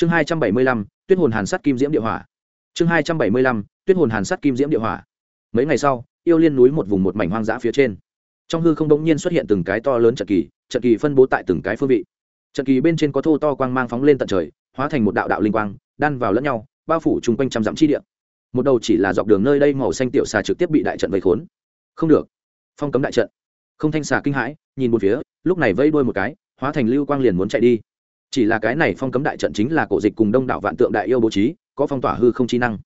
chương hai trăm bảy mươi lăm, tuyết hồn hàn sắt kim diễm địa hỏa. Chương hai trăm bảy mươi lăm, tuyết hồn hàn sắt kim diễm địa hỏa. Mấy ngày sau, yêu liên núi một vùng một mảnh hoang dã phía trên. Trong hư không đ ỗ n g nhiên xuất hiện từng cái to lớn trận kỳ trận kỳ phân bố tại từng cái phương vị. Trận kỳ bên trên có thô to quang mang phóng lên tận trời, hóa thành một đạo đạo linh quang, đan vào lẫn nhau, bao phủ chung quanh trăm dặm chi địa. Một đầu chỉ là dọc đường nơi đây màu xanh tiểu xà trực tiếp bị đại trận vây khốn. Không được. Phong cấm đại trận. Không thanh xà kinh hãi, nhìn một phía, lúc này vây đuôi một cái, hóa thành lưu quang liền muốn chạy đi chỉ là cái này phong cấm đại trận chính là cổ dịch cùng đông đảo vạn tượng đại yêu bố trí, có phong tỏa hư không chi năng.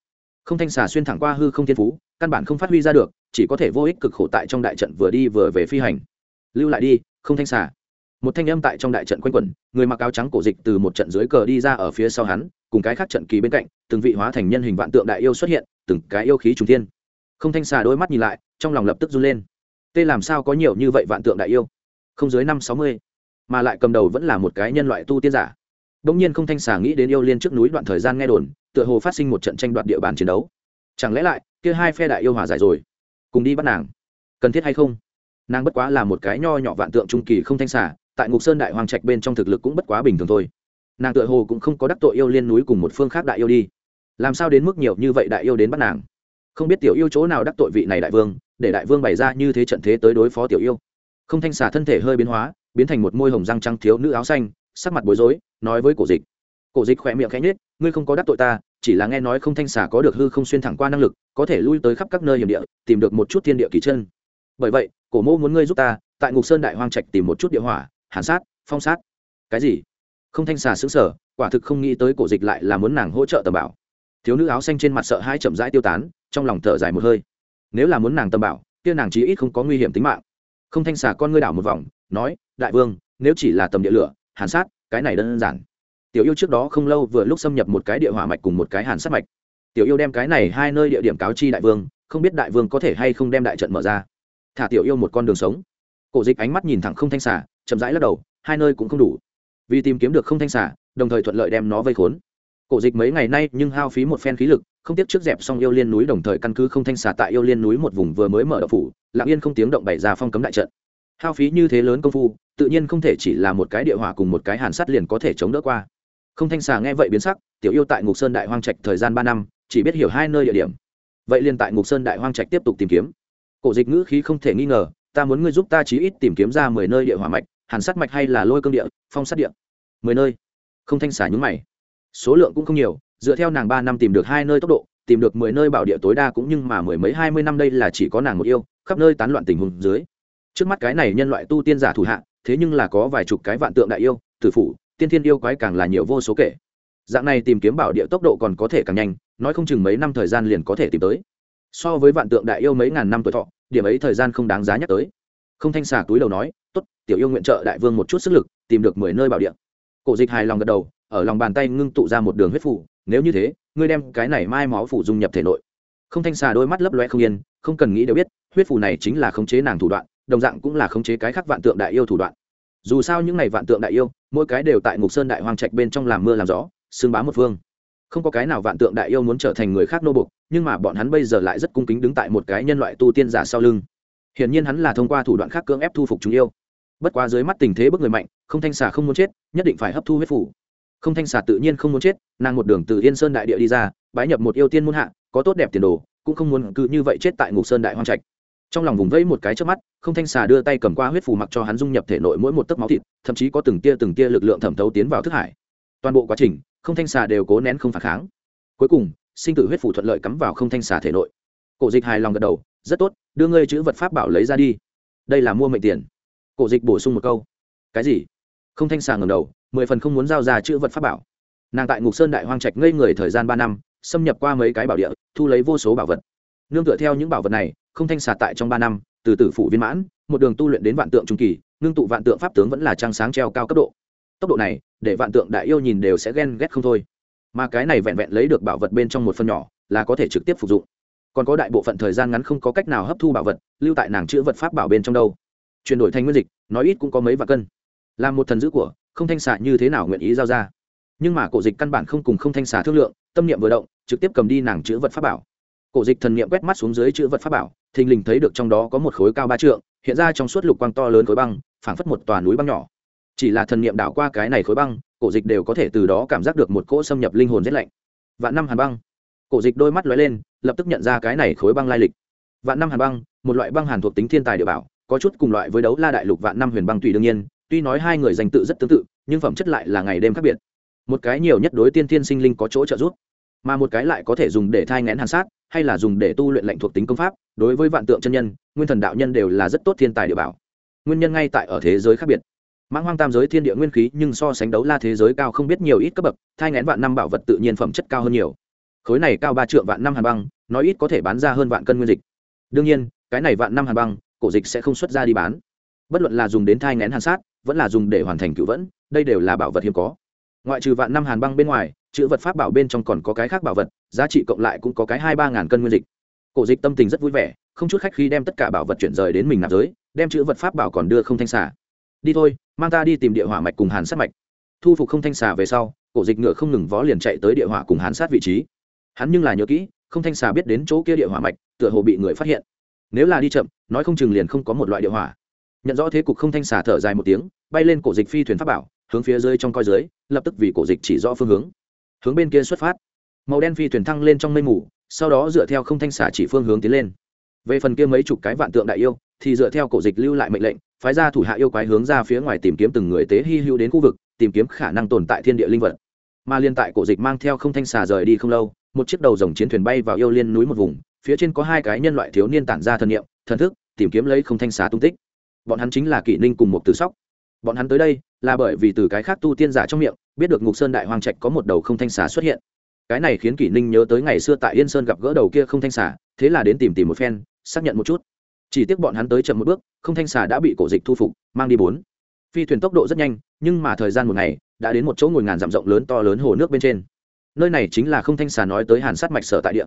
Không thanh xà xuyên thẳng qua hư không thiên phú, căn bản không phát huy ra được, chỉ có thể vô ích cực khổ tại trong đại trận vừa đi vừa về phi hành. Lưu lại đi, không thanh xà. Một thanh âm tại trong đại trận quanh quẩn, người mặc áo trắng cổ dịch từ một trận dưới cờ đi ra ở phía sau hắn, cùng cái khác trận kỳ bên cạnh, từng vị hóa thành nhân hình vạn tượng đại yêu xuất hiện, từng cái yêu khí trùng thiên. Không thanh xà đôi mắt nhìn lại, trong lòng lập tức run lên. Tê làm sao có nhiều như vậy vạn tượng đại yêu? Không dưới năm sáu mươi mà lại cầm đầu vẫn là một cái nhân loại tu tiên giả đống nhiên không thanh xà nghĩ đến yêu liên trước núi đoạn thời gian nghe đồn, tựa hồ phát sinh một trận tranh đoạt địa bàn chiến đấu. Chẳng lẽ lại, kia hai phe đại yêu hòa giải rồi, cùng đi bắt nàng, cần thiết hay không? Nàng bất quá là một cái nho nhỏ vạn tượng trung kỳ không thanh xà, tại Ngục Sơn đại hoàng trạch bên trong thực lực cũng bất quá bình thường thôi. Nàng tựa hồ cũng không có đắc tội yêu liên núi cùng một phương khác đại yêu đi. Làm sao đến mức nhiều như vậy đại yêu đến bắt nàng? Không biết tiểu yêu chỗ nào đắc tội vị này đại vương, để đại vương bày ra như thế trận thế tới đối phó tiểu yêu. Không thanh xà thân thể hơi biến hóa, biến thành một môi hồng răng trắng thiếu nữ áo xanh, sắc mặt bối rối nói với cổ dịch. Cổ dịch khỏe miệng khẽ nhết ngươi không có đắc tội ta chỉ là nghe nói không thanh xà có được hư không xuyên thẳng qua năng lực có thể lui tới khắp các nơi hiểm địa tìm được một chút thiên địa kỳ chân. Bởi vậy cổ mô muốn ngươi giúp ta tại ngục sơn đại hoang trạch tìm một chút địa hỏa hàn sát phong sát. Cái gì? Không thanh xà xứng sở quả thực không nghĩ tới cổ dịch lại là muốn nàng hỗ trợ tầm bảo. Thiếu nữ áo xanh trên mặt sợ hai chậm rãi tiêu tán trong lòng thở dài một hơi. Nếu là muốn nàng tầm bảo kia nàng chí ít không có nguy hiểm tính mạng. Không thanh xà con ngươi đảo một vòng nói, đại vương, nếu chỉ là tầm địa lửa, hàn sát, cái này đơn giản. Tiểu yêu trước đó không lâu vừa lúc xâm nhập một cái địa hỏa mạch cùng một cái hàn sát mạch. Tiểu yêu đem cái này hai nơi địa điểm cáo chi đại vương, không biết đại vương có thể hay không đem đại trận mở ra. Thả tiểu yêu một con đường sống. Cổ dịch ánh mắt nhìn thẳng không thanh xả chậm rãi lắc đầu, hai nơi cũng không đủ. Vì tìm kiếm được không thanh xả đồng thời thuận lợi đem nó vây khốn. Cổ dịch mấy ngày nay nhưng hao phí một phen khí lực, không tiếp trước dẹp xong yêu liên núi đồng thời căn cứ không thanh xả tại yêu liên núi một vùng vừa mới mở đậu phủ lạng yên không tiếng động bày ra phong cấm đại trận hao phí như thế lớn công phu, tự nhiên không thể chỉ là một cái địa hỏa cùng một cái hàn sắt liền có thể chống đỡ qua. Không thanh xà nghe vậy biến sắc, tiểu yêu tại ngục sơn đại hoang trạch thời gian ba năm, chỉ biết hiểu hai nơi địa điểm. Vậy liền tại ngục sơn đại hoang trạch tiếp tục tìm kiếm. Cổ dịch ngữ khí không thể nghi ngờ, ta muốn ngươi giúp ta chí ít tìm kiếm ra mười nơi địa hỏa mạch, hàn sắt mạch hay là lôi cương địa, phong sắt địa. Mười nơi. Không thanh xả nhúng mày. Số lượng cũng không nhiều, dựa theo nàng ba năm tìm được hai nơi tốc độ, tìm được mười nơi bảo địa tối đa cũng nhưng mà mười mấy hai mươi năm đây là chỉ có nàng một yêu, khắp nơi tán loạn tình huống dưới trước mắt cái này nhân loại tu tiên giả thủ hạ, thế nhưng là có vài chục cái vạn tượng đại yêu, tử phủ, tiên thiên yêu quái càng là nhiều vô số kể. Dạng này tìm kiếm bảo địa tốc độ còn có thể càng nhanh, nói không chừng mấy năm thời gian liền có thể tìm tới. So với vạn tượng đại yêu mấy ngàn năm tuổi thọ, điểm ấy thời gian không đáng giá nhắc tới. Không thanh xà túi đầu nói, tốt, tiểu yêu nguyện trợ đại vương một chút sức lực, tìm được mười nơi bảo địa. Cổ dịch hài lòng gật đầu, ở lòng bàn tay ngưng tụ ra một đường huyết phủ, nếu như thế, ngươi đem cái này mai máu phủ dung nhập thể nội. Không thanh xà đôi mắt lấp loe không yên, không cần nghĩ đều biết, huyết phủ này chính là khống chế nàng thủ đoạn đồng dạng cũng là khống chế cái khác vạn tượng đại yêu thủ đoạn. Dù sao những này vạn tượng đại yêu, mỗi cái đều tại ngục sơn đại hoang trạch bên trong làm mưa làm gió, xương bá một phương. Không có cái nào vạn tượng đại yêu muốn trở thành người khác nô bục nhưng mà bọn hắn bây giờ lại rất cung kính đứng tại một cái nhân loại tu tiên giả sau lưng. Hiển nhiên hắn là thông qua thủ đoạn khác cưỡng ép thu phục chúng yêu. Bất quá dưới mắt tình thế bức người mạnh, không thanh xà không muốn chết, nhất định phải hấp thu huyết phủ. Không thanh xà tự nhiên không muốn chết, nàng một đường từ yên sơn đại địa đi ra, bái nhập một yêu tiên muôn hạ, có tốt đẹp tiền đồ, cũng không muốn cứ như vậy chết tại ngục sơn đại hoang trạch trong lòng vùng vẫy một cái trước mắt, không thanh xà đưa tay cầm qua huyết phù mặc cho hắn dung nhập thể nội mỗi một tấc máu thịt, thậm chí có từng tia từng tia lực lượng thẩm thấu tiến vào thức hải. Toàn bộ quá trình, không thanh xà đều cố nén không phản kháng. Cuối cùng, sinh tử huyết phù thuận lợi cắm vào không thanh xà thể nội. Cổ dịch hài lòng gật đầu, rất tốt, đưa ngươi chữ vật pháp bảo lấy ra đi. Đây là mua mệnh tiền. Cổ dịch bổ sung một câu, cái gì? Không thanh xà ngầm đầu, mười phần không muốn giao ra chữ vật pháp bảo. Nàng tại ngục sơn đại hoang trạch ngây người thời gian ba năm, xâm nhập qua mấy cái bảo địa, thu lấy vô số bảo vật. Nương tựa theo những bảo vật này không thanh xà tại trong ba năm, từ tử phủ viên mãn, một đường tu luyện đến vạn tượng trung kỳ, ngưng tụ vạn tượng pháp tướng vẫn là trang sáng treo cao cấp độ. Tốc độ này, để vạn tượng đại yêu nhìn đều sẽ ghen ghét không thôi. Mà cái này vẹn vẹn lấy được bảo vật bên trong một phần nhỏ, là có thể trực tiếp phục dụng. Còn có đại bộ phận thời gian ngắn không có cách nào hấp thu bảo vật, lưu tại nàng chữ vật pháp bảo bên trong đâu. Chuyển đổi thành nguyên dịch, nói ít cũng có mấy vạn cân. Là một thần dữ của, không thanh xà như thế nào nguyện ý giao ra. Nhưng mà cổ dịch căn bản không cùng không thanh xà thương lượng, tâm niệm vừa động, trực tiếp cầm đi nàng chữ vật pháp bảo. Cổ dịch thần niệm quét mắt xuống dưới chữ vật pháp bảo thình lình thấy được trong đó có một khối cao ba trượng, hiện ra trong suốt lục quang to lớn khối băng, phảng phất một tòa núi băng nhỏ. Chỉ là thần niệm đảo qua cái này khối băng, cổ dịch đều có thể từ đó cảm giác được một cỗ xâm nhập linh hồn rét lạnh. Vạn năm hàn băng. Cổ dịch đôi mắt lóe lên, lập tức nhận ra cái này khối băng lai lịch. Vạn năm hàn băng, một loại băng hàn thuộc tính thiên tài địa bảo, có chút cùng loại với đấu la đại lục vạn năm huyền băng tùy đương nhiên, tuy nói hai người danh tự rất tương tự, nhưng phẩm chất lại là ngày đêm khác biệt. Một cái nhiều nhất đối tiên thiên sinh linh có chỗ trợ giúp, mà một cái lại có thể dùng để thai ngén hàn sát hay là dùng để tu luyện lệnh thuộc tính công pháp, đối với vạn tượng chân nhân, nguyên thần đạo nhân đều là rất tốt thiên tài địa bảo. Nguyên nhân ngay tại ở thế giới khác biệt. Mãng hoang tam giới thiên địa nguyên khí nhưng so sánh đấu la thế giới cao không biết nhiều ít cấp bậc, thai ngén vạn năm bảo vật tự nhiên phẩm chất cao hơn nhiều. Khối này cao ba triệu vạn năm hàn băng, nói ít có thể bán ra hơn vạn cân nguyên dịch. Đương nhiên, cái này vạn năm hàn băng, cổ dịch sẽ không xuất ra đi bán. Bất luận là dùng đến thai ngén hàn sát, vẫn là dùng để hoàn thành cựu vẫn, đây đều là bảo vật hiếm có. Ngoại trừ vạn năm hàn băng bên ngoài, chữ vật pháp bảo bên trong còn có cái khác bảo vật giá trị cộng lại cũng có cái hai ba ngàn cân nguyên dịch. Cổ dịch tâm tình rất vui vẻ, không chút khách khi đem tất cả bảo vật chuyển rời đến mình nạp giới, đem chữ vật pháp bảo còn đưa không thanh xả đi thôi, mang ta đi tìm địa hỏa mạch cùng hàn sát mạch. Thu phục không thanh xà về sau, cổ dịch ngựa không ngừng vó liền chạy tới địa hỏa cùng hàn sát vị trí. Hắn nhưng là nhớ kỹ, không thanh xà biết đến chỗ kia địa hỏa mạch, tựa hồ bị người phát hiện. Nếu là đi chậm, nói không chừng liền không có một loại địa hỏa. Nhận rõ thế cục không thanh xà thở dài một tiếng, bay lên cổ dịch phi thuyền pháp bảo, hướng phía dưới trong coi dưới, lập tức vì cổ dịch chỉ rõ phương hướng. Hướng bên kia xuất phát màu đen phi thuyền thăng lên trong mây mù, sau đó dựa theo không thanh xà chỉ phương hướng tiến lên. Về phần kia mấy chục cái vạn tượng đại yêu, thì dựa theo cổ dịch lưu lại mệnh lệnh, phái ra thủ hạ yêu quái hướng ra phía ngoài tìm kiếm từng người tế hy hữu đến khu vực, tìm kiếm khả năng tồn tại thiên địa linh vật. Mà liên tại cổ dịch mang theo không thanh xà rời đi không lâu, một chiếc đầu dòng chiến thuyền bay vào yêu liên núi một vùng, phía trên có hai cái nhân loại thiếu niên tản ra thần niệm, thần thức, tìm kiếm lấy không thanh xà tung tích. Bọn hắn chính là kỷ ninh cùng một từ sóc. Bọn hắn tới đây là bởi vì từ cái khác tu tiên giả trong miệng, biết được ngục sơn đại hoàng trạch có một đầu không thanh xà xuất hiện cái này khiến kỷ ninh nhớ tới ngày xưa tại yên sơn gặp gỡ đầu kia không thanh xà, thế là đến tìm tìm một phen, xác nhận một chút. Chỉ tiếc bọn hắn tới chậm một bước, không thanh xà đã bị cổ dịch thu phục, mang đi bốn. Phi thuyền tốc độ rất nhanh, nhưng mà thời gian một ngày, đã đến một chỗ ngồi ngàn dặm rộng lớn to lớn hồ nước bên trên. Nơi này chính là không thanh xà nói tới hàn sát mạch sở tại địa.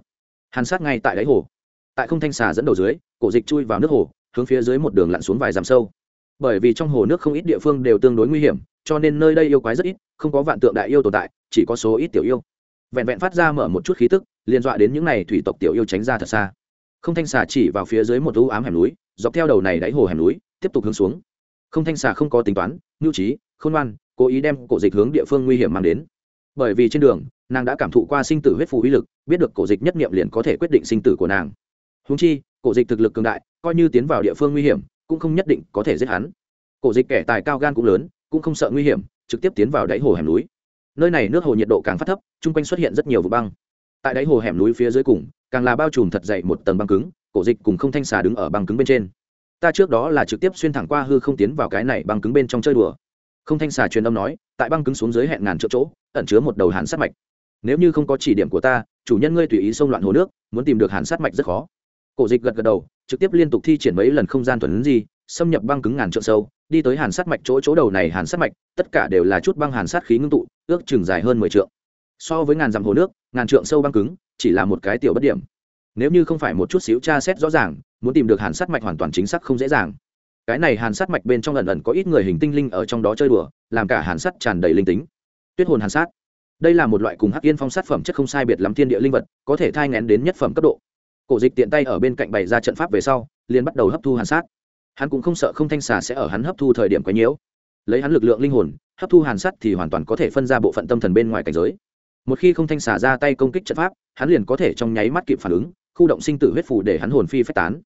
Hàn sát ngay tại đáy hồ. Tại không thanh xà dẫn đầu dưới, cổ dịch chui vào nước hồ, hướng phía dưới một đường lặn xuống vài dặm sâu. Bởi vì trong hồ nước không ít địa phương đều tương đối nguy hiểm, cho nên nơi đây yêu quái rất ít, không có vạn tượng đại yêu tồn tại, chỉ có số ít tiểu yêu vẹn vẹn phát ra mở một chút khí tức liên dọa đến những n à y thủy tộc tiểu yêu tránh ra thật xa. Không thanh xà chỉ vào phía dưới một u ám hẻm núi, dọc theo đầu này đáy hồ hẻm núi, tiếp tục hướng xuống. Không thanh xà không có tính toán, nhu trí, khôn ngoan, cố ý đem cổ dịch hướng địa phương nguy hiểm mang đến. Bởi vì trên đường, nàng đã cảm thụ qua sinh tử huyết phù uy lực, biết được cổ dịch nhất nghiệm liền có thể quyết định sinh tử của nàng. Húng chi, cổ dịch thực lực cường đại, coi như tiến vào địa phương nguy hiểm, cũng không nhất định có thể giết hắn. Cổ dịch kẻ tài cao gan cũng lớn, cũng không sợ nguy hiểm, trực tiếp tiến vào đáy hồ hẻm núi nơi này nước hồ nhiệt độ càng phát thấp, chung quanh xuất hiện rất nhiều vụ băng. Tại đáy hồ hẻm núi phía dưới cùng, càng là bao trùm thật dày một tầng băng cứng, cổ dịch cùng không thanh xà đứng ở băng cứng bên trên. Ta trước đó là trực tiếp xuyên thẳng qua hư không tiến vào cái này băng cứng bên trong chơi đùa. Không thanh xà truyền âm nói, tại băng cứng xuống dưới hẹn ngàn chỗ chỗ, ẩn chứa một đầu hàn sát mạch. Nếu như không có chỉ điểm của ta, chủ nhân ngươi tùy ý xông loạn hồ nước, muốn tìm được hàn sát mạch rất khó. Cổ dịch gật gật đầu, trực tiếp liên tục thi triển mấy lần không gian thuần gì xâm nhập băng cứng ngàn trượng sâu, đi tới hàn sát mạch chỗ chỗ đầu này hàn sát mạch, tất cả đều là chút băng hàn sát khí ngưng tụ ước chừng dài hơn mười trượng. So với ngàn dặm hồ nước, ngàn trượng sâu băng cứng, chỉ là một cái tiểu bất điểm. Nếu như không phải một chút xíu tra xét rõ ràng, muốn tìm được hàn sát mạch hoàn toàn chính xác không dễ dàng. Cái này hàn sát mạch bên trong lần ẩn có ít người hình tinh linh ở trong đó chơi đùa, làm cả hàn sát tràn đầy linh tính. Tuyết hồn hàn sát đây là một loại cùng hắc yên phong sát phẩm chất không sai biệt lắm thiên địa linh vật, có thể thai ngén đến nhất phẩm cấp độ. Cổ dịch tiện tay ở bên cạnh bày ra trận pháp về sau, liền bắt đầu hấp thu hàn sát hắn cũng không sợ không thanh xà sẽ ở hắn hấp thu thời điểm quấy nhiễu lấy hắn lực lượng linh hồn, hấp thu hàn sát thì hoàn toàn có thể phân ra bộ phận tâm thần bên ngoài cảnh giới. Một khi không thanh xả ra tay công kích trận pháp, hắn liền có thể trong nháy mắt kịp phản ứng, khu động sinh tử huyết phủ để hắn hồn phi phách tán.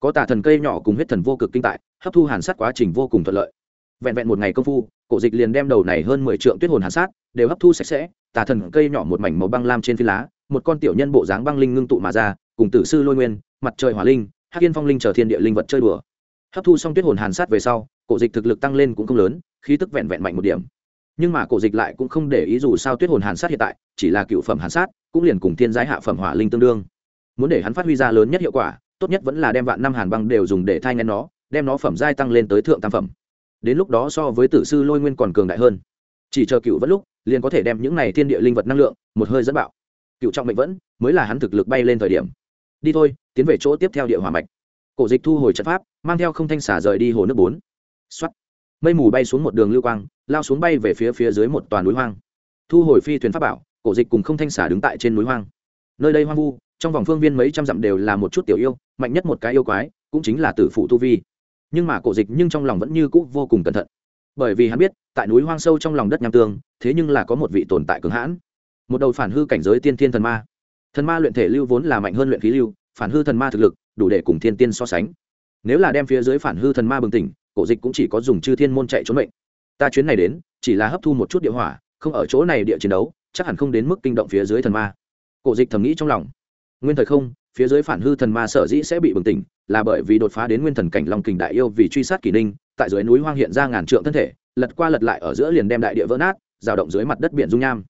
Có tà thần cây nhỏ cùng huyết thần vô cực kinh tại, hấp thu hàn sát quá trình vô cùng thuận lợi. Vẹn vẹn một ngày công phu, cổ dịch liền đem đầu này hơn mười triệu tuyết hồn hàn sát đều hấp thu sạch sẽ, tà thần cây nhỏ một mảnh màu băng lam trên phi lá, một con tiểu nhân bộ dáng băng linh ngưng tụ mà ra, cùng tử sư lôi nguyên, mặt trời hỏa linh, hắc yên phong linh chờ thiên địa linh vật chơi đùa. Hấp thu xong tuyết hồn hàn sát về sau cổ dịch thực lực tăng lên cũng không lớn, khí tức vẹn vẹn mạnh một điểm. Nhưng mà cổ dịch lại cũng không để ý dù sao tuyết hồn hàn sát hiện tại, chỉ là cựu phẩm hàn sát, cũng liền cùng thiên giái hạ phẩm hỏa linh tương đương. Muốn để hắn phát huy ra lớn nhất hiệu quả, tốt nhất vẫn là đem vạn năm hàn băng đều dùng để thay ngén nó, đem nó phẩm giai tăng lên tới thượng tam phẩm. Đến lúc đó so với tử sư lôi nguyên còn cường đại hơn. Chỉ chờ cựu vẫn lúc, liền có thể đem những này thiên địa linh vật năng lượng, một hơi dẫn bạo. Cựu trọng mệnh vẫn, mới là hắn thực lực bay lên thời điểm. Đi thôi, tiến về chỗ tiếp theo địa hỏa mạch. Cổ dịch thu hồi trận pháp, mang theo không thanh xả rời đi hồ nước bốn x mây mù bay xuống một đường lưu quang, lao xuống bay về phía phía dưới một toàn núi hoang. Thu hồi phi thuyền pháp bảo, cổ dịch cùng không thanh xả đứng tại trên núi hoang. Nơi đây hoang vu, trong vòng phương viên mấy trăm dặm đều là một chút tiểu yêu, mạnh nhất một cái yêu quái, cũng chính là tử phụ tu vi. Nhưng mà cổ dịch nhưng trong lòng vẫn như cũ vô cùng cẩn thận. Bởi vì hắn biết, tại núi hoang sâu trong lòng đất nham tương, thế nhưng là có một vị tồn tại cường hãn. Một đầu phản hư cảnh giới tiên thiên thần ma. Thần ma luyện thể lưu vốn là mạnh hơn luyện khí lưu, phản hư thần ma thực lực, đủ để cùng thiên tiên so sánh. Nếu là đem phía dưới phản hư thần ma bừng tỉnh cổ dịch cũng chỉ có dùng chư thiên môn chạy trốn mệnh. Ta chuyến này đến, chỉ là hấp thu một chút địa hỏa, không ở chỗ này địa chiến đấu, chắc hẳn không đến mức kinh động phía dưới thần ma. Cổ dịch thầm nghĩ trong lòng. Nguyên thời không, phía dưới phản hư thần ma sở dĩ sẽ bị bừng tỉnh, là bởi vì đột phá đến nguyên thần cảnh long kình đại yêu vì truy sát kỷ ninh tại dưới núi hoang hiện ra ngàn trượng thân thể, lật qua lật lại ở giữa liền đem đại địa vỡ nát, rào động dưới mặt đất biển dung nham.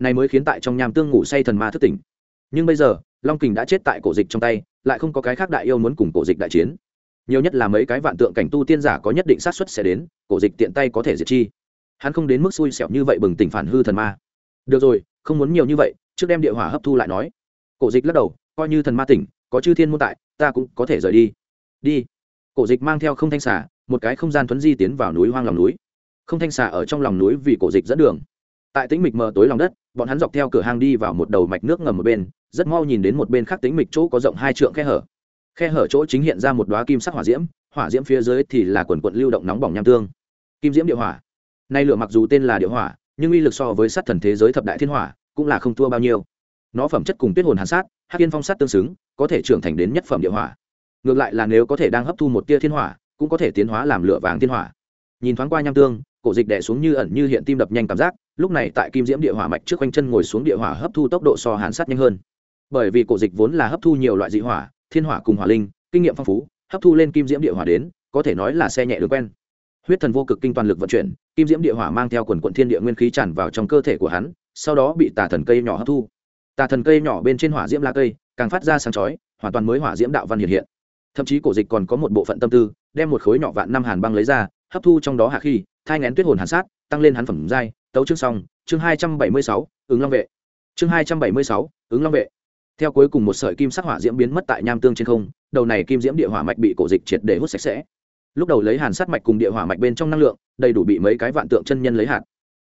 Này mới khiến tại trong nham tương ngủ say thần ma thức tỉnh. Nhưng bây giờ, long kình đã chết tại cổ dịch trong tay, lại không có cái khác đại yêu muốn cùng cổ dịch đại chiến nhiều nhất là mấy cái vạn tượng cảnh tu tiên giả có nhất định xác suất sẽ đến, cổ dịch tiện tay có thể diệt chi. Hắn không đến mức xui xẻo như vậy bừng tỉnh phản hư thần ma. Được rồi, không muốn nhiều như vậy, trước đem địa hỏa hấp thu lại nói. Cổ dịch lắc đầu, coi như thần ma tỉnh, có chư thiên môn tại, ta cũng có thể rời đi. Đi. Cổ dịch mang theo không thanh xả một cái không gian thuấn di tiến vào núi hoang lòng núi. Không thanh xả ở trong lòng núi vì cổ dịch dẫn đường. Tại tĩnh mịch mờ tối lòng đất, bọn hắn dọc theo cửa hang đi vào một đầu mạch nước ngầm một bên, rất mau nhìn đến một bên khác tĩnh mịch chỗ có rộng hai trượng khe hở khe hở chỗ chính hiện ra một đoá kim sắc hỏa diễm hỏa diễm phía dưới thì là quần quận lưu động nóng bỏng nham tương. Kim diễm địa hỏa. Nay lửa mặc dù tên là địa hỏa, nhưng uy lực so với sát thần thế giới thập đại thiên hỏa cũng là không thua bao nhiêu. Nó phẩm chất cùng tuyết hồn hàn sát, hắc yên phong sát tương xứng, có thể trưởng thành đến nhất phẩm địa hỏa. Ngược lại là nếu có thể đang hấp thu một tia thiên hỏa, cũng có thể tiến hóa làm lửa vàng thiên hỏa. Nhìn thoáng qua nham tương, cổ dịch đẻ xuống như ẩn như hiện tim đập nhanh cảm giác, lúc này tại kim diễm địa hỏa mạch trước quanh chân ngồi xuống địa hỏa hấp thu tốc độ so hàn sát nhanh hơn. Bởi vì cổ dịch vốn là hấp thu nhiều loại dị hỏa thiên hỏa cùng hỏa linh, kinh nghiệm phong phú, hấp thu lên kim diễm địa hỏa đến, có thể nói là xe nhẹ đường quen. Huyết thần vô cực kinh toàn lực vận chuyển, kim diễm địa hỏa mang theo quần quận thiên địa nguyên khí tràn vào trong cơ thể của hắn, sau đó bị tà thần cây nhỏ hấp thu. Tà thần cây nhỏ bên trên hỏa diễm la cây, càng phát ra sáng chói, hoàn toàn mới hỏa diễm đạo văn hiện hiện. Thậm chí cổ dịch còn có một bộ phận tâm tư, đem một khối nhỏ vạn năm hàn băng lấy ra, hấp thu trong đó hạ khi thai ngén tuyết hồn hàn sát, tăng lên hắn phẩm giai, tấu chương xong, chương hai trăm bảy mươi sáu, ứng long vệ. Chương hai trăm bảy mươi sáu, ứng long vệ theo cuối cùng một sợi kim sắc hỏa diễm biến mất tại nham tương trên không, đầu này kim diễm địa hỏa mạch bị cổ dịch triệt để hút sạch sẽ. Lúc đầu lấy hàn sát mạch cùng địa hỏa mạch bên trong năng lượng, đầy đủ bị mấy cái vạn tượng chân nhân lấy hạt.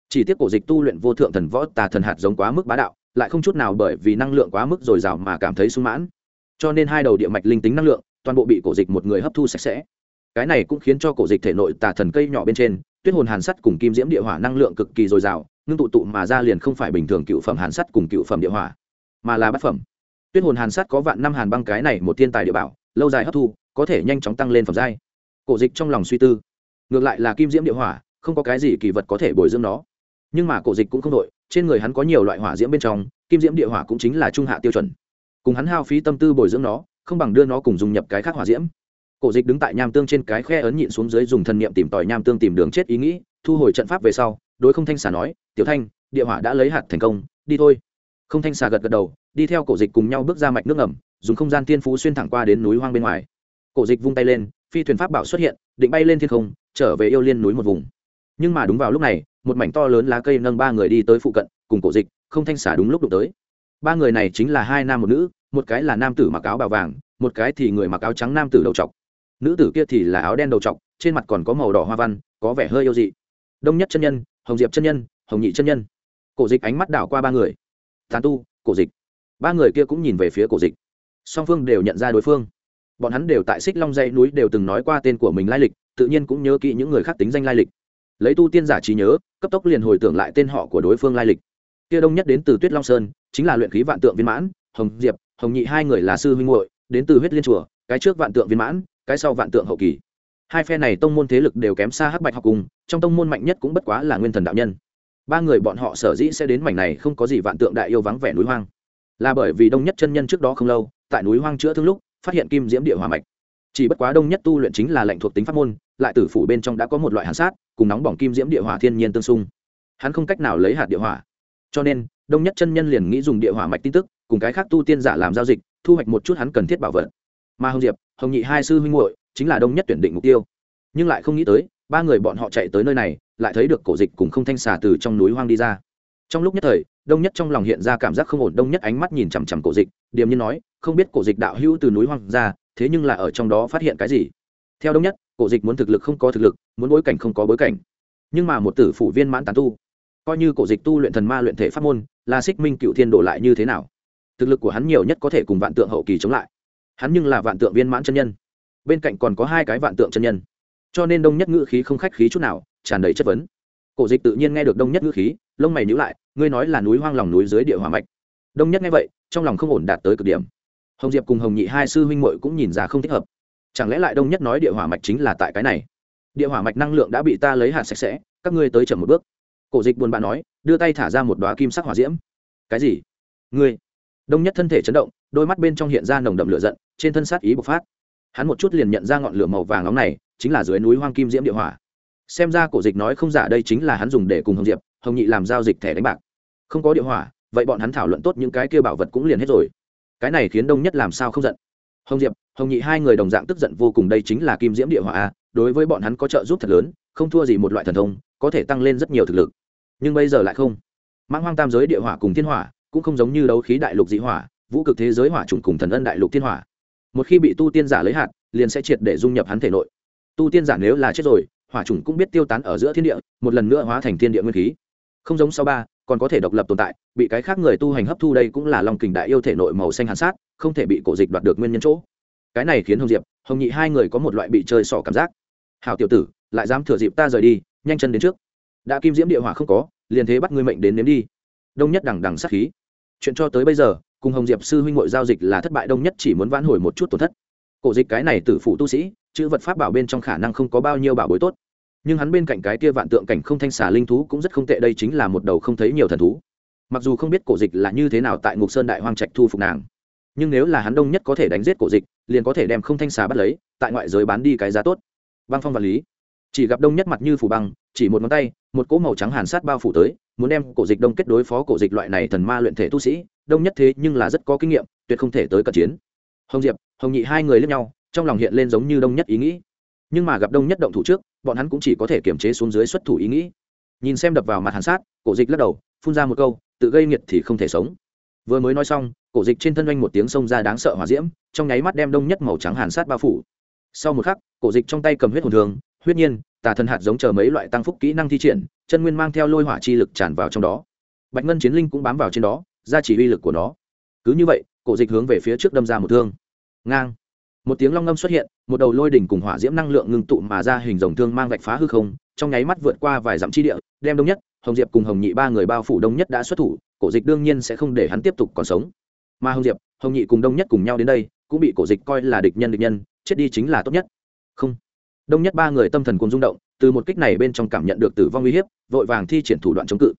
Chỉ tiếc cổ dịch tu luyện vô thượng thần võ, tà thần hạt giống quá mức bá đạo, lại không chút nào bởi vì năng lượng quá mức dồi dào mà cảm thấy sung mãn. Cho nên hai đầu địa mạch linh tính năng lượng, toàn bộ bị cổ dịch một người hấp thu sạch sẽ. Cái này cũng khiến cho cổ dịch thể nội tà thần cây nhỏ bên trên, tuyết hồn hàn sắt cùng kim diễm địa hỏa năng lượng cực kỳ dồi dào, ngưng tụ tụ mà ra liền không phải bình thường cựu phẩm hàn sắt cùng cựu phẩm địa hỏa, mà là bát phẩm tuyết hồn hàn Sát có vạn năm hàn băng cái này một thiên tài địa bảo, lâu dài hấp thu, có thể nhanh chóng tăng lên phẩm giai. Cổ dịch trong lòng suy tư. Ngược lại là kim diễm địa hỏa, không có cái gì kỳ vật có thể bồi dưỡng nó. Nhưng mà cổ dịch cũng không đội trên người hắn có nhiều loại hỏa diễm bên trong, kim diễm địa hỏa cũng chính là trung hạ tiêu chuẩn. Cùng hắn hao phí tâm tư bồi dưỡng nó, không bằng đưa nó cùng dùng nhập cái khác hỏa diễm. Cổ dịch đứng tại nham tương trên cái khe ấn nhịn xuống dưới dùng thần niệm tìm tòi nham tương tìm đường chết ý nghĩ, thu hồi trận pháp về sau, đối không thanh xà nói, tiểu thanh, địa hỏa đã lấy hạt thành công, đi thôi. Không thanh xà gật gật đầu đi theo cổ dịch cùng nhau bước ra mạch nước ngầm, dùng không gian tiên phú xuyên thẳng qua đến núi hoang bên ngoài. Cổ dịch vung tay lên, phi thuyền pháp bảo xuất hiện, định bay lên thiên không, trở về yêu liên núi một vùng. Nhưng mà đúng vào lúc này, một mảnh to lớn lá cây nâng ba người đi tới phụ cận, cùng cổ dịch, không thanh xả đúng lúc đụng tới. Ba người này chính là hai nam một nữ, một cái là nam tử mặc áo bào vàng, một cái thì người mặc áo trắng nam tử đầu trọc. Nữ tử kia thì là áo đen đầu trọc, trên mặt còn có màu đỏ hoa văn, có vẻ hơi yêu dị. Đông nhất chân nhân, hồng diệp chân nhân, hồng nhị chân nhân. Cổ dịch ánh mắt đảo qua ba người. Tàn tu, cổ dịch ba người kia cũng nhìn về phía cổ dịch. Song phương đều nhận ra đối phương. Bọn hắn đều tại xích long dây núi đều từng nói qua tên của mình lai lịch, tự nhiên cũng nhớ kỹ những người khác tính danh lai lịch. Lấy tu tiên giả trí nhớ, cấp tốc liền hồi tưởng lại tên họ của đối phương lai lịch. Kia đông nhất đến từ tuyết long sơn, chính là luyện khí vạn tượng viên mãn, hồng diệp, hồng nhị hai người là sư huynh hội đến từ huyết liên chùa, cái trước vạn tượng viên mãn, cái sau vạn tượng hậu kỳ. Hai phe này tông môn thế lực đều kém xa hắc bạch học cùng, trong tông môn mạnh nhất cũng bất quá là nguyên thần đạo nhân. Ba người bọn họ sở dĩ sẽ đến mảnh này không có gì vạn tượng đại yêu vắng vẻ núi hoang là bởi vì đông nhất chân nhân trước đó không lâu, tại núi hoang chữa thương lúc, phát hiện kim diễm địa hỏa mạch. Chỉ bất quá đông nhất tu luyện chính là lệnh thuộc tính pháp môn, lại tử phủ bên trong đã có một loại hàn sát, cùng nóng bỏng kim diễm địa hỏa thiên nhiên tương xung. Hắn không cách nào lấy hạt địa hỏa. Cho nên, đông nhất chân nhân liền nghĩ dùng địa hỏa mạch tin tức, cùng cái khác tu tiên giả làm giao dịch, thu hoạch một chút hắn cần thiết bảo vật. Mà hồng diệp, hồng nhị hai sư huynh muội, chính là đông nhất tuyển định mục tiêu. Nhưng lại không nghĩ tới, ba người bọn họ chạy tới nơi này, lại thấy được cổ dịch cùng không thanh xà từ trong núi hoang đi ra trong lúc nhất thời, đông nhất trong lòng hiện ra cảm giác không ổn, đông nhất ánh mắt nhìn chằm chằm cổ dịch, điềm nhiên nói, không biết cổ dịch đạo hữu từ núi hoang ra, thế nhưng là ở trong đó phát hiện cái gì? Theo đông nhất, cổ dịch muốn thực lực không có thực lực, muốn bối cảnh không có bối cảnh. Nhưng mà một tử phủ viên mãn tán tu, coi như cổ dịch tu luyện thần ma luyện thể pháp môn, là xích minh cựu thiên đổ lại như thế nào? Thực lực của hắn nhiều nhất có thể cùng vạn tượng hậu kỳ chống lại. Hắn nhưng là vạn tượng viên mãn chân nhân. Bên cạnh còn có hai cái vạn tượng chân nhân. Cho nên đông nhất ngữ khí không khách khí chút nào, tràn đầy chất vấn. Cổ dịch tự nhiên nghe được đông nhất ngữ khí, lông mày nhữ lại ngươi nói là núi hoang lòng núi dưới địa hỏa mạch. Đông nhất nghe vậy, trong lòng không ổn đạt tới cực điểm. Hồng diệp cùng hồng nhị hai sư huynh muội cũng nhìn ra không thích hợp. Chẳng lẽ lại đông nhất nói địa hỏa mạch chính là tại cái này? Địa hỏa mạch năng lượng đã bị ta lấy hạt sạch sẽ, các ngươi tới chậm một bước. Cổ dịch buồn bã nói, đưa tay thả ra một đoá kim sắc hỏa diễm. Cái gì? Ngươi? Đông nhất thân thể chấn động, đôi mắt bên trong hiện ra nồng đậm lửa giận, trên thân sát ý bộc phát. Hắn một chút liền nhận ra ngọn lửa màu vàng nóng này, chính là dưới núi hoang kim diễm địa hỏa. Xem ra cổ dịch nói không giả đây chính là hắn dùng để cùng hồng diệp hồng nhị làm giao dịch thẻ đánh bạc. Không có địa hỏa, vậy bọn hắn thảo luận tốt những cái kia bảo vật cũng liền hết rồi. Cái này khiến đông nhất làm sao không giận? Hồng diệp, hồng nhị hai người đồng dạng tức giận vô cùng, đây chính là kim diễm địa hỏa a, đối với bọn hắn có trợ giúp thật lớn, không thua gì một loại thần thông, có thể tăng lên rất nhiều thực lực. Nhưng bây giờ lại không. Mãng hoang tam giới địa hỏa cùng thiên hỏa, cũng không giống như đấu khí đại lục dị hỏa, vũ cực thế giới hỏa trùng cùng thần ân đại lục thiên hỏa. Một khi bị tu tiên giả lấy hạt, liền sẽ triệt để dung nhập hắn thể nội. Tu tiên giả nếu là chết rồi, hỏa trùng cũng biết tiêu tán ở giữa thiên địa, một lần nữa hóa thành thiên địa nguyên khí không giống sau ba, còn có thể độc lập tồn tại, bị cái khác người tu hành hấp thu đây cũng là lòng kình đại yêu thể nội màu xanh hàn sát, không thể bị cổ dịch đoạt được nguyên nhân chỗ. Cái này khiến hồng diệp, hồng nhị hai người có một loại bị chơi sỏ cảm giác. Hào tiểu tử, lại dám thừa dịp ta rời đi, nhanh chân đến trước. Đã kim diễm địa hỏa không có, liền thế bắt ngươi mệnh đến nếm đi. Đông nhất đằng đằng sát khí. Chuyện cho tới bây giờ, cùng hồng diệp sư huynh hội giao dịch là thất bại, đông nhất chỉ muốn vãn hồi một chút tổn thất. Cổ dịch cái này tử phụ tu sĩ, chữ vật pháp bảo bên trong khả năng không có bao nhiêu bảo bối tốt nhưng hắn bên cạnh cái kia vạn tượng cảnh không thanh xà linh thú cũng rất không tệ, đây chính là một đầu không thấy nhiều thần thú. Mặc dù không biết cổ dịch là như thế nào tại ngục sơn đại hoang trạch thu phục nàng, nhưng nếu là hắn đông nhất có thể đánh giết cổ dịch, liền có thể đem không thanh xà bắt lấy, tại ngoại giới bán đi cái giá tốt. Băng phong vật lý, chỉ gặp đông nhất mặt như phủ băng, chỉ một ngón tay, một cỗ màu trắng hàn sát bao phủ tới, muốn đem cổ dịch đông kết đối phó cổ dịch loại này thần ma luyện thể tu sĩ, đông nhất thế nhưng là rất có kinh nghiệm, tuyệt không thể tới cận chiến. Hồng diệp, hồng nhị hai người lướt nhau, trong lòng hiện lên giống như đông nhất ý nghĩ. Nhưng mà gặp đông nhất động thủ trước bọn hắn cũng chỉ có thể kiềm chế xuống dưới xuất thủ ý nghĩ. Nhìn xem đập vào mặt hàn sát, cổ dịch lắc đầu, phun ra một câu, tự gây nghiệt thì không thể sống. Vừa mới nói xong, cổ dịch trên thân anh một tiếng sông ra đáng sợ hỏa diễm, trong nháy mắt đem đông nhất màu trắng hàn sát bao phủ. Sau một khắc, cổ dịch trong tay cầm huyết hồn thường, huyết nhiên, tà thần hạt giống chờ mấy loại tăng phúc kỹ năng thi triển, chân nguyên mang theo lôi hỏa chi lực tràn vào trong đó. Bạch ngân chiến linh cũng bám vào trên đó ra chỉ uy lực của nó. Cứ như vậy, cổ dịch hướng về phía trước đâm ra một thương. Ngang một tiếng long ngâm xuất hiện, một đầu lôi đỉnh cùng hỏa diễm năng lượng ngưng tụ mà ra hình dòng thương mang vạch phá hư không, trong nháy mắt vượt qua vài dặm chi địa, đem đông nhất, hồng diệp cùng hồng nhị ba người bao phủ đông nhất đã xuất thủ, cổ dịch đương nhiên sẽ không để hắn tiếp tục còn sống. Mà hồng diệp, hồng nhị cùng đông nhất cùng nhau đến đây, cũng bị cổ dịch coi là địch nhân địch nhân, chết đi chính là tốt nhất. Không. Đông nhất ba người tâm thần cùng rung động, từ một kích này bên trong cảm nhận được tử vong uy hiếp, vội vàng thi triển thủ đoạn chống cự.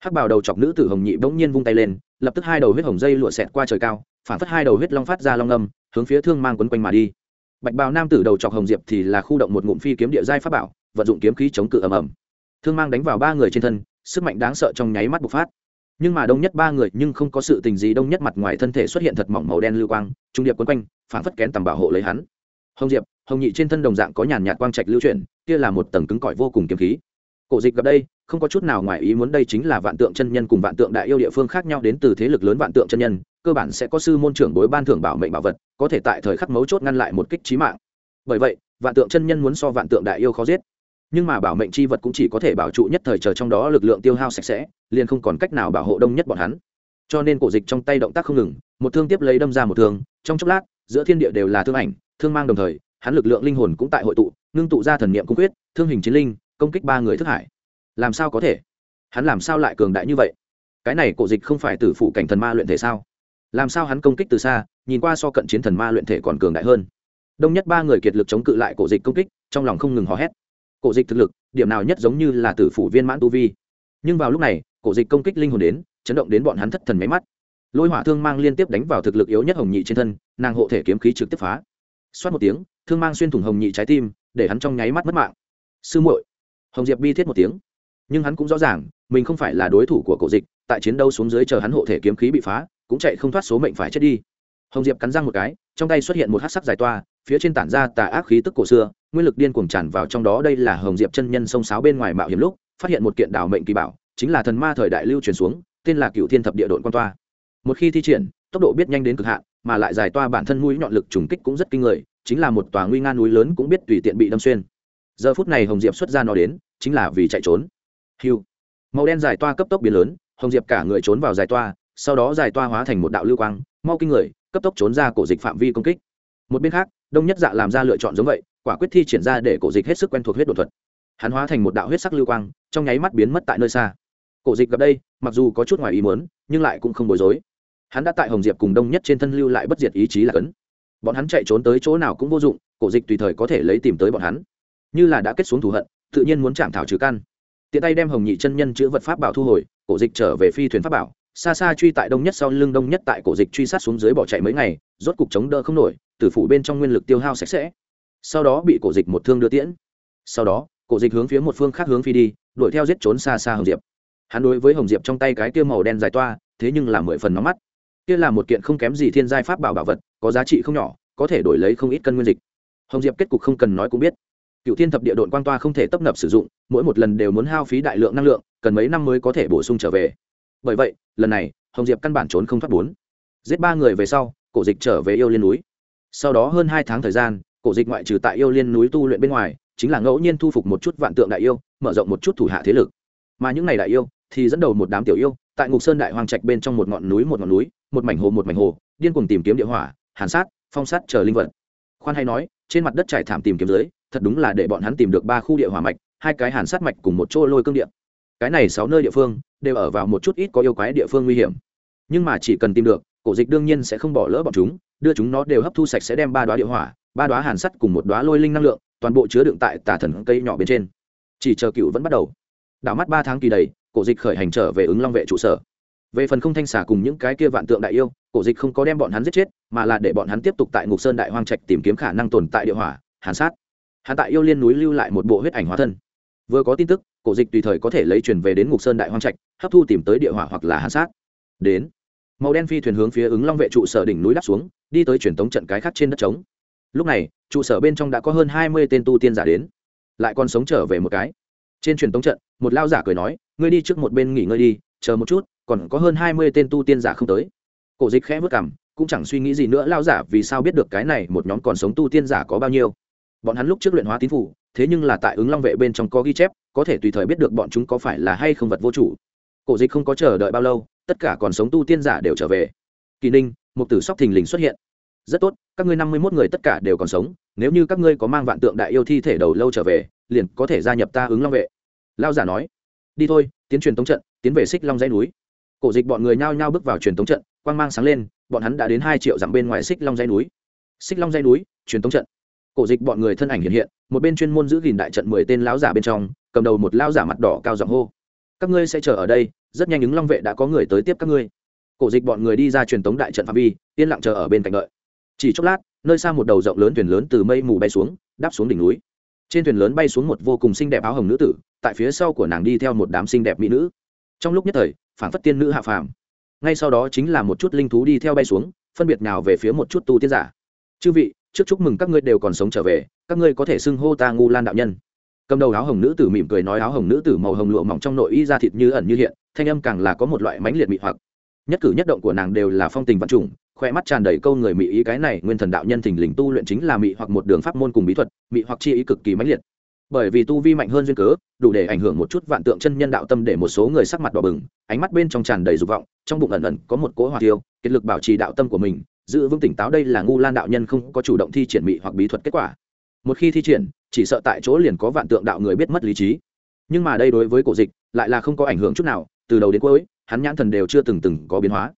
Hắc bào đầu chọc nữ tử hồng nhị bỗng nhiên vung tay lên, lập tức hai đầu huyết hồng dây lụa xẹt qua trời cao, phản phất hai đầu huyết long phát ra long âm hướng phía thương mang quấn quanh mà đi. Bạch bào nam tử đầu chọc hồng diệp thì là khu động một ngụm phi kiếm địa giai pháp bảo, vận dụng kiếm khí chống cự ầm ầm. Thương mang đánh vào ba người trên thân, sức mạnh đáng sợ trong nháy mắt bộc phát. Nhưng mà đông nhất ba người nhưng không có sự tình gì, đông nhất mặt ngoài thân thể xuất hiện thật mỏng màu đen lưu quang, trung điệp quấn quanh phản phất kén tầm bảo hộ lấy hắn. Hồng diệp, hồng nhị trên thân đồng dạng có nhàn nhạt quang trạch lưu chuyển, kia là một tầng cứng cỏi vô cùng kiếm khí. Cổ dịch gặp đây, không có chút nào ngoài ý muốn đây chính là vạn tượng chân nhân cùng vạn tượng đại yêu địa phương khác nhau đến từ thế lực lớn vạn tượng chân nhân cơ bản sẽ có sư môn trưởng bối ban thưởng bảo mệnh bảo vật, có thể tại thời khắc mấu chốt ngăn lại một kích trí mạng. Bởi vậy, vạn tượng chân nhân muốn so vạn tượng đại yêu khó giết. Nhưng mà bảo mệnh chi vật cũng chỉ có thể bảo trụ nhất thời chờ trong đó lực lượng tiêu hao sạch sẽ, liền không còn cách nào bảo hộ đông nhất bọn hắn. Cho nên cổ dịch trong tay động tác không ngừng, một thương tiếp lấy đâm ra một thương, trong chốc lát, giữa thiên địa đều là thương ảnh, thương mang đồng thời, hắn lực lượng linh hồn cũng tại hội tụ, ngưng tụ ra thần niệm cung quyết, thương hình chiến linh, công kích ba người thức hải. Làm sao có thể? Hắn làm sao lại cường đại như vậy? Cái này cổ dịch không phải từ phụ cảnh thần ma luyện thể sao? Làm sao hắn công kích từ xa, nhìn qua so cận chiến thần ma luyện thể còn cường đại hơn. Đông nhất ba người kiệt lực chống cự lại cổ dịch công kích, trong lòng không ngừng hò hét. Cổ dịch thực lực, điểm nào nhất giống như là tử phủ viên mãn tu vi. Nhưng vào lúc này, cổ dịch công kích linh hồn đến, chấn động đến bọn hắn thất thần máy mắt. Lôi hỏa thương mang liên tiếp đánh vào thực lực yếu nhất hồng nhị trên thân, nàng hộ thể kiếm khí trực tiếp phá. Xoát một tiếng, thương mang xuyên thủng hồng nhị trái tim, để hắn trong nháy mắt mất mạng. Sư muội, hồng diệp bi thiết một tiếng. Nhưng hắn cũng rõ ràng, mình không phải là đối thủ của cổ dịch, tại chiến đấu xuống dưới chờ hắn hộ thể kiếm khí bị phá cũng chạy không thoát số mệnh phải chết đi. Hồng diệp cắn răng một cái, trong tay xuất hiện một hát sắc dài toa, phía trên tản ra tà ác khí tức cổ xưa, nguyên lực điên cuồng tràn vào trong đó. Đây là hồng diệp chân nhân sông sáo bên ngoài mạo hiểm lúc, phát hiện một kiện đảo mệnh kỳ bảo, chính là thần ma thời đại lưu truyền xuống, tên là cựu thiên thập địa đội quan toa. Một khi thi triển, tốc độ biết nhanh đến cực hạn, mà lại dài toa bản thân mũi nhọn lực trùng kích cũng rất kinh người, chính là một tòa nguy nga núi lớn cũng biết tùy tiện bị đâm xuyên. Giờ phút này hồng diệp xuất ra nó đến, chính là vì chạy trốn. Hiu. Màu đen dài toa cấp tốc biến lớn, hồng diệp cả người trốn vào dài toa sau đó dài toa hóa thành một đạo lưu quang, mau kinh người, cấp tốc trốn ra cổ dịch phạm vi công kích. Một bên khác, đông nhất dạ làm ra lựa chọn giống vậy, quả quyết thi triển ra để cổ dịch hết sức quen thuộc huyết đột thuật. Hắn hóa thành một đạo huyết sắc lưu quang, trong nháy mắt biến mất tại nơi xa. Cổ dịch gặp đây, mặc dù có chút ngoài ý muốn, nhưng lại cũng không bối rối. Hắn đã tại hồng diệp cùng đông nhất trên thân lưu lại bất diệt ý chí là cấn. Bọn hắn chạy trốn tới chỗ nào cũng vô dụng, cổ dịch tùy thời có thể lấy tìm tới bọn hắn. Như là đã kết xuống thù hận, tự nhiên muốn chạm thảo trừ căn tiện tay đem hồng nhị chân nhân chữ vật pháp bảo thu hồi, cổ dịch trở về phi thuyền pháp bảo xa xa truy tại đông nhất sau lưng đông nhất tại cổ dịch truy sát xuống dưới bỏ chạy mấy ngày, rốt cục chống đỡ không nổi, tử phủ bên trong nguyên lực tiêu hao sạch sẽ. Sau đó bị cổ dịch một thương đưa tiễn. Sau đó, cổ dịch hướng phía một phương khác hướng phi đi, đuổi theo giết trốn xa xa hồng diệp. Hắn đối với hồng diệp trong tay cái kia màu đen dài toa, thế nhưng là mười phần nóng mắt. Kia là một kiện không kém gì thiên giai pháp bảo bảo vật, có giá trị không nhỏ, có thể đổi lấy không ít cân nguyên dịch. Hồng diệp kết cục không cần nói cũng biết. Cựu thiên thập địa đội quan toa không thể tấp nập sử dụng, mỗi một lần đều muốn hao phí đại lượng năng lượng, cần mấy năm mới có thể bổ sung trở về bởi vậy, lần này, hồng diệp căn bản trốn không thoát bốn. Giết ba người về sau, cổ dịch trở về yêu liên núi. Sau đó hơn hai tháng thời gian, cổ dịch ngoại trừ tại yêu liên núi tu luyện bên ngoài, chính là ngẫu nhiên thu phục một chút vạn tượng đại yêu, mở rộng một chút thủ hạ thế lực. Mà những ngày đại yêu thì dẫn đầu một đám tiểu yêu, tại ngục sơn đại hoàng trạch bên trong một ngọn núi một ngọn núi, một mảnh hồ một mảnh hồ, điên cuồng tìm kiếm địa hỏa, hàn sát, phong sát chờ linh vật. Khoan hay nói, trên mặt đất trải thảm tìm kiếm dưới, thật đúng là để bọn hắn tìm được ba khu địa hỏa mạch, hai cái hàn sát mạch cùng một chỗ lôi cương điện cái này sáu nơi địa phương đều ở vào một chút ít có yêu quái địa phương nguy hiểm. Nhưng mà chỉ cần tìm được, cổ dịch đương nhiên sẽ không bỏ lỡ bọn chúng, đưa chúng nó đều hấp thu sạch sẽ đem ba đoá địa hỏa, ba đoá hàn sắt cùng một đoá lôi linh năng lượng, toàn bộ chứa đựng tại tà thần cây nhỏ bên trên. Chỉ chờ cựu vẫn bắt đầu. Đảo mắt ba tháng kỳ đầy, cổ dịch khởi hành trở về ứng long vệ trụ sở. Về phần không thanh xả cùng những cái kia vạn tượng đại yêu, cổ dịch không có đem bọn hắn giết chết, mà là để bọn hắn tiếp tục tại ngục sơn đại hoang trạch tìm kiếm khả năng tồn tại địa hỏa, hàn sát. Hắn tại yêu liên núi lưu lại một bộ huyết ảnh hóa thân. Vừa có tin tức cổ dịch tùy thời có thể lấy truyền về đến ngục sơn đại hoang trạch, hấp thu tìm tới địa hỏa hoặc là hạ sát. Đến, màu đen phi thuyền hướng phía ứng long vệ trụ sở đỉnh núi đáp xuống, đi tới truyền tống trận cái khác trên đất trống. Lúc này, trụ sở bên trong đã có hơn hai mươi tên tu tiên giả đến, lại còn sống trở về một cái. Trên truyền tống trận, một lao giả cười nói, ngươi đi trước một bên nghỉ ngơi đi, chờ một chút, còn có hơn hai mươi tên tu tiên giả không tới. Cổ dịch khẽ vất cảm cũng chẳng suy nghĩ gì nữa lao giả vì sao biết được cái này một nhóm còn sống tu tiên giả có bao nhiêu. Bọn hắn lúc trước luyện hóa tín phủ thế nhưng là tại ứng long vệ bên trong có ghi chép, có thể tùy thời biết được bọn chúng có phải là hay không vật vô chủ. Cổ dịch không có chờ đợi bao lâu, tất cả còn sống tu tiên giả đều trở về. Kỳ ninh một tử sóc thình lình xuất hiện. Rất tốt, các ngươi năm mươi mốt người tất cả đều còn sống, nếu như các ngươi có mang vạn tượng đại yêu thi thể đầu lâu trở về, liền có thể gia nhập ta ứng long vệ. Lao giả nói. Đi thôi, tiến truyền tống trận, tiến về xích long dãy núi. Cổ dịch bọn người nhao nhao bước vào truyền tống trận, quang mang sáng lên, bọn hắn đã đến hai triệu dặm bên ngoài xích long dãy núi. Xích long dãy núi, truyền tống trận cổ dịch bọn người thân ảnh hiện hiện, một bên chuyên môn giữ gìn đại trận mười tên lão giả bên trong, cầm đầu một lão giả mặt đỏ cao giọng hô. Các ngươi sẽ chờ ở đây, rất nhanh ứng long vệ đã có người tới tiếp các ngươi. Cổ dịch bọn người đi ra truyền tống đại trận phạm vi, yên lặng chờ ở bên cạnh đợi. Chỉ chốc lát, nơi xa một đầu rộng lớn thuyền lớn từ mây mù bay xuống, đáp xuống đỉnh núi. Trên thuyền lớn bay xuống một vô cùng xinh đẹp áo hồng nữ tử, tại phía sau của nàng đi theo một đám xinh đẹp mỹ nữ. Trong lúc nhất thời phản phất tiên nữ hạ phàm. Ngay sau đó chính là một chút linh thú đi theo bay xuống, phân biệt nào về phía một chút tu tiên giả. Chư vị trước chúc mừng các ngươi đều còn sống trở về, các ngươi có thể xưng hô ta ngu lan đạo nhân. Cầm đầu áo hồng nữ tử mỉm cười nói áo hồng nữ tử màu hồng lụa mỏng trong nội y da thịt như ẩn như hiện, thanh âm càng là có một loại mãnh liệt mị hoặc. Nhất cử nhất động của nàng đều là phong tình vật chủng khoe mắt tràn đầy câu người mị ý cái này nguyên thần đạo nhân thình lình tu luyện chính là mị hoặc một đường pháp môn cùng bí thuật, mị hoặc chi ý cực kỳ mãnh liệt. Bởi vì tu vi mạnh hơn duyên cớ, đủ để ảnh hưởng một chút vạn tượng chân nhân đạo tâm để một số người sắc mặt đỏ bừng, ánh mắt bên trong tràn đầy dục vọng, trong bụng ẩn ẩn có một cỗ hỏa tiêu kết lực bảo trì đạo tâm của mình giữ vững tỉnh táo đây là ngu lan đạo nhân không có chủ động thi triển mị hoặc bí thuật kết quả. Một khi thi triển, chỉ sợ tại chỗ liền có vạn tượng đạo người biết mất lý trí. Nhưng mà đây đối với cổ dịch, lại là không có ảnh hưởng chút nào, từ đầu đến cuối, hắn nhãn thần đều chưa từng từng có biến hóa.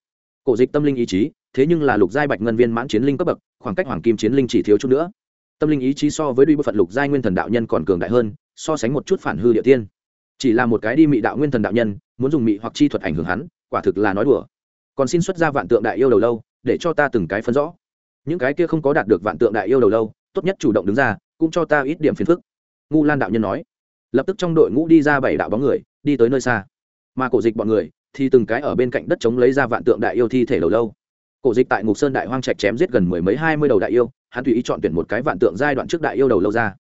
Cổ dịch tâm linh ý chí, thế nhưng là lục giai bạch ngân viên mãn chiến linh cấp bậc, khoảng cách hoàng kim chiến linh chỉ thiếu chút nữa. Tâm linh ý chí so với đuôi bộ phận lục giai nguyên thần đạo nhân còn cường đại hơn, so sánh một chút phản hư địa tiên. Chỉ là một cái đi mị đạo nguyên thần đạo nhân, muốn dùng mị hoặc chi thuật ảnh hưởng hắn, quả thực là nói đùa. Còn xin xuất ra vạn tượng đại yêu đầu lâu để cho ta từng cái phân rõ. Những cái kia không có đạt được vạn tượng đại yêu đầu lâu, tốt nhất chủ động đứng ra, cũng cho ta ít điểm phiền phức. Ngu lan đạo nhân nói. Lập tức trong đội ngũ đi ra bảy đạo bóng người, đi tới nơi xa. Mà cổ dịch bọn người thì từng cái ở bên cạnh đất chống lấy ra vạn tượng đại yêu thi thể đầu lâu. Cổ dịch tại ngục sơn đại hoang trạch chém giết gần mười mấy, hai mươi đầu đại yêu, hắn tùy ý chọn tuyển một cái vạn tượng giai đoạn trước đại yêu đầu lâu ra.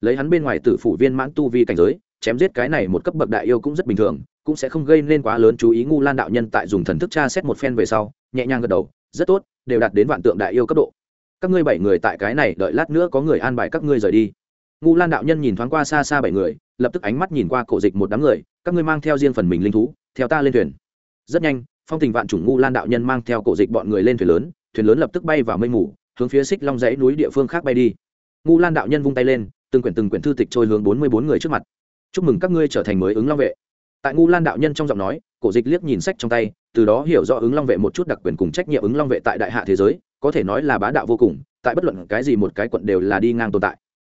Lấy hắn bên ngoài tử phủ viên mãn tu vi cảnh giới, chém giết cái này một cấp bậc đại yêu cũng rất bình thường, cũng sẽ không gây nên quá lớn chú ý. Ngu lan đạo nhân tại dùng thần thức tra xét một phen về sau, nhẹ nhàng gật đầu rất tốt, đều đạt đến vạn tượng đại yêu cấp độ. Các ngươi bảy người tại cái này đợi lát nữa có người an bài các ngươi rời đi. Ngu lan đạo nhân nhìn thoáng qua xa xa bảy người, lập tức ánh mắt nhìn qua cổ dịch một đám người, các ngươi mang theo riêng phần mình linh thú, theo ta lên thuyền. Rất nhanh, phong tình vạn chủng ngu lan đạo nhân mang theo cổ dịch bọn người lên thuyền lớn thuyền lớn lập tức bay vào mây mù, hướng phía xích long dãy núi địa phương khác bay đi. Ngu lan đạo nhân vung tay lên, từng quyển từng quyển thư tịch trôi hướng bốn mươi bốn người trước mặt. Chúc mừng các ngươi trở thành mới ứng long vệ. Tại ngu lan đạo nhân trong giọng nói cổ dịch liếc nhìn sách trong tay, từ đó hiểu rõ ứng long vệ một chút đặc quyền cùng trách nhiệm ứng long vệ tại đại hạ thế giới, có thể nói là bá đạo vô cùng, tại bất luận cái gì một cái quận đều là đi ngang tồn tại.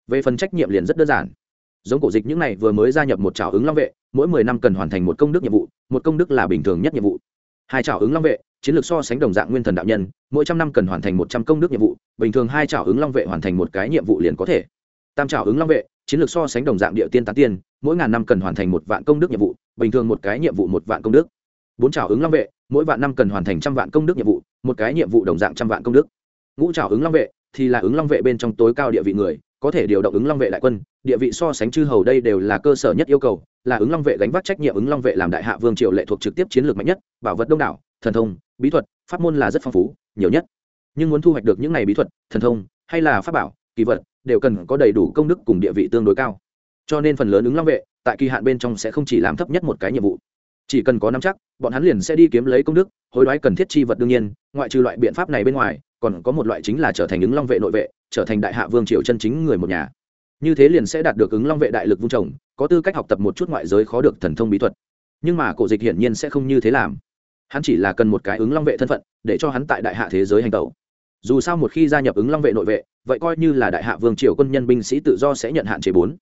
Về phần trách nhiệm liền rất đơn giản. Giống cổ dịch những này vừa mới gia nhập một trào ứng long vệ, mỗi mười năm cần hoàn thành một công đức nhiệm vụ, một công đức là bình thường nhất nhiệm vụ. Hai trào ứng long vệ, chiến lược so sánh đồng dạng nguyên thần đạo nhân, mỗi trăm năm cần hoàn thành một trăm công đức nhiệm vụ, bình thường hai trào ứng long vệ hoàn thành một cái nhiệm vụ liền có thể. Tam trào ứng long vệ chiến lược so sánh đồng dạng địa tiên tán tiên, mỗi ngàn năm cần hoàn thành một vạn công đức nhiệm vụ, bình thường một cái nhiệm vụ một vạn công đức. Bốn trào ứng long vệ, mỗi vạn năm cần hoàn thành trăm vạn công đức nhiệm vụ, một cái nhiệm vụ đồng dạng trăm vạn công đức. Ngũ trào ứng long vệ thì là ứng long vệ bên trong tối cao địa vị người, có thể điều động ứng long vệ đại quân, địa vị so sánh chư hầu đây đều là cơ sở nhất yêu cầu, là ứng long vệ gánh vác trách nhiệm ứng long vệ làm đại hạ vương triều lệ thuộc trực tiếp chiến lược mạnh nhất, bảo vật đông đảo, thần thông, bí thuật, pháp môn là rất phong phú, nhiều nhất. Nhưng muốn thu hoạch được những này bí thuật, thần thông, hay là pháp bảo, kỳ vật đều cần có đầy đủ công đức cùng địa vị tương đối cao. Cho nên phần lớn ứng long vệ, tại kỳ hạn bên trong sẽ không chỉ làm thấp nhất một cái nhiệm vụ. Chỉ cần có nắm chắc, bọn hắn liền sẽ đi kiếm lấy công đức, hối đoái cần thiết chi vật đương nhiên, ngoại trừ loại biện pháp này bên ngoài, còn có một loại chính là trở thành ứng long vệ nội vệ, trở thành đại hạ vương triều chân chính người một nhà. Như thế liền sẽ đạt được ứng long vệ đại lực vung trồng, có tư cách học tập một chút ngoại giới khó được thần thông bí thuật. Nhưng mà cổ dịch hiển nhiên sẽ không như thế làm. Hắn chỉ là cần một cái ứng long vệ thân phận, để cho hắn tại đại hạ thế giới hành tẩu dù sao một khi gia nhập ứng long vệ nội vệ, vậy coi như là đại hạ vương triều quân nhân binh sĩ tự do sẽ nhận hạn chế bốn.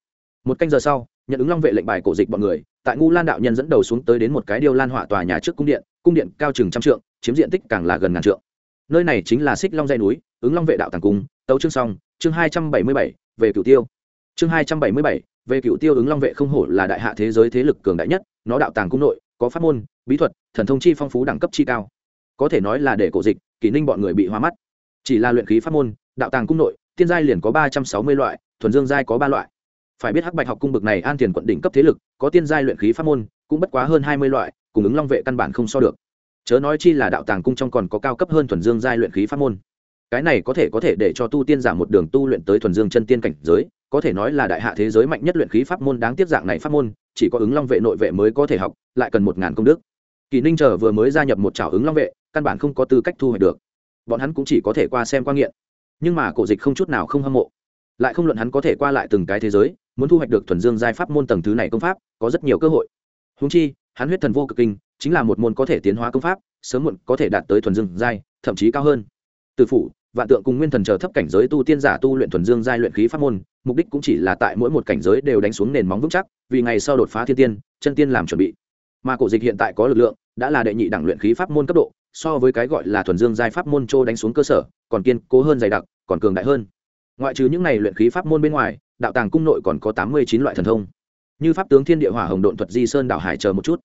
Một canh giờ sau, nhận ứng long vệ lệnh bài cổ dịch bọn người, tại ngũ lan đạo nhân dẫn đầu xuống tới đến một cái điêu lan họa tòa nhà trước cung điện cung điện cao chừng trăm trượng, chiếm diện tích càng là gần ngàn trượng. Nơi này chính là xích long dây núi, ứng long vệ đạo tàng cung, tấu chương song chương hai trăm bảy mươi bảy, về cửu tiêu. Chương hai trăm bảy mươi bảy, về cửu tiêu ứng long vệ không hổ là đại hạ thế giới thế lực cường đại nhất, nó đạo tàng cung nội, có pháp môn, bí thuật, thần thông chi phong phú đẳng cấp chi cao. Có thể nói là để cổ dịch, kỷ ninh bọn người bị hoa mắt chỉ là luyện khí pháp môn, đạo tàng cung nội, tiên giai liền có ba trăm sáu mươi loại, thuần dương giai có ba loại. Phải biết hắc bạch học cung bực này an tiền quận đỉnh cấp thế lực, có tiên giai luyện khí pháp môn, cũng bất quá hơn hai mươi loại, cùng ứng long vệ căn bản không so được. Chớ nói chi là đạo tàng cung trong còn có cao cấp hơn thuần dương giai luyện khí pháp môn. Cái này có thể có thể để cho tu tiên giả một đường tu luyện tới thuần dương chân tiên cảnh giới, có thể nói là đại hạ thế giới mạnh nhất luyện khí pháp môn đáng tiếp dạng này pháp môn, chỉ có ứng long vệ nội vệ mới có thể học, lại cần một ngàn công đức. Kỳ ninh chờ vừa mới gia nhập một trào ứng long vệ, căn bản không có tư cách thu hoạch được bọn hắn cũng chỉ có thể qua xem qua nghiện. Nhưng mà cổ dịch không chút nào không hâm mộ. Lại không luận hắn có thể qua lại từng cái thế giới, muốn thu hoạch được thuần dương giai pháp môn tầng thứ này công pháp, có rất nhiều cơ hội. Húng chi, hắn huyết thần vô cực kinh, chính là một môn có thể tiến hóa công pháp, sớm muộn có thể đạt tới thuần dương giai, thậm chí cao hơn. Từ phủ, vạn tượng cùng nguyên thần chờ thấp cảnh giới tu tiên giả tu luyện thuần dương giai luyện khí pháp môn, mục đích cũng chỉ là tại mỗi một cảnh giới đều đánh xuống nền móng vững chắc, vì ngày sau đột phá thiên tiên, chân tiên làm chuẩn bị. Mà cổ dịch hiện tại có lực lượng, đã là đệ nhị đẳng luyện khí pháp môn cấp độ so với cái gọi là thuần dương giai pháp môn châu đánh xuống cơ sở, còn kiên cố hơn dày đặc, còn cường đại hơn. Ngoại trừ những này luyện khí pháp môn bên ngoài, đạo tàng cung nội còn có tám mươi chín loại thần thông. Như pháp tướng thiên địa hỏa hồng độn thuật di sơn đảo hải chờ một chút.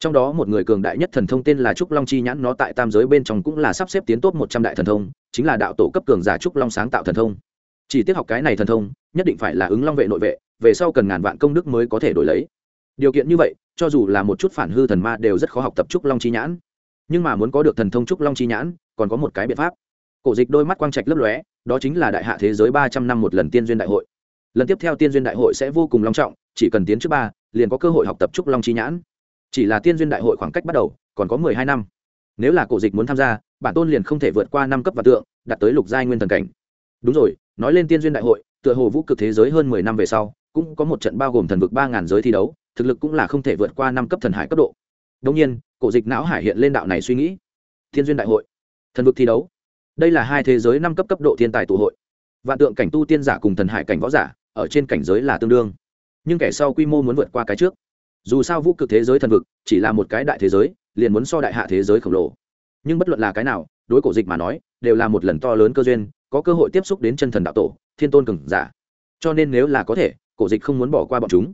Trong đó một người cường đại nhất thần thông tên là trúc long chi nhãn, nó tại tam giới bên trong cũng là sắp xếp tiến tốt một trăm đại thần thông, chính là đạo tổ cấp cường giả trúc long sáng tạo thần thông. Chỉ tiết học cái này thần thông, nhất định phải là ứng long vệ nội vệ, về sau cần ngàn vạn công đức mới có thể đổi lấy. Điều kiện như vậy, cho dù là một chút phản hư thần ma đều rất khó học tập trúc long chi nhãn nhưng mà muốn có được thần thông trúc long chi nhãn, còn có một cái biện pháp. Cổ dịch đôi mắt quang trạch lấp lóe, đó chính là đại hạ thế giới ba trăm năm một lần tiên duyên đại hội. Lần tiếp theo tiên duyên đại hội sẽ vô cùng long trọng, chỉ cần tiến trước ba, liền có cơ hội học tập trúc long chi nhãn. Chỉ là tiên duyên đại hội khoảng cách bắt đầu, còn có mười hai năm. Nếu là cổ dịch muốn tham gia, bản tôn liền không thể vượt qua năm cấp và tượng, đạt tới lục giai nguyên thần cảnh. Đúng rồi, nói lên tiên duyên đại hội, tựa hồ vũ cực thế giới hơn mười năm về sau, cũng có một trận bao gồm thần vực ba ngàn giới thi đấu, thực lực cũng là không thể vượt qua năm cấp thần hải cấp độ. Đông nhiên cổ dịch não hải hiện lên đạo này suy nghĩ. Thiên duyên đại hội. Thần vực thi đấu. Đây là hai thế giới năm cấp cấp độ thiên tài tụ hội. Vạn tượng cảnh tu tiên giả cùng thần hải cảnh võ giả, ở trên cảnh giới là tương đương. Nhưng kẻ sau quy mô muốn vượt qua cái trước. Dù sao vũ cực thế giới thần vực chỉ là một cái đại thế giới, liền muốn so đại hạ thế giới khổng lồ. Nhưng bất luận là cái nào, đối cổ dịch mà nói, đều là một lần to lớn cơ duyên, có cơ hội tiếp xúc đến chân thần đạo tổ, thiên tôn cường giả. Cho nên nếu là có thể, cổ dịch không muốn bỏ qua bọn chúng.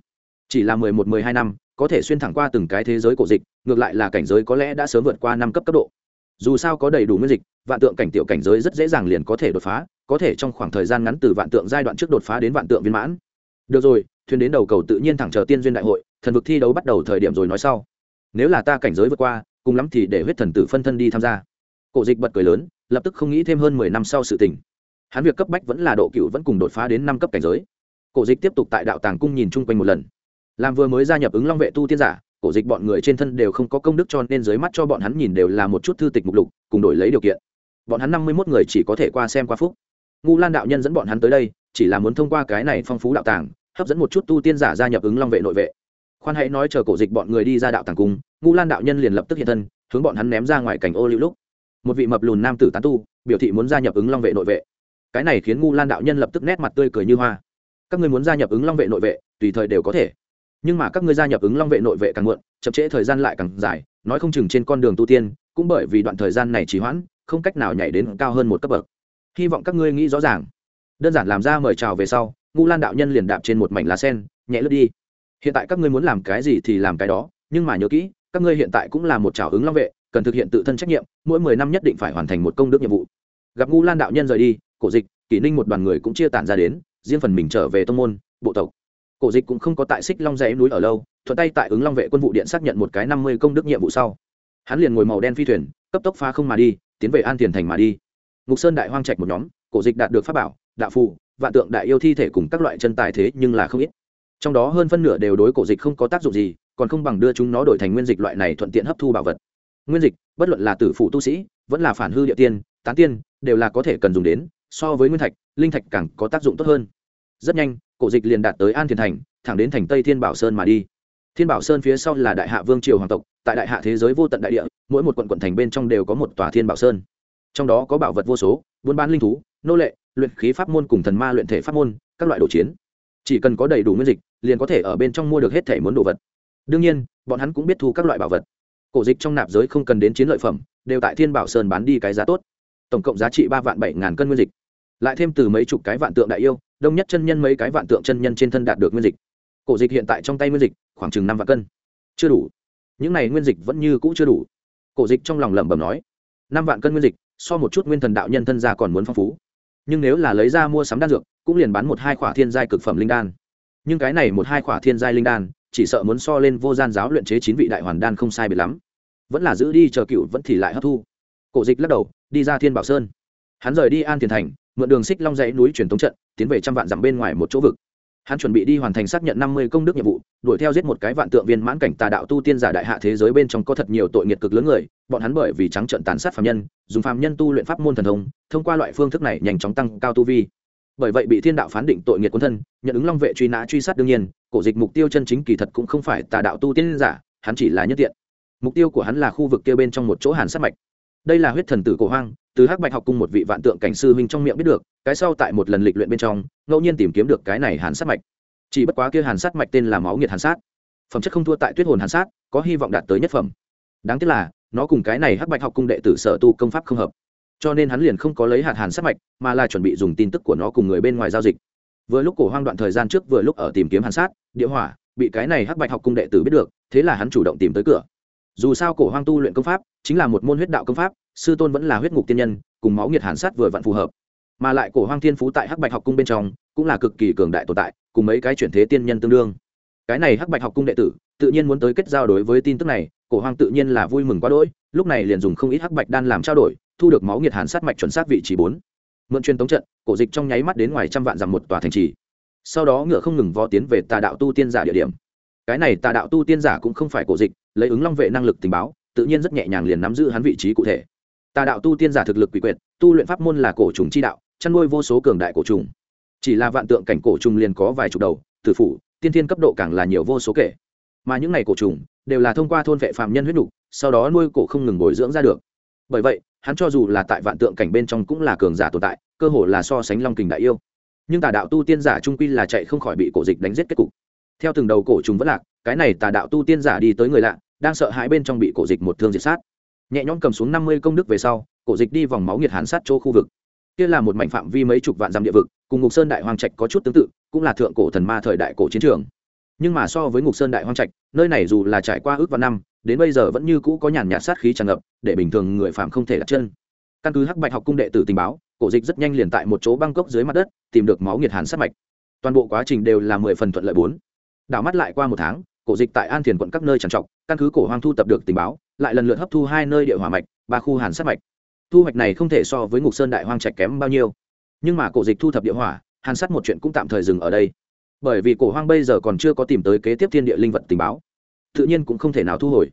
Chỉ là mười một, mười hai năm có thể xuyên thẳng qua từng cái thế giới cổ dịch, ngược lại là cảnh giới có lẽ đã sớm vượt qua năm cấp cấp độ. Dù sao có đầy đủ nguyên dịch, vạn tượng cảnh tiểu cảnh giới rất dễ dàng liền có thể đột phá, có thể trong khoảng thời gian ngắn từ vạn tượng giai đoạn trước đột phá đến vạn tượng viên mãn. Được rồi, thuyền đến đầu cầu tự nhiên thẳng chờ tiên duyên đại hội, thần vực thi đấu bắt đầu thời điểm rồi nói sau. Nếu là ta cảnh giới vượt qua, cùng lắm thì để huyết thần tử phân thân đi tham gia. Cổ dịch bật cười lớn, lập tức không nghĩ thêm hơn mười năm sau sự tình. Hắn việc cấp bách vẫn là độ cựu vẫn cùng đột phá đến năm cấp cảnh giới. Cổ dịch tiếp tục tại đạo tàng cung nhìn chung quanh một lần làm vừa mới gia nhập ứng long vệ tu tiên giả, cổ dịch bọn người trên thân đều không có công đức cho nên dưới mắt cho bọn hắn nhìn đều là một chút thư tịch mục lục, cùng đổi lấy điều kiện. Bọn hắn năm mươi mốt người chỉ có thể qua xem qua phúc. Ngu lan đạo nhân dẫn bọn hắn tới đây, chỉ là muốn thông qua cái này phong phú đạo tàng, hấp dẫn một chút tu tiên giả gia nhập ứng long vệ nội vệ. Khoan hãy nói chờ cổ dịch bọn người đi ra đạo tàng cung ngu lan đạo nhân liền lập tức hiện thân, hướng bọn hắn ném ra ngoài cảnh ô lưu lúc. Một vị mập lùn nam tử tán tu, biểu thị muốn gia nhập ứng long vệ nội vệ. Cái này khiến ngu lan đạo nhân lập tức nét mặt tươi cười như hoa. Các ngươi muốn gia nhập ứng long vệ nội vệ, tùy thời đều có thể nhưng mà các ngươi gia nhập ứng long vệ nội vệ càng muộn, chậm trễ thời gian lại càng dài, nói không chừng trên con đường tu tiên, cũng bởi vì đoạn thời gian này trì hoãn, không cách nào nhảy đến cao hơn một cấp bậc. Hy vọng các ngươi nghĩ rõ ràng. Đơn giản làm ra mời chào về sau ngu lan đạo nhân liền đạp trên một mảnh lá sen, nhẹ lướt đi. Hiện tại các ngươi muốn làm cái gì thì làm cái đó, nhưng mà nhớ kỹ, các ngươi hiện tại cũng là một trào ứng long vệ, cần thực hiện tự thân trách nhiệm, mỗi mười năm nhất định phải hoàn thành một công đức nhiệm vụ. Gặp ngu lan đạo nhân rời đi, cổ dịch, kỷ ninh một đoàn người cũng chia tản ra đến, riêng phần mình trở về tông môn, bộ tộc cổ dịch cũng không có tại xích long dãy núi ở lâu, thuận tay tại ứng long vệ quân vụ điện xác nhận một cái năm mươi công đức nhiệm vụ sau. Hắn liền ngồi màu đen phi thuyền, cấp tốc phá không mà đi, tiến về an tiền thành mà đi. Ngục sơn đại hoang trạch một nhóm, cổ dịch đạt được pháp bảo, đạo phù, vạn tượng đại yêu thi thể cùng các loại chân tài thế nhưng là không ít. Trong đó hơn phân nửa đều đối cổ dịch không có tác dụng gì, còn không bằng đưa chúng nó đổi thành nguyên dịch loại này thuận tiện hấp thu bảo vật. Nguyên dịch, bất luận là tử phụ tu sĩ, vẫn là phản hư địa tiên, tán tiên, đều là có thể cần dùng đến, so với nguyên thạch, linh thạch càng có tác dụng tốt hơn. Rất nhanh cổ dịch liền đạt tới an thiền thành, thẳng đến thành tây thiên bảo sơn mà đi. Thiên bảo sơn phía sau là đại hạ vương triều hoàng tộc, tại đại hạ thế giới vô tận đại địa, mỗi một quận quận thành bên trong đều có một tòa thiên bảo sơn. Trong đó có bảo vật vô số, buôn bán linh thú, nô lệ, luyện khí pháp môn cùng thần ma luyện thể pháp môn, các loại đồ chiến. Chỉ cần có đầy đủ nguyên dịch, liền có thể ở bên trong mua được hết thể muốn đồ vật. Đương nhiên, bọn hắn cũng biết thu các loại bảo vật. Cổ dịch trong nạp giới không cần đến chiến lợi phẩm, đều tại thiên bảo sơn bán đi cái giá tốt. Tổng cộng giá trị ba vạn bảy ngàn cân nguyên dịch lại thêm từ mấy chục cái vạn tượng đại yêu, đông nhất chân nhân mấy cái vạn tượng chân nhân trên thân đạt được nguyên dịch. Cổ dịch hiện tại trong tay nguyên dịch, khoảng chừng năm vạn cân. Chưa đủ. Những này nguyên dịch vẫn như cũ chưa đủ. Cổ dịch trong lòng lẩm bẩm nói, năm vạn cân nguyên dịch, so một chút nguyên thần đạo nhân thân ra còn muốn phong phú. Nhưng nếu là lấy ra mua sắm đan dược, cũng liền bán một hai khỏa thiên giai cực phẩm linh đan. Nhưng cái này một hai khỏa thiên giai linh đan, chỉ sợ muốn so lên vô gian giáo luyện chế chín vị đại hoàn đan không sai biệt lắm. Vẫn là giữ đi chờ cựu vẫn thì lại hấp thu. Cổ dịch lắc đầu, đi ra thiên bảo sơn. Hắn rời đi an thiền thành mượn đường xích long dãy núi truyền thống trận, tiến về trăm vạn dặm bên ngoài một chỗ vực. Hắn chuẩn bị đi hoàn thành xác nhận năm mươi công đức nhiệm vụ, đuổi theo giết một cái vạn tượng viên mãn cảnh tà đạo tu tiên giả đại hạ thế giới bên trong có thật nhiều tội nghiệt cực lớn người, bọn hắn bởi vì trắng trận tàn sát phạm nhân, dùng phạm nhân tu luyện pháp môn thần thông thông qua loại phương thức này nhanh chóng tăng cao tu vi. Bởi vậy bị thiên đạo phán định tội nghiệt quân thân, nhận ứng long vệ truy nã truy sát đương nhiên, cổ dịch mục tiêu chân chính kỳ thật cũng không phải tà đạo tu tiên giả, hắn chỉ là nhất tiện. Mục tiêu của hắn là khu vực kia bên trong một chỗ hàn sát mạch. Đây là huyết thần tử cổ hoang từ hắc bạch học cung một vị vạn tượng cảnh sư huynh trong miệng biết được, cái sau tại một lần lịch luyện bên trong, ngẫu nhiên tìm kiếm được cái này hàn sát mạch. Chỉ bất quá kia hàn sát mạch tên là máu nhiệt hàn sát. Phẩm chất không thua tại tuyết hồn hàn sát, có hy vọng đạt tới nhất phẩm. Đáng tiếc là, nó cùng cái này hắc bạch học cung đệ tử sở tu công pháp không hợp. Cho nên hắn liền không có lấy hạt hàn sát mạch, mà là chuẩn bị dùng tin tức của nó cùng người bên ngoài giao dịch. Vừa lúc cổ hoang đoạn thời gian trước vừa lúc ở tìm kiếm hàn sát, địa hỏa, bị cái này hắc bạch học cung đệ tử biết được, thế là hắn chủ động tìm tới cửa. Dù sao cổ hoang tu luyện công pháp chính là một môn huyết đạo công pháp sư tôn vẫn là huyết ngục tiên nhân, cùng máu nhiệt hàn sát vừa vặn phù hợp. Mà lại cổ hoang thiên phú tại hắc bạch học cung bên trong, cũng là cực kỳ cường đại tồn tại, cùng mấy cái chuyển thế tiên nhân tương đương. Cái này hắc bạch học cung đệ tử, tự nhiên muốn tới kết giao đối với tin tức này, cổ hoang tự nhiên là vui mừng quá đỗi, lúc này liền dùng không ít hắc bạch đan làm trao đổi, thu được máu nhiệt hàn sát mạch chuẩn xác vị trí bốn. Mượn truyền tống trận, cổ dịch trong nháy mắt đến ngoài trăm vạn dặm một tòa thành trì. Sau đó ngựa không ngừng vó tiến về tà đạo tu tiên giả địa điểm. Cái này tà đạo tu tiên giả cũng không phải cổ dịch, lấy ứng long vệ năng lực tình báo, tự nhiên rất nhẹ nhàng liền nắm giữ hắn vị trí cụ thể tà đạo tu tiên giả thực lực quỷ quyệt tu luyện pháp môn là cổ trùng chi đạo chăn nuôi vô số cường đại cổ trùng. Chỉ là vạn tượng cảnh cổ trùng liền có vài chục đầu tử phủ tiên thiên cấp độ càng là nhiều vô số kể. Mà những này cổ trùng đều là thông qua thôn vệ phạm nhân huyết đủ, sau đó nuôi cổ không ngừng bồi dưỡng ra được. Bởi vậy hắn cho dù là tại vạn tượng cảnh bên trong cũng là cường giả tồn tại cơ hồ là so sánh long kình đại yêu. Nhưng tà đạo tu tiên giả trung quy là chạy không khỏi bị cổ dịch đánh giết kết cục. Theo từng đầu cổ trùng vất lạc cái này tà đạo tu tiên giả đi tới người lạ đang sợ hãi bên trong bị cổ dịch một thương diệt sát nhẹ nhõm cầm xuống năm mươi công đức về sau, cổ dịch đi vòng máu nghiệt hàn sát chỗ khu vực. Kia là một mảnh phạm vi mấy chục vạn dặm địa vực, cùng ngục sơn đại hoang trạch có chút tương tự, cũng là thượng cổ thần ma thời đại cổ chiến trường. Nhưng mà so với ngục sơn đại hoang trạch, nơi này dù là trải qua ước vạn năm, đến bây giờ vẫn như cũ có nhàn nhạt sát khí tràn ngập, để bình thường người phạm không thể đặt chân. Căn cứ hắc bạch học cung đệ tử tình báo, cổ dịch rất nhanh liền tại một chỗ băng cốc dưới mặt đất, tìm được máu nghiệt hàn sát mạch. Toàn bộ quá trình đều là mười phần thuận lợi bốn. Đảo mắt lại qua một tháng, cổ dịch tại an thiền quận các nơi trằn trọc, căn cứ cổ hoang thu tập được tình báo lại lần lượt hấp thu hai nơi địa hỏa mạch, ba khu hàn sát mạch. Thu hoạch này không thể so với ngục sơn đại hoang trạch kém bao nhiêu. Nhưng mà cổ dịch thu thập địa hỏa, hàn sát một chuyện cũng tạm thời dừng ở đây. Bởi vì cổ hoang bây giờ còn chưa có tìm tới kế tiếp thiên địa linh vật tình báo. Tự nhiên cũng không thể nào thu hồi.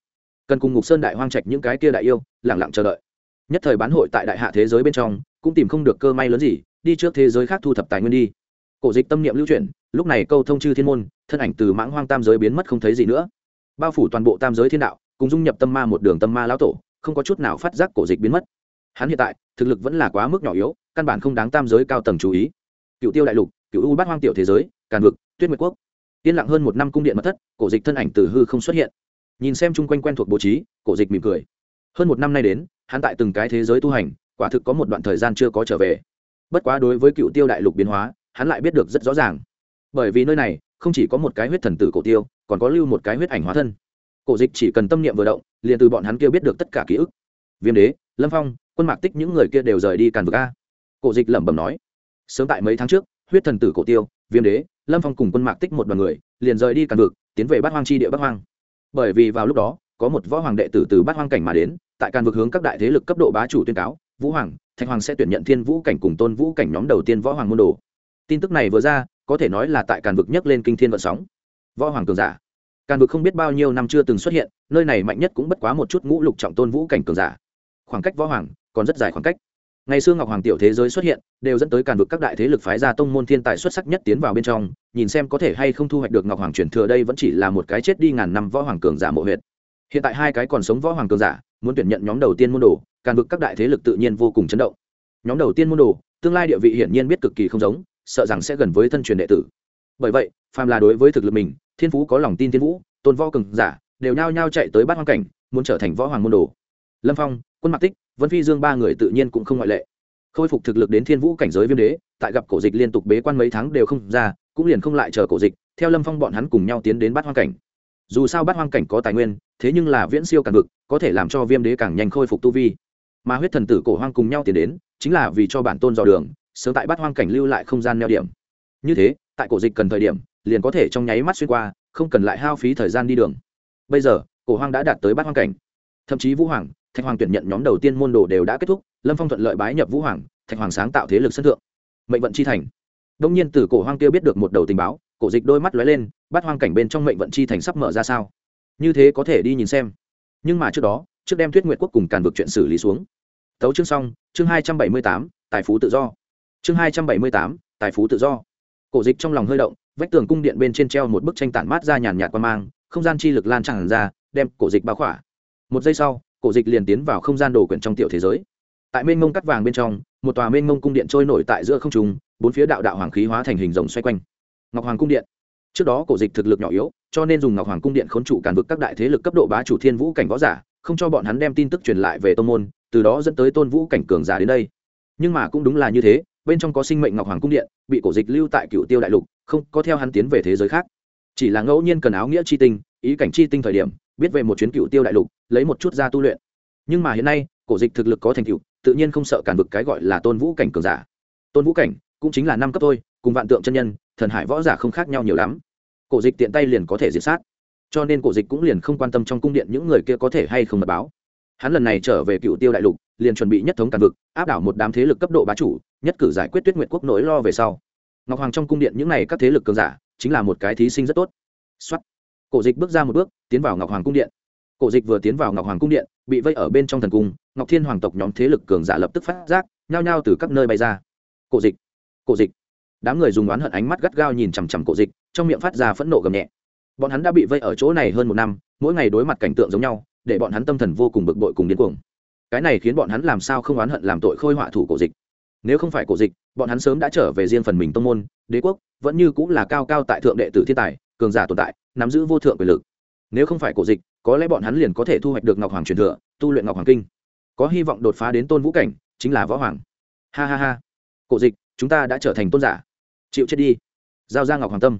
Cần cùng ngục sơn đại hoang trạch những cái kia đại yêu lẳng lặng chờ đợi. Nhất thời bán hội tại đại hạ thế giới bên trong, cũng tìm không được cơ may lớn gì, đi trước thế giới khác thu thập tài nguyên đi. Cổ dịch tâm niệm lưu chuyển, lúc này câu thông chư thiên môn, thân ảnh từ mãng hoang tam giới biến mất không thấy gì nữa. Bao phủ toàn bộ tam giới thiên đạo cùng dung nhập tâm ma một đường tâm ma lão tổ, không có chút nào phát giác cổ dịch biến mất. Hắn hiện tại, thực lực vẫn là quá mức nhỏ yếu, căn bản không đáng tam giới cao tầng chú ý. Cựu tiêu đại lục, cựu u bát hoang tiểu thế giới, càn vực, tuyết nguyệt quốc. Yên lặng hơn một năm cung điện mật thất, cổ dịch thân ảnh từ hư không xuất hiện. Nhìn xem chung quanh quen thuộc bố trí, cổ dịch mỉm cười. Hơn một năm nay đến, hắn tại từng cái thế giới tu hành, quả thực có một đoạn thời gian chưa có trở về. Bất quá đối với cựu tiêu đại lục biến hóa, hắn lại biết được rất rõ ràng. Bởi vì nơi này, không chỉ có một cái huyết thần tử cổ tiêu, còn có lưu một cái huyết ảnh hóa thân cổ dịch chỉ cần tâm niệm vừa động, liền từ bọn hắn kia biết được tất cả ký ức. Viêm đế, lâm phong, quân mạc tích những người kia đều rời đi càn vực a. Cổ dịch lẩm bẩm nói, sớm tại mấy tháng trước, huyết thần tử cổ tiêu, viêm đế, lâm phong cùng quân mạc tích một đoàn người, liền rời đi càn vực, tiến về bát hoang chi địa Bát hoang. Bởi vì vào lúc đó, có một võ hoàng đệ tử từ bát hoang cảnh mà đến, tại càn vực hướng các đại thế lực cấp độ bá chủ tuyên cáo, vũ hoàng, thạch hoàng sẽ tuyển nhận thiên vũ cảnh cùng tôn vũ cảnh nhóm đầu tiên võ hoàng môn đồ. Tin tức này vừa ra, có thể nói là tại càn vực nhấc lên kinh thiên vận sóng. Võ hoàng cường giả càn vực không biết bao nhiêu năm chưa từng xuất hiện, nơi này mạnh nhất cũng bất quá một chút ngũ lục trọng tôn vũ cảnh cường giả. Khoảng cách võ hoàng còn rất dài khoảng cách. Ngày xưa ngọc hoàng tiểu thế giới xuất hiện, đều dẫn tới càn vực các đại thế lực phái ra tông môn thiên tài xuất sắc nhất tiến vào bên trong, nhìn xem có thể hay không thu hoạch được ngọc hoàng truyền thừa đây vẫn chỉ là một cái chết đi ngàn năm võ hoàng cường giả mộ huyệt. Hiện tại hai cái còn sống võ hoàng cường giả, muốn tuyển nhận nhóm đầu tiên môn đồ, càn vực các đại thế lực tự nhiên vô cùng chấn động. Nhóm đầu tiên môn đồ, tương lai địa vị hiển nhiên biết cực kỳ không giống, sợ rằng sẽ gần với thân truyền đệ tử. Bởi vậy, phàm là đối với thực lực mình thiên phú có lòng tin thiên vũ, tôn võ cường giả, đều nhao nhao chạy tới bát hoang cảnh, muốn trở thành võ hoàng môn đồ. Lâm phong, quân mạc tích, vân phi dương ba người tự nhiên cũng không ngoại lệ. Khôi phục thực lực đến thiên vũ cảnh giới viêm đế, tại gặp cổ dịch liên tục bế quan mấy tháng đều không ra, cũng liền không lại chờ cổ dịch, theo lâm phong bọn hắn cùng nhau tiến đến bát hoang cảnh. Dù sao bát hoang cảnh có tài nguyên, thế nhưng là viễn siêu càng vực có thể làm cho viêm đế càng nhanh khôi phục tu vi. Mà huyết thần tử cổ hoang cùng nhau tiến đến, chính là vì cho bản tôn dò đường, sớm tại bát hoang cảnh lưu lại không gian neo điểm. Như thế tại cổ dịch cần thời điểm, liền có thể trong nháy mắt xuyên qua, không cần lại hao phí thời gian đi đường. Bây giờ, cổ hoang đã đạt tới bát hoang cảnh. Thậm chí vũ hoàng, thạch hoàng tuyển nhận nhóm đầu tiên môn đồ đều đã kết thúc, lâm phong thuận lợi bái nhập vũ hoàng, thạch hoàng sáng tạo thế lực sân thượng. Mệnh vận chi thành. Đông nhiên từ cổ hoang tiêu biết được một đầu tình báo, cổ dịch đôi mắt lóe lên, bát hoang cảnh bên trong mệnh vận chi thành sắp mở ra sao? Như thế có thể đi nhìn xem. Nhưng mà trước đó, trước đem thuyết nguyện quốc cùng càn vực chuyện xử lý xuống. Tấu chương xong, chương hai trăm bảy mươi tám, tài phú tự do. Chương hai trăm bảy mươi tám, tài phú tự do cổ dịch trong lòng hơi động, vách tường cung điện bên trên treo một bức tranh tản mát ra nhàn nhạt qua mang, không gian chi lực lan tràn ra, đem cổ dịch bao khỏa. Một giây sau, cổ dịch liền tiến vào không gian đồ quyển trong tiểu thế giới. Tại mênh mông cắt vàng bên trong, một tòa mênh mông cung điện trôi nổi tại giữa không trung, bốn phía đạo đạo hoàng khí hóa thành hình rồng xoay quanh. Ngọc hoàng cung điện. Trước đó cổ dịch thực lực nhỏ yếu, cho nên dùng ngọc hoàng cung điện khốn trụ cản vực các đại thế lực cấp độ bá chủ thiên vũ cảnh võ giả, không cho bọn hắn đem tin tức truyền lại về tô n môn, từ đó dẫn tới tôn vũ cảnh cường giả đến đây. Nhưng mà cũng đúng là như thế bên trong có sinh mệnh ngọc hoàng cung điện, bị cổ dịch lưu tại cựu tiêu đại lục, không có theo hắn tiến về thế giới khác. Chỉ là ngẫu nhiên cần áo nghĩa chi tinh, ý cảnh chi tinh thời điểm, biết về một chuyến cựu tiêu đại lục, lấy một chút ra tu luyện. Nhưng mà hiện nay, cổ dịch thực lực có thành tựu, tự nhiên không sợ cản vực cái gọi là tôn vũ cảnh cường giả. Tôn vũ cảnh, cũng chính là năm cấp thôi, cùng vạn tượng chân nhân, thần hải võ giả không khác nhau nhiều lắm. Cổ dịch tiện tay liền có thể diệt sát. Cho nên cổ dịch cũng liền không quan tâm trong cung điện những người kia có thể hay không mật báo. Hắn lần này trở về cựu tiêu đại lục liền chuẩn bị nhất thống cản vực, áp đảo một đám thế lực cấp độ bá chủ, nhất cử giải quyết tuyết nguyện quốc nỗi lo về sau. Ngọc hoàng trong cung điện những n à y các thế lực cường giả, chính là một cái thí sinh rất tốt. X cổ dịch bước ra một bước, tiến vào ngọc hoàng cung điện. Cổ dịch vừa tiến vào ngọc hoàng cung điện, bị vây ở bên trong thần cung, ngọc thiên hoàng tộc nhóm thế lực cường giả lập tức phát giác, nhao nhao từ các nơi bay ra. Cổ dịch. Cổ dịch. Đám người dùng oán hận ánh mắt gắt gao nhìn chằm chằm cổ dịch, trong miệng phát ra phẫn nộ gầm nhẹ. Bọn hắn đã bị vây ở chỗ này hơn một năm, mỗi ngày đối mặt cảnh tượng giống nhau, để bọn hắn tâm thần vô cùng bực bội cùng điên cuồng cái này khiến bọn hắn làm sao không oán hận làm tội khôi họa thủ cổ dịch. Nếu không phải cổ dịch, bọn hắn sớm đã trở về riêng phần mình tông môn, đế quốc, vẫn như cũng là cao cao tại thượng đệ tử thiên tài, cường giả tồn tại, nắm giữ vô thượng quyền lực. Nếu không phải cổ dịch, có lẽ bọn hắn liền có thể thu hoạch được ngọc hoàng truyền thừa, tu luyện ngọc hoàng kinh. Có hy vọng đột phá đến tôn vũ cảnh, chính là võ hoàng. Ha ha ha. Cổ dịch, chúng ta đã trở thành tôn giả. Chịu chết đi. Giao ra ngọc hoàng tâm.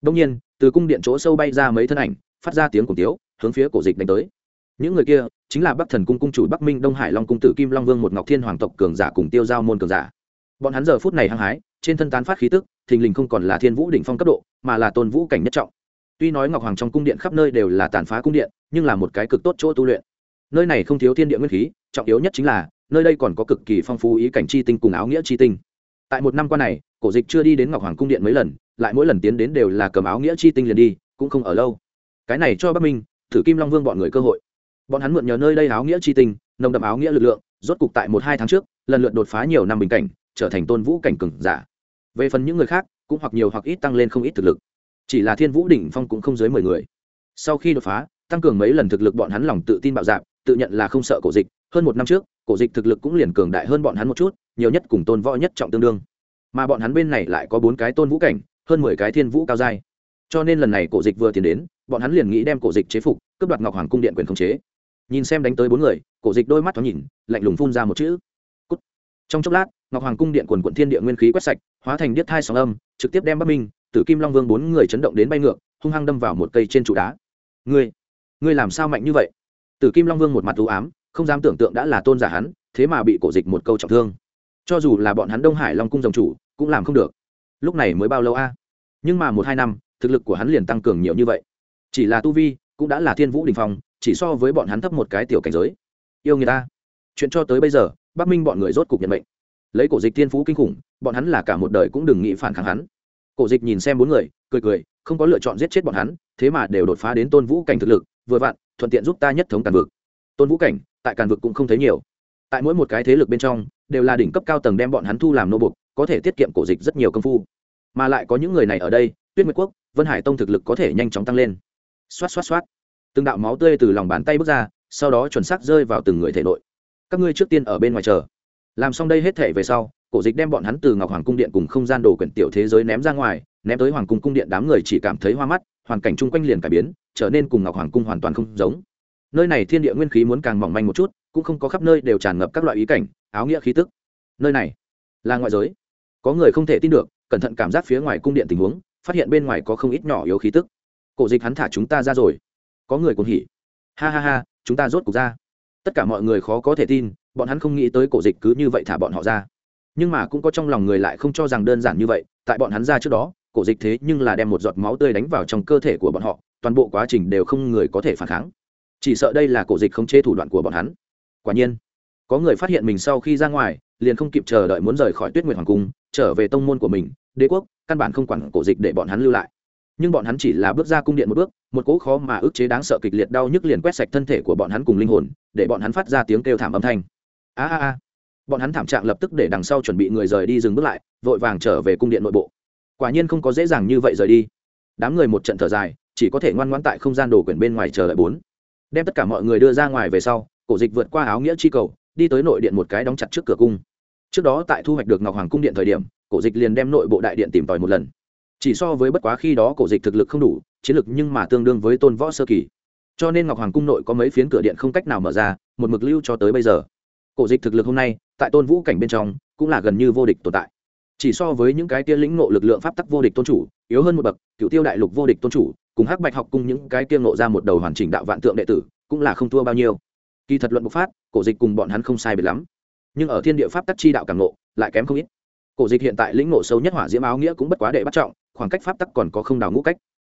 Đông nhiên, từ cung điện chỗ sâu bay ra mấy thân ảnh, phát ra tiếng cổ tiếu, hướng phía cổ dịch đánh tới những người kia chính là bắc thần cung cung chủ bắc minh đông hải long cung tử kim long vương một ngọc thiên hoàng tộc cường giả cùng tiêu giao môn cường giả. Bọn hắn giờ phút này hăng hái, trên thân tán phát khí tức, thình lình không còn là thiên vũ đỉnh phong cấp độ, mà là tôn vũ cảnh nhất trọng. Tuy nói ngọc hoàng trong cung điện khắp nơi đều là tàn phá cung điện, nhưng là một cái cực tốt chỗ tu luyện. Nơi này không thiếu thiên địa nguyên khí, trọng yếu nhất chính là, nơi đây còn có cực kỳ phong phú ý cảnh chi tinh cùng áo nghĩa chi tinh. Tại một năm qua này, cổ dịch chưa đi đến ngọc hoàng cung điện mấy lần, lại mỗi lần tiến đến đều là cầm áo nghĩa chi tinh liền đi, cũng không ở lâu. Cái này cho bắc minh thử kim long vương bọn người cơ hội bọn hắn mượn nhờ nơi đây áo nghĩa chi tinh, nồng đậm áo nghĩa lực lượng, rốt cục tại một hai tháng trước, lần lượt đột phá nhiều năm bình cảnh, trở thành tôn vũ cảnh cừng giả. Về phần những người khác, cũng hoặc nhiều hoặc ít tăng lên không ít thực lực. Chỉ là thiên vũ đỉnh phong cũng không dưới mười người. Sau khi đột phá, tăng cường mấy lần thực lực bọn hắn lòng tự tin bạo dạng tự nhận là không sợ cổ dịch. Hơn một năm trước, cổ dịch thực lực cũng liền cường đại hơn bọn hắn một chút, nhiều nhất cùng tôn võ nhất trọng tương đương. Mà bọn hắn bên này lại có bốn cái tôn vũ cảnh, hơn mười cái thiên vũ cao giai. Cho nên lần này cổ dịch vừa tiến đến, bọn hắn liền nghĩ đem cổ dịch chế phục, cướp đoạt ngọc hoàng cung điện quyền khống chế nhìn xem đánh tới bốn người, cổ dịch đôi mắt thoáng nhìn, lạnh lùng phun ra một chữ. Cút. trong chốc lát, ngọc hoàng cung điện quần quận thiên địa nguyên khí quét sạch, hóa thành điếc thai sóng âm, trực tiếp đem bắc minh, tử kim long vương bốn người chấn động đến bay ngược, hung hăng đâm vào một cây trên trụ đá. Ngươi ngươi làm sao mạnh như vậy? Tử kim long vương một mặt u ám, không dám tưởng tượng đã là tôn giả hắn, thế mà bị cổ dịch một câu trọng thương. Cho dù là bọn hắn đông hải long cung dòng chủ, cũng làm không được. Lúc này mới bao lâu a? Nhưng mà một hai năm, thực lực của hắn liền tăng cường nhiều như vậy. Chỉ là tu vi, cũng đã là thiên vũ đình phong chỉ so với bọn hắn thấp một cái tiểu cảnh giới. Yêu người ta. Chuyện cho tới bây giờ, bắc minh bọn người rốt cục nhận mệnh. Lấy cổ dịch thiên phú kinh khủng, bọn hắn là cả một đời cũng đừng nghĩ phản kháng hắn. Cổ dịch nhìn xem bốn người, cười cười, không có lựa chọn giết chết bọn hắn, thế mà đều đột phá đến tôn vũ cảnh thực lực, vừa vặn, thuận tiện giúp ta nhất thống càn vực. Tôn vũ cảnh, tại càn vực cũng không thấy nhiều. Tại mỗi một cái thế lực bên trong, đều là đỉnh cấp cao tầng đem bọn hắn thu làm nô bục, có thể tiết kiệm cổ dịch rất nhiều công phu. Mà lại có những người này ở đây, tuyết nguyệt quốc, vân hải tông thực lực có thể nhanh chóng tăng lên. Xoát xoát xoát từng đạo máu tươi từ lòng bàn tay bước ra, sau đó chuẩn xác rơi vào từng người thể nội. Các ngươi trước tiên ở bên ngoài chờ. Làm xong đây hết thể về sau, cổ dịch đem bọn hắn từ ngọc hoàng cung điện cùng không gian đồ quyển tiểu thế giới ném ra ngoài, ném tới hoàng cung cung điện đám người chỉ cảm thấy hoa mắt, hoàn cảnh chung quanh liền cải biến, trở nên cùng ngọc hoàng cung hoàn toàn không giống. Nơi này thiên địa nguyên khí muốn càng mỏng manh một chút, cũng không có khắp nơi đều tràn ngập các loại ý cảnh, áo nghĩa khí tức. Nơi này là ngoại giới. Có người không thể tin được, cẩn thận cảm giác phía ngoài cung điện tình huống, phát hiện bên ngoài có không ít nhỏ yếu khí tức. Cổ dịch hắn thả chúng ta ra rồi có người cuồng hỉ. Ha ha ha, chúng ta rốt cục ra. Tất cả mọi người khó có thể tin, bọn hắn không nghĩ tới cổ dịch cứ như vậy thả bọn họ ra. Nhưng mà cũng có trong lòng người lại không cho rằng đơn giản như vậy, tại bọn hắn ra trước đó, cổ dịch thế nhưng là đem một giọt máu tươi đánh vào trong cơ thể của bọn họ, toàn bộ quá trình đều không người có thể phản kháng. Chỉ sợ đây là cổ dịch không chế thủ đoạn của bọn hắn. Quả nhiên, có người phát hiện mình sau khi ra ngoài, liền không kịp chờ đợi muốn rời khỏi tuyết nguyệt hoàng cung, trở về tông môn của mình, đế quốc, căn bản không quản cổ dịch để bọn hắn lưu lại nhưng bọn hắn chỉ là bước ra cung điện một bước, một cỗ khó mà ức chế đáng sợ kịch liệt đau nhức liền quét sạch thân thể của bọn hắn cùng linh hồn, để bọn hắn phát ra tiếng kêu thảm âm thanh. A a a. Bọn hắn thảm trạng lập tức để đằng sau chuẩn bị người rời đi dừng bước lại, vội vàng trở về cung điện nội bộ. Quả nhiên không có dễ dàng như vậy rời đi. Đám người một trận thở dài, chỉ có thể ngoan ngoãn tại không gian đồ quyển bên ngoài chờ đợi bốn. Đem tất cả mọi người đưa ra ngoài về sau, cổ dịch vượt qua áo nghĩa chi cầu, đi tới nội điện một cái đóng chặt trước cửa cung. Trước đó tại thu hoạch được ngọc hoàng cung điện thời điểm, cổ dịch liền đem nội bộ đại điện tìm tòi một lần chỉ so với bất quá khi đó cổ dịch thực lực không đủ, chiến lực nhưng mà tương đương với tôn võ sơ kỳ. Cho nên ngọc hoàng cung nội có mấy phiến cửa điện không cách nào mở ra, một mực lưu cho tới bây giờ. Cổ dịch thực lực hôm nay, tại tôn vũ cảnh bên trong, cũng là gần như vô địch tồn tại. Chỉ so với những cái kia lĩnh nộ lực lượng pháp tắc vô địch tôn chủ, yếu hơn một bậc, cựu tiêu đại lục vô địch tôn chủ, cùng hắc bạch học cung những cái kia nộ ra một đầu hoàn chỉnh đạo vạn tượng đệ tử, cũng là không thua bao nhiêu. Kỳ thật luận bộc phát, cổ dịch cùng bọn hắn không sai biệt lắm. Nhưng ở thiên địa pháp tắc chi đạo càng nộ lại kém không ít cổ dịch hiện tại lĩnh nộ sâu nhất hỏa diễm áo nghĩa cũng bất quá đệ bắt trọng, khoảng cách pháp tắc còn có không đào ngũ cách.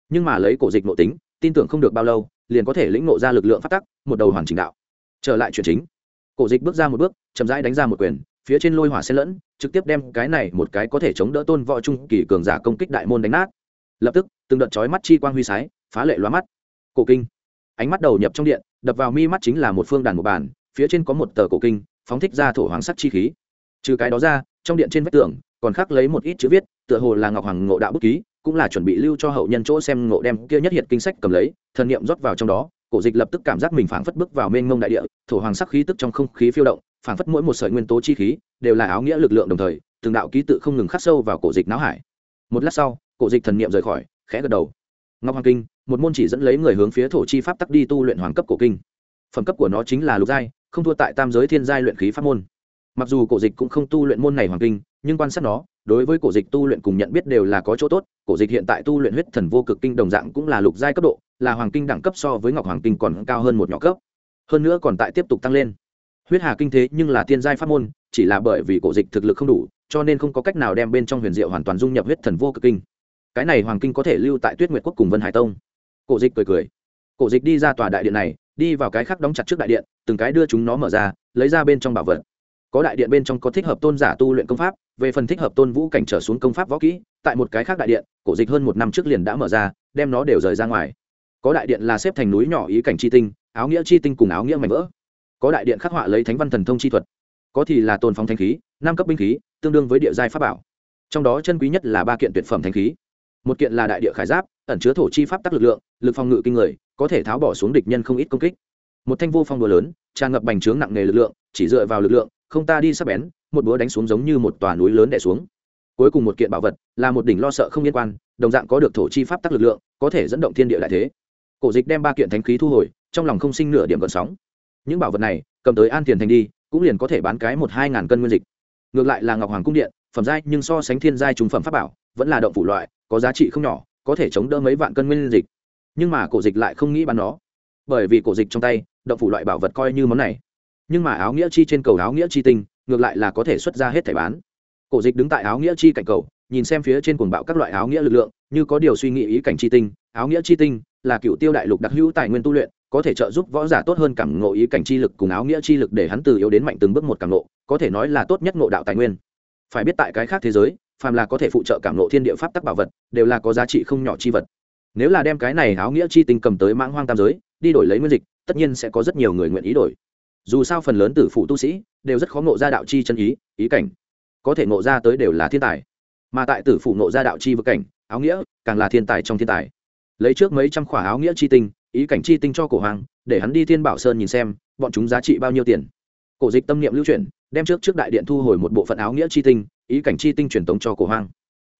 Nhưng mà lấy cổ dịch nội tính, tin tưởng không được bao lâu, liền có thể lĩnh nộ ra lực lượng pháp tắc, một đầu hoàn chỉnh đạo. Trở lại chuyện chính. Cổ dịch bước ra một bước, chậm rãi đánh ra một quyền, phía trên lôi hỏa xen lẫn, trực tiếp đem cái này một cái có thể chống đỡ tôn võ trung kỳ cường giả công kích đại môn đánh nát. Lập tức, từng đợt chói mắt chi quang huy sái, phá lệ lóa mắt. Cổ kinh. Ánh mắt đầu nhập trong điện, đập vào mi mắt chính là một phương đàn một bàn, phía trên có một tờ cổ kinh, phóng thích ra thổ hoàng sắt chi khí. Trừ cái đó ra trong điện trên vách tường, còn khắc lấy một ít chữ viết, tựa hồ là ngọc hoàng ngộ đạo bút ký, cũng là chuẩn bị lưu cho hậu nhân chỗ xem ngộ đem kia nhất hiện kinh sách cầm lấy, thần niệm rót vào trong đó, cổ dịch lập tức cảm giác mình phảng phất bước vào mênh mông đại địa, thổ hoàng sắc khí tức trong không khí phiêu động, phảng phất mỗi một sợi nguyên tố chi khí, đều là áo nghĩa lực lượng đồng thời, từng đạo ký tự không ngừng khắc sâu vào cổ dịch não hải. Một lát sau, cổ dịch thần niệm rời khỏi, khẽ gật đầu. Ngọc hoàng kinh, một môn chỉ dẫn lấy người hướng phía thổ chi pháp tắc đi tu luyện hoàng cấp cổ kinh. Phẩm cấp của nó chính là lục giai, không thua tại tam giới thiên giai luyện khí pháp môn mặc dù cổ dịch cũng không tu luyện môn này hoàng kinh, nhưng quan sát nó, đối với cổ dịch tu luyện cùng nhận biết đều là có chỗ tốt. Cổ dịch hiện tại tu luyện huyết thần vô cực kinh đồng dạng cũng là lục giai cấp độ, là hoàng kinh đẳng cấp so với ngọc hoàng kinh còn cao hơn một nhỏ cấp. Hơn nữa còn tại tiếp tục tăng lên. Huyết hà kinh thế nhưng là tiên giai pháp môn, chỉ là bởi vì cổ dịch thực lực không đủ, cho nên không có cách nào đem bên trong huyền diệu hoàn toàn dung nhập huyết thần vô cực kinh. Cái này hoàng kinh có thể lưu tại tuyết nguyệt quốc cùng vân hải tông. Cổ dịch cười cười. Cổ dịch đi ra tòa đại điện này, đi vào cái khác đóng chặt trước đại điện, từng cái đưa chúng nó mở ra, lấy ra bên trong bảo vật có đại điện bên trong có thích hợp tôn giả tu luyện công pháp, về phần thích hợp tôn vũ cảnh trở xuống công pháp võ kỹ, tại một cái khác đại điện, cổ dịch hơn một năm trước liền đã mở ra, đem nó đều rời ra ngoài. Có đại điện là xếp thành núi nhỏ ý cảnh chi tinh, áo nghĩa chi tinh cùng áo nghĩa mảnh vỡ. Có đại điện khắc họa lấy thánh văn thần thông chi thuật. Có thì là tôn phóng thanh khí, năm cấp binh khí, tương đương với địa giai pháp bảo. Trong đó chân quý nhất là ba kiện tuyệt phẩm thanh khí. Một kiện là đại địa khải giáp, ẩn chứa thổ chi pháp tắc lực lượng, lực phòng ngự kinh người, có thể tháo bỏ xuống địch nhân không ít công kích. Một thanh vô phong đùa lớn, tràn ngập bành trướng nặng nề lực lượng, chỉ dựa vào lực lượng không ta đi sắp bén, một búa đánh xuống giống như một tòa núi lớn đè xuống. Cuối cùng một kiện bảo vật, là một đỉnh lo sợ không liên quan, đồng dạng có được thổ chi pháp tắc lực lượng, có thể dẫn động thiên địa đại thế. Cổ dịch đem ba kiện thánh khí thu hồi, trong lòng không sinh nửa điểm gần sóng. Những bảo vật này, cầm tới an tiền thành đi, cũng liền có thể bán cái một hai ngàn cân nguyên dịch. Ngược lại là ngọc hoàng cung điện, phẩm giai nhưng so sánh thiên giai trùng phẩm pháp bảo, vẫn là động phủ loại, có giá trị không nhỏ, có thể chống đỡ mấy vạn cân nguyên dịch. Nhưng mà cổ dịch lại không nghĩ bán nó. Bởi vì cổ dịch trong tay, động phủ loại bảo vật coi như món này nhưng mà áo nghĩa chi trên cầu áo nghĩa chi tinh, ngược lại là có thể xuất ra hết thẻ bán. Cổ dịch đứng tại áo nghĩa chi cạnh cầu, nhìn xem phía trên cuồng bạo các loại áo nghĩa lực lượng, như có điều suy nghĩ ý cảnh chi tinh, áo nghĩa chi tinh là cựu tiêu đại lục đặc hữu tài nguyên tu luyện, có thể trợ giúp võ giả tốt hơn cảm ngộ ý cảnh chi lực cùng áo nghĩa chi lực để hắn từ yếu đến mạnh từng bước một cảm ngộ, có thể nói là tốt nhất ngộ đạo tài nguyên. Phải biết tại cái khác thế giới, phàm là có thể phụ trợ cảm ngộ thiên địa pháp tắc bảo vật, đều là có giá trị không nhỏ chi vật. Nếu là đem cái này áo nghĩa chi tinh cầm tới mãng hoang tam giới, đi đổi lấy nguyên dịch, tất nhiên sẽ có rất nhiều người nguyện ý đổi dù sao phần lớn tử phụ tu sĩ đều rất khó ngộ ra đạo chi chân ý ý cảnh. Có thể ngộ ra tới đều là thiên tài. Mà tại tử phụ ngộ ra đạo chi vực cảnh, áo nghĩa càng là thiên tài trong thiên tài. Lấy trước mấy trăm khỏa áo nghĩa chi tinh, ý cảnh chi tinh cho cổ hoàng, để hắn đi thiên bảo sơn nhìn xem, bọn chúng giá trị bao nhiêu tiền. Cổ dịch tâm niệm lưu chuyển, đem trước trước đại điện thu hồi một bộ phận áo nghĩa chi tinh, ý cảnh chi tinh truyền tống cho cổ hoang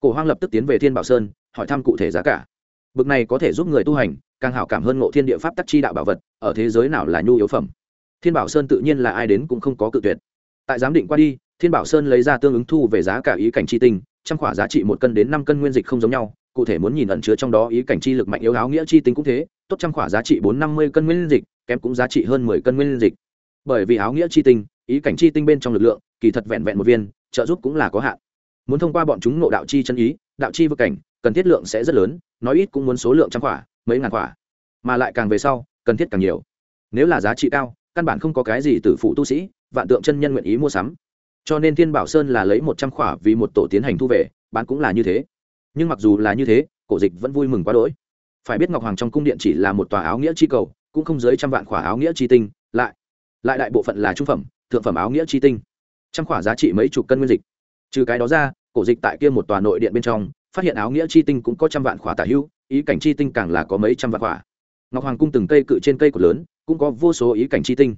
cổ hoang lập tức tiến về thiên bảo sơn, hỏi thăm cụ thể giá cả. Bực này có thể giúp người tu hành, càng hảo cảm hơn ngộ thiên địa pháp tắc chi đạo bảo vật, ở thế giới nào là nhu yếu phẩm thiên bảo sơn tự nhiên là ai đến cũng không có cự tuyệt. Tại giám định qua đi, thiên bảo sơn lấy ra tương ứng thu về giá cả ý cảnh chi tinh, trăm khỏa giá trị một cân đến năm cân nguyên dịch không giống nhau, cụ thể muốn nhìn ẩn chứa trong đó ý cảnh chi lực mạnh yếu áo nghĩa chi tinh cũng thế, tốt trăm khỏa giá trị bốn năm mươi cân nguyên dịch, kém cũng giá trị hơn mười cân nguyên dịch. Bởi vì áo nghĩa chi tinh, ý cảnh chi tinh bên trong lực lượng, kỳ thật vẹn vẹn một viên, trợ giúp cũng là có hạn. Muốn thông qua bọn chúng nộ đạo chi chân ý, đạo chi vực cảnh, cần thiết lượng sẽ rất lớn, nói ít cũng muốn số lượng trăm khỏa, mấy ngàn khỏa. Mà lại càng về sau, cần thiết càng nhiều. Nếu là giá trị cao căn bản không có cái gì từ phụ tu sĩ, vạn tượng chân nhân nguyện ý mua sắm. Cho nên thiên bảo sơn là lấy một trăm khỏa vì một tổ tiến hành thu về, bán cũng là như thế. Nhưng mặc dù là như thế, cổ dịch vẫn vui mừng quá đỗi. Phải biết ngọc hoàng trong cung điện chỉ là một tòa áo nghĩa chi cầu, cũng không dưới trăm vạn khỏa áo nghĩa chi tinh, lại lại đại bộ phận là trung phẩm, thượng phẩm áo nghĩa chi tinh. Trăm khỏa giá trị mấy chục cân nguyên dịch. Trừ cái đó ra, cổ dịch tại kia một tòa nội điện bên trong, phát hiện áo nghĩa chi tinh cũng có trăm vạn khỏa tả hữu, ý cảnh chi tinh càng là có mấy trăm vạn khỏa ngọc hoàng cung từng cây cự trên cây cột lớn, cũng có vô số ý cảnh chi tinh.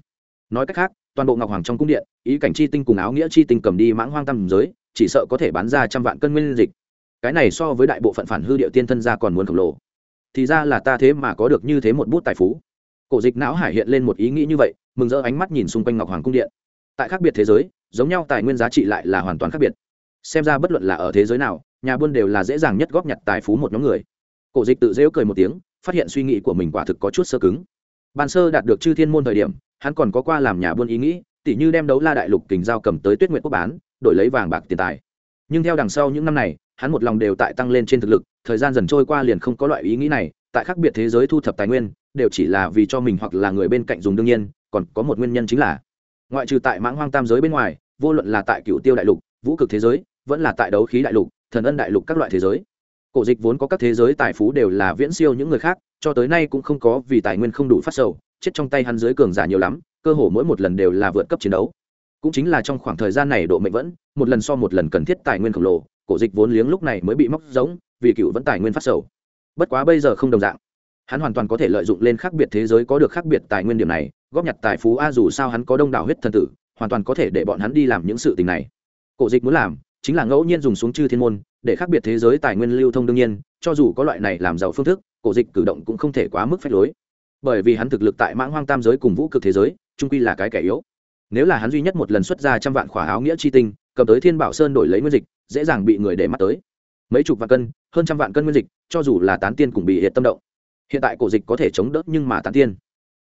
Nói cách khác, toàn bộ ngọc hoàng trong cung điện, ý cảnh chi tinh cùng áo nghĩa chi tinh cầm đi mãng hoang tam giới, chỉ sợ có thể bán ra trăm vạn cân nguyên dịch. Cái này so với đại bộ phận phản hư điệu tiên thân ra còn muốn khổng lồ. Thì ra là ta thế mà có được như thế một bút tài phú. Cổ dịch não hải hiện lên một ý nghĩ như vậy, mừng rỡ ánh mắt nhìn xung quanh ngọc hoàng cung điện. Tại khác biệt thế giới, giống nhau tài nguyên giá trị lại là hoàn toàn khác biệt. Xem ra bất luận là ở thế giới nào, nhà buôn đều là dễ dàng nhất góp nhặt tài phú một nhóm người. Cổ dịch tự dễu cười một tiếng phát hiện suy nghĩ của mình quả thực có chút sơ cứng. Ban sơ đạt được chư thiên môn thời điểm, hắn còn có qua làm nhà buôn ý nghĩ, tỉ như đem đấu la đại lục kình giao cầm tới tuyết nguyện quốc bán, đổi lấy vàng bạc tiền tài. Nhưng theo đằng sau những năm này, hắn một lòng đều tại tăng lên trên thực lực, thời gian dần trôi qua liền không có loại ý nghĩ này, tại khác biệt thế giới thu thập tài nguyên, đều chỉ là vì cho mình hoặc là người bên cạnh dùng đương nhiên, còn có một nguyên nhân chính là, ngoại trừ tại mãng hoang tam giới bên ngoài, vô luận là tại cựu tiêu đại lục, vũ cực thế giới, vẫn là tại đấu khí đại lục, thần ân đại lục các loại thế giới cổ dịch vốn có các thế giới tài phú đều là viễn siêu những người khác, cho tới nay cũng không có vì tài nguyên không đủ phát sầu, chết trong tay hắn dưới cường giả nhiều lắm, cơ hồ mỗi một lần đều là vượt cấp chiến đấu. Cũng chính là trong khoảng thời gian này độ mệnh vẫn, một lần so một lần cần thiết tài nguyên khổng lồ, cổ dịch vốn liếng lúc này mới bị móc giống, vì cựu vẫn tài nguyên phát sầu. Bất quá bây giờ không đồng dạng. Hắn hoàn toàn có thể lợi dụng lên khác biệt thế giới có được khác biệt tài nguyên điểm này, góp nhặt tài phú a dù sao hắn có đông đảo huyết thần tử, hoàn toàn có thể để bọn hắn đi làm những sự tình này. Cổ dịch muốn làm chính là ngẫu nhiên dùng xuống chư thiên môn, để khác biệt thế giới tài nguyên lưu thông đương nhiên, cho dù có loại này làm giàu phương thức, cổ dịch cử động cũng không thể quá mức phép lối. Bởi vì hắn thực lực tại mãng hoang tam giới cùng vũ cực thế giới, trung quy là cái kẻ yếu. Nếu là hắn duy nhất một lần xuất ra trăm vạn khỏa áo nghĩa chi tinh, cầm tới thiên bảo sơn đổi lấy nguyên dịch, dễ dàng bị người để mắt tới. Mấy chục vạn cân, hơn trăm vạn cân nguyên dịch, cho dù là tán tiên cũng bị hiện tâm động. Hiện tại cổ dịch có thể chống đỡ nhưng mà tán tiên.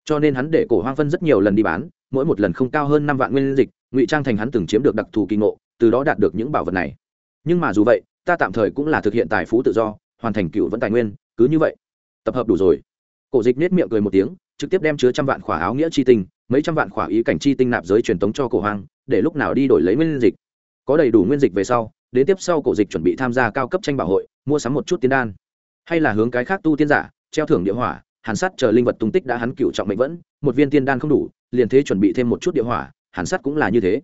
Cho nên hắn để cổ hoang phân rất nhiều lần đi bán, mỗi một lần không cao hơn năm vạn nguyên dịch, ngụy trang thành hắn từng chiếm được đặc thù kỳ ngộ từ đó đạt được những bảo vật này. Nhưng mà dù vậy, ta tạm thời cũng là thực hiện tài phú tự do, hoàn thành cựu vẫn tài nguyên, cứ như vậy. Tập hợp đủ rồi. Cổ dịch nết miệng cười một tiếng, trực tiếp đem chứa trăm vạn khỏa áo nghĩa chi tinh, mấy trăm vạn khỏa ý cảnh chi tinh nạp giới truyền tống cho cổ hoang, để lúc nào đi đổi lấy nguyên dịch. Có đầy đủ nguyên dịch về sau, đến tiếp sau cổ dịch chuẩn bị tham gia cao cấp tranh bảo hội, mua sắm một chút tiên đan. Hay là hướng cái khác tu tiên giả, treo thưởng địa hỏa, hàn sắt chờ linh vật tung tích đã hắn cựu trọng mệnh vẫn, một viên tiên đan không đủ, liền thế chuẩn bị thêm một chút địa hỏa, hàn sắt cũng là như thế.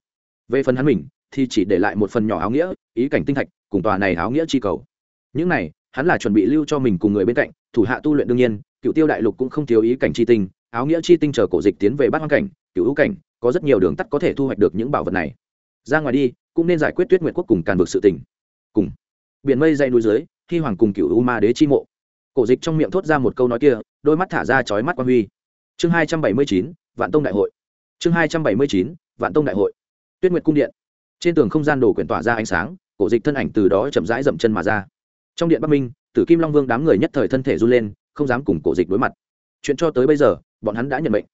Về phần hắn mình thì chỉ để lại một phần nhỏ áo nghĩa, ý cảnh tinh thạch, cùng tòa này áo nghĩa chi cầu. Những này, hắn là chuẩn bị lưu cho mình cùng người bên cạnh, thủ hạ tu luyện đương nhiên, cựu tiêu đại lục cũng không thiếu ý cảnh chi tinh, áo nghĩa chi tinh chờ cổ dịch tiến về bắt hoang cảnh, cựu hữu cảnh, có rất nhiều đường tắt có thể thu hoạch được những bảo vật này. Ra ngoài đi, cũng nên giải quyết tuyết nguyện quốc cùng càn vực sự tỉnh cùng. Biển mây dậy núi dưới khi hoàng cùng cựu u ma đế chi mộ. Cổ dịch trong miệng thốt ra một câu nói kia, đôi mắt thả ra chói mắt quan huy. Chương hai trăm bảy mươi chín, vạn tông đại hội. Chương hai trăm bảy mươi chín, vạn tông đại hội. Tuyết nguyệt cung điện trên tường không gian đồ quyển tỏa ra ánh sáng, cổ dịch thân ảnh từ đó chậm rãi dậm chân mà ra. Trong điện bắc minh, tử kim long vương đám người nhất thời thân thể run lên, không dám cùng cổ dịch đối mặt. Chuyện cho tới bây giờ, bọn hắn đã nhận mệnh.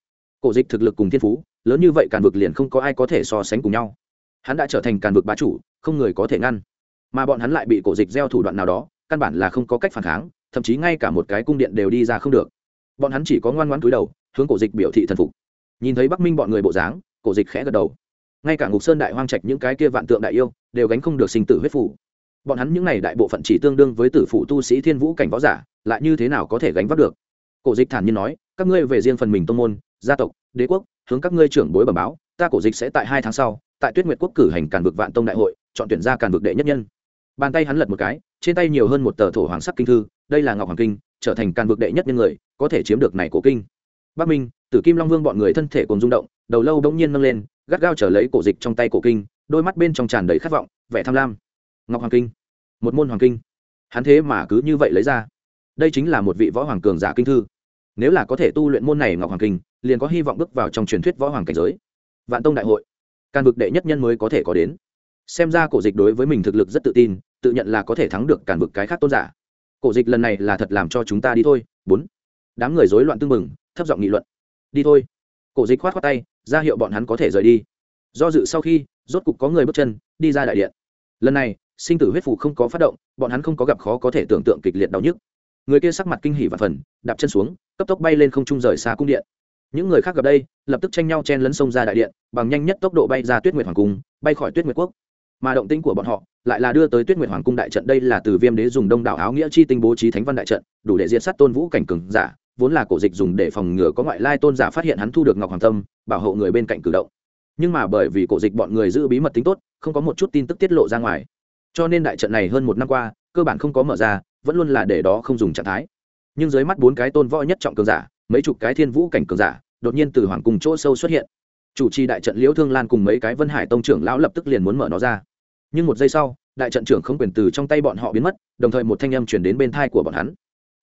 Cổ dịch thực lực cùng thiên phú, lớn như vậy càn vực liền không có ai có thể so sánh cùng nhau. Hắn đã trở thành càn vực bá chủ, không người có thể ngăn. Mà bọn hắn lại bị cổ dịch gieo thủ đoạn nào đó, căn bản là không có cách phản kháng, thậm chí ngay cả một cái cung điện đều đi ra không được. Bọn hắn chỉ có ngoan ngoãn túi đầu, hướng cổ dịch biểu thị thần phục. Nhìn thấy bắc minh bọn người bộ dáng, cổ dịch khẽ gật đầu ngay cả ngục sơn đại hoang trạch những cái kia vạn tượng đại yêu đều gánh không được sinh tử huyết phủ. Bọn hắn những n à y đại bộ phận chỉ tương đương với tử phụ tu sĩ thiên vũ cảnh võ giả, lại như thế nào có thể gánh vác được? Cổ dịch thản nhiên nói, các ngươi về riêng phần mình tô n g môn, gia tộc, đế quốc, hướng các ngươi trưởng bối bẩm báo, ta cổ dịch sẽ tại hai tháng sau, tại tuyết nguyệt quốc cử hành càn vực vạn tông đại hội, chọn tuyển ra càn vực đệ nhất nhân. Bàn tay hắn lật một cái, trên tay nhiều hơn một tờ thổ hoàng sắc kinh thư, đây là ngọc hoàng kinh, trở thành càn vực đệ nhất nhân người, có thể chiếm được này cổ kinh. Bắc minh, tử kim long vương bọn người thân thể cùng rung động đầu lâu đông nhiên nâng lên, gắt gao trở lấy cổ dịch trong tay cổ kinh, đôi mắt bên trong tràn đầy khát vọng, vẻ tham lam. Ngọc hoàng kinh. Một môn hoàng kinh. Hắn thế mà cứ như vậy lấy ra. Đây chính là một vị võ hoàng cường giả kinh thư. Nếu là có thể tu luyện môn này ngọc hoàng kinh, liền có hy vọng bước vào trong truyền thuyết võ hoàng cảnh giới. Vạn tông đại hội. Can vực đệ nhất nhân mới có thể có đến. Xem ra cổ dịch đối với mình thực lực rất tự tin, tự nhận là có thể thắng được cản vực cái khác tôn giả. Cổ dịch lần này là thật làm cho chúng ta đi thôi. Bốn. Đám người rối loạn tưng mừng thấp giọng nghị luận. Đi thôi. Cổ dịch khoát khoát tay ra hiệu bọn hắn có thể rời đi. Do dự sau khi, rốt cục có người bước chân, đi ra đại điện. Lần này, sinh tử huyết phủ không có phát động, bọn hắn không có gặp khó có thể tưởng tượng kịch liệt đau nhức. Người kia sắc mặt kinh hỉ và phần, đạp chân xuống, cấp tốc bay lên không trung rời xa cung điện. Những người khác gặp đây, lập tức tranh nhau chen lấn sông ra đại điện, bằng nhanh nhất tốc độ bay ra tuyết nguyệt hoàng cung, bay khỏi tuyết nguyệt quốc. Mà động tĩnh của bọn họ, lại là đưa tới tuyết nguyệt hoàng cung đại trận, đây là từ viêm đế dùng đông đảo áo nghĩa chi tinh bố trí thánh văn đại trận, đủ để diệt sát tôn vũ cảnh cường giả vốn là cổ dịch dùng để phòng ngừa có ngoại lai tôn giả phát hiện hắn thu được ngọc hoàng tâm, bảo hộ người bên cạnh cử động. Nhưng mà bởi vì cổ dịch bọn người giữ bí mật tính tốt, không có một chút tin tức tiết lộ ra ngoài. Cho nên đại trận này hơn một năm qua, cơ bản không có mở ra, vẫn luôn là để đó không dùng trạng thái. Nhưng dưới mắt bốn cái tôn võ nhất trọng cường giả, mấy chục cái thiên vũ cảnh cường giả, đột nhiên từ hoàng cung chỗ sâu xuất hiện. Chủ trì đại trận liễu thương lan cùng mấy cái vân hải tông trưởng lão lập tức liền muốn mở nó ra. Nhưng một giây sau, đại trận trưởng không quyền từ trong tay bọn họ biến mất, đồng thời một thanh âm chuyển đến bên thai của bọn hắn.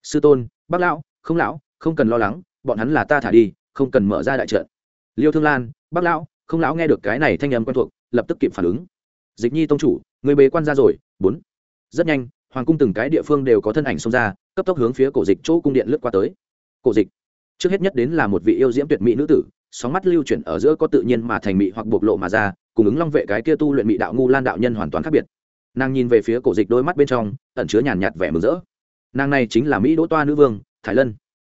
Sư tôn, bác lão không lão, không cần lo lắng, bọn hắn là ta thả đi, không cần mở ra đại trận. Liêu thương lan, bác lão, không lão nghe được cái này thanh âm quen thuộc, lập tức kịp phản ứng. Dịch nhi tông chủ, người bế quan ra rồi, bốn. Rất nhanh, hoàng cung từng cái địa phương đều có thân ảnh xông ra, cấp tốc hướng phía cổ dịch chỗ cung điện lướt qua tới. Cổ dịch, trước hết nhất đến là một vị yêu diễm tuyệt mỹ nữ tử, sóng mắt lưu chuyển ở giữa có tự nhiên mà thành mỹ hoặc bộc lộ mà ra, cùng ứng long vệ cái kia tu luyện mỹ đạo ngu lan đạo nhân hoàn toàn khác biệt. Nàng nhìn về phía cổ dịch đôi mắt bên trong, ẩn chứa nhàn nhạt vẻ mừng rỡ. Nàng này chính là mỹ đỗ toa nữ vương Thải lân.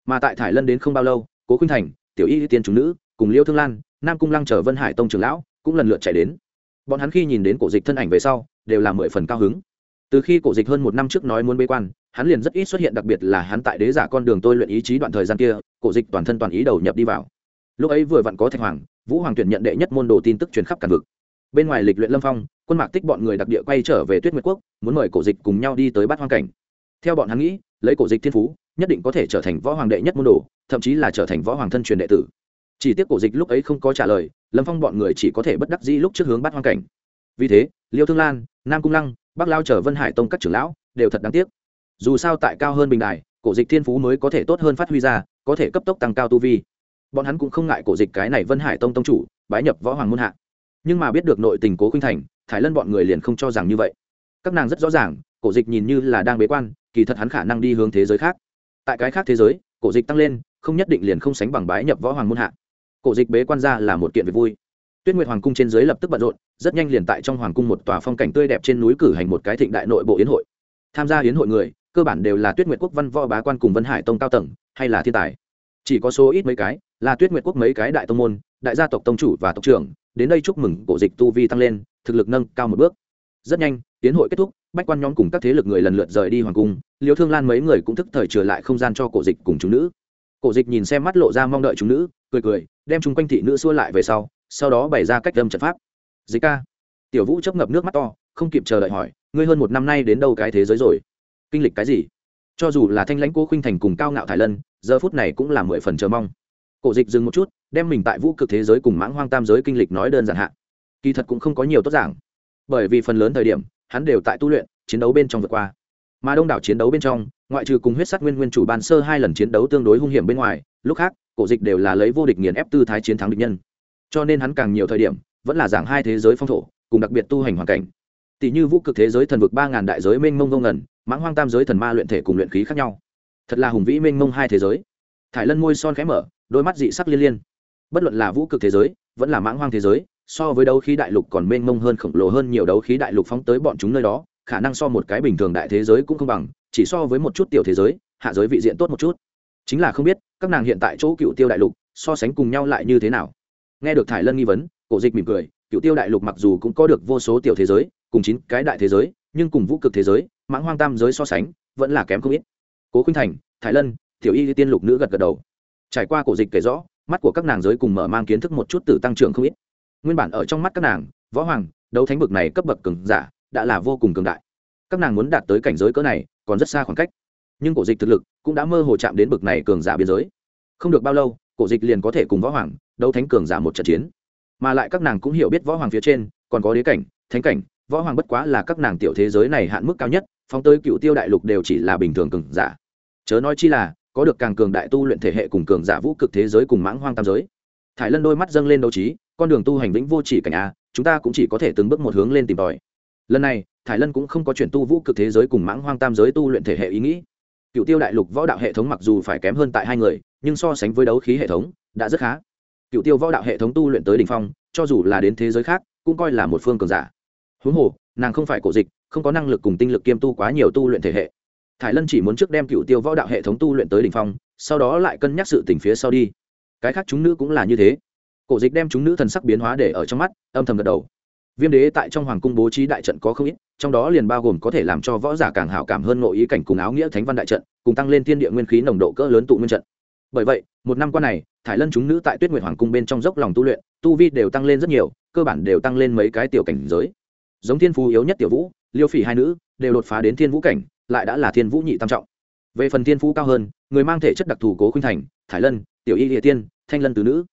Mà tại thải lân đến không bao lâu, cố khuynh thành, tiểu y tiên chúng nữ, cùng liêu thương lan, nam cung lăng chở vân hải tông trường lão, cũng lần lượt chạy đến. Bọn hắn khi nhìn đến cổ dịch thân ảnh về sau, đều là mười phần cao hứng. Từ khi cổ dịch hơn một năm trước nói muốn bế quan, hắn liền rất ít xuất hiện, đặc biệt là hắn tại đế giả con đường tôi luyện ý chí đoạn thời gian kia, cổ dịch toàn thân toàn ý đầu nhập đi vào. Lúc ấy vừa vặn có thạch hoàng, vũ hoàng tuyển nhận đệ nhất môn đồ tin tức truyền khắp cả vực. Bên ngoài lịch luyện lâm phong, quân mạc tích bọn người đặc địa quay trở về tuyết nguyệt quốc, muốn mời cổ dịch cùng nhau đi tới bát hoang cảnh. Theo bọn hắn nghĩ, lấy cổ dịch thiên phú nhất định có thể trở thành võ hoàng đệ nhất môn đồ, thậm chí là trở thành võ hoàng thân truyền đệ tử. Chỉ tiếc cổ dịch lúc ấy không có trả lời, lâm phong bọn người chỉ có thể bất đắc dĩ lúc trước hướng bắt hoang cảnh. Vì thế, liêu thương lan, nam cung lăng, bắc lao chở vân hải tông các trưởng lão đều thật đáng tiếc. Dù sao tại cao hơn bình đài, cổ dịch thiên phú mới có thể tốt hơn phát huy ra, có thể cấp tốc tăng cao tu vi. Bọn hắn cũng không ngại cổ dịch cái này vân hải tông tông chủ, bái nhập võ hoàng môn hạ. Nhưng mà biết được nội tình cố khuynh thành thái lân bọn người liền không cho rằng như vậy. Các nàng rất rõ ràng, cổ dịch nhìn như là đang bế quan, kỳ thật hắn khả năng đi hướng thế giới khác tại cái khác thế giới, cổ dịch tăng lên, không nhất định liền không sánh bằng bái nhập võ hoàng môn hạ. Cổ dịch bế quan ra là một kiện việc vui. Tuyết nguyệt hoàng cung trên dưới lập tức bận rộn, rất nhanh liền tại trong hoàng cung một tòa phong cảnh tươi đẹp trên núi cử hành một cái thịnh đại nội bộ yến hội. Tham gia yến hội người, cơ bản đều là tuyết nguyệt quốc văn võ bá quan cùng vân hải tông cao tầng, hay là thiên tài. Chỉ có số ít mấy cái, là tuyết nguyệt quốc mấy cái đại tông môn, đại gia tộc tông chủ và tộc trưởng, đến đây chúc mừng cổ dịch tu vi tăng lên, thực lực nâng cao một bước. Rất nhanh tiến hội kết thúc bách quan nhóm cùng các thế lực người lần lượt rời đi hoàng cung, liêu thương lan mấy người cũng thức thời trở lại không gian cho cổ dịch cùng chúng nữ. Cổ dịch nhìn xem mắt lộ ra mong đợi chúng nữ, cười cười, đem chúng quanh thị nữ xua lại về sau sau đó bày ra cách đâm trận pháp. Dịch ca. Tiểu vũ chấp ngập nước mắt to, không kịp chờ đợi hỏi, ngươi hơn một năm nay đến đâu cái thế giới rồi? Kinh lịch cái gì? Cho dù là thanh lãnh cô khinh thành cùng cao ngạo thải lân, giờ phút này cũng là mười phần chờ mong. Cổ dịch dừng một chút, đem mình tại vũ cực thế giới cùng mãng hoang tam giới kinh lịch nói đơn giản hạn. kỳ thật cũng không có nhiều tốt giảng. Bởi vì phần lớn thời điểm hắn đều tại tu luyện, chiến đấu bên trong vượt qua. Mà đông đảo chiến đấu bên trong, ngoại trừ cùng huyết sát nguyên nguyên chủ ban sơ hai lần chiến đấu tương đối hung hiểm bên ngoài, lúc khác, cổ dịch đều là lấy vô địch nghiền ép tư thái chiến thắng địch nhân. Cho nên hắn càng nhiều thời điểm, vẫn là giảng hai thế giới phong thổ, cùng đặc biệt tu hành hoàn cảnh. Tỷ như vũ cực thế giới thần vực ba ngàn đại giới mênh mông ngông ngẩn mãng hoang tam giới thần ma luyện thể cùng luyện khí khác nhau. Thật là hùng vĩ mênh mông hai thế giới. Thải lân môi son khẽ mở, đôi mắt dị sắc liên liên. Bất luận là vũ cực thế giới, vẫn là mãng hoang thế giới so với đấu khí đại lục còn mênh mông hơn khổng lồ hơn nhiều đấu khí đại lục phóng tới bọn chúng nơi đó, khả năng so một cái bình thường đại thế giới cũng không bằng, chỉ so với một chút tiểu thế giới, hạ giới vị diện tốt một chút. Chính là không biết, các nàng hiện tại chỗ cựu tiêu đại lục, so sánh cùng nhau lại như thế nào? Nghe được thải lân nghi vấn, cổ dịch mỉm cười, cựu tiêu đại lục mặc dù cũng có được vô số tiểu thế giới, cùng chín cái đại thế giới, nhưng cùng vũ cực thế giới, mãng hoang tam giới so sánh, vẫn là kém không ít. Cố khinh thành thái lân, tiểu y tiên lục nữ gật gật đầu. Trải qua cổ dịch kể rõ, mắt của các nàng giới cùng mở mang kiến thức một chút từ tăng trưởng không ít nguyên bản ở trong mắt các nàng, võ hoàng, đấu thánh bực này cấp bậc cường giả, đã là vô cùng cường đại. Các nàng muốn đạt tới cảnh giới cỡ này, còn rất xa khoảng cách. Nhưng cổ dịch thực lực cũng đã mơ hồ chạm đến bực này cường giả biên giới. Không được bao lâu, cổ dịch liền có thể cùng võ hoàng, đấu thánh cường giả một trận chiến. Mà lại các nàng cũng hiểu biết võ hoàng phía trên, còn có đế cảnh, thánh cảnh, võ hoàng bất quá là các nàng tiểu thế giới này hạn mức cao nhất, phóng tới cựu tiêu đại lục đều chỉ là bình thường cường giả. Chớ nói chi là, có được càng cường đại tu luyện thể hệ cùng cường giả vũ cực thế giới cùng mãng hoang tam giới. Thải lân đôi mắt dâng lên đấu trí con đường tu hành vĩnh vô chỉ cảnh a, chúng ta cũng chỉ có thể từng bước một hướng lên tìm tòi. Lần này, thải lân cũng không có chuyển tu vũ cực thế giới cùng mãng hoang tam giới tu luyện thể hệ ý nghĩ. Cựu tiêu đại lục võ đạo hệ thống mặc dù phải kém hơn tại hai người, nhưng so sánh với đấu khí hệ thống, đã rất khá. Cựu tiêu võ đạo hệ thống tu luyện tới đ ỉ n h phong, cho dù là đến thế giới khác, cũng coi là một phương cường giả. Huống hồ, nàng không phải cổ dịch, không có năng lực cùng tinh lực kiêm tu quá nhiều tu luyện thể hệ. Thải lân chỉ muốn trước đem cựu tiêu võ đạo hệ thống tu luyện tới đ ỉ n h phong, sau đó lại cân nhắc sự tình phía sau đi. Cái khác chúng nữ cũng là như thế cổ dịch đem chúng nữ thần sắc biến hóa để ở trong mắt, âm thầm gật đầu. Viêm đế tại trong hoàng cung bố trí đại trận có không ít, trong đó liền bao gồm có thể làm cho võ giả càng hảo cảm hơn nội ý cảnh cùng áo nghĩa thánh văn đại trận, cùng tăng lên thiên địa nguyên khí nồng độ cỡ lớn tụ nguyên trận. Bởi vậy, một năm qua này, thải lân chúng nữ tại tuyết nguyệt hoàng cung bên trong dốc lòng tu luyện, tu vi đều tăng lên rất nhiều, cơ bản đều tăng lên mấy cái tiểu cảnh giới. Giống thiên phú yếu nhất tiểu vũ, liêu phỉ hai nữ, đều đột phá đến thiên vũ cảnh, lại đã là thiên vũ nhị tam trọng. Về phần thiên phú cao hơn, người mang thể chất đặc thù cố khuynh thành, thải lân, tiểu y địa tiên, thanh lân tứ nữ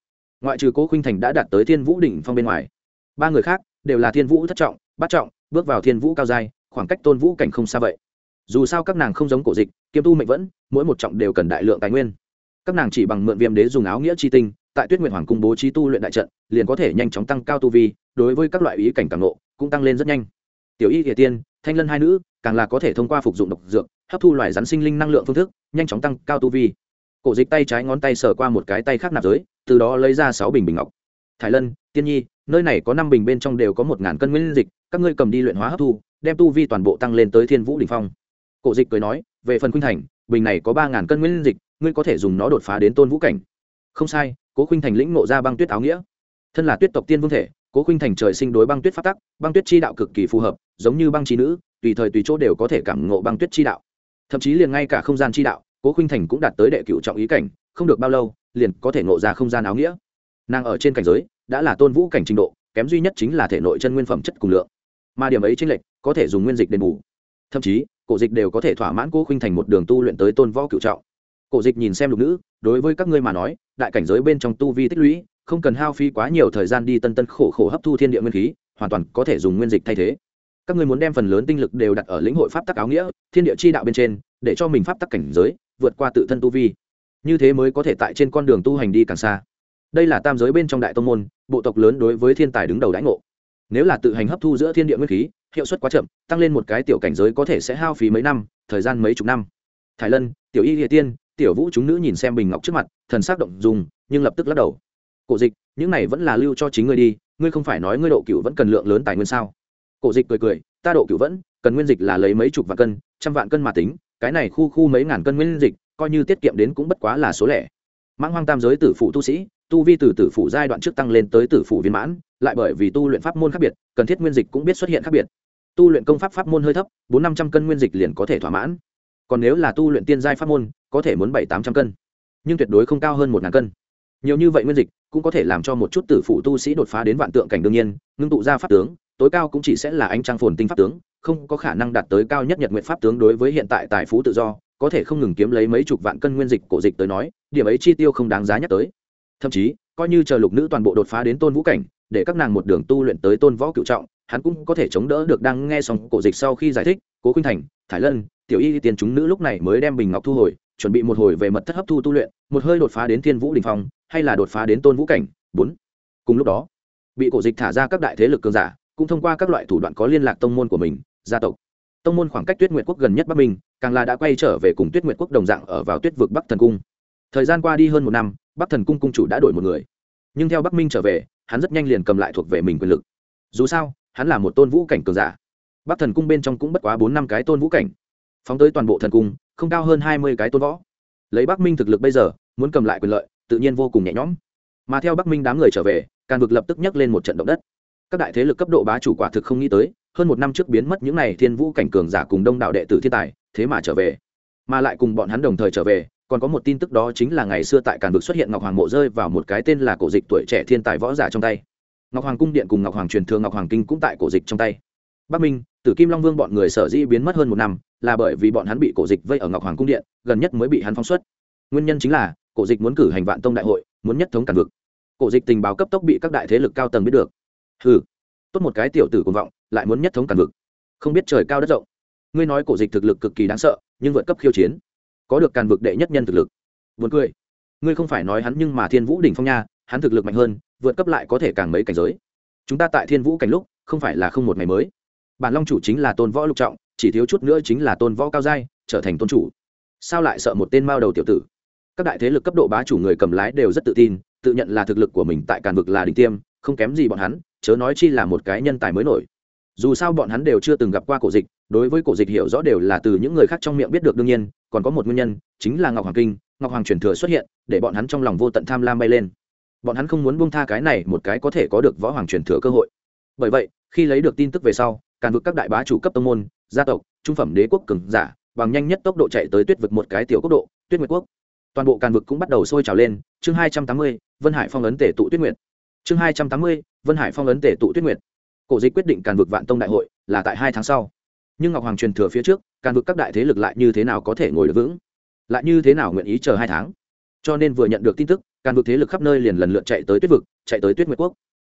ngoại trừ cố khinh thành đã đạt tới thiên vũ đỉnh phong bên ngoài. Ba người khác đều là thiên vũ thất trọng, bát trọng, bước vào thiên vũ cao giai, khoảng cách tôn vũ cảnh không xa vậy. Dù sao các nàng không giống cổ dịch kiêm tu mệnh vẫn, mỗi một trọng đều cần đại lượng tài nguyên. Các nàng chỉ bằng mượn viêm đế dùng áo nghĩa chi tinh, tại tuyết nguyện hoàng cung bố trí tu luyện đại trận, liền có thể nhanh chóng tăng cao tu vi, đối với các loại ý cảnh càng nộ cũng tăng lên rất nhanh. Tiểu y địa tiên, thanh lân hai nữ, càng là có thể thông qua phục dụng độc dược, hấp thu loài rắn sinh linh năng lượng phương thức, nhanh chóng tăng cao tu vi cổ dịch tay trái ngón tay sờ qua một cái tay khác nạp giới, từ đó lấy ra sáu bình bình ngọc. Thái lân, tiên nhi, nơi này có năm bình bên trong đều có một ngàn cân nguyên dịch, các ngươi cầm đi luyện hóa hấp thu, đem tu vi toàn bộ tăng lên tới thiên vũ đình phong. Cổ dịch cười nói, về phần khuynh thành, bình này có ba ngàn cân nguyên dịch, ngươi có thể dùng nó đột phá đến tôn vũ cảnh. Không sai, cố khuynh thành lĩnh ngộ ra băng tuyết áo nghĩa. Thân là tuyết tộc tiên vương thể, cố khuynh thành trời sinh đối băng tuyết phát tắc, băng tuyết chi đạo cực kỳ phù hợp, giống như băng trí nữ, tùy thời tùy chỗ đều có thể cảm ngộ băng tuyết chi đạo. Thậm chí liền ngay cả không gian chi đạo cố Khinh thành cũng đạt tới đệ cựu trọng ý cảnh, không được bao lâu, liền có thể ngộ ra không gian áo nghĩa. Nàng ở trên cảnh giới, đã là tôn vũ cảnh trình độ, kém duy nhất chính là thể nội chân nguyên phẩm chất cùng lượng. Mà điểm ấy tranh lệch, có thể dùng nguyên dịch đền bù. Thậm chí, cổ dịch đều có thể thỏa mãn cố Khinh thành một đường tu luyện tới tôn võ cựu trọng. Cổ dịch nhìn xem lục nữ, đối với các ngươi mà nói, đại cảnh giới bên trong tu vi tích lũy, không cần hao phí quá nhiều thời gian đi tân tân khổ khổ hấp thu thiên địa nguyên khí, hoàn toàn có thể dùng nguyên dịch thay thế. Các ngươi muốn đem phần lớn tinh lực đều đặt ở lĩnh hội pháp tắc áo nghĩa, thiên địa chi đạo bên trên, để cho mình pháp tắc cảnh giới vượt qua tự thân tu vi. Như thế mới có thể tại trên con đường tu hành đi càng xa. Đây là tam giới bên trong đại tông môn, bộ tộc lớn đối với thiên tài đứng đầu đãi ngộ. Nếu là tự hành hấp thu giữa thiên địa nguyên khí, hiệu suất quá chậm, tăng lên một cái tiểu cảnh giới có thể sẽ hao phí mấy năm, thời gian mấy chục năm. Thái lân, tiểu y địa tiên, tiểu vũ chúng nữ nhìn xem bình ngọc trước mặt, thần s ắ c động dùng nhưng lập tức lắc đầu. Cổ dịch, những này vẫn là lưu cho chính ngươi đi, ngươi không phải nói ngươi độ cựu vẫn cần lượng lớn tài nguyên sao? Cổ dịch cười cười, ta độ cựu vẫn, cần nguyên dịch là lấy mấy chục vạn cân, trăm vạn cân mà tính cái này khu khu mấy ngàn cân nguyên dịch, coi như tiết kiệm đến cũng bất quá là số lẻ. Mãng hoang tam giới tử phụ tu sĩ, tu vi từ tử phụ giai đoạn trước tăng lên tới tử phụ viên mãn, lại bởi vì tu luyện pháp môn khác biệt, cần thiết nguyên dịch cũng biết xuất hiện khác biệt. Tu luyện công pháp pháp môn hơi thấp, bốn năm trăm cân nguyên dịch liền có thể thỏa mãn. Còn nếu là tu luyện tiên giai pháp môn, có thể muốn bảy tám trăm cân. Nhưng tuyệt đối không cao hơn một ngàn cân. Nhiều như vậy nguyên dịch cũng có thể làm cho một chút tử phụ tu sĩ đột phá đến vạn tượng cảnh đương nhiên, ngưng tụ ra pháp tướng, tối cao cũng chỉ sẽ là ánh trang phồn tinh pháp tướng không có khả năng đạt tới cao nhất nhật nguyện pháp tướng đối với hiện tại tài phú tự do, có thể không ngừng kiếm lấy mấy chục vạn cân nguyên dịch cổ dịch tới nói, điểm ấy chi tiêu không đáng giá nhắc tới. Thậm chí, coi như chờ lục nữ toàn bộ đột phá đến tôn vũ cảnh, để các nàng một đường tu luyện tới tôn võ cựu trọng, hắn cũng có thể chống đỡ được đang nghe xong cổ dịch sau khi giải thích, cố khuynh thành, thải lân, tiểu y, tiền chúng nữ lúc này mới đem bình ngọc thu hồi, chuẩn bị một hồi về mật thất hấp thu tu luyện, một hơi đột phá đến thiên vũ đình phong, hay là đột phá đến tôn vũ cảnh. Bốn. Cùng lúc đó, bị cổ dịch thả ra các đại thế lực cường giả, cũng thông qua các loại thủ đoạn có liên lạc tông môn của mình gia tộc. Tông môn khoảng cách tuyết nguyệt quốc gần nhất bắc minh, càng là đã quay trở về cùng tuyết nguyệt quốc đồng dạng ở vào tuyết vực bắc thần cung. Thời gian qua đi hơn một năm, bắc thần cung cung chủ đã đổi một người. Nhưng theo bắc minh trở về, hắn rất nhanh liền cầm lại thuộc về mình quyền lực. Dù sao, hắn là một tôn vũ cảnh cường giả. Bắc thần cung bên trong cũng bất quá bốn năm cái tôn vũ cảnh. Phóng tới toàn bộ thần cung, không cao hơn hai mươi cái tôn võ. Lấy bắc minh thực lực bây giờ, muốn cầm lại quyền lợi, tự nhiên vô cùng nhẹ nhõm. Mà theo bắc minh đám người trở về càng vực lập tức nhấc lên một trận động đất. Các đại thế lực cấp độ bá chủ quả thực không nghĩ tới hơn một năm trước biến mất những n à y thiên vũ cảnh cường giả cùng đông đạo đệ tử thiên tài, thế mà trở về. Mà lại cùng bọn hắn đồng thời trở về, còn có một tin tức đó chính là ngày xưa tại càn vực xuất hiện ngọc hoàng mộ rơi vào một cái tên là cổ dịch tuổi trẻ thiên tài võ giả trong tay. Ngọc hoàng cung điện cùng ngọc hoàng truyền thường ngọc hoàng kinh cũng tại cổ dịch trong tay. Bắc minh, tử kim long vương bọn người sở dĩ biến mất hơn một năm là bởi vì bọn hắn bị cổ dịch vây ở ngọc hoàng cung điện, gần nhất mới bị hắn phóng xuất. Nguyên nhân chính là, cổ dịch muốn cử hành vạn tông đại hội, muốn nhất thống càn vực. Cổ dịch tình báo cấp tốc bị các đại thế lực cao tầng biết được. Ừ tốt một cái tiểu tử cuồng vọng lại muốn nhất thống càn vực. Không biết trời cao đất rộng. Ngươi nói cổ dịch thực lực cực kỳ đáng sợ, nhưng vượt cấp khiêu chiến. Có được càn vực đệ nhất nhân thực lực. Vượt cười. Ngươi không phải nói hắn nhưng mà thiên vũ đỉnh phong nha, hắn thực lực mạnh hơn, vượt cấp lại có thể càng mấy cảnh giới. Chúng ta tại thiên vũ cảnh lúc, không phải là không một ngày mới. Bản long chủ chính là tôn võ lục trọng, chỉ thiếu chút nữa chính là tôn võ cao giai, trở thành tôn chủ. Sao lại sợ một tên mao đầu tiểu tử? Các đại thế lực cấp độ bá chủ người cầm lái đều rất tự tin, tự nhận là thực lực của mình tại càn vực là đỉnh tiêm, không kém gì bọn hắn, chớ nói chi là một cái nhân tài mới nổi dù sao bọn hắn đều chưa từng gặp qua cổ dịch, đối với cổ dịch hiểu rõ đều là từ những người khác trong miệng biết được đương nhiên, còn có một nguyên nhân, chính là ngọc hoàng kinh, ngọc hoàng truyền thừa xuất hiện, để bọn hắn trong lòng vô tận tham lam bay lên. Bọn hắn không muốn buông tha cái này một cái có thể có được võ hoàng truyền thừa cơ hội. Bởi vậy, khi lấy được tin tức về sau, càn vực các đại bá chủ cấp tông môn, gia tộc, trung phẩm đế quốc cường giả, bằng nhanh nhất tốc độ chạy tới tuyết vực một cái tiểu quốc độ, tuyết nguyệt quốc. Toàn bộ càn vực cũng bắt đầu sôi trào lên. Chương hai trăm tám mươi, vân hải phong ấn tể tụ tuyết nguyệt. Chương hai trăm tám mươi, vân hải phong ấn tể tụ tuyết nguyệt cổ dịch quyết định càn vực vạn tông đại hội là tại hai tháng sau. Nhưng ngọc hoàng truyền thừa phía trước, càn vực các đại thế lực lại như thế nào có thể ngồi được vững? Lại như thế nào nguyện ý chờ hai tháng? Cho nên vừa nhận được tin tức, càn vực thế lực khắp nơi liền lần lượt chạy tới tuyết vực, chạy tới tuyết nguyệt quốc.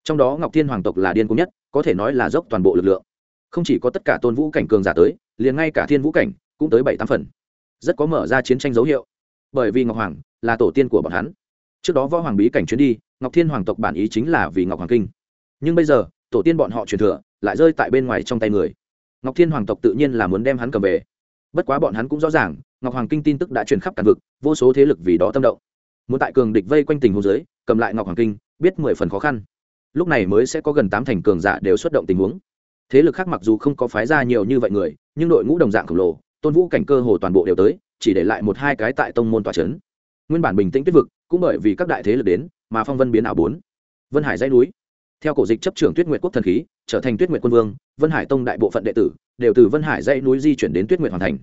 Trong đó ngọc thiên hoàng tộc là điên cung nhất, có thể nói là dốc toàn bộ lực lượng. Không chỉ có tất cả tôn vũ cảnh cường giả tới, liền ngay cả thiên vũ cảnh cũng tới bảy tám phần. Rất có mở ra chiến tranh dấu hiệu. Bởi vì ngọc hoàng là tổ tiên của bọn hắn. Trước đó võ hoàng bí cảnh chuyến đi, ngọc thiên hoàng tộc bản ý chính là vì ngọc hoàng kinh. Nhưng bây giờ tổ tiên bọn họ truyền thừa, lại rơi tại bên ngoài trong tay người. Ngọc thiên hoàng tộc tự nhiên là muốn đem hắn cầm về. Bất quá bọn hắn cũng rõ ràng, ngọc hoàng kinh tin tức đã truyền khắp cả vực, vô số thế lực vì đó tâm động. Muốn tại cường địch vây quanh tình hồ dưới, cầm lại ngọc hoàng kinh, biết mười phần khó khăn. Lúc này mới sẽ có gần tám thành cường giả đều xuất động tình huống. Thế lực khác mặc dù không có phái ra nhiều như vậy người, nhưng đội ngũ đồng dạng khổng lồ, tôn vũ cảnh cơ hồ toàn bộ đều tới, chỉ để lại một hai cái tại tông môn tòa c h ấ n nguyên bản bình tĩnh tuyết vực, cũng bởi vì các đại thế lực đến, mà phong vân biến ảo bốn. Vân hải dây núi theo cổ dịch chấp trưởng tuyết nguyệt quốc thần khí, trở thành tuyết nguyệt quân vương, vân hải tông đại bộ phận đệ tử đều từ vân hải dãy núi di chuyển đến tuyết nguyệt hoàn thành.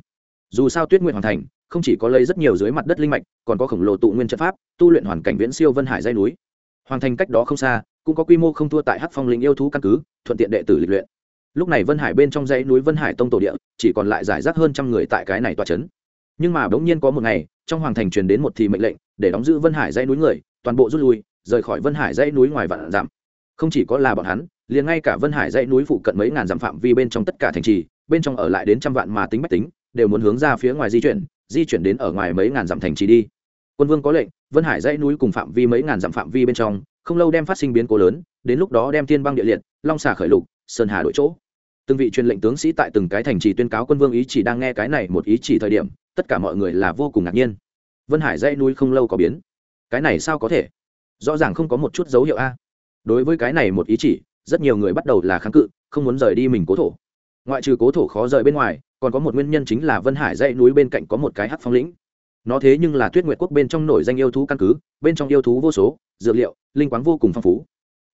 Dù sao tuyết nguyệt hoàn thành, không chỉ có lấy rất nhiều dưới mặt đất linh mạch, còn có khổng lồ tụ nguyên trận pháp, tu luyện hoàn cảnh viễn siêu vân hải dãy núi. Hoàn thành cách đó không xa, cũng có quy mô không thua tại hắc phong linh yêu thú căn cứ, thuận tiện đệ tử lịch luyện. Lúc này vân hải bên trong dãy núi vân hải tông tổ địa, chỉ còn lại giải rác hơn trăm người tại cái này tòa trấn nhưng mà bỗng nhiên có một ngày, trong hoàng thành truyền đến một thì mệnh lệnh, để đóng giữ vân hải dãy núi người, toàn bộ rút lui, rời khỏi vân hải dãy núi ngoài vạn giảm không chỉ có là bọn hắn, liền ngay cả vân hải dãy núi phụ cận mấy ngàn dặm phạm vi bên trong tất cả thành trì, bên trong ở lại đến trăm vạn mà tính bách tính, đều muốn hướng ra phía ngoài di chuyển di chuyển đến ở ngoài mấy ngàn dặm thành trì đi. Quân vương có lệnh, vân hải dãy núi cùng phạm vi mấy ngàn dặm phạm vi bên trong, không lâu đem phát sinh biến cố lớn, đến lúc đó đem thiên băng địa liệt, long xà khởi lục, sơn hà đổi chỗ. Từng vị truyền lệnh tướng sĩ tại từng cái thành trì tuyên cáo quân vương ý chỉ đang nghe cái này một ý chỉ thời điểm, tất cả mọi người là vô cùng ngạc nhiên. Vân hải dãy núi không lâu có biến. Cái này sao có thể? Rõ ràng không có một chút dấu hiệu a đối với cái này một ý chỉ, rất nhiều người bắt đầu là kháng cự, không muốn rời đi mình cố thổ. Ngoại trừ cố thổ khó rời bên ngoài, còn có một nguyên nhân chính là vân hải dãy núi bên cạnh có một cái hắc phong lĩnh. Nó thế nhưng là tuyết nguyệt quốc bên trong nổi danh yêu thú căn cứ, bên trong yêu thú vô số, dược liệu, linh quáng vô cùng phong phú.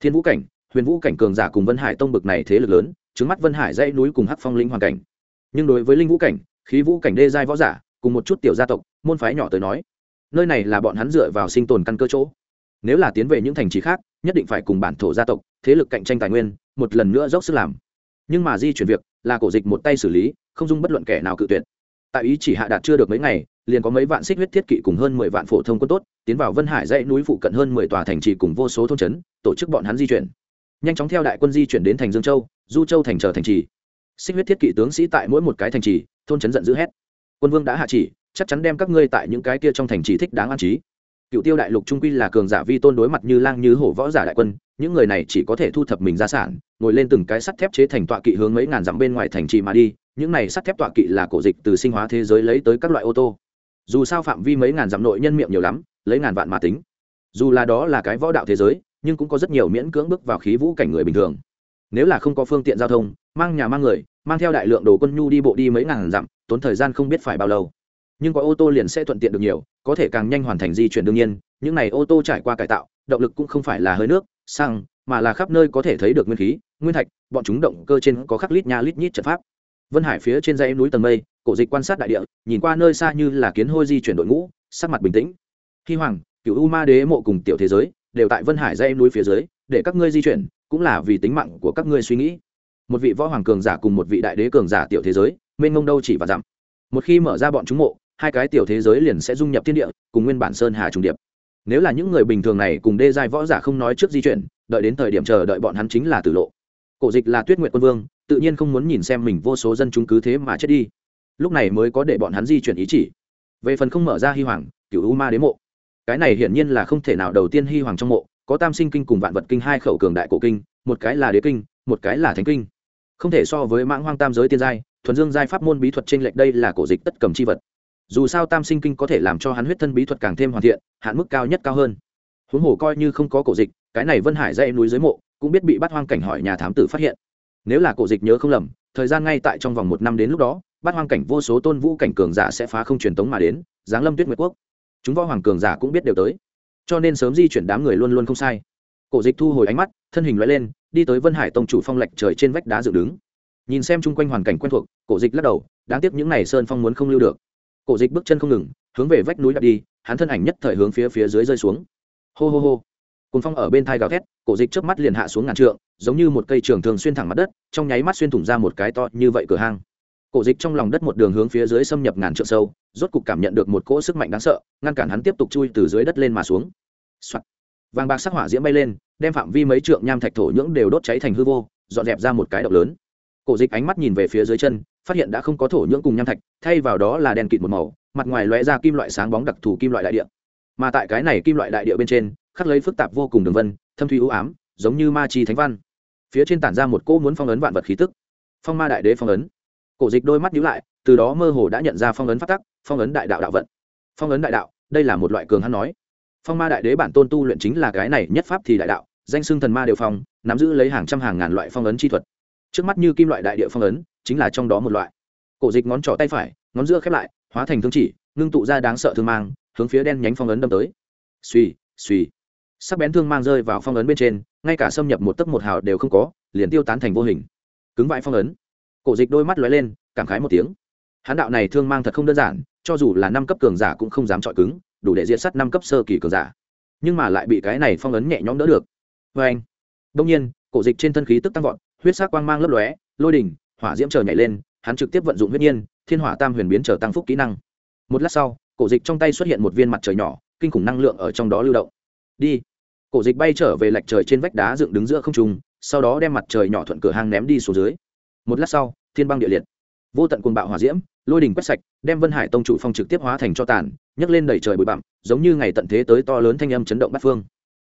Thiên vũ cảnh, huyền vũ cảnh cường giả cùng vân hải tông bực này thế lực lớn trứng mắt vân hải dãy núi cùng hắc phong lĩnh hoàn cảnh. Nhưng đối với linh vũ cảnh, khí vũ cảnh đê giai võ giả, cùng một chút tiểu gia tộc, môn phái nhỏ tới nói, nơi này là bọn hắn dựa vào sinh tồn căn cơ chỗ nếu là tiến về những thành trì khác, nhất định phải cùng bản thổ gia tộc, thế lực cạnh tranh tài nguyên, một lần nữa dốc sức làm. Nhưng mà di chuyển việc, là cổ dịch một tay xử lý, không dung bất luận kẻ nào cự tuyệt. Tại ý chỉ hạ đạt chưa được mấy ngày, liền có mấy vạn xích huyết thiết kỵ cùng hơn mười vạn phổ thông quân tốt, tiến vào vân hải dãy núi phụ cận hơn mười tòa thành trì cùng vô số thôn trấn, tổ chức bọn hắn di chuyển. Nhanh chóng theo đại quân di chuyển đến thành dương châu, du châu thành chờ thành trì. Xích huyết thiết kỵ tướng sĩ tại mỗi một cái thành trì, thôn trấn giận dữ hét. Quân vương đã hạ chỉ, chắc chắn đem các ngươi tại những cái kia trong thành trì thích đáng an trí cựu tiêu đại lục trung quy là cường giả vi tôn đối mặt như lang như hổ võ giả đại quân, những người này chỉ có thể thu thập mình ra sản, ngồi lên từng cái sắt thép chế thành tọa kỵ hướng mấy ngàn dặm bên ngoài thành trì mà đi, những này sắt thép tọa kỵ là cổ dịch từ sinh hóa thế giới lấy tới các loại ô tô. Dù sao phạm vi mấy ngàn dặm nội nhân miệng nhiều lắm, lấy ngàn vạn mà tính. Dù là đó là cái võ đạo thế giới, nhưng cũng có rất nhiều miễn cưỡng bước vào khí vũ cảnh người bình thường. Nếu là không có phương tiện giao thông, mang nhà mang người, mang theo đại lượng đồ quân nhu đi bộ đi mấy ngàn dặm, tốn thời gian không biết phải bao lâu nhưng có ô tô liền sẽ thuận tiện được nhiều, có thể càng nhanh hoàn thành di chuyển đương nhiên, những này ô tô trải qua cải tạo, động lực cũng không phải là hơi nước, xăng, mà là khắp nơi có thể thấy được nguyên khí, nguyên thạch, bọn chúng động cơ trên có khắc lít nha lít nhít trận pháp. Vân hải phía trên dãy núi tầng mây, cổ dịch quan sát đại địa, nhìn qua nơi xa như là kiến hôi di chuyển đội ngũ, sắc mặt bình tĩnh. Hy hoàng cựu u ma đế mộ cùng tiểu thế giới, đều tại vân hải dãy núi phía dưới, để các ngươi di chuyển, cũng là vì tính mạng của các ngươi suy nghĩ. Một vị võ hoàng cường giả cùng một vị đại đế cường giả tiểu thế giới, mênh ngông đâu chỉ và dặm. Một khi mở ra bọn chúng mộ hai cái tiểu thế giới liền sẽ dung nhập thiên địa, cùng nguyên bản sơn hà trùng điệp. Nếu là những người bình thường này cùng đê giai võ giả không nói trước di chuyển, đợi đến thời điểm chờ đợi bọn hắn chính là tử lộ. Cổ dịch là tuyết nguyện quân vương, tự nhiên không muốn nhìn xem mình vô số dân chúng cứ thế mà chết đi. Lúc này mới có để bọn hắn di chuyển ý chỉ. Về phần không mở ra hy hoàng cựu u ma đế mộ. Cái này hiển nhiên là không thể nào đầu tiên hy hoàng trong mộ, có tam sinh kinh cùng vạn vật kinh hai khẩu cường đại cổ kinh, một cái là đế kinh, một cái là thánh kinh. Không thể so với mãng hoang tam giới tiên giai, thuần dương giai pháp môn bí thuật trên lệch đây là cổ dịch tất cầm chi vật dù sao tam sinh kinh có thể làm cho hắn huyết thân bí thuật càng thêm hoàn thiện, hạn mức cao nhất cao hơn. Huống hồ coi như không có cổ dịch, cái này vân hải dây núi dưới mộ, cũng biết bị bắt hoang cảnh hỏi nhà thám tử phát hiện. Nếu là cổ dịch nhớ không lầm, thời gian ngay tại trong vòng một năm đến lúc đó bắt hoang cảnh vô số tôn vũ cảnh cường giả sẽ phá không truyền tống mà đến, giáng lâm tuyết nguyệt quốc. Chúng võ hoàng cường giả cũng biết đều tới. Cho nên sớm di chuyển đám người luôn luôn không sai. Cổ dịch thu hồi ánh mắt, thân hình loại lên, đi tới vân hải tông chủ phong lệch trời trên vách đá dựng đứng. Nhìn xem chung quanh hoàn cảnh quen thuộc, cổ dịch lắc đầu, đáng tiếc những n à y sơn phong muốn không lưu được cổ dịch bước chân không ngừng, hướng về vách núi đặt đi, hắn thân ảnh nhất thời hướng phía phía dưới rơi xuống. Hô hô hô. Cùng phong ở bên thai gào thét, cổ dịch trước mắt liền hạ xuống ngàn trượng, giống như một cây trường thường xuyên thẳng mặt đất, trong nháy mắt xuyên thủng ra một cái to như vậy cửa hang. Cổ dịch trong lòng đất một đường hướng phía dưới xâm nhập ngàn trượng sâu, rốt cục cảm nhận được một cỗ sức mạnh đáng sợ, ngăn cản hắn tiếp tục chui từ dưới đất lên mà xuống、Soạn. vàng bạc sắc hỏa diễm bay lên, đem phạm vi mấy trượng nham thạch thổ nhưỡng đều đốt cháy thành hư vô, dọn dẹp ra một cái động lớn. Cổ dịch ánh mắt nhìn về phía dưới chân phát hiện đã không có thổ nhưỡng cùng nham thạch, thay vào đó là đèn kịt một màu, mặt ngoài lóe ra kim loại sáng bóng đặc thù kim loại đại địa. Mà tại cái này kim loại đại địa bên trên, khắc lấy phức tạp vô cùng đường vân, thâm thủy ưu ám, giống như ma chi thánh văn. Phía trên tản ra một cỗ muốn phong ấn vạn vật khí tức. Phong ma đại đế phong ấn. Cổ dịch đôi mắt nhíu lại, từ đó mơ hồ đã nhận ra phong ấn phát tắc, phong ấn đại đạo đạo vận. Phong ấn đại đạo, đây là một loại cường hắn nói. Phong ma đại đế bản tôn tu luyện chính là cái này nhất pháp thì đại đạo, danh xưng thần ma đều phong, nắm giữ lấy hàng trăm hàng ngàn loại phong ấn chi thuật trước mắt như kim loại đại địa phong ấn, chính là trong đó một loại. Cổ dịch ngón trỏ tay phải, ngón giữa khép lại, hóa thành thương chỉ, ngưng tụ ra đáng sợ thương mang, hướng phía đen nhánh phong ấn đâm tới. Suy suy sắc bén thương mang rơi vào phong ấn bên trên, ngay cả xâm nhập một tấc một hào đều không có, liền tiêu tán thành vô hình. Cứng vãi phong ấn. Cổ dịch đôi mắt lóe lên, cảm khái một tiếng. Hán đạo này thương mang thật không đơn giản, cho dù là năm cấp cường giả cũng không dám chọi cứng, đủ để diệt sắt năm cấp sơ kỳ cường giả. Nhưng mà lại bị cái này phong ấn nhẹ nhõm đỡ được. Vê anh đông nhiên, cổ dịch trên thân khí tức tăng vọt huyết sắc quang mang lấp lóe, lôi đỉnh, hỏa diễm chờ nhảy lên, hắn trực tiếp vận dụng huyết nhiên, thiên hỏa tam huyền biến trở tăng phúc kỹ năng. Một lát sau, cổ dịch trong tay xuất hiện một viên mặt trời nhỏ, kinh khủng năng lượng ở trong đó lưu động. Đi. Cổ dịch bay trở về lạch trời trên vách đá dựng đứng giữa không trung, sau đó đem mặt trời nhỏ thuận cửa hang ném đi xuống dưới. Một lát sau, thiên băng địa liệt. Vô tận cuồng bạo hỏa diễm, lôi đình quét sạch, đem vân hải tông chủ phong trực tiếp hóa thành cho tàn, nhấc lên đẩy trời bụi bặm, giống như ngày tận thế tới to lớn thanh âm chấn động bát phương.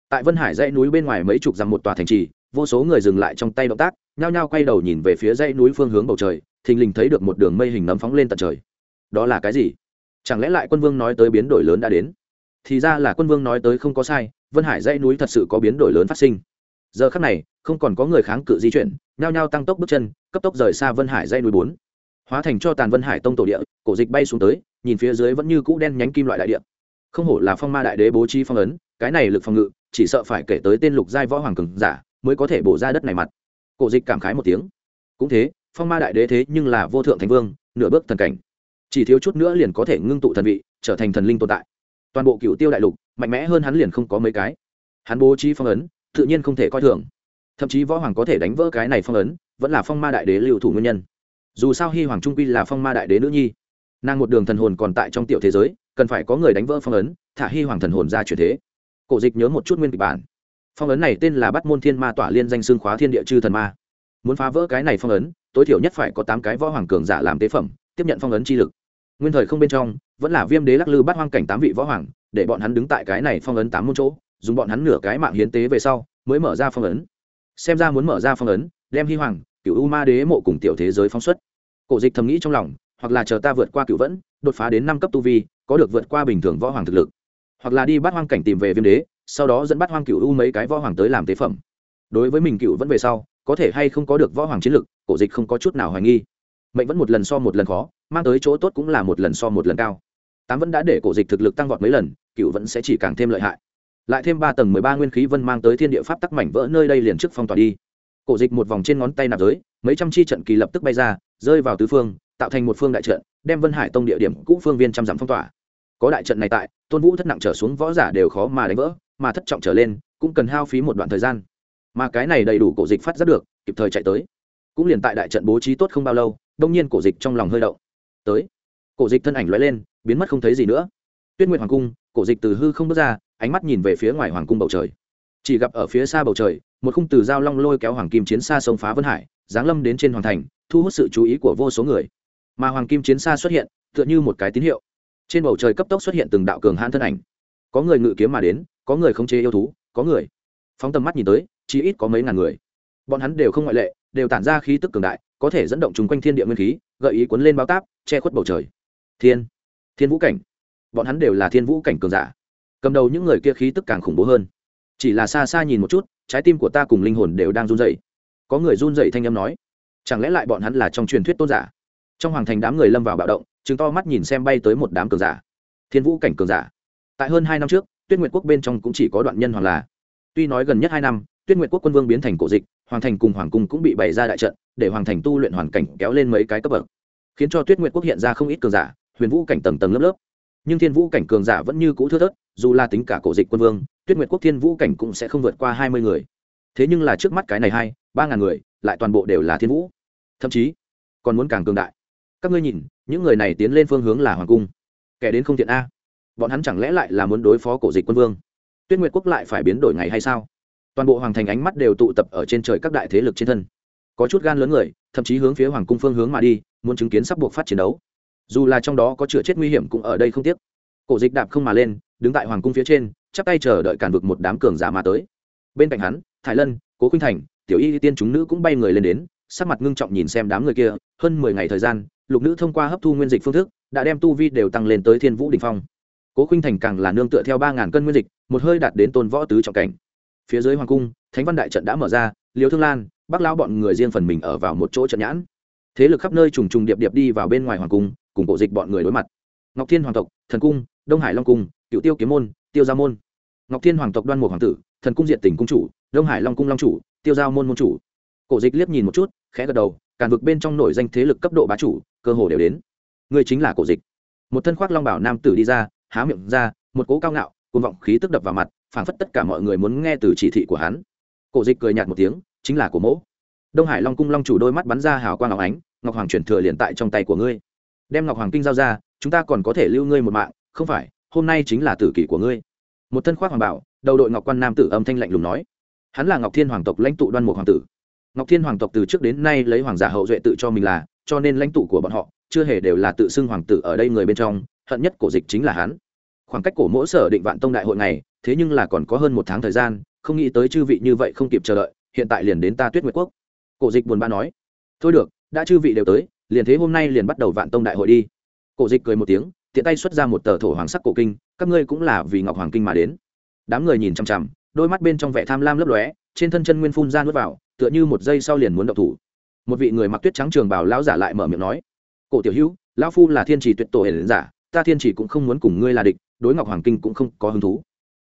Tại vân hải dãy núi bên ngoài mấy chục dặm một tòa thành trì, vô số người dừng lại trong tay động tác nhao nhao quay đầu nhìn về phía dãy núi phương hướng bầu trời, thình lình thấy được một đường mây hình nấm phóng lên tận trời. Đó là cái gì? Chẳng lẽ lại quân vương nói tới biến đổi lớn đã đến? Thì ra là quân vương nói tới không có sai, vân hải dãy núi thật sự có biến đổi lớn phát sinh. Giờ khắc này, không còn có người kháng cự di chuyển, nhao nhao tăng tốc bước chân, cấp tốc rời xa vân hải dãy núi bốn. Hóa thành cho tàn vân hải tông tổ địa, cổ dịch bay xuống tới, nhìn phía dưới vẫn như cũ đen nhánh kim loại đại địa. Không hổ là phong ma đại đế bố trí phong ấn, cái này lực phòng ngự, chỉ sợ phải kể tới tên lục giai võ hoàng cường giả, mới có thể bổ ra đất này mặt cổ dịch cảm khái một tiếng. Cũng thế, phong ma đại đế thế nhưng là vô thượng thành vương, nửa bước thần cảnh. Chỉ thiếu chút nữa liền có thể ngưng tụ thần vị, trở thành thần linh tồn tại. Toàn bộ cựu tiêu đại lục, mạnh mẽ hơn hắn liền không có mấy cái. Hắn bố trí phong ấn, tự nhiên không thể coi thường. Thậm chí võ hoàng có thể đánh vỡ cái này phong ấn, vẫn là phong ma đại đế lưu thủ nguyên nhân. Dù sao hy hoàng trung quy là phong ma đại đế nữ nhi. Nàng một đường thần hồn còn tại trong tiểu thế giới, cần phải có người đánh vỡ phong ấn, thả hy hoàng thần hồn ra chuyển thế. Cổ dịch nhớ một chút nguyên kịch bản phong ấn này tên là bắt môn thiên ma tỏa liên danh xương khóa thiên địa chư thần ma. Muốn phá vỡ cái này phong ấn, tối thiểu nhất phải có tám cái võ hoàng cường giả làm tế phẩm, tiếp nhận phong ấn chi lực. Nguyên thời không bên trong, vẫn là viêm đế lắc lư bắt hoang cảnh tám vị võ hoàng, để bọn hắn đứng tại cái này phong ấn tám môn chỗ, dùng bọn hắn nửa cái mạng hiến tế về sau, mới mở ra phong ấn. Xem ra muốn mở ra phong ấn, đem hy hoàng cựu u ma đế mộ cùng tiểu thế giới phóng xuất. Cổ dịch thầm nghĩ trong lòng, hoặc là chờ ta vượt qua cựu vẫn, đột phá đến năm cấp tu vi, có được vượt qua bình thường võ hoàng thực lực. Hoặc là đi bắt hoang cảnh tìm về viêm đế sau đó dẫn bắt hoang cựu u mấy cái võ hoàng tới làm tế phẩm. Đối với mình cựu vẫn về sau, có thể hay không có được võ hoàng chiến lực, cổ dịch không có chút nào hoài nghi. Mệnh vẫn một lần so một lần khó, mang tới chỗ tốt cũng là một lần so một lần cao. Tám vẫn đã để cổ dịch thực lực tăng vọt mấy lần cựu vẫn sẽ chỉ càng thêm lợi hại. Lại thêm ba tầng mười ba nguyên khí vân mang tới thiên địa pháp tắc mảnh vỡ nơi đây liền trước phong tỏa đi. Cổ dịch một vòng trên ngón tay nạp giới, mấy trăm chi trận kỳ lập tức bay ra, rơi vào tứ phương, tạo thành một phương đại trận, đem vân hải tông địa điểm cũ phương viên trăm dặm phong tỏa. Có đại trận này tại, tôn vũ thất nặng trở xuống võ giả đều khó mà đánh vỡ mà thất trọng trở lên, cũng cần hao phí một đoạn thời gian. Mà cái này đầy đủ cổ dịch phát giác được, kịp thời chạy tới. Cũng liền tại đại trận bố trí tốt không bao lâu, đông nhiên cổ dịch trong lòng hơi đậu tới. Cổ dịch thân ảnh lóe lên, biến mất không thấy gì nữa. Tuyết nguyệt hoàng cung, cổ dịch từ hư không bước ra, ánh mắt nhìn về phía ngoài hoàng cung bầu trời. Chỉ gặp ở phía xa bầu trời, một khung từ giao long lôi kéo hoàng kim chiến xa sông phá vân hải, giáng lâm đến trên hoàng thành, thu hút sự chú ý của vô số người. Mà hoàng kim chiến xa xuất hiện, tựa như một cái tín hiệu. Trên bầu trời cấp tốc xuất hiện từng đạo cường hãn thân ảnh. Có người ngự kiếm mà đến có người khống chế yêu thú, có người. Phóng tầm mắt nhìn tới, chỉ ít có mấy ngàn người. Bọn hắn đều không ngoại lệ, đều tản ra khí tức cường đại, có thể dẫn động chung quanh thiên địa nguyên khí, gợi ý cuốn lên bao táp, che khuất bầu trời. Thiên thiên vũ cảnh. Bọn hắn đều là thiên vũ cảnh cường giả. Cầm đầu những người kia khí tức càng khủng bố hơn. Chỉ là xa xa nhìn một chút, trái tim của ta cùng linh hồn đều đang run dậy có người run dậy thanh âm nói, chẳng lẽ lại bọn hắn là trong truyền thuyết tôn giả? Trong hoàng thành đám người lâm vào bạo động chứng to mắt nhìn xem bay tới một đám cường giả. Thiên vũ cảnh cường giả. Tại hơn hai năm trước tuyết nguyệt quốc bên trong cũng chỉ có đoạn nhân hoàng là. Tuy nói gần nhất hai năm, tuyết nguyệt quốc quân vương biến thành cổ dịch, hoàng thành cùng hoàng cung cũng bị bày ra đại trận, để hoàng thành tu luyện hoàn cảnh kéo lên mấy cái cấp bậc, khiến cho tuyết nguyệt quốc hiện ra không ít cường giả, huyền vũ cảnh tầng tầng lớp lớp. Nhưng thiên vũ cảnh cường giả vẫn như cũ thưa thớt, dù là tính cả cổ dịch quân vương, tuyết nguyệt quốc thiên vũ cảnh cũng sẽ không vượt qua hai mươi người. Thế nhưng là trước mắt cái này hai, ba ngàn người, lại toàn bộ đều là thiên vũ. Thậm chí, còn muốn càng cường đại. Các ngươi nhìn, những người này tiến lên phương hướng là hoàng cung. Kẻ đến không thiện a bọn hắn chẳng lẽ lại là muốn đối phó cổ dịch quân vương? Tuyết nguyệt quốc lại phải biến đổi ngày hay sao? Toàn bộ hoàng thành ánh mắt đều tụ tập ở trên trời các đại thế lực trên thân. Có chút gan lớn người, thậm chí hướng phía hoàng cung phương hướng mà đi, muốn chứng kiến sắp buộc phát chiến đấu. Dù là trong đó có chữa chết nguy hiểm cũng ở đây không tiếc. Cổ dịch đạp không mà lên, đứng tại hoàng cung phía trên, chắp tay chờ đợi cản vực một đám cường giả mà tới. Bên cạnh hắn thái lân, cố khinh thành, tiểu y tiên chúng nữ cũng bay người lên đến, sắc mặt ngưng trọng nhìn xem đám người kia, hơn mười ngày thời gian, lục nữ thông qua hấp thu nguyên dịch phương thức, đã đem tu vi đều tăng lên tới thiên vũ đình phong cố khinh thành càng là nương tựa theo ba ngàn cân nguyên dịch, một hơi đạt đến tôn võ tứ trọng cảnh. Phía dưới hoàng cung, thánh văn đại trận đã mở ra liều thương lan, bắc lao bọn người riêng phần mình ở vào một chỗ trận nhãn. Thế lực khắp nơi trùng trùng điệp điệp đi vào bên ngoài hoàng cung, cùng cổ dịch bọn người đối mặt. Ngọc thiên hoàng tộc, thần cung, đông hải long cung cựu tiêu kiếm môn, tiêu gia môn. Ngọc thiên hoàng tộc đoan mục hoàng tử, thần cung diện tỉnh cung chủ, đông hải long cung long chủ, tiêu giao môn môn chủ. Cổ dịch liếc nhìn một chút, khẽ gật đầu, càn vực bên trong nổi danh thế lực cấp độ bá chủ, cơ hồ đều đến. Người chính là cổ dịch. Một thân khoác long bảo nam tử đi ra há miệng ra, một cố cao ngạo côn vọng khí tức đập vào mặt, phảng phất tất cả mọi người muốn nghe từ chỉ thị của hắn. Cổ dịch cười nhạt một tiếng, chính là của mỗ. Đông hải long cung long chủ đôi mắt bắn ra hào quang ngọc ánh, ngọc hoàng chuyển thừa liền tại trong tay của ngươi. Đem ngọc hoàng kinh giao ra, chúng ta còn có thể lưu ngươi một mạng, không phải, hôm nay chính là tử kỷ của ngươi. Một thân khoác hoàng bảo, đầu đội ngọc quan nam tử âm thanh lạnh lùng nói. Hắn là ngọc thiên hoàng tộc lãnh tụ đoan mục hoàng tử. Ngọc thiên hoàng tộc từ trước đến nay lấy hoàng giả hậu duệ tự cho mình là, cho nên lãnh tụ của bọn họ, chưa hề đều là tự xưng hoàng tử ở đây người bên trong hận nhất cổ dịch chính là hắn. Khoảng cách cổ mỗi sở định vạn tông đại hội này thế nhưng là còn có hơn một tháng thời gian, không nghĩ tới chư vị như vậy không kịp chờ đợi, hiện tại liền đến ta tuyết nguyệt quốc. Cổ dịch buồn bã nói, thôi được, đã chư vị đều tới, liền thế hôm nay liền bắt đầu vạn tông đại hội đi. Cổ dịch cười một tiếng, tiện tay xuất ra một tờ thổ hoàng sắc cổ kinh, các ngươi cũng là vì ngọc hoàng kinh mà đến. Đám người nhìn chằm chằm, đôi mắt bên trong vẻ tham lam lấp lóe, trên thân chân nguyên phun ra nuốt vào, tựa như một giây sau liền muốn động thủ. Một vị người mặc tuyết trắng trường bảo lão giả lại mở miệng nói, cổ tiểu hữu, lão phu là thiên trì tuyệt tổ hiền giả ta thiên Chỉ cũng không muốn cùng ngươi là địch, đối ngọc hoàng kinh cũng không có hứng thú.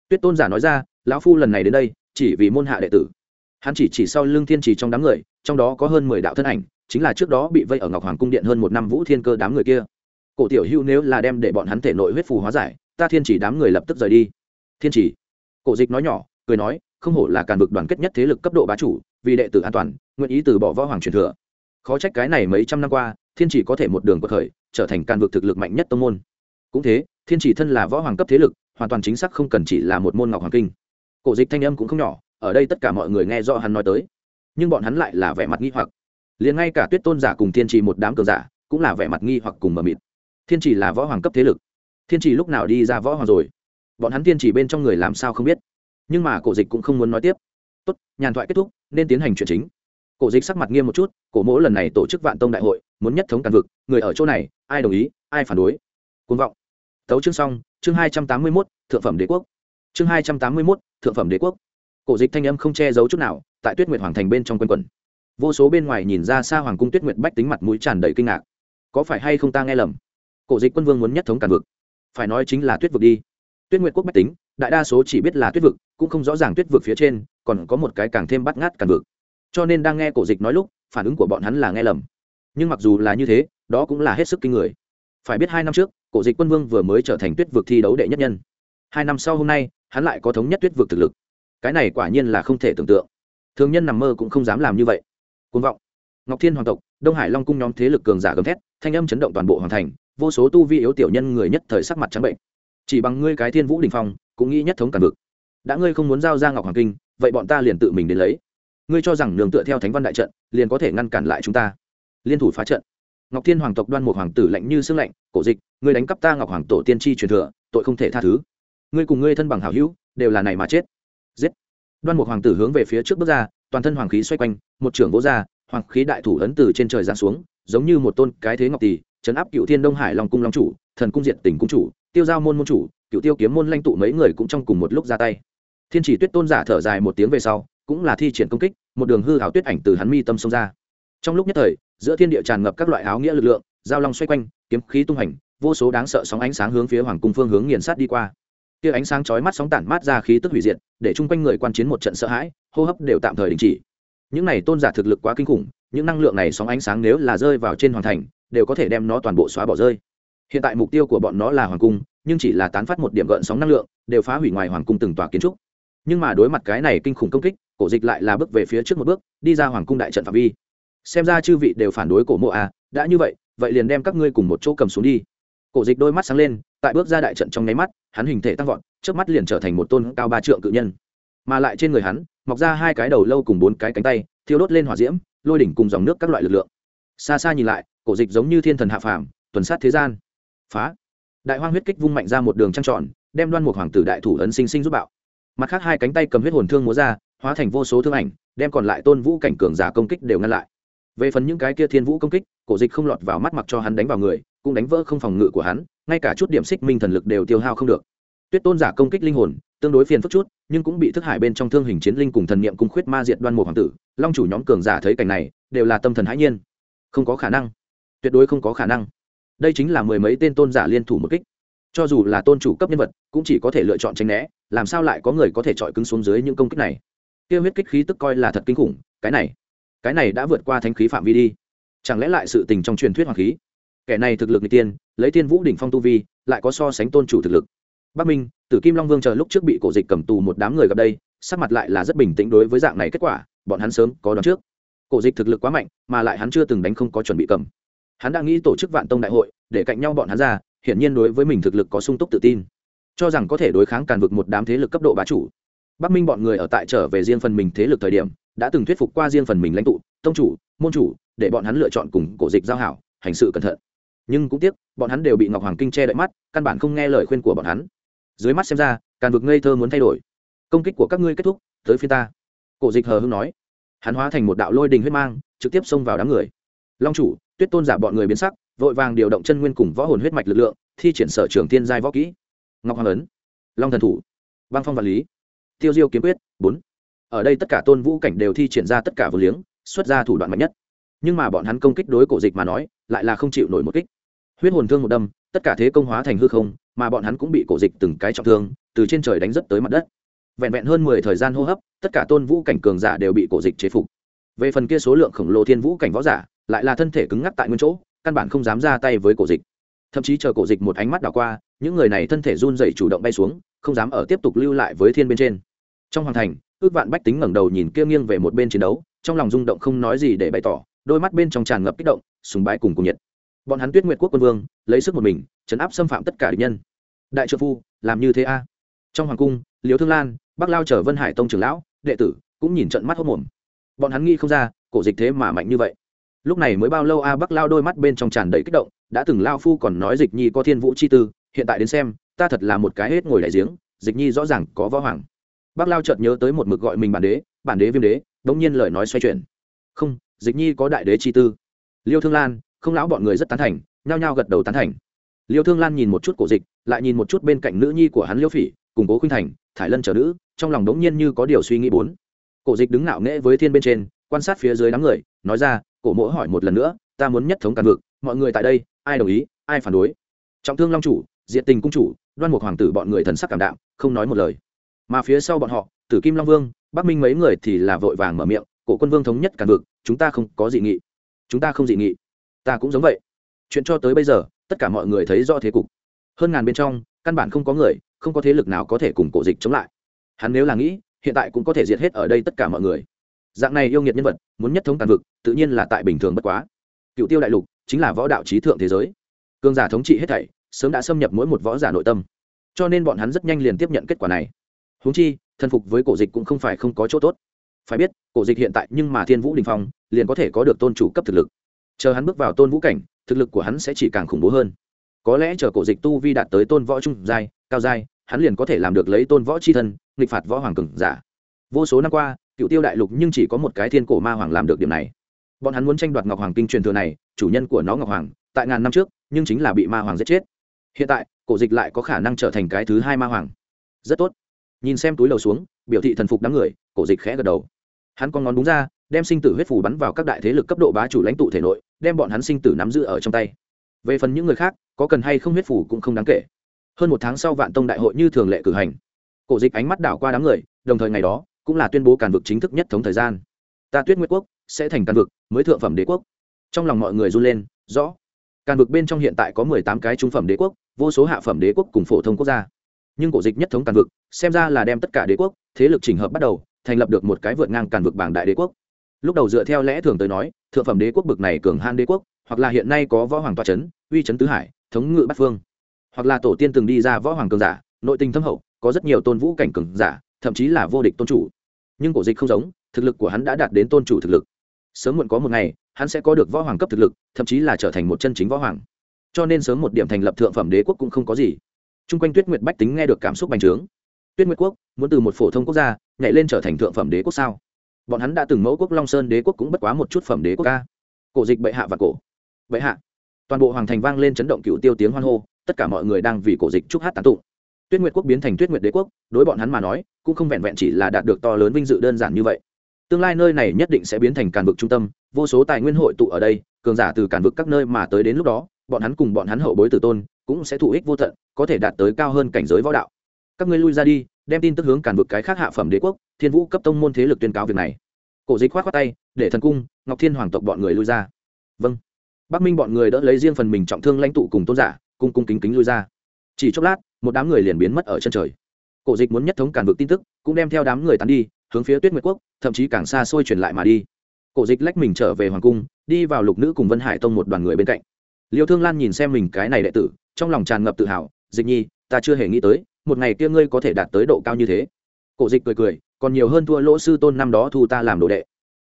Tuyết tôn giả nói ra, lão phu lần này đến đây, chỉ vì môn hạ đệ tử. Hắn chỉ chỉ sau lưng thiên trì trong đám người, trong đó có hơn mười đạo thân ảnh, chính là trước đó bị vây ở ngọc hoàng cung điện hơn một năm vũ thiên cơ đám người kia. Cổ tiểu hữu nếu là đem để bọn hắn thể nội huyết phù hóa giải, ta thiên chỉ đám người lập tức rời đi. Thiên chỉ. Cổ dịch nói nhỏ, cười nói, không hổ là càn vực đoàn kết nhất thế lực cấp độ bá chủ, vì đệ tử an toàn, nguyện ý từ bỏ võ hoàng truyền thừa. Khó trách cái này mấy trăm năm qua, thiên chỉ có thể một đường bậc khởi, trở thành càn vực thực lực mạnh nhất tông môn cũng thế, thiên chỉ thân là võ hoàng cấp thế lực, hoàn toàn chính xác không cần chỉ là một môn ngọc hoàng kinh. Cổ dịch thanh âm cũng không nhỏ, ở đây tất cả mọi người nghe rõ hắn nói tới. Nhưng bọn hắn lại là vẻ mặt nghi hoặc. Liền ngay cả tuyết tôn giả cùng thiên trì một đám cường giả, cũng là vẻ mặt nghi hoặc cùng mờ mịt. Thiên trì là võ hoàng cấp thế lực. Thiên trì lúc nào đi ra võ hoàng rồi? Bọn hắn thiên trì bên trong người làm sao không biết? Nhưng mà cổ dịch cũng không muốn nói tiếp. Tốt, nhàn thoại kết thúc, nên tiến hành chuyện chính. Cổ dịch sắc mặt nghiêm một chút, cổ mỗ lần này tổ chức vạn tông đại hội, muốn nhất thống càn vực, người ở chỗ này, ai đồng ý, ai phản đối? Côn vọng tấu chương xong, chương hai trăm tám mươi mốt, thượng phẩm đế quốc. Chương hai trăm tám mươi mốt, thượng phẩm đế quốc. Cổ dịch thanh âm không che giấu chút nào, tại tuyết nguyệt hoàng thành bên trong quân quần vô số bên ngoài nhìn ra xa hoàng cung tuyết nguyệt bách tính mặt mũi tràn đầy kinh ngạc. Có phải hay không ta nghe lầm? Cổ dịch quân vương muốn nhất thống càn vực. Phải nói chính là tuyết vực đi. Tuyết nguyệt quốc bách tính, đại đa số chỉ biết là tuyết vực, cũng không rõ ràng tuyết vực phía trên, còn có một cái càng thêm bắt ngát càn vực. Cho nên đang nghe cổ dịch nói lúc, phản ứng của bọn hắn là nghe lầm. Nhưng mặc dù là như thế, đó cũng là hết sức kinh người. Phải biết hai năm trước cổ dịch quân vương vừa mới trở thành tuyết vực thi đấu đệ nhất nhân. Hai năm sau hôm nay, hắn lại có thống nhất tuyết vực thực lực. Cái này quả nhiên là không thể tưởng tượng. Thường nhân nằm mơ cũng không dám làm như vậy. Côn vọng. Ngọc thiên hoàng tộc, đông hải long cung nhóm thế lực cường giả gầm thét, thanh âm chấn động toàn bộ hoàng thành, vô số tu vi yếu tiểu nhân người nhất thời sắc mặt trắng bệnh. Chỉ bằng ngươi cái thiên vũ đình phong, cũng nghĩ nhất thống cản vực. Đã ngươi không muốn giao ra ngọc hoàng kinh, vậy bọn ta liền tự mình đến lấy. Ngươi cho rằng nương tựa theo thánh văn đại trận, liền có thể ngăn cản lại chúng ta. Liên thủ phá trận ngọc thiên hoàng tộc đoan một hoàng tử lạnh như xương lạnh, cổ dịch, ngươi đánh cắp ta ngọc hoàng tổ tiên tri truyền thừa, tội không thể tha thứ. Ngươi cùng ngươi thân bằng hảo hữu, đều là này mà chết. Giết. Đoan một hoàng tử hướng về phía trước bước ra, toàn thân hoàng khí xoay quanh, một trưởng vỗ ra, hoàng khí đại thủ ấn từ trên trời giáng xuống, giống như một tôn cái thế ngọc tỷ chấn áp cựu thiên đông hải long cung long chủ, thần cung diện tỉnh cung chủ, tiêu giao môn môn chủ cựu tiêu kiếm môn lanh tụ mấy người cũng trong cùng một lúc ra tay. Thiên chỉ tuyết tôn giả thở dài một tiếng về sau, cũng là thi triển công kích, một đường hư hảo tuyết ảnh từ hắn mi tâm xông ra. Trong lúc nhất thời giữa thiên địa tràn ngập các loại áo nghĩa lực lượng, giao long xoay quanh, kiếm khí tung hành, vô số đáng sợ sóng ánh sáng hướng phía hoàng cung phương hướng nghiền sát đi qua. Kia ánh sáng chói mắt sóng tản mát ra khí tức hủy diệt, để chung quanh người quan chiến một trận sợ hãi, hô hấp đều tạm thời đình chỉ. Những này tôn giả thực lực quá kinh khủng, những năng lượng này sóng ánh sáng nếu là rơi vào trên hoàng thành, đều có thể đem nó toàn bộ xóa bỏ rơi. Hiện tại mục tiêu của bọn nó là hoàng cung, nhưng chỉ là tán phát một điểm gợn sóng năng lượng, đều phá hủy ngoài hoàng cung từng tòa kiến trúc. Nhưng mà đối mặt cái này kinh khủng công kích, cổ dịch lại là bước về phía trước một bước, đi ra hoàng cung đại trận phạm vi xem ra chư vị đều phản đối cổ mộ à đã như vậy vậy liền đem các ngươi cùng một chỗ cầm xuống đi. Cổ dịch đôi mắt sáng lên, tại bước ra đại trận trong nháy mắt, hắn hình thể tăng vọt trước mắt liền trở thành một tôn cao ba trượng cự nhân. Mà lại trên người hắn, mọc ra hai cái đầu lâu cùng bốn cái cánh tay, thiêu đốt lên hỏa diễm, lôi đỉnh cùng dòng nước các loại lực lượng. Xa xa nhìn lại, cổ dịch giống như thiên thần hạ phàm, tuần sát thế gian. Phá! Đại hoang huyết kích vung mạnh ra một đường trăng tròn, đem đoan một hoàng tử đại thủ ấn sinh sinh giúp bạo. Mặt khác hai cánh tay cầm huyết hồn thương múa ra, hóa thành vô số thương ảnh, đem còn lại tôn vũ cảnh cường giả công kích đều ngăn lại về phần những cái kia thiên vũ công kích, cổ dịch không lọt vào mắt mặc cho hắn đánh vào người, cũng đánh vỡ không phòng ngự của hắn, ngay cả chút điểm xích minh thần lực đều tiêu hao không được. Tuyết tôn giả công kích linh hồn, tương đối phiền phức chút, nhưng cũng bị thức hải bên trong thương hình chiến linh cùng thần niệm cung khuyết ma diện đoan một hoàng tử, long chủ nhóm cường giả thấy cảnh này, đều là tâm thần hãi nhiên. Không có khả năng. Tuyệt đối không có khả năng. Đây chính là mười mấy tên tôn giả liên thủ một kích. Cho dù là tôn chủ cấp nhân vật, cũng chỉ có thể lựa chọn tránh né, làm sao lại có người có thể chọi cứng xuống dưới những công kích này? Kêu huyết kích khí tức coi là thật kinh khủng, cái này cái này đã vượt qua thánh khí phạm vi đi. Chẳng lẽ lại sự tình trong truyền thuyết hoàng khí? Kẻ này thực lực n g tiên, lấy tiên vũ đỉnh phong tu vi, lại có so sánh tôn chủ thực lực. Bắc minh, tử kim long vương chờ lúc trước bị cổ dịch cầm tù một đám người gặp đây, sắc mặt lại là rất bình tĩnh đối với dạng này kết quả, bọn hắn sớm có đón trước. Cổ dịch thực lực quá mạnh, mà lại hắn chưa từng đánh không có chuẩn bị cầm. Hắn đã nghĩ tổ chức vạn tông đại hội, để cạnh nhau bọn hắn ra, hiển nhiên đối với mình thực lực có sung túc tự tin. Cho rằng có thể đối kháng càn vực một đám thế lực cấp độ bá chủ. Bắc minh bọn người ở tại trở về riêng phần mình thế lực thời điểm đã từng thuyết phục qua riêng phần mình lãnh tụ, tông chủ, môn chủ, để bọn hắn lựa chọn cùng cổ dịch giao hảo, hành sự cẩn thận. Nhưng cũng tiếc, bọn hắn đều bị ngọc hoàng kinh che đậy mắt, căn bản không nghe lời khuyên của bọn hắn. Dưới mắt xem ra, càn vực ngây thơ muốn thay đổi. Công kích của các ngươi kết thúc, tới phía ta. Cổ dịch hờ hưng nói. Hắn hóa thành một đạo lôi đình huyết mang, trực tiếp xông vào đám người. Long chủ, tuyết tôn giả bọn người biến sắc, vội vàng điều động chân nguyên cùng võ hồn huyết mạch lực lượng, thi triển sở trường tiên giai võ kỹ. Ngọc hoàng ấn. Long thần thủ. Băng phong vật lý. Tiêu diêu kiếm quyết, bốn ở đây tất cả tôn vũ cảnh đều thi triển ra tất cả vô liếng, xuất ra thủ đoạn mạnh nhất. Nhưng mà bọn hắn công kích đối cổ dịch mà nói, lại là không chịu nổi một kích. Huyết hồn thương một đâm, tất cả thế công hóa thành hư không, mà bọn hắn cũng bị cổ dịch từng cái trọng thương, từ trên trời đánh rất tới mặt đất. Vẹn vẹn hơn mười thời gian hô hấp, tất cả tôn vũ cảnh cường giả đều bị cổ dịch chế phục. Về phần kia số lượng khổng lồ thiên vũ cảnh võ giả, lại là thân thể cứng ngắc tại nguyên chỗ, căn bản không dám ra tay với cổ dịch. Thậm chí chờ cổ dịch một ánh mắt đảo qua, những người này thân thể run dậy chủ động bay xuống, không dám ở tiếp tục lưu lại với thiên bên trên. Trong hoàng thành ước vạn bách tính ngẩng đầu nhìn kia nghiêng về một bên chiến đấu, trong lòng rung động không nói gì để bày tỏ, đôi mắt bên trong tràn ngập kích động, sùng bái cùng cùng nhiệt. Bọn hắn tuyết nguyệt quốc quân vương, lấy sức một mình chấn áp xâm phạm tất cả địch nhân. Đại trợ phu, làm như thế a? Trong hoàng cung liều thương lan, bắc lao chở vân hải tông trưởng lão, đệ tử, cũng nhìn trận mắt hốc mồm bọn hắn nghĩ không ra, cổ dịch thế mà mạnh như vậy. Lúc này mới bao lâu a, bắc lao đôi mắt bên trong tràn đầy kích động, đã từng lao phu còn nói dịch nhi có thiên vũ chi tư, hiện tại đến xem, ta thật là một cái hết ngồi đại giếng, dịch nhi rõ ràng có võ hoàng bắc lao chợt nhớ tới một mực gọi mình bản đế bản đế viêm đế đống nhiên lời nói xoay chuyển. Không, dịch nhi có đại đế chi tư. Liêu thương lan, không lão bọn người rất tán thành, nhao nhao gật đầu tán thành. Liêu thương lan nhìn một chút cổ dịch, lại nhìn một chút bên cạnh nữ nhi của hắn liêu phỉ củng cố khuynh thành, thải lân trở nữ, trong lòng đống nhiên như có điều suy nghĩ bốn. Cổ dịch đứng ngạo nghễ với thiên bên trên, quan sát phía dưới đám người, nói ra, cổ mỗ hỏi một lần nữa, ta muốn nhất thống càn vực, mọi người tại đây, ai đồng ý, ai phản đối? Trọng thương long chủ diện tình cung chủ, đoan mục hoàng tử bọn người thần sắc cảm đạo không nói một lời mà phía sau bọn họ, tử kim long vương, bắc minh mấy người thì là vội vàng mở miệng, cổ quân vương thống nhất càn vực, chúng ta không có dị nghị. Chúng ta không dị nghị. Ta cũng giống vậy. Chuyện cho tới bây giờ, tất cả mọi người thấy rõ thế cục. Hơn ngàn bên trong, căn bản không có người, không có thế lực nào có thể cùng cổ dịch chống lại. Hắn nếu là nghĩ, hiện tại cũng có thể diệt hết ở đây tất cả mọi người. Dạng này yêu nghiệt nhân vật, muốn nhất thống tàn vực, tự nhiên là tại bình thường bất quá. Cựu tiêu đại lục chính là võ đạo trí thượng thế giới. Cương giả thống trị hết thảy, sớm đã xâm nhập mỗi một võ giả nội tâm. Cho nên bọn hắn rất nhanh liền tiếp nhận kết quả này. Huống chi thân phục với cổ dịch cũng không phải không có chỗ tốt. Phải biết, cổ dịch hiện tại nhưng mà thiên vũ đình phong, liền có thể có được tôn chủ cấp thực lực. Chờ hắn bước vào tôn vũ cảnh, thực lực của hắn sẽ chỉ càng khủng bố hơn. Có lẽ chờ cổ dịch tu vi đạt tới tôn võ trung giai, cao giai, hắn liền có thể làm được lấy tôn võ c h i thân, nghịch phạt võ hoàng cường giả. Vô số năm qua, cựu tiêu đại lục nhưng chỉ có một cái thiên cổ ma hoàng làm được điểm này. Bọn hắn muốn tranh đoạt ngọc hoàng kinh truyền thừa này, chủ nhân của nó ngọc hoàng, tại ngàn năm trước, nhưng chính là bị ma hoàng giết chết. Hiện tại, cổ dịch lại có khả năng trở thành cái thứ hai ma hoàng. Rất tốt nhìn xem túi đầu xuống, biểu thị thần phục đám người, cổ dịch khẽ gật đầu. Hắn con ngón đúng ra, đem sinh tử huyết phủ bắn vào các đại thế lực cấp độ bá chủ lãnh tụ thể nội, đem bọn hắn sinh tử nắm giữ ở trong tay. Về phần những người khác, có cần hay không huyết phủ cũng không đáng kể. Hơn một tháng sau vạn tông đại hội như thường lệ cử hành. Cổ dịch ánh mắt đảo qua đám người, đồng thời ngày đó, cũng là tuyên bố càn vực chính thức nhất thống thời gian. Ta tuyết nguyệt quốc sẽ thành càn vực, mới thượng phẩm đế quốc. Trong lòng mọi người run lên, rõ. Càn vực bên trong hiện tại có mười tám cái trung phẩm đế quốc, vô số hạ phẩm đế quốc cùng phổ thông quốc gia nhưng cổ dịch nhất thống càn vực, xem ra là đem tất cả đế quốc, thế lực chỉnh hợp bắt đầu, thành lập được một cái vượt ngang càn vực bảng đại đế quốc. Lúc đầu dựa theo lẽ thường tới nói, thượng phẩm đế quốc bực này cường han đế quốc, hoặc là hiện nay có võ hoàng toa trấn uy trấn tứ hải, thống ngự bát phương. Hoặc là tổ tiên từng đi ra võ hoàng cường giả, nội tình thâm hậu, có rất nhiều tôn vũ cảnh cường giả, thậm chí là vô địch tôn chủ. Nhưng cổ dịch không giống, thực lực của hắn đã đạt đến tôn chủ thực lực. Sớm muộn có một ngày, hắn sẽ có được võ hoàng cấp thực lực, thậm chí là trở thành một chân chính võ hoàng. Cho nên sớm một điểm thành lập thượng phẩm đế quốc cũng không có gì. Trung quanh tuyết nguyệt bách tính nghe được cảm xúc bành trướng. Tuyết nguyệt quốc, muốn từ một phổ thông quốc gia, nhảy lên trở thành thượng phẩm đế quốc sao? Bọn hắn đã từng mẫu quốc long sơn đế quốc cũng bất quá một chút phẩm đế quốc ca. Cổ dịch bệ hạ và cổ. Bệ hạ. Toàn bộ hoàng thành vang lên chấn động cựu tiêu tiếng hoan hô, tất cả mọi người đang vì cổ dịch chúc hát tán tụng. Tuyết nguyệt quốc biến thành tuyết nguyệt đế quốc, đối bọn hắn mà nói, cũng không vẹn vẹn chỉ là đạt được to lớn vinh dự đơn giản như vậy. Tương lai nơi này nhất định sẽ biến thành càn vực trung tâm, vô số tài nguyên hội tụ ở đây, cường giả từ càn vực các nơi mà tới đến lúc đó bọn hắn cùng bọn hắn hậu bối tử tôn cũng sẽ thụ ích vô tận, có thể đạt tới cao hơn cảnh giới võ đạo. Các ngươi lui ra đi, đem tin tức hướng cản vực cái khác hạ phẩm đế quốc, thiên vũ cấp tông môn thế lực tuyên cáo việc này. Cổ dịch khoát khoát tay, để thần cung, ngọc thiên hoàng tộc bọn người lui ra. Vâng. Bắc minh bọn người đỡ lấy riêng phần mình trọng thương lãnh tụ cùng tôn giả, cung cung kính kính lui ra. Chỉ chốc lát, một đám người liền biến mất ở chân trời. Cổ dịch muốn nhất thống cản vực tin tức, cũng đem theo đám người tán đi, hướng phía tuyết nguyệt quốc, thậm chí càng xa xôi truyền lại mà đi. Cổ dịch lách mình trở về hoàng cung, đi vào lục nữ cùng vân hải tông một đoàn người bên cạnh liêu thương lan nhìn xem mình cái này đệ tử, trong lòng tràn ngập tự hào, dịch nhi, ta chưa hề nghĩ tới, một ngày kia ngươi có thể đạt tới độ cao như thế. Cổ dịch cười cười, còn nhiều hơn thua lỗ sư tôn năm đó thu ta làm đồ đệ.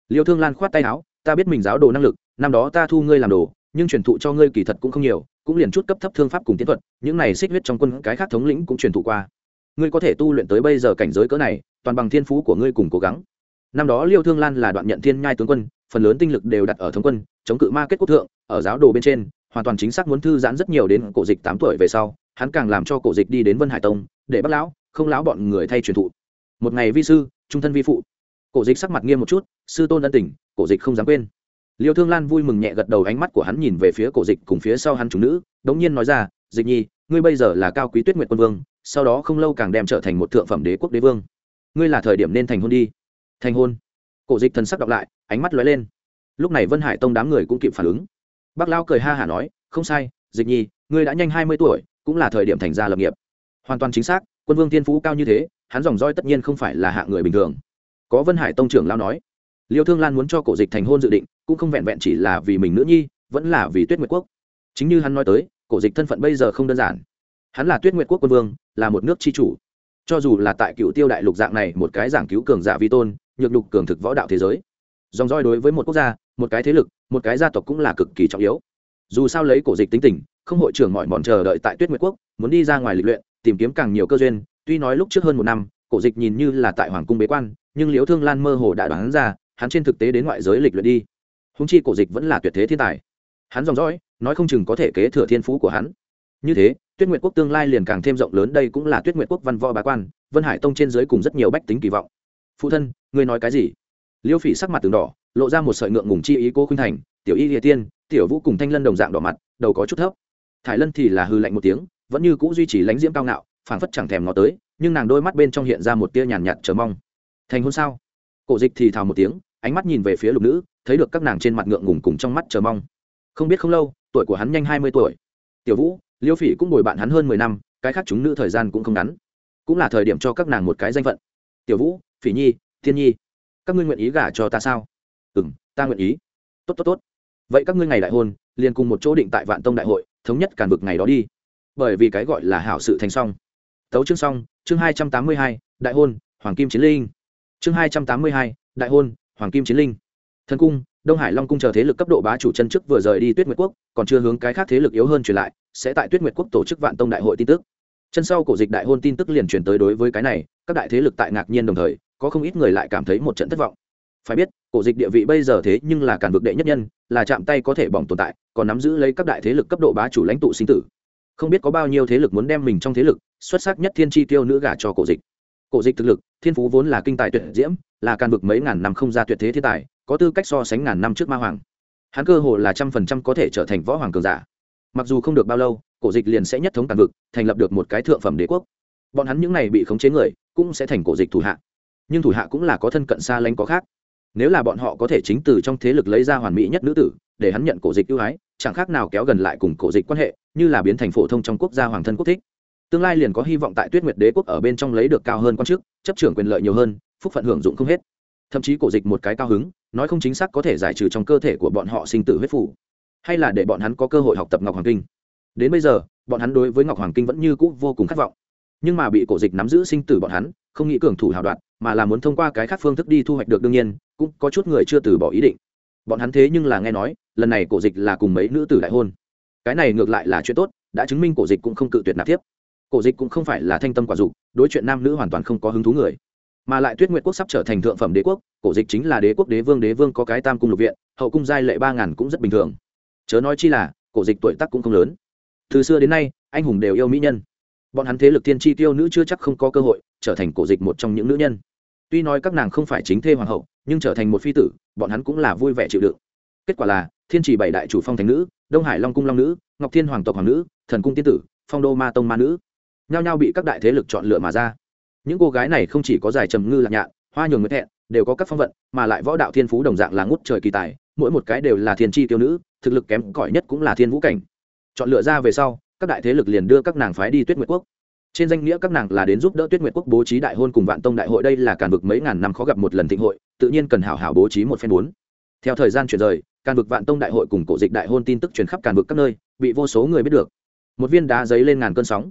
Liêu thương lan khoát tay áo, ta biết mình giáo đồ năng lực, năm đó ta thu ngươi làm đồ, nhưng truyền thụ cho ngươi kỳ thật cũng không nhiều, cũng liền chút cấp thấp thương pháp cùng tiến thuật, những này xích huyết trong quân cái khác thống lĩnh cũng truyền thụ qua. Ngươi có thể tu luyện tới bây giờ cảnh giới cỡ này, toàn bằng thiên phú của ngươi cùng cố gắng. Năm đó liêu thương lan là đoạn nhận thiên nhai tướng quân, phần lớn tinh lực đều đặt ở thống quân, chống cự ma kết quốc thượng, ở giáo đồ bên trên hoàn toàn chính xác muốn thư giãn rất nhiều đến cổ dịch tám tuổi về sau, hắn càng làm cho cổ dịch đi đến vân hải tông, để bắt lão, không lão bọn người thay truyền thụ. Một ngày vi sư, trung thân vi phụ. Cổ dịch sắc mặt nghiêm một chút, sư tôn ân tình, cổ dịch không dám quên. Liêu thương lan vui mừng nhẹ gật đầu ánh mắt của hắn nhìn về phía cổ dịch cùng phía sau hắn chủ nữ, đống nhiên nói ra, dịch nhi, ngươi bây giờ là cao quý tuyết nguyệt quân vương, sau đó không lâu càng đem trở thành một thượng phẩm đế quốc đế vương. Ngươi là thời điểm nên thành hôn đi. Thành hôn? Cổ dịch thần sắc đọc lại, ánh mắt lóe lên. Lúc này vân hải tông đám người cũng kịp phản ứng bác lao cười ha hả nói, không sai, dịch nhi, ngươi đã nhanh hai mươi tuổi, cũng là thời điểm thành gia lập nghiệp. Hoàn toàn chính xác, quân vương Thiên phú cao như thế, hắn dòng roi tất nhiên không phải là hạ người bình thường. Có vân hải tông trưởng lao nói, liêu thương lan muốn cho cổ dịch thành hôn dự định, cũng không vẹn vẹn chỉ là vì mình nữ nhi, vẫn là vì tuyết nguyệt quốc. Chính như hắn nói tới, cổ dịch thân phận bây giờ không đơn giản. Hắn là tuyết nguyệt quốc quân vương, là một nước tri chủ. Cho dù là tại cựu tiêu đại lục dạng này, một cái giảng cứu cường giả vi tôn, nhược lục cường thực võ đạo thế giới dòng roi đối với một quốc gia, một cái thế lực, một cái gia tộc cũng là cực kỳ trọng yếu. Dù sao lấy cổ dịch tính tình, không hội trưởng mọi mòn chờ đợi tại tuyết nguyệt quốc, muốn đi ra ngoài lịch luyện, tìm kiếm càng nhiều cơ duyên, tuy nói lúc trước hơn một năm, cổ dịch nhìn như là tại hoàng cung bế quan, nhưng liễu thương lan mơ hồ đã đoán ra, hắn trên thực tế đến ngoại giới lịch luyện đi. Húng chi cổ dịch vẫn là tuyệt thế thiên tài. Hắn dòng dõi, nói không chừng có thể kế thừa thiên phú của hắn. Như thế, tuyết nguyệt quốc tương lai liền càng thêm rộng lớn, đây cũng là tuyết nguyệt quốc văn võ bá quan, vân hải tông trên dưới cùng rất nhiều bách tính kỳ vọng. Phụ thân, ngươi nói cái gì? Liêu phỉ sắc mặt từng đỏ, lộ ra một sợi ngượng ngùng chi ý cô khuynh thành, tiểu y địa tiên, tiểu vũ cùng thanh lân đồng dạng đỏ mặt, đầu có chút thấp. Thải lân thì là hư lạnh một tiếng, vẫn như cũ duy trì lãnh diễm cao ngạo, phảng phất chẳng thèm ngó tới, nhưng nàng đôi mắt bên trong hiện ra một tia nhàn nhạt chờ mong. Thành hôn sao? Cổ dịch thì thào một tiếng, ánh mắt nhìn về phía lục nữ, thấy được các nàng trên mặt ngượng ngùng cùng trong mắt chờ mong. Không biết không lâu, tuổi của hắn nhanh hai mươi tuổi. Tiểu vũ, liêu phỉ cũng bồi bạn hắn hơn mười năm, cái khác chúng nữ thời gian cũng không ngắn. Cũng là thời điểm cho các nàng một cái danh phận. Tiểu vũ, phỉ nhi, thiên nhi các ngươi nguyện ý gả cho ta sao? Ừ m ta nguyện ý. Tốt tốt tốt. Vậy các ngươi ngày đại hôn, liền cùng một chỗ định tại vạn tông đại hội, thống nhất càn vực ngày đó đi. Bởi vì cái gọi là hảo sự thành xong tấu chương xong, chương hai trăm tám mươi hai, đại hôn, hoàng kim chiến linh. Chương hai trăm tám mươi hai, đại hôn, hoàng kim chiến linh. Thân cung, đông hải long cung chờ thế lực cấp độ bá chủ chân chức vừa rời đi tuyết nguyệt quốc, còn chưa hướng cái khác thế lực yếu hơn truyền lại, sẽ tại tuyết nguyệt quốc tổ chức vạn tông đại hội tin tức. Chân sau cổ dịch đại hôn tin tức liền truyền tới đối với cái này, các đại thế lực tại ngạc nhiên đồng thời có không ít người lại cảm thấy một trận thất vọng. Phải biết, cổ dịch địa vị bây giờ thế nhưng là càn vực đệ nhất nhân, là chạm tay có thể bỏng tồn tại, còn nắm giữ lấy các đại thế lực cấp độ bá chủ lãnh tụ sinh tử. Không biết có bao nhiêu thế lực muốn đem mình trong thế lực, xuất sắc nhất thiên tri tiêu nữ gả cho cổ dịch. Cổ dịch thực lực, thiên phú vốn là kinh tài tuyệt diễm, là càn vực mấy ngàn năm không ra tuyệt thế thiên tài, có tư cách so sánh ngàn năm trước ma hoàng. Hắn cơ hồ là trăm phần trăm có thể trở thành võ hoàng cường giả. Mặc dù không được bao lâu, cổ dịch liền sẽ nhất thống càn vực, thành lập được một cái thượng phẩm đế quốc. Bọn hắn những n à y bị khống chế người, cũng sẽ thành cổ dịch thủ hạ nhưng thủ hạ cũng là có thân cận xa lánh có khác. Nếu là bọn họ có thể chính từ trong thế lực lấy ra hoàn mỹ nhất nữ tử, để hắn nhận cổ dịch ưu ái, chẳng khác nào kéo gần lại cùng cổ dịch quan hệ, như là biến thành phổ thông trong quốc gia hoàng thân quốc thích. Tương lai liền có hy vọng tại tuyết nguyệt đế quốc ở bên trong lấy được cao hơn quan chức, chấp trưởng quyền lợi nhiều hơn, phúc phận hưởng dụng không hết. Thậm chí cổ dịch một cái cao hứng, nói không chính xác có thể giải trừ trong cơ thể của bọn họ sinh tử huyết phủ, hay là để bọn hắn có cơ hội học tập ngọc hoàng kinh. Đến bây giờ, bọn hắn đối với ngọc hoàng kinh vẫn như cũ vô cùng khát vọng. Nhưng mà bị cổ dịch nắm giữ sinh tử bọn hắn, không nghĩ cường thủ hào đoạt mà là muốn thông qua cái khác phương thức đi thu hoạch được đương nhiên, cũng có chút người chưa từ bỏ ý định. Bọn hắn thế nhưng là nghe nói, lần này cổ dịch là cùng mấy nữ tử đại hôn. Cái này ngược lại là chuyện tốt, đã chứng minh cổ dịch cũng không cự tuyệt nạp tiếp cổ dịch cũng không phải là thanh tâm quả dục, đối chuyện nam nữ hoàn toàn không có hứng thú người. Mà lại tuyết nguyệt quốc sắp trở thành thượng phẩm đế quốc, cổ dịch chính là đế quốc đế vương đế vương có cái tam cung lục viện, hậu cung giai lệ ba ngàn cũng rất bình thường. Chớ nói chi là, cổ dịch tuổi tác cũng không lớn. Từ xưa đến nay, anh hùng đều yêu mỹ nhân. Bọn hắn thế lực tiên tri tiêu nữ chưa chắc không có cơ hội trở thành cổ dịch một trong những nữ nhân. Tuy nói các nàng không phải chính thê hoàng hậu, nhưng trở thành một phi tử, bọn hắn cũng là vui vẻ chịu đựng. Kết quả là, thiên trì bảy đại chủ phong thành nữ, đông hải long cung long nữ, ngọc thiên hoàng tộc hoàng nữ, thần cung tiên tử, phong đô ma tông ma nữ. Nhao nhao bị các đại thế lực chọn lựa mà ra. Những cô gái này không chỉ có giải trầm ngư lạc nhạn, hoa nhường người thẹn, đều có các phong vận, mà lại võ đạo thiên phú đồng dạng là ngút trời kỳ tài, mỗi một cái đều là thiên tri tiêu nữ, thực lực kém cỏi nhất cũng là thiên vũ cảnh. Chọn lựa ra về sau, các đại thế lực liền đưa các nàng phái đi tuyết nguyệt quốc trên danh nghĩa các nàng là đến giúp đỡ tuyết nguyệt quốc bố trí đại hôn cùng vạn tông đại hội đây là càn vực mấy ngàn năm khó gặp một lần thịnh hội, tự nhiên cần hảo hảo bố trí một phen bốn. Theo thời gian chuyển rời, càn vực vạn tông đại hội cùng cổ dịch đại hôn tin tức truyền khắp càn vực các nơi, bị vô số người biết được. Một viên đá giấy lên ngàn cơn sóng.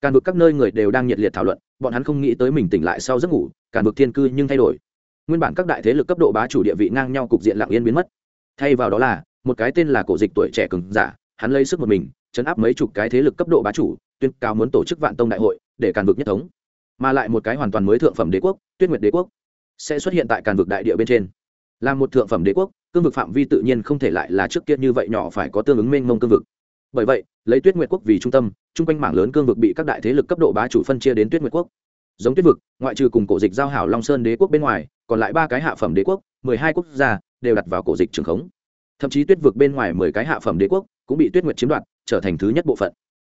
Càn vực các nơi người đều đang nhiệt liệt thảo luận, bọn hắn không nghĩ tới mình tỉnh lại sau giấc ngủ, càn vực thiên cư nhưng thay đổi. Nguyên bản các đại thế lực cấp độ bá chủ địa vị ngang nhau cục diện lặng yên biến mất. Thay vào đó là, một cái tên là cổ dịch tuổi trẻ cường giả, hắn lấy sức một mình, chấn áp mấy chục cái thế lực cấp độ bá chủ tuyên cao muốn tổ chức vạn tông đại hội để càn vực nhất thống, mà lại một cái hoàn toàn mới thượng phẩm đế quốc, tuyết nguyệt đế quốc sẽ xuất hiện tại càn vực đại địa bên trên. Là một thượng phẩm đế quốc, cương vực phạm vi tự nhiên không thể lại là trước kia như vậy nhỏ phải có tương ứng mênh mông cương vực. Bởi vậy, lấy tuyết nguyệt quốc vì trung tâm chung quanh mảng lớn cương vực bị các đại thế lực cấp độ bá chủ phân chia đến tuyết nguyệt quốc. Giống tuyết vực, ngoại trừ cùng cổ dịch giao hảo long sơn đế quốc bên ngoài, còn lại ba cái hạ phẩm đế quốc, mười hai quốc gia đều đặt vào cổ dịch trường khống. Thậm chí tuyết vực bên ngoài mười cái hạ phẩm đế quốc cũng bị tuyết nguyệt chiếm đoạt, trở thành thứ nhất bộ phận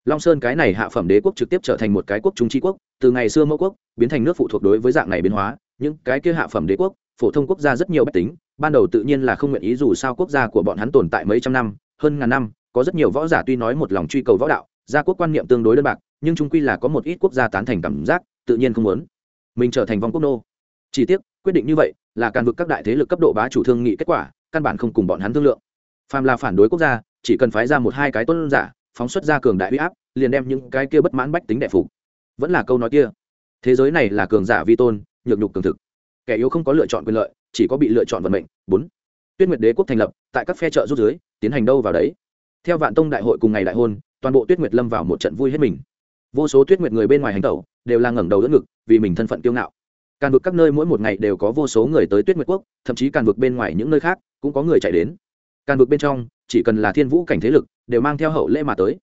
long sơn cái này hạ phẩm đế quốc trực tiếp trở thành một cái quốc trung tri quốc, từ ngày xưa mẫu quốc, biến thành nước phụ thuộc đối với dạng này biến hóa, những cái kia hạ phẩm đế quốc, phổ thông quốc gia rất nhiều bách tính, ban đầu tự nhiên là không nguyện ý dù sao quốc gia của bọn hắn tồn tại mấy trăm năm, hơn ngàn năm, có rất nhiều võ giả tuy nói một lòng truy cầu võ đạo, gia quốc quan niệm tương đối đơn bạc, nhưng trung quy là có một ít quốc gia tán thành cảm giác, tự nhiên không muốn mình trở thành vong quốc nô. Chỉ tiếc, quyết định như vậy là càn vực các đại thế lực cấp độ bá chủ thương nghị kết quả, căn bản không cùng bọn hắn thương lượng. Phàm là phản đối quốc gia, chỉ cần phái ra một hai cái tôn giả, phóng xuất ra cường đại huy áp liền đem những cái kia bất mãn bách tính đại phục. Vẫn là câu nói kia, thế giới này là cường giả vi tôn, nhược nhục cường thực. Kẻ yếu không có lựa chọn quyền lợi, chỉ có bị lựa chọn vận mệnh. Bốn, tuyết nguyệt đế quốc thành lập, tại các phe trợ rút dưới, tiến hành đâu vào đấy? Theo vạn tông đại hội cùng ngày đại hôn, toàn bộ tuyết nguyệt lâm vào một trận vui hết mình. Vô số tuyết nguyệt người bên ngoài hành tẩu, đều là ngẩng đầu đỡ ngực, vì mình thân phận kiêu ngạo. Càn vực các nơi mỗi một ngày đều có vô số người tới tuyết nguyệt quốc, thậm chí càn vực bên ngoài những nơi khác, cũng có người chạy đến. Càn vực bên trong, chỉ cần là thiên vũ cảnh thế lực, đều mang theo hậu lễ mà tới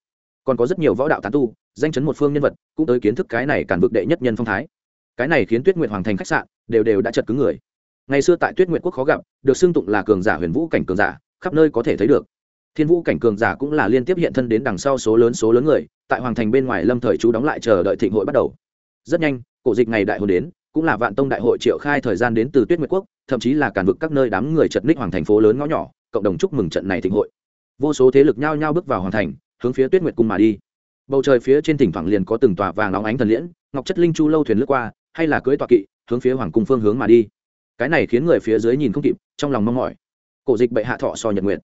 còn có rất nhiều võ đạo tán tu, danh chấn một phương nhân vật, cũng tới kiến thức cái này càn vực đệ nhất nhân phong thái. Cái này khiến tuyết nguyệt hoàng thành khách sạn đều đều đã chật cứng người. Ngày xưa tại tuyết nguyệt quốc khó gặp, được xưng tụng là cường giả huyền vũ cảnh cường giả, khắp nơi có thể thấy được. Thiên vũ cảnh cường giả cũng là liên tiếp hiện thân đến đằng sau số lớn số lớn người, tại hoàng thành bên ngoài lâm thời chú đóng lại chờ đợi thịnh hội bắt đầu. Rất nhanh, cổ dịch ngày đại hội đến, cũng là vạn tông đại hội triệu khai thời gian đến từ tuyết nguyệt quốc, thậm chí là cản vực các nơi đám người chật ních hoàng thành phố lớn ngõ nhỏ, cộng đồng chúc mừng trận này thịnh hội. Vô số thế lực nhao nhao bước vào hoàng thành hướng phía tuyết nguyệt cung mà đi. Bầu trời phía trên thỉnh thoảng liền có từng tòa vàng óng ánh thần liễn, ngọc chất linh chu lâu thuyền lướt qua, hay là cưới tọa kỵ, hướng phía hoàng cung phương hướng mà đi. Cái này khiến người phía dưới nhìn không kịp, trong lòng mong mỏi. Cổ dịch bệ hạ thọ so nhật nguyện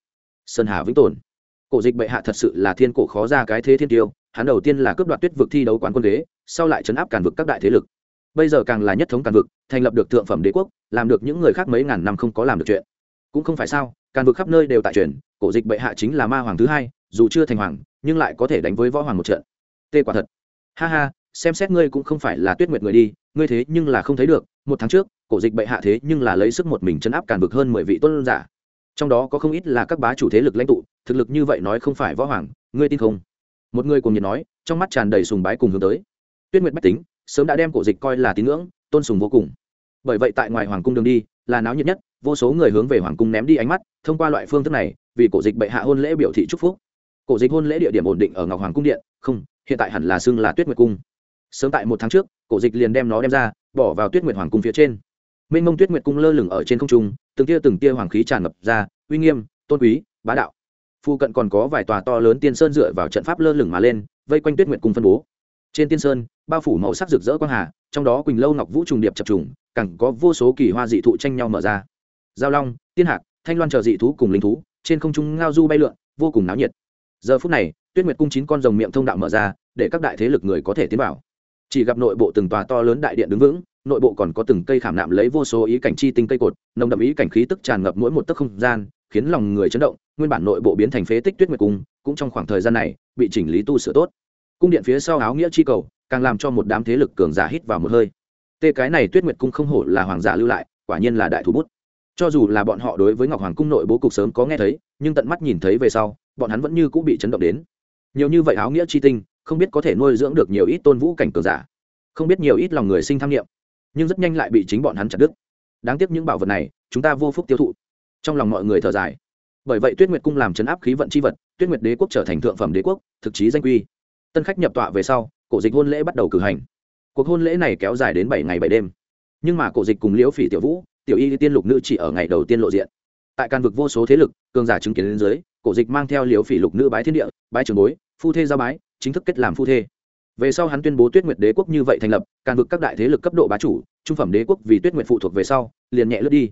sơn hà vĩnh tồn. Cổ dịch bệ hạ thật sự là thiên cổ khó ra cái thế thiên tiêu, hắn đầu tiên là cướp đoạt tuyết vực thi đấu quán quân đế, sau lại chấn áp càn vực các đại thế lực. Bây giờ càng là nhất thống càn vực, thành lập được thượng phẩm đế quốc, làm được những người khác mấy ngàn năm không có làm được chuyện. Cũng không phải sao, càn vực khắp nơi đều tại truyền cổ dịch bệ hạ chính là ma hoàng thứ hai dù chưa thành hoàng, nhưng lại có thể đánh với võ hoàng một trận. Tê quả thật. Ha ha, xem xét ngươi cũng không phải là tuyết nguyệt người đi, ngươi thế nhưng là không thấy được, một tháng trước, cổ dịch bệ hạ thế nhưng là lấy sức một mình chấn áp càn vực hơn mười vị tôn giả. Trong đó có không ít là các bá chủ thế lực lãnh tụ, thực lực như vậy nói không phải võ hoàng, ngươi tin không? Một người cùng nhiệt nói, trong mắt tràn đầy sùng bái cùng hướng tới. Tuyết nguyệt bách tính, sớm đã đem cổ dịch coi là tín ngưỡng, tôn sùng vô cùng. Bởi vậy tại ngoài hoàng cung đường đi, là náo nhiệt nhất, vô số người hướng về hoàng cung ném đi ánh mắt, thông qua loại phương thức này, vì cổ dịch bệ hạ hôn lễ biểu thị chúc phúc cổ dịch hôn lễ địa điểm ổn định ở ngọc hoàng cung điện, không, hiện tại hẳn là xưng là tuyết nguyệt cung. Sớm tại một tháng trước, cổ dịch liền đem nó đem ra, bỏ vào tuyết nguyệt hoàng cung phía trên. Minh mông tuyết nguyệt cung lơ lửng ở trên không trung, từng tia từng tia hoàng khí tràn ngập ra, uy nghiêm, tôn quý, bá đạo. Phu cận còn có vài tòa to lớn tiên sơn dựa vào trận pháp lơ lửng mà lên, vây quanh tuyết nguyệt cung phân bố. Trên tiên sơn, bao phủ màu sắc rực rỡ quang hà, trong đó quỳnh lâu ngọc vũ trùng điệp chập trùng cẳng có vô số kỳ hoa dị thụ tranh nhau mở ra. Giao long, tiên hạc, thanh loan chờ dị thú cùng linh thú, trên không trung ngao du bay lượn, vô cùng náo nhiệt giờ phút này, tuyết nguyệt cung chín con rồng miệng thông đạo mở ra, để các đại thế lực người có thể tiến vào. Chỉ gặp nội bộ từng tòa to lớn đại điện đứng vững, nội bộ còn có từng cây khảm nạm lấy vô số ý cảnh chi tinh cây cột, nồng đậm ý cảnh khí tức tràn ngập mỗi một tấc không gian, khiến lòng người chấn động, nguyên bản nội bộ biến thành phế tích tuyết nguyệt cung, cũng trong khoảng thời gian này, bị chỉnh lý tu sửa tốt. Cung điện phía sau áo nghĩa chi cầu, càng làm cho một đám thế lực cường giả hít vào một hơi. Tê cái này tuyết nguyệt cung không hổ là hoàng giả lưu lại, quả nhiên là đại thủ bút. Cho dù là bọn họ đối với ngọc hoàng cung nội bố cục sớm có nghe thấy, nhưng tận mắt nhìn thấy về sau bọn hắn vẫn như cũng bị chấn động đến. Nhiều như vậy áo nghĩa chi tinh, không biết có thể nuôi dưỡng được nhiều ít tôn vũ cảnh cường giả, không biết nhiều ít lòng người sinh tham nghiệm nhưng rất nhanh lại bị chính bọn hắn chặt đứt. Đáng tiếc những bảo vật này, chúng ta vô phúc tiêu thụ. Trong lòng mọi người thở dài. Bởi vậy tuyết nguyệt cung làm chấn áp khí vận c h i vật, tuyết nguyệt đế quốc trở thành thượng phẩm đế quốc, thực chí danh quy. Tân khách nhập tọa về sau, cổ dịch hôn lễ bắt đầu cử hành. Cuộc hôn lễ này kéo dài đến bảy ngày bảy đêm. Nhưng mà cổ dịch cùng liễu phỉ tiểu vũ, tiểu y tiên lục nữ chỉ ở ngày đầu tiên lộ diện. Tại can vực vô số thế lực, cường giả chứng kiến đến dưới cổ dịch mang theo liễu phỉ lục nữ bái thiên địa, bái trường bối, phu thê giao bái, chính thức kết làm phu thê. Về sau hắn tuyên bố tuyết nguyệt đế quốc như vậy thành lập, càng vực các đại thế lực cấp độ bá chủ, trung phẩm đế quốc vì tuyết nguyệt phụ thuộc về sau, liền nhẹ lướt đi.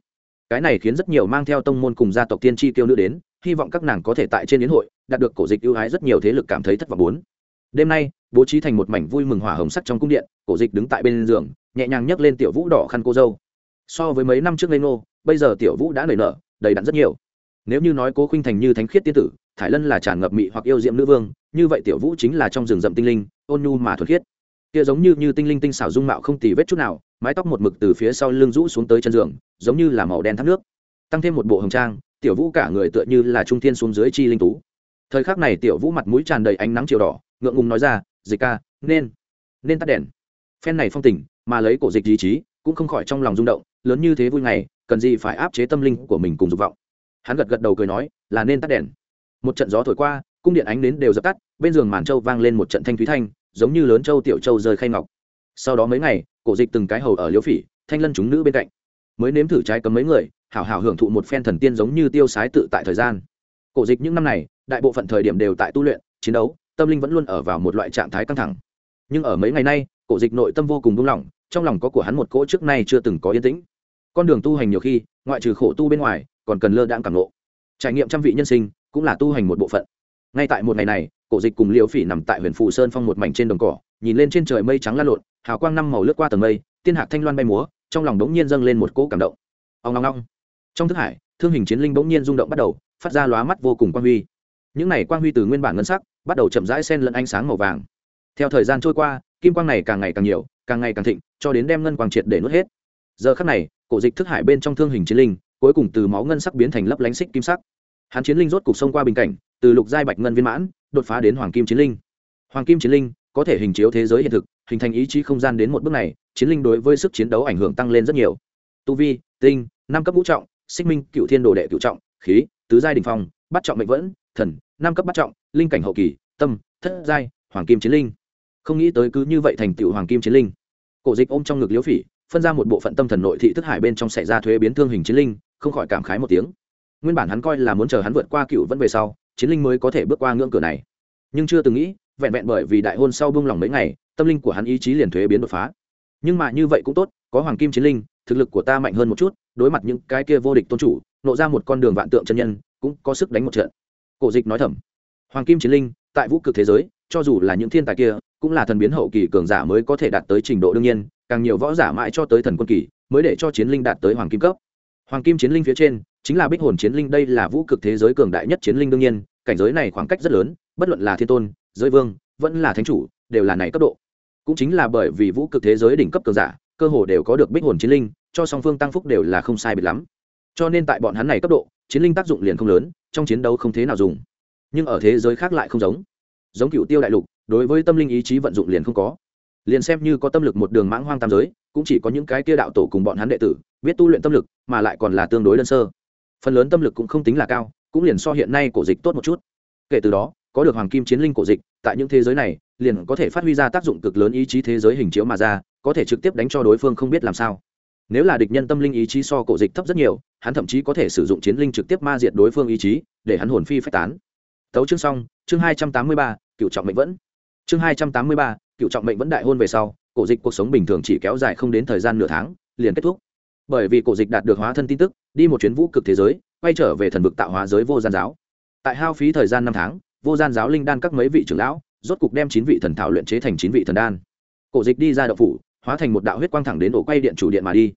Cái này khiến rất nhiều mang theo tông môn cùng gia tộc tiên tri tiêu nữ đến, hy vọng các nàng có thể tại trên yến hội, đạt được cổ dịch ưu ái rất nhiều thế lực cảm thấy thất vọng bốn đêm nay, bố trí thành một mảnh vui mừng hỏa hồng sắc trong cung điện, cổ dịch đứng tại bên giường, nhẹ nhàng nhấc lên tiểu vũ đỏ khăn cô dâu. So với mấy năm trước lên ngô, bây giờ tiểu vũ đã nảy nở, đầy đặn rất nhiều nếu như nói cố khinh thành như thánh khiết tiên tử, thải lân là tràn ngập mị hoặc yêu diệm nữ vương, như vậy tiểu vũ chính là trong rừng rậm tinh linh, ôn nhu mà thuật khiết. Kia giống như như tinh linh tinh xảo dung mạo không tì vết chút nào, mái tóc một mực từ phía sau lưng rũ xuống tới chân giường, giống như là màu đen thác nước. Tăng thêm một bộ hồng trang, tiểu vũ cả người tựa như là trung thiên xuống dưới chi linh tú. Thời khắc này tiểu vũ mặt mũi tràn đầy ánh nắng chiều đỏ, ngượng ngùng nói ra, dịch ca, nên nên tắt đèn. Phen này phong tình, mà lấy cổ dịch ý chí, cũng không khỏi trong lòng rung động, lớn như thế vui ngày, cần gì phải áp chế tâm linh của mình cùng dục vọng hắn gật gật đầu cười nói, là nên tắt đèn. Một trận gió thổi qua, cung điện ánh nến đều dập tắt, bên giường màn châu vang lên một trận thanh thúy thanh, giống như lớn châu tiểu châu rơi khay ngọc. Sau đó mấy ngày, cổ dịch từng cái hầu ở liễu phỉ, thanh lân chúng nữ bên cạnh. Mới nếm thử trái cấm mấy người, hảo hảo hưởng thụ một phen thần tiên giống như tiêu sái tự tại thời gian. Cổ dịch những năm này, đại bộ phận thời điểm đều tại tu luyện, chiến đấu, tâm linh vẫn luôn ở vào một loại trạng thái căng thẳng. Nhưng ở mấy ngày nay, cổ dịch nội tâm vô cùng buông lỏng, trong lòng có của hắn một cỗ trước nay chưa từng có yên tĩnh. Con đường tu hành nhiều khi, ngoại trừ khổ tu bên ngoài còn cần lơ đãng cảm lộ trải nghiệm trăm vị nhân sinh cũng là tu hành một bộ phận. Ngay tại một ngày này cổ dịch cùng liễu phỉ nằm tại huyền phù sơn phong một mảnh trên đồng cỏ nhìn lên trên trời mây trắng lan lộn hào quang năm màu lướt qua tầng mây tiên hạc thanh loan bay múa trong lòng đống nhiên dâng lên một cỗ cảm động. Ông long long, trong thức hải thương hình chiến linh bỗng nhiên rung động bắt đầu phát ra lóa mắt vô cùng quang huy. Những này quang huy từ nguyên bản ngân sắc bắt đầu chậm rãi sen lẫn ánh sáng màu vàng. Theo thời gian trôi qua kim quang này càng ngày càng nhiều càng ngày càng thịnh cho đến đem ngân quang triệt để nuốt hết. Giờ khắc này cổ dịch thức hải bên trong thương hình chiến linh cuối cùng từ máu ngân sắc biến thành lấp lánh xích kim sắc. Hắn chiến linh rốt cục sông qua bình cảnh, từ lục giai bạch ngân viên mãn, đột phá đến hoàng kim chiến linh. Hoàng kim chiến linh có thể hình chiếu thế giới hiện thực, hình thành ý chí không gian đến một bước này, chiến linh đối với sức chiến đấu ảnh hưởng tăng lên rất nhiều. Tu vi, tinh, năm cấp vũ trọng, xích minh, cựu thiên đồ đệ cựu trọng, khí, tứ giai đình phong, bắt trọng mệnh vẫn, thần, năm cấp bắt trọng, linh cảnh hậu kỳ, tâm, thất giai, hoàng kim chiến linh. Không nghĩ tới cứ như vậy thành tựu hoàng kim chiến linh. Cổ dịch ôm trong ngực liễu phỉ, phân ra một bộ phận tâm thần nội thị thức hải bên trong xảy ra thuế biến thương hình chiến linh không khỏi cảm khái một tiếng. Nguyên bản hắn coi là muốn chờ hắn vượt qua cựu vẫn về sau, chiến linh mới có thể bước qua ngưỡng cửa này. Nhưng chưa từng nghĩ, vẹn vẹn bởi vì đại hôn sau bông lòng mấy ngày, tâm linh của hắn ý chí liền thuế biến đột phá. Nhưng mà như vậy cũng tốt, có hoàng kim chiến linh, thực lực của ta mạnh hơn một chút, đối mặt những cái kia vô địch tôn chủ, nộ ra một con đường vạn tượng chân nhân, cũng có sức đánh một trận. Cổ dịch nói thầm, hoàng kim chiến linh, tại vũ cực thế giới, cho dù là những thiên tài kia, cũng là thần biến hậu kỳ cường giả mới có thể đạt tới trình độ đương nhiên, càng nhiều võ giả mãi cho tới thần quân kỳ, mới để cho chiến linh đạt tới hoàng kim cấp hoàng kim chiến linh phía trên, chính là bích hồn chiến linh, đây là vũ cực thế giới cường đại nhất chiến linh đương nhiên, cảnh giới này khoảng cách rất lớn, bất luận là thiên tôn, giới vương, vẫn là thánh chủ, đều là này cấp độ. Cũng chính là bởi vì vũ cực thế giới đỉnh cấp cường giả, cơ hồ đều có được bích hồn chiến linh, cho song phương tăng phúc đều là không sai biệt lắm. Cho nên tại bọn hắn này cấp độ, chiến linh tác dụng liền không lớn, trong chiến đấu không thế nào dùng. Nhưng ở thế giới khác lại không giống. Giống cựu tiêu đại lục, đối với tâm linh ý chí vận dụng liền không có. Liền xem như có tâm lực một đường mãng hoang tam giới, cũng chỉ có những cái kia đạo tổ cùng bọn hắn đệ tử biết tu luyện tâm lực, mà lại còn là tương đối đơn sơ. Phần lớn tâm lực cũng không tính là cao, cũng liền so hiện nay cổ dịch tốt một chút. Kể từ đó, có được hoàng kim chiến linh cổ dịch, tại những thế giới này, liền có thể phát huy ra tác dụng cực lớn ý chí thế giới hình chiếu mà ra, có thể trực tiếp đánh cho đối phương không biết làm sao. Nếu là địch nhân tâm linh ý chí so cổ dịch thấp rất nhiều, hắn thậm chí có thể sử dụng chiến linh trực tiếp ma diệt đối phương ý chí, để hắn hồn phi phách tán. Tấu chương xong, chương hai trăm tám mươi ba, cựu trọng mệnh vẫn. Chương hai trăm tám mươi ba, cựu trọng mệnh vẫn đại hôn về sau, cổ dịch cuộc sống bình thường chỉ kéo dài không đến thời gian nửa tháng, liền kết thúc bởi vì cổ dịch đạt được hóa thân tin tức, đi một chuyến vũ cực thế giới, quay trở về thần vực tạo hóa giới vô gian giáo. Tại hao phí thời gian năm tháng, vô gian giáo linh đan các mấy vị trưởng lão, rốt cục đem chín vị thần thảo luyện chế thành chín vị thần đan. Cổ dịch đi ra đậu phủ, hóa thành một đạo huyết quang thẳng đến ổ quay điện chủ điện mà đi.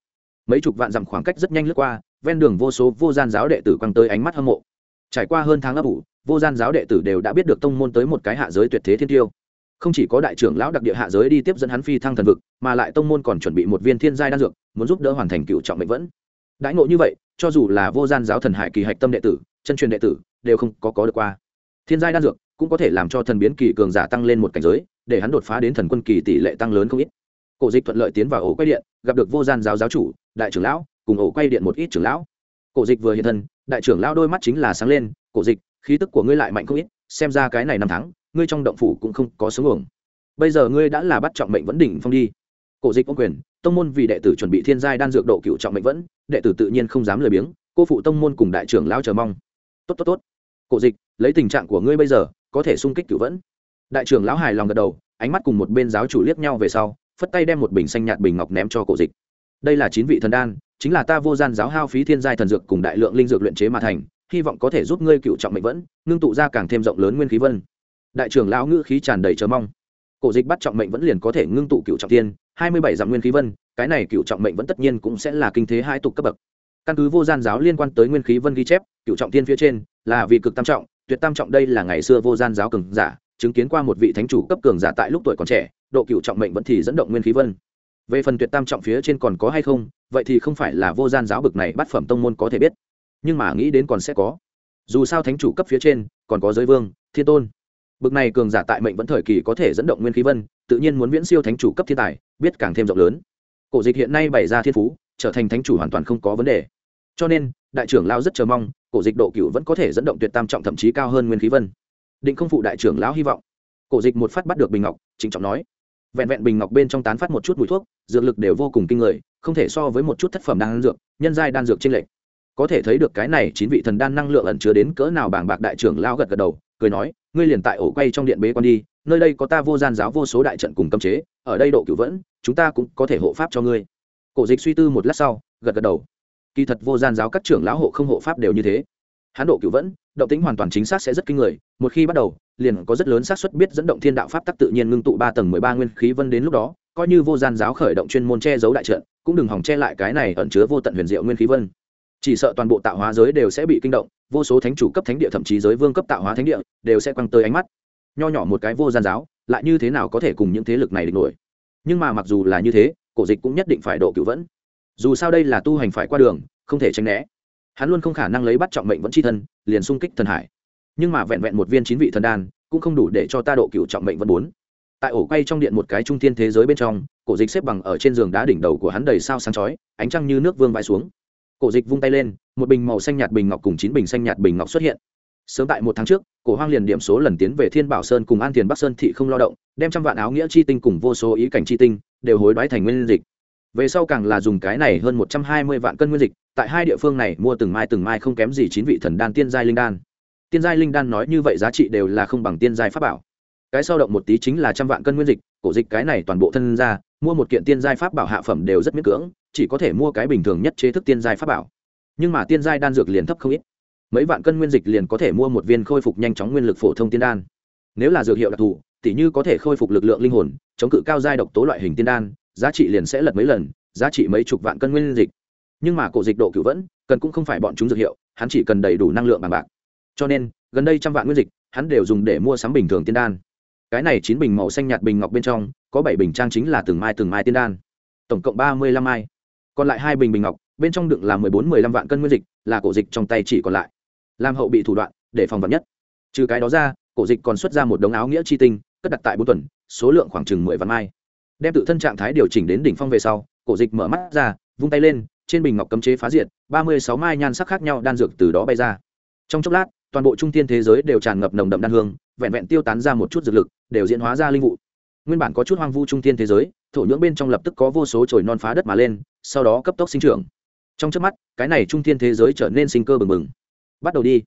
Mấy chục vạn dặm khoảng cách rất nhanh lướt qua, ven đường vô số vô gian giáo đệ tử quăng tới ánh mắt hâm mộ. Trải qua hơn tháng ấp ủ, vô gian giáo đệ tử đều đã biết được tông môn tới một cái hạ giới tuyệt thế thiên tiêu không chỉ có đại trưởng lão đặc địa hạ giới đi tiếp dẫn hắn phi thăng thần vực, mà lại tông môn còn chuẩn bị một viên thiên giai đan dược, muốn giúp đỡ hoàn thành cựu trọng mệnh vẫn. Đãi ngộ như vậy, cho dù là vô gian giáo thần hải kỳ hạch tâm đệ tử, chân truyền đệ tử, đều không có có được qua. Thiên giai đan dược cũng có thể làm cho thần biến kỳ cường giả tăng lên một cảnh giới, để hắn đột phá đến thần quân kỳ tỷ lệ tăng lớn không ít. Cổ dịch thuận lợi tiến vào ổ quay điện, gặp được vô gian giáo giáo chủ, đại trưởng lão, cùng ổ quay điện một ít trưởng lão. Cổ dịch vừa hiện thân, đại trưởng lão đôi mắt chính là sáng lên, cổ dịch, khí tức của ngươi lại mạnh không ít, xem ra cái này năm tháng ngươi trong động phủ cũng không có sống uổng. Bây giờ ngươi đã là bắt trọng mệnh vẫn đỉnh phong đi. Cổ dịch ông quyền, tông môn vì đệ tử chuẩn bị thiên giai đan dược độ cựu trọng mệnh vẫn, đệ tử tự nhiên không dám lười biếng, cô phụ tông môn cùng đại trưởng lao chờ mong. Tốt tốt tốt. Cổ dịch, lấy tình trạng của ngươi bây giờ, có thể sung kích cựu vẫn. Đại trưởng lão hài lòng gật đầu, ánh mắt cùng một bên giáo chủ liếc nhau về sau, phất tay đem một bình xanh nhạt bình ngọc ném cho cổ dịch. Đây là chín vị thần đan, chính là ta vô gian giáo hao phí thiên giai thần dược cùng đại lượng linh dược luyện chế mà thành, hy vọng có thể giúp ngươi cựu trọng mệnh vẫn, ngưng tụ ra càng thêm rộng lớn nguyên khí vân đại trưởng lão ngữ khí tràn đầy chờ mong. Cổ dịch bắt trọng mệnh vẫn liền có thể ngưng tụ cựu trọng tiên hai mươi bảy dặm nguyên khí vân, cái này cựu trọng mệnh vẫn tất nhiên cũng sẽ là kinh thế hai tục cấp bậc. Căn cứ vô gian giáo liên quan tới nguyên khí vân ghi chép, cựu trọng tiên phía trên là vì cực tam trọng, tuyệt tam trọng đây là ngày xưa vô gian giáo cường giả, chứng kiến qua một vị thánh chủ cấp cường giả tại lúc tuổi còn trẻ, độ cựu trọng mệnh vẫn thì dẫn động nguyên khí vân. Về phần tuyệt tam trọng phía trên còn có hay không, vậy thì không phải là vô gian giáo bực này bắt phẩm tông môn có thể biết. Nhưng mà nghĩ đến còn sẽ có. Dù sao thánh chủ cấp phía trên còn có giới vương, thiên tôn bực này cường giả tại mệnh vẫn thời kỳ có thể dẫn động nguyên khí vân, tự nhiên muốn viễn siêu thánh chủ cấp thiên tài, biết càng thêm rộng lớn. Cổ dịch hiện nay bày ra thiên phú, trở thành thánh chủ hoàn toàn không có vấn đề. Cho nên, đại trưởng lao rất chờ mong, cổ dịch độ cựu vẫn có thể dẫn động tuyệt tam trọng thậm chí cao hơn nguyên khí vân. Định không phụ đại trưởng lão hy vọng. Cổ dịch một phát bắt được bình ngọc, trịnh trọng nói. Vẹn vẹn bình ngọc bên trong tán phát một chút mùi thuốc, dược lực đều vô cùng kinh người, không thể so với một chút thất phẩm đan dược, nhân giai đan dược trên lệch. Có thể thấy được cái này chín vị thần đan năng lượng ẩn chứa đến cỡ nào bảng bạc đại trưởng lao gật gật đầu cười nói, ngươi liền tại ổ quay trong điện bế quan đi, nơi đây có ta vô gian giáo vô số đại trận cùng cấm chế, ở đây độ cửu vẫn, chúng ta cũng có thể hộ pháp cho ngươi. Cổ dịch suy tư một lát sau, gật gật đầu. Kỳ thật vô gian giáo các trưởng lão hộ không hộ pháp đều như thế. Hán độ Cửu vẫn, động tính hoàn toàn chính xác sẽ rất kinh người, một khi bắt đầu, liền có rất lớn xác suất biết dẫn động thiên đạo pháp tắc tự nhiên ngưng tụ ba tầng mười ba nguyên khí vân đến lúc đó, coi như vô gian giáo khởi động chuyên môn che giấu đại trận, cũng đừng hỏng che lại cái này ẩn chứa vô tận huyền diệu nguyên khí vân chỉ sợ toàn bộ tạo hóa giới đều sẽ bị kinh động, vô số thánh chủ cấp thánh địa, thậm chí giới vương cấp tạo hóa thánh địa, đều sẽ quăng tới ánh mắt. Nho nhỏ một cái vô gian giáo, lại như thế nào có thể cùng những thế lực này địch nổi? Nhưng mà mặc dù là như thế, cổ dịch cũng nhất định phải độ cựu vẫn. Dù sao đây là tu hành phải qua đường, không thể tránh né. Hắn luôn không khả năng lấy bắt trọng mệnh vẫn c h i thân, liền sung kích thần hải. Nhưng mà vẹn vẹn một viên chín vị thần đan, cũng không đủ để cho ta độ cựu trọng mệnh vẫn bốn. Tại ổ quay trong điện một cái trung thiên thế giới bên trong, cổ dịch xếp bằng ở trên giường đá đỉnh đầu của hắn đầy sao sáng chói, ánh trăng như nước vương vãi xuống cổ dịch vung tay lên, một bình màu xanh nhạt bình ngọc cùng chín bình xanh nhạt bình ngọc xuất hiện. Sớm tại một tháng trước, cổ hoang liền điểm số lần tiến về thiên bảo sơn cùng an thiền bắc sơn thị không lo động, đem trăm vạn áo nghĩa chi tinh cùng vô số ý cảnh chi tinh đều hối đoái thành nguyên dịch. Về sau càng là dùng cái này hơn một trăm hai mươi vạn cân nguyên dịch, tại hai địa phương này mua từng mai từng mai không kém gì chín vị thần đan tiên giai linh đan. Tiên giai linh đan nói như vậy giá trị đều là không bằng tiên giai pháp bảo. Cái sau động một tí chính là trăm vạn cân nguyên dịch, cổ dịch cái này toàn bộ thân ra, mua một kiện tiên giai pháp bảo hạ phẩm đều rất miễn cưỡng chỉ có thể mua cái bình thường nhất chế thức tiên giai pháp bảo. Nhưng mà tiên giai đan dược liền thấp không ít. Mấy vạn cân nguyên dịch liền có thể mua một viên khôi phục nhanh chóng nguyên lực phổ thông tiên đan. Nếu là dược hiệu đặc thù, tỉ như có thể khôi phục lực lượng linh hồn, chống cự cao giai độc tố loại hình tiên đan, giá trị liền sẽ lật mấy lần, giá trị mấy chục vạn cân nguyên dịch. Nhưng mà cổ dịch độ cựu vẫn, cần cũng không phải bọn chúng dược hiệu, hắn chỉ cần đầy đủ năng lượng bằng bạc. Cho nên, gần đây trăm vạn nguyên dịch, hắn đều dùng để mua sắm bình thường tiên đan. Cái này chín bình màu xanh nhạt bình ngọc bên trong, có bảy bình trang chính là từng mai từng mai tiên đan. Tổng cộng ba mươi lăm mai còn lại hai bình bình ngọc, bên trong đựng là mười bốn, mười lăm vạn cân nguyên dịch, là cổ dịch trong tay chỉ còn lại. Làm hậu bị thủ đoạn, để phòng vật nhất. Trừ cái đó ra, cổ dịch còn xuất ra một đống áo nghĩa chi tinh, cất đặt tại bốn tuần, số lượng khoảng chừng mười vạn mai. Đem tự thân trạng thái điều chỉnh đến đỉnh phong về sau, cổ dịch mở mắt ra, vung tay lên, trên bình ngọc cấm chế phá diệt, ba mươi sáu mai nhan sắc khác nhau đan dược từ đó bay ra. Trong chốc lát, toàn bộ trung tiên thế giới đều tràn ngập nồng đậm đan hương, vẹn vẹn tiêu tán ra một chút dược lực, đều diễn hóa ra linh vụ nguyên bản có chút hoang vu trung thiên thế giới, thổ nhưỡng bên trong lập tức có vô số chồi non phá đất mà lên, sau đó cấp tốc sinh trưởng. Trong trước mắt, cái này trung thiên thế giới trở nên sinh cơ bừng bừng. Bắt đầu đi.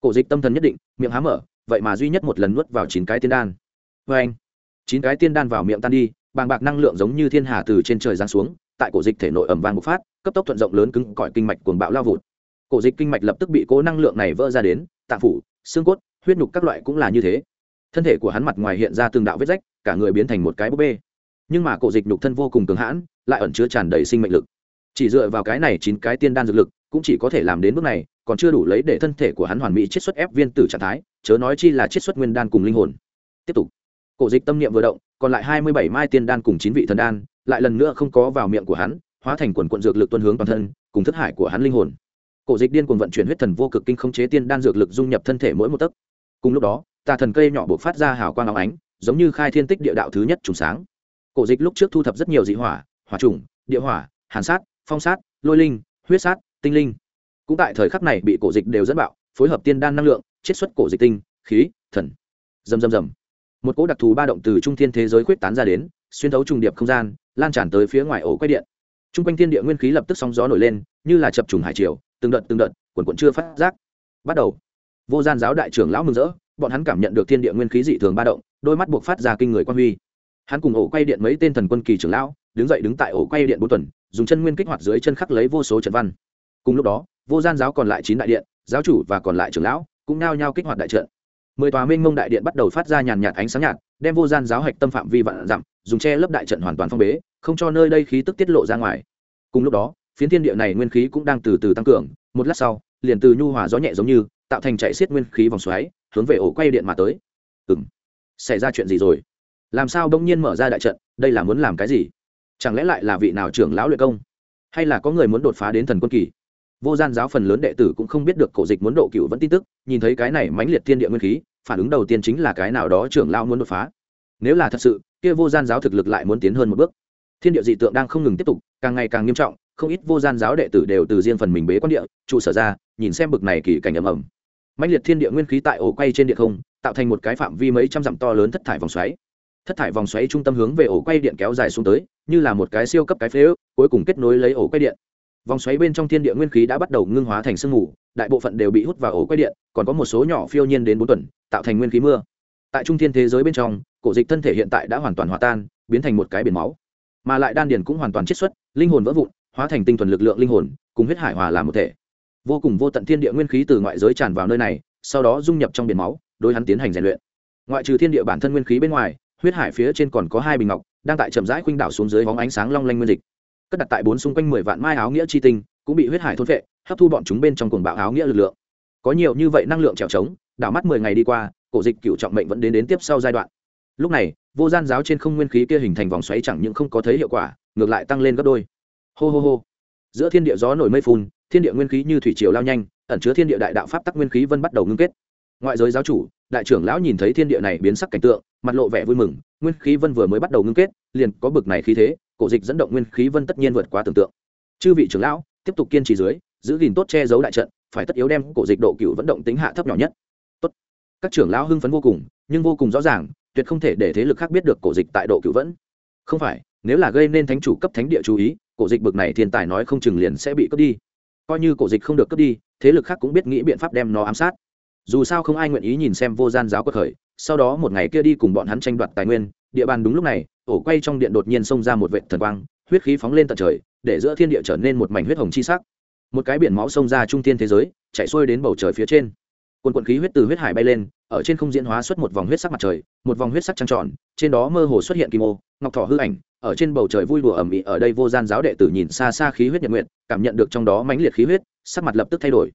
Cổ dịch tâm thần nhất định, miệng há mở, vậy mà duy nhất một lần nuốt vào chín cái tiên đan. Vê anh, chín cái tiên đan vào miệng tan đi, bàng bạc năng lượng giống như thiên hà từ trên trời giáng xuống, tại cổ dịch thể nội ẩm vàng bộc phát, cấp tốc thuận rộng lớn cứng, cỏi kinh mạch cuồng bạo lao vụt. Cổ dịch kinh mạch lập tức bị cố năng lượng này vỡ ra đến tạ phủ, xương cốt, huyết nhục các loại cũng là như thế thân thể của hắn mặt ngoài hiện ra từng đạo vết rách, cả người biến thành một cái búp bê. Nhưng mà cổ dịch nhục thân vô cùng cường hãn, lại ẩn chứa tràn đầy sinh mệnh lực. Chỉ dựa vào cái này chín cái tiên đan dược lực, cũng chỉ có thể làm đến bước này, còn chưa đủ lấy để thân thể của hắn hoàn mỹ chiết xuất ép viên tử trạng thái, chớ nói chi là chiết xuất nguyên đan cùng linh hồn. Tiếp tục. Cổ dịch tâm niệm vừa động, còn lại hai mươi bảy mai tiên đan cùng chín vị thần đan, lại lần nữa không có vào miệng của hắn, hóa thành quần quận dược lực tuân hướng toàn thân, cùng thất hải của hắn linh hồn. Cổ dịch điên cuồng vận chuyển huyết thần vô cực kinh không chế tiên đan dược lực dung nhập thân thể mỗi một tấc. Cùng lúc đó tà thần cây nhỏ buộc phát ra hào quang áo ánh, giống như khai thiên tích địa đạo thứ nhất trùng sáng. Cổ dịch lúc trước thu thập rất nhiều dị hỏa hỏa trùng, địa hỏa, hàn sát, phong sát, lôi linh, huyết sát, tinh linh. Cũng tại thời khắc này bị cổ dịch đều dẫn bạo, phối hợp tiên đan năng lượng, chiết xuất cổ dịch tinh, khí, thần. Dầm dầm dầm một cỗ đặc thù ba động từ trung thiên thế giới khuyết tán ra đến, xuyên thấu trùng điệp không gian, lan tràn tới phía ngoài ổ quay điện. T r u n g quanh thiên địa nguyên khí lập tức sóng gió nổi lên, như là chập trùng hải triều, từng đợt từng đợt quần quận chưa phát giác. Bắt đầu. Vô gian giáo đại trưởng lão mừng rỡ bọn hắn cảm nhận được thiên địa nguyên khí dị thường ba động, đôi mắt buộc phát ra kinh người quan huy. Hắn cùng ổ quay điện mấy tên thần quân kỳ trưởng lão, đứng dậy đứng tại ổ quay điện bốn tuần, dùng chân nguyên kích hoạt dưới chân khắc lấy vô số trận văn. Cùng lúc đó, vô gian giáo còn lại chín đại điện, giáo chủ và còn lại trưởng lão cũng nao nhau kích hoạt đại trận. Mười tòa minh mông đại điện bắt đầu phát ra nhàn nhạt ánh sáng nhạt, đem vô gian giáo hạch tâm phạm vi vạn dặm, dùng che lấp đại trận hoàn toàn phong bế, không cho nơi đây khí tức tiết lộ ra ngoài. Cùng lúc đó, phiến thiên địa này nguyên khí cũng đang từ từ tăng cường, một lát sau, liền từ nhu hòa gió nhẹ giống như, tạo thành chạy xiết nguyên khí vòng xoáy hướng về ổ quay điện mà tới. Ừ m xảy ra chuyện gì rồi? Làm sao đông nhiên mở ra đại trận? Đây là muốn làm cái gì? Chẳng lẽ lại là vị nào trưởng lão luyện công? Hay là có người muốn đột phá đến thần quân kỳ? Vô gian giáo phần lớn đệ tử cũng không biết được cổ dịch muốn độ cựu vẫn tin tức, nhìn thấy cái này mãnh liệt thiên địa nguyên khí, phản ứng đầu tiên chính là cái nào đó trưởng lao muốn đột phá. Nếu là thật sự, kia vô gian giáo thực lực lại muốn tiến hơn một bước. Thiên địa dị tượng đang không ngừng tiếp tục, càng ngày càng nghiêm trọng, không ít vô gian giáo đệ tử đều từ riêng phần mình bế quan địa, trụ sở ra, nhìn xem bực này kỳ cảnh ầm ầm mạnh liệt thiên địa nguyên khí tại ổ quay trên địa không, tạo thành một cái phạm vi mấy trăm dặm to lớn thất thải vòng xoáy. Thất thải vòng xoáy trung tâm hướng về ổ quay điện kéo dài xuống tới, như là một cái siêu cấp cái phế ước, cuối cùng kết nối lấy ổ quay điện. Vòng xoáy bên trong thiên địa nguyên khí đã bắt đầu ngưng hóa thành sương mù, đại bộ phận đều bị hút vào ổ quay điện, còn có một số nhỏ phiêu nhiên đến bốn tuần, tạo thành nguyên khí mưa. Tại trung thiên thế giới bên trong, cổ dịch thân thể hiện tại đã hoàn toàn hòa tan, biến thành một cái biển máu. Mà lại đan điền cũng hoàn toàn chiết xuất, linh hồn vỡ vụn, hóa thành tinh thuần lực lượng linh hồn, cùng huyết hải hòa làm một thể vô cùng vô tận thiên địa nguyên khí từ ngoại giới tràn vào nơi này, sau đó dung nhập trong biển máu, đối hắn tiến hành rèn luyện. Ngoại trừ thiên địa bản thân nguyên khí bên ngoài, huyết hải phía trên còn có hai bình ngọc, đang tại chậm rãi khuynh đảo xuống dưới bóng ánh sáng long lanh nguyên dịch. Cất đặt tại bốn xung quanh mười vạn mai áo nghĩa chi tinh, cũng bị huyết hải thôn vệ hấp thu bọn chúng bên trong cuồng bạo áo nghĩa lực lượng. Có nhiều như vậy năng lượng trèo trống, đảo mắt mười ngày đi qua, cổ dịch cựu trọng mệnh vẫn đến đến tiếp sau giai đoạn. Lúc này, vô gian giáo trên không nguyên khí kia hình thành vòng xoáy chẳng những không có thấy hiệu quả, ngược lại tăng lên gấp đôi. Hô hô hô. Giữa thiên địa gió nổi mây phun thiên địa nguyên khí như thủy triều lao nhanh, ẩn chứa thiên địa đại đạo pháp tắc nguyên khí vân bắt đầu ngưng kết. Ngoại giới giáo chủ, đại trưởng lão nhìn thấy thiên địa này biến sắc cảnh tượng, mặt lộ vẻ vui mừng, nguyên khí vân vừa mới bắt đầu ngưng kết, liền có bực này khí thế, cổ dịch dẫn động nguyên khí vân tất nhiên vượt quá tưởng tượng. Chư vị trưởng lão, tiếp tục kiên trì dưới, giữ gìn tốt che giấu đại trận, phải tất yếu đem cổ dịch độ cựu vận động tính hạ thấp nhỏ nhất. Tốt. Các trưởng lão hưng phấn vô cùng, nhưng vô cùng rõ ràng, tuyệt không thể để thế lực khác biết được cổ dịch tại độ cựu vẫn. Không phải, nếu là gây nên thánh chủ cấp thánh địa chú ý, cổ dịch bực này thiên tài nói không chừng liền sẽ bị cướp đi coi như cổ dịch không được cướp đi, thế lực khác cũng biết nghĩ biện pháp đem nó ám sát. Dù sao không ai nguyện ý nhìn xem vô gian giáo quật khởi, sau đó một ngày kia đi cùng bọn hắn tranh đoạt tài nguyên, địa bàn đúng lúc này, ổ quay trong điện đột nhiên xông ra một vệ thần quang, huyết khí phóng lên tận trời, để giữa thiên địa trở nên một mảnh huyết hồng chi sắc. Một cái biển máu xông ra trung thiên thế giới, chạy xuôi đến bầu trời phía trên. Quần quận khí huyết từ huyết hải bay lên, ở trên không diễn hóa xuất một vòng huyết sắc mặt trời, một vòng huyết sắc trăng tròn, trên đó mơ hồ xuất hiện kim ô, ngọc thọ hư ảnh, ở trên bầu trời vui đùa ẩm ĩ ở đây vô gian giáo đệ tử nhìn xa xa khí huyết nhật nguyện cảm nhận được trong đó mãnh liệt khí huyết, sắc mặt lập tức thay đổi.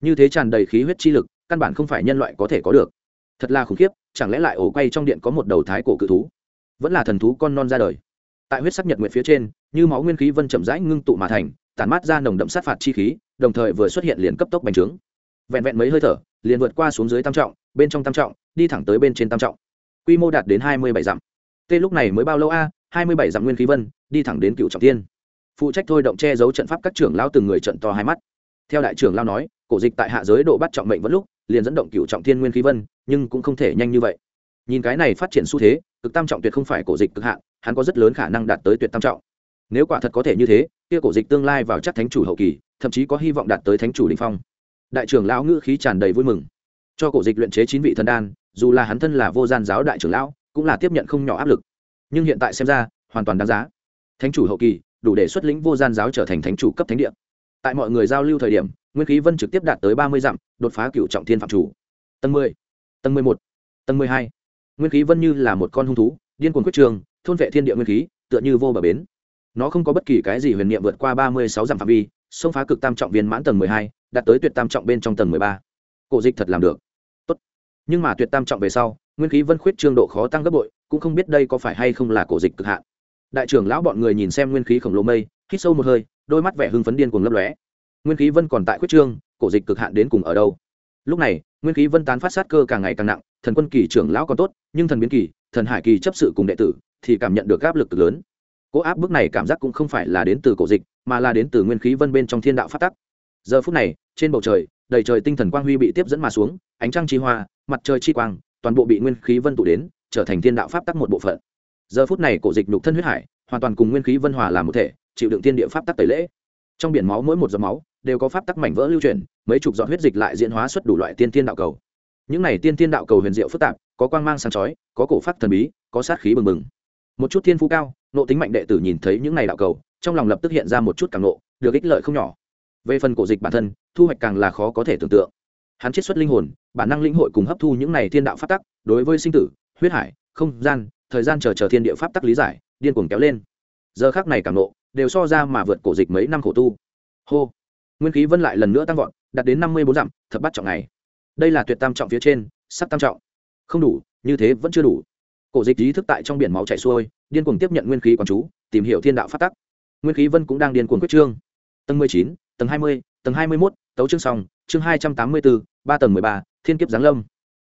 Như thế tràn đầy khí huyết chi lực, căn bản không phải nhân loại có thể có được. Thật là khủng khiếp, chẳng lẽ lại ổ quay trong điện có một đầu thái cổ cự thú? Vẫn là thần thú con non ra đời. Tại huyết sắc nhật nguyện phía trên, như máu nguyên khí vân chậm rãi ngưng tụ mà thành, tản mát ra nồng đậm sát phạt chi khí, đồng thời vừa xuất hiện liền cấp tốc bành trướng. Vẹn vẹn mấy hơi thở, liền vượt qua xuống dưới tam trọng, bên trong tam trọng, đi thẳng tới bên trên tam trọng. Quy mô đạt đến hai mươi bảy dặm. Tê lúc này mới bao lâu a? Hai mươi bảy dặm nguyên khí vân, đi thẳng đến cựu trọng tiên phụ trách thôi động che giấu trận pháp các trưởng lao từng người trận to hai mắt. Theo đại trưởng lao nói, cổ dịch tại hạ giới độ bắt trọng mệnh vẫn lúc, liền dẫn động cựu trọng thiên nguyên khí vân, nhưng cũng không thể nhanh như vậy. Nhìn cái này phát triển xu thế, cực tam trọng tuyệt không phải cổ dịch cực hạn, hắn có rất lớn khả năng đạt tới tuyệt tam trọng. Nếu quả thật có thể như thế, kia cổ dịch tương lai vào chắc thánh chủ hậu kỳ, thậm chí có hy vọng đạt tới thánh chủ đình phong. Đại trưởng lão ngữ khí tràn đầy vui mừng. Cho cổ dịch luyện chế chín vị thần đan, dù là hắn thân là vô gian giáo đại trưởng lão, cũng là tiếp nhận không nhỏ áp lực. Nhưng hiện tại xem ra, hoàn toàn đáng giá. Thánh chủ hậu kỳ đủ để xuất lĩnh vô gian giáo trở thành thánh chủ cấp thánh địa. Tại mọi người giao lưu thời điểm, nguyên khí vân trực tiếp đạt tới ba mươi dặm, đột phá cựu trọng thiên phạm chủ. Tầng mười tầng mười một, tầng mười hai. Nguyên khí vân như là một con hung thú, điên cuồng quyết trường, thôn vệ thiên địa nguyên khí, tựa như vô bờ bến. Nó không có bất kỳ cái gì huyền niệm vượt qua ba mươi sáu dặm phạm vi, xông phá cực tam trọng viên mãn tầng mười hai, đạt tới tuyệt tam trọng bên trong tầng mười ba. Cổ dịch thật làm được. Tốt. Nhưng mà tuyệt tam trọng về sau, nguyên khí vân khuyết trương độ khó tăng gấp bội, cũng không biết đây có phải hay không là cổ dịch cực hạn đại trưởng lão bọn người nhìn xem nguyên khí khổng lồ mây, hít sâu một hơi, đôi mắt vẻ hưng phấn điên cuồng lấp lóe. Nguyên khí vân còn tại khuyết trương, cổ dịch cực hạn đến cùng ở đâu? Lúc này, nguyên khí vân tán phát sát cơ càng ngày càng nặng, thần quân kỳ trưởng lão còn tốt, nhưng thần biến kỳ, thần hải kỳ chấp sự cùng đệ tử thì cảm nhận được áp lực cực lớn. Cỗ áp bức này cảm giác cũng không phải là đến từ cổ dịch, mà là đến từ nguyên khí vân bên trong thiên đạo phát tắc. Giờ phút này, trên bầu trời, đầy trời tinh thần quang huy bị tiếp dẫn mà xuống, ánh trăng chi hoa, mặt trời chi quang, toàn bộ bị nguyên khí vân tụ đến, trở thành thiên đạo pháp tắc một bộ phận giờ phút này cổ dịch nhục thân huyết hải, hoàn toàn cùng nguyên khí vân hòa làm một thể, chịu đựng thiên địa pháp tắc tẩy lễ. Trong biển máu mỗi một giọt máu đều có pháp tắc mảnh vỡ lưu truyền mấy chục giọt huyết dịch lại diễn hóa xuất đủ loại tiên thiên đạo cầu. Những này tiên thiên đạo cầu huyền diệu phức tạp, có quang mang sáng chói, có cổ phát thần bí, có sát khí bừng bừng. Một chút thiên phú cao, nộ tính mạnh đệ tử nhìn thấy những này đạo cầu, trong lòng lập tức hiện ra một chút càng nộ, được ích lợi không nhỏ. Về phần cổ dịch bản thân, thu hoạch càng là khó có thể tưởng tượng. Hắn chiết xuất linh hồn, bản năng linh hội cùng hấp thu những này thiên đạo pháp tắc, đối với sinh tử, huyết hải, không gian thời gian chờ chờ thiên địa pháp tắc lý giải, điên cuồng kéo lên. Giờ khác này càng nộ, đều so ra mà vượt cổ dịch mấy năm khổ tu. Hô. Nguyên khí vân lại lần nữa tăng vọt, đạt đến năm mươi bốn dặm, thập bắt trọng này đây là tuyệt tam trọng phía trên, sắp tam trọng. Không đủ, như thế vẫn chưa đủ. Cổ dịch ý thức tại trong biển máu chảy xuôi, điên cuồng tiếp nhận nguyên khí quán chú, tìm hiểu thiên đạo phát tắc. Nguyên khí vân cũng đang điên cuồng quyết trương. Tầng mười chín, tầng hai mươi, tầng hai mươi mốt, tấu chương song chương hai trăm tám mươi bốn ba tầng mười ba, thiên kiếp giáng lâm.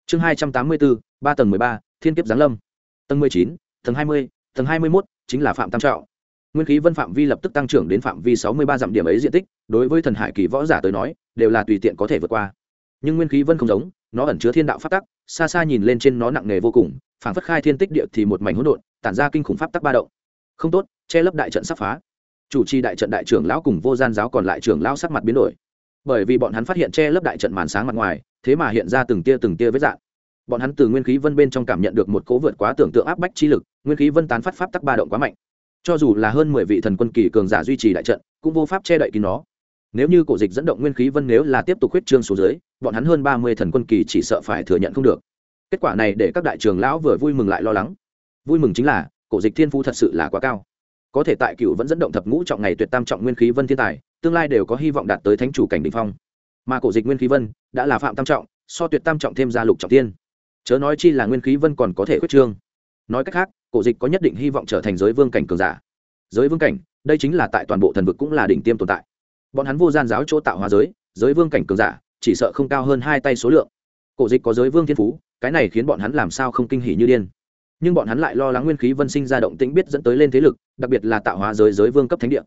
Chương hai trăm tám mươi bốn ba tầng mười ba, thiên kiếp giáng lâm tầng mười chín, tầng hai mươi, tầng hai mươi mốt chính là phạm tam trọng. Nguyên khí vân phạm vi lập tức tăng trưởng đến phạm vi sáu mươi ba dặm điểm ấy diện tích, đối với thần hải kỳ võ giả tới nói, đều là tùy tiện có thể vượt qua. Nhưng nguyên khí vân không giống, nó ẩn chứa thiên đạo pháp tắc, xa xa nhìn lên trên nó nặng nề vô cùng phản phất khai thiên tích địa thì một mảnh hỗn độn, tản ra kinh khủng pháp tắc ba động. Không tốt, che lấp đại trận sắp phá. Chủ trì đại trận đại trưởng lão cùng vô gian giáo còn lại trưởng lão sắc mặt biến đổi. Bởi vì bọn hắn phát hiện che lấp đại trận màn sáng mặt ngoài, thế mà hiện ra từng tia từng tia vết dạng bọn hắn từ nguyên khí vân bên trong cảm nhận được một cố vượt quá tưởng tượng áp bách chi lực, nguyên khí vân tán phát pháp tắc ba động quá mạnh. Cho dù là hơn mười vị thần quân kỳ cường giả duy trì đại trận, cũng vô pháp che đậy kín nó. Nếu như cổ dịch dẫn động nguyên khí vân nếu là tiếp tục huyết trương xuống dưới, bọn hắn hơn ba mươi thần quân kỳ chỉ sợ phải thừa nhận không được. Kết quả này để các đại trường lão vừa vui mừng lại lo lắng. Vui mừng chính là, cổ dịch thiên phu thật sự là quá cao. Có thể tại cựu vẫn dẫn động thập ngũ trọng ngày tuyệt tam trọng nguyên khí vân thiên tài, tương lai đều có hy vọng đạt tới thánh chủ cảnh đ ỉ n h phong. Mà cổ dịch nguyên khí vân đã là phạm tam trọng, so tuyệt tam trọng thêm ra lục trọng tiên chớ nói chi là nguyên khí vân còn có thể khuyết trương. Nói cách khác, cổ dịch có nhất định hy vọng trở thành giới vương cảnh cường giả. Giới vương cảnh, đây chính là tại toàn bộ thần vực cũng là đỉnh tiêm tồn tại. Bọn hắn vô gian giáo chỗ tạo hóa giới giới vương cảnh cường giả, chỉ sợ không cao hơn hai tay số lượng. Cổ dịch có giới vương thiên phú, cái này khiến bọn hắn làm sao không kinh hỉ như điên. Nhưng bọn hắn lại lo lắng nguyên khí vân sinh ra động tĩnh biết dẫn tới lên thế lực, đặc biệt là tạo hóa giới giới vương cấp thánh địa.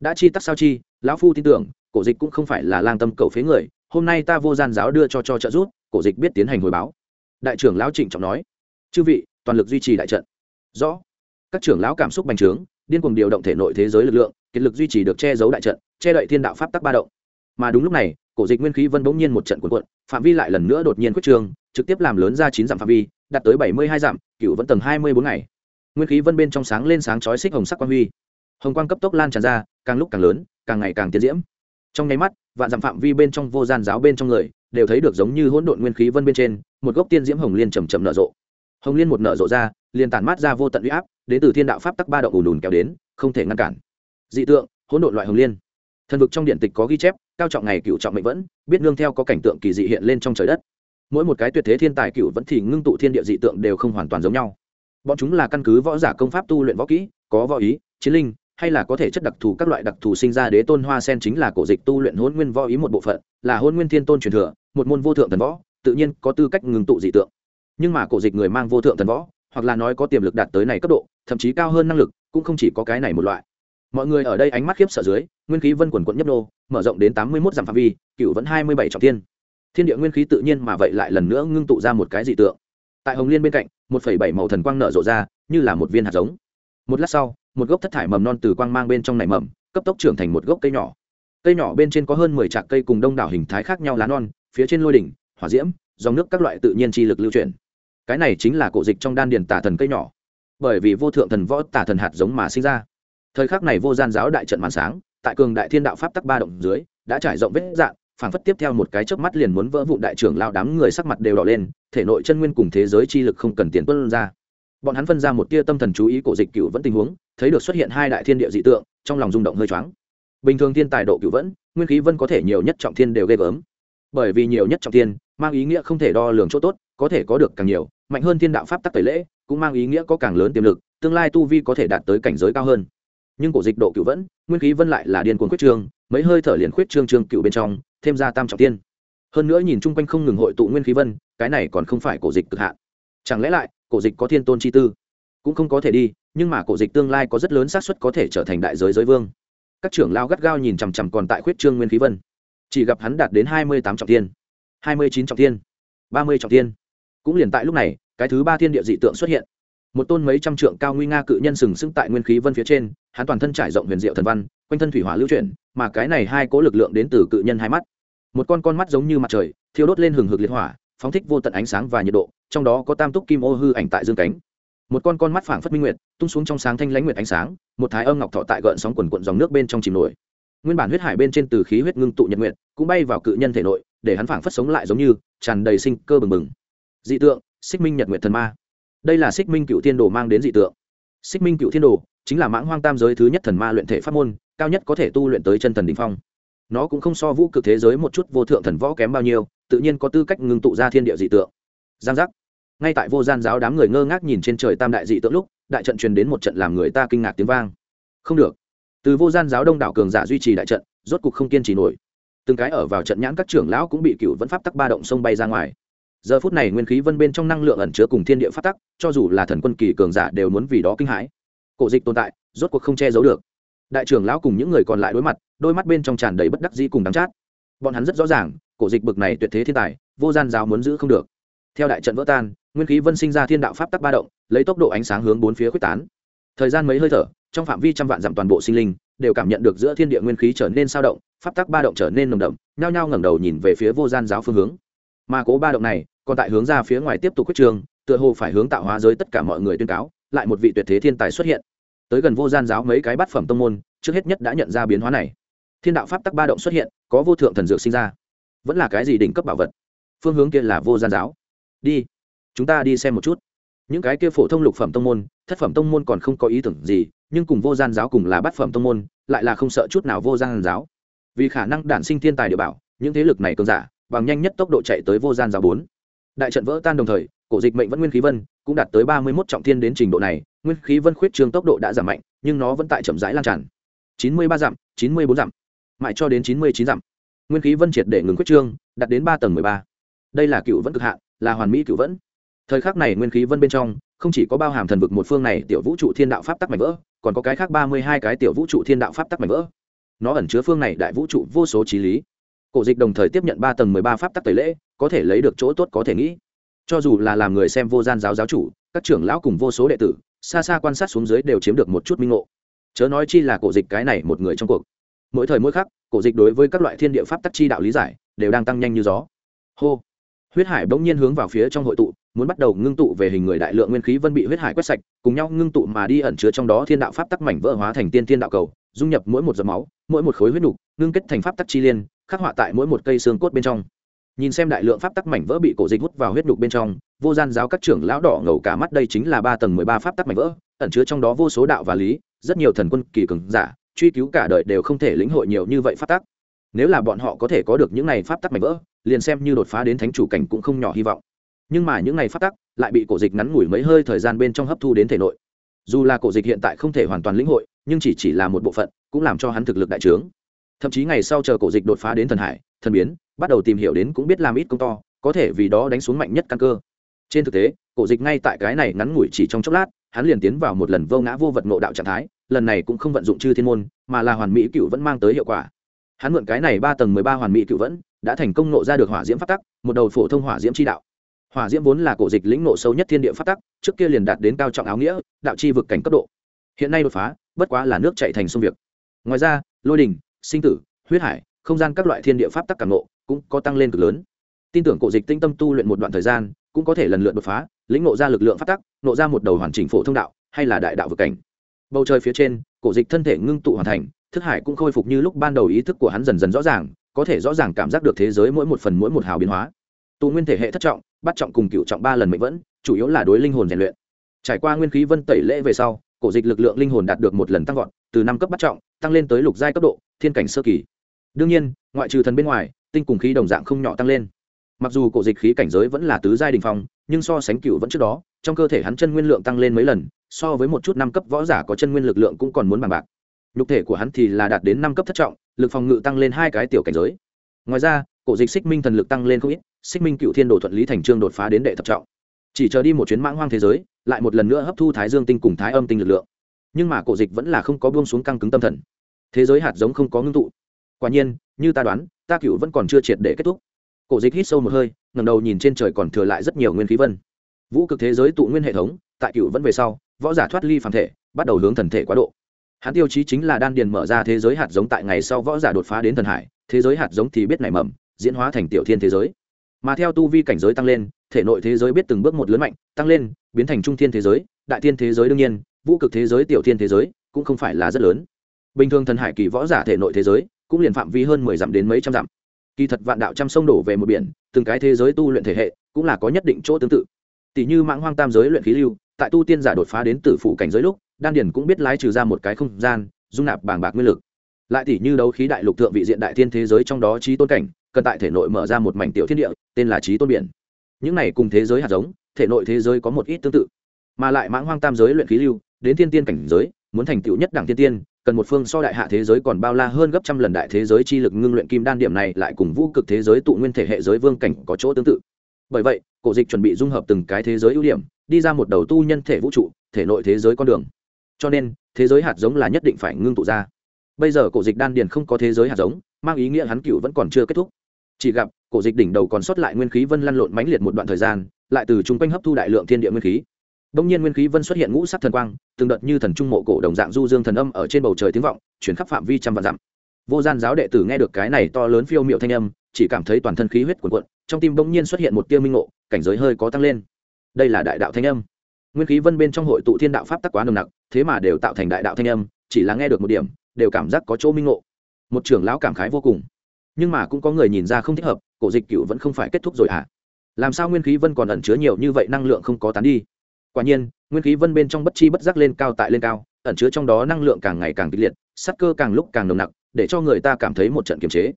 Đã chi tắc sao chi, lão phu tin tưởng, cổ dịch cũng không phải là lang tâm cầu phế người, hôm nay ta vô gian giáo đưa cho cho trợ rút cổ dịch biết tiến hành hồi báo đại trưởng lão trịnh trọng nói, chư vị, toàn lực duy trì đại trận. Rõ. Các trưởng lão cảm xúc bành trướng, điên cuồng điều động thể nội thế giới lực lượng, kiệt lực duy trì được che giấu đại trận, che đậy thiên đạo pháp tắc ba động. Mà đúng lúc này, cổ dịch nguyên khí vân bỗng nhiên một trận cuộn cuộn, phạm vi lại lần nữa đột nhiên quyết trường trực tiếp làm lớn ra chín dặm phạm vi, đạt tới bảy mươi hai dặm, cựu vẫn tầng hai mươi bốn ngày. Nguyên khí vân bên trong sáng lên sáng chói xích hồng sắc quang huy. Hồng quang cấp tốc lan tràn ra, càng lúc càng lớn, càng ngày càng tiến diễm. Trong nháy mắt vạn dặm phạm vi bên trong vô gian giáo bên trong người, đều thấy được giống như hỗn độn nguyên khí vân bên trên, một gốc tiên diễm hồng liên chầm trầm nở rộ. Hồng liên một nở rộ ra, liền tản mát ra vô tận uy áp đến từ thiên đạo pháp tắc ba động ùn ùn kéo đến, không thể ngăn cản. Dị tượng, hỗn độn loại hồng liên. Thần vực trong điện tịch có ghi chép, cao trọng ngày cựu trọng mệnh vẫn, biết nương theo có cảnh tượng kỳ dị hiện lên trong trời đất. Mỗi một cái tuyệt thế thiên tài cựu vẫn thì ngưng tụ thiên địa dị tượng đều không hoàn toàn giống nhau. Bọn chúng là căn cứ võ giả công pháp tu luyện võ kỹ, có võ ý, chiến linh hay là có thể chất đặc thù các loại đặc thù sinh ra đế tôn hoa sen chính là cổ dịch tu luyện hôn nguyên võ ý một bộ phận, là hôn nguyên thiên tôn truyền thừa, một môn vô thượng thần võ, tự nhiên có tư cách ngừng tụ dị tượng. Nhưng mà cổ dịch người mang vô thượng thần võ, hoặc là nói có tiềm lực đạt tới này cấp độ, thậm chí cao hơn năng lực, cũng không chỉ có cái này một loại. Mọi người ở đây ánh mắt khiếp sợ dưới, nguyên khí vân quần quận nhấp nô, mở rộng đến tám mươi một dặm phạm vi, cựu vẫn hai mươi bảy trọng thiên. Thiên địa nguyên khí tự nhiên mà vậy lại lần nữa ngưng tụ ra một cái dị tượng. Tại hồng liên bên cạnh, một phẩy bảy màu thần quang nở rộ ra, như là một viên hạt giống. Một lát sau một gốc thất thải mầm non từ quang mang bên trong này mầm, cấp tốc trưởng thành một gốc cây nhỏ. Cây nhỏ bên trên có hơn mười trạc cây cùng đông đảo hình thái khác nhau lá non, phía trên lôi đỉnh, hỏa diễm, dòng nước các loại tự nhiên chi lực lưu chuyển. Cái này chính là cổ dịch trong đan điền tả thần cây nhỏ. Bởi vì vô thượng thần võ tả thần hạt giống mà sinh ra. Thời khắc này vô gian giáo đại trận màn sáng, tại cường đại thiên đạo pháp tắc ba động dưới, đã trải rộng vết dạng, phảng phất tiếp theo một cái chớp mắt liền muốn vỡ vụn đại trưởng lao đám người sắc mặt đều đỏ lên, thể nội chân nguyên cùng thế giới chi lực không cần tiền tuân ra bọn hắn phân ra một tia tâm thần chú ý, cổ dịch cựu vẫn tình huống, thấy được xuất hiện hai đại thiên địa dị tượng, trong lòng rung động hơi choáng. Bình thường thiên tài độ cựu vẫn, nguyên khí vân có thể nhiều nhất trọng thiên đều ghê gớm. Bởi vì nhiều nhất trọng thiên, mang ý nghĩa không thể đo lường chỗ tốt, có thể có được càng nhiều, mạnh hơn thiên đạo pháp tắc tẩy lễ, cũng mang ý nghĩa có càng lớn tiềm lực, tương lai tu vi có thể đạt tới cảnh giới cao hơn. Nhưng cổ dịch độ cựu vẫn, nguyên khí vân lại là điên cuồng khuyết trương, mấy hơi thở liền khuyết trương trương cựu bên trong, thêm ra tam trọng tiên hơn nữa nhìn chung quanh không ngừng hội tụ nguyên khí vân, cái này còn không phải cổ dịch cực hạn chẳng lẽ lại, cổ dịch có thiên tôn chi tư? Cũng không có thể đi, nhưng mà cổ dịch tương lai có rất lớn xác suất có thể trở thành đại giới giới vương. Các trưởng lao gắt gao nhìn chằm chằm còn tại khuyết trương nguyên khí vân. Chỉ gặp hắn đạt đến hai mươi tám trọng tiên hai mươi chín trọng tiên ba mươi trọng tiên cũng liền tại lúc này, cái thứ ba thiên địa dị tượng xuất hiện. Một tôn mấy trăm trượng cao nguy nga cự nhân sừng sững tại nguyên khí vân phía trên, hắn toàn thân trải rộng huyền diệu thần văn, quanh thân thủy hỏa lưu chuyển, mà cái này hai cố lực lượng đến từ cự nhân hai mắt. Một con con mắt giống như mặt trời, thiêu đốt lên hừng hực liệt hỏa phóng thích vô tận ánh sáng và nhiệt độ, trong đó có tam túc kim ô hư ảnh tại dương cánh. Một con con mắt phảng phất minh nguyệt, tung xuống trong sáng thanh lãnh nguyệt ánh sáng, một thái âm ngọc thọ tại gợn sóng quần cuộn dòng nước bên trong chìm nổi. Nguyên bản huyết hải bên trên từ khí huyết ngưng tụ nhật nguyệt, cũng bay vào cự nhân thể nội, để hắn phảng phất sống lại giống như, tràn đầy sinh cơ bừng bừng. Dị tượng, xích minh nhật nguyệt thần ma. Đây là xích minh cựu thiên đồ mang đến dị tượng. Xích minh cựu thiên đồ chính là mãng hoang tam giới thứ nhất thần ma luyện thể pháp môn, cao nhất có thể tu luyện tới chân thần đ ỉ n h phong nó cũng không so vũ cực thế giới một chút vô thượng thần võ kém bao nhiêu, tự nhiên có tư cách ngưng tụ ra thiên địa dị tượng. Giang giác. Ngay tại vô gian giáo đám người ngơ ngác nhìn trên trời tam đại dị tượng lúc, đại trận truyền đến một trận làm người ta kinh ngạc tiếng vang. Không được. Từ vô gian giáo đông đảo cường giả duy trì đại trận, rốt cục không kiên trì nổi. Từng cái ở vào trận nhãn các trưởng lão cũng bị cựu vẫn pháp tắc ba động sông bay ra ngoài. Giờ phút này nguyên khí vân bên trong năng lượng ẩn chứa cùng thiên địa phát tắc, cho dù là thần quân kỳ cường giả đều muốn vì đó kinh hãi. Cổ dịch tồn tại, rốt cuộc không che giấu được đại trưởng lão cùng những người còn lại đối mặt, đôi mắt bên trong tràn đầy bất đắc dĩ cùng đắng chát. Bọn hắn rất rõ ràng, cổ dịch bực này tuyệt thế thiên tài, vô gian giáo muốn giữ không được. Theo đại trận vỡ tan, nguyên khí vân sinh ra thiên đạo pháp tắc ba động, lấy tốc độ ánh sáng hướng bốn phía quyết tán. Thời gian mấy hơi thở, trong phạm vi trăm vạn dặm toàn bộ sinh linh, đều cảm nhận được giữa thiên địa nguyên khí trở nên sao động, pháp tắc ba động trở nên nồng đậm, nhao nhao ngẩng đầu nhìn về phía vô gian giáo phương hướng. Mà cố ba động này, còn tại hướng ra phía ngoài tiếp tục quyết trường, tựa hồ phải hướng tạo hóa giới tất cả mọi người tuyên cáo, lại một vị tuyệt thế thiên tài xuất hiện tới gần vô gian giáo mấy cái bát phẩm tông môn, trước hết nhất đã nhận ra biến hóa này. Thiên đạo pháp tắc ba động xuất hiện, có vô thượng thần dược sinh ra. Vẫn là cái gì đỉnh cấp bảo vật? Phương hướng kia là vô gian giáo. Đi, chúng ta đi xem một chút. Những cái kia phổ thông lục phẩm tông môn, thất phẩm tông môn còn không có ý tưởng gì, nhưng cùng vô gian giáo cùng là bát phẩm tông môn, lại là không sợ chút nào vô gian giáo. Vì khả năng đản sinh thiên tài địa bảo, những thế lực này cường giả, bằng nhanh nhất tốc độ chạy tới vô gian giáo bốn. Đại trận vỡ tan đồng thời cổ dịch mệnh vẫn nguyên khí vân, cũng đạt tới ba mươi một trọng thiên đến trình độ này, nguyên khí vân khuyết trương tốc độ đã giảm mạnh, nhưng nó vẫn tại chậm rãi lan tràn. chín mươi ba dặm, chín mươi bốn dặm, mãi cho đến chín mươi chín dặm. Nguyên khí vân triệt để ngừng khuyết trương, đạt đến ba tầng mười ba. Đây là cựu vẫn cực hạn, là hoàn mỹ cựu vẫn. Thời khắc này nguyên khí vân bên trong, không chỉ có bao hàm thần vực một phương này tiểu vũ trụ thiên đạo pháp tắc mảnh vỡ, còn có cái khác ba mươi hai cái tiểu vũ trụ thiên đạo pháp tắc mảnh vỡ. Nó ẩn chứa phương này đại vũ trụ vô số trí lý. Cổ dịch đồng thời tiếp nhận ba tầng mười ba pháp tắc tẩy lễ, có thể lấy được chỗ tốt có thể nghĩ cho dù là làm người xem vô gian giáo giáo chủ, các trưởng lão cùng vô số đệ tử, xa xa quan sát xuống dưới đều chiếm được một chút minh ngộ. Chớ nói chi là cổ dịch cái này một người trong cuộc. Mỗi thời mỗi khắc, cổ dịch đối với các loại thiên địa pháp tắc chi đạo lý giải, đều đang tăng nhanh như gió. Hô. Huyết hải bỗng nhiên hướng vào phía trong hội tụ, muốn bắt đầu ngưng tụ về hình người đại lượng nguyên khí vân bị huyết hải quét sạch, cùng nhau ngưng tụ mà đi ẩn chứa trong đó thiên đạo pháp tắc mảnh vỡ hóa thành tiên thiên đạo cầu, dung nhập mỗi một giọt máu, mỗi một khối huyết nục, ngưng kết thành pháp tắc chi liên, khắc họa tại mỗi một cây xương cốt bên trong nhìn xem đại lượng pháp tắc mảnh vỡ bị cổ dịch hút vào huyết nhục bên trong, vô gian giáo các trưởng lão đỏ ngầu cả mắt, đây chính là ba tầng mười ba pháp tắc mảnh vỡ, ẩn chứa trong đó vô số đạo và lý, rất nhiều thần quân, kỳ cường giả, truy cứu cả đời đều không thể lĩnh hội nhiều như vậy pháp tắc. Nếu là bọn họ có thể có được những này pháp tắc mảnh vỡ, liền xem như đột phá đến thánh chủ cảnh cũng không nhỏ hy vọng. Nhưng mà những này pháp tắc lại bị cổ dịch ngắn ngủi mấy hơi thời gian bên trong hấp thu đến thể nội. Dù là cổ dịch hiện tại không thể hoàn toàn lĩnh hội, nhưng chỉ chỉ là một bộ phận, cũng làm cho hắn thực lực đại trướng. Thậm chí ngày sau chờ cổ dịch đột phá đến thần hải, thần biến bắt đầu tìm hiểu đến cũng biết làm ít công to, có thể vì đó đánh xuống mạnh nhất căn cơ. Trên thực tế, cổ dịch ngay tại cái này ngắn ngủi chỉ trong chốc lát, hắn liền tiến vào một lần vô ngã vô vật ngộ đạo trạng thái, lần này cũng không vận dụng chư thiên môn, mà là hoàn mỹ cựu vẫn mang tới hiệu quả. Hắn mượn cái này ba tầng mười ba hoàn mỹ cựu vẫn, đã thành công nộ ra được hỏa diễm phát tắc, một đầu phổ thông hỏa diễm chi đạo. Hỏa diễm vốn là cổ dịch lĩnh nộ sâu nhất thiên địa phát tắc, trước kia liền đạt đến cao trọng áo nghĩa, đạo chi vực cảnh cấp độ. Hiện nay đột phá, bất quá là nước chạy thành sông việc. Ngoài ra, lôi đình, sinh tử, huyết hải không gian các loại thiên địa pháp tắc càng ngộ cũng có tăng lên cực lớn. Tin tưởng cổ dịch tinh tâm tu luyện một đoạn thời gian, cũng có thể lần lượt đột phá, lĩnh ngộ ra lực lượng pháp tắc nộ ra một đầu hoàn chỉnh phổ thông đạo, hay là đại đạo vực cảnh. Bầu trời phía trên, cổ dịch thân thể ngưng tụ hoàn thành, thức hải cũng khôi phục như lúc ban đầu ý thức của hắn dần dần rõ ràng, có thể rõ ràng cảm giác được thế giới mỗi một phần mỗi một hào biến hóa. Tu nguyên thể hệ thất trọng, bắt trọng cùng cựu trọng ba lần mệnh vẫn, chủ yếu là đối linh hồn rèn luyện. Trải qua nguyên khí vân tẩy lễ về sau, cổ dịch lực lượng linh hồn đạt được một lần tăng vọt, từ năm cấp bắt trọng, tăng lên tới lục giai cấp độ, thiên cảnh sơ kỳ đương nhiên, ngoại trừ thần bên ngoài, tinh cùng khí đồng dạng không nhỏ tăng lên. Mặc dù cổ dịch khí cảnh giới vẫn là tứ giai đình phong, nhưng so sánh cựu vẫn trước đó, trong cơ thể hắn chân nguyên lượng tăng lên mấy lần, so với một chút năm cấp võ giả có chân nguyên lực lượng cũng còn muốn bằng bạc. Nhục thể của hắn thì là đạt đến năm cấp thất trọng, lực phòng ngự tăng lên hai cái tiểu cảnh giới. Ngoài ra, cổ dịch xích minh thần lực tăng lên không ít, xích minh cựu thiên đồ thuận lý thành trương đột phá đến đệ thập trọng. Chỉ chờ đi một chuyến mãng hoang thế giới, lại một lần nữa hấp thu thái dương tinh cùng thái âm tinh lực lượng. Nhưng mà cổ dịch vẫn là không có buông xuống căng cứng tâm thần. Thế giới hạt giống không có ngưng tụ quả nhiên, như ta đoán, ta cựu vẫn còn chưa triệt để kết thúc. Cổ dịch hít sâu một hơi ngầm đầu nhìn trên trời còn thừa lại rất nhiều nguyên khí vân. Vũ cực thế giới tụ nguyên hệ thống, tại cựu vẫn về sau, võ giả thoát ly phàm thể, bắt đầu hướng thần thể quá độ. Hắn tiêu chí chính là đan điền mở ra thế giới hạt giống tại ngày sau võ giả đột phá đến thần hải, thế giới hạt giống thì biết nảy mầm, diễn hóa thành tiểu thiên thế giới. Mà theo tu vi cảnh giới tăng lên, thể nội thế giới biết từng bước một lớn mạnh, tăng lên, biến thành trung thiên thế giới, đại thiên thế giới đương nhiên, vũ cực thế giới tiểu thiên thế giới cũng không phải là rất lớn. Bình thường thần hải kỳ võ giả thể nội thế giới cũng liền phạm vi hơn mười dặm đến mấy trăm dặm. Kỳ thật vạn đạo trăm sông đổ về một biển, từng cái thế giới tu luyện thể hệ cũng là có nhất định chỗ tương tự. Tỷ như mãng hoang tam giới luyện khí lưu, tại tu tiên giả đột phá đến tử phụ cảnh giới lúc, đan điền cũng biết lái trừ ra một cái không gian, dung nạp bàng bạc nguyên lực. Lại tỷ như đấu khí đại lục thượng vị diện đại thiên thế giới trong đó trí tôn cảnh, cần tại thể nội mở ra một mảnh tiểu thiên địa, tên là trí tôn biển. Những này cùng thế giới hạt giống, thể nội thế giới có một ít tương tự. Mà lại mãng hoang tam giới luyện khí lưu, đến thiên tiên cảnh giới, muốn thành tựu nhất đẳng thiên tiên cần một phương so đại hạ thế giới còn bao la hơn gấp trăm lần đại thế giới chi lực ngưng luyện kim đan điểm này lại cùng vũ cực thế giới tụ nguyên thể hệ giới vương cảnh có chỗ tương tự. Bởi vậy, cổ dịch chuẩn bị dung hợp từng cái thế giới ưu điểm, đi ra một đầu tu nhân thể vũ trụ, thể nội thế giới con đường. Cho nên, thế giới hạt giống là nhất định phải ngưng tụ ra. Bây giờ cổ dịch đan điền không có thế giới hạt giống, mang ý nghĩa hắn cựu vẫn còn chưa kết thúc. Chỉ gặp, cổ dịch đỉnh đầu còn sót lại nguyên khí vân lăn lộn mãnh liệt một đoạn thời gian, lại từ chung quanh hấp thu đại lượng thiên địa nguyên khí đông nhiên nguyên khí vân xuất hiện ngũ sắc thần quang, từng đợt như thần trung mộ cổ đồng dạng du dương thần âm ở trên bầu trời tiếng vọng, chuyển khắp phạm vi trăm vạn dặm. Vô gian giáo đệ tử nghe được cái này to lớn phiêu miệu thanh âm, chỉ cảm thấy toàn thân khí huyết cuồn cuộn, trong tim bỗng nhiên xuất hiện một tia minh ngộ, cảnh giới hơi có tăng lên. Đây là đại đạo thanh âm. Nguyên khí vân bên trong hội tụ thiên đạo pháp tắc quá nồng nặc, thế mà đều tạo thành đại đạo thanh âm, chỉ là nghe được một điểm, đều cảm giác có chỗ minh ngộ. Một trưởng lão cảm khái vô cùng. Nhưng mà cũng có người nhìn ra không thích hợp, cổ dịch cựu vẫn không phải kết thúc rồi à? làm sao nguyên khí vân còn ẩn chứa nhiều như vậy năng lượng không có tán đi? Quả nhiên, nguyên khí vân bên trong bất chi bất giác lên cao tại lên cao, ẩn chứa trong đó năng lượng càng ngày càng kịch liệt sắc cơ càng lúc càng nồng nặc, để cho người ta cảm thấy một trận kiềm chế.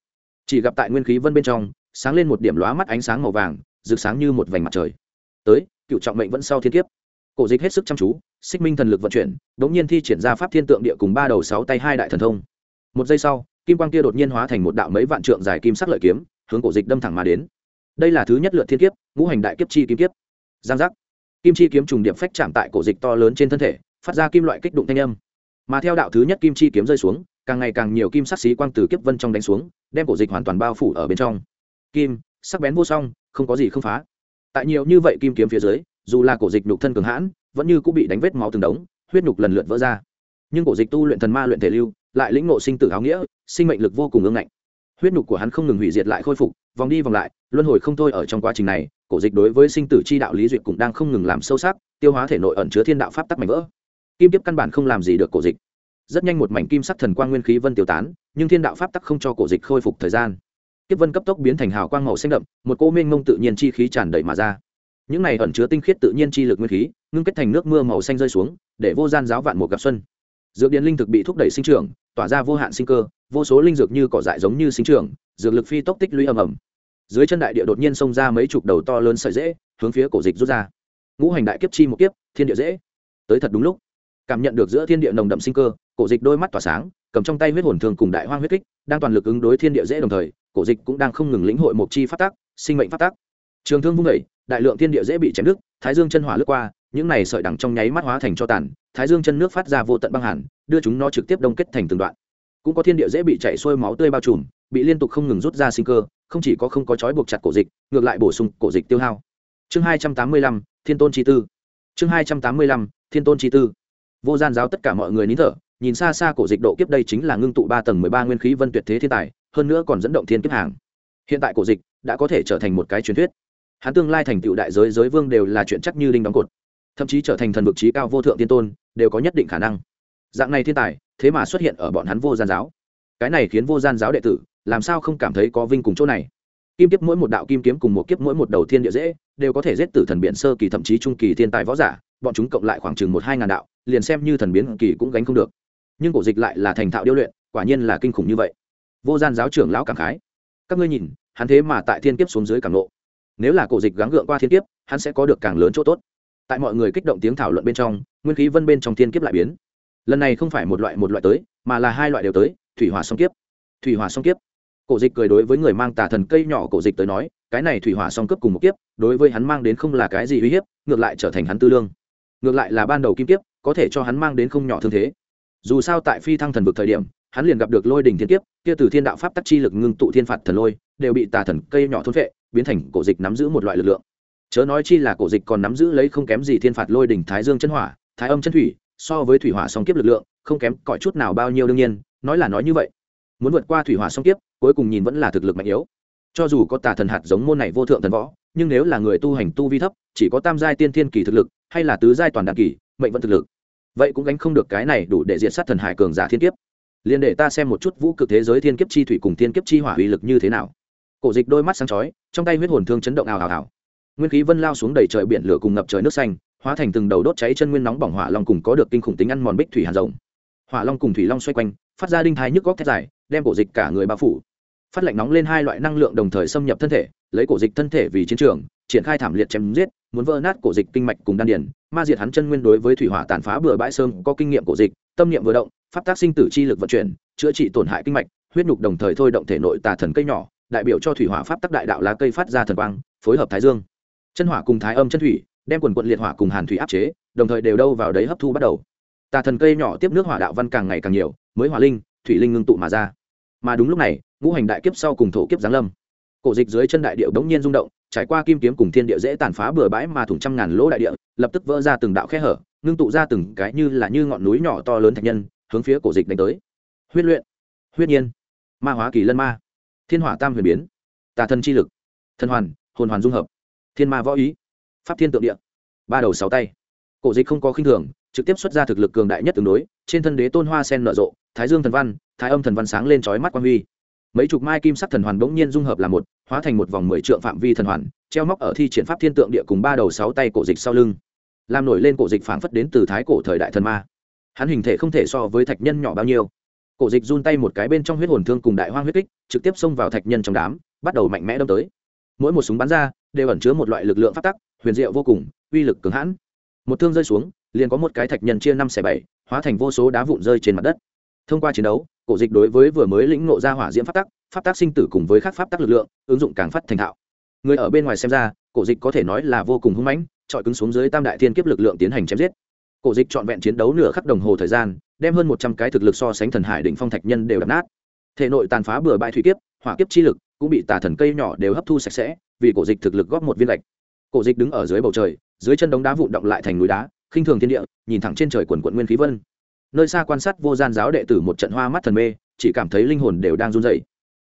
Chỉ gặp tại nguyên khí vân bên trong, sáng lên một điểm lóa mắt ánh sáng màu vàng, rực sáng như một vành mặt trời. Tới, cựu trọng mệnh vẫn sau thiên kiếp. Cổ dịch hết sức chăm chú, xích minh thần lực vận chuyển đ ố n g nhiên thi triển ra pháp thiên tượng địa cùng ba đầu sáu tay hai đại thần thông. Một giây sau, kim quang kia đột nhiên hóa thành một đạo mấy vạn trượng dài kim sắc lợi kiếm, hướng cổ dịch đâm thẳng mà đến. Đây là thứ nhất lượt thiên kiếp, ngũ hành đại kiếp chi kim kiếp. Giang giác kim chi kiếm trùng điệp phách chạm tại cổ dịch to lớn trên thân thể, phát ra kim loại kích đụng thanh âm. Mà theo đạo thứ nhất kim chi kiếm rơi xuống, càng ngày càng nhiều kim sắc xí quang từ kiếp vân trong đánh xuống, đem cổ dịch hoàn toàn bao phủ ở bên trong. Kim, sắc bén vô song, không có gì không phá. Tại nhiều như vậy kim kiếm phía dưới, dù là cổ dịch nhục thân cường hãn, vẫn như cũng bị đánh vết máu từng đống, huyết nhục lần lượt vỡ ra. Nhưng cổ dịch tu luyện thần ma luyện thể lưu, lại lĩnh ngộ sinh tử áo nghĩa, sinh mệnh lực vô cùng ương ngạnh. Huyết nhục của hắn không ngừng hủy diệt lại khôi phục, vòng đi vòng lại luân hồi không thôi ở trong quá trình này, cổ dịch đối với sinh tử chi đạo lý duyệt cũng đang không ngừng làm sâu sắc, tiêu hóa thể nội ẩn chứa thiên đạo pháp tắc mạnh vỡ. Kim tiếp căn bản không làm gì được cổ dịch. Rất nhanh một mảnh kim sắc thần quang nguyên khí vân tiêu tán, nhưng thiên đạo pháp tắc không cho cổ dịch khôi phục thời gian. Kiếp vân cấp tốc biến thành hào quang màu xanh đậm, một cô mênh mông tự nhiên chi khí tràn đầy mà ra. Những này ẩn chứa tinh khiết tự nhiên chi lực nguyên khí, ngưng kết thành nước mưa màu xanh rơi xuống, để vô gian giáo vạn một gặp xuân. Dược điện linh thực bị thúc đẩy sinh trưởng, tỏa ra vô hạn sinh cơ, vô số linh dược như cỏ dại giống như sinh trưởng, dược lực phi tốc tích lũy ầm ầm dưới chân đại địa đột nhiên xông ra mấy chục đầu to lớn sợi dễ, hướng phía cổ dịch rút ra. Ngũ hành đại kiếp chi một kiếp, thiên địa dễ. Tới thật đúng lúc. Cảm nhận được giữa thiên địa nồng đậm sinh cơ, cổ dịch đôi mắt tỏa sáng, cầm trong tay huyết hồn thường cùng đại hoang huyết kích, đang toàn lực ứng đối thiên địa dễ đồng thời, cổ dịch cũng đang không ngừng lĩnh hội một chi phát tác sinh mệnh phát tác trường thương vung vẩy đại lượng thiên địa dễ bị chém đứt, thái dương chân hỏa lướt qua, những này sợi đằng trong nháy mắt hóa thành cho tàn, thái dương chân nước phát ra vô tận băng hẳn đưa chúng nó trực tiếp đông kết thành từng đoạn. Cũng có thiên địa dễ bị chảy xuôi máu tươi bao trùm bị liên tục không ngừng rút ra sinh cơ, không chỉ có không có trói buộc chặt cổ dịch, ngược lại bổ sung cổ dịch tiêu hao. Chương hai trăm tám mươi lăm, thiên tôn chi tư. Chương hai trăm tám mươi lăm, thiên tôn chi tư. Vô gian giáo tất cả mọi người nín thở, nhìn xa xa cổ dịch độ kiếp đây chính là ngưng tụ ba tầng mười ba nguyên khí vân tuyệt thế thiên tài, hơn nữa còn dẫn động thiên kiếp hàng. Hiện tại cổ dịch đã có thể trở thành một cái truyền thuyết. Hắn tương lai thành tựu đại giới giới vương đều là chuyện chắc như đinh đóng cột. Thậm chí trở thành thần vực trí cao vô thượng tiên tôn, đều có nhất định khả năng. Dạng này thiên tài, thế mà xuất hiện ở bọn hắn vô gian giáo. Cái này khiến vô gian giáo đệ tử làm sao không cảm thấy có vinh cùng chỗ này? Kim kiếp mỗi một đạo kim kiếm cùng một kiếp mỗi một đầu thiên địa dễ, đều có thể giết tử thần biển sơ kỳ thậm chí trung kỳ thiên tài võ giả, bọn chúng cộng lại khoảng chừng một hai ngàn đạo, liền xem như thần biến kỳ cũng gánh không được. Nhưng cổ dịch lại là thành thạo điêu luyện, quả nhiên là kinh khủng như vậy. Vô gian giáo trưởng lão cảm khái. Các ngươi nhìn, hắn thế mà tại thiên kiếp xuống dưới càng lộ nếu là cổ dịch gắng gượng qua thiên kiếp, hắn sẽ có được càng lớn chỗ tốt. Tại mọi người kích động tiếng thảo luận bên trong, nguyên khí vân bên trong thiên kiếp lại biến. Lần này không phải một loại một loại tới, mà là hai loại đều tới, thủy hỏa song kiếp. Thủy hỏa song kiếp cổ dịch cười đối với người mang tà thần cây nhỏ cổ dịch tới nói, cái này thủy hỏa song cấp cùng một kiếp, đối với hắn mang đến không là cái gì uy hiếp, ngược lại trở thành hắn tư lương. Ngược lại là ban đầu kim kiếp, có thể cho hắn mang đến không nhỏ thương thế. Dù sao tại phi thăng thần vực thời điểm, hắn liền gặp được lôi đình thiên kiếp, kia từ thiên đạo pháp tắc chi lực ngưng tụ thiên phạt thần lôi, đều bị tà thần cây nhỏ thôn vệ biến thành cổ dịch nắm giữ một loại lực lượng. Chớ nói chi là cổ dịch còn nắm giữ lấy không kém gì thiên phạt lôi đỉnh thái dương chân hỏa, thái âm chân thủy, so với thủy hỏa song kiếp lực lượng, không kém cõi chút nào bao nhiêu đương nhiên, nói là nói như vậy muốn vượt qua thủy hỏa song kiếp, cuối cùng nhìn vẫn là thực lực mạnh yếu. Cho dù có tà thần hạt giống môn này vô thượng thần võ, nhưng nếu là người tu hành tu vi thấp, chỉ có tam giai tiên thiên kỳ thực lực, hay là tứ giai toàn đạn kỳ, mệnh vận thực lực. Vậy cũng gánh không được cái này đủ để diện sát thần hải cường giả thiên kiếp. Liền để ta xem một chút vũ cực thế giới thiên kiếp chi thủy cùng thiên kiếp chi hỏa uy lực như thế nào. Cổ dịch đôi mắt sáng chói, trong tay huyết hồn thương chấn động ào ào ào. Nguyên khí vân lao xuống đầy trời biển lửa cùng ngập trời nước xanh, hóa thành từng đầu đốt cháy chân nguyên nóng bỏng hỏa long cùng có được kinh khủng tính ăn mòn bích thủy hàn rồng hỏa long cùng thủy long xoay quanh, phát ra đinh thái nhức góc thét dài đem cổ dịch cả người bao phủ. Phát lạnh nóng lên hai loại năng lượng đồng thời xâm nhập thân thể, lấy cổ dịch thân thể vì chiến trường, triển khai thảm liệt chém giết, muốn vỡ nát cổ dịch kinh mạch cùng đan điền. Ma diệt hắn chân nguyên đối với thủy hỏa tàn phá bừa bãi sơn có kinh nghiệm cổ dịch, tâm niệm vừa động, pháp tác sinh tử chi lực vận chuyển, chữa trị tổn hại kinh mạch, huyết nhục đồng thời thôi động thể nội tà thần cây nhỏ, đại biểu cho thủy hỏa pháp tắc đại đạo lá cây phát ra thần quang, phối hợp thái dương. Chân hỏa cùng thái âm chân thủy, đem quần quận liệt hỏa cùng hàn thủy áp chế, đồng thời đều đâu vào đấy hấp thu bắt đầu. Tà thần cây nhỏ tiếp nước hỏa đạo văn càng ngày càng nhiều, mới hỏa linh, thủy linh ngưng tụ mà ra mà đúng lúc này, ngũ hành đại kiếp sau cùng thổ kiếp giáng lâm. Cổ dịch dưới chân đại địa bỗng nhiên rung động, trải qua kim kiếm cùng thiên địa dễ tàn phá bừa bãi mà thủng trăm ngàn lỗ đại địa, lập tức vỡ ra từng đạo khe hở, ngưng tụ ra từng cái như là như ngọn núi nhỏ to lớn thạch nhân, hướng phía cổ dịch đánh tới. Huyết luyện, huyết nhiên, ma hóa kỳ lân ma, thiên hỏa tam huyền biến, tà thân chi lực, thần hoàn, hồn hoàn dung hợp, thiên ma võ ý, pháp thiên tượng địa, ba đầu sáu tay. Cổ dịch không có khinh thường trực tiếp xuất ra thực lực cường đại nhất tương đối, trên thân đế tôn hoa sen nở rộ, thái dương thần văn, thái âm thần văn sáng lên trói mắt quang huy. Mấy chục mai kim sắc thần hoàn bỗng nhiên dung hợp là một, hóa thành một vòng mười trượng phạm vi thần hoàn, treo móc ở thi triển pháp thiên tượng địa cùng ba đầu sáu tay cổ dịch sau lưng. Làm nổi lên cổ dịch phảng phất đến từ thái cổ thời đại thần ma. Hắn hình thể không thể so với thạch nhân nhỏ bao nhiêu. Cổ dịch run tay một cái bên trong huyết hồn thương cùng đại hoang huyết kích, trực tiếp xông vào thạch nhân trong đám, bắt đầu mạnh mẽ đâm tới. Mỗi một súng bắn ra, đều ẩn chứa một loại lực lượng phát tắc, huyền diệu vô cùng, uy lực cứng hãn. Một thương rơi xuống liền có một cái thạch nhân chia năm xẻ bảy, hóa thành vô số đá vụn rơi trên mặt đất. Thông qua chiến đấu, cổ dịch đối với vừa mới lĩnh ngộ ra hỏa diễm phát tắc phát tác sinh tử cùng với các pháp tắc lực lượng, ứng dụng càng phát thành thạo. Người ở bên ngoài xem ra, cổ dịch có thể nói là vô cùng hung mãnh trọi cứng xuống dưới tam đại thiên kiếp lực lượng tiến hành chém giết. Cổ dịch trọn vẹn chiến đấu nửa khắc đồng hồ thời gian, đem hơn một trăm cái thực lực so sánh thần hải đỉnh phong thạch nhân đều đập nát. Thể nội tàn phá bừa bãi thủy kiếp, hỏa kiếp chi lực cũng bị tà thần cây nhỏ đều hấp thu sạch sẽ, vì cổ dịch thực lực góp một viên lệch cổ dịch đứng ở dưới bầu trời, dưới chân đống đá vụn động lại thành núi đá khinh thường thiên địa, nhìn thẳng trên trời quần quận nguyên khí vân. Nơi xa quan sát vô gian giáo đệ tử một trận hoa mắt thần mê, chỉ cảm thấy linh hồn đều đang run rẩy.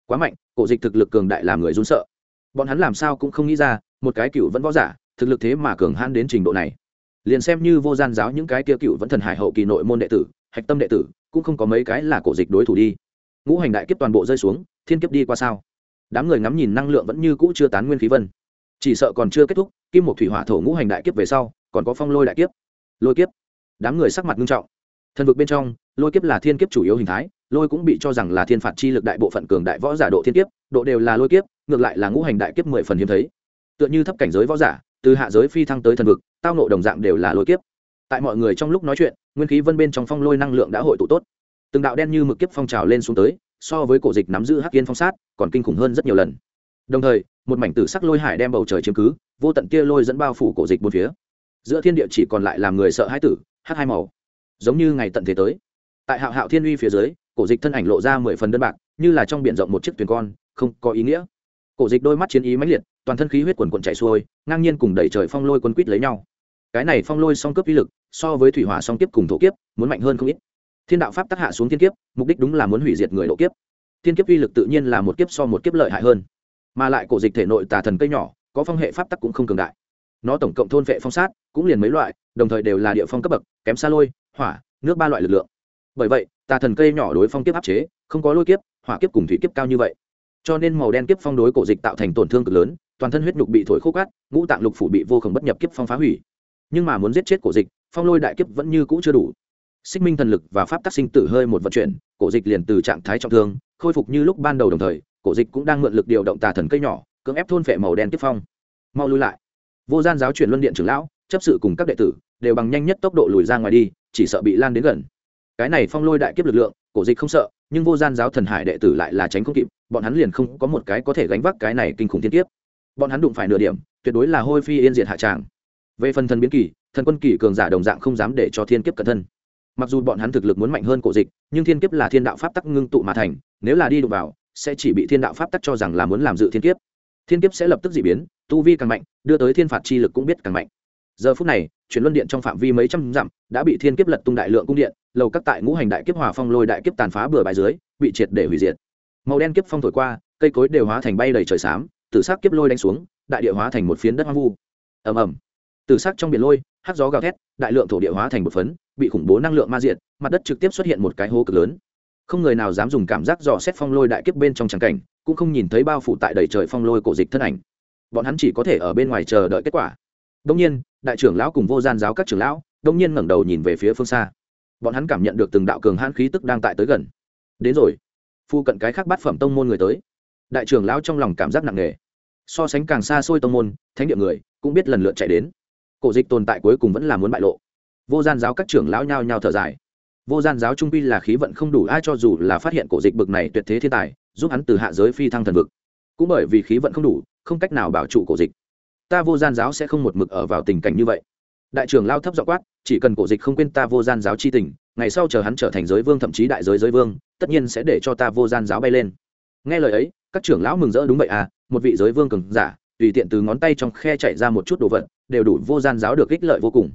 Quá mạnh, cổ dịch thực lực cường đại làm người run sợ. Bọn hắn làm sao cũng không nghĩ ra, một cái cựu vẫn võ giả, thực lực thế mà cường hãn đến trình độ này. Liền xem như vô gian giáo những cái kia cựu vẫn thần hải hậu kỳ nội môn đệ tử, hạch tâm đệ tử, cũng không có mấy cái là cổ dịch đối thủ đi. Ngũ hành đại kiếp toàn bộ rơi xuống, thiên kiếp đi qua sao? Đám người ngắm nhìn năng lượng vẫn như cũ chưa tán nguyên khí vân. Chỉ sợ còn chưa kết thúc, kim một thủy hỏa thổ ngũ hành đại kiếp về sau, còn có phong lôi đại kiếp lôi kiếp. Đám người sắc mặt nghiêm trọng. Thần vực bên trong, lôi kiếp là thiên kiếp chủ yếu hình thái, lôi cũng bị cho rằng là thiên phạt chi lực đại bộ phận cường đại võ giả độ thiên kiếp, độ đều là lôi kiếp, ngược lại là ngũ hành đại kiếp mười phần hiếm thấy. Tựa như thấp cảnh giới võ giả, từ hạ giới phi thăng tới thần vực, tao nộ đồng dạng đều là lôi kiếp. Tại mọi người trong lúc nói chuyện, nguyên khí vân bên trong phong lôi năng lượng đã hội tụ tốt. Từng đạo đen như mực kiếp phong trào lên xuống tới, so với cổ dịch nắm giữ hắc yên phong sát, còn kinh khủng hơn rất nhiều lần. Đồng thời, một mảnh tử sắc lôi hải đem bầu trời chiếm cứ, vô tận kia lôi dẫn bao phủ cổ dịch bốn phía giữa thiên địa chỉ còn lại làm người sợ hãi tử hát hai màu. Giống như ngày tận thế tới. Tại hạo hạo thiên uy phía dưới, cổ dịch thân ảnh lộ ra mười phần đơn bạc, như là trong b i ể n rộng một chiếc thuyền con, không có ý nghĩa. Cổ dịch đôi mắt chiến ý mãnh liệt, toàn thân khí huyết quần quần chạy xuôi, ngang nhiên cùng đẩy trời phong lôi quân quýt lấy nhau. Cái này phong lôi song cướp uy lực, so với thủy hỏa song kiếp cùng thổ kiếp, muốn mạnh hơn không ít. Thiên đạo pháp tác hạ xuống thiên kiếp, mục đích đúng là muốn hủy diệt người độ kiếp. Thiên kiếp uy lực tự nhiên là một kiếp so một kiếp lợi hại hơn. Mà lại cổ dịch thể nội tà thần cây nhỏ, có phong hệ pháp tắc cũng không cường đại nó tổng cộng thôn vệ phong sát, cũng liền mấy loại, đồng thời đều là địa phong cấp bậc, kém xa lôi, hỏa, nước ba loại lực lượng. Bởi vậy, tà thần cây nhỏ đối phong kiếp áp chế, không có lôi kiếp, hỏa kiếp cùng thủy kiếp cao như vậy. Cho nên màu đen kiếp phong đối cổ dịch tạo thành tổn thương cực lớn, toàn thân huyết nhục bị thổi khô cát, ngũ tạng lục phủ bị vô khổng bất nhập kiếp phong phá hủy. Nhưng mà muốn giết chết cổ dịch, phong lôi đại kiếp vẫn như cũ chưa đủ. Xích minh thần lực và pháp tác sinh tử hơi một vận chuyển, cổ dịch liền từ trạng thái trọng thương, khôi phục như lúc ban đầu đồng thời, cổ dịch cũng đang mượn lực điều động tà thần cây nhỏ, cưỡng ép thôn phệ màu đen kiếp phong. Mau lui lại vô gian giáo chuyển luân điện trưởng lão, chấp sự cùng các đệ tử, đều bằng nhanh nhất tốc độ lùi ra ngoài đi, chỉ sợ bị lan đến gần. Cái này phong lôi đại kiếp lực lượng, cổ dịch không sợ, nhưng vô gian giáo thần hải đệ tử lại là tránh không kịp, bọn hắn liền không có một cái có thể gánh vác cái này kinh khủng thiên kiếp. Bọn hắn đụng phải nửa điểm, tuyệt đối là hôi phi yên diệt hạ tràng. Về phần thần biến kỳ, thần quân kỳ cường giả đồng dạng không dám để cho thiên kiếp cẩn thân. Mặc dù bọn hắn thực lực muốn mạnh hơn cổ dịch, nhưng thiên kiếp là thiên đạo pháp tắc ngưng tụ mà thành, nếu là đi đụng vào, sẽ chỉ bị thiên đạo pháp tắc cho rằng là muốn làm dự thiên kiếp thiên kiếp sẽ lập tức d ị biến, tu vi càng mạnh, đưa tới thiên phạt chi lực cũng biết càng mạnh. Giờ phút này, chuyển luân điện trong phạm vi mấy trăm dặm đã bị thiên kiếp lật tung đại lượng cung điện, lầu các tại ngũ hành đại kiếp hòa phong lôi đại kiếp tàn phá bừa bãi dưới, bị triệt để hủy diệt. Màu đen kiếp phong thổi qua, cây cối đều hóa thành bay đầy trời xám, tử sắc kiếp lôi đánh xuống, đại địa hóa thành một phiến đất hoang vu. Ầm ầm. Tử sắc trong biển lôi hát gió gào thét, đại lượng thổ địa hóa thành một phấn, bị khủng bố năng lượng ma diện mặt đất trực tiếp xuất hiện một cái hố cực lớn. Không người nào dám dùng cảm giác dò xét phong lôi đại kiếp bên trong tràng cảnh cũng không nhìn thấy bao phủ tại đầy trời phong lôi cổ dịch thân ảnh. Bọn hắn chỉ có thể ở bên ngoài chờ đợi kết quả. Đông nhiên, đại trưởng lão cùng vô gian giáo các trưởng lão đông nhiên ngẩng đầu nhìn về phía phương xa. Bọn hắn cảm nhận được từng đạo cường hãn khí tức đang tại tới gần. Đến rồi. Phu cận cái khác bát phẩm tông môn người tới. Đại trưởng lão trong lòng cảm giác nặng nề. So sánh càng xa xôi tông môn, thánh địa người cũng biết lần lượt chạy đến. Cổ dịch tồn tại cuối cùng vẫn là muốn bại lộ. Vô gian giáo các trưởng lão nhao nhao thở dài. Vô gian giáo trung pi là khí vận không đủ, ai cho dù là phát hiện cổ dịch bực này tuyệt thế thiên tài giúp hắn từ hạ giới phi thăng thần vực. Cũng bởi vì khí vận không đủ, không cách nào bảo trụ cổ dịch. Ta vô gian giáo sẽ không một mực ở vào tình cảnh như vậy. Đại trưởng lao thấp dọ quát, chỉ cần cổ dịch không quên ta vô gian giáo chi tình, ngày sau chờ hắn trở thành giới vương thậm chí đại giới giới vương, tất nhiên sẽ để cho ta vô gian giáo bay lên. Nghe lời ấy, các trưởng lão mừng rỡ đúng vậy à một vị giới vương cường giả, tùy tiện từ ngón tay trong khe chạy ra một chút đồ vật, đều đủ vô gian giáo được ích lợi vô cùng.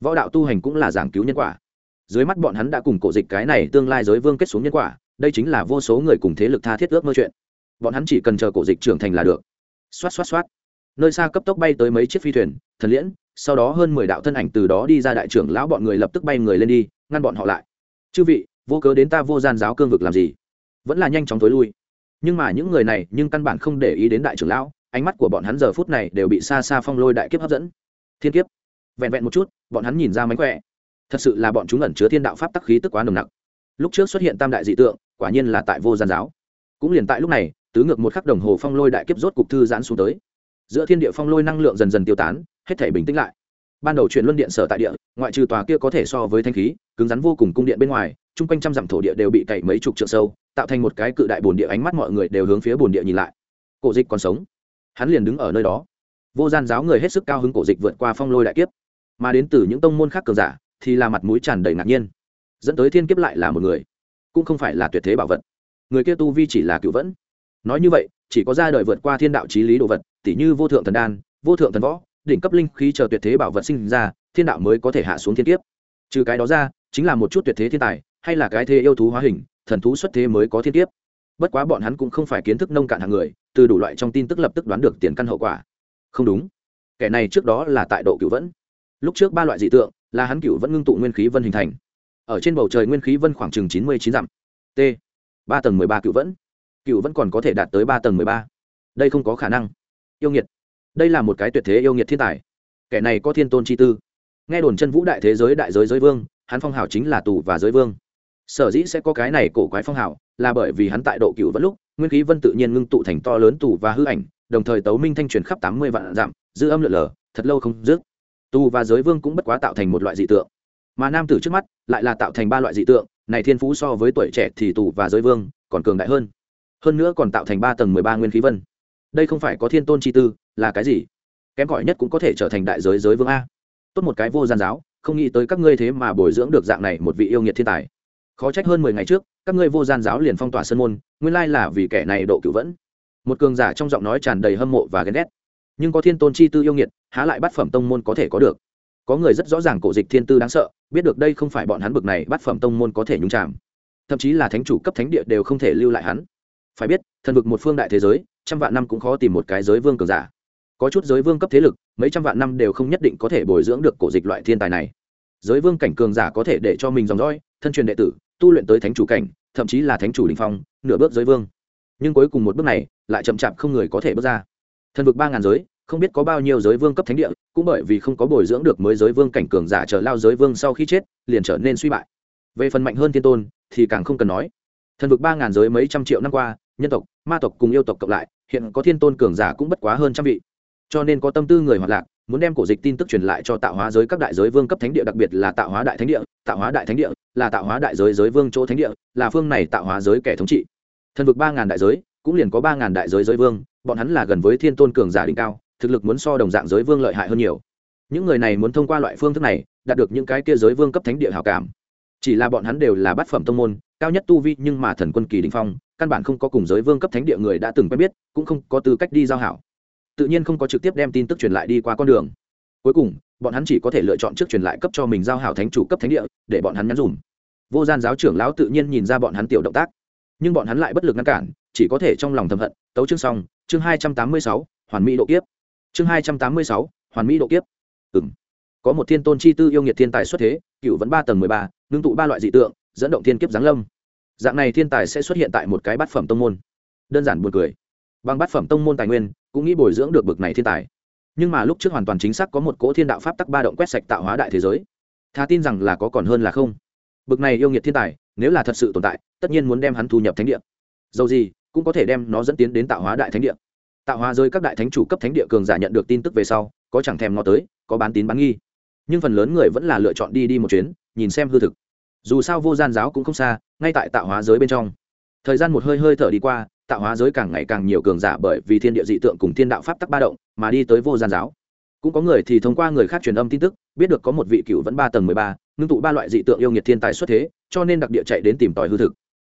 Võ đạo tu hành cũng là giảng cứu nhân quả. Dưới mắt bọn hắn đã cùng cổ dịch cái này tương lai giới vương kết xuống nhân quả đây chính là vô số người cùng thế lực tha thiết ước mơ chuyện. Bọn hắn chỉ cần chờ cổ dịch trưởng thành là được. Xoát xoát xoát. Nơi xa cấp tốc bay tới mấy chiếc phi thuyền, thần liễn, sau đó hơn mười đạo thân ảnh từ đó đi ra đại trưởng lão bọn người lập tức bay người lên đi, ngăn bọn họ lại. Chư vị, vô cớ đến ta vô gian giáo cương vực làm gì? Vẫn là nhanh chóng tối lui. Nhưng mà những người này nhưng căn bản không để ý đến đại trưởng lão, ánh mắt của bọn hắn giờ phút này đều bị xa xa phong lôi đại kiếp hấp dẫn. Thiên kiếp. Vẹn vẹn một chút, bọn hắn nhìn ra mánh khỏe. Thật sự là bọn chúng ẩn chứa thiên đạo pháp tắc khí tức quá nồng nặc. Lúc trước xuất hiện tam đại dị tượng quả nhiên là tại vô gian giáo. Cũng liền tại lúc này, tứ ngược một khắc đồng hồ phong lôi đại kiếp rốt cục thư giãn xuống tới. Giữa thiên địa phong lôi năng lượng dần dần tiêu tán, hết thể bình tĩnh lại. Ban đầu chuyển luân điện sở tại địa, ngoại trừ tòa kia có thể so với thanh khí, cứng rắn vô cùng cung điện bên ngoài, chung quanh trăm dặm thổ địa đều bị cày mấy chục trượng sâu, tạo thành một cái cự đại bồn địa ánh mắt mọi người đều hướng phía bồn địa nhìn lại. Cổ dịch còn sống. Hắn liền đứng ở nơi đó. Vô gian giáo người hết sức cao hứng cổ dịch vượt qua phong lôi đại kiếp. Mà đến từ những tông môn khác cường giả, thì là mặt mũi tràn đầy ngạc nhiên. Dẫn tới thiên kiếp lại là một người cũng không phải là tuyệt thế bảo vật. Người kia tu vi chỉ là cựu vẫn. Nói như vậy, chỉ có ra đời vượt qua thiên đạo trí lý đồ vật, tỉ như vô thượng thần đan, vô thượng thần võ, đỉnh cấp linh khí chờ tuyệt thế bảo vật sinh ra, thiên đạo mới có thể hạ xuống thiên kiếp. Trừ cái đó ra, chính là một chút tuyệt thế thiên tài, hay là cái thế yêu thú hóa hình, thần thú xuất thế mới có thiên kiếp. Bất quá bọn hắn cũng không phải kiến thức nông cạn hàng người, từ đủ loại trong tin tức lập tức đoán được tiền căn hậu quả. Không đúng. Kẻ này trước đó là tại độ cựu vẫn. Lúc trước ba loại dị tượng, là hắn cựu vẫn ngưng tụ nguyên khí vân hình thành ở trên bầu trời nguyên khí vân khoảng chừng chín mươi chín dặm. T, ba tầng mười ba cựu vẫn. Cựu vẫn còn có thể đạt tới ba tầng mười ba. Đây không có khả năng. Yêu nghiệt. Đây là một cái tuyệt thế yêu nghiệt thiên tài. Kẻ này có thiên tôn chi tư. Nghe đồn chân vũ đại thế giới đại giới giới vương, hắn phong hào chính là tù và giới vương. Sở dĩ sẽ có cái này cổ quái phong hào là bởi vì hắn tại độ cựu vẫn lúc, nguyên khí vân tự nhiên ngưng tụ thành to lớn tù và hư ảnh, đồng thời tấu minh thanh truyền khắp tám mươi vạn dặm, dư âm lượn lờ, thật lâu không dứt. Tù và giới vương cũng bất quá tạo thành một loại dị tượng mà nam tử trước mắt lại là tạo thành ba loại dị tượng, này thiên phú so với tuổi trẻ thì tù và giới vương còn cường đại hơn. Hơn nữa còn tạo thành ba tầng mười ba nguyên khí vân. Đây không phải có thiên tôn chi tư, là cái gì? Kém cỏi nhất cũng có thể trở thành đại giới giới vương a. Tốt một cái vô gian giáo, không nghĩ tới các ngươi thế mà bồi dưỡng được dạng này một vị yêu nghiệt thiên tài. Khó trách hơn mười ngày trước, các ngươi vô gian giáo liền phong tỏa sân môn, nguyên lai là vì kẻ này độ cựu vẫn. Một cường giả trong giọng nói tràn đầy hâm mộ và ghen ghét. Nhưng có thiên tôn chi tư yêu nghiệt, há lại bát phẩm tông môn có thể có được có người rất rõ ràng cổ dịch thiên tư đáng sợ, biết được đây không phải bọn hắn bực này bắt phẩm tông môn có thể nhúng chạm thậm chí là thánh chủ cấp thánh địa đều không thể lưu lại hắn. Phải biết, thần vực một phương đại thế giới, trăm vạn năm cũng khó tìm một cái giới vương cường giả. Có chút giới vương cấp thế lực, mấy trăm vạn năm đều không nhất định có thể bồi dưỡng được cổ dịch loại thiên tài này. Giới vương cảnh cường giả có thể để cho mình dòng dõi, thân truyền đệ tử, tu luyện tới thánh chủ cảnh, thậm chí là thánh chủ đình phong, nửa bước giới vương. Nhưng cuối cùng một bước này, lại chậm chạp không người có thể bước ra. Thần vực ba ngàn giới không biết có bao nhiêu giới vương cấp thánh địa, cũng bởi vì không có bồi dưỡng được mới giới vương cảnh cường giả trở lao giới vương sau khi chết, liền trở nên suy bại. Về phần mạnh hơn thiên tôn, thì càng không cần nói. Thần vực ba ngàn giới mấy trăm triệu năm qua, nhân tộc, ma tộc cùng yêu tộc cộng lại, hiện có thiên tôn cường giả cũng bất quá hơn trăm vị. Cho nên có tâm tư người hoạt lạc, muốn đem cổ dịch tin tức truyền lại cho tạo hóa giới các đại giới vương cấp thánh địa, đặc biệt là tạo hóa đại thánh địa, tạo hóa đại thánh địa, là tạo hóa đại giới giới vương chỗ thánh địa, là phương này tạo hóa giới kẻ thống trị. Thần vực ba ngàn đại giới, cũng liền có ba ngàn đại giới giới vương, bọn hắn là gần với thiên tôn cường giả đỉnh cao thực lực muốn so đồng dạng giới vương lợi hại hơn nhiều. Những người này muốn thông qua loại phương thức này, đạt được những cái kia giới vương cấp thánh địa hảo cảm. Chỉ là bọn hắn đều là bát phẩm tông môn, cao nhất tu vi nhưng mà thần quân kỳ đình phong, căn bản không có cùng giới vương cấp thánh địa người đã từng quen biết, cũng không có tư cách đi giao hảo. Tự nhiên không có trực tiếp đem tin tức truyền lại đi qua con đường. Cuối cùng, bọn hắn chỉ có thể lựa chọn trước truyền lại cấp cho mình giao hảo thánh chủ cấp thánh địa, để bọn hắn nhắn dùm. Vô gian giáo trưởng lão tự nhiên nhìn ra bọn hắn tiểu động tác. Nhưng bọn hắn lại bất lực ngăn cản, chỉ có thể trong lòng thầm hận. Tấu chương xong, chương hai trăm tám mươi sáu, hoàn mỹ độ kiếp chương hai trăm tám mươi sáu, hoàn mỹ độ kiếp. Ừ m có một thiên tôn chi tư yêu nghiệt thiên tài xuất thế, cựu vẫn ba tầng mười ba, ngưng tụ ba loại dị tượng, dẫn động thiên kiếp giáng lâm. Dạng này thiên tài sẽ xuất hiện tại một cái bát phẩm tông môn. Đơn giản buồn cười. Bằng bát phẩm tông môn tài nguyên, cũng nghĩ bồi dưỡng được bực này thiên tài. Nhưng mà lúc trước hoàn toàn chính xác có một cỗ thiên đạo pháp tắc ba động quét sạch tạo hóa đại thế giới. Thà tin rằng là có còn hơn là không. Bực này yêu nghiệt thiên tài, nếu là thật sự tồn tại, tất nhiên muốn đem hắn thu nhập thánh địa. Dầu gì, cũng có thể đem nó dẫn tiến đến tạo hóa đại thánh địa tạo hóa giới các đại thánh chủ cấp thánh địa cường giả nhận được tin tức về sau, có chẳng thèm ngó tới, có bán tín bán nghi. Nhưng phần lớn người vẫn là lựa chọn đi đi một chuyến, nhìn xem hư thực. Dù sao vô gian giáo cũng không xa, ngay tại tạo hóa giới bên trong. Thời gian một hơi hơi thở đi qua, tạo hóa giới càng ngày càng nhiều cường giả bởi vì thiên địa dị tượng cùng thiên đạo pháp tắc ba động, mà đi tới vô gian giáo. Cũng có người thì thông qua người khác truyền âm tin tức, biết được có một vị cựu vẫn ba tầng mười ba, ngưng tụ ba loại dị tượng yêu nghiệt thiên tài xuất thế, cho nên đặc địa chạy đến tìm tòi hư thực.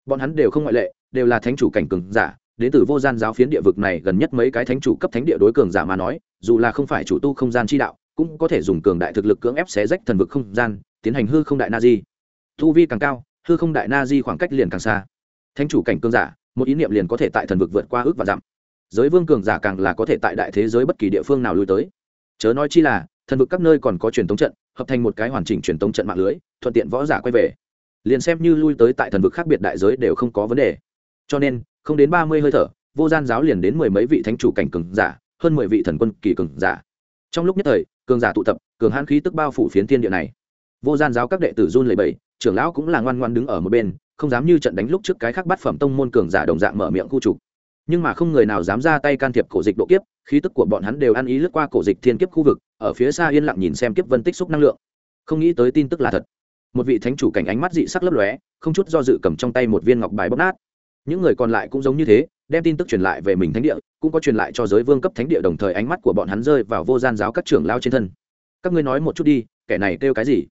Bọn hắn đều không ngoại lệ, đều là thánh chủ cảnh cường giả đến từ vô gian giáo phiến địa vực này gần nhất mấy cái thánh chủ cấp thánh địa đối cường giả mà nói, dù là không phải chủ tu không gian chi đạo, cũng có thể dùng cường đại thực lực cưỡng ép xé rách thần vực không gian, tiến hành hư không đại na di thu vi càng cao, hư không đại na di khoảng cách liền càng xa. Thánh chủ cảnh cường giả, một ý niệm liền có thể tại thần vực vượt qua ước và dặm. Giới vương cường giả càng là có thể tại đại thế giới bất kỳ địa phương nào lui tới. Chớ nói chi là, thần vực các nơi còn có truyền thống trận, hợp thành một cái hoàn chỉnh truyền thống trận mạng lưới, thuận tiện võ giả quay về. Liền xem như lui tới tại thần vực khác biệt đại giới đều không có vấn đề. Cho nên không đến ba mươi hơi thở vô gian giáo liền đến mười mấy vị thánh chủ cảnh cường giả hơn mười vị thần quân kỳ cường giả. Trong lúc nhất thời cường giả tụ tập cường hãn khí tức bao phủ phiến thiên địa này. Vô gian giáo các đệ tử run lầy bẩy, trưởng lão cũng là ngoan ngoan đứng ở một bên không dám như trận đánh lúc trước cái khác bắt phẩm tông môn cường giả đồng dạng mở miệng khu trục. Nhưng mà không người nào dám ra tay can thiệp cổ dịch độ kiếp khí tức của bọn hắn đều ăn ý lướt qua cổ dịch thiên kiếp khu vực ở phía xa yên lặng nhìn xem kiếp vân tích xúc năng lượng. Không nghĩ tới tin tức là thật. Một vị thánh chủ cảnh ánh mắt dị sắc lấp lóe không chút do dự cầm trong tay một viên ngọc bài bóc nát những người còn lại cũng giống như thế, đem tin tức truyền lại về mình thánh địa, cũng có truyền lại cho giới vương cấp thánh địa đồng thời ánh mắt của bọn hắn rơi vào vô gian giáo các trưởng lao trên thân. Các ngươi nói một chút đi, kẻ này kêu cái gì?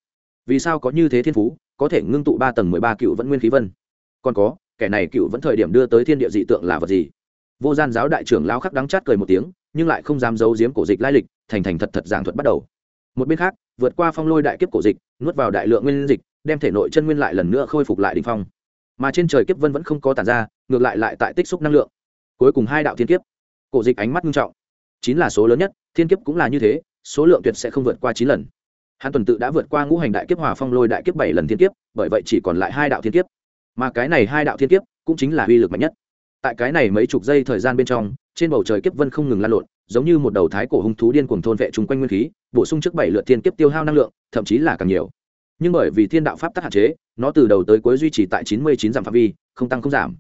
Vì sao có như thế thiên phú, có thể ngưng tụ ba tầng mười ba cựu vẫn nguyên khí vân? Còn có, kẻ này cựu vẫn thời điểm đưa tới thiên địa dị tượng là vật gì? Vô gian giáo đại trưởng lao khắc đắng chát cười một tiếng, nhưng lại không dám giấu giếm cổ dịch lai lịch, thành thành thật thật giảng thuật bắt đầu. Một bên khác, vượt qua phong lôi đại kiếp cổ dịch, nuốt vào đại lượng nguyên dịch, đem thể nội chân nguyên lại lần nữa khôi phục lại đình phong mà trên trời kiếp vân vẫn không có tàn ra, ngược lại lại tại tích xúc năng lượng. Cuối cùng hai đạo thiên kiếp. Cổ dịch ánh mắt nghiêm trọng. Chín là số lớn nhất, thiên kiếp cũng là như thế, số lượng tuyệt sẽ không vượt qua chín lần. Hắn tuần tự đã vượt qua ngũ hành đại kiếp, hòa phong lôi đại kiếp bảy lần thiên kiếp, bởi vậy chỉ còn lại hai đạo thiên kiếp. Mà cái này hai đạo thiên kiếp cũng chính là uy lực mạnh nhất. Tại cái này mấy chục giây thời gian bên trong, trên bầu trời kiếp vân không ngừng lan lộn, giống như một đầu thái cổ hung thú điên cuồng thôn vệ chung quanh nguyên khí, bổ sung trước bảy lượt thiên kiếp tiêu hao năng lượng, thậm chí là càng nhiều nhưng bởi vì thiên đạo pháp tắc hạn chế, nó từ đầu tới cuối duy trì tại chín mươi chín dặm phạm vi, không tăng không giảm.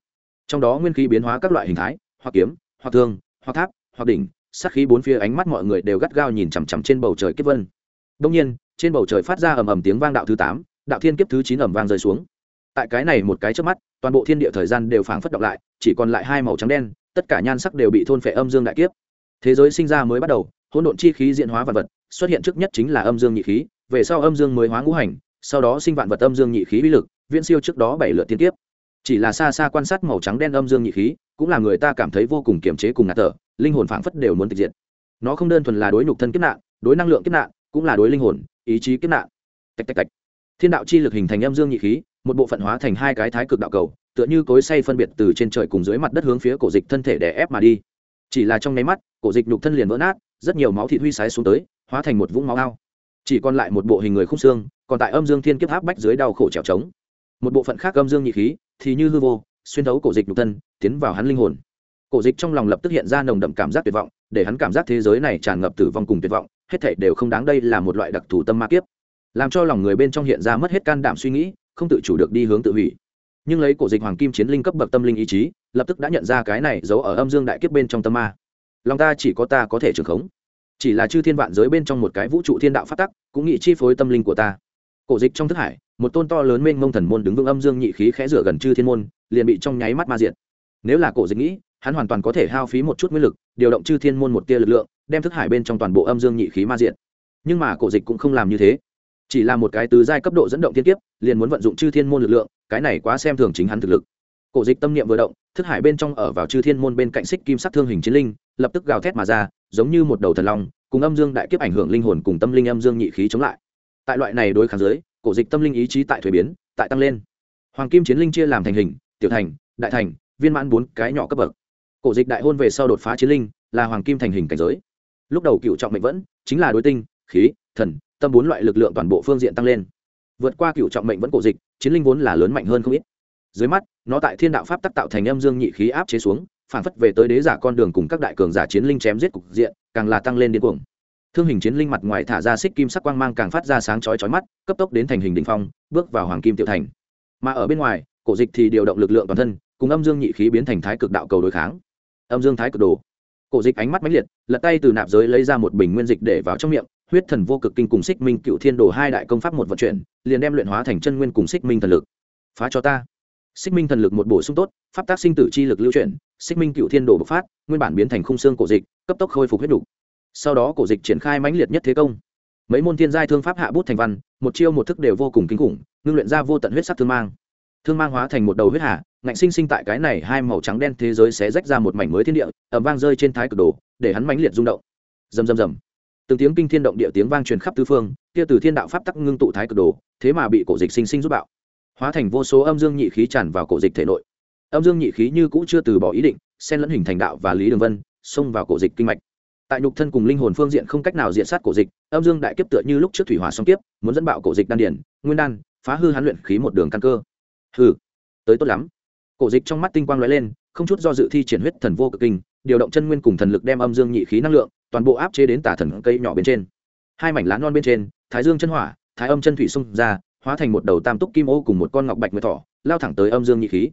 Trong đó nguyên khí biến hóa các loại hình thái, hoặc kiếm, hoặc thương, hoặc tháp, hoặc đỉnh, sát khí bốn phía ánh mắt mọi người đều gắt gao nhìn chằm chằm trên bầu trời kiếp vân. Đông nhiên, trên bầu trời phát ra ầm ầm tiếng vang đạo thứ tám, đạo thiên kiếp thứ chín ầm vang rơi xuống. Tại cái này một cái trước mắt, toàn bộ thiên địa thời gian đều phảng phất động lại, chỉ còn lại hai màu trắng đen, tất cả nhan sắc đều bị thôn phệ âm dương đại kiếp. Thế giới sinh ra mới bắt đầu, hỗn độn chi khí diễn hóa vật vật, xuất hiện trước nhất chính là âm dương nhị khí, về sau âm dương mới hóa ngũ hành sau đó sinh vạn vật âm dương nhị khí uy lực, viễn siêu trước đó bảy lượt thiên tiếp chỉ là xa xa quan sát màu trắng đen âm dương nhị khí, cũng là người ta cảm thấy vô cùng kiềm chế cùng ngạt thở, linh hồn phảng phất đều muốn tịch diệt. Nó không đơn thuần là đối nhục thân kiếp nạn, đối năng lượng kiếp nạn, cũng là đối linh hồn, ý chí kiếp nạn. Tạch tạch tạch. Thiên đạo chi lực hình thành âm dương nhị khí, một bộ phận hóa thành hai cái thái cực đạo cầu, tựa như cối say phân biệt từ trên trời cùng dưới mặt đất hướng phía cổ dịch thân thể đè ép mà đi. Chỉ là trong nháy mắt, cổ dịch nhục thân liền vỡ nát, rất nhiều máu thịt huy sái xuống tới, hóa thành một vũng máu ao. Chỉ còn lại một bộ hình người khung xương còn tại âm dương thiên kiếp áp bách dưới đau khổ trèo trống. Một bộ phận khác âm dương nhị khí, thì như hư vô, xuyên thấu cổ dịch nhục thân, tiến vào hắn linh hồn. Cổ dịch trong lòng lập tức hiện ra nồng đậm cảm giác tuyệt vọng, để hắn cảm giác thế giới này tràn ngập tử vong cùng tuyệt vọng, hết thảy đều không đáng đây là một loại đặc thù tâm ma kiếp. Làm cho lòng người bên trong hiện ra mất hết can đảm suy nghĩ, không tự chủ được đi hướng tự hủy. Nhưng lấy cổ dịch hoàng kim chiến linh cấp bậc tâm linh ý chí, lập tức đã nhận ra cái này giấu ở âm dương đại kiếp bên trong tâm ma. Lòng ta chỉ có ta có thể trưởng khống. Chỉ là chư thiên vạn giới bên trong một cái vũ trụ thiên đạo phát tắc, cũng nghĩ chi phối tâm linh của ta cổ dịch trong thức hải, một tôn to lớn mênh mông thần môn đứng vững âm dương nhị khí khẽ rửa gần chư thiên môn, liền bị trong nháy mắt ma diệt. nếu là cổ dịch nghĩ, hắn hoàn toàn có thể hao phí một chút nguyên lực, điều động chư thiên môn một tia lực lượng, đem thức hải bên trong toàn bộ âm dương nhị khí ma diện nhưng mà cổ dịch cũng không làm như thế. Chỉ là một cái tứ giai cấp độ dẫn động thiên kiếp, liền muốn vận dụng chư thiên môn lực lượng, cái này quá xem thường chính hắn thực lực. Cổ dịch tâm niệm vừa động, thức hải bên trong ở vào chư thiên môn bên cạnh xích kim sắc thương hình chiến linh, lập tức gào thét mà ra, giống như một đầu thần long, cùng âm dương đại kiếp ảnh hưởng linh hồn cùng tâm linh âm dương nhị khí chống lại tại loại này đối kháng giới cổ dịch tâm linh ý chí tại thuế biến, tại tăng lên. Hoàng kim chiến linh chia làm thành hình, tiểu thành, đại thành, viên mãn bốn cái nhỏ cấp bậc. Cổ dịch đại hôn về sau đột phá chiến linh, là hoàng kim thành hình cảnh giới. Lúc đầu cựu trọng mệnh vẫn, chính là đối tinh, khí, thần, tâm bốn loại lực lượng toàn bộ phương diện tăng lên. Vượt qua cựu trọng mệnh vẫn cổ dịch, chiến linh vốn là lớn mạnh hơn không ít. Dưới mắt, nó tại thiên đạo pháp tác tạo thành âm dương nhị khí áp chế xuống, phản phất về tới đế giả con đường cùng các đại cường giả chiến linh chém giết cục diện, càng là tăng lên điên cuồng thương hình chiến linh mặt ngoài thả ra xích kim sắc quang mang càng phát ra sáng chói chói mắt, cấp tốc đến thành hình đỉnh phong, bước vào hoàng kim tiểu thành. Mà ở bên ngoài, cổ dịch thì điều động lực lượng toàn thân, cùng âm dương nhị khí biến thành thái cực đạo cầu đối kháng. Âm dương thái cực đồ. Cổ dịch ánh mắt mãnh liệt, lật tay từ nạp giới lấy ra một bình nguyên dịch để vào trong miệng, huyết thần vô cực kinh cùng xích minh cựu thiên đồ hai đại công pháp một vận chuyển, liền đem luyện hóa thành chân nguyên cùng xích minh thần lực. Phá cho ta. Xích minh thần lực một bổ sung tốt, pháp tác sinh tử chi lực lưu chuyển, xích minh cựu thiên đồ bộc phát, nguyên bản biến thành khung xương cổ dịch, cấp tốc khôi phục huyết đủ sau đó cổ dịch triển khai mãnh liệt nhất thế công. Mấy môn thiên giai thương pháp hạ bút thành văn, một chiêu một thức đều vô cùng kinh khủng, ngưng luyện ra vô tận huyết sắc thương mang. Thương mang hóa thành một đầu huyết hà, ngạnh sinh sinh tại cái này hai màu trắng đen thế giới sẽ rách ra một mảnh mới thiên địa ẩm vang rơi trên thái cực đồ, để hắn mãnh liệt rung động. Rầm rầm rầm. Từng tiếng kinh thiên động địa tiếng vang truyền khắp tứ phương, kia từ thiên đạo pháp tắc ngưng tụ thái cực đồ, thế mà bị cổ dịch sinh sinh rút bạo. Hóa thành vô số âm dương nhị khí tràn vào cổ dịch thể nội. Âm dương nhị khí như cũ chưa từ bỏ ý định, xen lẫn hình thành đạo và lý đường vân, xông vào cổ dịch kinh mạch tại nhục thân cùng linh hồn phương diện không cách nào diện sát cổ dịch, âm dương đại kiếp tựa như lúc trước thủy hỏa song kiếp, muốn dẫn bạo cổ dịch đan điển nguyên đan, phá hư hắn luyện khí một đường căn cơ. Hừ, tới tốt lắm. Cổ dịch trong mắt tinh quang lóe lên, không chút do dự thi triển huyết thần vô cực kinh, điều động chân nguyên cùng thần lực đem âm dương nhị khí năng lượng, toàn bộ áp chế đến tả thần cây nhỏ bên trên. Hai mảnh lá non bên trên, thái dương chân hỏa, thái âm chân thủy xung ra, hóa thành một đầu tam túc kim ô cùng một con ngọc bạch nguyệt thỏ, lao thẳng tới âm dương nhị khí.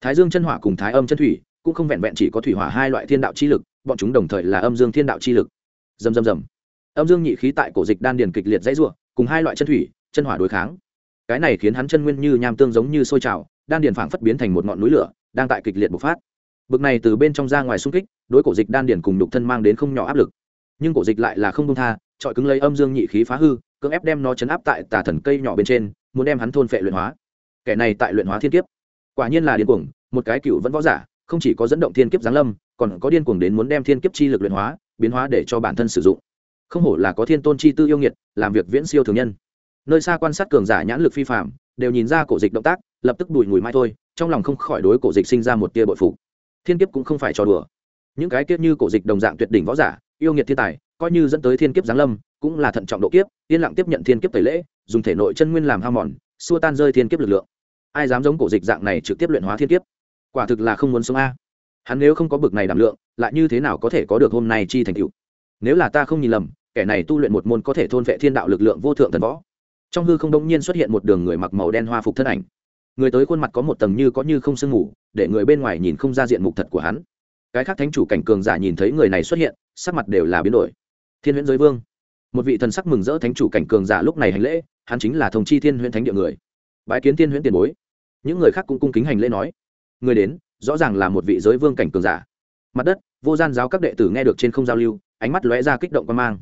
Thái dương chân hỏa cùng thái âm chân thủy cũng không vẹn vẹn chỉ có thủy hỏa hai loại thiên đạo chi lực bọn chúng đồng thời là âm dương thiên đạo chi lực. Dầm dầm dầm âm dương nhị khí tại cổ dịch đan điền kịch liệt dãy rủa, cùng hai loại chân thủy chân hỏa đối kháng. Cái này khiến hắn chân nguyên như nham tương giống như sôi trào đan điền phảng phất biến thành một ngọn núi lửa đang tại kịch liệt bộc phát. Bực này từ bên trong ra ngoài xung kích đối cổ dịch đan điền cùng nhục thân mang đến không nhỏ áp lực. Nhưng cổ dịch lại là không công tha trọi cứng lấy âm dương nhị khí phá hư cưỡng ép đem nó chấn áp tại tà thần cây nhỏ bên trên muốn đem hắn thôn phệ luyện hóa. Kẻ này tại luyện hóa thiên kiếp. Quả nhiên là điên cuồng một cái cựu vẫn võ giả không chỉ có dẫn động thiên kiếp giáng lâm, còn có điên cuồng đến muốn đem thiên kiếp chi lực luyện hóa, biến hóa để cho bản thân sử dụng. Không hổ là có thiên tôn chi tư yêu nghiệt, làm việc viễn siêu thường nhân. Nơi xa quan sát cường giả nhãn lực phi phạm đều nhìn ra cổ dịch động tác, lập tức đùi ngùi mai thôi, trong lòng không khỏi đối cổ dịch sinh ra một tia bội phục. Thiên kiếp cũng không phải trò đùa. Những cái kiếp như cổ dịch đồng dạng tuyệt đỉnh võ giả, yêu nghiệt thiên tài, coi như dẫn tới thiên kiếp giáng lâm, cũng là thận trọng độ kiếp, yên lặng tiếp nhận thiên kiếp tẩy lễ, dùng thể nội chân nguyên làm hao mòn, xua tan rơi thiên kiếp lực lượng. Ai dám giống cổ dịch dạng này trực tiếp luyện hóa thiên kiếp? Quả thực là không muốn sống a. Hắn nếu không có bực này đảm lượng, lại như thế nào có thể có được hôm nay chi thành cựu nếu là ta không nhìn lầm, kẻ này tu luyện một môn có thể thôn vệ thiên đạo lực lượng vô thượng thần võ. Trong hư không đông nhiên xuất hiện một đường người mặc màu đen hoa phục thân ảnh. Người tới khuôn mặt có một tầng như có như không sương ngủ để người bên ngoài nhìn không ra diện mục thật của hắn. Cái khác thánh chủ cảnh cường giả nhìn thấy người này xuất hiện, sắc mặt đều là biến đổi. Thiên huyễn giới vương. Một vị thần sắc mừng rỡ thánh chủ cảnh cường giả lúc này hành lễ, hắn chính là thông chi thiên huyễn thánh địa người. Bái kiến thiên huyễn tiền bối. Những người khác cũng cung kính hành lễ nói người đến, rõ ràng là một vị giới vương cảnh cường giả. Mặt đất, vô gian giáo các đệ tử nghe được trên không giao lưu, ánh mắt lóe ra kích động quan mang.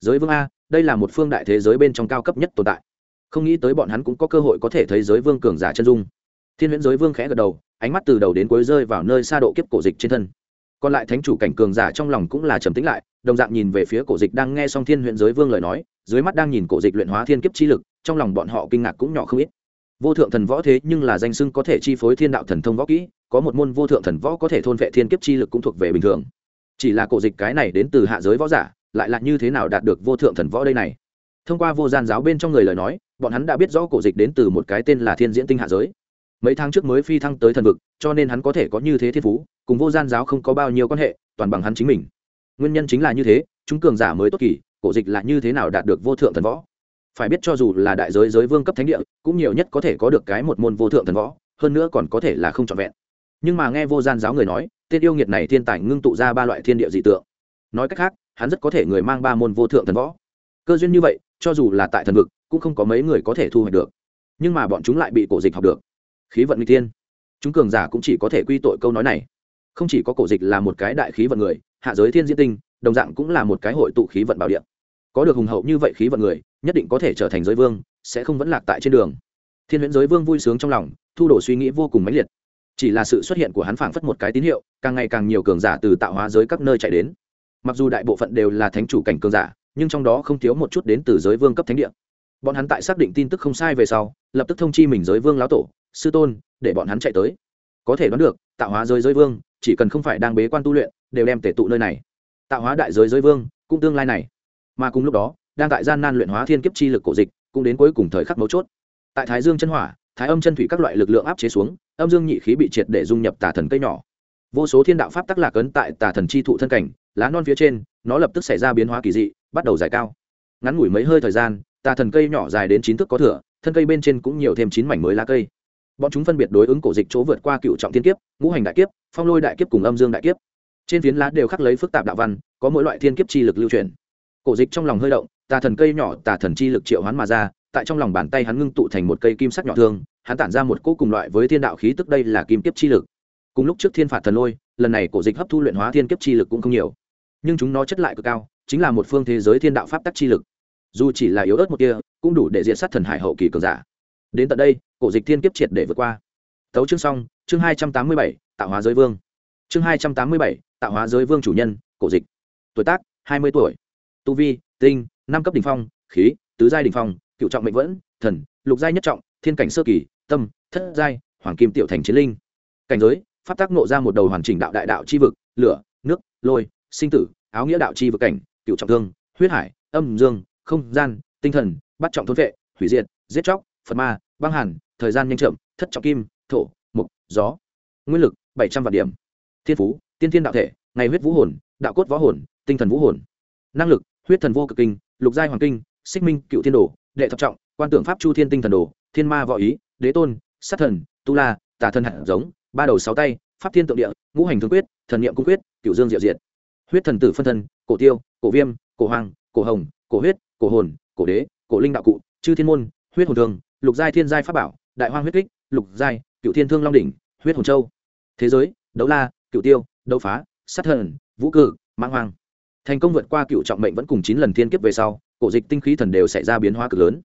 Giới vương a, đây là một phương đại thế giới bên trong cao cấp nhất tồn tại. Không nghĩ tới bọn hắn cũng có cơ hội có thể thấy giới vương cường giả chân dung. Thiên huyễn giới vương khẽ gật đầu, ánh mắt từ đầu đến cuối rơi vào nơi xa độ kiếp cổ dịch trên thân. Còn lại thánh chủ cảnh cường giả trong lòng cũng là trầm tĩnh lại, đồng dạng nhìn về phía cổ dịch đang nghe xong thiên huyện giới vương lời nói, dưới mắt đang nhìn cổ dịch luyện hóa thiên kiếp chi lực, trong lòng bọn họ kinh ngạc cũng nhỏ không ít vô thượng thần võ thế nhưng là danh sưng có thể chi phối thiên đạo thần thông võ kỹ, có một môn vô thượng thần võ có thể thôn vệ thiên kiếp chi lực cũng thuộc về bình thường. Chỉ là cổ dịch cái này đến từ hạ giới võ giả, lại là như thế nào đạt được vô thượng thần võ đây này? Thông qua vô gian giáo bên trong người lời nói, bọn hắn đã biết rõ cổ dịch đến từ một cái tên là thiên diễn tinh hạ giới. Mấy tháng trước mới phi thăng tới thần vực, cho nên hắn có thể có như thế thiên phú, cùng vô gian giáo không có bao nhiêu quan hệ, toàn bằng hắn chính mình. Nguyên nhân chính là như thế, chúng cường giả mới tốt kỳ, cổ dịch là như thế nào đạt được vô thượng thần võ? Phải biết cho dù là đại giới giới vương cấp thánh địa, cũng nhiều nhất có thể có được cái một môn vô thượng thần võ, hơn nữa còn có thể là không trọn vẹn. Nhưng mà nghe vô gian giáo người nói, tên yêu nghiệt này thiên tài ngưng tụ ra ba loại thiên địa dị tượng. Nói cách khác, hắn rất có thể người mang ba môn vô thượng thần võ. Cơ duyên như vậy, cho dù là tại thần vực, cũng không có mấy người có thể thu hoạch được. Nhưng mà bọn chúng lại bị cổ dịch học được. Khí vận n g tiên chúng cường giả cũng chỉ có thể quy tội câu nói này. Không chỉ có cổ dịch là một cái đại khí vận người, hạ giới thiên diễn tinh, đồng dạng cũng là một cái hội tụ khí vận bảo điện có được hùng hậu như vậy khí vận người, nhất định có thể trở thành giới vương, sẽ không vẫn lạc tại trên đường. Thiên huyễn giới vương vui sướng trong lòng, thu đổ suy nghĩ vô cùng mãnh liệt. Chỉ là sự xuất hiện của hắn phảng phất một cái tín hiệu, càng ngày càng nhiều cường giả từ tạo hóa giới các nơi chạy đến. Mặc dù đại bộ phận đều là thánh chủ cảnh cường giả, nhưng trong đó không thiếu một chút đến từ giới vương cấp thánh địa. Bọn hắn tại xác định tin tức không sai về sau, lập tức thông chi mình giới vương lão tổ, sư tôn, để bọn hắn chạy tới. Có thể đoán được, tạo hóa giới giới vương, chỉ cần không phải đang bế quan tu luyện, đều đem tể tụ nơi này. Tạo hóa đại giới giới vương, cũng tương lai này mà cùng lúc đó, đang tại gian nan luyện hóa thiên kiếp chi lực cổ dịch, cũng đến cuối cùng thời khắc mấu chốt. Tại thái dương chân hỏa, thái âm chân thủy các loại lực lượng áp chế xuống, âm dương nhị khí bị triệt để dung nhập tà thần cây nhỏ. Vô số thiên đạo pháp tắc lạc ấn tại tà thần chi thụ thân cảnh, lá non phía trên, nó lập tức xảy ra biến hóa kỳ dị, bắt đầu dài cao. Ngắn ngủi mấy hơi thời gian, tà thần cây nhỏ dài đến chín thước có thửa thân cây bên trên cũng nhiều thêm chín mảnh mới lá cây. Bọn chúng phân biệt đối ứng cổ dịch chỗ vượt qua cựu trọng thiên kiếp, ngũ hành đại kiếp, phong lôi đại kiếp cùng âm dương đại kiếp. Trên phiến lá đều khắc lấy phức tạp đạo văn, có mỗi loại thiên kiếp chi lực lưu truyền cổ dịch trong lòng hơi động, tà thần cây nhỏ tà thần chi lực triệu hoán mà ra, tại trong lòng bàn tay hắn ngưng tụ thành một cây kim sắc nhỏ thương, hắn tản ra một cỗ cùng loại với thiên đạo khí tức đây là kim kiếp chi lực. Cùng lúc trước thiên phạt thần lôi, lần này cổ dịch hấp thu luyện hóa thiên kiếp chi lực cũng không nhiều. Nhưng chúng nó chất lại cực cao, chính là một phương thế giới thiên đạo pháp tắc chi lực. Dù chỉ là yếu ớt một kia, cũng đủ để diện sát thần hải hậu kỳ cường giả. Đến tận đây, cổ dịch thiên kiếp triệt để vượt qua. Tấu chương xong, chương hai trăm tám mươi bảy, tạo hóa giới vương. Chương hai trăm tám mươi bảy, tạo hóa giới vương chủ nhân, cổ dịch. Tuổi tác, hai mươi tuổi tu vi, tinh, năm cấp đ ỉ n h phong, khí, tứ giai đ ỉ n h phong, cựu trọng mệnh vẫn, thần, lục giai nhất trọng, thiên cảnh sơ kỳ, tâm, thất giai, hoàng kim tiểu thành chiến linh. Cảnh giới, pháp tác nộ ra một đầu hoàn chỉnh đạo đại đạo c h i vực, lửa, nước, lôi, sinh tử, áo nghĩa đạo chi vực cảnh, cựu trọng thương, huyết hải, âm dương, không gian, tinh thần, bắt trọng thôn vệ, hủy diệt, giết chóc, phật ma, băng hàn, thời gian nhanh chậm, thất trọng kim, thổ, mục, gió. Nguyên lực, bảy trăm vạn điểm. Thiên phú, tiên thiên đạo thể, ngày huyết vũ hồn, đạo cốt võ hồn, tinh thần vũ hồn. Năng lực huyết thần vô cực kinh, lục giai hoàng kinh, xích minh, cựu thiên đồ, đệ thập trọng, quan tượng pháp chu thiên tinh thần đồ, thiên ma võ ý, đế tôn, sát thần, tu la, tà thần hạt giống, ba đầu sáu tay, pháp thiên tượng địa, ngũ hành thương quyết, thần niệm cung quyết cựu dương diệu diệt huyết thần tử phân thân, cổ tiêu, cổ viêm, cổ hoàng cổ hồng, cổ huyết, cổ hồn, cổ đế, cổ linh đạo cụ, chư thiên môn, huyết hồn thương lục giai thiên giai pháp bảo, đại hoang huyết kích, lục giai cựu thiên thương long đỉnh, huyết hồn châu thế giới, đấu la cựu tiêu, đấu phá, sát thần, vũ cử mãng hoàng thành công vượt qua cựu trọng mệnh vẫn cùng chín lần thiên kiếp về sau, cổ dịch tinh khí thần đều xảy ra biến hóa cực lớn.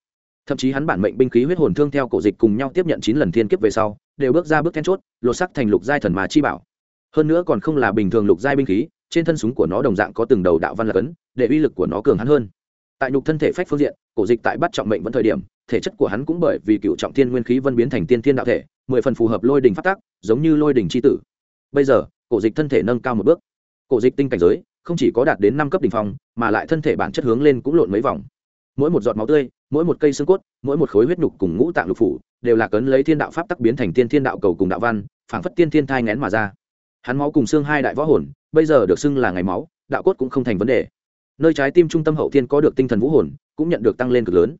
Thậm chí hắn bản mệnh binh khí huyết hồn thương theo cổ dịch cùng nhau tiếp nhận chín lần thiên kiếp về sau, đều bước ra bước then chốt, lột sắc thành lục giai thần mà chi bảo. Hơn nữa còn không là bình thường lục giai binh khí, trên thân súng của nó đồng dạng có từng đầu đạo văn lạc ấn, để uy lực của nó cường hắn hơn. Tại nhục thân thể phách phương diện, cổ dịch tại bắt trọng mệnh vẫn thời điểm, thể chất của hắn cũng bởi vì cựu trọng thiên nguyên khí vân biến thành tiên thiên đạo thể, mười phần phù hợp lôi đình phát tác giống như lôi đình c h i tử. Bây giờ, cổ dịch thân thể nâng cao một bước. Cổ dịch tinh cảnh giới không chỉ có đạt đến năm cấp đ ỉ n h phong, mà lại thân thể bản chất hướng lên cũng lộn mấy vòng. Mỗi một giọt máu tươi, mỗi một cây xương cốt, mỗi một khối huyết nhục cùng ngũ tạng lục phủ, đều là cấn lấy thiên đạo pháp tắc biến thành tiên thiên đạo cầu cùng đạo văn, phảng phất tiên thiên thai ngén mà ra. Hắn máu cùng xương hai đại võ hồn, bây giờ được xưng là ngày máu, đạo cốt cũng không thành vấn đề. Nơi trái tim trung tâm hậu thiên có được tinh thần vũ hồn, cũng nhận được tăng lên cực lớn.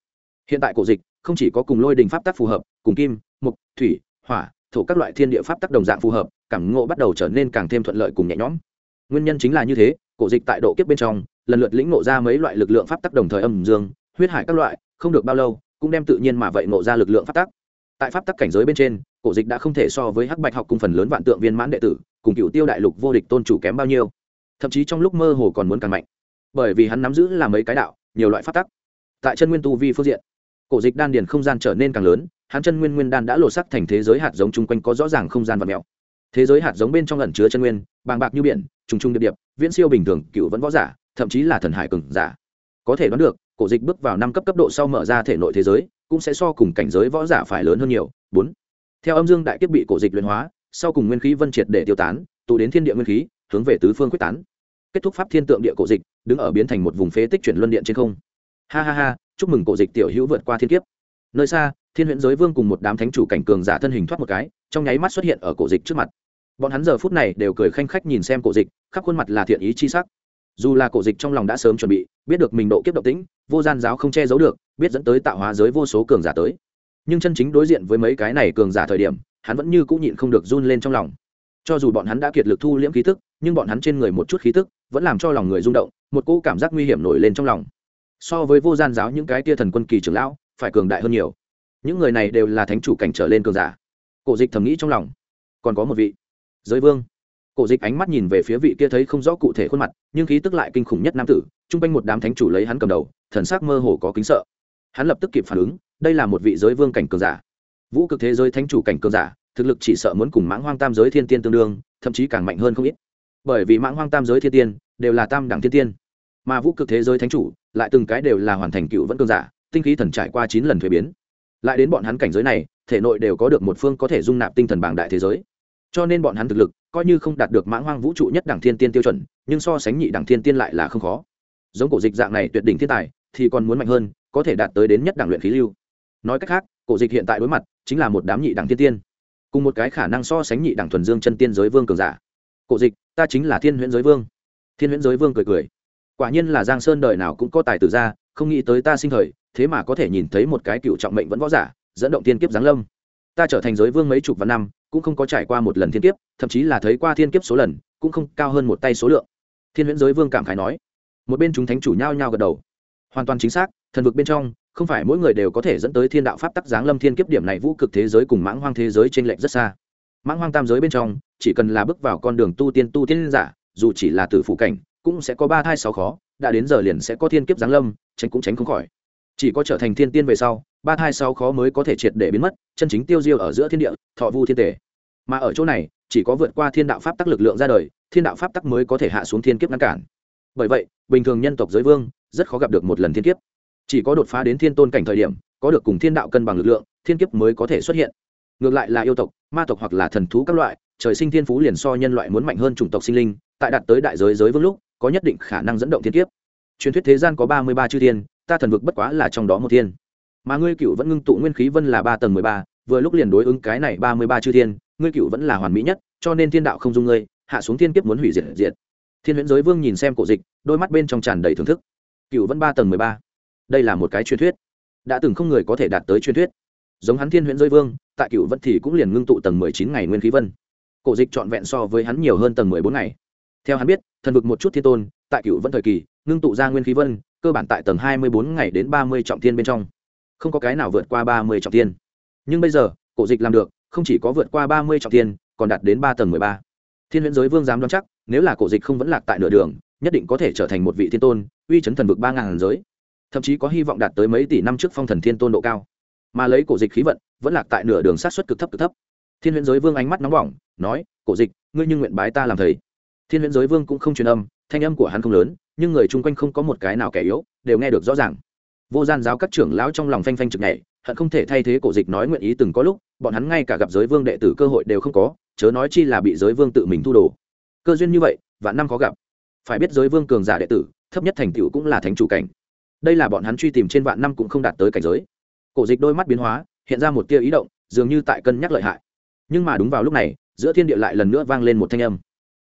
Hiện tại cổ dịch, không chỉ có cùng lôi đình pháp tắc phù hợp, cùng kim, mục, thủy, hỏa, thổ các loại thiên địa pháp tắc đồng dạng phù hợp, cảm ngộ bắt đầu trở nên càng thêm thuận lợi cùng nhẹ nhõm. Nguyên nhân chính là như thế cổ dịch tại độ kiếp bên trong, lần lượt lĩnh ngộ ra mấy loại lực lượng pháp tắc đồng thời âm dương, huyết hải các loại, không được bao lâu, cũng đem tự nhiên mà vậy ngộ ra lực lượng pháp tắc. Tại pháp tắc cảnh giới bên trên, cổ dịch đã không thể so với hắc bạch học cùng phần lớn vạn tượng viên mãn đệ tử, cùng cựu tiêu đại lục vô địch tôn chủ kém bao nhiêu. Thậm chí trong lúc mơ hồ còn muốn càng mạnh. Bởi vì hắn nắm giữ là mấy cái đạo, nhiều loại pháp tắc. Tại chân nguyên tu vi phương diện, cổ dịch đan điền không gian trở nên càng lớn, hắn chân nguyên nguyên đan đã lột sắc thành thế giới hạt giống chung quanh có rõ ràng không gian và mèo thế giới hạt giống bên trong ẩn chứa chân nguyên, bàng bạc như biển, trùng trùng điệp điệp, viễn siêu bình thường, cựu vẫn võ giả, thậm chí là thần hải cường giả. Có thể đoán được, cổ dịch bước vào năm cấp cấp độ sau mở ra thể nội thế giới, cũng sẽ so cùng cảnh giới võ giả phải lớn hơn nhiều. Bốn, theo âm dương đại kiếp bị cổ dịch luyện hóa, sau cùng nguyên khí vân triệt để tiêu tán, tụ đến thiên địa nguyên khí, hướng về tứ phương quyết tán. Kết thúc pháp thiên tượng địa cổ dịch, đứng ở biến thành một vùng phế tích chuyển luân điện trên không. Ha ha ha, chúc mừng cổ dịch tiểu hữu vượt qua thiên kiếp. Nơi xa, thiên huyện giới vương cùng một đám thánh chủ cảnh cường giả thân hình thoát một cái, trong nháy mắt xuất hiện ở cổ dịch trước mặt bọn hắn giờ phút này đều cười khanh khách nhìn xem cổ dịch, khắp khuôn mặt là thiện ý chi sắc. Dù là cổ dịch trong lòng đã sớm chuẩn bị, biết được mình độ kiếp động tĩnh, vô gian giáo không che giấu được, biết dẫn tới tạo hóa giới vô số cường giả tới. Nhưng chân chính đối diện với mấy cái này cường giả thời điểm, hắn vẫn như cũng nhịn không được run lên trong lòng. Cho dù bọn hắn đã kiệt lực thu liễm khí tức, nhưng bọn hắn trên người một chút khí tức, vẫn làm cho lòng người rung động, một cỗ cảm giác nguy hiểm nổi lên trong lòng. So với vô gian giáo những cái tia thần quân kỳ trưởng lão, phải cường đại hơn nhiều. Những người này đều là thánh chủ cảnh trở lên cường giả. Cổ dịch thầm nghĩ trong lòng. Còn có một vị giới vương. Cổ dịch ánh mắt nhìn về phía vị kia thấy không rõ cụ thể khuôn mặt, nhưng khí tức lại kinh khủng nhất nam tử, chung quanh một đám thánh chủ lấy hắn cầm đầu, thần sắc mơ hồ có kính sợ. Hắn lập tức kịp phản ứng, đây là một vị giới vương cảnh cường giả. Vũ cực thế giới thánh chủ cảnh cường giả, thực lực chỉ sợ muốn cùng mãng hoang tam giới thiên tiên tương đương, thậm chí càng mạnh hơn không ít. Bởi vì mãng hoang tam giới thiên tiên đều là tam đẳng thiên tiên, mà vũ cực thế giới thánh chủ lại từng cái đều là hoàn thành cựu vẫn cường giả, tinh khí thần trải qua chín lần thuế biến. Lại đến bọn hắn cảnh giới này, thể nội đều có được một phương có thể dung nạp tinh thần bảng đại thế giới cho nên bọn hắn thực lực coi như không đạt được mãng hoang vũ trụ nhất đẳng thiên tiên tiêu chuẩn, nhưng so sánh nhị đẳng thiên tiên lại là không khó. Giống cổ dịch dạng này tuyệt đỉnh thiên tài, thì còn muốn mạnh hơn, có thể đạt tới đến nhất đẳng luyện khí lưu. Nói cách khác, cổ dịch hiện tại đối mặt chính là một đám nhị đẳng thiên tiên. Cùng một cái khả năng so sánh nhị đẳng thuần dương chân tiên giới vương cường giả. Cổ dịch, ta chính là thiên huyễn giới vương. Thiên huyễn giới vương cười cười. Quả nhiên là giang sơn đời nào cũng có tài tử ra, không nghĩ tới ta sinh thời, thế mà có thể nhìn thấy một cái cựu trọng mệnh vẫn võ giả, dẫn động tiên kiếp giáng lâm. Ta trở thành giới vương mấy chục vạn năm cũng không có trải qua một lần thiên kiếp, thậm chí là thấy qua thiên kiếp số lần, cũng không cao hơn một tay số lượng. Thiên huyễn giới vương cảm khái nói. Một bên chúng thánh chủ nhao nhao gật đầu. Hoàn toàn chính xác, thần vực bên trong, không phải mỗi người đều có thể dẫn tới thiên đạo pháp tắc giáng lâm thiên kiếp điểm này vũ cực thế giới cùng mãng hoang thế giới t r ê n lệch rất xa. Mãng hoang tam giới bên trong, chỉ cần là bước vào con đường tu tiên tu tiên giả, dù chỉ là từ phụ cảnh, cũng sẽ có ba thai sáu khó, đã đến giờ liền sẽ có thiên kiếp giáng lâm, tránh cũng tránh không khỏi. Chỉ có trở thành thiên tiên về sau, ba thai sáu khó mới có thể triệt để biến mất, chân chính tiêu diêu ở giữa thiên địa, thọ vu thiên tể mà ở chỗ này, chỉ có vượt qua thiên đạo pháp tắc lực lượng ra đời, thiên đạo pháp tắc mới có thể hạ xuống thiên kiếp ngăn cản. Bởi vậy, bình thường nhân tộc giới vương rất khó gặp được một lần thiên kiếp. Chỉ có đột phá đến thiên tôn cảnh thời điểm, có được cùng thiên đạo cân bằng lực lượng, thiên kiếp mới có thể xuất hiện. Ngược lại là yêu tộc, ma tộc hoặc là thần thú các loại, trời sinh thiên phú liền so nhân loại muốn mạnh hơn chủng tộc sinh linh, tại đạt tới đại giới giới vương lúc, có nhất định khả năng dẫn động thiên kiếp. Truyền thuyết thế gian có ba mươi ba chư thiên, ta thần vực bất quá là trong đó một thiên. Mà ngươi cựu vẫn ngưng tụ nguyên khí vân là ba tầng mười ba, vừa lúc liền đối ứng cái này ba mươi ba chư thiên ngươi cựu vẫn là hoàn mỹ nhất, cho nên thiên đạo không dung ngươi, hạ xuống thiên kiếp muốn hủy diệt diệt. Thiên huyễn giới vương nhìn xem cổ dịch, đôi mắt bên trong tràn đầy thưởng thức. Cựu vẫn ba tầng mười ba. Đây là một cái truyền thuyết. Đã từng không người có thể đạt tới truyền thuyết. Giống hắn thiên huyễn giới vương, tại cựu vẫn thì cũng liền ngưng tụ tầng mười chín ngày nguyên khí vân. Cổ dịch trọn vẹn so với hắn nhiều hơn tầng mười bốn ngày. Theo hắn biết, thần vực một chút thiên tôn, tại cựu vẫn thời kỳ, ngưng tụ ra nguyên khí vân, cơ bản tại tầng hai mươi bốn ngày đến ba mươi trọng thiên bên trong. Không có cái nào vượt qua ba mươi trọng thiên. Nhưng bây giờ, cổ dịch làm được không chỉ có vượt qua ba mươi trọng thiên, còn đạt đến ba tầng mười ba. Thiên huyễn giới vương dám đoán chắc, nếu là cổ dịch không vẫn lạc tại nửa đường, nhất định có thể trở thành một vị thiên tôn, uy chấn thần vực ba ngàn giới. Thậm chí có hy vọng đạt tới mấy tỷ năm trước phong thần thiên tôn độ cao. Mà lấy cổ dịch khí vận, vẫn lạc tại nửa đường sát xuất cực thấp cực thấp. Thiên huyễn giới vương ánh mắt nóng bỏng, nói, cổ dịch, ngươi nhưng nguyện bái ta làm thầy. Thiên huyễn giới vương cũng không truyền âm, thanh âm của hắn không lớn, nhưng người chung quanh không có một cái nào kẻ yếu, đều nghe được rõ ràng. Vô gian giáo các trưởng lão trong lòng phanh phanh trực nhảy hận không thể thay thế cổ dịch nói nguyện ý từng có lúc, bọn hắn ngay cả gặp giới vương đệ tử cơ hội đều không có, chớ nói chi là bị giới vương tự mình thu đồ. Cơ duyên như vậy, vạn năm khó gặp. Phải biết giới vương cường giả đệ tử, thấp nhất thành tựu cũng là thánh chủ cảnh. Đây là bọn hắn truy tìm trên vạn năm cũng không đạt tới cảnh giới. Cổ dịch đôi mắt biến hóa, hiện ra một tia ý động, dường như tại cân nhắc lợi hại. Nhưng mà đúng vào lúc này, giữa thiên địa lại lần nữa vang lên một thanh âm.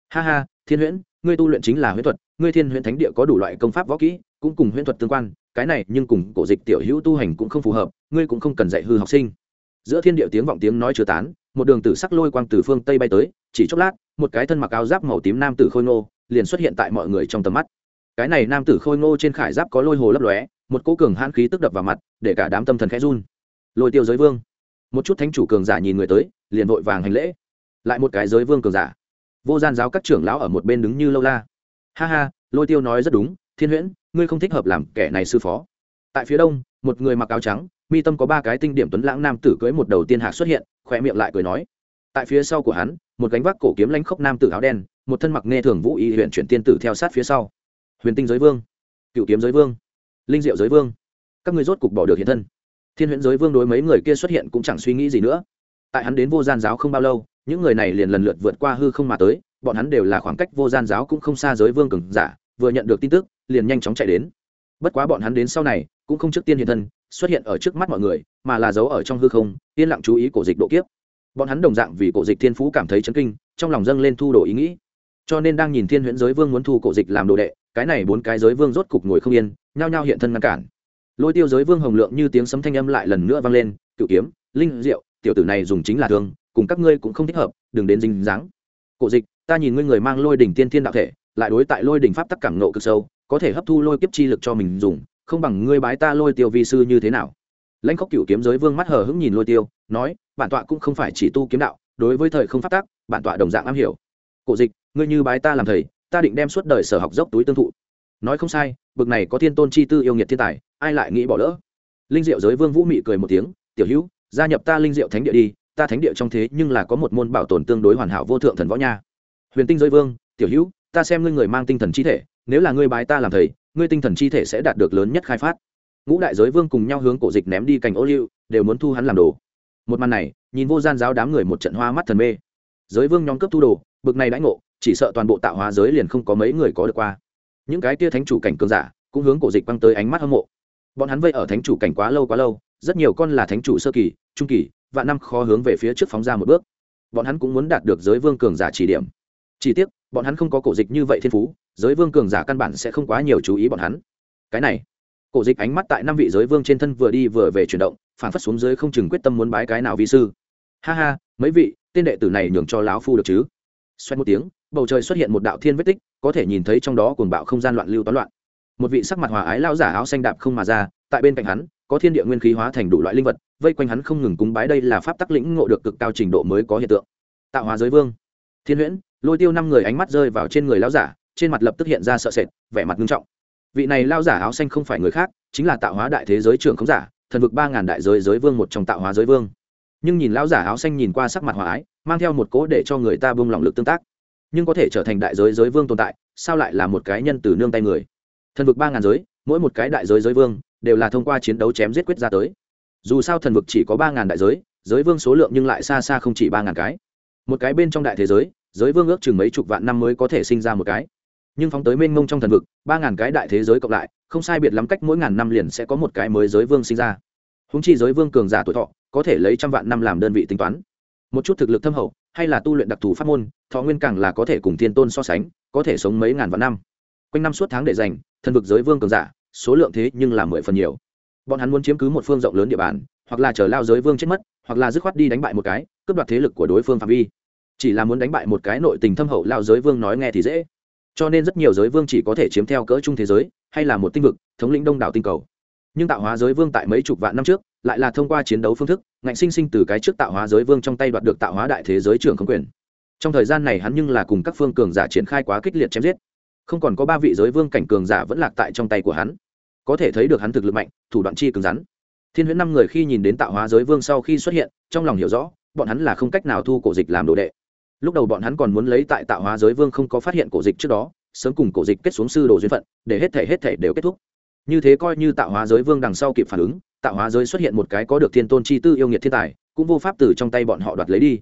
Ha ha, thiên huyễn, ngươi tu luyện chính là huyễn thuật, ngươi thiên huyễn thánh địa có đủ loại công pháp võ kỹ, cũng cùng huyễn thuật tương quan, cái này nhưng cùng cổ dịch tiểu hữu tu hành cũng không phù hợp ngươi cũng không cần dạy hư học sinh. Giữa thiên địa tiếng vọng tiếng nói chưa tán, một đường tử sắc lôi quang từ phương tây bay tới, chỉ chốc lát, một cái thân mặc áo giáp màu tím nam tử khôi ngô, liền xuất hiện tại mọi người trong tầm mắt. Cái này nam tử khôi ngô trên khải giáp có lôi hồ lấp lóe, một cỗ cường hãn khí tức đập vào mặt, để cả đám tâm thần khẽ run. Lôi tiêu giới vương. Một chút thánh chủ cường giả nhìn người tới, liền vội vàng hành lễ. Lại một cái giới vương cường giả. Vô gian giáo các trưởng lão ở một bên đứng như lâu la. Ha ha, lôi tiêu nói rất đúng, thiên huyễn, ngươi không thích hợp làm kẻ này sư phó. Tại phía đông, một người mặc áo trắng mi tâm có ba cái tinh điểm tuấn lãng nam tử cưới một đầu tiên hạc xuất hiện khoe miệng lại cười nói. Tại phía sau của hắn, một gánh vác cổ kiếm lãnh khốc nam tử áo đen, một thân mặc nghe thường vũ y huyện chuyển tiên tử theo sát phía sau. Huyền tinh giới vương, cựu kiếm giới vương, linh diệu giới vương, các người rốt cục bỏ được hiện thân. Thiên huyễn giới vương đối mấy người kia xuất hiện cũng chẳng suy nghĩ gì nữa. Tại hắn đến vô gian giáo không bao lâu, những người này liền lần lượt vượt qua hư không mà tới, bọn hắn đều là khoảng cách vô gian giáo cũng không xa giới vương cường giả, vừa nhận được tin tức, liền nhanh chóng chạy đến. Bất quá bọn hắn đến sau này, cũng không trước tiên hiện thân xuất hiện ở trước mắt mọi người, mà là giấu ở trong hư không, yên lặng chú ý cổ dịch độ kiếp. Bọn hắn đồng dạng vì cổ dịch thiên phú cảm thấy chấn kinh, trong lòng dâng lên thu đồ ý nghĩ. Cho nên đang nhìn thiên huyễn giới vương muốn thu cổ dịch làm đồ đệ, cái này bốn cái giới vương rốt cục ngồi không yên, nhao nhao hiện thân ngăn cản. Lôi tiêu giới vương hồng lượng như tiếng sấm thanh âm lại lần nữa vang lên, cựu kiếm, linh diệu, tiểu tử này dùng chính là thương, cùng các ngươi cũng không thích hợp, đừng đến dinh dáng. Cổ dịch, ta nhìn ngươi người mang lôi đỉnh tiên thiên đạo thể, lại đối tại lôi đỉnh pháp tắc cảm nộ cực sâu, có thể hấp thu lôi kiếp chi lực cho mình dùng không bằng ngươi bái ta lôi tiêu vi sư như thế nào? Lãnh khóc cựu kiếm giới vương mắt hờ hững nhìn lôi tiêu nói bản tọa cũng không phải chỉ tu kiếm đạo đối với thời không phát tác, bản tọa đồng dạng am hiểu. Cổ dịch ngươi như bái ta làm thầy ta định đem suốt đời sở học dốc túi tương thụ. Nói không sai bực này có thiên tôn chi tư yêu nghiệt thiên tài ai lại nghĩ bỏ lỡ? Linh diệu giới vương vũ mị cười một tiếng tiểu hữu gia nhập ta linh diệu thánh địa đi ta thánh địa trong thế nhưng là có một môn bảo tồn tương đối hoàn hảo vô thượng thần võ nha. Huyền tinh giới vương tiểu hữu ta xem ngươi người mang tinh thần chi thể nếu là ngươi bái ta làm thầy ngươi tinh thần chi thể sẽ đạt được lớn nhất khai phát. Ngũ đại giới vương cùng nhau hướng cổ dịch ném đi cành ô liu, đều muốn thu hắn làm đồ. Một màn này, nhìn vô gian giáo đám người một trận hoa mắt thần mê. Giới vương nhóm cấp thu đồ, bực này đãi ngộ, chỉ sợ toàn bộ tạo hóa giới liền không có mấy người có được qua. Những cái tia thánh chủ cảnh cường giả, cũng hướng cổ dịch băng tới ánh mắt hâm mộ. Bọn hắn vây ở thánh chủ cảnh quá lâu quá lâu, rất nhiều con là thánh chủ sơ kỳ, trung kỳ và năm khó hướng về phía trước phóng ra một bước. Bọn hắn cũng muốn đạt được giới vương cường giả chỉ điểm. Chỉ tiếc bọn hắn không có cổ dịch như vậy thiên phú, giới vương cường giả căn bản sẽ không quá nhiều chú ý bọn hắn. Cái này, cổ dịch ánh mắt tại năm vị giới vương trên thân vừa đi vừa về chuyển động phản phất xuống dưới không chừng quyết tâm muốn bái cái nào vi sư. Ha ha, mấy vị, tên đệ tử này nhường cho lão phu được chứ? Xoay một tiếng, bầu trời xuất hiện một đạo thiên vết tích, có thể nhìn thấy trong đó cuồng bạo không gian loạn lưu toán loạn. Một vị sắc mặt hòa ái lao giả áo xanh đạp không mà ra, tại bên cạnh hắn, có thiên địa nguyên khí hóa thành đủ loại linh vật, vây quanh hắn không ngừng cúng bái đây là pháp tắc lĩnh ngộ được cực cao trình độ mới có hiện tượng. Tạo hóa giới vương, thiên huyễn lôi tiêu năm người ánh mắt rơi vào trên người lao giả, trên mặt lập tức hiện ra sợ sệt, vẻ mặt nghiêm trọng. Vị này lao giả áo xanh không phải người khác, chính là tạo hóa đại thế giới trưởng không giả, thần vực ba ngàn đại giới giới vương một trong tạo hóa giới vương. Nhưng nhìn lão giả áo xanh nhìn qua sắc mặt hòa ái, mang theo một cố để cho người ta bông lòng lực tương tác. Nhưng có thể trở thành đại giới giới vương tồn tại, sao lại là một cái nhân từ nương tay người? Thần vực ba ngàn giới, mỗi một cái đại giới giới vương, đều là thông qua chiến đấu chém giết quyết ra tới. Dù sao thần vực chỉ có ba ngàn đại giới giới vương số lượng nhưng lại xa xa không chỉ ba ngàn cái. Một cái bên trong đại thế giới giới vương ước chừng mấy chục vạn năm mới có thể sinh ra một cái. Nhưng phóng tới mênh mông trong thần vực, ba ngàn cái đại thế giới cộng lại, không sai biệt lắm cách mỗi ngàn năm liền sẽ có một cái mới giới vương sinh ra. Húng chi giới vương cường giả tuổi thọ, có thể lấy trăm vạn năm làm đơn vị tính toán. Một chút thực lực thâm hậu, hay là tu luyện đặc thù pháp môn, thọ nguyên càng là có thể cùng thiên tôn so sánh, có thể sống mấy ngàn vạn năm. Quanh năm suốt tháng để dành, thần vực giới vương cường giả, số lượng thế nhưng là mười phần nhiều. Bọn hắn muốn chiếm cứ một phương rộng lớn địa bàn, hoặc là chờ lao giới vương chết mất, hoặc là dứt khoát đi đánh bại một cái, cướp đoạt thế lực của đối phương phạm vi chỉ là muốn đánh bại một cái nội tình thâm hậu lao giới vương nói nghe thì dễ. Cho nên rất nhiều giới vương chỉ có thể chiếm theo cỡ chung thế giới, hay là một tinh vực, thống lĩnh đông đảo tinh cầu. Nhưng tạo hóa giới vương tại mấy chục vạn năm trước, lại là thông qua chiến đấu phương thức, ngạnh sinh sinh từ cái trước tạo hóa giới vương trong tay đoạt được tạo hóa đại thế giới trưởng không quyền. Trong thời gian này hắn nhưng là cùng các phương cường giả triển khai quá kích liệt chém giết. Không còn có ba vị giới vương cảnh cường giả vẫn lạc tại trong tay của hắn. Có thể thấy được hắn thực lực mạnh, thủ đoạn chi cứng rắn. Thiên huyễn năm người khi nhìn đến tạo hóa giới vương sau khi xuất hiện, trong lòng hiểu rõ, bọn hắn là không cách nào thu cổ dịch làm đồ đệ lúc đầu bọn hắn còn muốn lấy tại tạo hóa giới vương không có phát hiện cổ dịch trước đó, sớm cùng cổ dịch kết xuống sư đồ duyên phận, để hết thể hết thể đều kết thúc. Như thế coi như tạo hóa giới vương đằng sau kịp phản ứng tạo hóa giới xuất hiện một cái có được thiên tôn chi tư yêu nghiệt thiên tài, cũng vô pháp từ trong tay bọn họ đoạt lấy đi.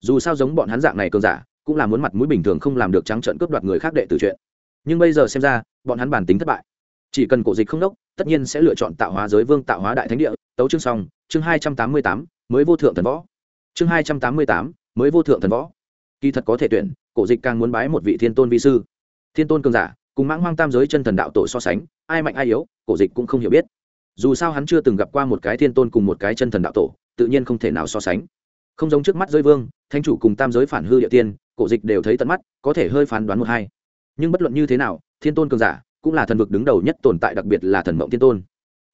Dù sao giống bọn hắn dạng này cường giả, cũng là muốn mặt mũi bình thường không làm được trắng trợn cướp đoạt người khác đệ tử chuyện. Nhưng bây giờ xem ra, bọn hắn bản tính thất bại. Chỉ cần cổ dịch không đốc, tất nhiên sẽ lựa chọn tạo hóa giới vương tạo hóa đại thánh địa, tấu chương xong, chương hai trăm tám mươi tám, mới vô thượng thần võ. Chương hai trăm tám mươi tám, mới vô thượng thần võ kỳ thật có thể tuyển, cổ dịch càng muốn bái một vị thiên tôn vi sư. Thiên tôn cường giả, cùng mãng hoang tam giới chân thần đạo tổ so sánh, ai mạnh ai yếu, cổ dịch cũng không hiểu biết. Dù sao hắn chưa từng gặp qua một cái thiên tôn cùng một cái chân thần đạo tổ, tự nhiên không thể nào so sánh. Không giống trước mắt giới vương thanh chủ cùng tam giới phản hư địa tiên, cổ dịch đều thấy tận mắt, có thể hơi phán đoán một hai. Nhưng bất luận như thế nào, thiên tôn cường giả cũng là thần vực đứng đầu nhất tồn tại, đặc biệt là thần mộng thiên tôn.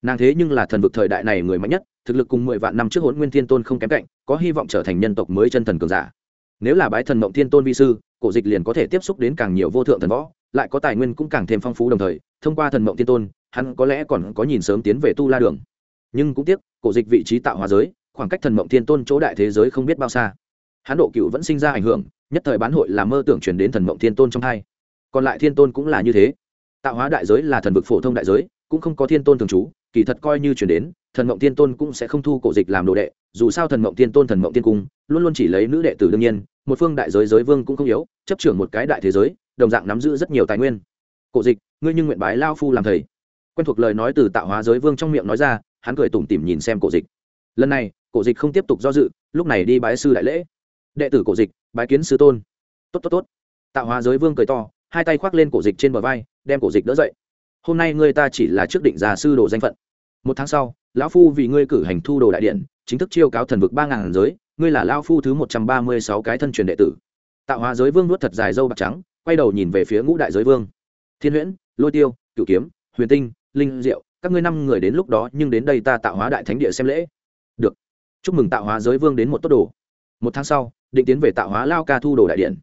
Nàng thế nhưng là thần vực thời đại này người mạnh nhất, thực lực cùng mười vạn năm trước hỗn nguyên thiên tôn không kém cạnh, có hy vọng trở thành nhân tộc mới chân thần cường giả nếu là bái thần mộng thiên tôn vi sư, cổ dịch liền có thể tiếp xúc đến càng nhiều vô thượng thần võ, lại có tài nguyên cũng càng thêm phong phú đồng thời, thông qua thần mộng thiên tôn, hắn có lẽ còn có nhìn sớm tiến về tu la đường. Nhưng cũng tiếc, cổ dịch vị trí tạo hóa giới, khoảng cách thần mộng thiên tôn chỗ đại thế giới không biết bao xa. Hắn độ cựu vẫn sinh ra ảnh hưởng, nhất thời bán hội là mơ tưởng chuyển đến thần mộng thiên tôn trong hai. Còn lại thiên tôn cũng là như thế. Tạo hóa đại giới là thần vực phổ thông đại giới, cũng không có thiên tôn thường trú, kỳ thật coi như chuyển đến, thần mộng thiên tôn cũng sẽ không thu cổ dịch làm đồ đệ, dù sao thần mộng thiên tôn, thần mộng thiên cung, luôn luôn chỉ lấy nữ đệ tử đương nhiên một phương đại giới giới vương cũng không yếu, chấp trưởng một cái đại thế giới, đồng dạng nắm giữ rất nhiều tài nguyên. Cổ dịch, ngươi nhưng nguyện bái lao phu làm thầy. Quen thuộc lời nói từ tạo hóa giới vương trong miệng nói ra, hắn cười tủm tỉm nhìn xem cổ dịch. Lần này, cổ dịch không tiếp tục do dự, lúc này đi bái sư đại lễ. Đệ tử cổ dịch, bái kiến sư tôn. Tốt tốt tốt. Tạo hóa giới vương cười to, hai tay khoác lên cổ dịch trên bờ vai, đem cổ dịch đỡ dậy. Hôm nay ngươi ta chỉ là trước định già sư đồ danh phận. Một tháng sau, lão phu vì ngươi cử hành thu đồ đại điện chính thức chiêu cáo thần vực ba ngàn giới, ngươi là lao phu thứ một trăm ba mươi sáu cái thân truyền đệ tử. Tạo hóa giới vương nuốt thật dài dâu bạc trắng, quay đầu nhìn về phía ngũ đại giới vương. Thiên huyễn, lôi tiêu, cửu kiếm, huyền tinh, linh diệu, các ngươi năm người đến lúc đó nhưng đến đây ta tạo hóa đại thánh địa xem lễ. Được. Chúc mừng tạo hóa giới vương đến một tốt đồ một tháng sau, định tiến về tạo hóa lao ca thu đồ đại điện.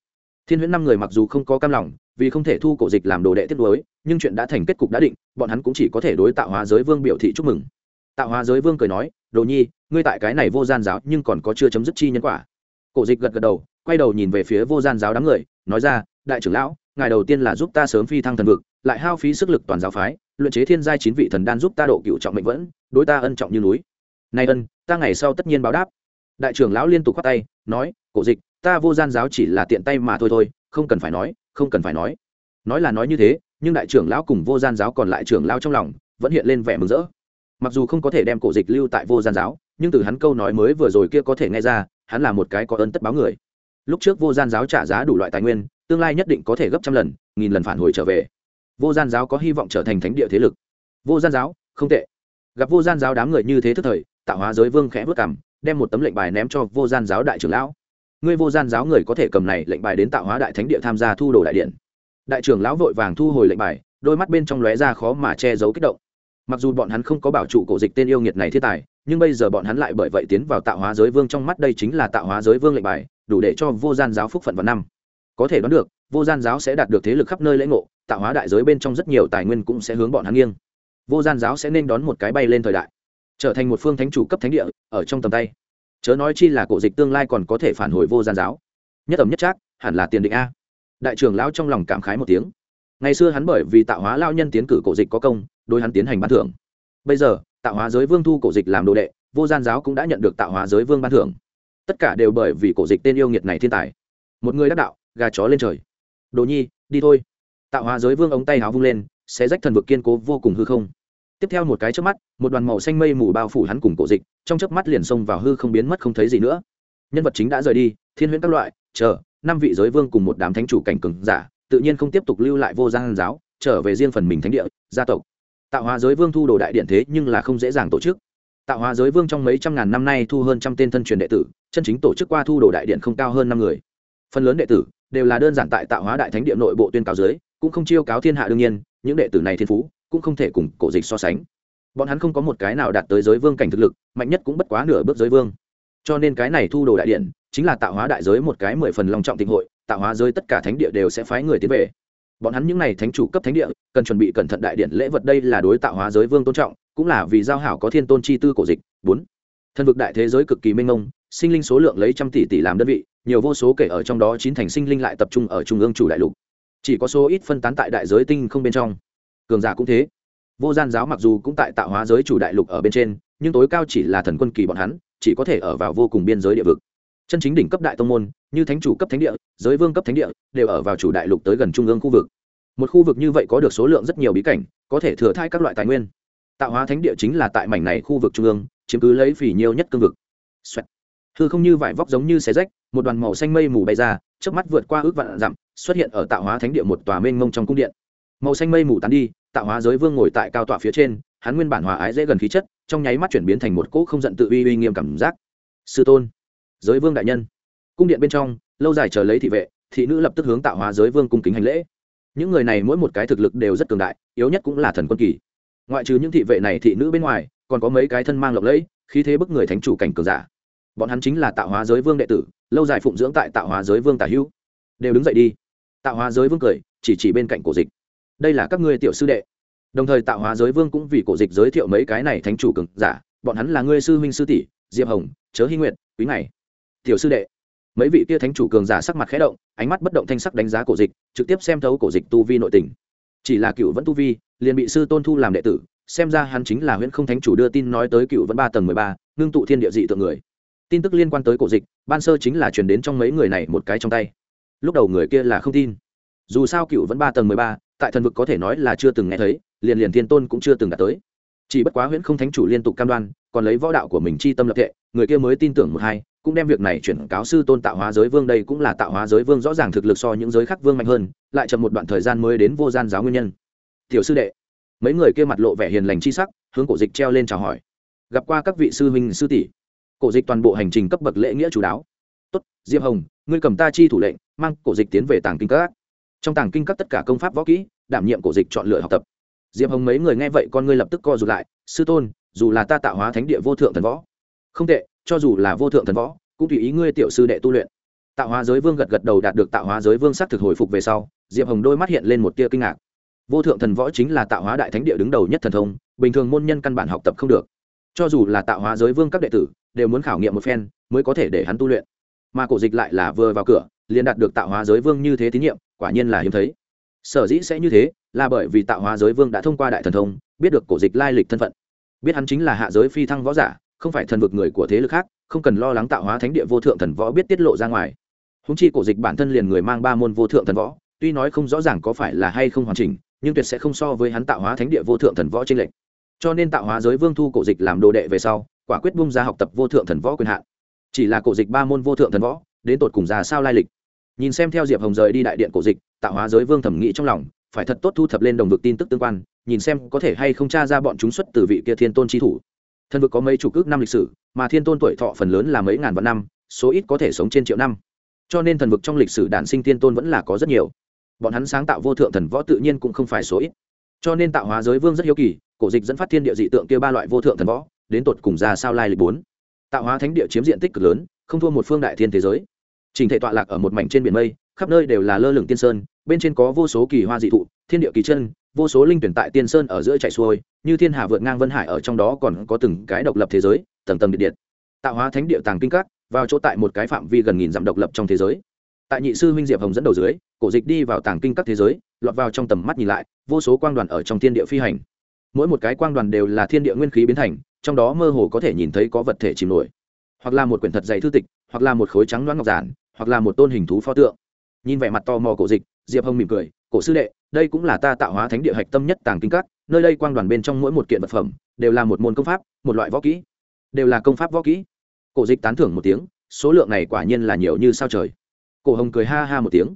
Thiên huyễn năm người mặc dù không có cam lòng, vì không thể thu cổ dịch làm đồ đệ tiết đối, nhưng chuyện đã thành kết cục đã định, bọn hắn cũng chỉ có thể đối tạo hóa giới vương biểu thị chúc mừng. Tạo hóa giới vương cười nói đồ nhi, ngươi tại cái này vô gian giáo nhưng còn có chưa chấm dứt chi nhân quả. Cổ dịch gật gật đầu, quay đầu nhìn về phía vô gian giáo đám người, nói ra, đại trưởng lão, ngài đầu tiên là giúp ta sớm phi thăng thần vực, lại hao phí sức lực toàn giáo phái, luyện chế thiên giai chín vị thần đan giúp ta độ cựu trọng mệnh vẫn, đối ta ân trọng như núi. Nay ân, ta ngày sau tất nhiên báo đáp. Đại trưởng lão liên tục khoát tay, nói, cổ dịch, ta vô gian giáo chỉ là tiện tay mà thôi thôi, không cần phải nói, không cần phải nói. Nói là nói như thế, nhưng đại trưởng lão cùng vô gian giáo còn lại trưởng lão trong lòng vẫn hiện lên vẻ mừng rỡ mặc dù không có thể đem cổ dịch lưu tại vô gian giáo, nhưng từ hắn câu nói mới vừa rồi kia có thể nghe ra, hắn là một cái có ơn tất báo người. Lúc trước vô gian giáo trả giá đủ loại tài nguyên, tương lai nhất định có thể gấp trăm lần, nghìn lần phản hồi trở về. Vô gian giáo có hy vọng trở thành thánh địa thế lực. Vô gian giáo, không tệ. Gặp vô gian giáo đám người như thế thức thời, tạo hóa giới vương khẽ vất cảm đem một tấm lệnh bài ném cho vô gian giáo đại trưởng lão. Ngươi vô gian giáo người có thể cầm này lệnh bài đến tạo hóa đại thánh địa tham gia thu đồ đại điện. Đại trưởng lão vội vàng thu hồi lệnh bài, đôi mắt bên trong lóe ra khó mà che giấu kích động mặc dù bọn hắn không có bảo trụ cổ dịch tên yêu nghiệt này thiên tài, nhưng bây giờ bọn hắn lại bởi vậy tiến vào tạo hóa giới vương trong mắt đây chính là tạo hóa giới vương lệnh bài, đủ để cho vô gian giáo phúc phận vào năm. Có thể đoán được, vô gian giáo sẽ đạt được thế lực khắp nơi lễ ngộ, tạo hóa đại giới bên trong rất nhiều tài nguyên cũng sẽ hướng bọn hắn nghiêng. Vô gian giáo sẽ nên đón một cái bay lên thời đại, trở thành một phương thánh chủ cấp thánh địa, ở trong tầm tay. Chớ nói chi là cổ dịch tương lai còn có thể phản hồi vô gian giáo. Nhất ẩm nhất trác, hẳn là tiền định a. Đại trưởng lão trong lòng cảm khái một tiếng ngày xưa hắn bởi vì tạo hóa lao nhân tiến cử cổ dịch có công, đối hắn tiến hành ban thưởng. Bây giờ, tạo hóa giới vương thu cổ dịch làm đồ đệ, vô gian giáo cũng đã nhận được tạo hóa giới vương ban thưởng. Tất cả đều bởi vì cổ dịch tên yêu nghiệt này thiên tài. Một người đắc đạo, gà chó lên trời. Đồ nhi, đi thôi. Tạo hóa giới vương ống tay háo vung lên sẽ rách thần vực kiên cố vô cùng hư không. Tiếp theo một cái chớp mắt, một đoàn màu xanh mây mù bao phủ hắn cùng cổ dịch, trong chớp mắt liền xông vào hư không biến mất không thấy gì nữa. Nhân vật chính đã rời đi, thiên huyễn các loại, chờ, năm vị giới vương cùng một đám thánh chủ cảnh cường giả tự nhiên không tiếp tục lưu lại vô gian giáo, trở về riêng phần mình thánh địa, gia tộc. Tạo hóa giới vương thu đồ đại điện thế nhưng là không dễ dàng tổ chức. Tạo hóa giới vương trong mấy trăm ngàn năm nay thu hơn trăm tên thân truyền đệ tử, chân chính tổ chức qua thu đồ đại điện không cao hơn năm người. Phần lớn đệ tử đều là đơn giản tại tạo hóa đại thánh địa nội bộ tuyên cáo giới, cũng không chiêu cáo thiên hạ đương nhiên, những đệ tử này thiên phú cũng không thể cùng cổ dịch so sánh. Bọn hắn không có một cái nào đạt tới giới vương cảnh thực lực, mạnh nhất cũng bất quá nửa bước giới vương. Cho nên cái này thu đồ đại điện chính là tạo hóa đại giới một cái mười phần long trọng tịnh hội, tạo hóa giới tất cả thánh địa đều sẽ phái người tiến về. Bọn hắn những n à y thánh chủ cấp thánh địa, cần chuẩn bị cẩn thận đại điện lễ vật đây là đối tạo hóa giới vương tôn trọng, cũng là vì giao hảo có thiên tôn chi tư cổ dịch. Bốn, thân vực đại thế giới cực kỳ minh mông, sinh linh số lượng lấy trăm tỷ tỷ làm đơn vị, nhiều vô số kể ở trong đó chín thành sinh linh lại tập trung ở trung ương chủ đại lục. Chỉ có số ít phân tán tại đại giới tinh không bên trong. Cường giả cũng thế. Vô gian giáo mặc dù cũng tại tạo hóa giới chủ đại lục ở bên trên, nhưng tối cao chỉ là thần quân kỳ bọn hắn, chỉ có thể ở vào vô cùng biên giới địa vực chân chính đỉnh cấp đại tông môn, như thánh chủ cấp thánh địa, giới vương cấp thánh địa, đều ở vào chủ đại lục tới gần trung ương khu vực. Một khu vực như vậy có được số lượng rất nhiều bí cảnh, có thể thừa thai các loại tài nguyên. Tạo hóa thánh địa chính là tại mảnh này khu vực trung ương, chiếm cứ lấy phỉ nhiều nhất cương vực. Xoẹt. hư không như vải vóc giống như xé rách, một đoàn màu xanh mây mù bay ra trước mắt vượt qua ước vạn dặm, xuất hiện ở tạo hóa thánh địa một tòa mênh mông trong cung điện. Màu xanh mây mù tán đi, tạo hóa giới vương ngồi tại cao tọa phía trên, hắn nguyên bản hòa ái dễ gần khí chất, trong nháy mắt chuyển biến thành một cỗ không giận tự uy uy nghiêm cảm giác. Sư tôn giới vương đại nhân. Cung điện bên trong, lâu dài chờ lấy thị vệ, thị nữ lập tức hướng tạo hóa giới vương cung kính hành lễ. Những người này mỗi một cái thực lực đều rất cường đại, yếu nhất cũng là thần quân kỳ. Ngoại trừ những thị vệ này thị nữ bên ngoài, còn có mấy cái thân mang lộng lẫy, khí thế bức người thánh chủ cảnh cường giả. Bọn hắn chính là tạo hóa giới vương đệ tử, lâu dài phụng dưỡng tại tạo hóa giới vương tả hữu. Đều đứng dậy đi. Tạo hóa giới vương cười, chỉ chỉ bên cạnh cổ dịch. Đây là các ngươi tiểu sư đệ. Đồng thời tạo hóa giới vương cũng vì cổ dịch giới thiệu mấy cái này thánh chủ cường giả. Bọn hắn là ngươi sư huynh sư tỷ, diệp hồng, chớ hy nguyệt, quý này tiểu sư đệ. Mấy vị kia thánh chủ cường giả sắc mặt khẽ động, ánh mắt bất động thanh sắc đánh giá cổ dịch, trực tiếp xem thấu cổ dịch tu vi nội tình. Chỉ là cựu vẫn tu vi, liền bị sư tôn thu làm đệ tử, xem ra hắn chính là huyễn không thánh chủ đưa tin nói tới cựu vẫn ba tầng mười ba, ngưng tụ thiên địa dị tượng người. Tin tức liên quan tới cổ dịch, ban sơ chính là truyền đến trong mấy người này một cái trong tay. Lúc đầu người kia là không tin. Dù sao cựu vẫn ba tầng mười ba, tại thần vực có thể nói là chưa từng nghe thấy, liền liền thiên tôn cũng chưa từng đạt tới. Chỉ bất quá huyễn không thánh chủ liên tục cam đoan, còn lấy võ đạo của mình chi tâm lập tệ người kia mới tin tưởng một hai cũng đem việc này chuyển cáo sư tôn tạo hóa giới vương đây cũng là tạo hóa giới vương rõ ràng thực lực so những giới khác vương mạnh hơn, lại chậm một đoạn thời gian mới đến vô gian giáo nguyên nhân. Tiểu sư đệ, mấy người kia mặt lộ vẻ hiền lành chi sắc, hướng cổ dịch treo lên chào hỏi. Gặp qua các vị sư huynh, sư tỷ. Cổ dịch toàn bộ hành trình cấp bậc lễ nghĩa chú đáo. Tốt, diệp hồng, ngươi cầm ta chi thủ lệnh, mang cổ dịch tiến về tàng kinh các. Trong tàng kinh các tất cả công pháp võ kỹ, đảm nhiệm cổ dịch chọn lựa học tập. Diệp hồng mấy người nghe vậy con ngươi lập tức co rụt lại, sư tôn, dù là ta tạo hóa thánh địa vô thượng thần võ, không tệ cho dù là vô thượng thần võ, cũng tùy ý ngươi tiểu sư đệ tu luyện. Tạo hóa giới vương gật gật đầu đạt được tạo hóa giới vương s á c thực hồi phục về sau, diệp hồng đôi mắt hiện lên một tia kinh ngạc. Vô thượng thần võ chính là tạo hóa đại thánh địa đứng đầu nhất thần thông, bình thường môn nhân căn bản học tập không được. Cho dù là tạo hóa giới vương các đệ tử, đều muốn khảo nghiệm một phen, mới có thể để hắn tu luyện. Mà cổ dịch lại là vừa vào cửa, liền đạt được tạo hóa giới vương như thế tín nhiệm, quả nhiên là hiếm thấy. Sở dĩ sẽ như thế, là bởi vì tạo hóa giới vương đã thông qua đại thần thông, biết được cổ dịch lai lịch thân phận. Biết hắn chính là hạ giới phi thăng võ giả không phải thần vực người của thế lực khác, không cần lo lắng tạo hóa thánh địa vô thượng thần võ biết tiết lộ ra ngoài. Húng chi cổ dịch bản thân liền người mang ba môn vô thượng thần võ, tuy nói không rõ ràng có phải là hay không hoàn chỉnh, nhưng tuyệt sẽ không so với hắn tạo hóa thánh địa vô thượng thần võ trên lệnh cho nên tạo hóa giới vương thu cổ dịch làm đồ đệ về sau, quả quyết bung ra học tập vô thượng thần võ quyền hạn. Chỉ là cổ dịch ba môn vô thượng thần võ, đến tột cùng ra sao lai lịch? Nhìn xem theo diệp hồng rời đi đại điện cổ dịch, tạo hóa giới vương thẩm nghĩ trong lòng, phải thật tốt thu thập lên đồng vực tin tức tương quan, nhìn xem có thể hay không tra ra bọn chúng xuất từ vị kia thiên tôn tri thủ thần vực có mấy chủ cước năm lịch sử, mà thiên tôn tuổi thọ phần lớn là mấy ngàn vạn năm, số ít có thể sống trên triệu năm. Cho nên thần vực trong lịch sử đản sinh thiên tôn vẫn là có rất nhiều. Bọn hắn sáng tạo vô thượng thần võ tự nhiên cũng không phải số ít. Cho nên tạo hóa giới vương rất hiếu kỳ, cổ dịch dẫn phát thiên địa dị tượng kia ba loại vô thượng thần võ, đến tột cùng ra sao lai lịch bốn. Tạo hóa thánh địa chiếm diện tích cực lớn, không thua một phương đại thiên thế giới. Trình thể tọa lạc ở một mảnh trên biển mây, khắp nơi đều là lơ lửng tiên sơn bên trên có vô số kỳ hoa dị thụ, thiên địa kỳ chân, vô số linh tuyển tại tiên sơn ở giữa chạy xuôi, như thiên hà vượt ngang vân hải ở trong đó còn có từng cái độc lập thế giới, tầng tầng điện điện. Tạo hóa thánh địa tàng kinh các, vào chỗ tại một cái phạm vi gần nghìn dặm độc lập trong thế giới. Tại nhị sư huynh diệp hồng dẫn đầu dưới, cổ dịch đi vào tàng kinh các thế giới, lọt vào trong tầm mắt nhìn lại, vô số quang đoàn ở trong thiên địa phi hành. Mỗi một cái quang đoàn đều là thiên địa nguyên khí biến thành, trong đó mơ hồ có thể nhìn thấy có vật thể chìm nổi. Hoặc là một quyển thật dày thư tịch, hoặc là một khối trắng loãng ngọc giản, hoặc là một tôn hình thú pho tượng. Nhìn vẻ mặt to mò cổ dịch diệp hồng mỉm cười, cổ sư đệ, đây cũng là ta tạo hóa thánh địa hạch tâm nhất tàng kinh các, nơi đây quang đoàn bên trong mỗi một kiện vật phẩm đều là một môn công pháp, một loại võ kỹ, đều là công pháp võ kỹ. Cổ dịch tán thưởng một tiếng, số lượng này quả nhiên là nhiều như sao trời. Cổ hồng cười ha ha một tiếng,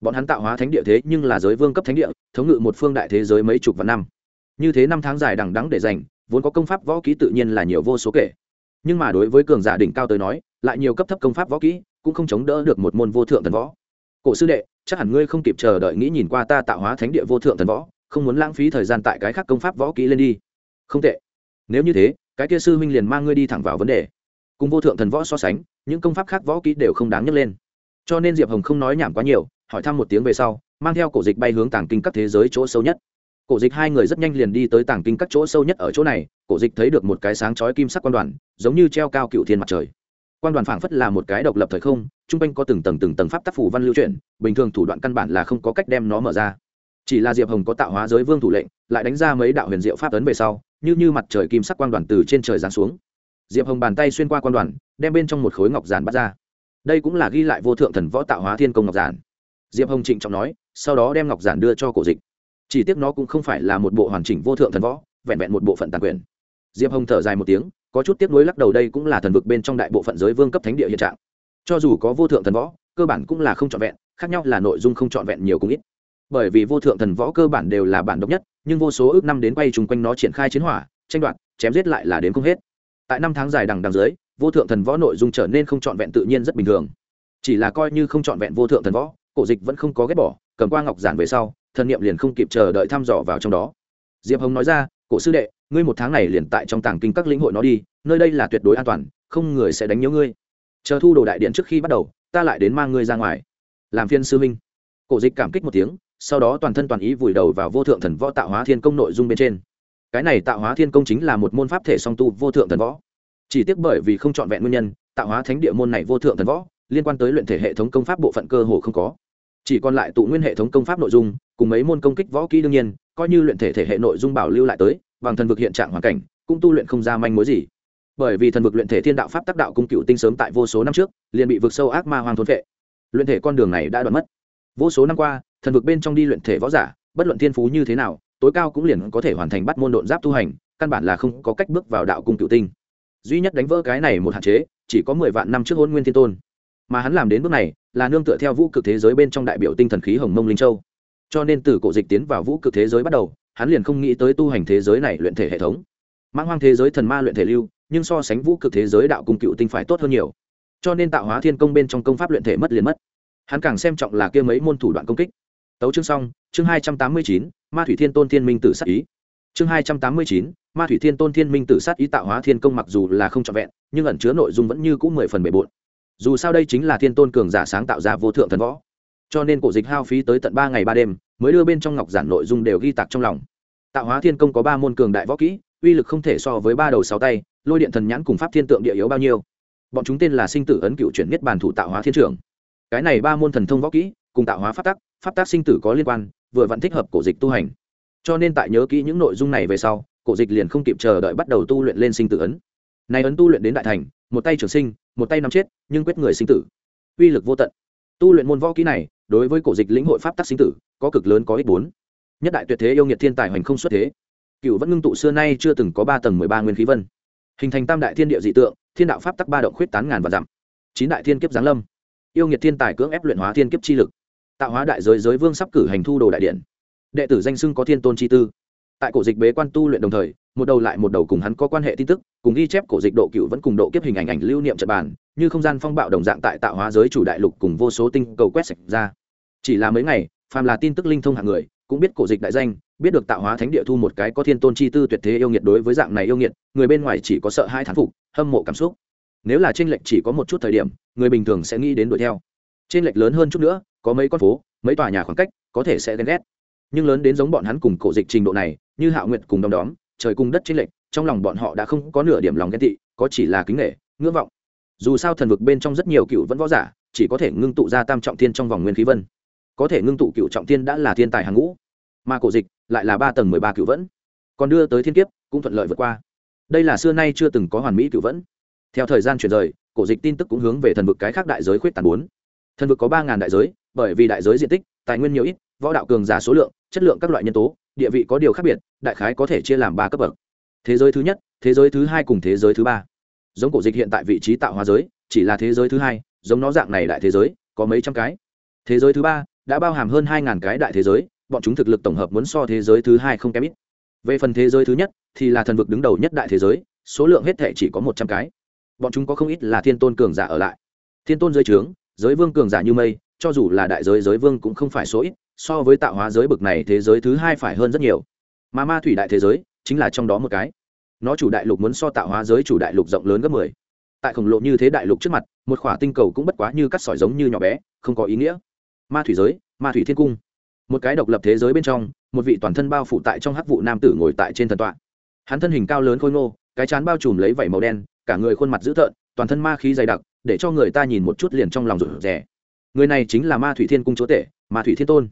bọn hắn tạo hóa thánh địa thế nhưng là giới vương cấp thánh địa, thống ngự một phương đại thế giới mấy chục vạn năm. Như thế năm tháng dài đằng đắng để dành vốn có công pháp võ kỹ tự nhiên là nhiều vô số kể. Nhưng mà đối với cường giả đỉnh cao tới nói, lại nhiều cấp thấp công pháp võ kỹ, cũng không chống đỡ được một môn vô thượng thần võ. Cổ sư đệ chắc hẳn ngươi không kịp chờ đợi nghĩ nhìn qua ta tạo hóa thánh địa vô thượng thần võ, không muốn lãng phí thời gian tại cái khác công pháp võ kỹ lên đi. Không tệ. Nếu như thế, cái kia sư huynh liền mang ngươi đi thẳng vào vấn đề. Cùng vô thượng thần võ so sánh, những công pháp khác võ kỹ đều không đáng nhắc lên. Cho nên diệp hồng không nói nhảm quá nhiều, hỏi thăm một tiếng về sau, mang theo cổ dịch bay hướng tàng kinh các thế giới chỗ sâu nhất. Cổ dịch hai người rất nhanh liền đi tới tàng kinh các chỗ sâu nhất ở chỗ này, cổ dịch thấy được một cái sáng chói kim sắc quan đoàn, giống như treo cao cựu thiên mặt trời. Quan đoàn phảng phất là một cái độc lập thời không chung quanh có từng tầng từng tầng pháp tác phủ văn lưu chuyển, bình thường thủ đoạn căn bản là không có cách đem nó mở ra. Chỉ là diệp hồng có tạo hóa giới vương thủ lệnh, lại đánh ra mấy đạo huyền diệu pháp ấn về sau, như như mặt trời kim sắc quang đoàn từ trên trời giáng xuống. Diệp hồng bàn tay xuyên qua quan đoàn, đem bên trong một khối ngọc giản bắt ra. Đây cũng là ghi lại vô thượng thần võ tạo hóa thiên công ngọc giản. Diệp hồng trịnh trọng nói, sau đó đem ngọc giản đưa cho cổ dịch. Chỉ tiếc nó cũng không phải là một bộ hoàn chỉnh vô thượng thần võ, vẹn vẹn một bộ phận tàn quyền. Diệp hồng thở dài một tiếng, có chút tiếc nuối lắc đầu đây cũng là thần vực bên trong đại bộ phận giới vương cấp thánh địa hiện trạng cho dù có vô thượng thần võ, cơ bản cũng là không trọn vẹn, khác nhau là nội dung không trọn vẹn nhiều cũng ít. Bởi vì vô thượng thần võ cơ bản đều là bản độc nhất, nhưng vô số ước năm đến quay chung quanh nó triển khai chiến hỏa, tranh đoạt, chém giết lại là đến không hết. Tại năm tháng dài đằng đằng dưới, vô thượng thần võ nội dung trở nên không trọn vẹn tự nhiên rất bình thường. Chỉ là coi như không trọn vẹn vô thượng thần võ, cổ dịch vẫn không có ghét bỏ, cầm qua ngọc giản về sau, thần niệm liền không kịp chờ đợi thăm dò vào trong đó. Diệp hồng nói ra, cổ sư đệ, ngươi một tháng này liền tại trong tàng kinh các lĩnh hội nó đi, nơi đây là tuyệt đối an toàn, không người sẽ đánh nhớ ngươi chờ thu đồ đại điện trước khi bắt đầu, ta lại đến mang ngươi ra ngoài. Làm phiên sư minh cổ dịch cảm kích một tiếng, sau đó toàn thân toàn ý vùi đầu vào vô thượng thần võ tạo hóa thiên công nội dung bên trên. Cái này tạo hóa thiên công chính là một môn pháp thể song tu vô thượng thần võ. Chỉ tiếc bởi vì không trọn vẹn nguyên nhân, tạo hóa thánh địa môn này vô thượng thần võ, liên quan tới luyện thể hệ thống công pháp bộ phận cơ hồ không có. Chỉ còn lại tụ nguyên hệ thống công pháp nội dung, cùng mấy môn công kích võ kỹ đương nhiên, coi như luyện thể thể hệ nội dung bảo lưu lại tới, bằng thần vực hiện trạng hoàn cảnh, cũng tu luyện không ra manh mối gì bởi vì thần vực luyện thể thiên đạo pháp tác đạo cung cựu tinh sớm tại vô số năm trước, liền bị vực sâu ác ma hoang thôn vệ. Luyện thể con đường này đã đoạn mất. Vô số năm qua, thần vực bên trong đi luyện thể võ giả, bất luận thiên phú như thế nào, tối cao cũng liền có thể hoàn thành bắt môn độn giáp tu hành, căn bản là không có cách bước vào đạo cung cựu tinh. Duy nhất đánh vỡ cái này một hạn chế, chỉ có mười vạn năm trước hôn nguyên thiên tôn. Mà hắn làm đến bước này, là nương tựa theo vũ cực thế giới bên trong đại biểu tinh thần khí hồng mông linh châu. Cho nên từ cổ dịch tiến vào vũ cực thế giới bắt đầu, hắn liền không nghĩ tới tu hành thế giới này luyện thể hệ thống. Mang hoang thế giới thần ma luyện thể lưu nhưng so sánh vũ cực thế giới đạo cung cựu tinh phải tốt hơn nhiều. Cho nên tạo hóa thiên công bên trong công pháp luyện thể mất liền mất. Hắn càng xem trọng là kia mấy môn thủ đoạn công kích. Tấu chương xong, chương hai trăm tám mươi chín, ma thủy thiên tôn thiên minh tử sát ý. Chương hai trăm tám mươi chín, ma thủy thiên tôn thiên minh tử sát ý tạo hóa thiên công mặc dù là không trọn vẹn, nhưng ẩn chứa nội dung vẫn như c ũ mười phần bề bộn. Dù sao đây chính là thiên tôn cường giả sáng tạo ra vô thượng thần võ. Cho nên cổ dịch hao phí tới tận ba ngày ba đêm, mới đưa bên trong ngọc giản nội dung đều ghi tạc trong lòng. Tạo hóa thiên công có ba môn cường đại võ kỹ, uy lực không thể so với ba đầu sáu tay lôi điện thần nhãn cùng pháp thiên tượng địa yếu bao nhiêu? Bọn chúng tên là sinh tử ấn cựu chuyển nhất bản thủ tạo hóa thiên trường. cái này ba môn thần thông võ kỹ, cùng tạo hóa pháp tắc, pháp tác sinh tử có liên quan, vừa vẫn thích hợp cổ dịch tu hành. Cho nên tại nhớ kỹ những nội dung này về sau, cổ dịch liền không kịp chờ đợi bắt đầu tu luyện lên sinh tử ấn. Này ấn tu luyện đến đại thành, một tay trường sinh, một tay nắm chết, nhưng quyết người sinh tử. Uy lực vô tận. Tu luyện môn võ kỹ này, đối với cổ dịch lĩnh hội pháp tắc sinh tử, có cực lớn có ích bốn. Nhất đại tuyệt thế yêu nghiệt thiên tài hoành không xuất thế. Cựu vẫn ngưng tụ xưa nay chưa từng có ba tầng mười ba nguyên khí vân hình thành tam đại thiên địa dị tượng, thiên đạo pháp tắc ba động khuyết tán ngàn và dặm. Chín đại thiên kiếp giáng lâm. Yêu nghiệt thiên tài cưỡng ép luyện hóa thiên kiếp chi lực. Tạo hóa đại giới giới vương sắp cử hành thu đồ đại điện. Đệ tử danh xưng có thiên tôn chi tư. Tại cổ dịch bế quan tu luyện đồng thời, một đầu lại một đầu cùng hắn có quan hệ tin tức, cùng ghi chép cổ dịch độ cựu vẫn cùng độ kiếp hình ảnh ảnh lưu niệm trật bàn, như không gian phong bạo đồng dạng tại tạo hóa giới chủ đại lục cùng vô số tinh cầu quét sạch ra. Chỉ là mấy ngày, phàm là tin tức linh thông hạng người, cũng biết cổ dịch đại danh biết được tạo hóa thánh địa thu một cái có thiên tôn chi tư tuyệt thế yêu nghiệt đối với dạng này yêu nghiệt, người bên ngoài chỉ có sợ hai thán phục, hâm mộ cảm xúc. Nếu là tranh lệch chỉ có một chút thời điểm, người bình thường sẽ nghĩ đến đuổi theo. Tranh lệch lớn hơn chút nữa, có mấy con phố, mấy tòa nhà khoảng cách, có thể sẽ ghen ghét. Nhưng lớn đến giống bọn hắn cùng cổ dịch trình độ này, như hạo nguyệt cùng đom đóm, trời cùng đất tranh lệch, trong lòng bọn họ đã không có nửa điểm lòng ghen tị, có chỉ là kính nghệ ngưỡng vọng. Dù sao thần vực bên trong rất nhiều cựu vẫn võ giả, chỉ có thể ngưng tụ ra tam trọng thiên trong vòng nguyên khí vân. Có thể ngưng tụ cựu trọng thiên đã là thiên tài hàng ngũ mà cổ dịch lại là ba tầng mười ba cựu vẫn. Còn đưa tới thiên kiếp cũng thuận lợi vượt qua. Đây là xưa nay chưa từng có hoàn mỹ cựu vẫn. Theo thời gian chuyển rời, cổ dịch tin tức cũng hướng về thần vực cái khác đại giới khuyết tàn bốn. Thần vực có ba ngàn đại giới, bởi vì đại giới diện tích, tài nguyên nhiều ít, võ đạo cường giả số lượng, chất lượng các loại nhân tố, địa vị có điều khác biệt, đại khái có thể chia làm ba cấp bậc. Thế giới thứ nhất, thế giới thứ hai cùng thế giới thứ ba. Giống cổ dịch hiện tại vị trí tạo hóa giới, chỉ là thế giới thứ hai, giống nó dạng này đại thế giới, có mấy trăm cái. Thế giới thứ ba đã bao hàm hơn hai ngàn cái đại thế giới bọn chúng thực lực tổng hợp muốn so thế giới thứ hai không kém ít. Về phần thế giới thứ nhất, thì là thần vực đứng đầu nhất đại thế giới, số lượng hết thể chỉ có một trăm cái. Bọn chúng có không ít là thiên tôn cường giả ở lại. Thiên tôn giới trướng, giới vương cường giả như mây, cho dù là đại giới giới vương cũng không phải số ít, so với tạo hóa giới bực này thế giới thứ hai phải hơn rất nhiều. Mà ma thủy đại thế giới, chính là trong đó một cái. Nó chủ đại lục muốn so tạo hóa giới chủ đại lục rộng lớn gấp mười. Tại khổng lồ như thế đại lục trước mặt, một khỏa tinh cầu cũng bất quá như cắt sỏi giống như nhỏ bé, không có ý nghĩa. Ma thủy giới, ma thủy thiên cung một cái độc lập thế giới bên trong, một vị toàn thân bao phủ tại trong hắc vụ nam tử ngồi tại trên thần tọa. Hắn thân hình cao lớn khôi ngô, cái chán bao trùm lấy vảy màu đen, cả người khuôn mặt dữ tợn, toàn thân ma khí dày đặc, để cho người ta nhìn một chút liền trong lòng rủ rẻ người này chính là ma thủy thiên cung chúa tể, ma thủy thiên tôn.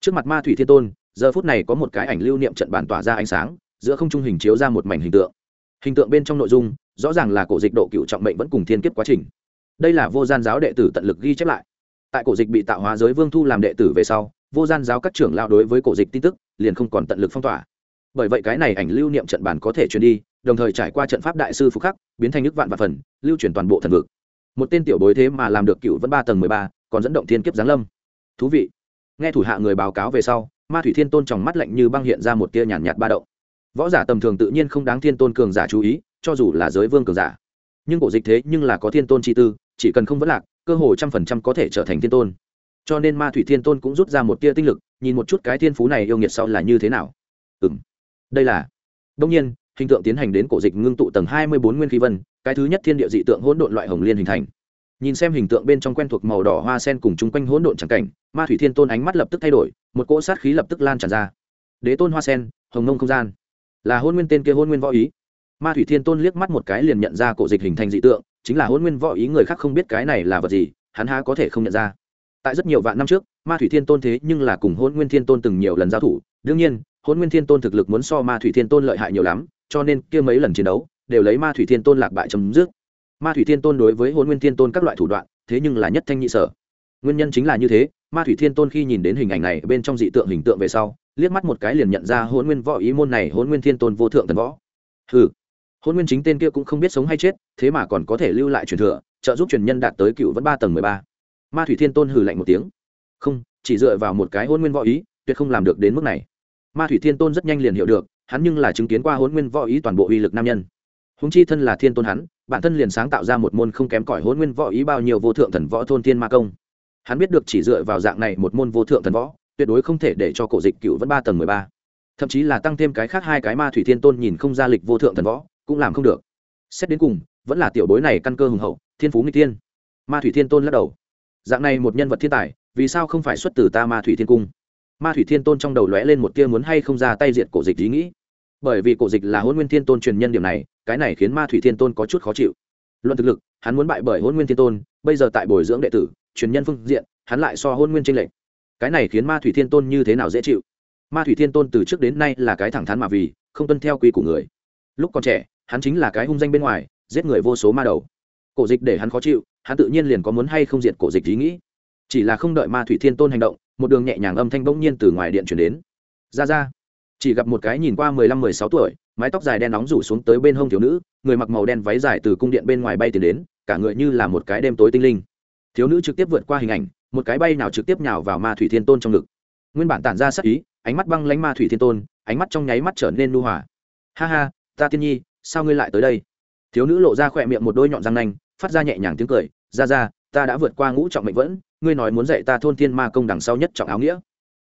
Trước mặt ma thủy thiên tôn, giờ phút này có một cái ảnh lưu niệm trận bản tỏa ra ánh sáng, giữa không trung hình chiếu ra một mảnh hình tượng. Hình tượng bên trong nội dung, rõ ràng là cổ dịch độ cựu trọng mệnh vẫn cùng thiên kiếp quá trình. Đây là vô gian giáo đệ tử tận lực ghi chép lại. Tại cổ dịch bị tạo hóa giới vương thu làm đệ tử về sau vô gian giáo các trưởng lao đối với cổ dịch tin tức liền không còn tận lực phong tỏa. Bởi vậy cái này ảnh lưu niệm trận bản có thể truyền đi đồng thời trải qua trận pháp đại sư phục khắc biến thành nước vạn và phần lưu truyền toàn bộ thần vực. Một tên tiểu bối thế mà làm được cựu vẫn ba tầng mười ba còn dẫn động thiên kiếp giáng lâm. Thú vị. Nghe thủ hạ người báo cáo về sau ma thủy thiên tôn trong mắt lạnh như băng hiện ra một tia nhàn nhạt, nhạt ba động. Võ giả tầm thường tự nhiên không đáng thiên tôn cường giả chú ý cho dù là giới vương cường giả. Nhưng cổ dịch thế nhưng là có thiên tôn chi tư chỉ cần không vấn lạc cơ hồ trăm phần trăm có thể trở thành thiên tôn cho nên ma thủy thiên tôn cũng rút ra một tia tinh lực, nhìn một chút cái thiên phú này yêu nghiệt sau là như thế nào. Ừ m đây là đông nhiên, hình tượng tiến hành đến cổ dịch ngưng tụ tầng hai mươi bốn nguyên khí vân, cái thứ nhất thiên địa dị tượng hỗn độn loại hồng liên hình thành. Nhìn xem hình tượng bên trong quen thuộc màu đỏ hoa sen cùng chung quanh hỗn độn trắng cảnh, ma thủy thiên tôn ánh mắt lập tức thay đổi, một cỗ sát khí lập tức lan tràn ra. Đế tôn hoa sen, hồng nông không gian. Là hôn nguyên tên kia hôn nguyên võ ý. Ma thủy thiên tôn liếc mắt một cái liền nhận ra cổ dịch hình thành dị tượng, chính là hôn nguyên võ ý, người khác không biết cái này là vật gì, hắn há có thể không nhận ra tại rất nhiều vạn năm trước, ma thủy thiên tôn thế nhưng là cùng hôn nguyên thiên tôn từng nhiều lần giao thủ. Đương nhiên hôn nguyên thiên tôn thực lực muốn so ma thủy thiên tôn lợi hại nhiều lắm, cho nên kia mấy lần chiến đấu đều lấy ma thủy thiên tôn lạc bại chấm dứt. Ma thủy thiên tôn đối với hôn nguyên thiên tôn các loại thủ đoạn, thế nhưng là nhất thanh nhị sở. Nguyên nhân chính là như thế, ma thủy thiên tôn khi nhìn đến hình ảnh này bên trong dị tượng hình tượng về sau, liếc mắt một cái liền nhận ra hôn nguyên võ ý môn này hôn nguyên thiên tôn vô thượng thần võ. Ừ hôn nguyên chính tên kia cũng không biết sống hay chết, thế mà còn có thể lưu lại truyền thừa, trợ giúp truyền nhân đạt tới cựu vẫn ba tầng mười ba ma thủy thiên tôn hừ lạnh một tiếng. Không, chỉ dựa vào một cái hôn nguyên võ ý, tuyệt không làm được đến mức này. Ma thủy thiên tôn rất nhanh liền hiểu được, hắn nhưng là chứng kiến qua hôn nguyên võ ý toàn bộ uy lực nam nhân. Húng chi thân là thiên tôn hắn, bản thân liền sáng tạo ra một môn không kém cỏi hôn nguyên võ ý bao nhiêu vô thượng thần võ thôn thiên ma công. Hắn biết được chỉ dựa vào dạng này một môn vô thượng thần võ, tuyệt đối không thể để cho cổ dịch cựu vẫn ba tầng mười ba. Thậm chí là tăng thêm cái khác hai cái ma thủy thiên tôn nhìn không ra lịch vô thượng thần võ, cũng làm không được. Xét đến cùng, vẫn là tiểu bối này căn cơ hùng hậu, thiên phú nguy tiên ma thủy thiên tôn lắc đầu dạng này một nhân vật thiên tài, vì sao không phải xuất từ ta ma thủy thiên cung? Ma thủy thiên tôn trong đầu lóe lên một tia muốn hay không ra tay diệt cổ dịch ý nghĩ. Bởi vì cổ dịch là hôn nguyên thiên tôn truyền nhân điểm này, cái này khiến ma thủy thiên tôn có chút khó chịu. Luận thực lực, hắn muốn bại bởi hôn nguyên thiên tôn, bây giờ tại bồi dưỡng đệ tử, truyền nhân phương diện, hắn lại so hôn nguyên tranh lệch. Cái này khiến ma thủy thiên tôn như thế nào dễ chịu? Ma thủy thiên tôn từ trước đến nay là cái thẳng thắn mà vì, không tuân theo quy của người. Lúc còn trẻ, hắn chính là cái hung danh bên ngoài, giết người vô số ma đầu cổ dịch để hắn khó chịu, hắn tự nhiên liền có muốn hay không diệt cổ dịch ý nghĩ. Chỉ là không đợi ma thủy thiên tôn hành động, một đường nhẹ nhàng âm thanh bỗng nhiên từ ngoài điện chuyển đến. Ra ra. Chỉ gặp một cái nhìn qua mười lăm, mười sáu tuổi, mái tóc dài đen nóng rủ xuống tới bên hông thiếu nữ, người mặc màu đen váy dài từ cung điện bên ngoài bay tiến đến, cả người như là một cái đêm tối tinh linh. Thiếu nữ trực tiếp vượt qua hình ảnh, một cái bay nào trực tiếp nhào vào ma thủy thiên tôn trong ngực. Nguyên bản tản ra sắc ý, ánh mắt băng lánh ma thủy thiên tôn, ánh mắt trong nháy mắt trở nên nu hòa. Ha ha, ta tiên nhi, sao ngươi lại tới đây? Thiếu nữ lộ ra khỏe miệng một đôi nhọn răng nanh phát ra nhẹ nhàng tiếng cười, ra ra, ta đã vượt qua ngũ trọng mệnh vẫn, ngươi nói muốn dạy ta thôn thiên ma công đằng sau nhất trọng áo nghĩa.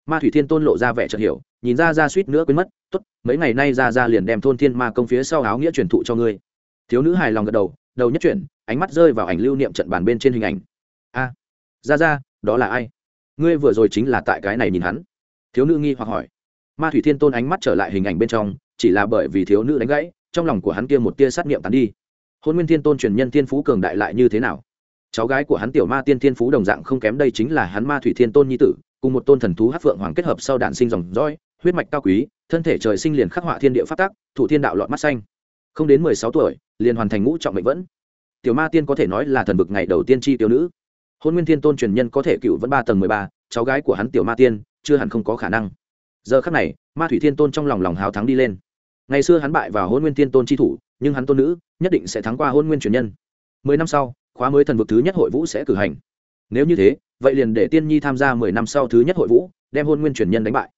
Ma thủy thiên tôn lộ ra vẻ chợt hiểu, nhìn ra ra suýt nữa quên mất, tốt, mấy ngày nay ra ra liền đem thôn thiên ma công phía sau áo nghĩa truyền thụ cho ngươi. Thiếu nữ hài lòng gật đầu đầu nhất chuyển, ánh mắt rơi vào ảnh lưu niệm trận bàn bên trên hình ảnh. A, ra ra, đó là ai? Ngươi vừa rồi chính là tại cái này nhìn hắn. Thiếu nữ nghi hoặc hỏi. Ma thủy thiên tôn ánh mắt trở lại hình ảnh bên trong, chỉ là bởi vì thiếu nữ đánh gãy, trong lòng của hắn kia một tia sát niệm tán đi hôn nguyên thiên tôn truyền nhân thiên phú cường đại lại như thế nào? Cháu gái của hắn tiểu ma tiên thiên phú đồng dạng không kém đây chính là hắn ma thủy thiên tôn nhi tử, cùng một tôn thần thú hát phượng hoàng kết hợp sau đạn sinh dòng roi huyết mạch cao quý, thân thể trời sinh liền khắc họa thiên địa phát tác thủ thiên đạo lọt mắt xanh. Không đến mười sáu tuổi, liền hoàn thành ngũ trọng mệnh vẫn. Tiểu ma tiên có thể nói là thần vực ngày đầu tiên chi tiểu nữ. Hôn nguyên thiên tôn truyền nhân có thể cựu vẫn ba tầng mười ba, cháu gái của hắn tiểu ma tiên, chưa hẳn không có khả năng. Giờ khắc này, ma thủy thiên tôn trong lòng lòng hào thắng đi lên. Ngày xưa hắn bại vào hôn nguyên thiên tôn chi thủ nhưng hắn tôn nữ nhất định sẽ thắng qua hôn nguyên truyền nhân. Mười năm sau, khóa mới thần vực thứ nhất hội vũ sẽ cử hành. Nếu như thế, vậy liền để tiên nhi tham gia mười năm sau thứ nhất hội vũ, đem hôn nguyên truyền nhân đánh bại.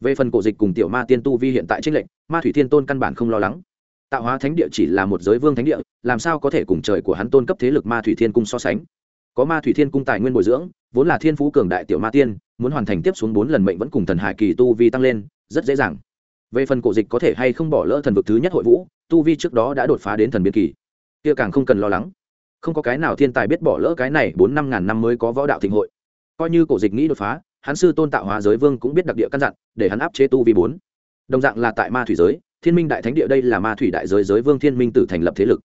Về phần cổ dịch cùng tiểu ma tiên tu vi hiện tại trích lệnh ma thủy thiên tôn căn bản không lo lắng. Tạo hóa thánh địa chỉ là một giới vương thánh địa, làm sao có thể cùng trời của hắn tôn cấp thế lực ma thủy thiên cung so sánh? Có ma thủy thiên cung tài nguyên bồi dưỡng, vốn là thiên phú cường đại tiểu ma tiên, muốn hoàn thành tiếp xuống bốn lần mệnh vẫn cùng thần hải kỳ tu vi tăng lên, rất dễ dàng. Về phần cổ dịch có thể hay không bỏ lỡ thần vực thứ nhất hội vũ tu vi trước đó đã đột phá đến thần biên kỳ. Kia càng không cần lo lắng. Không có cái nào thiên tài biết bỏ lỡ cái này bốn năm ngàn năm mới có võ đạo thịnh hội. Coi như cổ dịch nghĩ đột phá, hắn sư tôn tạo hóa giới vương cũng biết đặc địa căn dặn, để hắn áp chế tu vi bốn. Đồng dạng là tại ma thủy giới, thiên minh đại thánh địa đây là ma thủy đại giới giới vương thiên minh tử thành lập thế lực.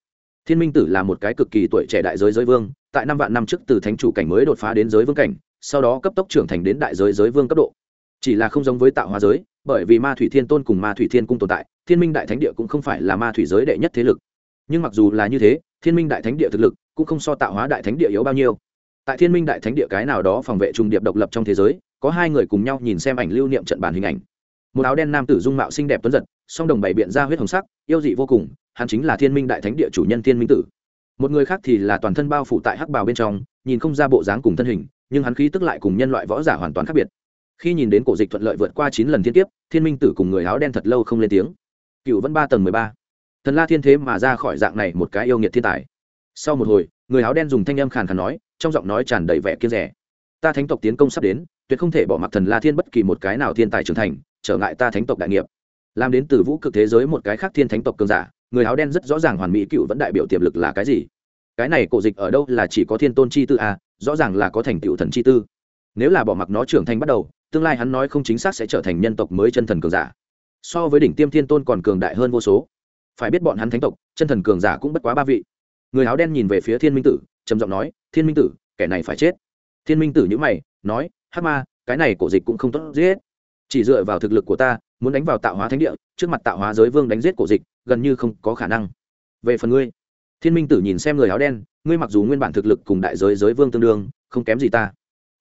Thiên minh tử là một cái cực kỳ tuổi trẻ đại giới giới vương, tại năm vạn năm trước từ thánh chủ cảnh mới đột phá đến giới vương cảnh, sau đó cấp tốc trưởng thành đến đại giới giới vương cấp độ. Chỉ là không giống với tạo hóa giới bởi vì ma thủy thiên tôn cùng ma thủy thiên cung tồn tại, thiên minh đại thánh địa cũng không phải là ma thủy giới đệ nhất thế lực. Nhưng mặc dù là như thế, thiên minh đại thánh địa thực lực cũng không so tạo hóa đại thánh địa yếu bao nhiêu. Tại thiên minh đại thánh địa cái nào đó phòng vệ trung điệp độc lập trong thế giới, có hai người cùng nhau nhìn xem ảnh lưu niệm trận bàn hình ảnh. Một áo đen nam tử dung mạo xinh đẹp tuấn giật, song đồng bày biện ra huyết hồng sắc, yêu dị vô cùng, hắn chính là thiên minh đại thánh địa chủ nhân thiên minh tử. Một người khác thì là toàn thân bao phủ tại hắc bào bên trong, nhìn không ra bộ dáng cùng thân hình, nhưng hắn khí tức lại cùng nhân loại võ giả hoàn toàn khác biệt khi nhìn đến cổ dịch thuận lợi vượt qua chín lần thiên kiếp thiên minh tử cùng người áo đen thật lâu không lên tiếng. Cựu vẫn ba tầng mười ba. Thần la thiên thế mà ra khỏi dạng này một cái yêu nghiệt thiên tài. Sau một hồi người áo đen dùng thanh âm khàn khàn nói trong giọng nói tràn đầy vẻ kiên rẻ ta thánh tộc tiến công sắp đến tuyệt không thể bỏ mặc thần la thiên bất kỳ một cái nào thiên tài trưởng thành trở ngại ta thánh tộc đại nghiệp. Làm đến từ vũ cực thế giới một cái khác thiên thánh tộc cường giả người áo đen rất rõ ràng hoàn mỹ cựu vẫn đại biểu tiềm lực là cái gì. Cái này cổ dịch ở đâu là chỉ có thiên tôn chi tư à, rõ ràng là có thành tựu thần chi tư. Nếu là bỏ mặc nó trưởng thành bắt đầu tương lai hắn nói không chính xác sẽ trở thành nhân tộc mới chân thần cường giả. So với đỉnh tiêm thiên tôn còn cường đại hơn vô số. Phải biết bọn hắn thánh tộc, chân thần cường giả cũng bất quá ba vị. Người áo đen nhìn về phía thiên minh tử, trầm giọng nói, thiên minh tử, kẻ này phải chết. Thiên minh tử nhữ mày, nói hát ma, cái này cổ dịch cũng không tốt giết. Chỉ dựa vào thực lực của ta, muốn đánh vào tạo hóa thánh địa, trước mặt tạo hóa giới vương đánh giết cổ dịch, gần như không có khả năng. Về phần ngươi. Thiên minh tử nhìn xem người áo đen, ngươi mặc dù nguyên bản thực lực cùng đại giới giới vương tương đương, không kém gì ta.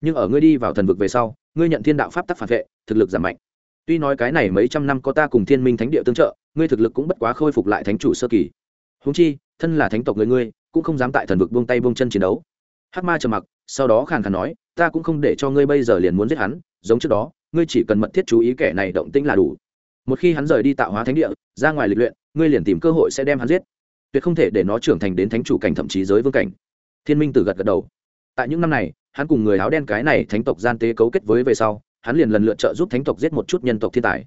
Nhưng ở ngươi đi vào thần vực về sau ngươi nhận thiên đạo pháp tắc phản vệ, thực lực giảm mạnh. Tuy nói cái này mấy trăm năm có ta cùng thiên minh thánh địa tương trợ, ngươi thực lực cũng bất quá khôi phục lại thánh chủ sơ kỳ. Húng chi, thân là thánh tộc người ngươi, cũng không dám tại thần vực buông tay buông chân chiến đấu. Hắc ma trầm mặc, sau đó khàn khàn nói, ta cũng không để cho ngươi bây giờ liền muốn giết hắn, giống trước đó, ngươi chỉ cần mật thiết chú ý kẻ này động tĩnh là đủ. Một khi hắn rời đi tạo hóa thánh địa, ra ngoài lịch luyện, ngươi liền tìm cơ hội sẽ đem hắn giết. Tuyệt không thể để nó trưởng thành đến thánh chủ cảnh thậm chí giới vương cảnh. Thiên minh tử gật gật đầu. Tại những năm này hắn cùng người áo đen cái này thánh tộc gian tế cấu kết với về sau, hắn liền lần lượt trợ giúp thánh tộc giết một chút nhân tộc thiên tài.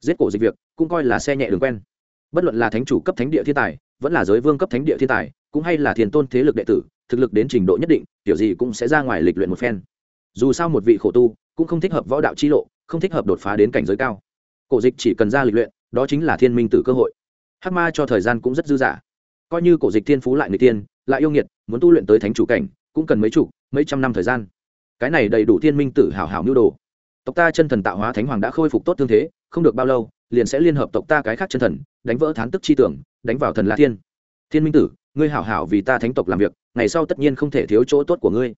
Giết cổ dịch việc, cũng coi là xe nhẹ đường quen. Bất luận là thánh chủ cấp thánh địa thiên tài, vẫn là giới vương cấp thánh địa thiên tài, cũng hay là thiền tôn thế lực đệ tử, thực lực đến trình độ nhất định, kiểu gì cũng sẽ ra ngoài lịch luyện một phen. Dù sao một vị khổ tu, cũng không thích hợp võ đạo chi lộ, không thích hợp đột phá đến cảnh giới cao. Cổ dịch chỉ cần ra lịch luyện, đó chính là thiên minh tử cơ hội. Hắc ma cho thời gian cũng rất dư dả. Coi như cổ dịch thiên phú lại người tiên, lại yêu nghiệt, muốn tu luyện tới thánh chủ cảnh, cũng cần mấy chục mấy trăm năm thời gian. Cái này đầy đủ thiên minh tử hảo hảo mưu đồ. Tộc ta chân thần tạo hóa thánh hoàng đã khôi phục tốt tương thế, không được bao lâu, liền sẽ liên hợp tộc ta cái khác chân thần, đánh vỡ thán tức chi tưởng, đánh vào thần la thiên. Thiên minh tử, ngươi hảo hảo vì ta thánh tộc làm việc, ngày sau tất nhiên không thể thiếu chỗ tốt của ngươi.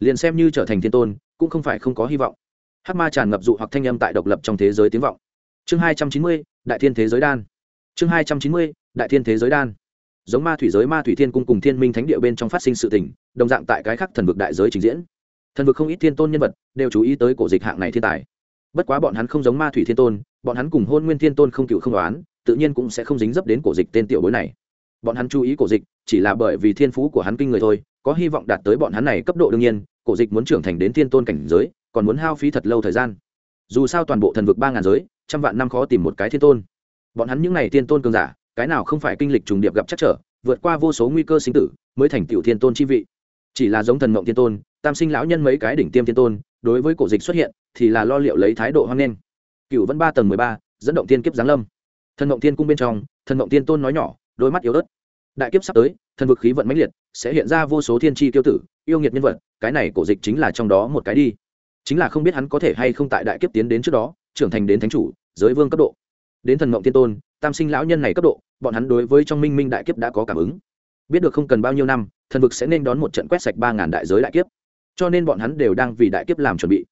Liền xem như trở thành thiên tôn, cũng không phải không có hy vọng. Hát ma tràn ngập dụ hoặc thanh âm tại độc lập trong thế giới tiếng vọng. Chương hai trăm chín mươi, đại thiên thế giới đan. Chương hai trăm chín mươi, đại thiên thế giới đan giống ma thủy giới ma thủy thiên cung cùng thiên minh thánh địa bên trong phát sinh sự tình, đồng dạng tại cái khác thần vực đại giới trình diễn. Thần vực không ít thiên tôn nhân vật đều chú ý tới cổ dịch hạng này thiên tài. Bất quá bọn hắn không giống ma thủy thiên tôn, bọn hắn cùng hôn nguyên thiên tôn không cựu không đoán tự nhiên cũng sẽ không dính dấp đến cổ dịch tên tiểu bối này. Bọn hắn chú ý cổ dịch chỉ là bởi vì thiên phú của hắn kinh người thôi, có hy vọng đạt tới bọn hắn này cấp độ đương nhiên, cổ dịch muốn trưởng thành đến thiên tôn cảnh giới, còn muốn hao phí thật lâu thời gian. Dù sao toàn bộ thần vực ba ngàn giới, trăm vạn năm khó tìm một cái thiên tôn. Bọn hắn những n à y thiên tôn cường giả cái nào không phải kinh lịch trùng điệp gặp chắc trở, vượt qua vô số nguy cơ sinh tử, mới thành tiểu thiên tôn chi vị. Chỉ là giống thần mộng thiên tôn, tam sinh lão nhân mấy cái đỉnh tiêm thiên tôn, đối với cổ dịch xuất hiện, thì là lo liệu lấy thái độ hoang nghênh. Cựu vẫn ba tầng mười ba, dẫn động thiên kiếp giáng lâm. Thần mộng thiên cung bên trong, thần mộng thiên tôn nói nhỏ, đôi mắt yếu ớt. Đại kiếp sắp tới, thần vực khí vận mãnh liệt, sẽ hiện ra vô số thiên tri tiêu tử, yêu nghiệt nhân vật, cái này cổ dịch chính là trong đó một cái đi. Chính là không biết hắn có thể hay không tại đại kiếp tiến đến trước đó, trưởng thành đến thánh chủ, giới vương cấp độ. Đến thần mộng thiên tôn, tam sinh lão nhân này cấp độ bọn hắn đối với trong minh minh đại kiếp đã có cảm ứng. Biết được không cần bao nhiêu năm, thần vực sẽ nên đón một trận quét sạch ba ngàn đại giới đại kiếp. Cho nên bọn hắn đều đang vì đại kiếp làm chuẩn bị.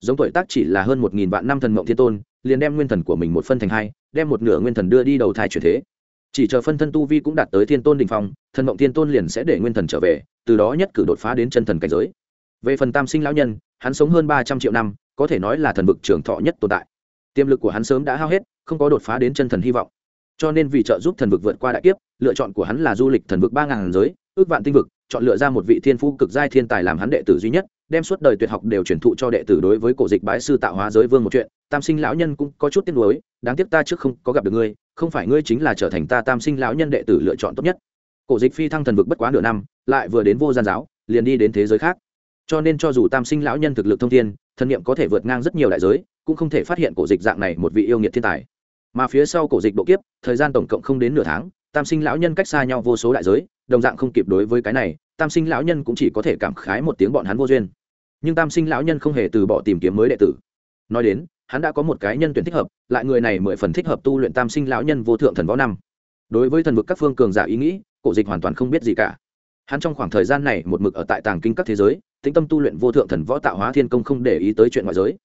Giống tuổi tác chỉ là hơn một nghìn vạn năm thần mộng thiên tôn, liền đem nguyên thần của mình một phân thành hai, đem một nửa nguyên thần đưa đi đầu thai chuyển thế. Chỉ chờ phân thân tu vi cũng đạt tới thiên tôn đình phong, thần mộng thiên tôn liền sẽ để nguyên thần trở về, từ đó nhất cử đột phá đến chân thần cảnh giới. Về phần tam sinh lão nhân, hắn sống hơn ba trăm triệu năm, có thể nói là thần vực trường thọ nhất tồn tại. Tiềm lực của hắn sớm đã hao hết, không có đột phá đến chân thần hy vọng cho nên vì trợ giúp thần vực vượt qua đại kiếp, lựa chọn của hắn là du lịch thần vực ba ngàn giới, ước vạn tinh vực, chọn lựa ra một vị thiên phú cực giai thiên tài làm hắn đệ tử duy nhất, đem suốt đời tuyệt học đều truyền thụ cho đệ tử đối với cổ dịch bái sư tạo hóa giới vương một chuyện. Tam sinh lão nhân cũng có chút tiếc nuối, đáng tiếc ta trước không có gặp được ngươi, không phải ngươi chính là trở thành ta tam sinh lão nhân đệ tử lựa chọn tốt nhất. Cổ dịch phi thăng thần vực bất quá nửa năm, lại vừa đến vô gian giáo, liền đi đến thế giới khác. Cho nên cho dù tam sinh lão nhân thực lực thông thiên, thần niệm có thể vượt ngang rất nhiều đại giới, cũng không thể phát hiện cổ dịch dạng này một vị yêu nghiệt thiên tài mà phía sau cổ dịch độ kiếp, thời gian tổng cộng không đến nửa tháng, tam sinh lão nhân cách xa nhau vô số đại giới, đồng dạng không kịp đối với cái này, tam sinh lão nhân cũng chỉ có thể cảm khái một tiếng bọn hắn vô duyên. Nhưng tam sinh lão nhân không hề từ bỏ tìm kiếm mới đệ tử. Nói đến, hắn đã có một cái nhân tuyển thích hợp, lại người này mười phần thích hợp tu luyện tam sinh lão nhân vô thượng thần võ năm. Đối với thần vực các phương cường giả ý nghĩ, cổ dịch hoàn toàn không biết gì cả. Hắn trong khoảng thời gian này một mực ở tại tàng kinh các thế giới, tĩnh tâm tu luyện vô thượng thần võ tạo hóa thiên công không để ý tới chuyện ngoại giới.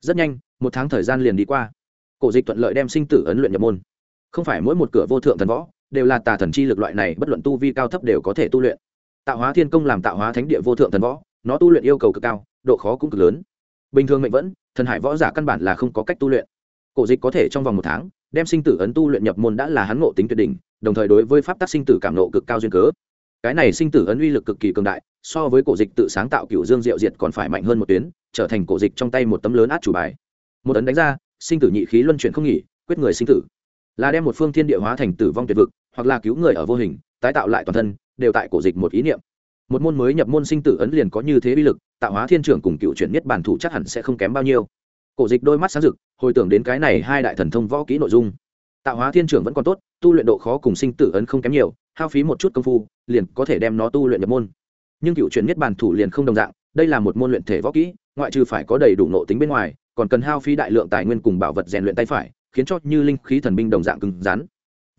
Rất nhanh, một tháng thời gian liền đi qua cổ dịch thuận lợi đem sinh tử ấn luyện nhập môn. Không phải mỗi một cửa vô thượng thần võ đều là tà thần chi lực loại này, bất luận tu vi cao thấp đều có thể tu luyện. Tạo hóa thiên công làm tạo hóa thánh địa vô thượng thần võ, nó tu luyện yêu cầu cực cao, độ khó cũng cực lớn. Bình thường mệnh vẫn, thần hải võ giả căn bản là không có cách tu luyện. Cổ dịch có thể trong vòng một tháng, đem sinh tử ấn tu luyện nhập môn đã là hắn ngộ tính tuyệt đỉnh, đồng thời đối với pháp tắc sinh tử cảm nộ cực cao duyên cớ. Cái này sinh tử ấn uy lực cực kỳ cường đại, so với cổ dịch tự sáng tạo cựu dương diệu diệt còn phải mạnh hơn một tuyến, trở thành cổ dịch trong tay một tấm lớn át chủ bài. Một ấn đánh ra sinh tử nhị khí luân chuyển không nghỉ, quyết người sinh tử. Là đem một phương thiên địa hóa thành tử vong tuyệt vực, hoặc là cứu người ở vô hình, tái tạo lại toàn thân, đều tại cổ dịch một ý niệm. Một môn mới nhập môn sinh tử ấn liền có như thế bi lực, tạo hóa thiên trưởng cùng cựu chuyển nhất bản thủ chắc hẳn sẽ không kém bao nhiêu. Cổ dịch đôi mắt sáng rực, hồi tưởng đến cái này hai đại thần thông võ kỹ nội dung. Tạo hóa thiên trưởng vẫn còn tốt, tu luyện độ khó cùng sinh tử ấn không kém nhiều, hao phí một chút công phu, liền có thể đem nó tu luyện nhập môn. Nhưng cựu chuyển nhất bản thủ liền không đồng dạng, đây là một môn luyện thể võ kỹ, ngoại trừ phải có đầy đủ nộ tính bên ngoài còn cần hao phí đại lượng tài nguyên cùng bảo vật rèn luyện tay phải, khiến cho như linh khí thần binh đồng dạng cứng rắn.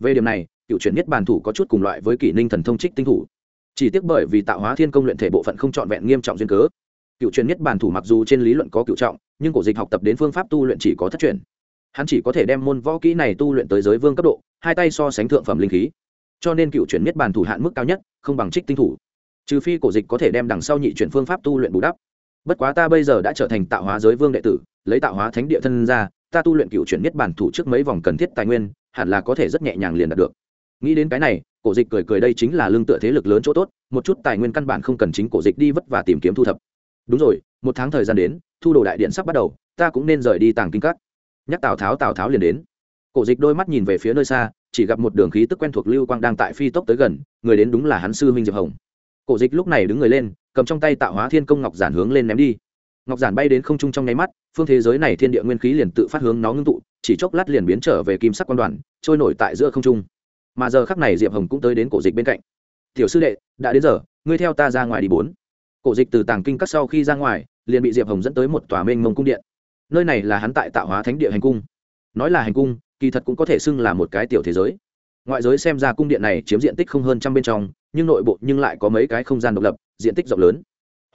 Về điểm này, cựu chuyển nhất bản thủ có chút cùng loại với kỷ ninh thần thông trích tinh thủ. Chỉ tiếc bởi vì tạo hóa thiên công luyện thể bộ phận không trọn vẹn nghiêm trọng duyên cớ. Cựu truyền nhất bản thủ mặc dù trên lý luận có cựu trọng, nhưng cổ dịch học tập đến phương pháp tu luyện chỉ có thất truyền. Hắn chỉ có thể đem môn võ kỹ này tu luyện tới giới vương cấp độ, hai tay so sánh thượng phẩm linh khí. Cho nên cựu chuyển nhất bản thủ hạn mức cao nhất, không bằng trích tinh thủ. Trừ phi cổ dịch có thể đem đằng sau nhị chuyển phương pháp tu luyện bù đắp. Bất quá ta bây giờ đã trở thành tạo hóa giới vương đệ tử lấy tạo hóa thánh địa thân ra, ta tu luyện cựu chuyển nhất bản thủ trước mấy vòng cần thiết tài nguyên, hẳn là có thể rất nhẹ nhàng liền đạt được. Nghĩ đến cái này, cổ dịch cười cười đây chính là lương tựa thế lực lớn chỗ tốt, một chút tài nguyên căn bản không cần chính cổ dịch đi vất và tìm kiếm thu thập. Đúng rồi, một tháng thời gian đến, thu đồ đại điện sắp bắt đầu, ta cũng nên rời đi tàng kinh các. Nhắc tào tháo tào tháo liền đến. Cổ dịch đôi mắt nhìn về phía nơi xa, chỉ gặp một đường khí tức quen thuộc lưu quang đang tại phi tốc tới gần, người đến đúng là hắn sư huynh diệp hồng. Cổ dịch lúc này đứng người lên, cầm trong tay tạo hóa thiên công ngọc giản hướng lên ném đi ngọc giản bay đến không trung trong nháy mắt, phương thế giới này thiên địa nguyên khí liền tự phát hướng nó ngưng tụ, chỉ chốc lát liền biến trở về kim sắc quan đoàn, trôi nổi tại giữa không trung. Mà giờ khắc này diệp hồng cũng tới đến cổ dịch bên cạnh. Tiểu sư đệ, đã đến giờ, ngươi theo ta ra ngoài đi bốn. Cổ dịch từ tàng kinh cắt sau khi ra ngoài, liền bị diệp hồng dẫn tới một tòa mênh mông cung điện. Nơi này là hắn tại tạo hóa thánh địa hành cung. Nói là hành cung, kỳ thật cũng có thể xưng là một cái tiểu thế giới. Ngoại giới xem ra cung điện này chiếm diện tích không hơn trăm bên trong, nhưng nội bộ nhưng lại có mấy cái không gian độc lập, diện tích rộng lớn.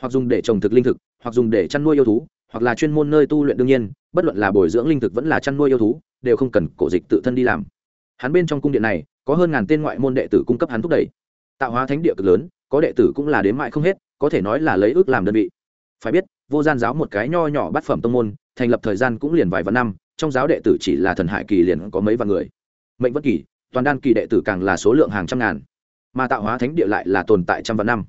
Hoặc dùng để trồng thực linh thực hoặc dùng để chăn nuôi yêu thú, hoặc là chuyên môn nơi tu luyện đương nhiên, bất luận là bồi dưỡng linh thực vẫn là chăn nuôi yêu thú, đều không cần cổ dịch tự thân đi làm. Hắn bên trong cung điện này, có hơn ngàn tên ngoại môn đệ tử cung cấp hắn thúc đẩy. Tạo hóa thánh địa cực lớn, có đệ tử cũng là đến mại không hết, có thể nói là lấy ước làm đơn vị. Phải biết, vô gian giáo một cái nho nhỏ bát phẩm tông môn, thành lập thời gian cũng liền vài vạn năm, trong giáo đệ tử chỉ là thần hải kỳ liền có mấy vạn người. Mệnh vất kỳ, toàn đan kỳ đệ tử càng là số lượng hàng trăm ngàn. Mà tạo hóa thánh địa lại là tồn tại trăm vạn năm.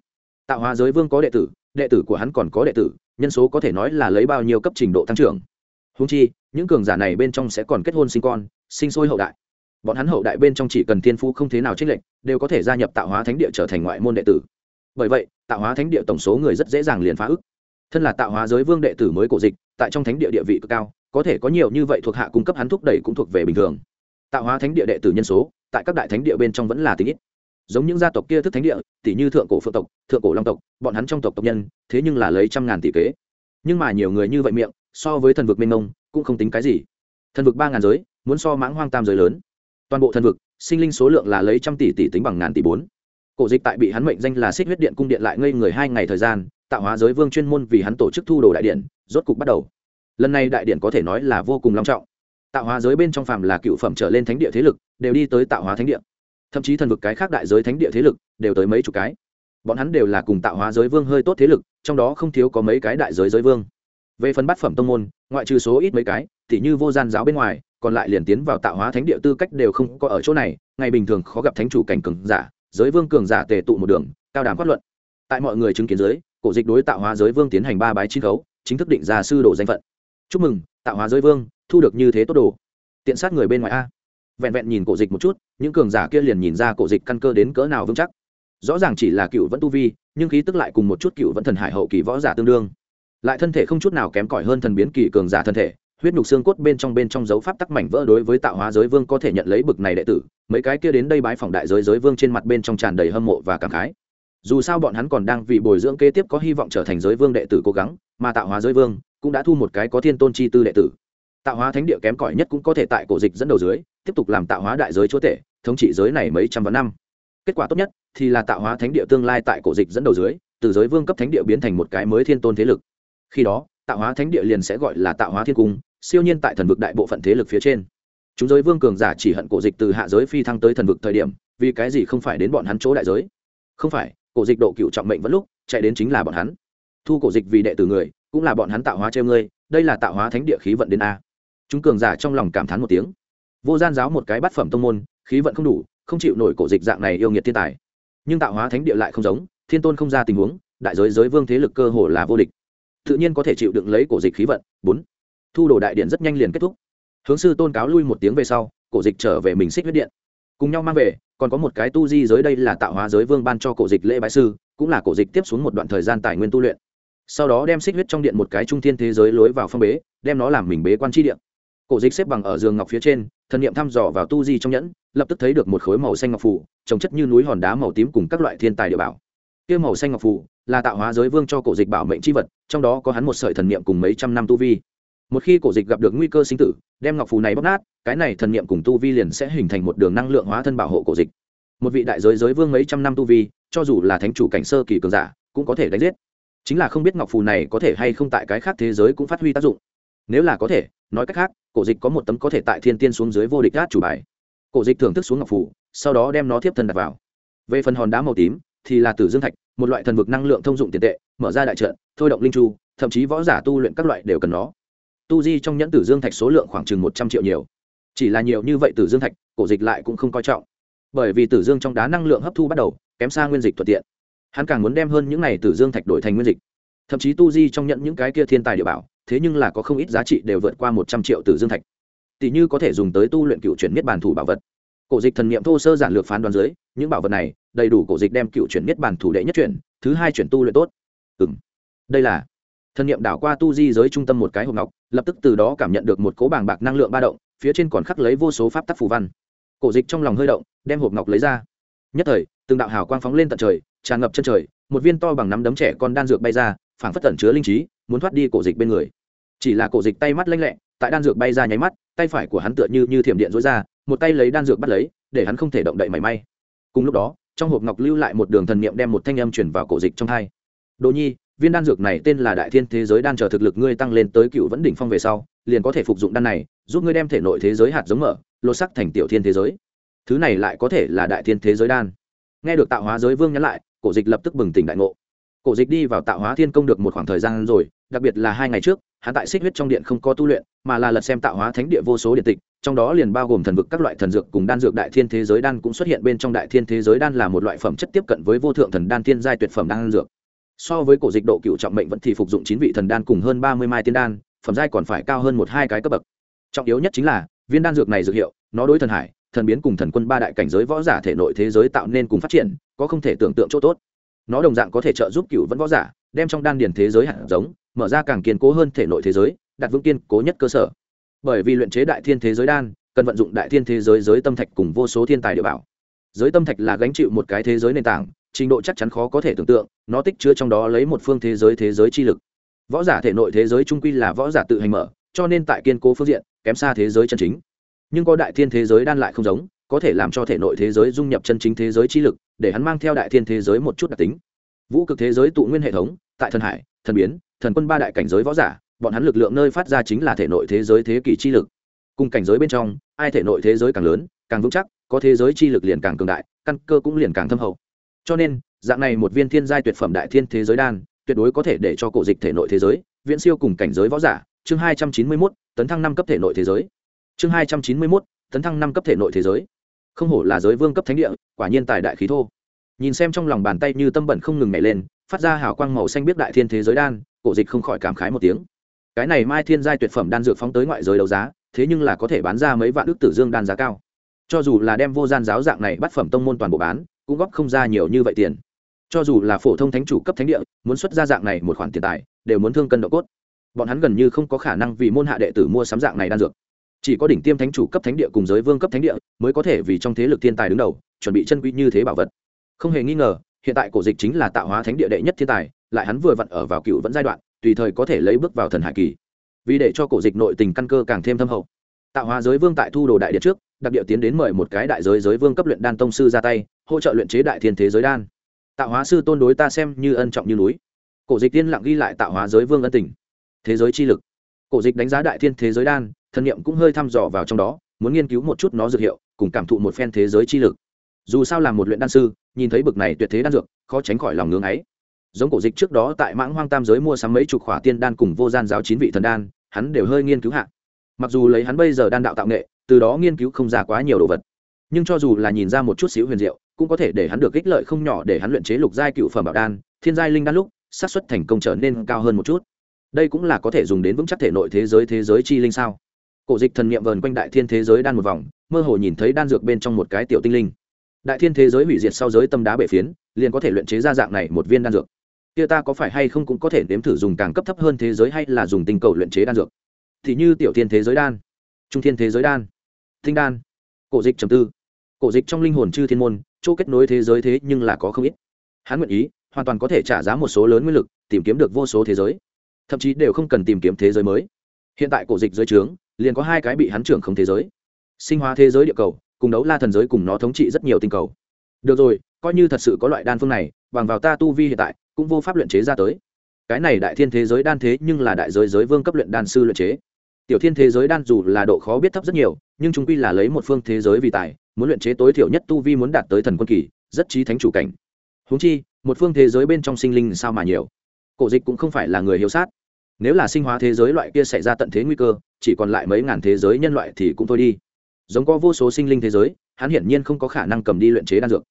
Tạo hóa giới vương có đệ tử đệ tử của hắn còn có đệ tử nhân số có thể nói là lấy bao nhiêu cấp trình độ tăng trưởng. Húng chi, những cường giả này bên trong sẽ còn kết hôn sinh con, sinh sôi hậu đại. Bọn hắn hậu đại bên trong chỉ cần thiên phú không thế nào trích lệnh đều có thể gia nhập tạo hóa thánh địa trở thành ngoại môn đệ tử. Bởi vậy, tạo hóa thánh địa tổng số người rất dễ dàng liền phá ức. Thân là tạo hóa giới vương đệ tử mới cổ dịch, tại trong thánh địa địa vị cực cao, có thể có nhiều như vậy thuộc hạ cung cấp hắn thúc đẩy cũng thuộc về bình thường. Tạo hóa thánh địa đệ tử nhân số, tại các đại thánh địa bên trong vẫn là tính ít giống những gia tộc kia thức thánh địa tỷ như thượng cổ phượng tộc, thượng cổ long tộc, bọn hắn trong tộc tộc nhân, thế nhưng là lấy trăm ngàn tỷ kế. Nhưng mà nhiều người như vậy miệng, so với thần vực mênh mông, cũng không tính cái gì. Thần vực ba ngàn giới, muốn so mãng hoang tam giới lớn. Toàn bộ thần vực, sinh linh số lượng là lấy trăm tỷ tỷ tính bằng ngàn tỷ bốn. Cổ dịch tại bị hắn mệnh danh là xích huyết điện cung điện lại ngây người hai ngày thời gian, tạo hóa giới vương chuyên môn vì hắn tổ chức thu đồ đại điện, rốt cục bắt đầu. Lần này đại điện có thể nói là vô cùng long trọng. Tạo hóa giới bên trong phàm là cựu phẩm trở lên thánh địa thế lực, đều đi tới tạo hóa thánh địa thậm chí thần vực cái khác đại giới thánh địa thế lực đều tới mấy chục cái. Bọn hắn đều là cùng tạo hóa giới vương hơi tốt thế lực, trong đó không thiếu có mấy cái đại giới giới vương. Về phần bát phẩm tông môn, ngoại trừ số ít mấy cái, thì như vô gian giáo bên ngoài, còn lại liền tiến vào tạo hóa thánh địa tư cách đều không có ở chỗ này, ngày bình thường khó gặp thánh chủ cảnh cường giả, giới vương cường giả tề tụ một đường, cao đàm phát luận. Tại mọi người chứng kiến giới cổ dịch đối tạo hóa giới vương tiến hành ba bái chín khấu chính thức định ra sư đồ danh phận. Chúc mừng, tạo hóa giới vương, thu được như thế tốt đồ. Tiện sát người bên ngoài a vẹn vẹn nhìn cổ dịch một chút, những cường giả kia liền nhìn ra cổ dịch căn cơ đến cỡ nào vững chắc. Rõ ràng chỉ là cựu vẫn tu vi, nhưng khí tức lại cùng một chút cựu vẫn thần hải hậu kỳ võ giả tương đương. Lại thân thể không chút nào kém cỏi hơn thần biến kỳ cường giả thân thể, huyết nhục xương cốt bên trong bên trong dấu pháp tắc mảnh vỡ đối với tạo hóa giới vương có thể nhận lấy bực này đệ tử, mấy cái kia đến đây bái phòng đại giới giới vương trên mặt bên trong tràn đầy hâm mộ và cảm khái. Dù sao bọn hắn còn đang vì bồi dưỡng kế tiếp có hy vọng trở thành giới vương đệ tử cố gắng, mà tạo hóa giới vương cũng đã thu một cái có thiên tôn chi tư đệ tử tạo hóa thánh địa kém cỏi nhất cũng có thể tại cổ dịch dẫn đầu dưới, tiếp tục làm tạo hóa đại giới chúa tể, thống trị giới này mấy trăm vạn năm. Kết quả tốt nhất thì là tạo hóa thánh địa tương lai tại cổ dịch dẫn đầu dưới, từ giới vương cấp thánh địa biến thành một cái mới thiên tôn thế lực. Khi đó, tạo hóa thánh địa liền sẽ gọi là tạo hóa thiên cung, siêu nhiên tại thần vực đại bộ phận thế lực phía trên. Chúng giới vương cường giả chỉ hận cổ dịch từ hạ giới phi thăng tới thần vực thời điểm, vì cái gì không phải đến bọn hắn chỗ đại giới? Không phải, cổ dịch độ cựu trọng mệnh vẫn lúc, chạy đến chính là bọn hắn. Thu cổ dịch vì đệ tử người, cũng là bọn hắn tạo hóa treo ngươi, đây là tạo hóa thánh địa khí vận đến a chúng cường giả trong lòng cảm thán một tiếng. Vô gian giáo một cái bát phẩm tông môn, khí vận không đủ, không chịu nổi cổ dịch dạng này yêu nghiệt thiên tài. Nhưng tạo hóa thánh địa lại không giống, thiên tôn không ra tình huống, đại giới giới vương thế lực cơ hồ là vô địch. Tự nhiên có thể chịu đựng lấy cổ dịch khí vận. Bốn. Thu đồ đại điện rất nhanh liền kết thúc. Hướng sư tôn cáo lui một tiếng về sau, cổ dịch trở về mình xích huyết điện. Cùng nhau mang về, còn có một cái tu di giới đây là tạo hóa giới vương ban cho cổ dịch lễ bái sư, cũng là cổ dịch tiếp xuống một đoạn thời gian tài nguyên tu luyện. Sau đó đem xích huyết trong điện một cái trung thiên thế giới lối vào phong bế, đem nó làm mình bế quan tri điện cổ dịch xếp bằng ở giường ngọc phía trên, thần niệm thăm dò vào tu di trong nhẫn, lập tức thấy được một khối màu xanh ngọc phủ trồng chất như núi hòn đá màu tím cùng các loại thiên tài địa bảo. Kia màu xanh ngọc phủ là tạo hóa giới vương cho cổ dịch bảo mệnh c h i vật, trong đó có hắn một sợi thần niệm cùng mấy trăm năm tu vi. Một khi cổ dịch gặp được nguy cơ sinh tử, đem ngọc phù này bóc nát, cái này thần niệm cùng tu vi liền sẽ hình thành một đường năng lượng hóa thân bảo hộ cổ dịch. Một vị đại giới giới vương mấy trăm năm tu vi, cho dù là thánh chủ cảnh sơ kỳ cường giả, cũng có thể đánh giết. Chính là không biết ngọc phù này có thể hay không tại cái khác thế giới cũng phát huy tác dụng nếu là có thể nói cách khác cổ dịch có một tấm có thể tại thiên tiên xuống dưới vô địch gác chủ bài. Cổ dịch thưởng thức xuống ngọc phủ, sau đó đem nó tiếp thân đặt vào. Về phần hòn đá màu tím thì là tử dương thạch một loại thần vực năng lượng thông dụng tiền tệ mở ra đại trận thôi động linh chu thậm chí võ giả tu luyện các loại đều cần nó. Tu di trong nhẫn tử dương thạch số lượng khoảng chừng một trăm triệu nhiều. Chỉ là nhiều như vậy tử dương thạch cổ dịch lại cũng không coi trọng. Bởi vì tử dương trong đá năng lượng hấp thu bắt đầu kém xa nguyên dịch thuận tiện. Hắn càng muốn đem hơn những này tử dương thạch đổi thành nguyên dịch. Thậm chí tu di trong nhận những cái kia thiên tài địa bảo thế nhưng là có không ít giá trị đều vượt qua một trăm triệu tử dương thạch. Tỷ như có thể dùng tới tu luyện cựu chuyển miết bàn thủ bảo vật. Cổ dịch thần niệm thô sơ giản lược phán đoán dưới, những bảo vật này, đầy đủ cổ dịch đem cựu chuyển miết bàn thủ đệ nhất chuyển, thứ hai chuyển tu luyện tốt. Ừ m đây là thần niệm đảo qua tu di giới trung tâm một cái hộp ngọc, lập tức từ đó cảm nhận được một cố bảng bạc năng lượng ba động, phía trên còn khắc lấy vô số pháp tắc phù văn. Cổ dịch trong lòng hơi động, đem hộp ngọc lấy ra. Nhất thời, từng đạo hào quang phóng lên tận trời, tràn ngập chân trời, một viên to bằng nắm đấm trẻ con đan dược bay ra, phảng phất tẩn chứa linh trí muốn thoát đi cổ dịch bên người. Chỉ là cổ dịch tay mắt lanh lẹ, tại đan dược bay ra nháy mắt, tay phải của hắn tựa như như thiểm điện rối ra, một tay lấy đan dược bắt lấy, để hắn không thể động đậy mảy may. Cùng lúc đó, trong hộp ngọc lưu lại một đường thần niệm đem một thanh âm chuyển vào cổ dịch trong hai. Đồ nhi, viên đan dược này tên là đại thiên thế giới đan chờ thực lực ngươi tăng lên tới cựu vẫn đỉnh phong về sau, liền có thể phục dụng đan này, giúp ngươi đem thể nội thế giới hạt giống mở, lột sắc thành tiểu thiên thế giới. Thứ này lại có thể là đại thiên thế giới đan. Nghe được tạo hóa giới vương nhắn lại, cổ dịch lập tức bừng tỉnh đại ngộ cổ dịch đi vào tạo hóa thiên công được một khoảng thời gian rồi, đặc biệt là hai ngày trước, hắn tại xích huyết trong điện không có tu luyện, mà là lật xem tạo hóa thánh địa vô số điện tịch, trong đó liền bao gồm thần vực các loại thần dược cùng đan dược đại thiên thế giới đan cũng xuất hiện bên trong đại thiên thế giới đan là một loại phẩm chất tiếp cận với vô thượng thần đan thiên giai tuyệt phẩm đan dược. So với cổ dịch độ cựu trọng mệnh vẫn thì phục dụng chín vị thần đan cùng hơn ba mươi mai tiên đan, phẩm giai còn phải cao hơn một hai cái cấp bậc. Trọng yếu nhất chính là, viên đan dược này dược hiệu, nó đối thần hải, thần biến cùng thần quân ba đại cảnh giới võ giả thể nội thế giới tạo nên cùng phát triển, có không thể tưởng tượng chỗ tốt nó đồng dạng có thể trợ giúp cựu vẫn võ giả, đem trong đan điền thế giới hạt giống, mở ra càng kiên cố hơn thể nội thế giới, đặt vững kiên cố nhất cơ sở. Bởi vì luyện chế đại thiên thế giới đan, cần vận dụng đại thiên thế giới giới tâm thạch cùng vô số thiên tài địa bảo. Giới tâm thạch là gánh chịu một cái thế giới nền tảng, trình độ chắc chắn khó có thể tưởng tượng, nó tích chứa trong đó lấy một phương thế giới thế giới chi lực. Võ giả thể nội thế giới trung quy là võ giả tự hành mở, cho nên tại kiên cố phương diện, kém xa thế giới chân chính. Nhưng có đại thiên thế giới đan lại không giống có thể làm cho thể nội thế giới dung nhập chân chính thế giới chi lực, để hắn mang theo đại thiên thế giới một chút đặc tính. Vũ cực thế giới tụ nguyên hệ thống, tại thần hải, thần biến, thần quân ba đại cảnh giới võ giả, bọn hắn lực lượng nơi phát ra chính là thể nội thế giới thế kỷ chi lực. Cùng cảnh giới bên trong, ai thể nội thế giới càng lớn, càng vững chắc, có thế giới chi lực liền càng cường đại, căn cơ cũng liền càng thâm hậu. Cho nên, dạng này một viên thiên giai tuyệt phẩm đại thiên thế giới đan, tuyệt đối có thể để cho cổ dịch thể nội thế giới, viễn siêu cùng cảnh giới võ giả. Chương hai trăm chín mươi mốt, tấn thăng năm cấp thể nội thế giới. Chương hai trăm chín mươi mốt, tấn thăng năm cấp thể nội thế giới không hổ là giới vương cấp thánh địa, quả nhiên tài đại khí thô. Nhìn xem trong lòng bàn tay như tâm bẩn không ngừng nhảy lên, phát ra hào quang màu xanh biết đại thiên thế giới đan, cổ dịch không khỏi cảm khái một tiếng. Cái này mai thiên giai tuyệt phẩm đan dược phóng tới ngoại giới đấu giá, thế nhưng là có thể bán ra mấy vạn đức tử dương đan giá cao. Cho dù là đem vô gian giáo dạng này bắt phẩm tông môn toàn bộ bán, cũng góp không ra nhiều như vậy tiền. Cho dù là phổ thông thánh chủ cấp thánh địa, muốn xuất ra dạng này một khoản tiền tài, đều muốn thương cân độ cốt. Bọn hắn gần như không có khả năng vì môn hạ đệ tử mua sắm dạng này đan dược chỉ có đỉnh tiêm thánh chủ cấp thánh địa cùng giới vương cấp thánh địa mới có thể vì trong thế lực thiên tài đứng đầu, chuẩn bị chân quý như thế bảo vật. Không hề nghi ngờ, hiện tại cổ dịch chính là tạo hóa thánh địa đệ nhất thiên tài, lại hắn vừa vặn ở vào cựu vẫn giai đoạn, tùy thời có thể lấy bước vào thần hải kỳ. Vì để cho cổ dịch nội tình căn cơ càng thêm thâm hậu, tạo hóa giới vương tại thu đồ đại điện trước, đặc địa tiến đến mời một cái đại giới giới vương cấp luyện đan tông sư ra tay, hỗ trợ luyện chế đại thiên thế giới đan. Tạo hóa sư tôn đối ta xem như ân trọng như núi. Cổ dịch tiên lặng ghi lại tạo hóa giới vương ân tình. Thế giới chi lực. Cổ dịch đánh giá đại thiên thế giới đan thần niệm cũng hơi thăm dò vào trong đó, muốn nghiên cứu một chút nó dược hiệu, cùng cảm thụ một phen thế giới chi lực. Dù sao là một luyện đan sư, nhìn thấy bực này tuyệt thế đan dược, khó tránh khỏi lòng ngưng ấy. Giống cổ dịch trước đó tại mãng hoang tam giới mua sắm mấy chục khỏa tiên đan cùng vô gian giáo chín vị thần đan, hắn đều hơi nghiên cứu hạ. Mặc dù lấy hắn bây giờ đan đạo tạo nghệ, từ đó nghiên cứu không ra quá nhiều đồ vật. Nhưng cho dù là nhìn ra một chút xíu huyền diệu, cũng có thể để hắn được ích lợi không nhỏ để hắn luyện chế lục giai cựu phẩm bảo đan, thiên giai linh đan lúc, xác suất thành công trở nên cao hơn một chút. Đây cũng là có thể dùng đến vững chắc thể nội thế giới thế giới chi linh sao? Cổ dịch thần niệm vờn quanh đại thiên thế giới đan một vòng, mơ hồ nhìn thấy đan dược bên trong một cái tiểu tinh linh. Đại thiên thế giới hủy diệt sau giới tâm đá bể phiến, liền có thể luyện chế ra dạng này một viên đan dược. Kia ta có phải hay không cũng có thể nếm thử dùng càng cấp thấp hơn thế giới hay là dùng tinh cầu luyện chế đan dược? Thì như tiểu thiên thế giới đan, trung thiên thế giới đan, tinh đan, cổ dịch trầm tư. Cổ dịch trong linh hồn chư thiên môn, chỗ kết nối thế giới thế nhưng là có không ít. Hắn nguyện ý, hoàn toàn có thể trả giá một số lớn nguyên lực, tìm kiếm được vô số thế giới. Thậm chí đều không cần tìm kiếm thế giới mới hiện tại cổ dịch dưới trướng, liền có hai cái bị hắn trưởng không thế giới. Sinh hóa thế giới địa cầu, cùng đấu la thần giới cùng nó thống trị rất nhiều tinh cầu. Được rồi, coi như thật sự có loại đan phương này, bằng vào ta tu vi hiện tại, cũng vô pháp luyện chế ra tới. Cái này đại thiên thế giới đan thế nhưng là đại giới giới vương cấp luyện đan sư luyện chế. Tiểu thiên thế giới đan dù là độ khó biết thấp rất nhiều, nhưng chúng quy là lấy một phương thế giới vì tài, muốn luyện chế tối thiểu nhất tu vi muốn đạt tới thần quân kỳ, rất trí thánh chủ cảnh. Húng chi, một phương thế giới bên trong sinh linh sao mà nhiều? Cổ dịch cũng không phải là người hiếu sát nếu là sinh hóa thế giới loại kia xảy ra tận thế nguy cơ, chỉ còn lại mấy ngàn thế giới nhân loại thì cũng thôi đi. Giống có vô số sinh linh thế giới, hắn hiển nhiên không có khả năng cầm đi luyện chế đan dược.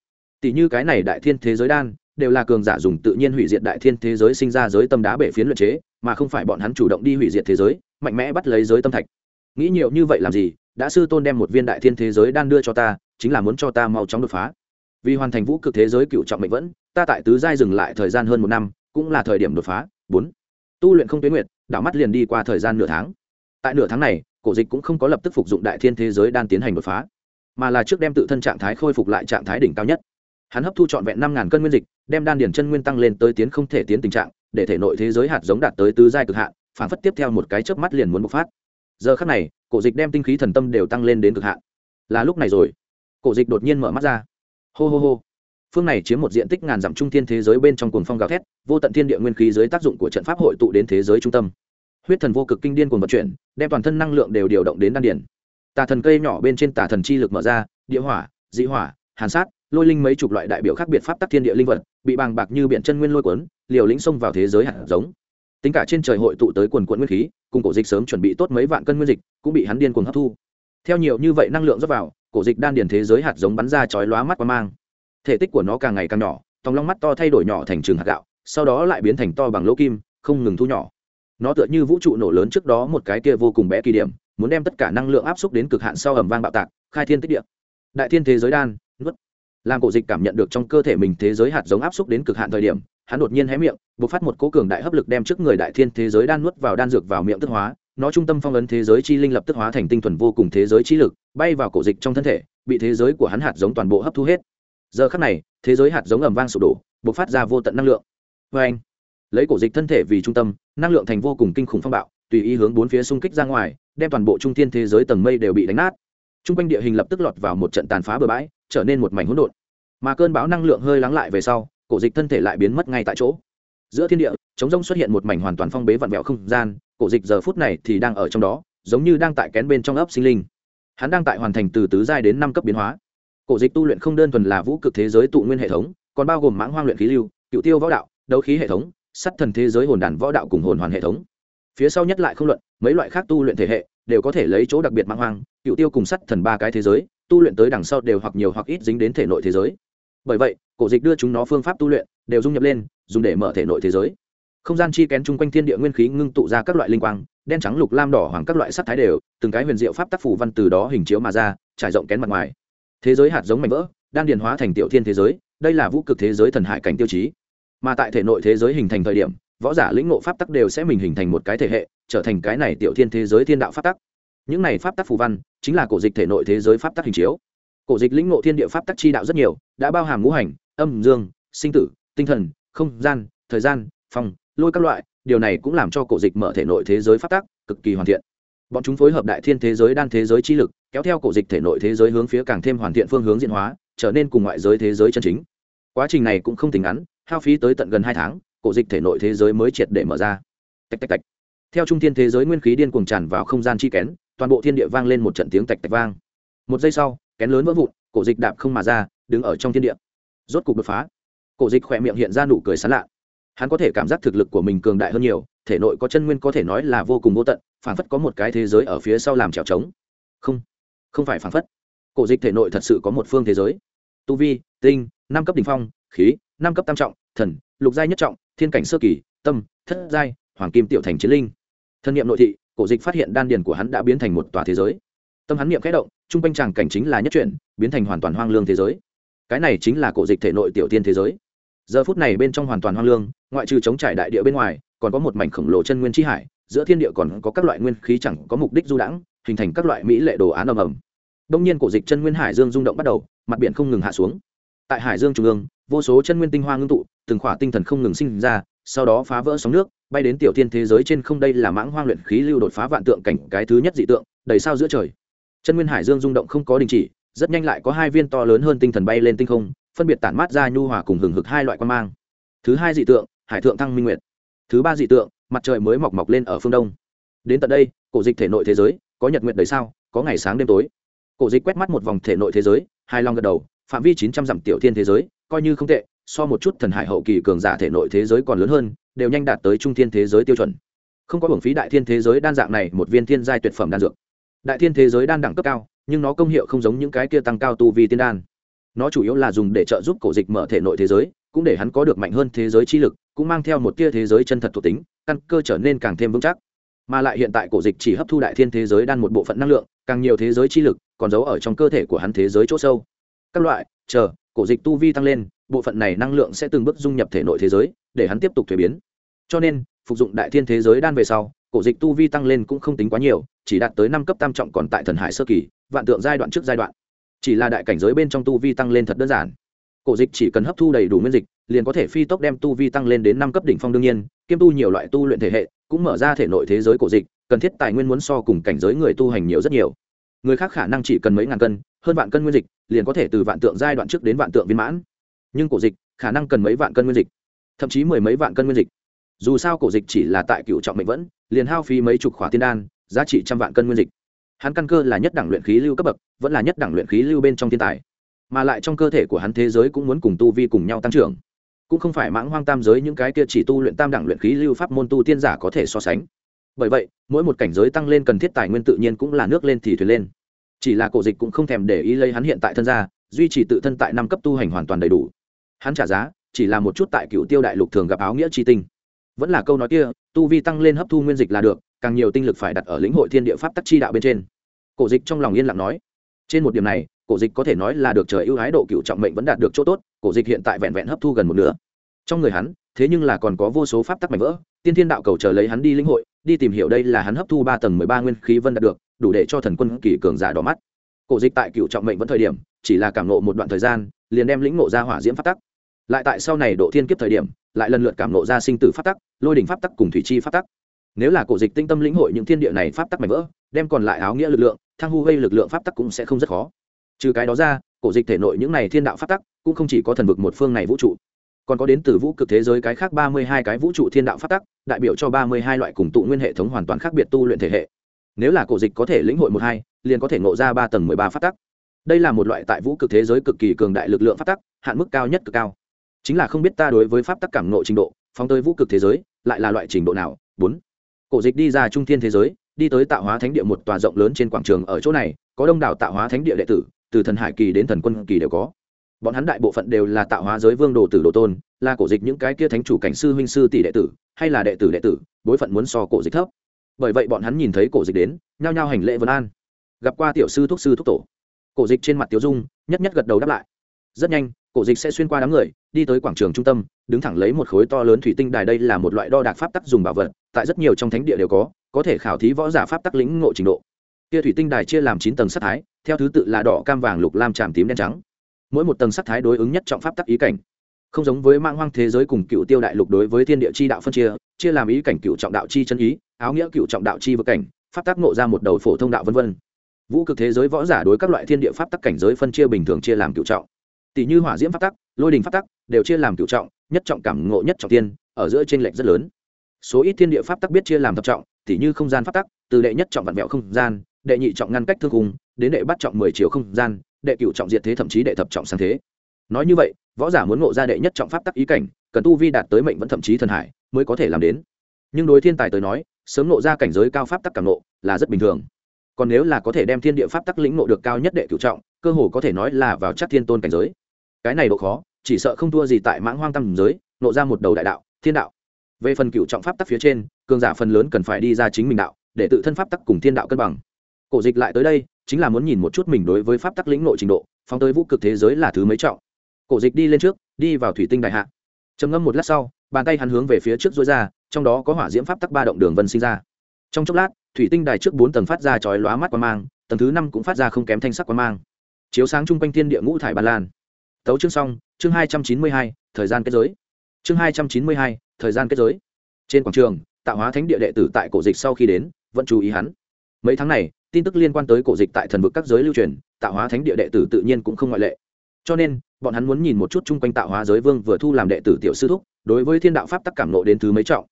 Tỷ như cái này đại thiên thế giới đan, đều là cường giả dùng tự nhiên hủy diệt đại thiên thế giới sinh ra giới tâm đá bể phiến luyện chế, mà không phải bọn hắn chủ động đi hủy diệt thế giới, mạnh mẽ bắt lấy giới tâm thạch. Nghĩ nhiều như vậy làm gì? Đã sư tôn đem một viên đại thiên thế giới đan đưa cho ta, chính là muốn cho ta mau chóng đột phá. Vì hoàn thành vũ cực thế giới cựu trọng mệnh vẫn, ta tại tứ giai dừng lại thời gian hơn một năm, cũng là thời điểm đột phá. Bốn tu luyện không tuyến nguyệt, đảo mắt liền đi qua thời gian nửa tháng. Tại nửa tháng này, cổ dịch cũng không có lập tức phục dụng đại thiên thế giới đang tiến hành đột phá, mà là trước đem tự thân trạng thái khôi phục lại trạng thái đỉnh cao nhất. Hắn hấp thu trọn vẹn năm ngàn cân nguyên dịch, đem đan điển chân nguyên tăng lên tới tiến không thể tiến tình trạng, để thể nội thế giới hạt giống đạt tới tứ giai cực hạn, phản phất tiếp theo một cái chớp mắt liền muốn bộc phát. Giờ khắc này, cổ dịch đem tinh khí thần tâm đều tăng lên đến cực hạn. Là lúc này rồi. Cổ dịch đột nhiên mở mắt ra. Hô hô hô phương này chiếm một diện tích ngàn dặm trung thiên thế giới bên trong cuồng phong gào thét, vô tận thiên địa nguyên khí dưới tác dụng của trận pháp hội tụ đến thế giới trung tâm. Huyết thần vô cực kinh điên cuồng vận chuyển, đem toàn thân năng lượng đều điều động đến đan điển tà thần cây nhỏ bên trên tà thần chi lực mở ra, địa hỏa, dị hỏa, hàn sát, lôi linh mấy chục loại đại biểu khác biệt pháp tắc thiên địa linh vật, bị bàng bạc như biển chân nguyên lôi cuốn, liều lĩnh xông vào thế giới hạt giống. Tính cả trên trời hội tụ tới quần quận nguyên khí, cùng cổ dịch sớm chuẩn bị tốt mấy vạn cân nguyên dịch, cũng bị hắn điên cuồng hấp thu. Theo nhiều như vậy năng lượng dốc vào, cổ dịch đan điển thế giới hạt giống bắn ra chói lóa mắt qua mang thể tích của nó càng ngày càng nhỏ, tòng long mắt to thay đổi nhỏ thành trường hạt gạo, sau đó lại biến thành to bằng lỗ kim, không ngừng thu nhỏ. Nó tựa như vũ trụ nổ lớn trước đó một cái kia vô cùng bé kỳ điểm, muốn đem tất cả năng lượng áp xúc đến cực hạn sau ẩm vang bạo tạc, khai thiên tích địa. Đại thiên thế giới đan, nuốt. Làm cổ dịch cảm nhận được trong cơ thể mình thế giới hạt giống áp xúc đến cực hạn thời điểm, hắn đột nhiên hé miệng b ộ c phát một cố cường đại hấp lực đem trước người đại thiên thế giới đan nuốt vào đan dược vào miệng tức hóa. Nó trung tâm phong ấn thế giới chi linh lập tức hóa thành tinh thuần vô cùng thế giới chi lực, bay vào cổ dịch trong thân thể, bị thế giới của hắn hạt giống toàn bộ hấp thu hết giờ khắc này, thế giới hạt giống ẩm vang sụp đổ b ộ c phát ra vô tận năng lượng. Vê anh, lấy cổ dịch thân thể vì trung tâm, năng lượng thành vô cùng kinh khủng phong bạo, tùy ý hướng bốn phía xung kích ra ngoài, đem toàn bộ trung thiên thế giới tầng mây đều bị đánh nát. T r u n g quanh địa hình lập tức lọt vào một trận tàn phá bừa bãi, trở nên một mảnh hỗn độn. Mà cơn bão năng lượng hơi lắng lại về sau, cổ dịch thân thể lại biến mất ngay tại chỗ. Giữa thiên địa chống rông xuất hiện một mảnh hoàn toàn phong bế vặn vẹo không gian, cổ dịch giờ phút này thì đang ở trong đó, giống như đang tại kén bên trong ấp sinh linh. Hắn đang tại hoàn thành từ tứ giai đến năm cấp biến hóa cổ dịch tu luyện không đơn thuần là vũ cực thế giới tụ nguyên hệ thống, còn bao gồm mãng hoang luyện khí lưu, cựu tiêu võ đạo, đấu khí hệ thống, sắt thần thế giới hồn đàn võ đạo cùng hồn hoàn hệ thống. Phía sau nhất lại không luận, mấy loại khác tu luyện thể hệ, đều có thể lấy chỗ đặc biệt mãng hoang, cựu tiêu cùng sắt thần ba cái thế giới, tu luyện tới đằng sau đều hoặc nhiều hoặc ít dính đến thể nội thế giới. Bởi vậy, cổ dịch đưa chúng nó phương pháp tu luyện, đều dung nhập lên, dùng để mở thể nội thế giới. Không gian chi kén chung quanh thiên địa nguyên khí ngưng tụ ra các loại linh quang, đen trắng lục lam đỏ hoàng các loại sắc thái đều, từng cái huyền diệu pháp tác phủ văn từ đó hình chiếu mà ra, trải rộng kén mặt ngoài thế giới hạt giống mảnh vỡ, đang điền hóa thành tiểu thiên thế giới, đây là vũ cực thế giới thần hải cảnh tiêu chí. Mà tại thể nội thế giới hình thành thời điểm, võ giả lĩnh ngộ pháp tắc đều sẽ mình hình thành một cái thể hệ, trở thành cái này tiểu thiên thế giới thiên đạo pháp tắc. Những này pháp tắc phù văn, chính là cổ dịch thể nội thế giới pháp tắc hình chiếu. Cổ dịch lĩnh ngộ thiên địa pháp tắc chi đạo rất nhiều, đã bao hàm ngũ hành, âm, dương, sinh tử, tinh thần, không gian, thời gian phong lôi các loại, điều này cũng làm cho cổ dịch mở thể nội thế giới pháp tắc cực kỳ hoàn thiện bọn chúng phối hợp đại thiên thế giới đan thế giới chi lực, kéo theo cổ dịch thể nội thế giới hướng phía càng thêm hoàn thiện phương hướng diễn hóa, trở nên cùng ngoại giới thế giới chân chính. Quá trình này cũng không tính ngắn, hao phí tới tận gần hai tháng, cổ dịch thể nội thế giới mới triệt để mở ra. Tạch tạch tạch. Theo trung thiên thế giới nguyên khí điên cuồng tràn vào không gian chi kén, toàn bộ thiên địa vang lên một trận tiếng tạch tạch vang. Một giây sau, kén lớn vỡ vụn, cổ dịch đạp không mà ra, đứng ở trong thiên địa. Rốt cục đột phá. Cổ dịch khỏe miệng hiện ra nụ cười sán lạ. Hắn có thể cảm giác thực lực của mình cường đại hơn nhiều, thể nội có chân nguyên có thể nói là vô cùng vô tận phản phất có một cái thế giới ở phía sau làm trèo trống. Không không phải phản phất. Cổ dịch thể nội thật sự có một phương thế giới. Tu vi, tinh, năm cấp đ ỉ n h phong, khí, năm cấp tam trọng, thần, lục giai nhất trọng, thiên cảnh sơ kỳ, tâm, thất giai, hoàng kim tiểu thành chiến linh. Thân nhiệm nội thị, cổ dịch phát hiện đan điền của hắn đã biến thành một tòa thế giới. Tâm hắn niệm khẽ động t r u n g quanh tràng cảnh chính là nhất chuyển biến thành hoàn toàn hoang lương thế giới. Cái này chính là cổ dịch thể nội tiểu tiên thế giới. Giờ phút này bên trong hoàn toàn hoang lương, ngoại trừ chống trải đại địa bên ngoài, còn có một mảnh khổng lồ chân nguyên tri hải giữa thiên địa còn có các loại nguyên khí chẳng có mục đích du đãng, hình thành các loại mỹ lệ đồ án ầm ầm. Đông nhiên cổ dịch chân nguyên hải dương rung động bắt đầu, mặt biển không ngừng hạ xuống. Tại hải dương trung ương, vô số chân nguyên tinh hoa ngưng tụ, từng khỏa tinh thần không ngừng sinh ra, sau đó phá vỡ sóng nước, bay đến tiểu thiên thế giới trên không đây là mãng hoang luyện khí lưu đột phá vạn tượng cảnh, cái thứ nhất dị tượng, đầy sao giữa trời. Chân nguyên hải dương rung động không có đình chỉ, rất nhanh lại có hai viên to lớn hơn tinh thần bay lên tinh không, phân biệt tản mát ra nhu hòa cùng hừng hực hai loại quan mang. Thứ hai dị tượng, hải thượng thăng minh nguyệt. Thứ ba dị tượng mặt trời mới mọc mọc lên ở phương đông. Đến tận đây, cổ dịch thể nội thế giới, có nhật nguyện đời sao, có ngày sáng đêm tối. Cổ dịch quét mắt một vòng thể nội thế giới hai long gật đầu, phạm vi chín trăm dặm tiểu thiên thế giới, coi như không tệ, so một chút thần hải hậu kỳ cường giả thể nội thế giới còn lớn hơn, đều nhanh đạt tới trung thiên thế giới tiêu chuẩn. Không có hưởng phí đại thiên thế giới đan dạng này một viên thiên giai tuyệt phẩm đan dược. Đại thiên thế giới đan đẳng cấp cao, nhưng nó công hiệu không giống những cái kia tăng cao tu vi tiên đan. Nó chủ yếu là dùng để trợ giúp cổ dịch mở thể nội thế giới, cũng để hắn có được mạnh hơn thế giới chi lực cũng mang theo một tia thế giới chân thật thuộc tính, căn cơ trở nên càng thêm vững chắc. Mà lại hiện tại cổ dịch chỉ hấp thu đại thiên thế giới đan một bộ phận năng lượng, càng nhiều thế giới chi lực còn giấu ở trong cơ thể của hắn thế giới chỗ sâu. Các loại, chờ, cổ dịch tu vi tăng lên, bộ phận này năng lượng sẽ từng bước dung nhập thể nội thế giới, để hắn tiếp tục thuế biến. Cho nên, phục dụng đại thiên thế giới đan về sau, cổ dịch tu vi tăng lên cũng không tính quá nhiều, chỉ đạt tới năm cấp tam trọng còn tại thần hải sơ kỳ, vạn tượng giai đoạn trước giai đoạn. Chỉ là đại cảnh giới bên trong tu vi tăng lên thật đơn giản cổ dịch chỉ cần hấp thu đầy đủ nguyên dịch, liền có thể phi tốc đem tu vi tăng lên đến năm cấp đỉnh phong đương nhiên, kiêm tu nhiều loại tu luyện thể hệ, cũng mở ra thể nội thế giới cổ dịch, cần thiết tài nguyên muốn so cùng cảnh giới người tu hành nhiều rất nhiều. Người khác khả năng chỉ cần mấy ngàn cân, hơn vạn cân nguyên dịch, liền có thể từ vạn tượng giai đoạn trước đến vạn tượng viên mãn. Nhưng cổ dịch, khả năng cần mấy vạn cân nguyên dịch, thậm chí mười mấy vạn cân nguyên dịch. Dù sao cổ dịch chỉ là tại cựu trọng mệnh vẫn, liền hao phí mấy chục khỏa tiên đan, giá trị trăm vạn cân nguyên dịch. Hắn căn cơ là nhất đẳng luyện khí lưu cấp bậc, vẫn là nhất đẳng luyện khí lưu bên trong thiên tài mà lại trong cơ thể của hắn thế giới cũng muốn cùng tu vi cùng nhau tăng trưởng. Cũng không phải mãng hoang tam giới những cái kia chỉ tu luyện tam đẳng luyện khí lưu pháp môn tu tiên giả có thể so sánh. Bởi vậy, mỗi một cảnh giới tăng lên cần thiết tài nguyên tự nhiên cũng là nước lên thì thuyền lên. Chỉ là cổ dịch cũng không thèm để ý lấy hắn hiện tại thân gia, duy trì tự thân tại năm cấp tu hành hoàn toàn đầy đủ. Hắn trả giá, chỉ là một chút tại cựu tiêu đại lục thường gặp áo nghĩa tri tinh. Vẫn là câu nói kia, tu vi tăng lên hấp thu nguyên dịch là được, càng nhiều tinh lực phải đặt ở lĩnh hội thiên địa pháp tắc chi đạo bên trên. Cổ dịch trong lòng yên lặng nói trên một điểm này, cổ dịch có thể nói là được trời ưu ái độ cựu trọng mệnh vẫn đạt được chỗ tốt, cổ dịch hiện tại vẹn vẹn hấp thu gần một nửa. Trong người hắn, thế nhưng là còn có vô số pháp tắc mạnh vỡ, tiên thiên đạo cầu chờ lấy hắn đi lĩnh hội, đi tìm hiểu đây là hắn hấp thu ba tầng mười ba nguyên khí vân đạt được, đủ để cho thần quân kỳ cường giả đỏ mắt. Cổ dịch tại cựu trọng mệnh vẫn thời điểm, chỉ là cảm nộ một đoạn thời gian, liền đem lĩnh nộ ra hỏa diễm pháp tắc. Lại tại sau này độ thiên kiếp thời điểm, lại lần lượt cảm nộ ra sinh tử pháp tắc, lôi đỉnh pháp tắc cùng thủy chi pháp tắc nếu là cổ dịch tinh tâm lĩnh hội những thiên địa này pháp tắc mạnh vỡ, đem còn lại áo nghĩa lực lượng, thang hu gây lực lượng pháp tắc cũng sẽ không rất khó. Trừ cái đó ra, cổ dịch thể nội những này thiên đạo pháp tắc cũng không chỉ có thần vực một phương này vũ trụ, còn có đến từ vũ cực thế giới cái khác ba mươi hai cái vũ trụ thiên đạo pháp tắc, đại biểu cho ba mươi hai loại cùng tụ nguyên hệ thống hoàn toàn khác biệt tu luyện thể hệ. Nếu là cổ dịch có thể lĩnh hội một hai, liền có thể ngộ ra ba tầng mười ba pháp tắc. Đây là một loại tại vũ cực thế giới cực kỳ cường đại lực lượng pháp tắc, hạn mức cao nhất cực cao. Chính là không biết ta đối với pháp tắc cảm nộ trình độ, phóng tới vũ cực thế giới, lại là loại trình độ nào? Bốn cổ dịch đi ra trung thiên thế giới, đi tới tạo hóa thánh địa một tòa rộng lớn trên quảng trường ở chỗ này, có đông đảo tạo hóa thánh địa đệ tử, từ thần hải kỳ đến thần quân kỳ đều có. Bọn hắn đại bộ phận đều là tạo hóa giới vương đồ tử đồ tôn, là cổ dịch những cái kia thánh chủ cảnh sư huynh sư tỷ đệ tử, hay là đệ tử đệ tử, bối phận muốn so cổ dịch thấp. Bởi vậy bọn hắn nhìn thấy cổ dịch đến, nhao nhao hành lễ vân an. Gặp qua tiểu sư thúc sư thúc tổ. Cổ dịch trên mặt tiểu dung, nhất nhất gật đầu đáp lại. Rất nhanh, cổ dịch sẽ xuyên qua đám người, đi tới quảng trường trung tâm, đứng thẳng lấy một khối to lớn thủy tinh đài đây là một loại đo đạc pháp tắc dùng bảo vật tại rất nhiều trong thánh địa đều có có thể khảo thí võ giả pháp tắc lĩnh ngộ trình độ. Kia thủy tinh đài chia làm chín tầng sắc thái, theo thứ tự là đỏ, cam, vàng, lục, lam, tràm, tím, đen, trắng. Mỗi một tầng sắc thái đối ứng nhất trọng pháp tắc ý cảnh. Không giống với mang hoang thế giới cùng cựu tiêu đại lục đối với thiên địa chi đạo phân chia chia làm ý cảnh cựu trọng đạo chi chân ý, áo nghĩa cựu trọng đạo chi vực cảnh, pháp tắc ngộ ra một đầu phổ thông đạo vân vân. Vũ cực thế giới võ giả đối các loại thiên địa pháp tắc cảnh giới phân chia bình thường chia làm cựu trọng. Tỷ như hỏa diễm pháp tắc, lôi đình pháp tắc, đều chia làm cựu trọng, nhất trọng cảm ngộ nhất trọng tiên, ở giữa trên lệch rất lớn số ít thiên địa pháp tắc biết chia làm thập trọng tỷ như không gian pháp tắc, từ đệ nhất trọng vạn vẹo không gian, đệ nhị trọng ngăn cách thương cùng đến đệ bắt trọng mười chiều không gian, đệ cựu trọng diệt thế thậm chí đệ thập trọng sang thế. Nói như vậy, võ giả muốn ngộ ra đệ nhất trọng pháp tắc ý cảnh, cần tu vi đạt tới mệnh vẫn thậm chí thần hải mới có thể làm đến. Nhưng đối thiên tài tới nói, sớm ngộ ra cảnh giới cao pháp tắc càng ngộ là rất bình thường. Còn nếu là có thể đem thiên địa pháp tắc lĩnh ngộ được cao nhất đệ cựu trọng, cơ hồ có thể nói là vào chắc thiên tôn cảnh giới. Cái này độ khó, chỉ sợ không thua gì tại mãng hoang tâm giới, ngộ ra một đầu đại đạo, thiên đạo về phần cựu trọng pháp tắc phía trên, cường giả phần lớn cần phải đi ra chính mình đạo, để tự thân pháp tắc cùng thiên đạo cân bằng. Cổ dịch lại tới đây, chính là muốn nhìn một chút mình đối với pháp tắc lĩnh nội trình độ, phóng tới vũ cực thế giới là thứ mấy trọng. Cổ dịch đi lên trước, đi vào thủy tinh đại hạ. Trầm ngâm một lát sau, bàn tay hắn hướng về phía trước dối ra, trong đó có hỏa diễm pháp tắc ba động đường vân sinh ra. Trong chốc lát, thủy tinh đài trước bốn tầng phát ra chói lóa mắt qua mang, tầng thứ năm cũng phát ra không kém thanh sắc qua mang. Chiếu sáng chung quanh thiên địa ngũ thải ba lan. Tấu chương xong, chương hai trăm chín mươi hai, thời gian kết giới chương hai trăm chín mươi hai, thời gian kết giới. Trên quảng trường tạo hóa thánh địa đệ tử tại cổ dịch sau khi đến, vẫn chú ý hắn. Mấy tháng này, tin tức liên quan tới cổ dịch tại thần vực các giới lưu truyền tạo hóa thánh địa đệ tử tự nhiên cũng không ngoại lệ. Cho nên, bọn hắn muốn nhìn một chút chung quanh tạo hóa giới vương vừa thu làm đệ tử tiểu sư thúc, đối với thiên đạo pháp tắc cảm nộ đến thứ mấy trọng.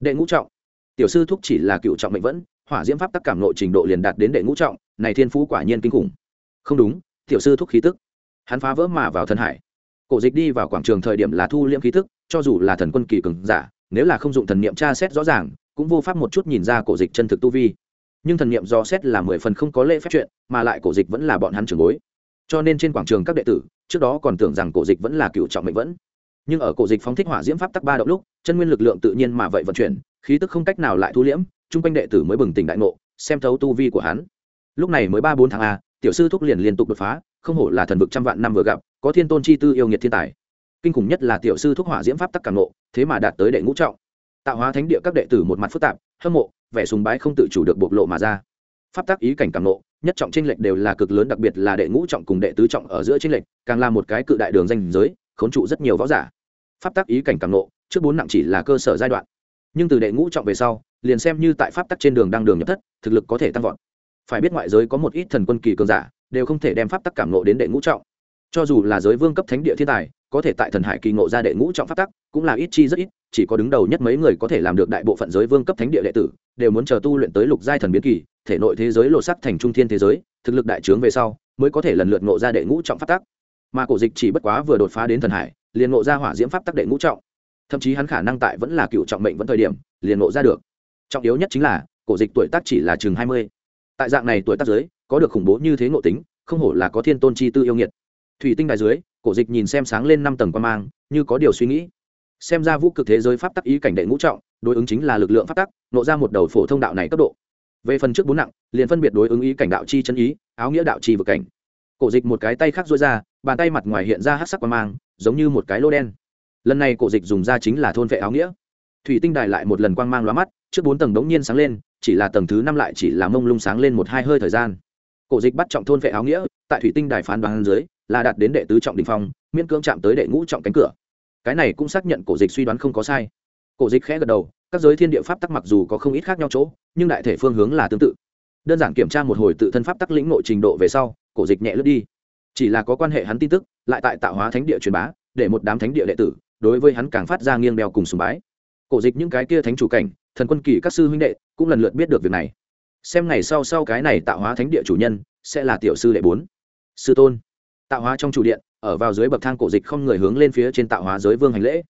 Đệ ngũ trọng. Tiểu sư thúc chỉ là cựu trọng mệnh vẫn, hỏa diễm pháp tắc cảm nộ trình độ liền đạt đến đệ ngũ trọng, này thiên phú quả nhiên kinh khủng. Không đúng, tiểu sư thúc khí tức. Hắn phá vỡ mà vào thần hải. Cổ dịch đi vào quảng trường thời điểm là thu liễm khí tức cho dù là thần quân kỳ cường giả, nếu là không dụng thần niệm tra xét rõ ràng, cũng vô pháp một chút nhìn ra cổ dịch chân thực tu vi. Nhưng thần niệm do xét là mười phần không có lễ phép chuyện, mà lại cổ dịch vẫn là bọn hắn trường bối. Cho nên trên quảng trường các đệ tử, trước đó còn tưởng rằng cổ dịch vẫn là cựu trọng mệnh vẫn. Nhưng ở cổ dịch phóng thích hỏa diễm pháp tắc ba động lúc, chân nguyên lực lượng tự nhiên mà vậy vận chuyển, khí tức không cách nào lại thu liễm, chung quanh đệ tử mới bừng tỉnh đại ngộ, xem thấu tu vi của hắn. Lúc này mới ba bốn tháng a, tiểu sư thúc liền liên tục đột phá, không hổ là thần vực trăm vạn năm vừa gặp, có thiên tôn chi tư yêu nghiệt thiên tài kinh khủng nhất là tiểu sư thuốc hỏa diễm pháp tắc càng nộ thế mà đạt tới đệ ngũ trọng. Tạo hóa thánh địa các đệ tử một mặt phức tạp, hâm mộ, vẻ sùng bái không tự chủ được bộc lộ mà ra. Pháp tắc ý cảnh càng nộ nhất trọng tranh lệch đều là cực lớn, đặc biệt là đệ ngũ trọng cùng đệ tứ trọng ở giữa tranh lệch, càng là một cái cự đại đường danh giới, khốn trụ rất nhiều võ giả. Pháp tắc ý cảnh càng nộ trước bốn nặng chỉ là cơ sở giai đoạn. Nhưng từ đệ ngũ trọng về sau, liền xem như tại pháp tắc trên đường đang đường nhập thất, thực lực có thể tăng vọt. Phải biết ngoại giới có một ít thần quân kỳ cường giả, đều không thể đem pháp tắc cảm nộ đến đệ ngũ trọng. Cho dù là giới vương cấp thánh địa thiên tài có thể tại thần hải kỳ ngộ ra đệ ngũ trọng pháp tắc, cũng là ít chi rất ít, chỉ có đứng đầu nhất mấy người có thể làm được đại bộ phận giới vương cấp thánh địa đệ tử, đều muốn chờ tu luyện tới lục giai thần biến kỳ, thể nội thế giới lộ sắc thành trung thiên thế giới, thực lực đại trướng về sau, mới có thể lần lượt ngộ ra đệ ngũ trọng pháp tắc. Mà cổ dịch chỉ bất quá vừa đột phá đến thần hải, liền ngộ ra hỏa diễm pháp tắc đệ ngũ trọng. Thậm chí hắn khả năng tại vẫn là cựu trọng mệnh vẫn thời điểm, liền ngộ ra được. Trọng yếu nhất chính là, cổ dịch tuổi tác chỉ là chừng hai mươi. Tại dạng này tuổi tác giới, có được khủng bố như thế ngộ tính, không hổ là có thiên tôn chi tư yêu nghiệt. Thủy tinh đài dưới cổ dịch nhìn xem sáng lên năm tầng quan mang, như có điều suy nghĩ. Xem ra vũ cực thế giới pháp tắc ý cảnh đệ ngũ trọng, đối ứng chính là lực lượng pháp tắc, nộ ra một đầu phổ thông đạo này cấp độ. Về phần trước bốn nặng, liền phân biệt đối ứng ý cảnh đạo chi chân ý, áo nghĩa đạo chi vực cảnh. Cổ dịch một cái tay khác dối ra, bàn tay mặt ngoài hiện ra hát sắc quan mang, giống như một cái lô đen. Lần này cổ dịch dùng ra chính là thôn vệ áo nghĩa. Thủy tinh đài lại một lần quang mang lóa mắt, trước bốn tầng đống nhiên sáng lên, chỉ là tầng thứ năm lại chỉ là mông lung sáng lên một hai hơi thời gian cổ dịch bắt trọng thôn vệ áo nghĩa, tại thủy tinh đài phán bằng dưới, là đạt đến đệ tứ trọng đình phong, miễn cưỡng chạm tới đệ ngũ trọng cánh cửa. Cái này cũng xác nhận cổ dịch suy đoán không có sai. Cổ dịch khẽ gật đầu, các giới thiên địa pháp tắc mặc dù có không ít khác nhau chỗ, nhưng đại thể phương hướng là tương tự. Đơn giản kiểm tra một hồi tự thân pháp tắc lĩnh nội trình độ về sau, cổ dịch nhẹ lướt đi. Chỉ là có quan hệ hắn tin tức, lại tại tạo hóa thánh địa truyền bá, để một đám thánh địa đệ tử, đối với hắn càng phát ra nghiêng đeo cùng sùng bái. Cổ dịch những cái kia thánh chủ cảnh, thần quân kỳ các sư huynh đệ, cũng lần lượt biết được việc này xem ngày sau sau cái này tạo hóa thánh địa chủ nhân, sẽ là tiểu sư đệ bốn. Sư tôn, tạo hóa trong chủ điện, ở vào dưới bậc thang cổ dịch không người hướng lên phía trên tạo hóa giới vương hành lễ.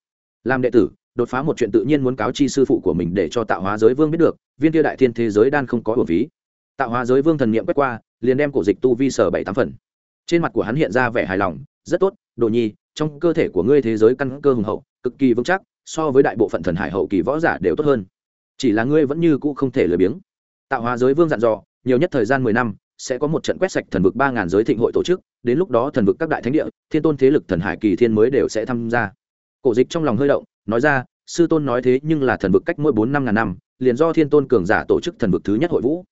Làm đệ tử, đột phá một chuyện tự nhiên muốn cáo chi sư phụ của mình để cho tạo hóa giới vương biết được, viên tiêu đại thiên thế giới đan không có hồn phí. Tạo hóa giới vương thần niệm quét qua, liền đem cổ dịch tu vi sở bảy tám phần. Trên mặt của hắn hiện ra vẻ hài lòng, rất tốt, đồ nhi, trong cơ thể của ngươi thế giới căn cơ hùng hậu, cực kỳ vững chắc, so với đại bộ phận thần hải hậu kỳ võ giả đều tốt hơn. Chỉ là ngươi vẫn như cũ không thể lười biếng tạo hóa giới vương dặn dò, nhiều nhất thời gian mười năm, sẽ có một trận quét sạch thần vực ba ngàn giới thịnh hội tổ chức, đến lúc đó thần vực các đại thánh địa, thiên tôn thế lực thần hải kỳ thiên mới đều sẽ tham gia. Cổ dịch trong lòng hơi động, nói ra, sư tôn nói thế nhưng là thần vực cách mỗi bốn năm ngàn năm, liền do thiên tôn cường giả tổ chức thần vực thứ nhất hội vũ.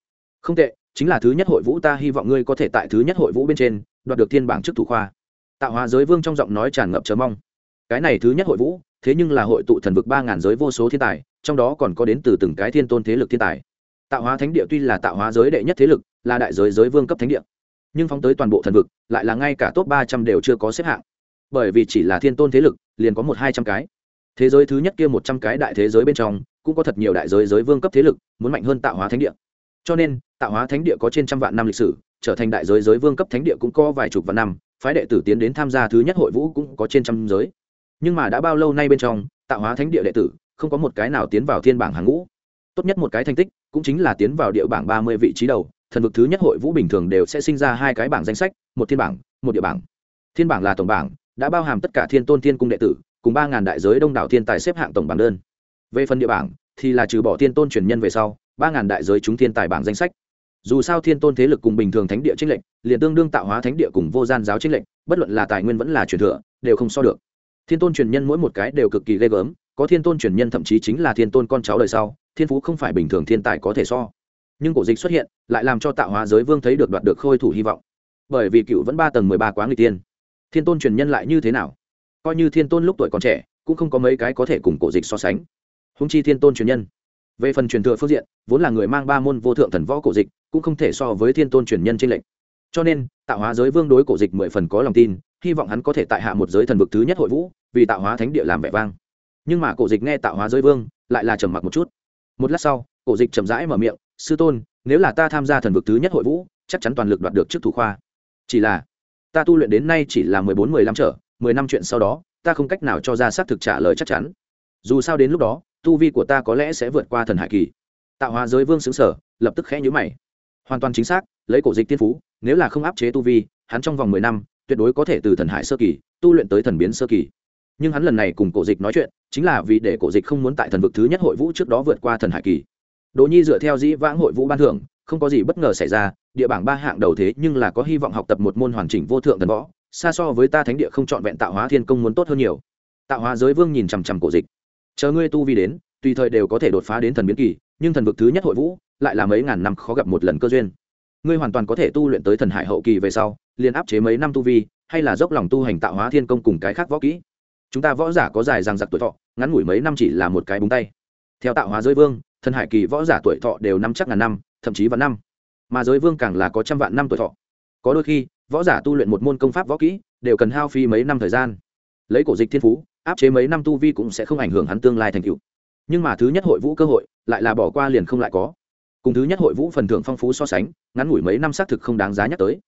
Không tệ, chính là thứ nhất hội vũ ta hy vọng ngươi có thể tại thứ nhất hội vũ bên trên, đoạt được thiên bảng chức thủ khoa. Tạo hóa giới vương trong giọng nói tràn ngập chờ mong. Cái này thứ nhất hội vũ, thế nhưng là hội tụ thần vực ba ngàn giới vô số thiên tài, trong đó còn có đến từ từng cái thiên tôn thế lực thiên tài tạo hóa thánh địa tuy là tạo hóa giới đệ nhất thế lực, là đại giới giới vương cấp thánh địa, nhưng phóng tới toàn bộ thần vực, lại là ngay cả top ba trăm đều chưa có xếp hạng. Bởi vì chỉ là thiên tôn thế lực, liền có một hai trăm cái. Thế giới thứ nhất kia một trăm cái đại thế giới bên trong, cũng có thật nhiều đại giới giới vương cấp thế lực, muốn mạnh hơn tạo hóa thánh địa. Cho nên, tạo hóa thánh địa có trên trăm vạn năm lịch sử, trở thành đại giới giới vương cấp thánh địa cũng có vài chục vạn năm, phái đệ tử tiến đến tham gia thứ nhất hội vũ cũng có trên trăm giới. Nhưng mà đã bao lâu nay bên trong, tạo hóa thánh địa đệ tử, không có một cái nào tiến vào thiên bảng hàng ngũ tốt nhất một cái thành tích, cũng chính là tiến vào địa bảng ba mươi vị trí đầu, thần vực thứ nhất hội vũ bình thường đều sẽ sinh ra hai cái bảng danh sách, một thiên bảng, một địa bảng. Thiên bảng là tổng bảng, đã bao hàm tất cả thiên tôn thiên cung đệ tử, cùng ba ngàn đại giới đông đảo thiên tài xếp hạng tổng bảng đơn. Về phần địa bảng, thì là trừ bỏ thiên tôn truyền nhân về sau, ba ngàn đại giới chúng thiên tài bảng danh sách. Dù sao thiên tôn thế lực cùng bình thường thánh địa trinh lệnh liền tương đương tạo hóa thánh địa cùng vô gian giáo trinh lệnh bất luận là tài nguyên vẫn là truyền thừa, đều không so được. Thiên tôn truyền nhân mỗi một cái đều cực kỳ ghê gớm, có thiên tôn truyền nhân thậm chí chính là thiên tôn con cháu đời sau thiên phú không phải bình thường thiên tài có thể so. Nhưng cổ dịch xuất hiện, lại làm cho tạo hóa giới vương thấy được đoạt được khôi thủ hy vọng. Bởi vì cựu vẫn ba tầng mười ba quá người tiên thiên tôn truyền nhân lại như thế nào? Coi như thiên tôn lúc tuổi còn trẻ, cũng không có mấy cái có thể cùng cổ dịch so sánh. Húng chi thiên tôn truyền nhân. Về phần truyền thừa phương diện, vốn là người mang ba môn vô thượng thần võ cổ dịch, cũng không thể so với thiên tôn truyền nhân trên lệnh cho nên, tạo hóa giới vương đối cổ dịch mười phần có lòng tin, hy vọng hắn có thể tại hạ một giới thần vực thứ nhất hội vũ, vì tạo hóa thánh địa làm vẻ vang. Nhưng mà cổ dịch nghe tạo hóa giới vương, lại là trầm mặc một chút một lát sau, cổ dịch chậm rãi mở miệng, sư tôn, nếu là ta tham gia thần vực thứ nhất hội vũ, chắc chắn toàn lực đoạt được chức thủ khoa. Chỉ là, ta tu luyện đến nay chỉ là mười bốn, mười lăm trở, mười năm chuyện sau đó, ta không cách nào cho ra xác thực trả lời chắc chắn. Dù sao đến lúc đó, tu vi của ta có lẽ sẽ vượt qua thần hải kỳ. Tạo hóa giới vương xứng sở lập tức khẽ nhữ mày. Hoàn toàn chính xác, lấy cổ dịch tiên phú, nếu là không áp chế tu vi, hắn trong vòng mười năm, tuyệt đối có thể từ thần hải sơ kỳ, tu luyện tới thần biến sơ kỳ nhưng hắn lần này cùng cổ dịch nói chuyện chính là vì để cổ dịch không muốn tại thần vực thứ nhất hội vũ trước đó vượt qua thần hải kỳ. Đỗ nhi dựa theo dĩ vãng hội vũ ban thưởng, không có gì bất ngờ xảy ra, địa bảng ba hạng đầu thế nhưng là có hy vọng học tập một môn hoàn chỉnh vô thượng thần võ, xa so với ta thánh địa không trọn vẹn tạo hóa thiên công muốn tốt hơn nhiều. Tạo hóa giới vương nhìn chằm chằm cổ dịch. Chờ ngươi tu vi đến, tùy thời đều có thể đột phá đến thần biến kỳ, nhưng thần vực thứ nhất hội vũ lại là mấy ngàn năm khó gặp một lần cơ duyên. Ngươi hoàn toàn có thể tu luyện tới thần hải hậu kỳ về sau, liền áp chế mấy năm tu vi, hay là dốc lòng tu hành tạo hóa thiên công cùng cái khác võ kỹ chúng ta võ giả có dài rằng giặc tuổi thọ, ngắn ngủi mấy năm chỉ là một cái búng tay. Theo tạo hóa giới vương, thần hải kỳ võ giả tuổi thọ đều năm chắc ngàn năm, thậm chí vạn năm. Mà giới vương càng là có trăm vạn năm tuổi thọ. Có đôi khi, võ giả tu luyện một môn công pháp võ kỹ, đều cần hao phi mấy năm thời gian. Lấy cổ dịch thiên phú, áp chế mấy năm tu vi cũng sẽ không ảnh hưởng hắn tương lai thành cựu nhưng mà thứ nhất hội vũ cơ hội, lại là bỏ qua liền không lại có. Cùng thứ nhất hội vũ phần thưởng phong phú so sánh, ngắn ngủi mấy năm xác thực không đáng giá nhắc tới.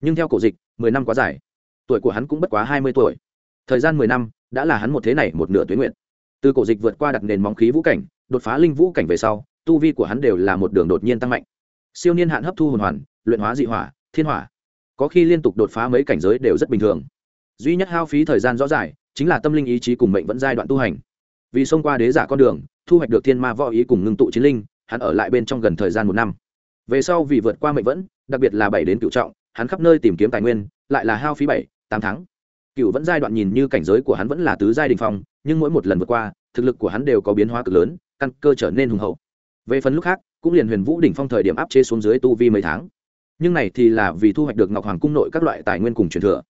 Nhưng theo cổ dịch, mười năm quá dài. Tuổi của hắn cũng bất quá hai mươi tuổi thời gian mười năm, đã là hắn một thế này một nửa tuyến nguyện. Từ cổ dịch vượt qua đặt nền móng khí vũ cảnh, đột phá linh vũ cảnh về sau, tu vi của hắn đều là một đường đột nhiên tăng mạnh. Siêu niên hạn hấp thu hồn hoàn, luyện hóa dị hỏa, thiên hỏa. Có khi liên tục đột phá mấy cảnh giới đều rất bình thường. Duy nhất hao phí thời gian rõ rải, chính là tâm linh ý chí cùng mệnh vẫn giai đoạn tu hành. Vì xông qua đế giả con đường, thu hoạch được thiên ma võ ý cùng ngưng tụ chiến linh, hắn ở lại bên trong gần thời gian một năm. Về sau vì vượt qua mệnh vẫn, đặc biệt là bảy đến cựu trọng, hắn khắp nơi tìm kiếm tài nguyên, lại là hao phí bảy, tám tháng cựu vẫn giai đoạn nhìn như cảnh giới của hắn vẫn là tứ giai đình phong, nhưng mỗi một lần vượt qua, thực lực của hắn đều có biến hóa cực lớn, căn cơ trở nên hùng hậu. Về phần lúc khác, cũng liền huyền vũ đỉnh phong thời điểm áp chế xuống dưới tu vi mấy tháng. Nhưng này thì là vì thu hoạch được ngọc hoàng cung nội các loại tài nguyên cùng truyền thừa.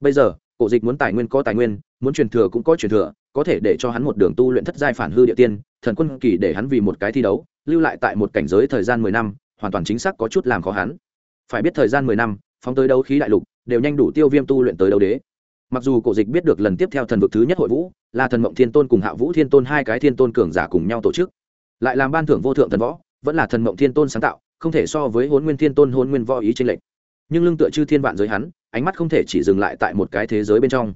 Bây giờ, cổ dịch muốn tài nguyên có tài nguyên, muốn truyền thừa cũng có truyền thừa, có thể để cho hắn một đường tu luyện thất giai phản hư địa tiên, thần quân kỳ để hắn vì một cái thi đấu, lưu lại tại một cảnh giới thời gian mười năm, hoàn toàn chính xác có chút làm khó hắn. Phải biết thời gian mười năm, phóng tới đấu khí đại lục, đều nhanh đủ tiêu viêm tu luyện tới đấu đế mặc dù cổ dịch biết được lần tiếp theo thần vực thứ nhất hội vũ là thần mộng thiên tôn cùng hạ vũ thiên tôn hai cái thiên tôn cường giả cùng nhau tổ chức, lại làm ban thưởng vô thượng thần võ, vẫn là thần mộng thiên tôn sáng tạo, không thể so với hôn nguyên thiên tôn hôn nguyên võ ý tranh lệch. Nhưng lưng tựa chư thiên vạn giới hắn, ánh mắt không thể chỉ dừng lại tại một cái thế giới bên trong.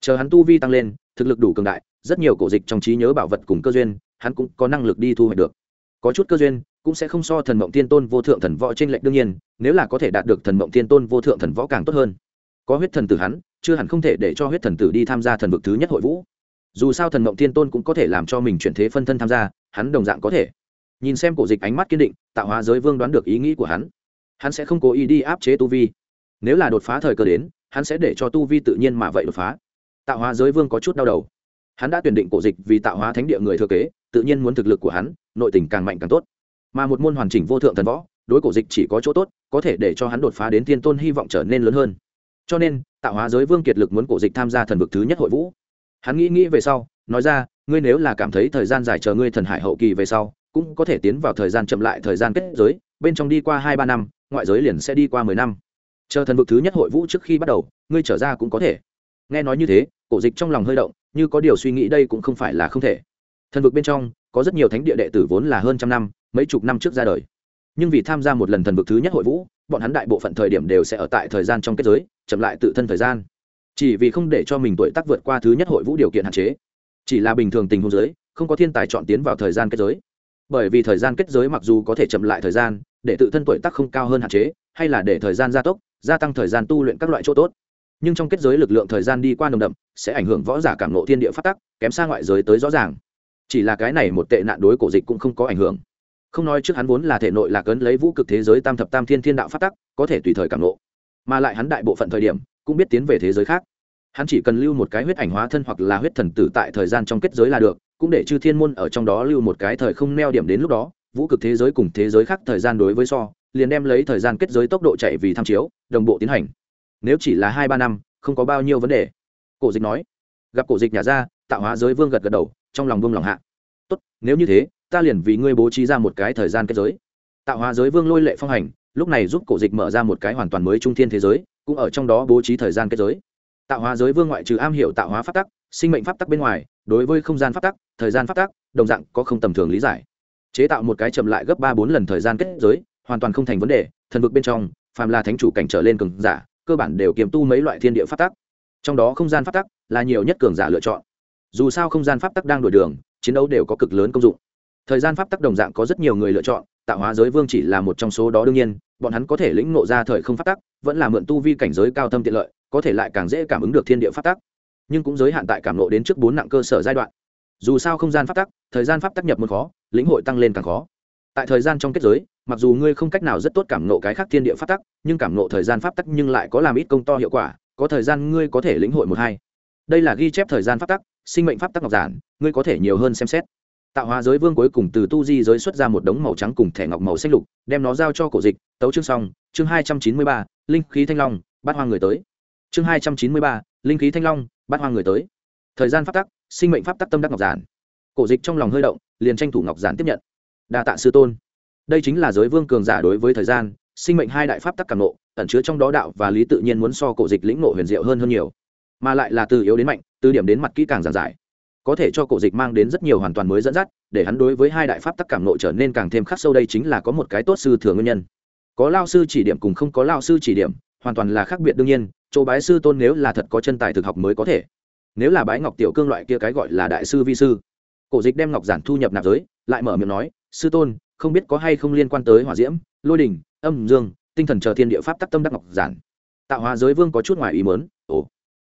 Chờ hắn tu vi tăng lên, thực lực đủ cường đại, rất nhiều cổ dịch trong trí nhớ bảo vật cùng cơ duyên, hắn cũng có năng lực đi thu hoạch được. Có chút cơ duyên, cũng sẽ không so thần mộng tiên tôn vô thượng thần võ trên lệnh đương nhiên, nếu là có thể đạt được thần mộng tiên tôn vô thượng thần võ càng tốt hơn có huyết thần tử hắn, chưa hẳn không thể để cho huyết thần tử đi tham gia thần vực thứ nhất hội vũ. Dù sao thần mộng thiên tôn cũng có thể làm cho mình chuyển thế phân thân tham gia, hắn đồng dạng có thể. Nhìn xem cổ dịch ánh mắt kiên định, tạo hóa giới vương đoán được ý nghĩ của hắn. Hắn sẽ không cố ý đi áp chế tu vi. Nếu là đột phá thời cơ đến, hắn sẽ để cho tu vi tự nhiên mà vậy đột phá. Tạo hóa giới vương có chút đau đầu. Hắn đã tuyển định cổ dịch vì tạo hóa thánh địa người thừa kế, tự nhiên muốn thực lực của hắn, nội tình càng mạnh càng tốt. Mà một môn hoàn chỉnh vô thượng thần võ, đối cổ dịch chỉ có chỗ tốt, có thể để cho hắn đột phá đến thiên tôn hy vọng trở nên lớn hơn cho nên, tạo hóa giới vương kiệt lực muốn cổ dịch tham gia thần vực thứ nhất hội vũ. Hắn nghĩ nghĩ về sau, nói ra, ngươi nếu là cảm thấy thời gian dài chờ ngươi thần hải hậu kỳ về sau, cũng có thể tiến vào thời gian chậm lại thời gian kết giới, bên trong đi qua hai ba năm, ngoại giới liền sẽ đi qua mười năm. Chờ thần vực thứ nhất hội vũ trước khi bắt đầu, ngươi trở ra cũng có thể. Nghe nói như thế, cổ dịch trong lòng hơi động, như có điều suy nghĩ đây cũng không phải là không thể. Thần vực bên trong, có rất nhiều thánh địa đệ tử vốn là hơn trăm năm, mấy chục năm trước ra đời. Nhưng vì tham gia một lần thần vực thứ nhất hội vũ bọn hắn đại bộ phận thời điểm đều sẽ ở tại thời gian trong kết giới, chậm lại tự thân thời gian. Chỉ vì không để cho mình tuổi tác vượt qua thứ nhất hội vũ điều kiện hạn chế. Chỉ là bình thường tình huống giới không có thiên tài chọn tiến vào thời gian kết giới. Bởi vì thời gian kết giới mặc dù có thể chậm lại thời gian, để tự thân tuổi tác không cao hơn hạn chế, hay là để thời gian gia tốc, gia tăng thời gian tu luyện các loại chỗ tốt. Nhưng trong kết giới lực lượng thời gian đi qua nồng đậm, sẽ ảnh hưởng võ giả cảm nộ thiên địa phát tắc, kém xa ngoại giới tới rõ ràng. Chỉ là cái này một tệ nạn đối cổ dịch cũng không có ảnh hưởng không nói trước hắn vốn là thể nội lạc ấn lấy vũ cực thế giới tam thập tam thiên thiên đạo phát tắc, có thể tùy thời cảm nộ mà lại hắn đại bộ phận thời điểm, cũng biết tiến về thế giới khác. Hắn chỉ cần lưu một cái huyết ảnh hóa thân hoặc là huyết thần tử tại thời gian trong kết giới là được, cũng để chư thiên môn ở trong đó lưu một cái thời không neo điểm đến lúc đó, vũ cực thế giới cùng thế giới khác thời gian đối với so, liền đem lấy thời gian kết giới tốc độ chạy vì tham chiếu, đồng bộ tiến hành. Nếu chỉ là hai ba năm, không có bao nhiêu vấn đề. Cổ dịch nói. Gặp cổ dịch nhà ra, tạo hóa giới vương gật gật đầu, trong lòng vương lòng hạ. Tốt, nếu như thế ta liền vì ngươi bố trí ra một cái thời gian kết giới. Tạo hóa giới vương lôi lệ phong hành, lúc này giúp cổ dịch mở ra một cái hoàn toàn mới trung thiên thế giới, cũng ở trong đó bố trí thời gian kết giới. Tạo hóa giới vương ngoại trừ am hiểu tạo hóa pháp tắc, sinh mệnh pháp tắc bên ngoài, đối với không gian pháp tắc, thời gian pháp tắc, đồng dạng có không tầm thường lý giải. Chế tạo một cái chậm lại gấp ba bốn lần thời gian kết giới, hoàn toàn không thành vấn đề, thần vực bên trong, phàm là thánh chủ cảnh trở lên cường giả, cơ bản đều kiềm tu mấy loại thiên địa pháp tắc. Trong đó không gian pháp tắc là nhiều nhất cường giả lựa chọn. Dù sao không gian pháp tắc đang đổi đường, chiến đấu đều có cực lớn công dụng thời gian pháp tắc đồng dạng có rất nhiều người lựa chọn, tạo hóa giới vương chỉ là một trong số đó đương nhiên, bọn hắn có thể lĩnh ngộ ra thời không pháp tắc, vẫn là mượn tu vi cảnh giới cao thâm tiện lợi, có thể lại càng dễ cảm ứng được thiên địa pháp tắc. Nhưng cũng giới hạn tại cảm ngộ đến trước bốn nặng cơ sở giai đoạn. Dù sao không gian pháp tắc, thời gian pháp tắc nhập một khó, lĩnh hội tăng lên càng khó. Tại thời gian trong kết giới, mặc dù ngươi không cách nào rất tốt cảm nộ cái khác thiên địa pháp tắc, nhưng cảm nộ thời gian pháp tắc nhưng lại có làm ít công to hiệu quả, có thời gian ngươi có thể lĩnh hội một hai. Đây là ghi chép thời gian pháp tắc, sinh mệnh pháp tắc ngọc giản, ngươi có thể nhiều hơn xem xét tạo hóa giới vương cuối cùng từ tu di giới xuất ra một đống màu trắng cùng thẻ ngọc màu xanh lục, đem nó giao cho cổ dịch, tấu chương xong, chương hai trăm chín mươi ba, linh khí thanh long, bát hoang người tới. Chương hai trăm chín mươi ba, linh khí thanh long, bát hoang người tới. Thời gian pháp tắc, sinh mệnh pháp tắc tâm đắc ngọc giản. Cổ dịch trong lòng hơi động, liền tranh thủ ngọc giản tiếp nhận. Đa tạ sư tôn. Đây chính là giới vương cường giả đối với thời gian, sinh mệnh hai đại pháp tắc càng nộ ẩn chứa trong đó đạo và lý tự nhiên muốn so cổ dịch lĩnh nộ huyền diệu hơn hơn nhiều. Mà lại là từ yếu đến mạnh, từ điểm đến mặt kỹ càng giản giải có thể cho cổ dịch mang đến rất nhiều hoàn toàn mới dẫn dắt, để hắn đối với hai đại pháp tắc cảm nội trở nên càng thêm khắc sâu đây chính là có một cái tốt sư thừa nguyên nhân. Có lao sư chỉ điểm cùng không có lao sư chỉ điểm, hoàn toàn là khác biệt đương nhiên, chỗ bái sư tôn nếu là thật có chân tài thực học mới có thể. Nếu là bái ngọc tiểu cương loại kia cái gọi là đại sư vi sư. Cổ dịch đem ngọc giản thu nhập nạp giới, lại mở miệng nói, sư tôn, không biết có hay không liên quan tới hỏa diễm, lôi đình, âm dương, tinh thần chờ thiên địa pháp tắc tâm đắc ngọc giản. Tạo hóa giới vương có chút ngoài ý mớn ồ.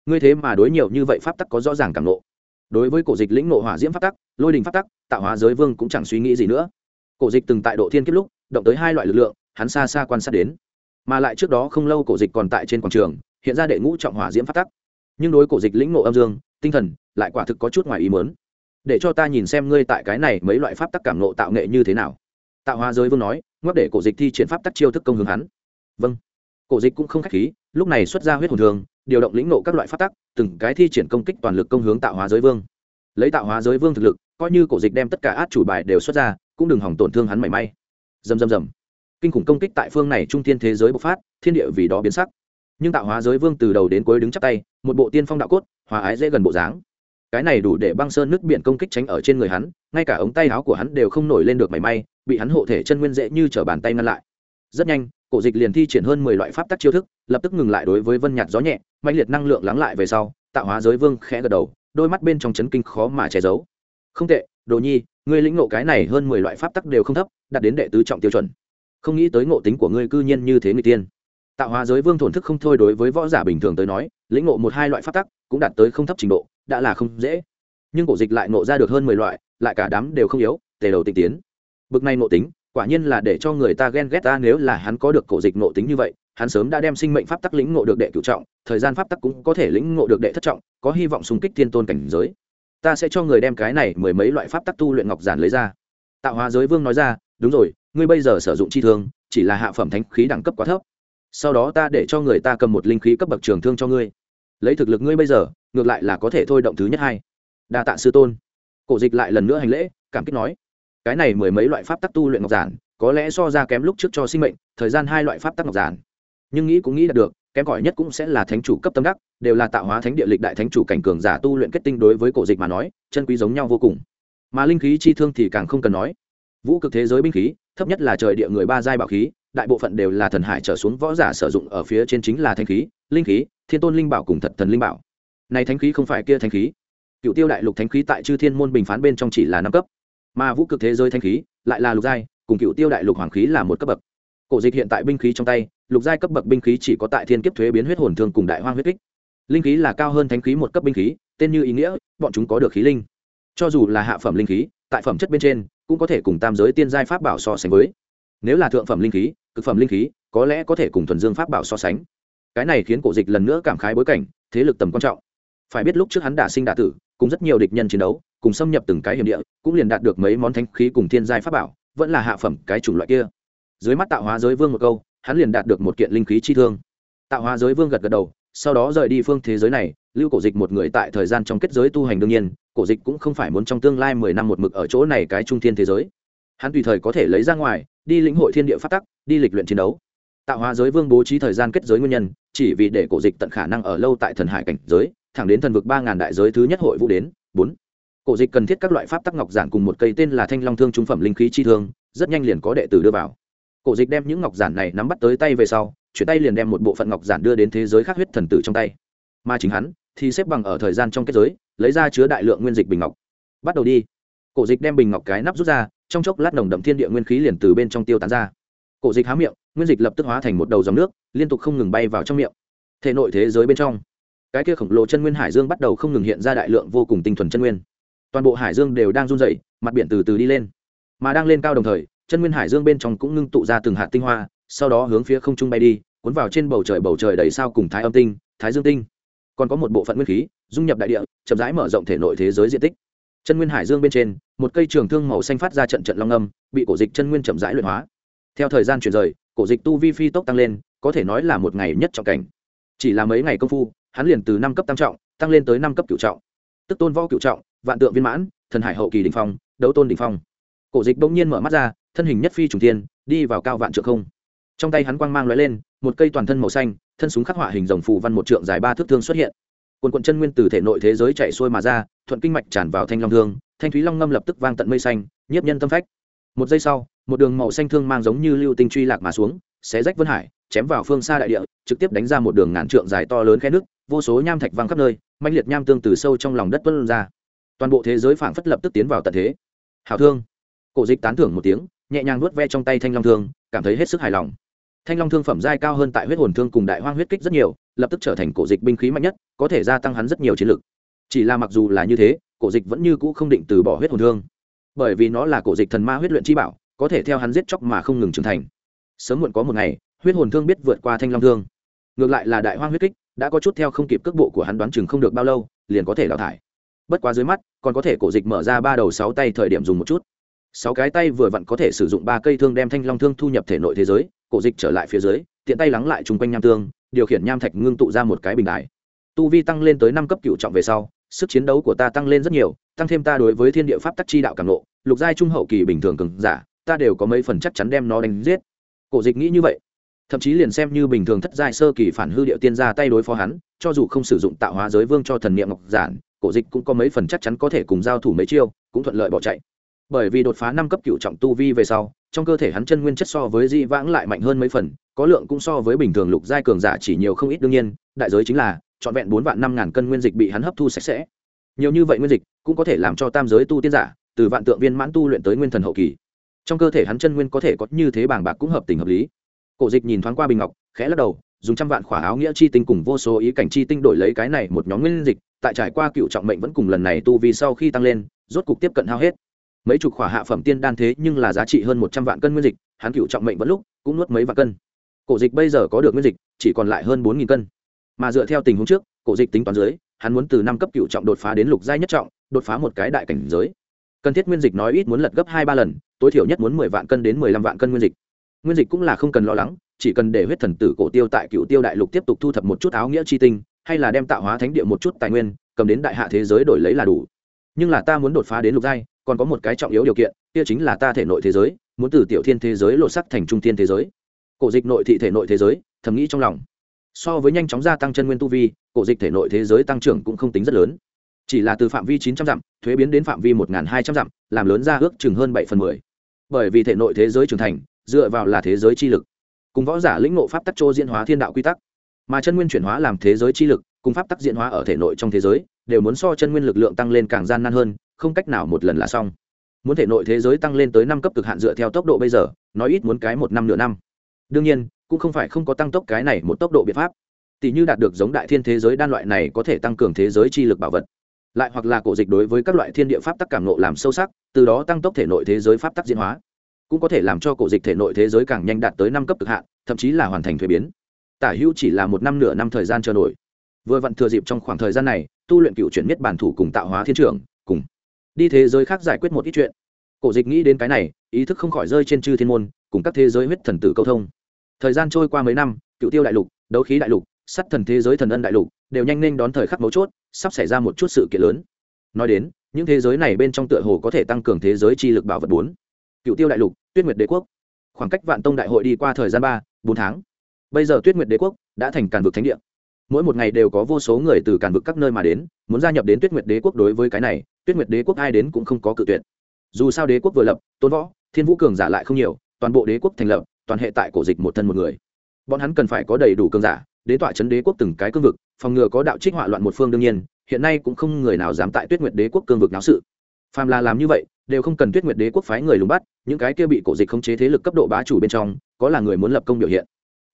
Ngươi thế mà đối nhiều như vậy pháp tắc có rõ ràng cảm nộ đối với cổ dịch lĩnh nộ hỏa diễm pháp tắc, lôi đình pháp tắc, tạo hóa giới vương cũng chẳng suy nghĩ gì nữa. Cổ dịch từng tại độ thiên kiếp lúc, động tới hai loại lực lượng, hắn xa xa quan sát đến. Mà lại trước đó không lâu cổ dịch còn tại trên quảng trường, hiện ra đệ ngũ trọng hỏa diễm pháp tắc. Nhưng đối cổ dịch lĩnh nộ âm dương, tinh thần, lại quả thực có chút ngoài ý mớn để cho ta nhìn xem ngươi tại cái này mấy loại pháp tắc cảm nộ tạo nghệ như thế nào. Tạo hóa giới vương nói, ngoắc để cổ dịch thi triển pháp tắc chiêu thức công hướng hắn. Vâng. Cổ dịch cũng không k h á c h khí, lúc này xuất ra huyết hồn thường điều động lĩnh nộ các loại pháp tắc, từng cái thi triển công kích toàn lực công hướng tạo hóa giới vương. Lấy tạo hóa giới vương thực lực, coi như cổ dịch đem tất cả át chủ bài đều xuất ra, cũng đừng hỏng tổn thương hắn mảy may. Dầm dầm dầm kinh khủng công kích tại phương này trung thiên thế giới bộc phát, thiên địa vì đó biến sắc. Nhưng tạo hóa giới vương từ đầu đến cuối đứng chắc tay, một bộ tiên phong đạo cốt, hòa ái dễ gần bộ dáng. Cái này đủ để băng sơn nước biển công kích tránh ở trên người hắn, ngay cả ống tay áo của hắn đều không nổi lên được mảy may, bị hắn hộ thể chân nguyên dễ như t bàn tay ngăn lại. Rất nhanh, cổ dịch liền thi triển hơn mười loại pháp tắc chiêu thức, lập tức ngừng lại đối với vân nhạt gió nhẹ mạnh liệt năng lượng lắng lại về sau, tạo hóa giới vương khẽ gật đầu, đôi mắt bên trong chấn kinh khó mà che giấu. Không tệ, đồ nhi, ngươi lĩnh ngộ cái này hơn mười loại pháp tắc đều không thấp, đạt đến đệ tứ trọng tiêu chuẩn. Không nghĩ tới ngộ tính của ngươi cư nhiên như thế người tiên. Tạo hóa giới vương thổn thức không thôi đối với võ giả bình thường tới nói, lĩnh ngộ một hai loại pháp tắc cũng đạt tới không thấp trình độ, đã là không dễ. Nhưng cổ dịch lại ngộ ra được hơn mười loại, lại cả đám đều không yếu, tề đầu tinh tiến. Bực này ngộ tính quả nhiên là để cho người ta ghen ghét ta nếu là hắn có được cổ dịch nộ tính như vậy, hắn sớm đã đem sinh mệnh pháp tắc lĩnh ngộ được đệ cửu trọng, thời gian pháp tắc cũng có thể lĩnh ngộ được đệ thất trọng, có hy vọng xung kích thiên tôn cảnh giới. Ta sẽ cho người đem cái này mười mấy loại pháp tắc tu luyện ngọc giản lấy ra. Tạo hóa giới vương nói ra, đúng rồi, ngươi bây giờ sử dụng chi thương, chỉ là hạ phẩm thánh khí đẳng cấp quá thấp. Sau đó ta để cho người ta cầm một linh khí cấp bậc trường thương cho ngươi. Lấy thực lực ngươi bây giờ, ngược lại là có thể thôi động thứ nhất hai. Đa tạ sư tôn. Cổ dịch lại lần nữa hành lễ, cảm kích nói cái này mười mấy loại pháp tắc tu luyện ngọc giản, có lẽ so ra kém lúc trước cho sinh mệnh, thời gian hai loại pháp tắc ngọc giản. Nhưng nghĩ cũng nghĩ đạt được, kém cỏi nhất cũng sẽ là thánh chủ cấp tâm đắc, đều là tạo hóa thánh địa lịch đại thánh chủ cảnh cường giả tu luyện kết tinh đối với cổ dịch mà nói, chân quý giống nhau vô cùng. Mà linh khí chi thương thì càng không cần nói. Vũ cực thế giới binh khí, thấp nhất là trời địa người ba giai bảo khí, đại bộ phận đều là thần hải trở xuống võ giả sử dụng ở phía trên chính là thanh khí, linh khí, thiên tôn linh bảo cùng thật thần linh bảo. Này thánh khí không phải kia thánh khí. Cựu tiêu đại lục thánh khí tại chư thiên môn bình phán bên trong chỉ là năm cấp mà vũ cực thế giới thánh khí lại là lục giai, cùng cựu tiêu đại lục hoàng khí là một cấp bậc. Cổ dịch hiện tại binh khí trong tay, lục giai cấp bậc binh khí chỉ có tại thiên kiếp thuế biến huyết hồn thương cùng đại hoang huyết kích. Linh khí là cao hơn thánh khí một cấp binh khí, tên như ý nghĩa, bọn chúng có được khí linh. Cho dù là hạ phẩm linh khí, tại phẩm chất bên trên, cũng có thể cùng tam giới tiên giai pháp bảo so sánh với. Nếu là thượng phẩm linh khí, cực phẩm linh khí, có lẽ có thể cùng thuần dương pháp bảo so sánh. Cái này khiến cổ dịch lần nữa cảm khái bối cảnh, thế lực tầm quan trọng. Phải biết lúc trước hắn đả sinh đả tử cùng rất nhiều địch nhân chiến đấu, cùng xâm nhập từng cái hiểm địa, cũng liền đạt được mấy món thánh khí cùng thiên giai pháp bảo, vẫn là hạ phẩm cái chủng loại kia. Dưới mắt tạo hóa giới vương một câu, hắn liền đạt được một kiện linh khí chi thương. Tạo hóa giới vương gật gật đầu, sau đó rời đi phương thế giới này, lưu cổ dịch một người tại thời gian trong kết giới tu hành đương nhiên, cổ dịch cũng không phải muốn trong tương lai mười năm một mực ở chỗ này cái trung thiên thế giới. Hắn tùy thời có thể lấy ra ngoài, đi lĩnh hội thiên địa phát tắc, đi lịch luyện chiến đấu. Tạo hóa giới vương bố trí thời gian kết giới nguyên nhân, chỉ vì để cổ dịch tận khả năng ở lâu tại thần hải cảnh giới thẳng đến thần vực ba ngàn đại giới thứ nhất hội vũ đến, bốn. Cổ dịch cần thiết các loại pháp tắc ngọc giản cùng một cây tên là thanh long thương trung phẩm linh khí chi thương, rất nhanh liền có đệ tử đưa vào. Cổ dịch đem những ngọc giản này nắm bắt tới tay về sau, chuyển tay liền đem một bộ phận ngọc giản đưa đến thế giới khác huyết thần tử trong tay. Mà chính hắn thì xếp bằng ở thời gian trong kết giới, lấy ra chứa đại lượng nguyên dịch bình ngọc. Bắt đầu đi. Cổ dịch đem bình ngọc cái nắp rút ra, trong chốc lát nồng đậm thiên địa nguyên khí liền từ bên trong tiêu tán ra. Cổ dịch há miệng, nguyên dịch lập tức hóa thành một đầu dòng nước, liên tục không ngừng bay vào trong miệng. Thể nội thế giới bên trong cái kia khổng lồ chân nguyên hải dương bắt đầu không ngừng hiện ra đại lượng vô cùng tinh thuần chân nguyên. Toàn bộ hải dương đều đang run dậy mặt biển từ từ đi lên, mà đang lên cao đồng thời, chân nguyên hải dương bên trong cũng ngưng tụ ra từng hạt tinh hoa, sau đó hướng phía không trung bay đi, cuốn vào trên bầu trời bầu trời đầy sao cùng thái âm tinh, thái dương tinh. Còn có một bộ phận nguyên khí, dung nhập đại địa, chậm rãi mở rộng thể nội thế giới diện tích. Chân nguyên hải dương bên trên, một cây trường thương màu xanh phát ra trận trận long âm, bị cổ dịch chân nguyên chậm rãi luyện hóa. Theo thời gian chuyển rời, cổ dịch tu vi phi tốc tăng lên, có thể nói là một ngày nhất trọng cảnh. Chỉ là mấy ngày công phu hắn liền từ năm cấp tam trọng, tăng lên tới năm cấp cửu trọng. Tức tôn võ cửu trọng, vạn tượng viên mãn, thần hải hậu kỳ đình phong, đấu tôn đình phong. Cổ dịch bỗng nhiên mở mắt ra, thân hình nhất phi trùng tiên đi vào cao vạn trượng không. Trong tay hắn quang mang l lên, một cây toàn thân màu xanh, thân súng khắc họa hình rồng phù văn một trượng dài ba thước thương xuất hiện. Quần quận chân nguyên từ thể nội thế giới chạy xuôi mà ra, thuận kinh mạch tràn vào thanh long thương, thanh thúy long ngâm lập tức vang tận mây xanh, nhiếp nhân tâm phách. Một giây sau, một đường màu xanh thương mang giống như lưu tinh truy lạc mà xuống, xé rách vân hải, chém vào phương xa đại địa, trực tiếp đánh ra một đường ngàn trượng dài to lớn khe nước vô số nham thạch văng khắp nơi manh liệt nham tương từ sâu trong lòng đất tuân ra. Toàn bộ thế giới phảng phất lập tức tiến vào tận thế. Hảo thương. Cổ dịch tán thưởng một tiếng, nhẹ nhàng nuốt ve trong tay thanh long thương, cảm thấy hết sức hài lòng. Thanh long thương phẩm giai cao hơn tại huyết hồn thương cùng đại hoang huyết kích rất nhiều, lập tức trở thành cổ dịch binh khí mạnh nhất, có thể gia tăng hắn rất nhiều chiến lực. Chỉ là mặc dù là như thế, cổ dịch vẫn như cũ không định từ bỏ huyết hồn thương. Bởi vì nó là cổ dịch thần ma huyết luyện chi bảo, có thể theo hắn giết chóc mà không ngừng trưởng thành. Sớm muộn có một ngày, huyết hồn thương biết vượt qua thanh long thương ngược lại là đại hoang huyết kích, đã có chút theo không kịp cước bộ của hắn đoán chừng không được bao lâu, liền có thể đào thải. Bất quá dưới mắt, còn có thể cổ dịch mở ra ba đầu sáu tay thời điểm dùng một chút. Sáu cái tay vừa vặn có thể sử dụng ba cây thương đem thanh long thương thu nhập thể nội thế giới, cổ dịch trở lại phía dưới, tiện tay lắng lại chung quanh nham tương, điều khiển nham thạch ngưng tụ ra một cái bình đài. Tu vi tăng lên tới năm cấp cựu trọng về sau, sức chiến đấu của ta tăng lên rất nhiều, tăng thêm ta đối với thiên địa pháp tắc chi đạo càng lộ lục giai trung hậu kỳ bình thường cường giả, ta đều có mấy phần chắc chắn đem nó đánh giết. Cổ dịch nghĩ như vậy thậm chí liền xem như bình thường thất giai sơ kỳ phản hư điệu tiên ra tay đối phó hắn, cho dù không sử dụng tạo hóa giới vương cho thần niệm ngọc giản, cổ dịch cũng có mấy phần chắc chắn có thể cùng giao thủ mấy chiêu, cũng thuận lợi bỏ chạy. Bởi vì đột phá năm cấp cựu trọng tu vi về sau, trong cơ thể hắn chân nguyên chất so với di vãng lại mạnh hơn mấy phần, có lượng cũng so với bình thường lục giai cường giả chỉ nhiều không ít đương nhiên, đại giới chính là, trọn vẹn bốn vạn năm ngàn cân nguyên dịch bị hắn hấp thu sạch sẽ. Nhiều như vậy nguyên dịch cũng có thể làm cho tam giới tu tiên giả, từ vạn tượng viên mãn tu luyện tới nguyên thần hậu kỳ. Trong cơ thể hắn chân nguyên có thể có như thế bảng bạc cũng hợp tình hợp lý cổ dịch nhìn thoáng qua bình ngọc, khẽ lắc đầu, dùng trăm vạn khỏa áo nghĩa chi tinh cùng vô số ý cảnh chi tinh đổi lấy cái này một nhóm nguyên dịch, tại trải qua cựu trọng mệnh vẫn cùng lần này tu vì sau khi tăng lên, rốt cục tiếp cận hao hết. Mấy chục khỏa hạ phẩm tiên đan thế nhưng là giá trị hơn một trăm vạn cân nguyên dịch, hắn cựu trọng mệnh vẫn lúc cũng nuốt mấy vạn cân. Cổ dịch bây giờ có được nguyên dịch, chỉ còn lại hơn bốn nghìn cân. Mà dựa theo tình huống trước, cổ dịch tính toán dưới, hắn muốn từ năm cấp cựu trọng đột phá đến lục giai nhất trọng, đột phá một cái đại cảnh giới. Cần thiết nguyên dịch nói ít muốn lật gấp hai ba lần, tối thiểu nhất muốn mười vạn cân đến mười lăm vạn cân nguyên dịch nguyên dịch cũng là không cần lo lắng, chỉ cần để huyết thần tử cổ tiêu tại cựu tiêu đại lục tiếp tục thu thập một chút áo nghĩa chi tinh, hay là đem tạo hóa thánh địa một chút tài nguyên, cầm đến đại hạ thế giới đổi lấy là đủ. Nhưng là ta muốn đột phá đến lục giai, còn có một cái trọng yếu điều kiện, kia chính là ta thể nội thế giới, muốn từ tiểu thiên thế giới lột sắc thành trung thiên thế giới. Cổ dịch nội thị thể nội thế giới, thầm nghĩ trong lòng. So với nhanh chóng gia tăng chân nguyên tu vi, cổ dịch thể nội thế giới tăng trưởng cũng không tính rất lớn. Chỉ là từ phạm vi chín trăm dặm, thuế biến đến phạm vi một hai trăm dặm, làm lớn ra ước chừng hơn bảy phần mười. Bởi vì thể nội thế giới trưởng thành dựa vào là thế giới chi lực, cùng võ giả lĩnh ngộ pháp tắc chỗ diễn hóa thiên đạo quy tắc. Mà chân nguyên chuyển hóa làm thế giới chi lực, cùng pháp tắc diễn hóa ở thể nội trong thế giới, đều muốn so chân nguyên lực lượng tăng lên càng gian nan hơn, không cách nào một lần là xong. Muốn thể nội thế giới tăng lên tới năm cấp cực hạn dựa theo tốc độ bây giờ, nói ít muốn cái một năm nửa năm. Đương nhiên, cũng không phải không có tăng tốc cái này một tốc độ biện pháp. Tỷ như đạt được giống đại thiên thế giới đan loại này có thể tăng cường thế giới chi lực bảo vật. Lại hoặc là cổ dịch đối với các loại thiên địa pháp tắc cảm nộ làm sâu sắc, từ đó tăng tốc thể nội thế giới pháp tắc diễn hóa cũng có thể làm cho cổ dịch thể nội thế giới càng nhanh đạt tới năm cấp cực hạn, thậm chí là hoàn thành thuế biến. Tả hữu chỉ là một năm nửa năm thời gian chờ nổi. Vừa vặn thừa dịp trong khoảng thời gian này, tu luyện cựu chuyển miết bản thủ cùng tạo hóa thiên trưởng, cùng đi thế giới khác giải quyết một ít chuyện. Cổ dịch nghĩ đến cái này, ý thức không khỏi rơi trên chư thiên môn, cùng các thế giới huyết thần tử câu thông. Thời gian trôi qua mấy năm, cựu tiêu đại lục, đấu khí đại lục sắt thần thế giới thần ân đại lục đều nhanh nên đón thời khắc mấu chốt, sắp xảy ra một chút sự kiện lớn. Nói đến, những thế giới này bên trong tựa hồ có thể tăng cường thế giới chi lực bảo vật bốn cựu tiêu đại lục, tuyết nguyệt đế quốc. Khoảng cách vạn tông đại hội đi qua thời gian ba, bốn tháng. Bây giờ tuyết nguyệt đế quốc đã thành càn vực thánh địa. Mỗi một ngày đều có vô số người từ càn vực các nơi mà đến, muốn gia nhập đến tuyết nguyệt đế quốc đối với cái này, tuyết nguyệt đế quốc ai đến cũng không có cự tuyệt. Dù sao đế quốc vừa lập, tôn võ, thiên vũ cường giả lại không nhiều, toàn bộ đế quốc thành lập, toàn hệ tại cổ dịch một thân một người. Bọn hắn cần phải có đầy đủ cường giả, đế tọa chấn đế quốc từng cái cương vực, phòng ngừa có đạo trích hỏa loạn một phương đương nhiên, hiện nay cũng không người nào dám tại tuyết nguyệt đế quốc cương vực náo sự. Phàm là làm như vậy đều không cần tuyết nguyệt đế quốc phái người lùng bắt, những cái kia bị cổ dịch khống chế thế lực cấp độ bá chủ bên trong, có là người muốn lập công biểu hiện.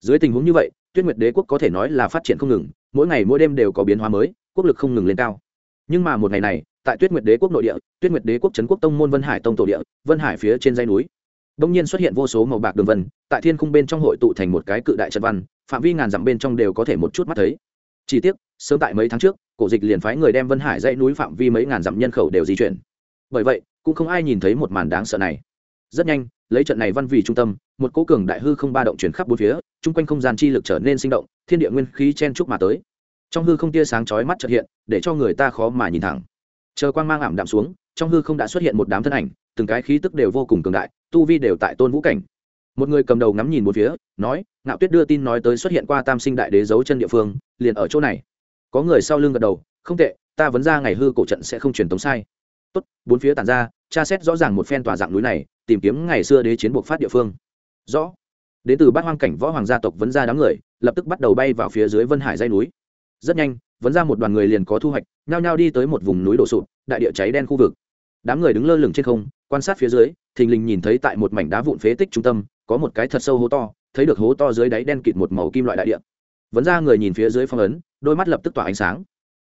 Dưới tình huống như vậy, tuyết nguyệt đế quốc có thể nói là phát triển không ngừng, mỗi ngày mỗi đêm đều có biến hóa mới, quốc lực không ngừng lên cao. Nhưng mà một ngày này, tại tuyết nguyệt đế quốc nội địa, tuyết nguyệt đế quốc trấn quốc tông môn vân hải tông tổ địa, vân hải phía trên dây núi đông nhiên xuất hiện vô số màu bạc đường vân, tại thiên khung bên trong hội tụ thành một cái cự đại trận văn, phạm vi ngàn dặm bên trong đều có thể một chút mắt thấy. Chỉ tiếc, sớm tại mấy tháng trước, cổ dịch liền phái người đem vân hải dãy núi phạm vi mấy ngàn dặm nhân khẩu đều di chuyển. Bởi vậy cũng không ai nhìn thấy một màn đáng sợ này. Rất nhanh, lấy trận này văn vì trung tâm, một cố cường đại hư không ba động chuyển khắp bốn phía, chung quanh không gian chi lực trở nên sinh động, thiên địa nguyên khí chen trúc mà tới. Trong hư không tia sáng chói mắt trợt hiện, để cho người ta khó mà nhìn thẳng. Chờ quang mang ảm đạm xuống, trong hư không đã xuất hiện một đám thân ảnh, từng cái khí tức đều vô cùng cường đại, tu vi đều tại tôn vũ cảnh. Một người cầm đầu ngắm nhìn một phía, nói, ngạo tuyết đưa tin nói tới xuất hiện qua tam sinh đại đế giấu chân địa phương, liền ở chỗ này. Có người sau lưng gật đầu, không tệ, ta vấn ra ngày hư cổ trận sẽ không truyền tống sai tốt, bốn phía tản ra, tra xét rõ ràng một phen tòa dạng núi này, tìm kiếm ngày xưa đế chiến buộc phát địa phương. Rõ. Đến từ bát hoang cảnh võ hoàng gia tộc vấn ra đám người, lập tức bắt đầu bay vào phía dưới vân hải dây núi. Rất nhanh vấn ra một đoàn người liền có thu hoạch, nhao nhao đi tới một vùng núi đổ sụp, đại địa cháy đen khu vực. Đám người đứng lơ lửng trên không, quan sát phía dưới, thình lình nhìn thấy tại một mảnh đá vụn phế tích trung tâm, có một cái thật sâu hố to, thấy được hố to dưới đáy đen kịt một màu kim loại đại địa. Vấn ra người nhìn phía dưới phong ấn, đôi mắt lập tức tỏa ánh sáng.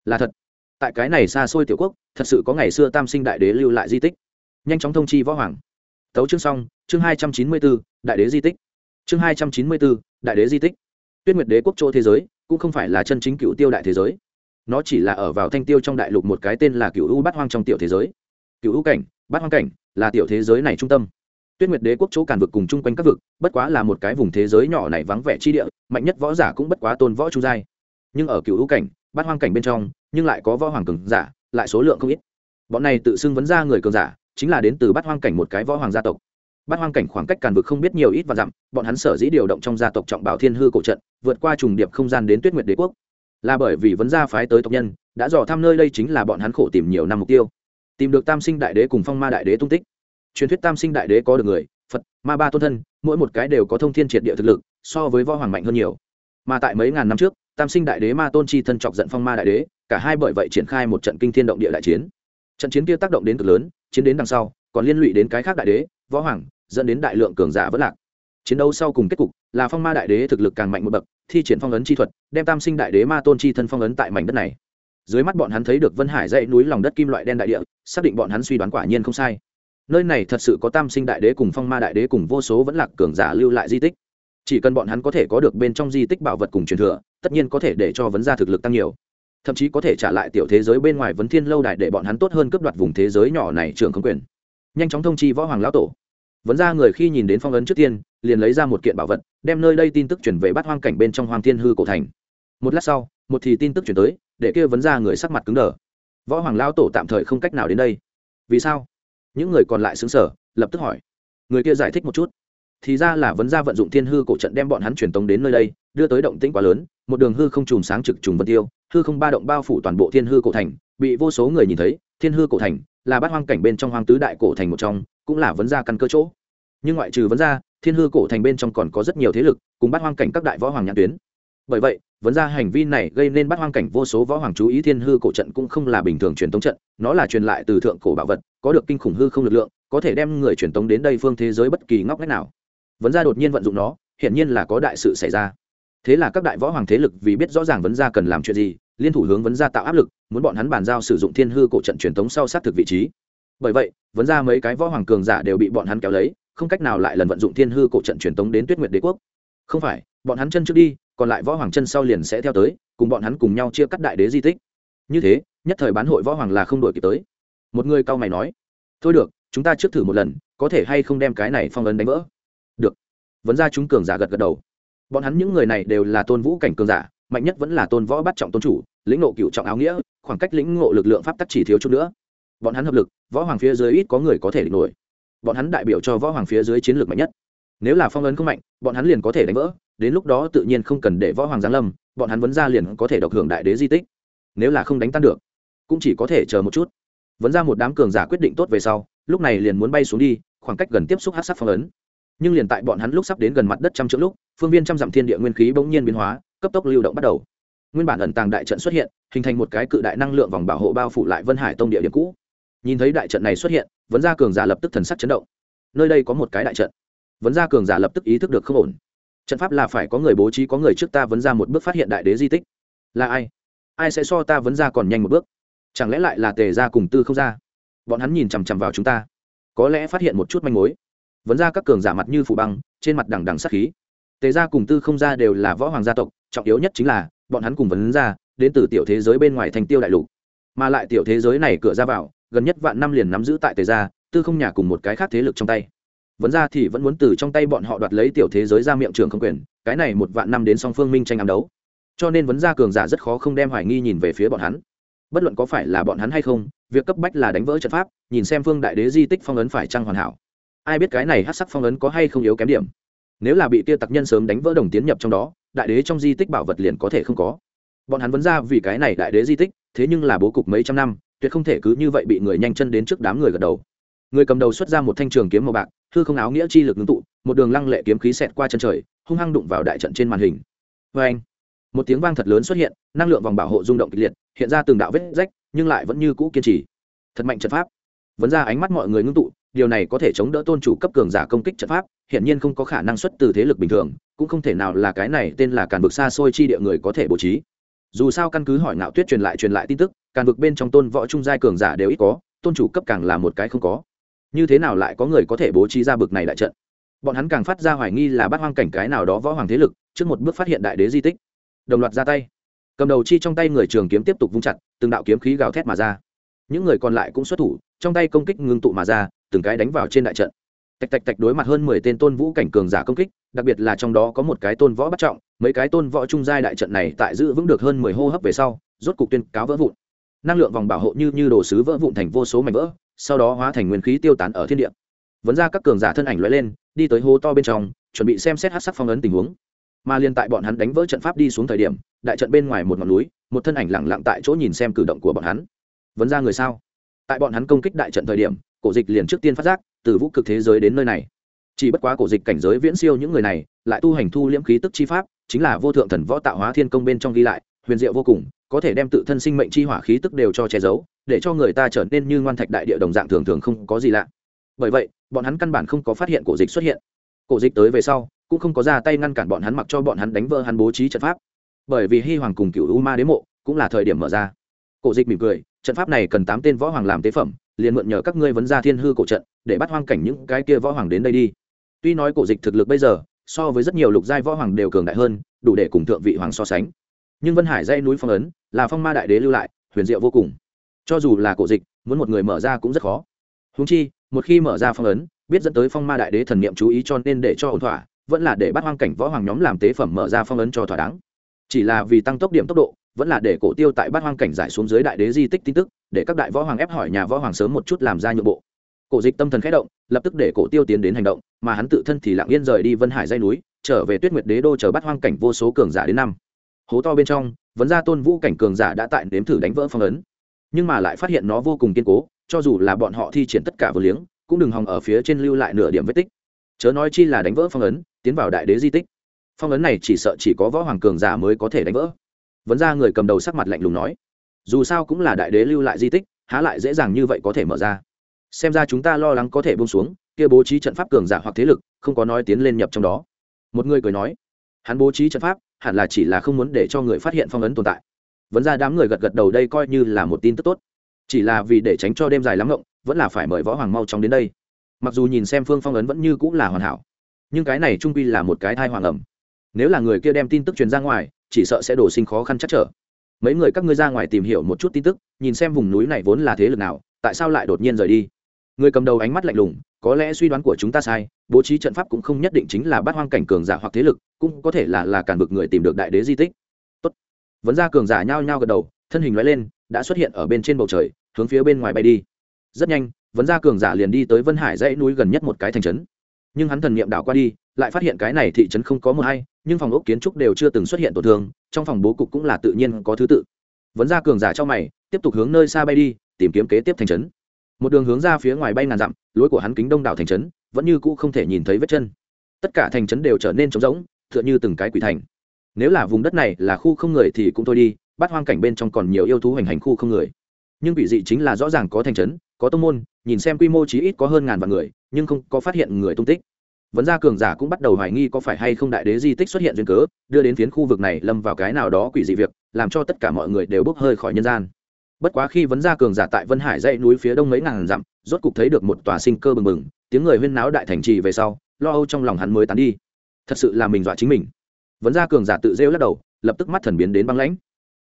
Là thật tại cái này xa xôi tiểu quốc, thật sự có ngày xưa tam sinh đại đế lưu lại di tích. Nhanh chóng thông chi võ hoàng. Tấu chương xong, chương hai trăm chín mươi bốn đại đế di tích. Chương hai trăm chín mươi bốn đại đế di tích. Tuyết nguyệt đế quốc chỗ thế giới, cũng không phải là chân chính cựu tiêu đại thế giới. Nó chỉ là ở vào thanh tiêu trong đại lục một cái tên là cựu u bát hoang trong tiểu thế giới. Cựu u cảnh, bát hoang cảnh, là tiểu thế giới này trung tâm. Tuyết nguyệt đế quốc chỗ càn vực cùng chung quanh các vực, bất quá là một cái vùng thế giới nhỏ này vắng vẻ chi địa, mạnh nhất võ giả cũng bất quá tôn võ trung giai. Nhưng ở cựu u cảnh bát hoang cảnh bên trong, nhưng lại có võ hoàng cường giả, lại số lượng không ít. Bọn này tự xưng vấn ra người cường giả, chính là đến từ bát hoang cảnh một cái võ hoàng gia tộc. Bát hoang cảnh khoảng cách càn vực không biết nhiều ít và dặm, bọn hắn sở dĩ điều động trong gia tộc trọng bảo thiên hư cổ trận, vượt qua trùng điệp không gian đến tuyết nguyệt đế quốc. Là bởi vì vấn gia phái tới tộc nhân, đã dò thăm nơi đây chính là bọn hắn khổ tìm nhiều năm mục tiêu. Tìm được tam sinh đại đế cùng phong ma đại đế tung tích. Truyền thuyết tam sinh đại đế có được người, phật, ma ba tôn thân, mỗi một cái đều có thông thiên triệt địa thực lực, so với võ hoàng mạnh hơn nhiều. Mà tại mấy ngàn năm trước tam sinh đại đế ma tôn chi thân chọc giận phong ma đại đế, cả hai bởi vậy triển khai một trận kinh thiên động địa đại chiến. Trận chiến kia tác động đến cực lớn, chiến đến đằng sau, còn liên lụy đến cái khác đại đế, võ hoàng, dẫn đến đại lượng cường giả vẫn lạc. Chiến đấu sau cùng kết cục là phong ma đại đế thực lực càng mạnh một bậc, thi triển phong ấn chi thuật, đem tam sinh đại đế ma tôn chi thân phong ấn tại mảnh đất này. Dưới mắt bọn hắn thấy được vân hải dãy núi lòng đất kim loại đen đại địa, xác định bọn hắn suy đoán quả nhiên không sai. Nơi này thật sự có tam sinh đại đế cùng phong ma đại đế cùng vô số vẫn lạc cường giả lưu lại di tích chỉ cần bọn hắn có thể có được bên trong di tích bảo vật cùng truyền thừa, tất nhiên có thể để cho vấn gia thực lực tăng nhiều. Thậm chí có thể trả lại tiểu thế giới bên ngoài vấn thiên lâu đài để bọn hắn tốt hơn cướp đoạt vùng thế giới nhỏ này trường không quyền. Nhanh chóng thông chi võ hoàng lão tổ. Vấn ra người khi nhìn đến phong ấn trước tiên, liền lấy ra một kiện bảo vật, đem nơi đây tin tức chuyển về bắt hoang cảnh bên trong hoàng thiên hư cổ thành. Một lát sau, một thì tin tức chuyển tới, để kia vấn ra người sắc mặt cứng đờ. Võ hoàng lão tổ tạm thời không cách nào đến đây. Vì sao? Những người còn lại xứng sở lập tức hỏi. Người kia giải thích một chút thì ra là vấn gia vận dụng thiên hư cổ trận đem bọn hắn truyền tống đến nơi đây, đưa tới động tĩnh quá lớn, một đường hư không trùm sáng trực trùng vân tiêu, hư không ba động bao phủ toàn bộ thiên hư cổ thành, bị vô số người nhìn thấy, thiên hư cổ thành là bát hoang cảnh bên trong hoang tứ đại cổ thành một trong, cũng là vấn gia căn cơ chỗ. Nhưng ngoại trừ vấn gia, thiên hư cổ thành bên trong còn có rất nhiều thế lực, cùng bát hoang cảnh các đại võ hoàng nhãn tuyến. Bởi vậy, vấn gia hành vi này gây nên bát hoang cảnh vô số võ hoàng chú ý thiên hư cổ trận cũng không là bình thường truyền tống trận, nó là truyền lại từ thượng cổ bảo vật, có được kinh khủng hư không lực lượng, có thể đem người truyền tống đến đây phương thế giới bất kỳ ngóc ngách nào vấn gia đột nhiên vận dụng nó, hiển nhiên là có đại sự xảy ra. Thế là các đại võ hoàng thế lực vì biết rõ ràng vấn gia cần làm chuyện gì, liên thủ hướng vấn gia tạo áp lực, muốn bọn hắn bàn giao sử dụng thiên hư cổ trận truyền thống sau sát thực vị trí. Bởi vậy, vấn gia mấy cái võ hoàng cường giả đều bị bọn hắn kéo lấy, không cách nào lại lần vận dụng thiên hư cổ trận truyền thống đến tuyết nguyệt đế quốc. Không phải, bọn hắn chân trước đi, còn lại võ hoàng chân sau liền sẽ theo tới, cùng bọn hắn cùng nhau chia cắt đại đế di tích. Như thế, nhất thời bán hội võ hoàng là không đổi kịp tới. Một người cao mày nói, thôi được, chúng ta trước thử một lần, có thể hay không đem cái này phong ấn đánh vỡ? Được. Vấn ra chúng cường giả gật gật đầu. Bọn hắn những người này đều là tôn vũ cảnh cường giả, mạnh nhất vẫn là tôn võ bắt trọng tôn chủ, lĩnh ngộ cựu trọng áo nghĩa, khoảng cách lĩnh ngộ lực lượng pháp tắc chỉ thiếu chút nữa. Bọn hắn hợp lực, võ hoàng phía dưới ít có người có thể địch nổi. Bọn hắn đại biểu cho võ hoàng phía dưới chiến lược mạnh nhất. Nếu là phong ấn không mạnh, bọn hắn liền có thể đánh vỡ, đến lúc đó tự nhiên không cần để võ hoàng giáng lâm, bọn hắn vấn ra liền có thể độc hưởng đại đế di tích. Nếu là không đánh tan được, cũng chỉ có thể chờ một chút. Vấn ra một đám cường giả quyết định tốt về sau, lúc này liền muốn bay xuống đi, khoảng cách gần tiếp xúc hát sắc phong ấn nhưng liền tại bọn hắn lúc sắp đến gần mặt đất trăm trượng lúc, phương viên trăm dặm thiên địa nguyên khí bỗng nhiên biến hóa, cấp tốc lưu động bắt đầu. Nguyên bản ẩn tàng đại trận xuất hiện, hình thành một cái cự đại năng lượng vòng bảo hộ bao phủ lại vân hải tông địa điểm cũ. Nhìn thấy đại trận này xuất hiện, vấn gia cường giả lập tức thần sắc chấn động. Nơi đây có một cái đại trận. Vấn gia cường giả lập tức ý thức được không ổn. Trận pháp là phải có người bố trí, có người trước ta vấn ra một bước phát hiện đại đế di tích. Là ai? Ai sẽ so ta vấn ra còn nhanh một bước? Chẳng lẽ lại là tề ra cùng tư không ra bọn hắn nhìn chằm chằm vào chúng ta. Có lẽ phát hiện một chút manh mối vấn ra các cường giả mặt như phủ băng, trên mặt đằng đằng sát khí. Tề gia cùng tư không gia đều là võ hoàng gia tộc, trọng yếu nhất chính là, bọn hắn cùng vấn ra, đến từ tiểu thế giới bên ngoài thành tiêu đại lục. Mà lại tiểu thế giới này cửa ra vào, gần nhất vạn năm liền nắm giữ tại tề gia, tư không nhà cùng một cái khác thế lực trong tay. Vấn ra thì vẫn muốn từ trong tay bọn họ đoạt lấy tiểu thế giới ra miệng trường không quyền, cái này một vạn năm đến song phương minh tranh ám đấu. Cho nên vấn gia cường giả rất khó không đem hoài nghi nhìn về phía bọn hắn. Bất luận có phải là bọn hắn hay không, việc cấp bách là đánh vỡ trận pháp, nhìn xem phương đại đế di tích phong ấn phải trăng hoàn hảo ai biết cái này hát sắc phong ấn có hay không yếu kém điểm. Nếu là bị tia tặc nhân sớm đánh vỡ đồng tiến nhập trong đó, đại đế trong di tích bảo vật liền có thể không có. Bọn hắn vấn ra vì cái này đại đế di tích, thế nhưng là bố cục mấy trăm năm, tuyệt không thể cứ như vậy bị người nhanh chân đến trước đám người gật đầu. Người cầm đầu xuất ra một thanh trường kiếm màu bạc thư không áo nghĩa chi lực ngưng tụ, một đường lăng lệ kiếm khí xẹt qua chân trời, hung hăng đụng vào đại trận trên màn hình. Vê anh một tiếng vang thật lớn xuất hiện, năng lượng vòng bảo hộ rung động kịch liệt, hiện ra từng đạo vết rách, nhưng lại vẫn như cũ kiên trì. Thật mạnh trận pháp. Vấn ra ánh mắt mọi người ngưng tụ điều này có thể chống đỡ tôn chủ cấp cường giả công kích trận pháp hiện nhiên không có khả năng xuất từ thế lực bình thường, cũng không thể nào là cái này tên là càn vực xa xôi chi địa người có thể bố trí. Dù sao căn cứ hỏi ngạo tuyết truyền lại truyền lại tin tức, càn vực bên trong tôn võ trung giai cường giả đều ít có, tôn chủ cấp càng là một cái không có. Như thế nào lại có người có thể bố trí ra bực này đại trận? Bọn hắn càng phát ra hoài nghi là bắt hoang cảnh cái nào đó võ hoàng thế lực, trước một bước phát hiện đại đế di tích. Đồng loạt ra tay. Cầm đầu chi trong tay người trường kiếm tiếp tục vung chặt, từng đạo kiếm khí gào thét mà ra. Những người còn lại cũng xuất thủ, trong tay công kích ngưng tụ mà ra từng cái đánh vào trên đại trận. Tạch tạch tạch đối mặt hơn mười tên tôn vũ cảnh cường giả công kích, đặc biệt là trong đó có một cái tôn võ bắt trọng, mấy cái tôn võ trung giai đại trận này tại giữ vững được hơn mười hô hấp về sau, rốt cục tuyên cáo vỡ vụn. Năng lượng vòng bảo hộ như như đồ sứ vỡ vụn thành vô số mảnh vỡ, sau đó hóa thành nguyên khí tiêu tán ở thiên địa. Vấn ra các cường giả thân ảnh loại lên, đi tới hố to bên trong, chuẩn bị xem xét hát sắc phong ấn tình huống. Mà liên tại bọn hắn đánh vỡ trận pháp đi xuống thời điểm, đại trận bên ngoài một ngọn núi, một thân ảnh lẳng lặng tại chỗ nhìn xem cử động của bọn hắn. Vấn ra người sao? Tại bọn hắn công kích đại trận thời điểm cổ dịch liền trước tiên phát giác, từ vũ cực thế giới đến nơi này. Chỉ bất quá cổ dịch cảnh giới viễn siêu những người này, lại tu hành thu liễm khí tức chi pháp, chính là vô thượng thần võ tạo hóa thiên công bên trong ghi lại, huyền diệu vô cùng, có thể đem tự thân sinh mệnh chi hỏa khí tức đều cho che giấu, để cho người ta trở nên như ngoan thạch đại địa đồng dạng thường thường không có gì lạ. Bởi vậy, bọn hắn căn bản không có phát hiện cổ dịch xuất hiện. Cổ dịch tới về sau, cũng không có ra tay ngăn cản bọn hắn mặc cho bọn hắn đánh vỡ hắn bố trí trận pháp. Bởi vì hy hoàng cùng cựu u ma đế mộ cũng là thời điểm mở ra. Cổ dịch mỉm cười, trận pháp này cần tám tên võ hoàng làm tế phẩm liền mượn nhờ các ngươi vấn ra thiên hư cổ trận, để bắt hoang cảnh những cái kia võ hoàng đến đây đi. Tuy nói cổ dịch thực lực bây giờ, so với rất nhiều lục giai võ hoàng đều cường đại hơn, đủ để cùng thượng vị hoàng so sánh. Nhưng vân hải dây núi phong ấn, là phong ma đại đế lưu lại, huyền diệu vô cùng. Cho dù là cổ dịch, muốn một người mở ra cũng rất khó. Húng chi, một khi mở ra phong ấn, biết dẫn tới phong ma đại đế thần niệm chú ý cho nên để cho ổn thỏa, vẫn là để bắt hoang cảnh võ hoàng nhóm làm tế phẩm mở ra phong ấn cho thỏa đáng. Chỉ là vì tăng tốc điểm tốc độ, vẫn là để cổ tiêu tại bát hoang cảnh giải xuống dưới đại đế di tích tin tức để các đại võ hoàng ép hỏi nhà võ hoàng sớm một chút làm ra nhượng bộ. Cổ dịch tâm thần khẽ động, lập tức để cổ tiêu tiến đến hành động, mà hắn tự thân thì lặng yên rời đi vân hải dây núi, trở về tuyết nguyệt đế đô chờ bắt hoang cảnh vô số cường giả đến năm. Hố to bên trong, vấn ra tôn vũ cảnh cường giả đã tại nếm thử đánh vỡ phong ấn. Nhưng mà lại phát hiện nó vô cùng kiên cố, cho dù là bọn họ thi triển tất cả vừa liếng, cũng đừng hòng ở phía trên lưu lại nửa điểm vết tích. Chớ nói chi là đánh vỡ phong ấn, tiến vào đại đế di tích. Phong ấn này chỉ sợ chỉ có võ hoàng cường giả mới có thể đánh vỡ. Vấn ra người cầm đầu sắc mặt lạnh lùng nói dù sao cũng là đại đế lưu lại di tích, há lại dễ dàng như vậy có thể mở ra. Xem ra chúng ta lo lắng có thể bông xuống, kia bố trí trận pháp cường giả hoặc thế lực, không có nói tiến lên nhập trong đó. Một người cười nói, hắn bố trí trận pháp, hẳn là chỉ là không muốn để cho người phát hiện phong ấn tồn tại. Vấn ra đám người gật gật đầu đây coi như là một tin tức tốt. Chỉ là vì để tránh cho đêm dài lắm ngộng, vẫn là phải mời võ hoàng mau chóng đến đây. Mặc dù nhìn xem phương phong ấn vẫn như cũng là hoàn hảo, nhưng cái này trung quy là một cái thai hoàng ẩm nếu là người kia đem tin tức truyền ra ngoài, chỉ sợ sẽ đổ sinh khó khăn chắc trở mấy người các ngươi ra ngoài tìm hiểu một chút tin tức, nhìn xem vùng núi này vốn là thế lực nào, tại sao lại đột nhiên rời đi? Người cầm đầu ánh mắt lạnh lùng, có lẽ suy đoán của chúng ta sai, bố trí trận pháp cũng không nhất định chính là bát hoang cảnh cường giả hoặc thế lực, cũng có thể là là cản bực người tìm được đại đế di tích. Tốt. Vấn ra cường giả nhao nhao gật đầu, thân hình loại lên, đã xuất hiện ở bên trên bầu trời, hướng phía bên ngoài bay đi. Rất nhanh vấn ra cường giả liền đi tới vân hải dãy núi gần nhất một cái thành trấn nhưng hắn thần niệm đảo qua đi, lại phát hiện cái này thị trấn không có một hay nhưng phòng ốc kiến trúc đều chưa từng xuất hiện tổn thương, trong phòng bố cục cũng là tự nhiên có thứ tự. Vấn ra cường giả cho mày, tiếp tục hướng nơi xa bay đi, tìm kiếm kế tiếp thành trấn. Một đường hướng ra phía ngoài bay ngàn dặm, lối của hắn kính đông đảo thành trấn, vẫn như cũ không thể nhìn thấy vết chân. Tất cả thành trấn đều trở nên trống rỗng, tựa như từng cái quỷ thành. Nếu là vùng đất này là khu không người thì cũng thôi đi bắt hoang cảnh bên trong còn nhiều yêu thú hành hành khu không người. Nhưng quỷ dị chính là rõ ràng có thành trấn có tông môn, nhìn xem quy mô chí ít có hơn ngàn vạn người, nhưng không có phát hiện người tung tích. Vấn gia cường giả cũng bắt đầu hoài nghi có phải hay không đại đế di tích xuất hiện duyên cớ, đưa đến phiến khu vực này lâm vào cái nào đó quỷ dị việc, làm cho tất cả mọi người đều bốc hơi khỏi nhân gian. Bất quá khi vấn gia cường giả tại vân hải dãy núi phía đông mấy ngàn dặm, rốt cục thấy được một tòa sinh cơ bừng bừng, tiếng người huyên náo đại thành trì về sau, lo âu trong lòng hắn mới tán đi. Thật sự là mình dọa chính mình. Vấn gia cường giả tự rêu lắc đầu, lập tức mắt thần biến đến băng lãnh.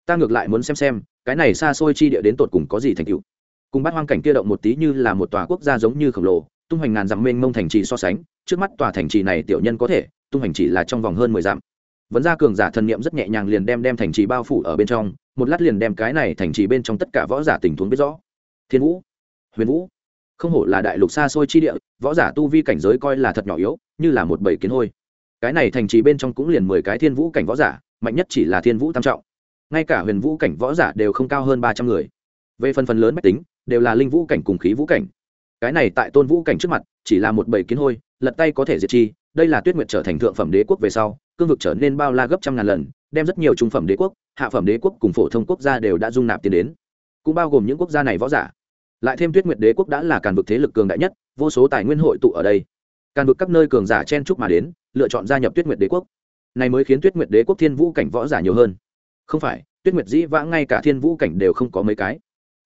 Ta ngược lại muốn xem xem, cái này xa xôi chi địa đến tột cùng có gì thành tựu cùng bát hoang cảnh kia động một tí như là một tòa quốc gia giống như khổng lồ, tung hoành ngàn dặm mênh mông thành trì so sánh, trước mắt tòa thành trì này tiểu nhân có thể, tung hoành chỉ là trong vòng hơn mười dặm. Vấn gia cường giả thần niệm rất nhẹ nhàng liền đem đem thành trì bao phủ ở bên trong, một lát liền đem cái này thành trì bên trong tất cả võ giả tình huống biết rõ. Thiên vũ, huyền vũ, không hổ là đại lục xa xôi chi địa, võ giả tu vi cảnh giới coi là thật nhỏ yếu, như là một bầy kiến hôi. Cái này thành trì bên trong cũng liền mười cái thiên vũ cảnh võ giả, mạnh nhất chỉ là thiên vũ tam trọng. Ngay cả huyền vũ cảnh võ giả đều không cao hơn ba trăm người. Về phần phần lớn mách tính đều là linh vũ cảnh cùng khí vũ cảnh. Cái này tại tôn vũ cảnh trước mặt, chỉ là một bầy kiến hôi, lật tay có thể diệt chi, đây là tuyết nguyệt trở thành thượng phẩm đế quốc về sau, cương vực trở nên bao la gấp trăm ngàn lần, đem rất nhiều trung phẩm đế quốc, hạ phẩm đế quốc cùng phổ thông quốc gia đều đã dung nạp tiến đến. Cũng bao gồm những quốc gia này võ giả. Lại thêm tuyết nguyệt đế quốc đã là càn vực thế lực cường đại nhất, vô số tài nguyên hội tụ ở đây. Càn vực các nơi cường giả chen chúc mà đến, lựa chọn gia nhập tuyết nguyệt đế quốc. Này mới khiến tuyết nguyệt đế quốc thiên vũ cảnh võ giả nhiều hơn. Không phải, tuyết nguyệt dĩ vãng ngay cả thiên vũ cảnh đều không có mấy cái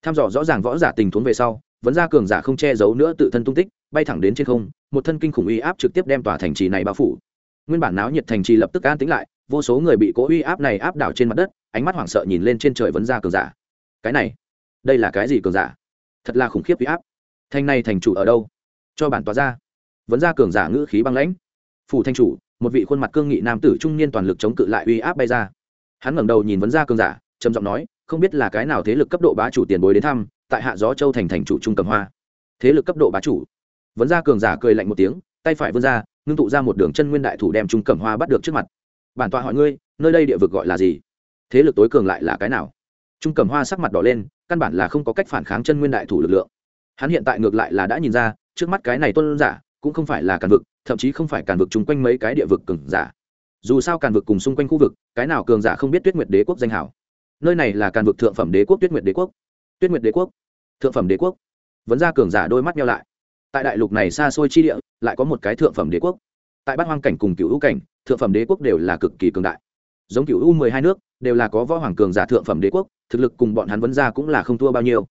tham dò rõ ràng võ giả tình huống về sau, vẫn ra cường giả không che giấu nữa tự thân tung tích, bay thẳng đến trên không, một thân kinh khủng uy áp trực tiếp đem tòa thành trì này bao phủ. Nguyên bản náo nhiệt thành trì lập tức an tính lại, vô số người bị cố uy áp này áp đảo trên mặt đất, ánh mắt hoảng sợ nhìn lên trên trời vấn ra cường giả. Cái này, đây là cái gì cường giả? Thật là khủng khiếp uy áp. Thành này thành chủ ở đâu? Cho bản tòa ra. Vấn ra cường giả ngữ khí băng lãnh. Phủ thanh chủ, một vị khuôn mặt cương nghị nam tử trung niên toàn lực chống cự lại uy áp bay ra. Hắn ngẩng đầu nhìn vấn ra cường giả, trầm giọng nói không biết là cái nào thế lực cấp độ bá chủ tiền bối đến thăm, tại hạ gió châu thành thành chủ trung cầm hoa. Thế lực cấp độ bá chủ. Vấn ra cường giả cười lạnh một tiếng, tay phải vươn ra, ngưng tụ ra một đường chân nguyên đại thủ đem trung cầm hoa bắt được trước mặt. Bản tọa hỏi ngươi, nơi đây địa vực gọi là gì? Thế lực tối cường lại là cái nào? Trung cầm hoa sắc mặt đỏ lên, căn bản là không có cách phản kháng chân nguyên đại thủ lực lượng. Hắn hiện tại ngược lại là đã nhìn ra, trước mắt cái này tôn giả, cũng không phải là càn vực, thậm chí không phải càn vực chung quanh mấy cái địa vực cường giả. Dù sao càn vực cùng xung quanh khu vực, cái nào cường giả không biết tuyết nguyệt đế quốc danh hảo nơi này là càn vực thượng phẩm đế quốc tuyết nguyệt đế quốc. Tuyết nguyệt đế quốc. Thượng phẩm đế quốc. Vấn ra cường giả đôi mắt nhau lại. Tại đại lục này xa xôi chi địa, lại có một cái thượng phẩm đế quốc. Tại bát hoang cảnh cùng cựu hữu cảnh, thượng phẩm đế quốc đều là cực kỳ cường đại. Giống cựu u mười hai nước, đều là có võ hoàng cường giả thượng phẩm đế quốc, thực lực cùng bọn hắn vấn ra cũng là không thua bao nhiêu.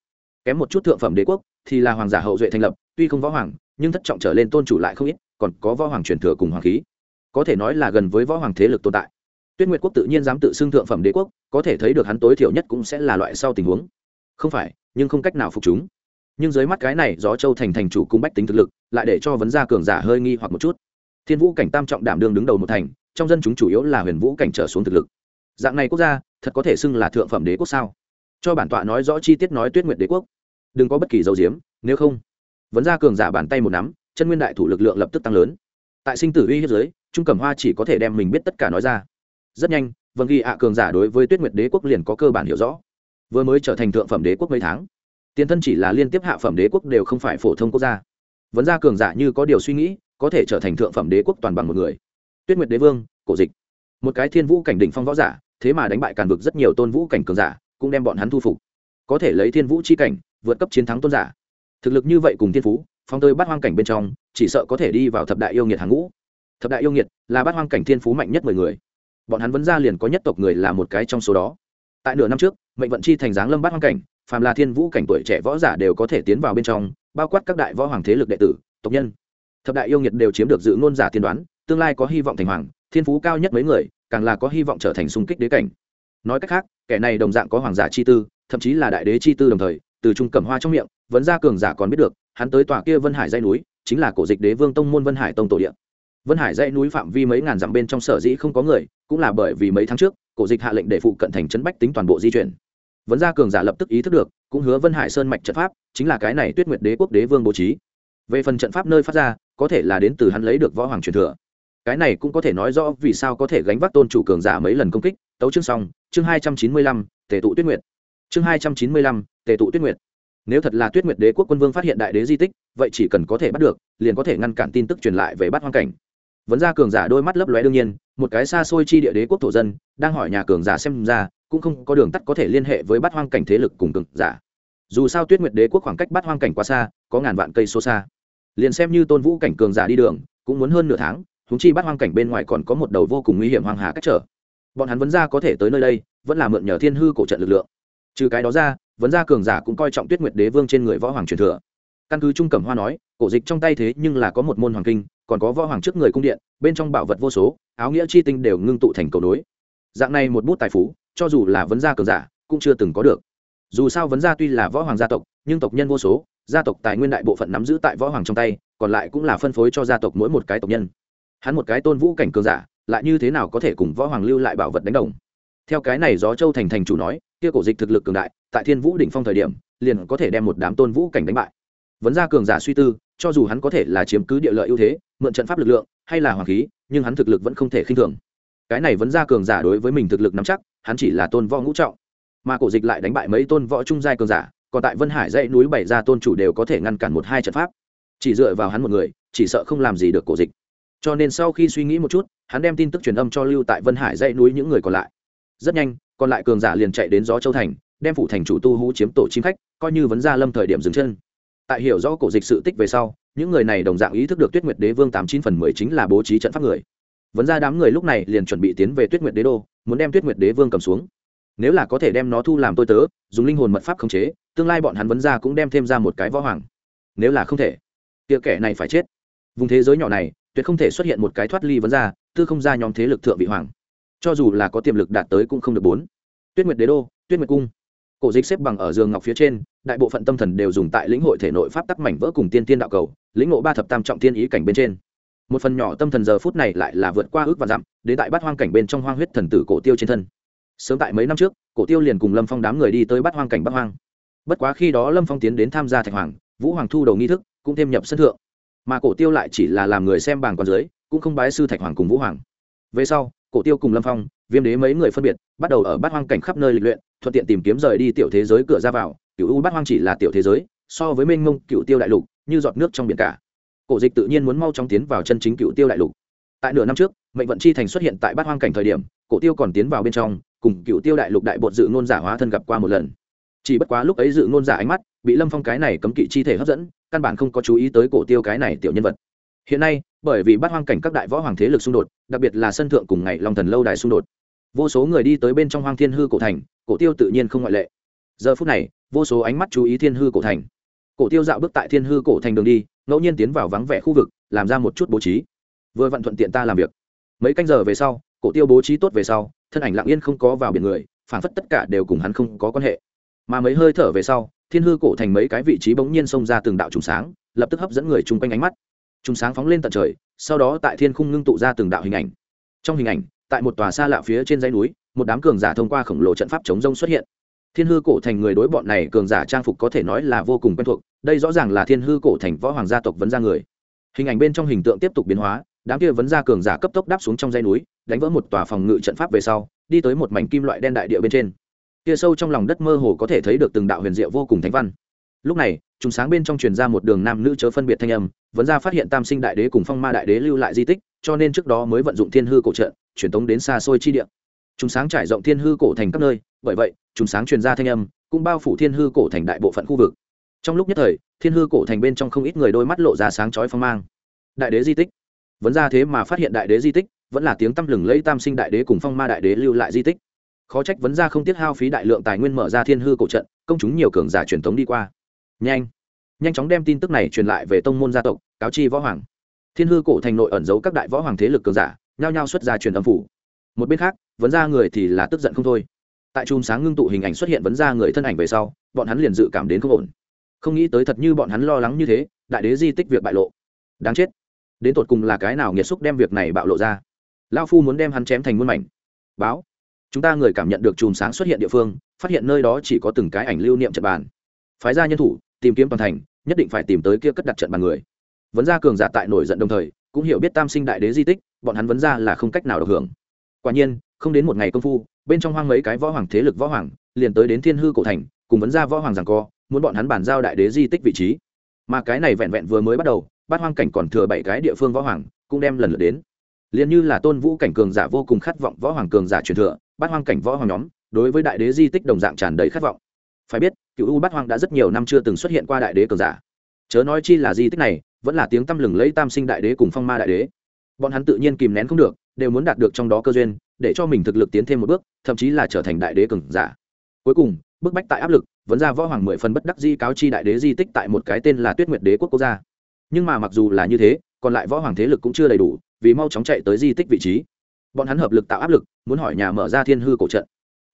Kém một chút thượng phẩm đế quốc thì là hoàng giả hậu duệ thành lập, tuy không võ hoàng, nhưng thất trọng trở lên tôn chủ lại không ít, còn có võ hoàng truyền thừa cùng hoàng khí. Có thể nói là gần với võ hoàng thế lực tồn tại tuyết nguyệt quốc tự nhiên dám tự xưng thượng phẩm đế quốc, có thể thấy được hắn tối thiểu nhất cũng sẽ là loại sau tình huống. Không phải, nhưng không cách nào phục chúng. Nhưng dưới mắt cái này, gió châu thành thành chủ cung bách tính thực lực, lại để cho vấn gia cường giả hơi nghi hoặc một chút. Thiên vũ cảnh tam trọng đảm đương đứng đầu một thành, trong dân chúng chủ yếu là huyền vũ cảnh trở xuống thực lực. Dạng này quốc gia, thật có thể xưng là thượng phẩm đế quốc sao? Cho bản tọa nói rõ chi tiết nói tuyết nguyệt đế quốc. Đừng có bất kỳ dấu diếm, nếu không. Vấn gia cường giả bàn tay một nắm, chân nguyên đại thủ lực lượng lập tức tăng lớn. Tại sinh tử uy hiếp giới, trung cẩm hoa chỉ có thể đem mình biết tất cả nói ra rất nhanh vâng ghi ạ cường giả đối với tuyết nguyệt đế quốc liền có cơ bản hiểu rõ. Vừa mới trở thành thượng phẩm đế quốc mấy tháng, tiền thân chỉ là liên tiếp hạ phẩm đế quốc đều không phải phổ thông quốc gia. Vấn gia cường giả như có điều suy nghĩ, có thể trở thành thượng phẩm đế quốc toàn bằng một người. Tuyết nguyệt đế vương, cổ dịch. Một cái thiên vũ cảnh đỉnh phong võ giả, thế mà đánh bại càn vực rất nhiều tôn vũ cảnh cường giả, cũng đem bọn hắn thu phục. Có thể lấy thiên vũ chi cảnh, vượt cấp chiến thắng tôn giả. Thực lực như vậy cùng thiên phú phong tơi bắt hoang cảnh bên trong, chỉ sợ có thể đi vào thập đại yêu nghiệt hàng ngũ. Thập đại yêu nghiệt là bắt hoang cảnh thiên phú mạnh nhất mười người bọn hắn vẫn ra liền có nhất tộc người là một cái trong số đó. Tại nửa năm trước, mệnh vận chi thành giáng lâm bát hoang cảnh, phàm là thiên vũ cảnh tuổi trẻ võ giả đều có thể tiến vào bên trong, bao quát các đại võ hoàng thế lực đệ tử, tộc nhân. Thập đại yêu nghiệt đều chiếm được dự ngôn giả tiên đoán, tương lai có hy vọng thành hoàng, thiên phú cao nhất mấy người, càng là có hy vọng trở thành xung kích đế cảnh. Nói cách khác, kẻ này đồng dạng có hoàng giả chi tư, thậm chí là đại đế chi tư đồng thời, từ trung cẩm hoa trong miệng vẫn ra cường giả còn biết được, hắn tới tòa kia vân hải dãy núi, chính là cổ dịch đế vương tông môn vân hải tông tổ địa vân hải dãy núi phạm vi mấy ngàn dặm bên trong sở dĩ không có người, cũng là bởi vì mấy tháng trước, cổ dịch hạ lệnh để phụ cận thành trấn bách tính toàn bộ di chuyển. Vấn gia cường giả lập tức ý thức được, cũng hứa vân hải sơn mạch trận pháp, chính là cái này tuyết nguyệt đế quốc đế vương bố trí. Về phần trận pháp nơi phát ra, có thể là đến từ hắn lấy được võ hoàng truyền thừa. Cái này cũng có thể nói rõ vì sao có thể gánh vác tôn chủ cường giả mấy lần công kích. Tấu chương xong, chương hai trăm chín mươi lăm, tề tụ tuyết nguyệt. Chương hai trăm chín mươi lăm, tề tụ tuyết nguyệt. Nếu thật là tuyết nguyệt đế quốc quân vương phát hiện đại đế di tích, vậy chỉ cần có thể bắt được, liền có thể ngăn cản tin tức truyền lại về bắt hoang cảnh vấn gia cường giả đôi mắt lấp lóe đương nhiên, một cái xa xôi chi địa đế quốc thổ dân, đang hỏi nhà cường giả xem ra, cũng không có đường tắt có thể liên hệ với bát hoang cảnh thế lực cùng cường giả. Dù sao tuyết nguyệt đế quốc khoảng cách bát hoang cảnh quá xa, có ngàn vạn cây số xa. Liền xem như tôn vũ cảnh cường giả đi đường, cũng muốn hơn nửa tháng húng chi bát hoang cảnh bên ngoài còn có một đầu vô cùng nguy hiểm hoang hà cách trở. Bọn hắn vấn ra có thể tới nơi đây, vẫn là mượn nhờ thiên hư cổ trận lực lượng. Trừ cái đó ra, vấn gia cường giả cũng coi trọng tuyết nguyệt đế vương trên người võ hoàng truyền thừa. Căn cứ trung cẩm hoa nói, cổ dịch trong tay thế nhưng là có một môn hoàng kinh còn có võ hoàng trước người cung điện, bên trong bảo vật vô số, áo nghĩa chi tinh đều ngưng tụ thành cầu nối. Dạng này một bút tài phú, cho dù là vấn gia cường giả, cũng chưa từng có được. Dù sao vấn gia tuy là võ hoàng gia tộc, nhưng tộc nhân vô số, gia tộc tài nguyên đại bộ phận nắm giữ tại võ hoàng trong tay, còn lại cũng là phân phối cho gia tộc mỗi một cái tộc nhân. Hắn một cái tôn vũ cảnh cường giả, lại như thế nào có thể cùng võ hoàng lưu lại bảo vật đánh đồng? Theo cái này gió châu thành thành chủ nói, kia cổ dịch thực lực cường đại, tại thiên vũ đỉnh phong thời điểm, liền có thể đem một đám tôn vũ cảnh đánh bại. Vấn gia cường giả suy tư, cho dù hắn có thể là chiếm cứ địa lợi ưu thế mượn trận pháp lực lượng, hay là hoàng khí, nhưng hắn thực lực vẫn không thể khinh thường. Cái này vẫn gia cường giả đối với mình thực lực nắm chắc, hắn chỉ là tôn võ ngũ trọng. Mà cổ dịch lại đánh bại mấy tôn võ trung giai cường giả, còn tại vân hải dãy núi bảy gia tôn chủ đều có thể ngăn cản một hai trận pháp. Chỉ dựa vào hắn một người, chỉ sợ không làm gì được cổ dịch. Cho nên sau khi suy nghĩ một chút, hắn đem tin tức truyền âm cho lưu tại vân hải dãy núi những người còn lại. Rất nhanh, còn lại cường giả liền chạy đến gió châu thành, đem phủ thành chủ tu hú chiếm tổ chim khách, coi như vấn gia lâm thời điểm dừng chân. Tại hiểu rõ cổ dịch sự tích về sau những người này đồng dạng ý thức được tuyết nguyệt đế vương tám chín phần mười chính là bố trí trận pháp người. Vấn ra đám người lúc này liền chuẩn bị tiến về tuyết nguyệt đế đô, muốn đem tuyết nguyệt đế vương cầm xuống. Nếu là có thể đem nó thu làm tôi tớ, dùng linh hồn mật pháp khống chế, tương lai bọn hắn vấn ra cũng đem thêm ra một cái võ hoàng. Nếu là không thể tiệc kẻ này phải chết. Vùng thế giới nhỏ này, tuyệt không thể xuất hiện một cái thoát ly vấn ra, tư không ra nhóm thế lực thượng vị hoàng. Cho dù là có tiềm lực đạt tới cũng không được bốn. Tuyết nguyệt đế đô, tuyết nguyệt cung. Cổ dịch xếp bằng ở giường ngọc phía trên, đại bộ phận tâm thần đều dùng tại lĩnh hội thể nội pháp tắc mảnh vỡ cùng tiên tiên đạo cầu lĩnh ngộ ba thập tam trọng tiên ý cảnh bên trên. Một phần nhỏ tâm thần giờ phút này lại là vượt qua ước và dặm, đến tại bát hoang cảnh bên trong hoang huyết thần tử cổ tiêu trên thân. Sớm tại mấy năm trước, cổ tiêu liền cùng lâm phong đám người đi tới bát hoang cảnh bắc hoang. Bất quá khi đó lâm phong tiến đến tham gia thạch hoàng, vũ hoàng thu đầu nghi thức, cũng thêm nhập sân thượng. Mà cổ tiêu lại chỉ là làm người xem bảng còn dưới, cũng không bái sư thạch hoàng cùng vũ hoàng. Về sau, cổ tiêu cùng lâm phong, viêm đế mấy người phân biệt, bắt đầu ở bát hoang cảnh khắp nơi lịch luyện, thuận tiện tìm kiếm rời đi tiểu thế giới cửa ra vào. Cựu u bát hoang chỉ là tiểu thế giới, so với mênh mông cựu tiêu đại lục như giọt nước trong biển cả. Cổ dịch tự nhiên muốn mau chóng tiến vào chân chính cựu tiêu đại lục. Tại nửa năm trước, mệnh vận chi thành xuất hiện tại bát hoang cảnh thời điểm, cổ tiêu còn tiến vào bên trong, cùng cựu tiêu đại lục đại bột dự ngôn giả hóa thân gặp qua một lần. Chỉ bất quá lúc ấy dự ngôn giả ánh mắt, bị lâm phong cái này cấm kỵ chi thể hấp dẫn, căn bản không có chú ý tới cổ tiêu cái này tiểu nhân vật. Hiện nay, bởi vì bát hoang cảnh các đại võ hoàng thế lực xung đột, đặc biệt là sân thượng cùng ngày long thần lâu đài xung đột, vô số người đi tới bên trong hoang thiên hư cổ thành, cổ tiêu tự nhiên không ngoại lệ. Giờ phút này, vô số ánh mắt chú ý thiên hư cổ thành cổ tiêu dạo bước tại thiên hư cổ thành đường đi, ngẫu nhiên tiến vào vắng vẻ khu vực, làm ra một chút bố trí. Vừa vặn thuận tiện ta làm việc. Mấy canh giờ về sau, cổ tiêu bố trí tốt về sau, thân ảnh lặng yên không có vào biển người phản phất tất cả đều cùng hắn không có quan hệ. Mà mấy hơi thở về sau, thiên hư cổ thành mấy cái vị trí bỗng nhiên xông ra từng đạo trùng sáng, lập tức hấp dẫn người chung quanh ánh mắt. Trùng sáng phóng lên tận trời, sau đó tại thiên khung ngưng tụ ra từng đạo hình ảnh. Trong hình ảnh, tại một tòa xa lạ phía trên dãy núi, một đám cường giả thông qua khổng lồ trận pháp chống rông xuất hiện. Thiên hư cổ thành người đối bọn này cường giả trang phục có thể nói là vô cùng quen thuộc đây rõ ràng là thiên hư cổ thành võ hoàng gia tộc vấn gia người. Hình ảnh bên trong hình tượng tiếp tục biến hóa, đám kia vấn gia cường giả cấp tốc đáp xuống trong dãy núi, đánh vỡ một tòa phòng ngự trận pháp về sau, đi tới một mảnh kim loại đen đại địa bên trên. Kia sâu trong lòng đất mơ hồ có thể thấy được từng đạo huyền diệu vô cùng thánh văn. Lúc này chúng sáng bên trong truyền ra một đường nam nữ chớ phân biệt thanh âm, Vấn ra phát hiện tam sinh đại đế cùng phong ma đại đế lưu lại di tích, cho nên trước đó mới vận dụng thiên hư cổ trận, truyền tống đến xa xôi chi địa. Chúng sáng trải rộng thiên hư cổ thành các nơi, bởi vậy chúng sáng truyền ra thanh âm, cũng bao phủ thiên hư cổ thành đại bộ phận khu vực trong lúc nhất thời, thiên hư cổ thành bên trong không ít người đôi mắt lộ ra sáng chói phong mang. Đại đế di tích. Vẫn ra thế mà phát hiện đại đế di tích, vẫn là tiếng tăm lừng lẫy tam sinh đại đế cùng phong ma đại đế lưu lại di tích. Khó trách vấn ra không tiết hao phí đại lượng tài nguyên mở ra thiên hư cổ trận, công chúng nhiều cường giả truyền thống đi qua. Nhanh. Nhanh chóng đem tin tức này truyền lại về tông môn gia tộc, cáo chi võ hoàng. Thiên hư cổ thành nội ẩn giấu các đại võ hoàng thế lực cường giả, nhao nhao xuất ra truyền âm phủ. Một bên khác vấn ra người thì là tức giận không thôi. Tại chùm sáng ngưng tụ hình ảnh xuất hiện vấn ra người thân ảnh về sau, bọn hắn liền dự cảm đến không ổn không nghĩ tới thật như bọn hắn lo lắng như thế, đại đế di tích việc bại lộ. Đáng chết. Đến tột cùng là cái nào nghiệt xúc đem việc này bạo lộ ra? Lao phu muốn đem hắn chém thành muôn mảnh. Báo. Chúng ta người cảm nhận được chùm sáng xuất hiện địa phương, phát hiện nơi đó chỉ có từng cái ảnh lưu niệm trận bàn. Phái ra nhân thủ, tìm kiếm toàn thành, nhất định phải tìm tới kia cất đặt trận bàn người. Vấn gia cường giả tại nổi giận đồng thời, cũng hiểu biết tam sinh đại đế di tích, bọn hắn vấn ra là không cách nào được hưởng. Quả nhiên, không đến một ngày công phu, bên trong hoang mấy cái võ hoàng thế lực võ hoàng, liền tới đến thiên hư cổ thành, cùng vấn gia võ hoàng rằng co muốn bọn hắn bàn giao đại đế di tích vị trí. Mà cái này vẹn vẹn vừa mới bắt đầu, bát hoang cảnh còn thừa bảy cái địa phương võ hoàng, cũng đem lần lượt đến. Liền như là tôn vũ cảnh cường giả vô cùng khát vọng võ hoàng cường giả truyền thừa, bát hoang cảnh võ hoàng nhóm, đối với đại đế di tích đồng dạng tràn đầy khát vọng. Phải biết cựu u bát hoang đã rất nhiều năm chưa từng xuất hiện qua đại đế cường giả. Chớ nói chi là di tích này, vẫn là tiếng tăm lừng lấy tam sinh đại đế cùng phong ma đại đế. Bọn hắn tự nhiên kìm nén không được, đều muốn đạt được trong đó cơ duyên, để cho mình thực lực tiến thêm một bước, thậm chí là trở thành đại đế cường giả. Cuối cùng, bức bách tại áp lực vẫn ra võ hoàng mười phần bất đắc di cáo chi đại đế di tích tại một cái tên là tuyết nguyệt đế quốc quốc gia. Nhưng mà mặc dù là như thế, còn lại võ hoàng thế lực cũng chưa đầy đủ, vì mau chóng chạy tới di tích vị trí. Bọn hắn hợp lực tạo áp lực, muốn hỏi nhà mở ra thiên hư cổ trận.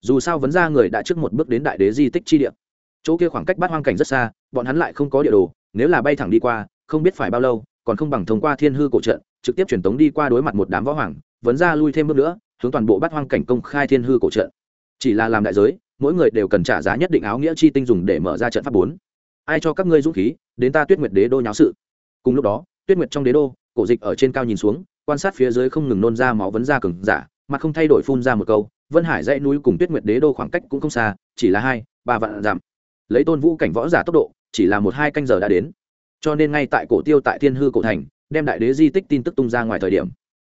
Dù sao vấn ra người đã trước một bước đến đại đế di tích chi địa. Chỗ kia khoảng cách bát hoang cảnh rất xa, bọn hắn lại không có địa đồ, nếu là bay thẳng đi qua, không biết phải bao lâu, còn không bằng thông qua thiên hư cổ trận, trực tiếp truyền tống đi qua đối mặt một đám võ hoàng, vấn ra lui thêm bước nữa, hướng toàn bộ bát hoang cảnh công khai thiên hư cổ trận. Chỉ là làm đại giới mỗi người đều cần trả giá nhất định áo nghĩa chi tinh dùng để mở ra trận pháp bốn. Ai cho các ngươi dũng khí, đến ta tuyết nguyệt đế đô nháo sự. Cùng lúc đó, tuyết nguyệt trong đế đô, cổ dịch ở trên cao nhìn xuống, quan sát phía dưới không ngừng nôn ra máu vấn ra cừng giả, mà không thay đổi phun ra một câu, vân hải dãy núi cùng tuyết nguyệt đế đô khoảng cách cũng không xa, chỉ là hai, ba vạn dặm. Lấy tôn vũ cảnh võ giả tốc độ, chỉ là một hai canh giờ đã đến. Cho nên ngay tại cổ tiêu tại thiên hư cổ thành, đem đại đế di tích tin tức tung ra ngoài thời điểm.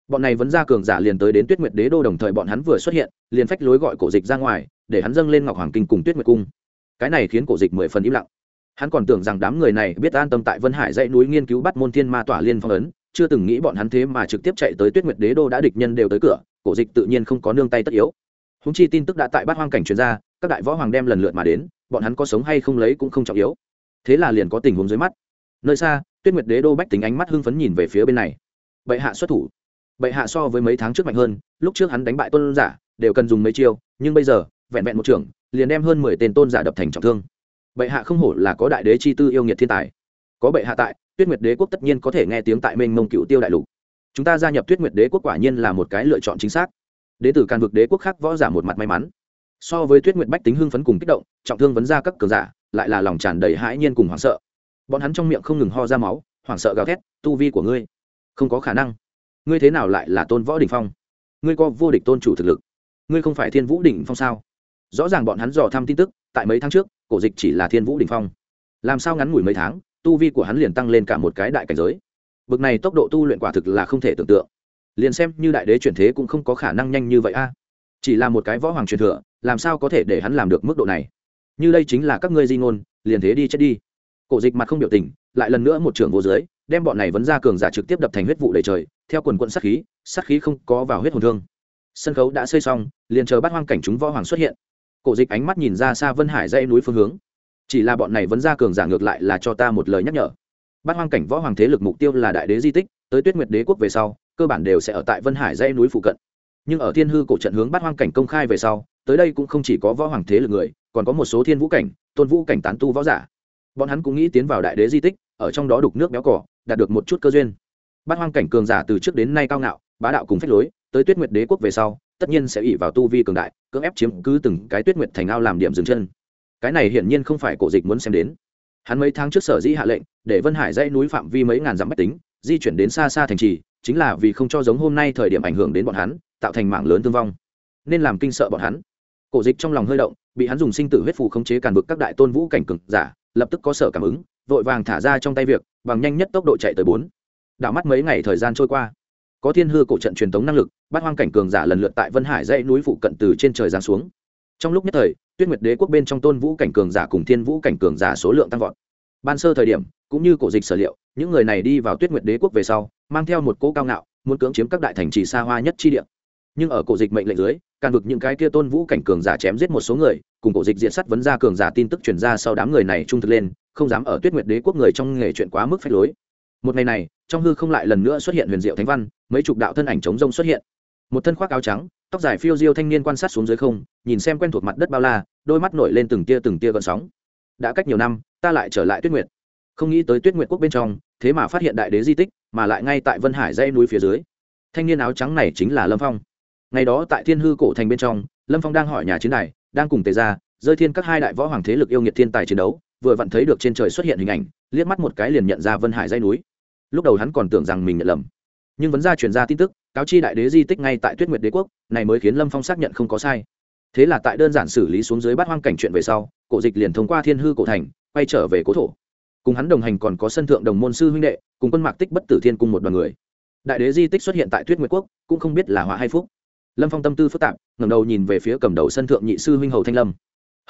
Bọn này vẫn ra cường giả liền tới đến tuyết nguyệt đế đô đồng thời bọn hắn vừa xuất hiện, liền phách lối gọi cổ dịch ra ngoài để hắn dâng lên ngọc hoàng kinh cùng tuyết nguyệt cung. Cái này khiến cổ dịch mười phần im lặng. Hắn còn tưởng rằng đám người này biết an tâm tại vân hải dãy núi nghiên cứu bắt môn thiên ma tỏa liên phong ấn, chưa từng nghĩ bọn hắn thế mà trực tiếp chạy tới tuyết nguyệt đế đô đã địch nhân đều tới cửa, cổ dịch tự nhiên không có nương tay tất yếu. Húng chi tin tức đã tại bát hoang cảnh truyền ra, các đại võ hoàng đem lần lượt mà đến, bọn hắn có sống hay không lấy cũng không trọng yếu. Thế là liền có tình huống dưới mắt. Nơi xa, tuyết nguyệt đế đô bách tính ánh mắt hưng phấn nhìn về phía bên này. Bệ hạ xuất thủ. Bệ hạ so với mấy tháng trước mạnh hơn, lúc trước hắn đánh bại tôn giả, đều cần dùng mấy chiêu, nhưng bây giờ vẹn vẹn một trưởng liền đem hơn mười tên tôn giả đập thành trọng thương. Bệ hạ không hổ là có đại đế chi tư yêu nghiệt thiên tài. Có bệ hạ tại, tuyết nguyệt đế quốc tất nhiên có thể nghe tiếng tại mênh mông cựu tiêu đại lục. Chúng ta gia nhập tuyết nguyệt đế quốc quả nhiên là một cái lựa chọn chính xác. Đế tử càn vực đế quốc khác võ giả một mặt may mắn. So với tuyết nguyệt bách tính hưng phấn cùng kích động, trọng thương vấn ra các cường giả, lại là lòng tràn đầy hãi nhiên cùng hoảng sợ. Bọn hắn trong miệng không ngừng ho ra máu, hoảng sợ gào thét, tu vi của ngươi, không có khả năng. Ngươi thế nào lại là tôn võ đình phong? Ngươi có vô địch tôn chủ thực lực. Ngươi không phải thiên vũ đỉnh phong sao? Rõ ràng bọn hắn dò thăm tin tức, tại mấy tháng trước, cổ dịch chỉ là thiên vũ đỉnh phong. Làm sao ngắn ngủi mấy tháng, tu vi của hắn liền tăng lên cả một cái đại cảnh giới. Bực này tốc độ tu luyện quả thực là không thể tưởng tượng. Liền xem như đại đế chuyển thế cũng không có khả năng nhanh như vậy a. Chỉ là một cái võ hoàng truyền thừa, làm sao có thể để hắn làm được mức độ này? Như đây chính là các ngươi di ngôn, liền thế đi chết đi. Cổ dịch mặt không biểu tình, lại lần nữa một trưởng vô dưới, đem bọn này vấn ra cường giả trực tiếp đập thành huyết vụ đầy trời, theo quần quận sát khí sát khí không có vào huyết hồn thương. Sân khấu đã xây xong, liền chờ bắt hoang cảnh chúng võ hoàng xuất hiện cổ dịch ánh mắt nhìn ra xa vân hải dãy núi phương hướng. Chỉ là bọn này vẫn ra cường giả ngược lại là cho ta một lời nhắc nhở. Bát hoang cảnh võ hoàng thế lực mục tiêu là đại đế di tích, tới tuyết nguyệt đế quốc về sau, cơ bản đều sẽ ở tại vân hải dãy núi phụ cận. Nhưng ở thiên hư cổ trận hướng bát hoang cảnh công khai về sau, tới đây cũng không chỉ có võ hoàng thế lực người, còn có một số thiên vũ cảnh, tôn vũ cảnh tán tu võ giả. Bọn hắn cũng nghĩ tiến vào đại đế di tích, ở trong đó đục nước béo cỏ, đạt được một chút cơ duyên. Bát hoang cảnh cường giả từ trước đến nay cao ngạo, bá đạo cùng phách lối, tới tuyết nguyệt đế quốc về sau tất nhiên sẽ ỉ vào tu vi cường đại, cưỡng ép chiếm cứ từng cái tuyết nguyệt thành ao làm điểm dừng chân. Cái này hiển nhiên không phải cổ dịch muốn xem đến. Hắn mấy tháng trước sở dĩ hạ lệnh, để vân hải dãy núi phạm vi mấy ngàn dặm bách tính, di chuyển đến xa xa thành trì, chính là vì không cho giống hôm nay thời điểm ảnh hưởng đến bọn hắn, tạo thành mạng lớn thương vong. Nên làm kinh sợ bọn hắn. Cổ dịch trong lòng hơi động, bị hắn dùng sinh tử huyết phù khống chế càn vực các đại tôn vũ cảnh cực giả, lập tức có sở cảm ứng, vội vàng thả ra trong tay việc, bằng nhanh nhất tốc độ chạy tới bốn. Đảo mắt mấy ngày thời gian trôi qua. Có thiên hư cổ trận truyền tống năng lực Bát hoang cảnh cường giả lần lượt tại vân hải dãy núi phụ cận từ trên trời giáng xuống. Trong lúc nhất thời, tuyết nguyệt đế quốc bên trong tôn vũ cảnh cường giả cùng thiên vũ cảnh cường giả số lượng tăng vọt. Ban sơ thời điểm, cũng như cổ dịch sở liệu, những người này đi vào tuyết nguyệt đế quốc về sau, mang theo một cỗ cao ngạo, muốn cưỡng chiếm các đại thành trì xa hoa nhất chi địa. Nhưng ở cổ dịch mệnh lệnh dưới, càng vực những cái kia tôn vũ cảnh cường giả chém giết một số người, cùng cổ dịch diện sắt vấn ra cường giả tin tức truyền ra sau đám người này trung thực lên, không dám ở tuyết nguyệt đế quốc người trong nghề chuyện quá mức phách lối. Một ngày này, trong hư không lại lần nữa xuất hiện huyền diệu thánh văn, mấy chục đạo thân ảnh chống rông xuất hiện một thân khoác áo trắng, tóc dài phiêu diêu thanh niên quan sát xuống dưới không, nhìn xem quen thuộc mặt đất bao la, đôi mắt nổi lên từng tia từng tia gợn sóng. Đã cách nhiều năm, ta lại trở lại tuyết nguyệt. Không nghĩ tới tuyết nguyệt quốc bên trong, thế mà phát hiện đại đế di tích, mà lại ngay tại vân hải dây núi phía dưới. Thanh niên áo trắng này chính là lâm phong. Ngày đó tại thiên hư cổ thành bên trong, lâm phong đang hỏi nhà chiến này đang cùng tề ra rơi thiên các hai đại võ hoàng thế lực yêu nghiệt thiên tài chiến đấu, vừa vặn thấy được trên trời xuất hiện hình ảnh, liếc mắt một cái liền nhận ra vân hải dây núi. Lúc đầu hắn còn tưởng rằng mình nhận lầm, nhưng vẫn ra truyền ra tin tức cáo chi đại đế di tích ngay tại tuyết nguyệt đế quốc, này mới khiến lâm phong xác nhận không có sai. Thế là tại đơn giản xử lý xuống dưới bát hoang cảnh chuyện về sau, cổ dịch liền thông qua thiên hư cổ thành, quay trở về cố thổ. Cùng hắn đồng hành còn có sân thượng đồng môn sư huynh đệ, cùng quân mạc tích bất tử thiên cung một đoàn người. Đại đế di tích xuất hiện tại tuyết nguyệt quốc, cũng không biết là họa hay phúc. Lâm phong tâm tư phức tạp, ngẩng đầu nhìn về phía cầm đầu sân thượng nhị sư huynh hầu thanh lâm.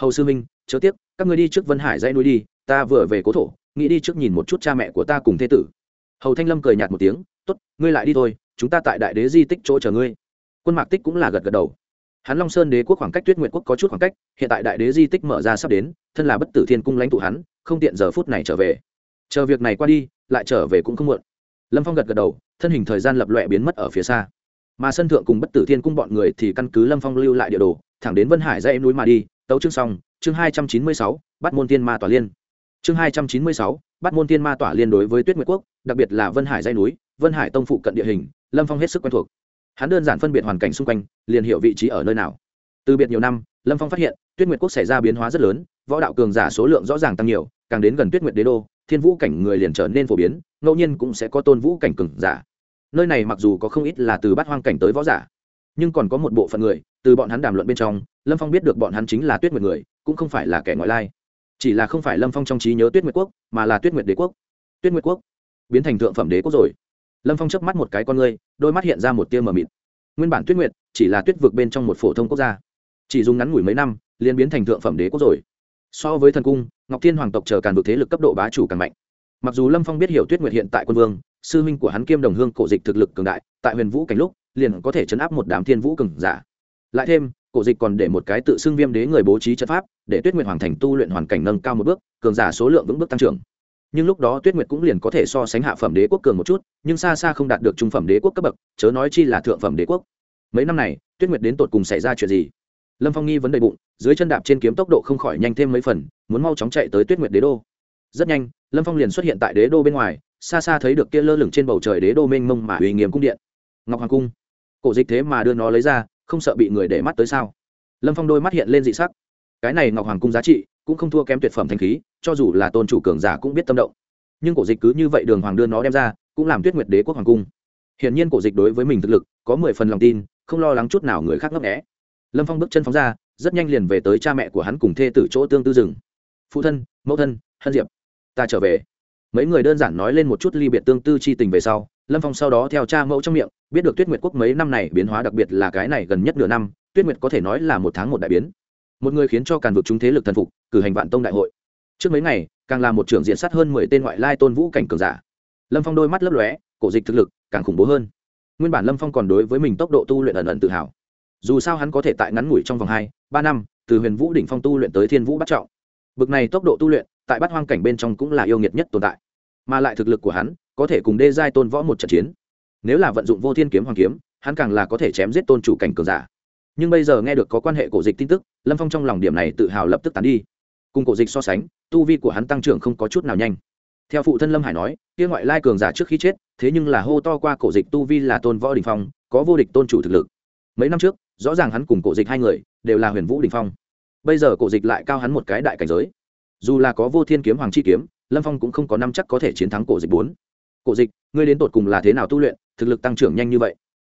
Hầu sư huynh, chớ tiếc, các người đi trước vân hải dãy núi đi, ta vừa về cố thổ, nghĩ đi trước nhìn một chút cha mẹ của ta cùng thế tử. Hầu thanh lâm cười nhạt một tiếng, tốt, ngươi lại đi thôi chúng ta tại đại đế di tích chỗ chờ ngươi. Quân mạc tích cũng là gật gật đầu. Hắn long sơn đế quốc khoảng cách tuyết nguyện quốc có chút khoảng cách, hiện tại đại đế di tích mở ra sắp đến, thân là bất tử thiên cung lãnh tụ hắn, không tiện giờ phút này trở về. Chờ việc này qua đi, lại trở về cũng không muộn. Lâm phong gật gật đầu, thân hình thời gian lập loẹ biến mất ở phía xa. Mà sân thượng cùng bất tử thiên cung bọn người thì căn cứ lâm phong lưu lại địa đồ, thẳng đến vân hải ra em núi mà đi, tấu chương xong, chương hai trăm chín mươi sáu bắt môn tiên ma tỏa liên. Chương hai trăm chín mươi sáu bắt môn tiên ma tỏa liên đối với tuyết nguyệt quốc, đặc biệt là vân hải dây núi, vân hải tông phụ cận địa hình lâm phong hết sức quen thuộc. Hắn đơn giản phân biệt hoàn cảnh xung quanh, liền hiểu vị trí ở nơi nào. Từ biệt nhiều năm, lâm phong phát hiện, tuyết nguyệt quốc xảy ra biến hóa rất lớn, võ đạo cường giả số lượng rõ ràng tăng nhiều, càng đến gần tuyết nguyệt đế đô, thiên vũ cảnh người liền trở nên phổ biến, ngẫu nhiên cũng sẽ có tôn vũ cảnh cường giả. Nơi này mặc dù có không ít là từ bát hoang cảnh tới võ giả, nhưng còn có một bộ phận người, từ bọn hắn đàm luận bên trong, lâm phong biết được bọn hắn chính là tuyết nguyệt người, cũng không phải là kẻ ngoại lai. Chỉ là không phải lâm phong trong trí nhớ tuyết nguyệt quốc, mà là tuyết nguyệt đế quốc. Tuyết nguyệt quốc biến thành thượng phẩm đế quốc rồi lâm phong chớp mắt một cái con ngươi, đôi mắt hiện ra một tia mờ mịt. Nguyên bản tuyết nguyệt chỉ là tuyết vực bên trong một phổ thông quốc gia. Chỉ dùng ngắn ngủi mấy năm, liền biến thành thượng phẩm đế quốc rồi. So với thần cung, ngọc thiên hoàng tộc chờ càn vực thế lực cấp độ bá chủ càng mạnh. Mặc dù lâm phong biết hiểu tuyết nguyệt hiện tại quân vương, sư huynh của hắn kiêm đồng hương cổ dịch thực lực cường đại, tại huyền vũ cảnh lúc, liền có thể chấn áp một đám thiên vũ cường giả. Lại thêm, cổ dịch còn để một cái tự xưng viêm đế người bố trí chất pháp, để tuyết nguyệt hoàng thành tu luyện hoàn cảnh nâng cao một bước, cường giả số lượng vững bước tăng trưởng nhưng lúc đó tuyết nguyệt cũng liền có thể so sánh hạ phẩm đế quốc cường một chút, nhưng xa xa không đạt được trung phẩm đế quốc cấp bậc, chớ nói chi là thượng phẩm đế quốc. Mấy năm này, tuyết nguyệt đến tột cùng xảy ra chuyện gì? Lâm phong nghi vấn đầy bụng, dưới chân đạp trên kiếm tốc độ không khỏi nhanh thêm mấy phần, muốn mau chóng chạy tới tuyết nguyệt đế đô. Rất nhanh, lâm phong liền xuất hiện tại đế đô bên ngoài, xa xa thấy được kia lơ lửng trên bầu trời đế đô mênh mông mà uy nghiêm cung điện. Ngọc hoàng cung. Cổ dịch thế mà đưa nó lấy ra, không sợ bị người để mắt tới sao? Lâm phong đôi mắt hiện lên dị sắc. Cái này ngọc hoàng cung giá trị, cũng không thua kém tuyệt phẩm thanh khí cho dù là tôn chủ cường giả cũng biết tâm động. Nhưng cổ dịch cứ như vậy đường hoàng đưa nó đem ra, cũng làm tuyết nguyệt đế quốc hoàng cung. Hiển nhiên cổ dịch đối với mình thực lực có mười phần lòng tin, không lo lắng chút nào người khác ngấp nghẽ lâm phong bước chân phóng ra, rất nhanh liền về tới cha mẹ của hắn cùng thê tử chỗ tương tư rừng. Phụ thân, mẫu thân, hân diệp, ta trở về. Mấy người đơn giản nói lên một chút ly biệt tương tư chi tình về sau, lâm phong sau đó theo cha mẫu trong miệng, biết được tuyết nguyệt quốc mấy năm này biến hóa đặc biệt là cái này gần nhất nửa năm, tuyết nguyệt có thể nói là một tháng một đại biến. Một người khiến cho càn vực chúng thế lực thần phục, cử hành vạn tông đại hội trước mấy ngày, càng là một trưởng diện sát hơn mười tên ngoại lai tôn vũ cảnh cường giả. Lâm phong đôi mắt lấp lóe, cổ dịch thực lực càng khủng bố hơn. Nguyên bản lâm phong còn đối với mình tốc độ tu luyện ẩn ẩn tự hào. Dù sao hắn có thể tại ngắn ngủi trong vòng hai, ba năm, từ huyền vũ đỉnh phong tu luyện tới thiên vũ bắt trọng. Bực này tốc độ tu luyện, tại bát hoang cảnh bên trong cũng là yêu nghiệt nhất tồn tại. Mà lại thực lực của hắn, có thể cùng đê giai tôn võ một trận chiến. Nếu là vận dụng vô thiên kiếm hoàng kiếm, hắn càng là có thể chém giết tôn chủ cảnh cường giả. Nhưng bây giờ nghe được có quan hệ cổ dịch tin tức, lâm phong trong lòng điểm này tự hào lập tức tán đi cùng cổ dịch so sánh, tu vi của hắn tăng trưởng không có chút nào nhanh. Theo phụ thân lâm hải nói, kia ngoại lai cường giả trước khi chết, thế nhưng là hô to qua cổ dịch tu vi là tôn võ đình phong, có vô địch tôn chủ thực lực. Mấy năm trước, rõ ràng hắn cùng cổ dịch hai người đều là huyền vũ đình phong. Bây giờ cổ dịch lại cao hắn một cái đại cảnh giới. Dù là có vô thiên kiếm, hoàng chi kiếm, lâm phong cũng không có năm chắc có thể chiến thắng cổ dịch bốn. Cổ dịch, ngươi đến tột cùng là thế nào tu luyện, thực lực tăng trưởng nhanh như vậy?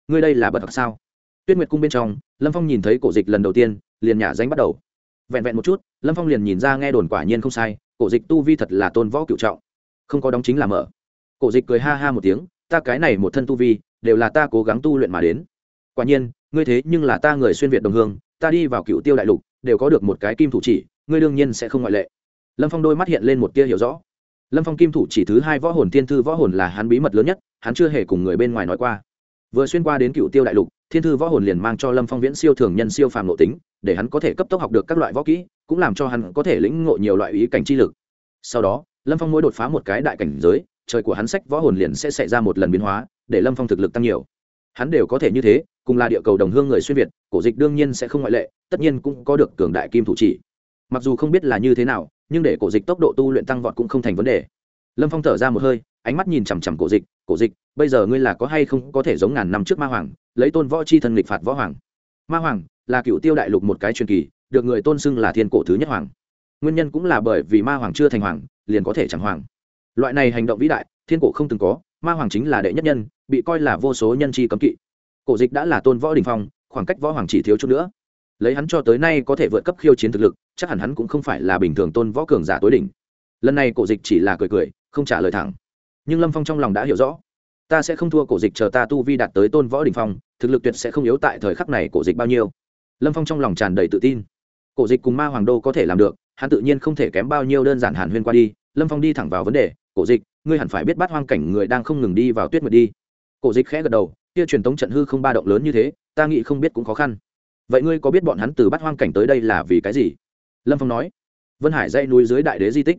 Ngươi đây là bật học sao? Tuyết nguyệt cung bên trong, lâm phong nhìn thấy cổ dịch lần đầu tiên, liền nhả danh bắt đầu. Vẹn vẹn một chút lâm phong liền nhìn ra nghe đồn quả nhiên không sai, cổ dịch tu vi thật là tôn võ cựu trọng. Không có đóng chính là mở. Cổ dịch cười ha ha một tiếng, ta cái này một thân tu vi, đều là ta cố gắng tu luyện mà đến. Quả nhiên, ngươi thế nhưng là ta người xuyên việt đồng hương, ta đi vào cựu tiêu đại lục, đều có được một cái kim thủ chỉ, ngươi đương nhiên sẽ không ngoại lệ. Lâm phong đôi mắt hiện lên một tia hiểu rõ. Lâm phong kim thủ chỉ thứ hai võ hồn thiên thư võ hồn là hắn bí mật lớn nhất, hắn chưa hề cùng người bên ngoài nói qua. Vừa xuyên qua đến cựu tiêu đại lục, thiên thư võ hồn liền mang cho lâm phong viễn siêu thường nhân siêu phàm nội tính, để hắn có thể cấp tốc học được các loại võ kỹ cũng làm cho hắn có thể lĩnh ngộ nhiều loại ý cảnh chi lực. Sau đó, lâm phong mỗi đột phá một cái đại cảnh giới, trời của hắn sách võ hồn liền sẽ xảy ra một lần biến hóa, để lâm phong thực lực tăng nhiều. Hắn đều có thể như thế, cùng là địa cầu đồng hương người xuyên việt, cổ dịch đương nhiên sẽ không ngoại lệ, tất nhiên cũng có được cường đại kim thủ chỉ. Mặc dù không biết là như thế nào, nhưng để cổ dịch tốc độ tu luyện tăng vọt cũng không thành vấn đề. Lâm phong thở ra một hơi, ánh mắt nhìn chằm chằm cổ dịch cổ dịch, bây giờ ngươi là có hay không có thể giống ngàn năm trước ma hoàng, lấy tôn võ chi thần lịch phạt võ hoàng? Ma hoàng là cựu tiêu đại lục một cái truyền kỳ được người tôn xưng là thiên cổ thứ nhất hoàng. Nguyên nhân cũng là bởi vì ma hoàng chưa thành hoàng, liền có thể chẳng hoàng. Loại này hành động vĩ đại, thiên cổ không từng có, ma hoàng chính là đệ nhất nhân, bị coi là vô số nhân chi cấm kỵ. Cổ dịch đã là tôn võ đình phong, khoảng cách võ hoàng chỉ thiếu chút nữa. Lấy hắn cho tới nay có thể vượt cấp khiêu chiến thực lực, chắc hẳn hắn cũng không phải là bình thường tôn võ cường giả tối đỉnh. Lần này cổ dịch chỉ là cười cười, không trả lời thẳng. Nhưng lâm phong trong lòng đã hiểu rõ, ta sẽ không thua cổ dịch chờ ta tu vi đạt tới tôn võ đình phong, thực lực tuyệt sẽ không yếu tại thời khắc này cổ dịch bao nhiêu. Lâm phong trong lòng tràn đầy tự tin cổ dịch cùng ma hoàng đô có thể làm được, hắn tự nhiên không thể kém bao nhiêu đơn giản hàn huyên qua đi. Lâm phong đi thẳng vào vấn đề, cổ dịch, ngươi hẳn phải biết bắt hoang cảnh người đang không ngừng đi vào tuyết mượt đi. Cổ dịch khẽ gật đầu, kia truyền tống trận hư không ba động lớn như thế, ta nghĩ không biết cũng khó khăn. Vậy ngươi có biết bọn hắn từ bắt hoang cảnh tới đây là vì cái gì? Lâm phong nói. Vân hải dây núi dưới đại đế di tích.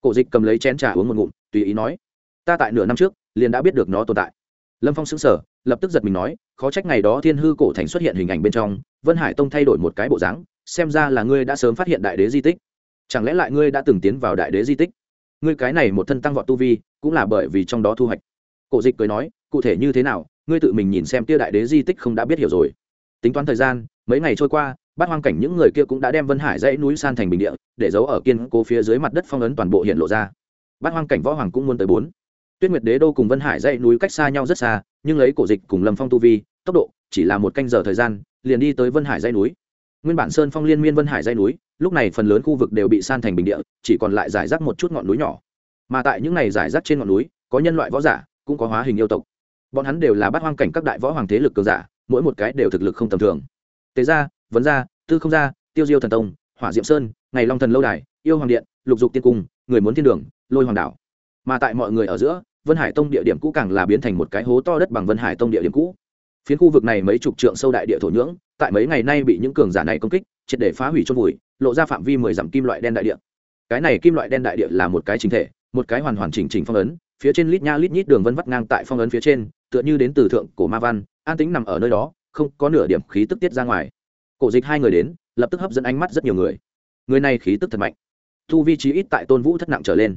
Cổ dịch cầm lấy chén trà uống một ngụm, tùy ý nói, ta tại nửa năm trước, liền đã biết được nó tồn tại. Lâm phong xứng sở lập tức giật mình nói, khó trách ngày đó thiên hư cổ thành xuất hiện hình ảnh bên trong, vân hải tông thay đổi một cái bộ dáng xem ra là ngươi đã sớm phát hiện đại đế di tích. Chẳng lẽ lại ngươi đã từng tiến vào đại đế di tích? Ngươi cái này một thân tăng vọt tu vi, cũng là bởi vì trong đó thu hoạch. Cổ dịch cười nói, cụ thể như thế nào, ngươi tự mình nhìn xem tia đại đế di tích không đã biết hiểu rồi. Tính toán thời gian, mấy ngày trôi qua, bát hoang cảnh những người kia cũng đã đem vân hải dãy núi san thành bình địa, để giấu ở kiên cố phía dưới mặt đất phong ấn toàn bộ hiện lộ ra. Bát hoang cảnh võ hoàng cũng muốn tới bốn. Tuyết nguyệt đế đô cùng vân hải dãy núi cách xa nhau rất xa, nhưng lấy cổ dịch cùng lâm phong tu vi, tốc độ chỉ là một canh giờ thời gian, liền đi tới vân hải dãy núi nguyên bản sơn phong liên miên vân hải dãy núi, lúc này phần lớn khu vực đều bị san thành bình địa, chỉ còn lại giải rác một chút ngọn núi nhỏ. Mà tại những này giải rác trên ngọn núi, có nhân loại võ giả, cũng có hóa hình yêu tộc. Bọn hắn đều là bát hoang cảnh các đại võ hoàng thế lực cường giả, mỗi một cái đều thực lực không tầm thường. Tế gia, vấn gia, tư không gia, tiêu diêu thần tông, hỏa diệm sơn, ngày long thần lâu đài, yêu hoàng điện, lục dục tiên cung, người muốn thiên đường, lôi hoàng đảo. Mà tại mọi người ở giữa, vân hải tông địa điểm cũ càng là biến thành một cái hố to đất bằng vân hải tông địa điểm cũ phiến khu vực này mấy chục trượng sâu đại địa thổ nhưỡng, tại mấy ngày nay bị những cường giả này công kích, triệt để phá hủy chôn vùi, lộ ra phạm vi mười dặm kim loại đen đại địa. Cái này kim loại đen đại địa là một cái chính thể, một cái hoàn hoàn chỉnh chỉnh phong ấn, phía trên lít nha lít nhít đường vân vắt ngang tại phong ấn phía trên, tựa như đến từ thượng cổ ma văn, an tính nằm ở nơi đó, không có nửa điểm khí tức tiết ra ngoài. Cổ dịch hai người đến, lập tức hấp dẫn ánh mắt rất nhiều người. Người này khí tức thật mạnh, thu vi trí ít tại tôn vũ thất nặng trở lên.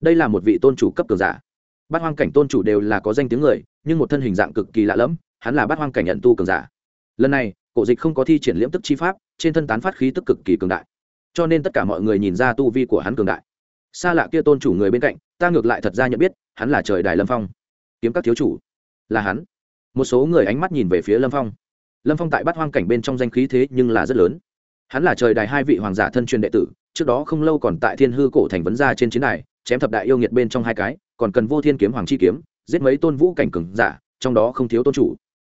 Đây là một vị tôn chủ cấp cường giả. Bát hoang cảnh tôn chủ đều là có danh tiếng người, nhưng một thân hình dạng cực kỳ lạ lẫm hắn là bát hoang cảnh nhận tu cường giả. Lần này, cổ dịch không có thi triển liễm tức chi pháp, trên thân tán phát khí tức cực kỳ cường đại. Cho nên tất cả mọi người nhìn ra tu vi của hắn cường đại. Xa lạ kia tôn chủ người bên cạnh, ta ngược lại thật ra nhận biết, hắn là trời đài lâm phong. Kiếm các thiếu chủ, là hắn. Một số người ánh mắt nhìn về phía lâm phong. Lâm phong tại bát hoang cảnh bên trong danh khí thế nhưng là rất lớn. Hắn là trời đài hai vị hoàng giả thân truyền đệ tử, trước đó không lâu còn tại thiên hư cổ thành vấn gia trên chiến đài, chém thập đại yêu nghiệt bên trong hai cái, còn cần vô thiên kiếm, hoàng chi kiếm, giết mấy tôn vũ cảnh cường giả, trong đó không thiếu tôn chủ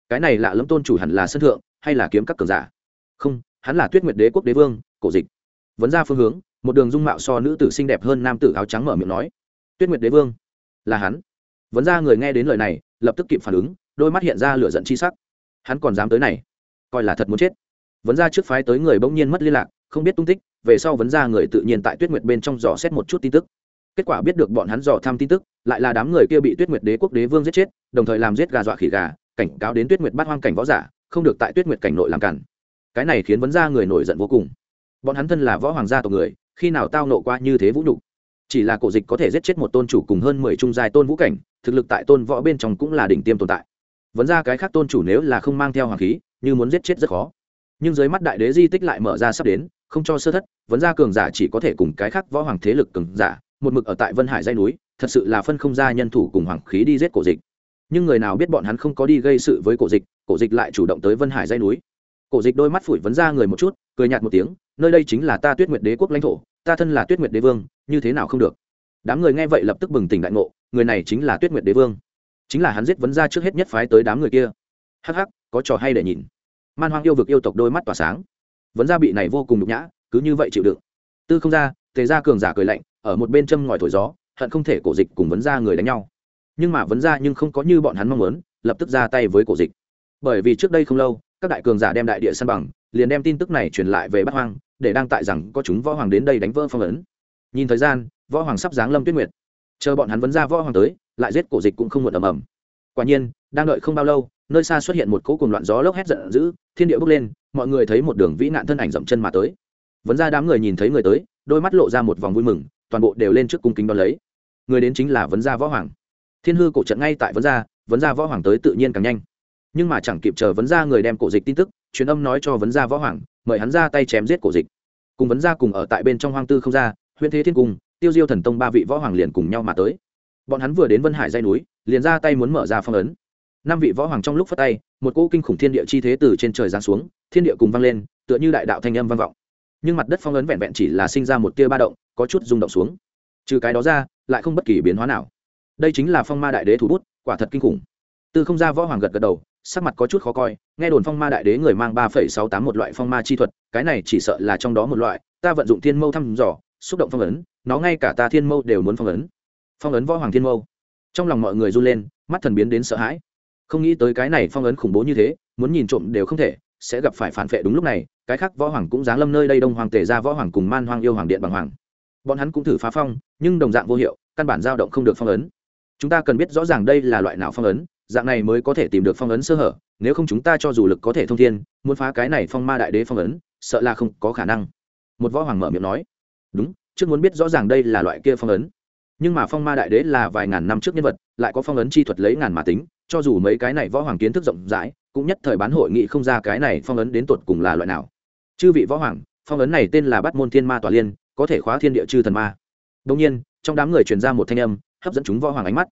cái này lạ lẫm tôn chủ hẳn là sân thượng, hay là kiếm các cường giả? Không, hắn là tuyết nguyệt đế quốc đế vương, cổ dịch. Vấn ra phương hướng, một đường dung mạo so nữ tử xinh đẹp hơn nam tử áo trắng mở miệng nói. Tuyết nguyệt đế vương? Là hắn. Vấn ra người nghe đến lời này, lập tức kịp phản ứng, đôi mắt hiện ra lửa giận chi sắc. Hắn còn dám tới này? Coi là thật muốn chết. Vấn ra trước phái tới người bỗng nhiên mất liên lạc, không biết tung tích, về sau vấn ra người tự nhiên tại tuyết nguyệt bên trong dò xét một chút tin tức. Kết quả biết được bọn hắn dò thăm tin tức, lại là đám người kia bị tuyết nguyệt đế quốc đế vương giết chết, đồng thời làm giết gà dọa khỉ gà cảnh cáo đến tuyết nguyệt bắt hoang cảnh võ giả, không được tại tuyết nguyệt cảnh nội làm cản. Cái này khiến vấn gia người nổi giận vô cùng. Bọn hắn thân là võ hoàng gia tộc người, khi nào tao nộ qua như thế vũ nhục? Chỉ là cổ dịch có thể giết chết một tôn chủ cùng hơn mười trung giai tôn vũ cảnh, thực lực tại tôn võ bên trong cũng là đỉnh tiêm tồn tại. Vấn ra cái khác tôn chủ nếu là không mang theo hoàng khí, như muốn giết chết rất khó. Nhưng dưới mắt đại đế di tích lại mở ra sắp đến, không cho sơ thất, vấn ra cường giả chỉ có thể cùng cái khác võ hoàng thế lực cường giả, một mực ở tại vân hải dây núi, thật sự là phân không ra nhân thủ cùng hoàng khí đi giết cổ dịch nhưng người nào biết bọn hắn không có đi gây sự với cổ dịch cổ dịch lại chủ động tới vân hải dây núi. Cổ dịch đôi mắt phủi vấn ra người một chút, cười nhạt một tiếng, nơi đây chính là ta tuyết nguyệt đế quốc lãnh thổ, ta thân là tuyết nguyệt đế vương, như thế nào không được? Đám người nghe vậy lập tức bừng tỉnh đại ngộ, người này chính là tuyết nguyệt đế vương. Chính là hắn giết vấn ra trước hết nhất phái tới đám người kia. Hắc hắc, có trò hay để nhìn. Man hoang yêu vực yêu tộc đôi mắt tỏa sáng. Vấn ra bị này vô cùng nhục nhã, cứ như vậy chịu đựng. Tư không ra, tề ra cường giả cười lạnh, ở một bên châm ngòi thổi gió, hận không thể cổ dịch cùng vấn ra người đánh nhau nhưng mà vấn ra nhưng không có như bọn hắn mong muốn, lập tức ra tay với cổ dịch. Bởi vì trước đây không lâu, các đại cường giả đem đại địa săn bằng, liền đem tin tức này truyền lại về bát hoang, để đăng tại rằng có chúng võ hoàng đến đây đánh vỡ phong ấn. Nhìn thời gian, võ hoàng sắp giáng lâm tuyết nguyệt. Chờ bọn hắn vấn ra võ hoàng tới, lại giết cổ dịch cũng không muộn ầm ầm. Quả nhiên, đang đợi không bao lâu, nơi xa xuất hiện một cỗ cùng loạn gió lốc hét giận dữ, thiên địa bốc lên, mọi người thấy một đường vĩ nạn thân ảnh dậm chân mà tới. Vấn ra đám người nhìn thấy người tới, đôi mắt lộ ra một vòng vui mừng, toàn bộ đều lên trước cung kính đón lấy. Người đến chính là vấn gia võ hoàng thiên hư cổ trận ngay tại vấn gia vấn gia võ hoàng tới tự nhiên càng nhanh. Nhưng mà chẳng kịp chờ vấn gia người đem cổ dịch tin tức, truyền âm nói cho vấn gia võ hoàng, mời hắn ra tay chém giết cổ dịch. Cùng vấn gia cùng ở tại bên trong hoang tư không ra huyện thế thiên cung tiêu diêu thần tông ba vị võ hoàng liền cùng nhau mà tới. Bọn hắn vừa đến vân hải dây núi, liền ra tay muốn mở ra phong ấn. Năm vị võ hoàng trong lúc phát tay, một cỗ kinh khủng thiên địa chi thế từ trên trời giáng xuống, thiên địa cùng vang lên, tựa như đại đạo thanh âm vang vọng. Nhưng mặt đất phong ấn vẹn vẹn chỉ là sinh ra một tia ba động, có chút rung động xuống. Trừ cái đó ra, lại không bất kỳ biến hóa nào đây chính là phong ma đại đế thủ bút, quả thật kinh khủng. Từ không ra võ hoàng gật gật đầu, sắc mặt có chút khó coi, nghe đồn phong ma đại đế người mang ba phẩy sáu tám một loại phong ma chi thuật, cái này chỉ sợ là trong đó một loại, ta vận dụng thiên mâu thăm dò, xúc động phong ấn, nó ngay cả ta thiên mâu đều muốn phong ấn. Phong ấn võ hoàng thiên mâu. Trong lòng mọi người run lên, mắt thần biến đến sợ hãi. Không nghĩ tới cái này phong ấn khủng bố như thế, muốn nhìn trộm đều không thể, sẽ gặp phải phản vệ đúng lúc này, cái khác võ hoàng cũng giáng lâm nơi đây đông hoàng tề ra võ hoàng cùng man hoang yêu hoàng điện bằng hoàng. Bọn hắn cũng thử phá phong, nhưng đồng dạng vô hiệu, căn bản dao động không được phong ấn chúng ta cần biết rõ ràng đây là loại nào phong ấn, dạng này mới có thể tìm được phong ấn sơ hở, nếu không chúng ta cho dù lực có thể thông thiên, muốn phá cái này phong ma đại đế phong ấn, sợ là không có khả năng. Một võ hoàng mở miệng nói, đúng, trước muốn biết rõ ràng đây là loại kia phong ấn. Nhưng mà phong ma đại đế là vài ngàn năm trước nhân vật, lại có phong ấn chi thuật lấy ngàn mà tính, cho dù mấy cái này võ hoàng kiến thức rộng rãi, cũng nhất thời bán hội nghị không ra cái này phong ấn đến tột cùng là loại nào. Chư vị võ hoàng, phong ấn này tên là bắt môn thiên ma tòa liên, có thể khóa thiên địa chư thần ma. Đông nhiên, trong đám người truyền ra một thanh âm hấp dẫn chúng võ hoàng ánh mắt.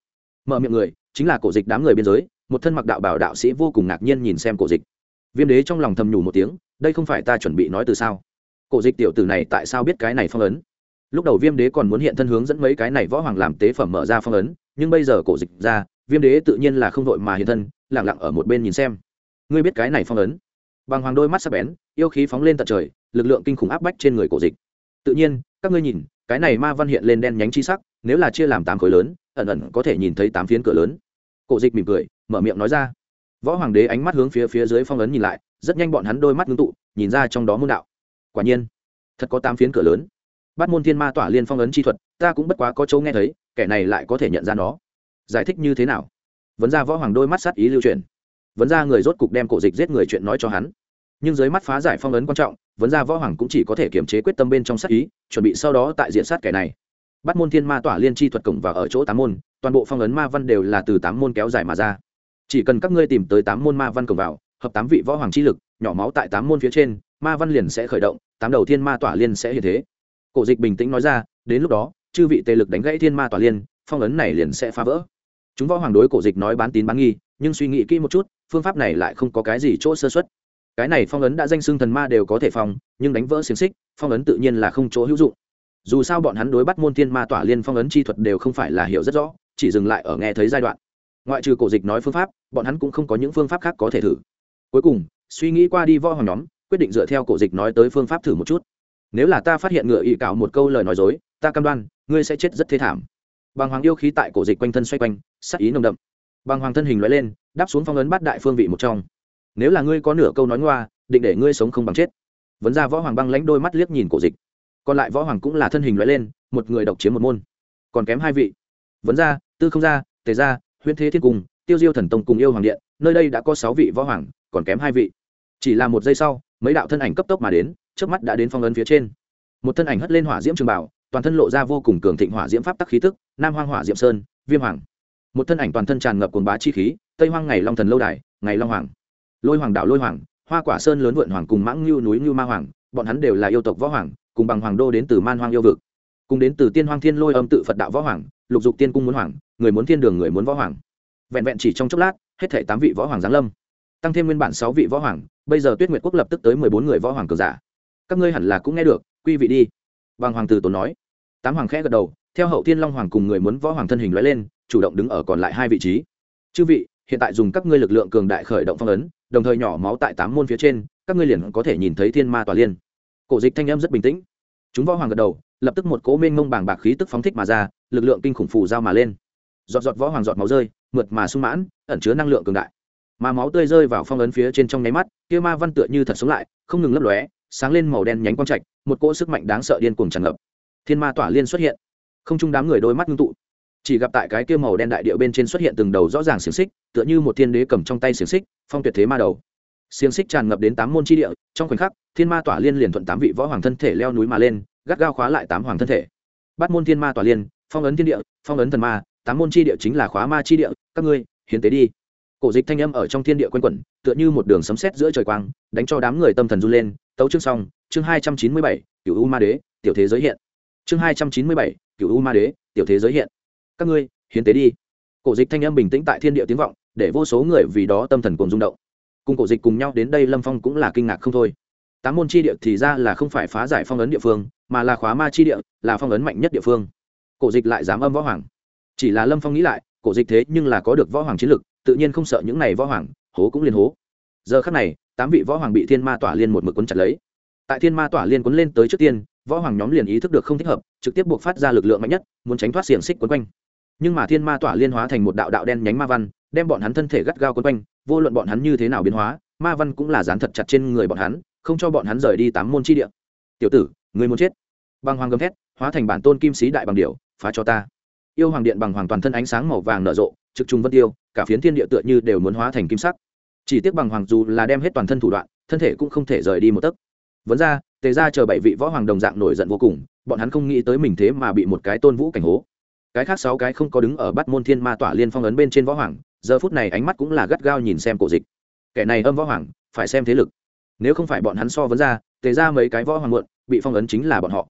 Mở miệng người, chính là cổ dịch đám người biên giới, một thân mặc đạo bảo đạo sĩ vô cùng ngạc nhiên nhìn xem cổ dịch. Viêm đế trong lòng thầm nhủ một tiếng, đây không phải ta chuẩn bị nói từ sao? Cổ dịch tiểu tử này tại sao biết cái này phong ấn? Lúc đầu viêm đế còn muốn hiện thân hướng dẫn mấy cái này võ hoàng làm tế phẩm mở ra phong ấn, nhưng bây giờ cổ dịch ra, viêm đế tự nhiên là không đội mà hiện thân lẳng lặng ở một bên nhìn xem. Ngươi biết cái này phong ấn? Bằng hoàng đôi mắt sắc bén, yêu khí phóng lên tận trời, lực lượng kinh khủng áp bách trên người cổ dịch. Tự nhiên, các ngươi nhìn, cái này ma văn hiện lên đen nhánh chi sắc nếu là chia làm tám khối lớn, ẩn ẩn có thể nhìn thấy tám phiến cửa lớn. Cổ dịch mỉm cười, mở miệng nói ra. Võ hoàng đế ánh mắt hướng phía phía dưới phong ấn nhìn lại, rất nhanh bọn hắn đôi mắt ngưng tụ, nhìn ra trong đó môn đạo. Quả nhiên, thật có tám phiến cửa lớn. Bắt môn thiên ma tỏa liên phong ấn chi thuật, ta cũng bất quá có chỗ nghe thấy, kẻ này lại có thể nhận ra nó. Giải thích như thế nào? Vấn ra võ hoàng đôi mắt sát ý lưu truyền vấn ra người rốt cục đem cổ dịch giết người chuyện nói cho hắn. Nhưng dưới mắt phá giải phong ấn quan trọng, vấn ra võ hoàng cũng chỉ có thể kiềm chế quyết tâm bên trong sát ý, chuẩn bị sau đó tại diện sát kẻ này bắt môn thiên ma tỏa liên chi thuật cổng và ở chỗ tám môn toàn bộ phong ấn ma văn đều là từ tám môn kéo dài mà ra. Chỉ cần các ngươi tìm tới tám môn ma văn cổng vào hợp tám vị võ hoàng chi lực nhỏ máu tại tám môn phía trên ma văn liền sẽ khởi động tám đầu thiên ma tỏa liên sẽ hiện thế. Cổ dịch bình tĩnh nói ra đến lúc đó chư vị tề lực đánh gãy thiên ma tỏa liên phong ấn này liền sẽ phá vỡ. Chúng võ hoàng đối cổ dịch nói bán tín bán nghi nhưng suy nghĩ kỹ một chút phương pháp này lại không có cái gì chỗ sơ xuất cái này phong ấn đã danh xưng thần ma đều có thể phòng, nhưng đánh vỡ xiềng xích phong ấn tự nhiên là không chỗ hữu dụng dù sao bọn hắn đối bắt môn thiên ma tỏa liên phong ấn chi thuật đều không phải là hiểu rất rõ, chỉ dừng lại ở nghe thấy giai đoạn. Ngoại trừ cổ dịch nói phương pháp, bọn hắn cũng không có những phương pháp khác có thể thử. Cuối cùng, suy nghĩ qua đi võ hoàng nhóm, quyết định dựa theo cổ dịch nói tới phương pháp thử một chút. Nếu là ta phát hiện ngựa ỵ cạo một câu lời nói dối, ta cam đoan, ngươi sẽ chết rất thế thảm. Bàng hoàng yêu khí tại cổ dịch quanh thân xoay quanh, sắc ý nồng đậm. Bàng hoàng thân hình loại lên, đáp xuống phong ấn bắt đại phương vị một trong. Nếu là ngươi có nửa câu nói ngoa, định để ngươi sống không bằng chết. Vấn ra võ hoàng băng lãnh đôi mắt liếc nhìn cổ dịch còn lại võ hoàng cũng là thân hình loại lên, một người độc chiếm một môn. Còn kém hai vị. Vấn gia tư không gia tề gia huyễn thế thiên cung tiêu diêu thần tông cùng yêu hoàng điện, nơi đây đã có sáu vị võ hoàng, còn kém hai vị. Chỉ là một giây sau, mấy đạo thân ảnh cấp tốc mà đến trước mắt đã đến phong ấn phía trên. Một thân ảnh hất lên hỏa diễm trường bảo, toàn thân lộ ra vô cùng cường thịnh hỏa diễm pháp tắc khí tức, nam hoang hỏa diễm sơn, viêm hoàng. Một thân ảnh toàn thân tràn ngập cồn bá chi khí, tây hoang ngày long thần lâu đài, ngày long hoàng. Lôi hoàng đạo lôi hoàng, hoa quả sơn lớn vượn hoàng cùng mãng ngưu núi ngưu ma hoàng, bọn hắn đều là yêu tộc võ hoàng cùng bằng hoàng đô đến từ man hoang yêu vực, cùng đến từ tiên hoang thiên lôi âm tự phật đạo võ hoàng, lục dục tiên cung muốn hoàng, người muốn thiên đường người muốn võ hoàng. Vẹn vẹn chỉ trong chốc lát, hết thể tám vị võ hoàng giáng lâm. Tăng thêm nguyên bản sáu vị võ hoàng, bây giờ tuyết nguyệt quốc lập tức tới mười bốn người võ hoàng cường giả. Các ngươi hẳn là cũng nghe được quy vị đi. Bằng hoàng từ tốn nói. Tám hoàng khẽ gật đầu, theo hậu thiên long hoàng cùng người muốn võ hoàng thân hình loại lên, chủ động đứng ở còn lại hai vị trí. Chư vị, hiện tại dùng các ngươi lực lượng cường đại khởi động phong ấn, đồng thời nhỏ máu tại tám môn phía trên, các ngươi liền có thể nhìn thấy thiên ma tòa liên. Cổ dịch thanh em rất bình tĩnh chúng võ hoàng gật đầu, lập tức một cố mênh mông bảng bạc khí tức phóng thích mà ra, lực lượng kinh khủng phù giao mà lên. Giọt giọt võ hoàng giọt máu rơi, mượt mà sung mãn, ẩn chứa năng lượng cường đại. Mà máu tươi rơi vào phong ấn phía trên trong nháy mắt, kia ma văn tựa như thật sống lại, không ngừng lấp lóe, sáng lên màu đen nhánh quang trạch, một cỗ sức mạnh đáng sợ điên cuồng tràn ngập. Thiên ma tỏa liên xuất hiện. Không chung đám người đôi mắt ngưng tụ. Chỉ gặp tại cái kia màu đen đại địa bên trên xuất hiện từng đầu rõ ràng xiềng xích, tựa như một thiên đế cầm trong tay xiềng xích, phong tuyệt thế ma đầu xiềng xích tràn ngập đến tám môn chi địa, trong khoảnh khắc, thiên ma tỏa liên liền thuận tám vị võ hoàng thân thể leo núi mà lên, gắt gao khóa lại tám hoàng thân thể. Bắt môn thiên ma tỏa liên, phong ấn thiên địa, phong ấn thần ma, tám môn chi địa chính là khóa ma chi địa, các ngươi, hiến tế đi. Cổ dịch thanh âm ở trong thiên địa quanh quẩn, tựa như một đường sấm sét giữa trời quang, đánh cho đám người tâm thần run lên. Tấu chương xong, chương hai trăm chín mươi bảy cựu u ma đế, tiểu thế giới hiện. Chương hai trăm chín mươi bảy cựu u ma đế, tiểu thế giới hiện. Các ngươi, hiến tế đi. Cổ dịch thanh âm bình tĩnh tại thiên địa tiếng vọng, để vô số người vì đó tâm thần cùng rung động cùng cổ dịch cùng nhau đến đây lâm phong cũng là kinh ngạc không thôi. Tám môn chi địa thì ra là không phải phá giải phong ấn địa phương, mà là khóa ma chi địa, là phong ấn mạnh nhất địa phương. Cổ dịch lại dám âm võ hoàng. Chỉ là lâm phong nghĩ lại, cổ dịch thế nhưng là có được võ hoàng chiến lực, tự nhiên không sợ những này võ hoàng, hố cũng liền hố. Giờ khắc này, tám vị võ hoàng bị thiên ma tỏa liên một mực quấn chặt lấy. Tại thiên ma tỏa liên quấn lên tới trước tiên, võ hoàng nhóm liền ý thức được không thích hợp, trực tiếp buộc phát ra lực lượng mạnh nhất, muốn tránh thoát xiềng xích quấn quanh. Nhưng mà thiên ma tỏa liên hóa thành một đạo đạo đen nhánh ma văn, đem bọn hắn thân thể gắt gao quấn quanh vô luận bọn hắn như thế nào biến hóa, ma văn cũng là dán thật chặt trên người bọn hắn, không cho bọn hắn rời đi tám môn chi địa. Tiểu tử người muốn chết. Bằng hoàng gầm thét, hóa thành bản tôn kim sĩ đại bằng điệu phá cho ta. Yêu hoàng điện bằng hoàng toàn thân ánh sáng màu vàng nở rộ, trực trung vân tiêu, cả phiến thiên địa tựa như đều muốn hóa thành kim sắc. Chỉ tiếc bằng hoàng dù là đem hết toàn thân thủ đoạn, thân thể cũng không thể rời đi một tấc. Vấn ra, tề ra chờ bảy vị võ hoàng đồng dạng nổi giận vô cùng, bọn hắn không nghĩ tới mình thế mà bị một cái tôn vũ cảnh hố. Cái khác sáu cái không có đứng ở bắt môn thiên ma tỏa liên phong ấn bên trên võ hoàng giờ phút này ánh mắt cũng là gắt gao nhìn xem cổ dịch. Kẻ này âm võ hoàng, phải xem thế lực. Nếu không phải bọn hắn so vấn ra, tề ra mấy cái võ hoàng muộn, bị phong ấn chính là bọn họ.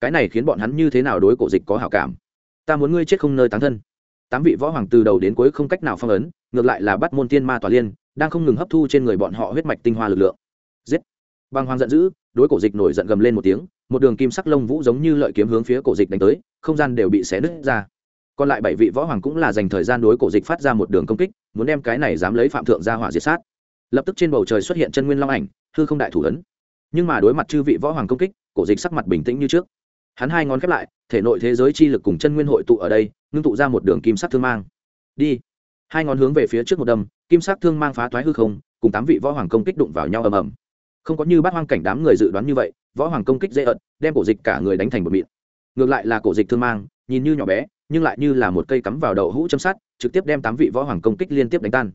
Cái này khiến bọn hắn như thế nào đối cổ dịch có hảo cảm? Ta muốn ngươi chết không nơi tán thân. Tám vị võ hoàng từ đầu đến cuối không cách nào phong ấn, ngược lại là bắt môn tiên ma tòa liên, đang không ngừng hấp thu trên người bọn họ huyết mạch tinh hoa lực lượng. Giết! Băng hoàng giận dữ, đối cổ dịch nổi giận gầm lên một tiếng, một đường kim sắc lông vũ giống như lợi kiếm hướng phía cổ dịch đánh tới, không gian đều bị xé nứt ra còn lại bảy vị võ hoàng cũng là dành thời gian đối cổ dịch phát ra một đường công kích, muốn đem cái này dám lấy phạm thượng ra hỏa diệt sát. Lập tức trên bầu trời xuất hiện chân nguyên long ảnh, hư không đại thủ ấn. Nhưng mà đối mặt chư vị võ hoàng công kích, cổ dịch sắc mặt bình tĩnh như trước. Hắn hai ngón khép lại, thể nội thế giới chi lực cùng chân nguyên hội tụ ở đây, ngưng tụ ra một đường kim sắc thương mang. Đi. Hai ngón hướng về phía trước một đâm, kim sắc thương mang phá thoái hư không, cùng tám vị võ hoàng công kích đụng vào nhau ầm ầm. Không có như bát hoang cảnh đám người dự đoán như vậy, võ hoàng công kích dễ ợt, đem cổ dịch cả người đánh thành một mịn. Ngược lại là cổ dịch thương mang nhìn như nhỏ bé, nhưng lại như là một cây cắm vào đầu hũ châm sát trực tiếp đem tám vị võ hoàng công kích liên tiếp đánh tan.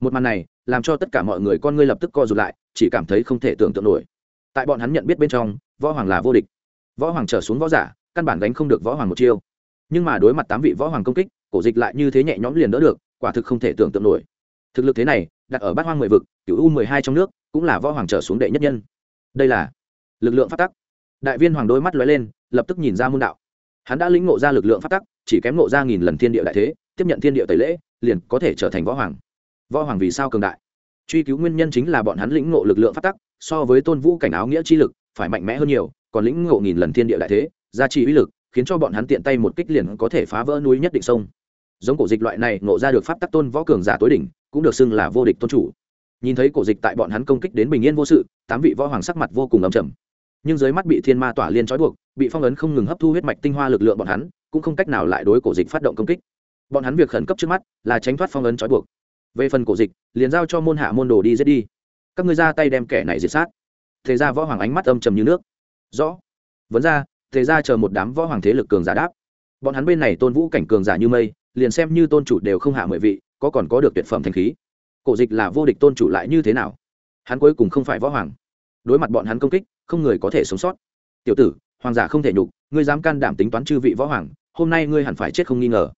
Một màn này, làm cho tất cả mọi người con ngươi lập tức co rụt lại, chỉ cảm thấy không thể tưởng tượng nổi. Tại bọn hắn nhận biết bên trong, võ hoàng là vô địch. Võ hoàng trở xuống võ giả, căn bản đánh không được võ hoàng một chiêu. Nhưng mà đối mặt tám vị võ hoàng công kích, cổ dịch lại như thế nhẹ nhõm liền đỡ được, quả thực không thể tưởng tượng nổi. Thực lực thế này, đặt ở bát hoang mười vực cựu u mười hai trong nước, cũng là võ hoàng trở xuống đệ nhất nhân. Đây là lực lượng phát tắc. Đại viên hoàng đôi mắt lóe lên, lập tức nhìn ra môn đạo hắn đã lĩnh ngộ ra lực lượng phát tắc, chỉ kém ngộ ra nghìn lần thiên địa đại thế, tiếp nhận thiên địa tẩy lễ, liền có thể trở thành võ hoàng. Võ hoàng vì sao cường đại? Truy cứu nguyên nhân chính là bọn hắn lĩnh ngộ lực lượng phát tắc, so với tôn vũ cảnh áo nghĩa chi lực, phải mạnh mẽ hơn nhiều, còn lĩnh ngộ nghìn lần thiên địa đại thế, gia trì uy lực, khiến cho bọn hắn tiện tay một kích liền có thể phá vỡ núi nhất định sông. Giống cổ dịch loại này ngộ ra được pháp tắc tôn võ cường giả tối đỉnh, cũng được xưng là vô địch tôn chủ. Nhìn thấy cổ dịch tại bọn hắn công kích đến bình yên vô sự, tám vị võ hoàng sắc mặt vô cùng ấm trầm nhưng dưới mắt bị thiên ma tỏa liên trói buộc, bị phong ấn không ngừng hấp thu huyết mạch tinh hoa lực lượng bọn hắn, cũng không cách nào lại đối cổ dịch phát động công kích. Bọn hắn việc khẩn cấp trước mắt là tránh thoát phong ấn trói buộc. Về phần cổ dịch, liền giao cho môn hạ môn đồ đi giết đi. Các ngươi ra tay đem kẻ này diệt sát. Thế ra võ hoàng ánh mắt âm trầm như nước. Rõ. Vấn ra, thế ra chờ một đám võ hoàng thế lực cường giả đáp. Bọn hắn bên này tôn vũ cảnh cường giả như mây, liền xem như tôn chủ đều không hạ mười vị, có còn có được tuyệt phẩm thanh khí. Cổ dịch là vô địch tôn chủ lại như thế nào? Hắn cuối cùng không phải võ hoàng. Đối mặt bọn hắn công kích không người có thể sống sót. Tiểu tử, hoàng giả không thể nhục, ngươi dám can đảm tính toán chư vị võ hoàng, hôm nay ngươi hẳn phải chết không nghi ngờ.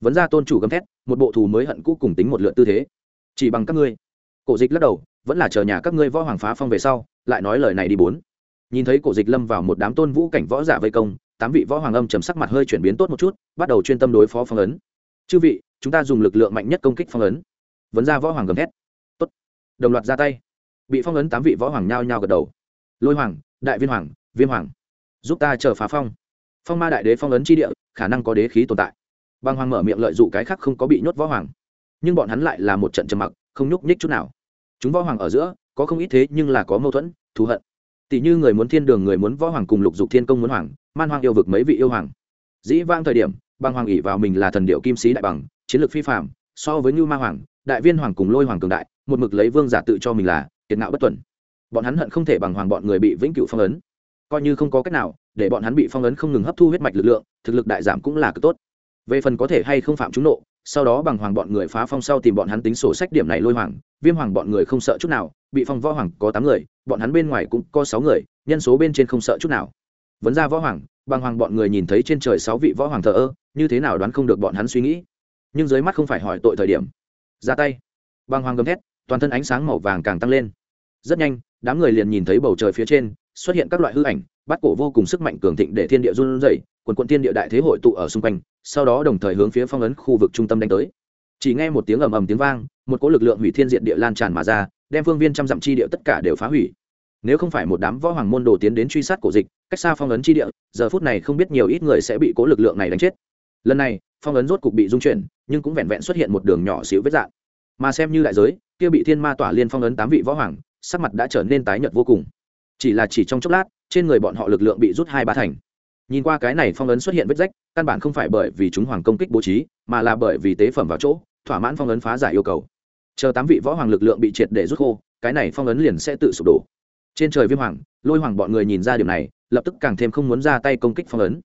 Vấn ra tôn chủ gầm thét, một bộ thù mới hận cũ cùng tính một lượt tư thế. Chỉ bằng các ngươi. Cổ dịch lắc đầu, vẫn là chờ nhà các ngươi võ hoàng phá phong về sau, lại nói lời này đi bốn. Nhìn thấy cổ dịch lâm vào một đám tôn vũ cảnh võ giả vây công, tám vị võ hoàng âm trầm sắc mặt hơi chuyển biến tốt một chút, bắt đầu chuyên tâm đối phó phong ấn. Chư vị, chúng ta dùng lực lượng mạnh nhất công kích phong ấn. Vấn ra võ hoàng gầm thét. Tốt. Đồng loạt ra tay. Bị phong ấn tám vị võ hoàng nhao nhao gật đầu lôi hoàng, đại viên hoàng, viêm hoàng. Giúp ta chờ phá phong. Phong ma đại đế phong ấn chi địa, khả năng có đế khí tồn tại. Băng hoàng mở miệng lợi dụng cái khác không có bị nhốt võ hoàng. Nhưng bọn hắn lại là một trận trầm mặc, không nhúc nhích chút nào. Chúng võ hoàng ở giữa, có không ít thế nhưng là có mâu thuẫn, thù hận. Tỷ như người muốn thiên đường, người muốn võ hoàng cùng lục dục thiên công muốn hoàng, man hoàng yêu vực mấy vị yêu hoàng. Dĩ vang thời điểm, băng hoàng ỉ vào mình là thần điệu kim sĩ đại bằng, chiến lược phi phạm so với như ma hoàng, đại viên hoàng cùng lôi hoàng cường đại, một mực lấy vương giả tự cho mình là, kiệt ngạo bất tuần bọn hắn hận không thể bằng hoàng bọn người bị vĩnh cửu phong ấn. Coi như không có cách nào, để bọn hắn bị phong ấn không ngừng hấp thu huyết mạch lực lượng, thực lực đại giảm cũng là cực tốt. Về phần có thể hay không phạm chúng nộ, sau đó bằng hoàng bọn người phá phong sau tìm bọn hắn tính sổ sách điểm này lôi hoàng, viêm hoàng bọn người không sợ chút nào, bị phong võ hoàng có tám người, bọn hắn bên ngoài cũng có sáu người, nhân số bên trên không sợ chút nào. Vấn ra võ hoàng, bằng hoàng bọn người nhìn thấy trên trời sáu vị võ hoàng thờ ơ, như thế nào đoán không được bọn hắn suy nghĩ. Nhưng dưới mắt không phải hỏi tội thời điểm. Ra tay. Bằng hoàng gầm thét, toàn thân ánh sáng màu vàng càng tăng lên. Rất nhanh đám người liền nhìn thấy bầu trời phía trên, xuất hiện các loại hư ảnh, bắt cổ vô cùng sức mạnh cường thịnh để thiên địa run rẩy, quần quận thiên địa đại thế hội tụ ở xung quanh, sau đó đồng thời hướng phía phong ấn khu vực trung tâm đánh tới. Chỉ nghe một tiếng ầm ầm tiếng vang, một cỗ lực lượng hủy thiên diện địa lan tràn mà ra, đem phương viên trăm dặm chi địa tất cả đều phá hủy. Nếu không phải một đám võ hoàng môn đồ tiến đến truy sát cổ dịch, cách xa phong ấn chi địa, giờ phút này không biết nhiều ít người sẽ bị cố lực lượng này đánh chết. Lần này, phong ấn rốt cục bị dung chuyển, nhưng cũng vẹn vẹn xuất hiện một đường nhỏ xíu vết dạng. Mà xem như đại giới, kia bị thiên ma tỏa liên phong ấn tám vị võ hoàng sắc mặt đã trở nên tái nhợt vô cùng. Chỉ là chỉ trong chốc lát, trên người bọn họ lực lượng bị rút hai ba thành. Nhìn qua cái này phong ấn xuất hiện vết rách, căn bản không phải bởi vì chúng hoàng công kích bố trí, mà là bởi vì tế phẩm vào chỗ, thỏa mãn phong ấn phá giải yêu cầu. Chờ tám vị võ hoàng lực lượng bị triệt để rút khô, cái này phong ấn liền sẽ tự sụp đổ. Trên trời viêm hoàng, lôi hoàng bọn người nhìn ra điều này, lập tức càng thêm không muốn ra tay công kích phong ấn.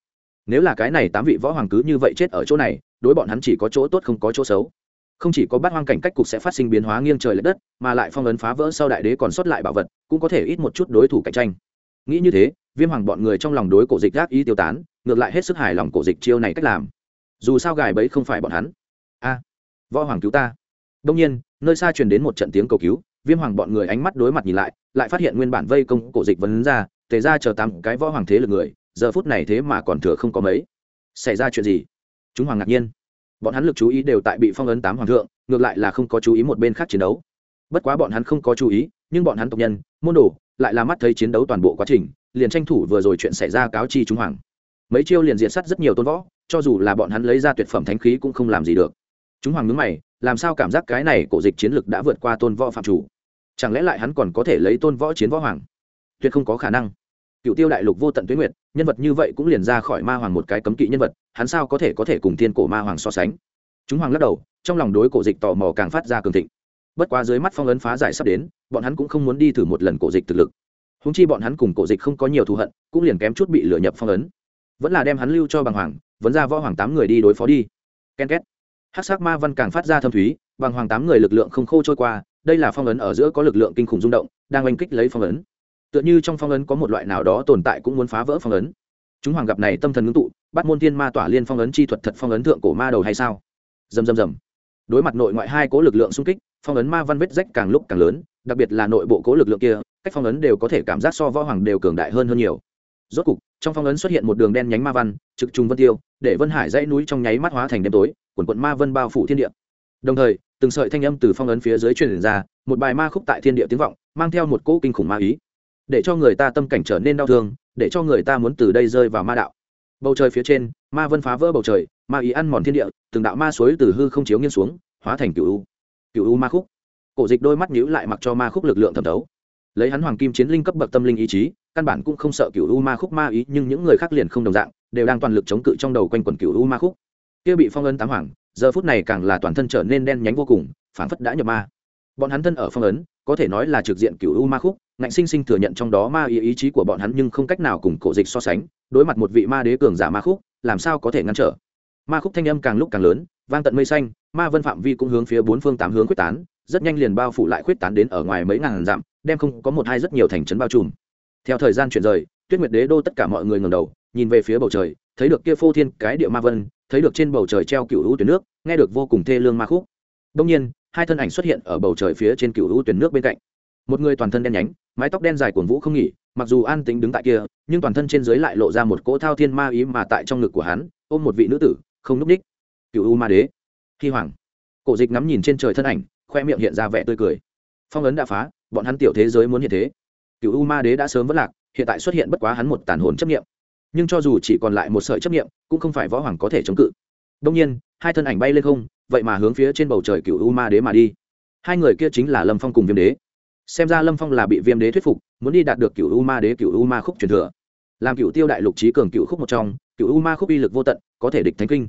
Nếu là cái này tám vị võ hoàng cứ như vậy chết ở chỗ này, đối bọn hắn chỉ có chỗ tốt không có chỗ xấu không chỉ có bát hoang cảnh cách cục sẽ phát sinh biến hóa nghiêng trời l ệ đất, mà lại phong ấn phá vỡ sau đại đế còn sót lại bảo vật, cũng có thể ít một chút đối thủ cạnh tranh. Nghĩ như thế, viêm hoàng bọn người trong lòng đối cổ dịch gác ý tiêu tán, ngược lại hết sức hài lòng cổ dịch chiêu này cách làm. Dù sao gài bẫy không phải bọn hắn. A, võ hoàng cứu ta. Đông nhiên, nơi xa truyền đến một trận tiếng cầu cứu, viêm hoàng bọn người ánh mắt đối mặt nhìn lại lại phát hiện nguyên bản vây công cổ dịch vấn ra, tề ra chờ tám cái võ hoàng thế lực người, giờ phút này thế mà còn thừa không có mấy. Xảy ra chuyện gì? Chúng hoàng ngạc nhiên bọn hắn lực chú ý đều tại bị phong ấn tám hoàng thượng, ngược lại là không có chú ý một bên khác chiến đấu. Bất quá bọn hắn không có chú ý, nhưng bọn hắn tộc nhân, môn đồ, lại là mắt thấy chiến đấu toàn bộ quá trình, liền tranh thủ vừa rồi chuyện xảy ra cáo chi chúng hoàng. Mấy chiêu liền diện sắt rất nhiều tôn võ, cho dù là bọn hắn lấy ra tuyệt phẩm thánh khí cũng không làm gì được. Chúng hoàng ngứng mày, làm sao cảm giác cái này cổ dịch chiến lực đã vượt qua tôn võ phạm chủ? Chẳng lẽ lại hắn còn có thể lấy tôn võ chiến võ hoàng? Tuyệt không có khả năng. Cựu tiêu đại lục vô tận tuyến nguyệt nhân vật như vậy cũng liền ra khỏi ma hoàng một cái cấm kỵ nhân vật, hắn sao có thể có thể cùng thiên cổ ma hoàng so sánh? Chúng hoàng lắc đầu, trong lòng đối cổ dịch tò mò càng phát ra cường thịnh. Bất quá dưới mắt phong ấn phá giải sắp đến, bọn hắn cũng không muốn đi thử một lần cổ dịch thực lực. Húng chi bọn hắn cùng cổ dịch không có nhiều thù hận, cũng liền kém chút bị lửa nhập phong ấn. Vẫn là đem hắn lưu cho bằng hoàng vẫn ra võ hoàng tám người đi đối phó đi. Ken két. Hát sắc ma văn càng phát ra thâm thúy, bằng hoàng tám người lực lượng không khô trôi qua, đây là phong ấn ở giữa có lực lượng kinh khủng rung động, đang oanh kích lấy phong ấn tựa như trong phong ấn có một loại nào đó tồn tại cũng muốn phá vỡ phong ấn. Chúng hoàng gặp này tâm thần ngưng tụ, bắt môn thiên ma tỏa liên phong ấn chi thuật thật phong ấn thượng cổ ma đầu hay sao? Dầm dầm dầm đối mặt nội ngoại hai cố lực lượng xung kích, phong ấn ma văn vết rách càng lúc càng lớn, đặc biệt là nội bộ cố lực lượng kia, cách phong ấn đều có thể cảm giác so võ hoàng đều cường đại hơn hơn nhiều. Rốt cục, trong phong ấn xuất hiện một đường đen nhánh ma văn, trực trùng vân tiêu, để vân hải dãy núi trong nháy mắt hóa thành đêm tối quần quận ma vân bao phủ thiên địa. Đồng thời, từng sợi thanh âm từ phong ấn phía dưới truyền ra, một bài ma khúc tại thiên địa tiếng vọng, mang theo một cỗ kinh khủng ma ý để cho người ta tâm cảnh trở nên đau thương, để cho người ta muốn từ đây rơi vào ma đạo. Bầu trời phía trên, ma vân phá vỡ bầu trời, ma ý ăn mòn thiên địa, từng đạo ma suối từ hư không chiếu nghiêng xuống, hóa thành cựu u. Cựu u ma khúc. Cổ dịch đôi mắt nhíu lại mặc cho ma khúc lực lượng thẩm thấu. Lấy hắn hoàng kim chiến linh cấp bậc tâm linh ý chí, căn bản cũng không sợ cựu u ma khúc ma ý, nhưng những người khác liền không đồng dạng, đều đang toàn lực chống cự trong đầu quanh quần cựu u ma khúc. Kia bị phong ấn tám hoàng, giờ phút này càng là toàn thân trở nên đen nhánh vô cùng, phảng phất đã nhập ma. Bọn hắn thân ở phong ấn, có thể nói là trực diện cựu u ma khúc ngạnh sinh sinh thừa nhận trong đó ma ý ý chí của bọn hắn nhưng không cách nào cùng cổ dịch so sánh, đối mặt một vị ma đế cường giả ma khúc, làm sao có thể ngăn trở? Ma khúc thanh âm càng lúc càng lớn, vang tận mây xanh, ma vân phạm vi cũng hướng phía bốn phương tám hướng quyết tán, rất nhanh liền bao phủ lại quyết tán đến ở ngoài mấy ngàn dặm, đem không có một hai rất nhiều thành trấn bao trùm. Theo thời gian chuyển rời, tuyết nguyệt đế đô tất cả mọi người ngầm đầu, nhìn về phía bầu trời, thấy được kia phô thiên cái địa ma vân, thấy được trên bầu trời treo cựu hữu tuyển nước, nghe được vô cùng thê lương ma khúc. Đông nhiên, hai thân ảnh xuất hiện ở bầu trời phía trên cựu hữu tuyển nước bên cạnh. Một người toàn thân đen nhánh mái tóc đen dài cuồng vũ không nghỉ, mặc dù an tính đứng tại kia, nhưng toàn thân trên dưới lại lộ ra một cỗ thao thiên ma ý mà tại trong ngực của hắn, ôm một vị nữ tử, không núp ních. Cựu u ma đế hy hoàng. Cổ dịch ngắm nhìn trên trời thân ảnh, khoe miệng hiện ra vẻ tươi cười. Phong ấn đã phá, bọn hắn tiểu thế giới muốn hiện thế. Cựu u ma đế đã sớm vất lạc, hiện tại xuất hiện bất quá hắn một tàn hồn chấp nghiệm nhưng cho dù chỉ còn lại một sợi chấp nghiệm cũng không phải võ hoàng có thể chống cự. Đông nhiên, hai thân ảnh bay lên không, vậy mà hướng phía trên bầu trời cựu u ma đế mà đi. Hai người kia chính là lâm phong cùng viêm đế xem ra lâm phong là bị viêm đế thuyết phục, muốn đi đạt được cựu u ma đế cựu u ma khúc truyền thừa. Làm cựu tiêu đại lục trí cường cựu khúc một trong cựu u ma khúc uy lực vô tận, có thể địch thánh kinh.